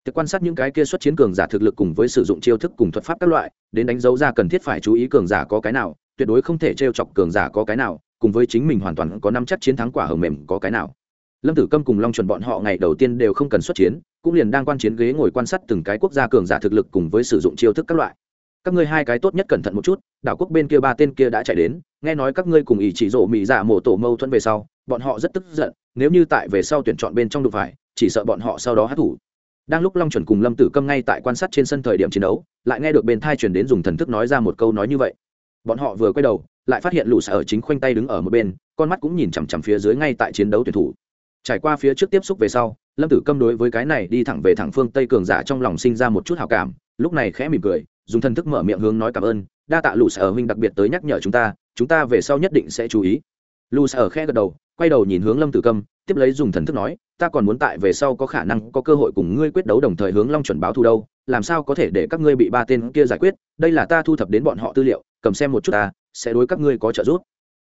Thực quan sát những cái kia xuất chiến cường giả thực lực cùng với sử dụng chiêu thức cùng thuật pháp các loại, đến đánh dấu ra cần thiết phải chú ý cường giả có cái nào, tuyệt đối không thể trêu chọc cường giả có cái nào, cùng với chính mình hoàn toàn có năm chắc chiến thắng quả hờ mềm có cái nào. Lâm Tử Câm cùng Long Chuẩn bọn họ ngày đầu tiên đều không cần xuất chiến, cũng liền đang quan chiến ghế ngồi quan sát từng cái quốc gia cường giả thực lực cùng với sử dụng chiêu thức các loại. Các ngươi hai cái tốt nhất cẩn thận một chút, đảo quốc bên kia ba tên kia đã chạy đến, nghe nói các ngươi cùng ý chỉ rộ mỹ giả mổ tổ mâu thuẫn về sau, bọn họ rất tức giận, nếu như tại về sau tuyển chọn bên trong đụng phải, chỉ sợ bọn họ sau đó hát thủ. Đang lúc long chuẩn cùng lâm tử câm ngay tại quan sát trên sân thời điểm chiến đấu lại nghe được bên thai chuyển đến dùng thần thức nói ra một câu nói như vậy. Bọn họ vừa quay đầu lại phát hiện lũ sở ở chính khoanh tay đứng ở một bên con mắt cũng nhìn chằm chằm phía dưới ngay tại chiến đấu tuyển thủ. Trải qua phía trước tiếp xúc về sau lâm tử câm đối với cái này đi thẳng về thẳng phương tây cường giả trong lòng sinh ra một chút hào cảm, lúc này khẽ mỉm cười, dùng thần thức mở miệng hướng nói cảm ơn, đa tạ lũ sở huynh đặc biệt tới nhắc nhở chúng ta chúng ta về sau nhất định sẽ chú ý. Lũ sở khẽ gật đầu, quay đầu nhìn hướng lâm tử câm, tiếp lấy dùng thần thức nói, ta còn muốn tại về sau có khả năng, có cơ hội cùng ngươi quyết đấu đồng thời hướng long chuẩn báo thù đâu, làm sao có thể để các ngươi bị ba tên kia giải quyết, đây là ta thu thập đến bọn họ tư liệu, cầm xem một chút ta, sẽ đối các ngươi có trợ giúp.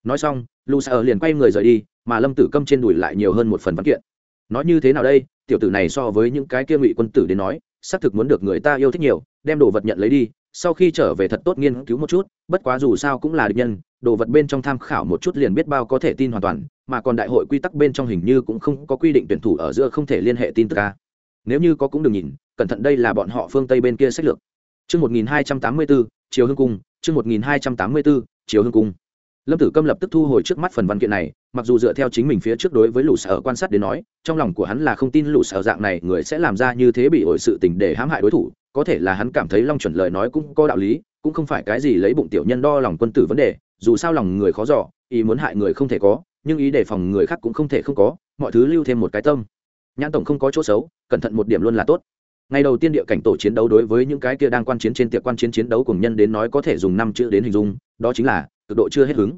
Nói xong lu sa liền quay người rời đi, mà lâm tử câm trên đùi lại nhiều hơn một phần văn kiện nói như thế nào đây? Tiểu tử này so với những cái kia ngụy quân tử đến nói xác thực muốn được người ta yêu thích nhiều đem đồ vật nhận lấy đi sau khi trở về thật tốt nghiên cứu một chút bất quá dù sao cũng là địch nhân đồ vật bên trong tham khảo một chút liền biết bao có thể tin hoàn toàn mà còn đại hội quy tắc bên trong hình như cũng không có quy định tuyển thủ ở giữa không thể liên hệ tin tức ca nếu như có cũng đừng nhìn cẩn thận đây là bọn họ phương tây bên kia sách lược. Trước 1284, Chiều Hương Cung, trước 1284, Chiều Hương Cung. Lâm Tử Câm lập tức thu hồi trước mắt phần văn kiện này, mặc dù dựa theo chính mình phía trước đối với lũ sở quan sát đến nói, trong lòng của hắn là không tin lũ sở dạng này người sẽ làm ra như thế bị ổi sự tình để hãm hại đối thủ, có thể là hắn cảm thấy Long chuẩn lời nói cũng có đạo lý, cũng không phải cái gì lấy bụng tiểu nhân đo lòng quân tử vấn đề, dù sao lòng người khó dò, ý muốn hại người không thể có, nhưng ý đề phòng người khác cũng không thể không có mọi thứ lưu thêm một cái tâm. Nhãn tổng không có chỗ xấu cẩn thận một điểm luôn là tốt. Ngày đầu tiên địa cảnh tổ chiến đấu đối với những cái kia đang quan chiến trên tiệc quan chiến chiến đấu cùng nhân đến nói có thể dùng năm chữ đến hình dung đó chính là cực độ chưa hết hứng.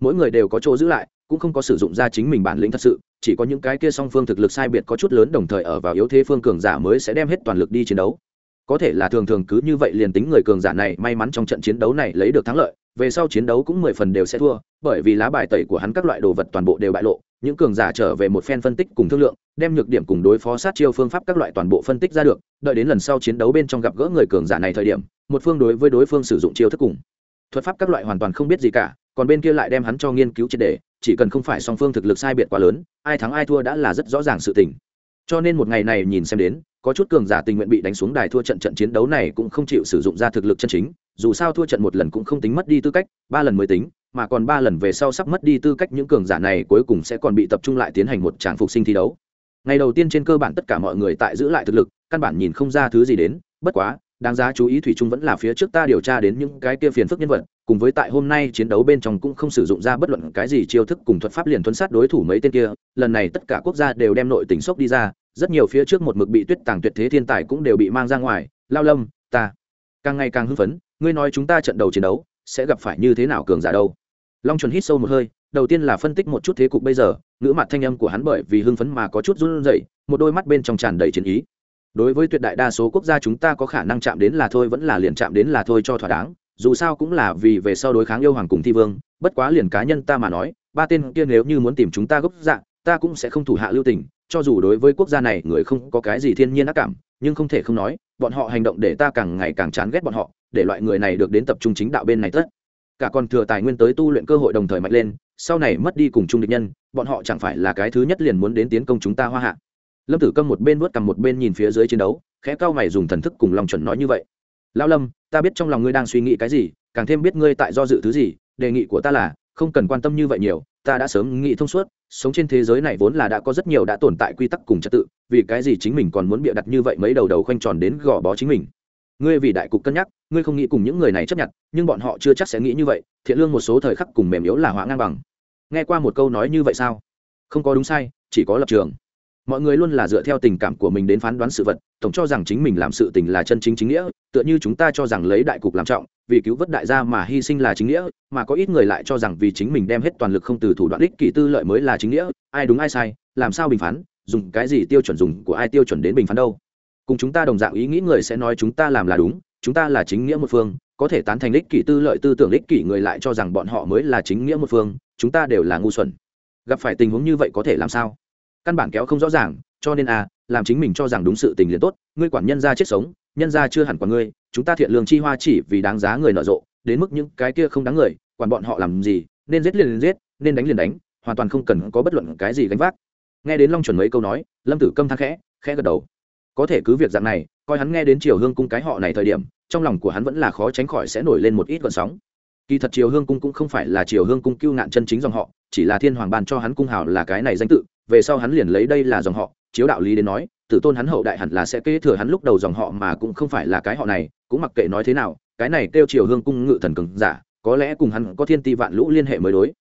Mỗi người đều có chỗ giữ lại, cũng không có sử dụng ra chính mình bản lĩnh thật sự, chỉ có những cái kia song phương thực lực sai biệt có chút lớn đồng thời ở vào yếu thế phương cường giả mới sẽ đem hết toàn lực đi chiến đấu. Có thể là thường thường cứ như vậy liền tính người cường giả này may mắn trong trận chiến đấu này lấy được thắng lợi, về sau chiến đấu cũng mười phần đều sẽ thua, bởi vì lá bài tẩy của hắn các loại đồ vật toàn bộ đều bại lộ, những cường giả trở về một phen phân tích cùng thương lượng, đem nhược điểm cùng đối phó sát chiêu phương pháp các loại toàn bộ phân tích ra được, đợi đến lần sau chiến đấu bên trong gặp gỡ người cường giả này thời điểm, một phương đối với đối phương sử dụng chiêu thức cùng thuật pháp các loại hoàn toàn không biết gì cả, còn bên kia lại đem hắn cho nghiên cứu triệt đề chỉ cần không phải song phương thực lực sai biệt quá lớn, ai thắng ai thua đã là rất rõ ràng sự tình. Cho nên một ngày này nhìn xem đến, có chút cường giả tình nguyện bị đánh xuống đài thua trận trận chiến đấu này cũng không chịu sử dụng ra thực lực chân chính, dù sao thua trận một lần cũng không tính mất đi tư cách, ba lần mới tính, mà còn ba lần về sau sắp mất đi tư cách những cường giả này cuối cùng sẽ còn bị tập trung lại tiến hành một tràng phục sinh thi đấu. Ngày đầu tiên trên cơ bản tất cả mọi người tại giữ lại thực lực, căn bản nhìn không ra thứ gì đến, bất quá đáng giá chú ý thủy chung vẫn là phía trước ta điều tra đến những cái kia phiền phức nhân vật, cùng với tại hôm nay chiến đấu bên trong cũng không sử dụng ra bất luận cái gì chiêu thức cùng thuật pháp liền thuấn sát đối thủ mấy tên kia, lần này tất cả quốc gia đều đem nội tình sốc đi ra, rất nhiều phía trước một mực bị tuyết tàng tuyệt thế thiên tài cũng đều bị mang ra ngoài, lao lâm, ta càng ngày càng hưng phấn, ngươi nói chúng ta trận đầu chiến đấu, sẽ gặp phải như thế nào cường giả đâu? Long chuẩn hít sâu một hơi, đầu tiên là phân tích một chút thế cục bây giờ, ngữ mặt thanh âm của hắn bởi vì hưng phấn mà có chút run rẩy, một đôi mắt bên trong tràn đầy chiến ý đối với tuyệt đại đa số quốc gia chúng ta có khả năng chạm đến là thôi, vẫn là liền chạm đến là thôi cho thỏa đáng. Dù sao cũng là vì về sau đối kháng yêu hoàng cùng thi vương, bất quá liền cá nhân ta mà nói, ba tên kia nếu như muốn tìm chúng ta gốc dạng ta cũng sẽ không thủ hạ lưu tình. Cho dù đối với quốc gia này người không có cái gì thiên nhiên ác cảm, nhưng không thể không nói, bọn họ hành động để ta càng ngày càng chán ghét bọn họ, để loại người này được đến tập trung chính đạo bên này tất. Cả còn thừa tài nguyên tới tu luyện cơ hội đồng thời mạnh lên, sau này mất đi cùng chung địch nhân, bọn họ chẳng phải là cái thứ nhất liền muốn đến tiến công chúng ta hoa hạ lâm tử câm một bên vớt cầm một bên nhìn phía dưới chiến đấu, khẽ cao mày dùng thần thức cùng lòng chuẩn nói như vậy. Lão lâm, ta biết trong lòng ngươi đang suy nghĩ cái gì, càng thêm biết ngươi tại do dự thứ gì, đề nghị của ta là, không cần quan tâm như vậy nhiều, ta đã sớm nghĩ thông suốt, sống trên thế giới này vốn là đã có rất nhiều đã tồn tại quy tắc cùng trật tự, vì cái gì chính mình còn muốn bịa đặt như vậy mấy đầu đầu khoanh tròn đến gò bó chính mình? Ngươi vì đại cục cân nhắc, ngươi không nghĩ cùng những người này chấp nhận, nhưng bọn họ chưa chắc sẽ nghĩ như vậy, thiện lương một số thời khắc cùng mềm yếu là họa ngang bằng. Nghe qua một câu nói như vậy sao? Không có đúng sai, chỉ có lập trường mọi người luôn là dựa theo tình cảm của mình đến phán đoán sự vật, tổng cho rằng chính mình làm sự tình là chân chính chính nghĩa, tựa như chúng ta cho rằng lấy đại cục làm trọng, vì cứu vớt đại gia mà hy sinh là chính nghĩa, mà có ít người lại cho rằng vì chính mình đem hết toàn lực không từ thủ đoạn ích kỷ tư lợi mới là chính nghĩa, ai đúng ai sai, làm sao bình phán, dùng cái gì tiêu chuẩn dùng, của ai tiêu chuẩn đến bình phán đâu. Cùng chúng ta đồng dạng ý nghĩ người sẽ nói chúng ta làm là đúng, chúng ta là chính nghĩa một phương, có thể tán thành ích kỷ tư lợi tư tưởng ích kỷ người lại cho rằng bọn họ mới là chính nghĩa một phương, chúng ta đều là ngu xuẩn. Gặp phải tình huống như vậy có thể làm sao? Căn bản kéo không rõ ràng, cho nên à làm chính mình cho rằng đúng sự tình liền tốt, ngươi quản nhân gia chết sống, nhân gia chưa hẳn quản ngươi, chúng ta thiện lương chi hoa chỉ vì đáng giá người nở rộ, đến mức những cái kia không đáng người, quản bọn họ làm gì, nên giết liền giết, nên đánh liền đánh, hoàn toàn không cần có bất luận cái gì gánh vác. Nghe đến long chuẩn mấy câu nói, lâm tử câm thang khẽ khẽ gật đầu. Có thể cứ việc dạng này, coi hắn nghe đến triều hương cung cái họ này thời điểm, trong lòng của hắn vẫn là khó tránh khỏi sẽ nổi lên một ít gọn sóng. Kỳ thật triều hương cung cũng không phải là triều hương cung cưu ngạn chân chính dòng họ chỉ là thiên hoàng ban cho hắn cung hào là cái này danh tự, về sau hắn liền lấy đây là dòng họ, chiếu đạo lý đến nói, tử tôn hắn hậu đại hẳn là sẽ kế thừa hắn lúc đầu dòng họ mà cũng không phải là cái họ này, cũng mặc kệ nói thế nào, cái này kêu triều hương cung ngự thần cường giả, có lẽ cùng hắn có thiên ti vạn lũ liên hệ mới đối.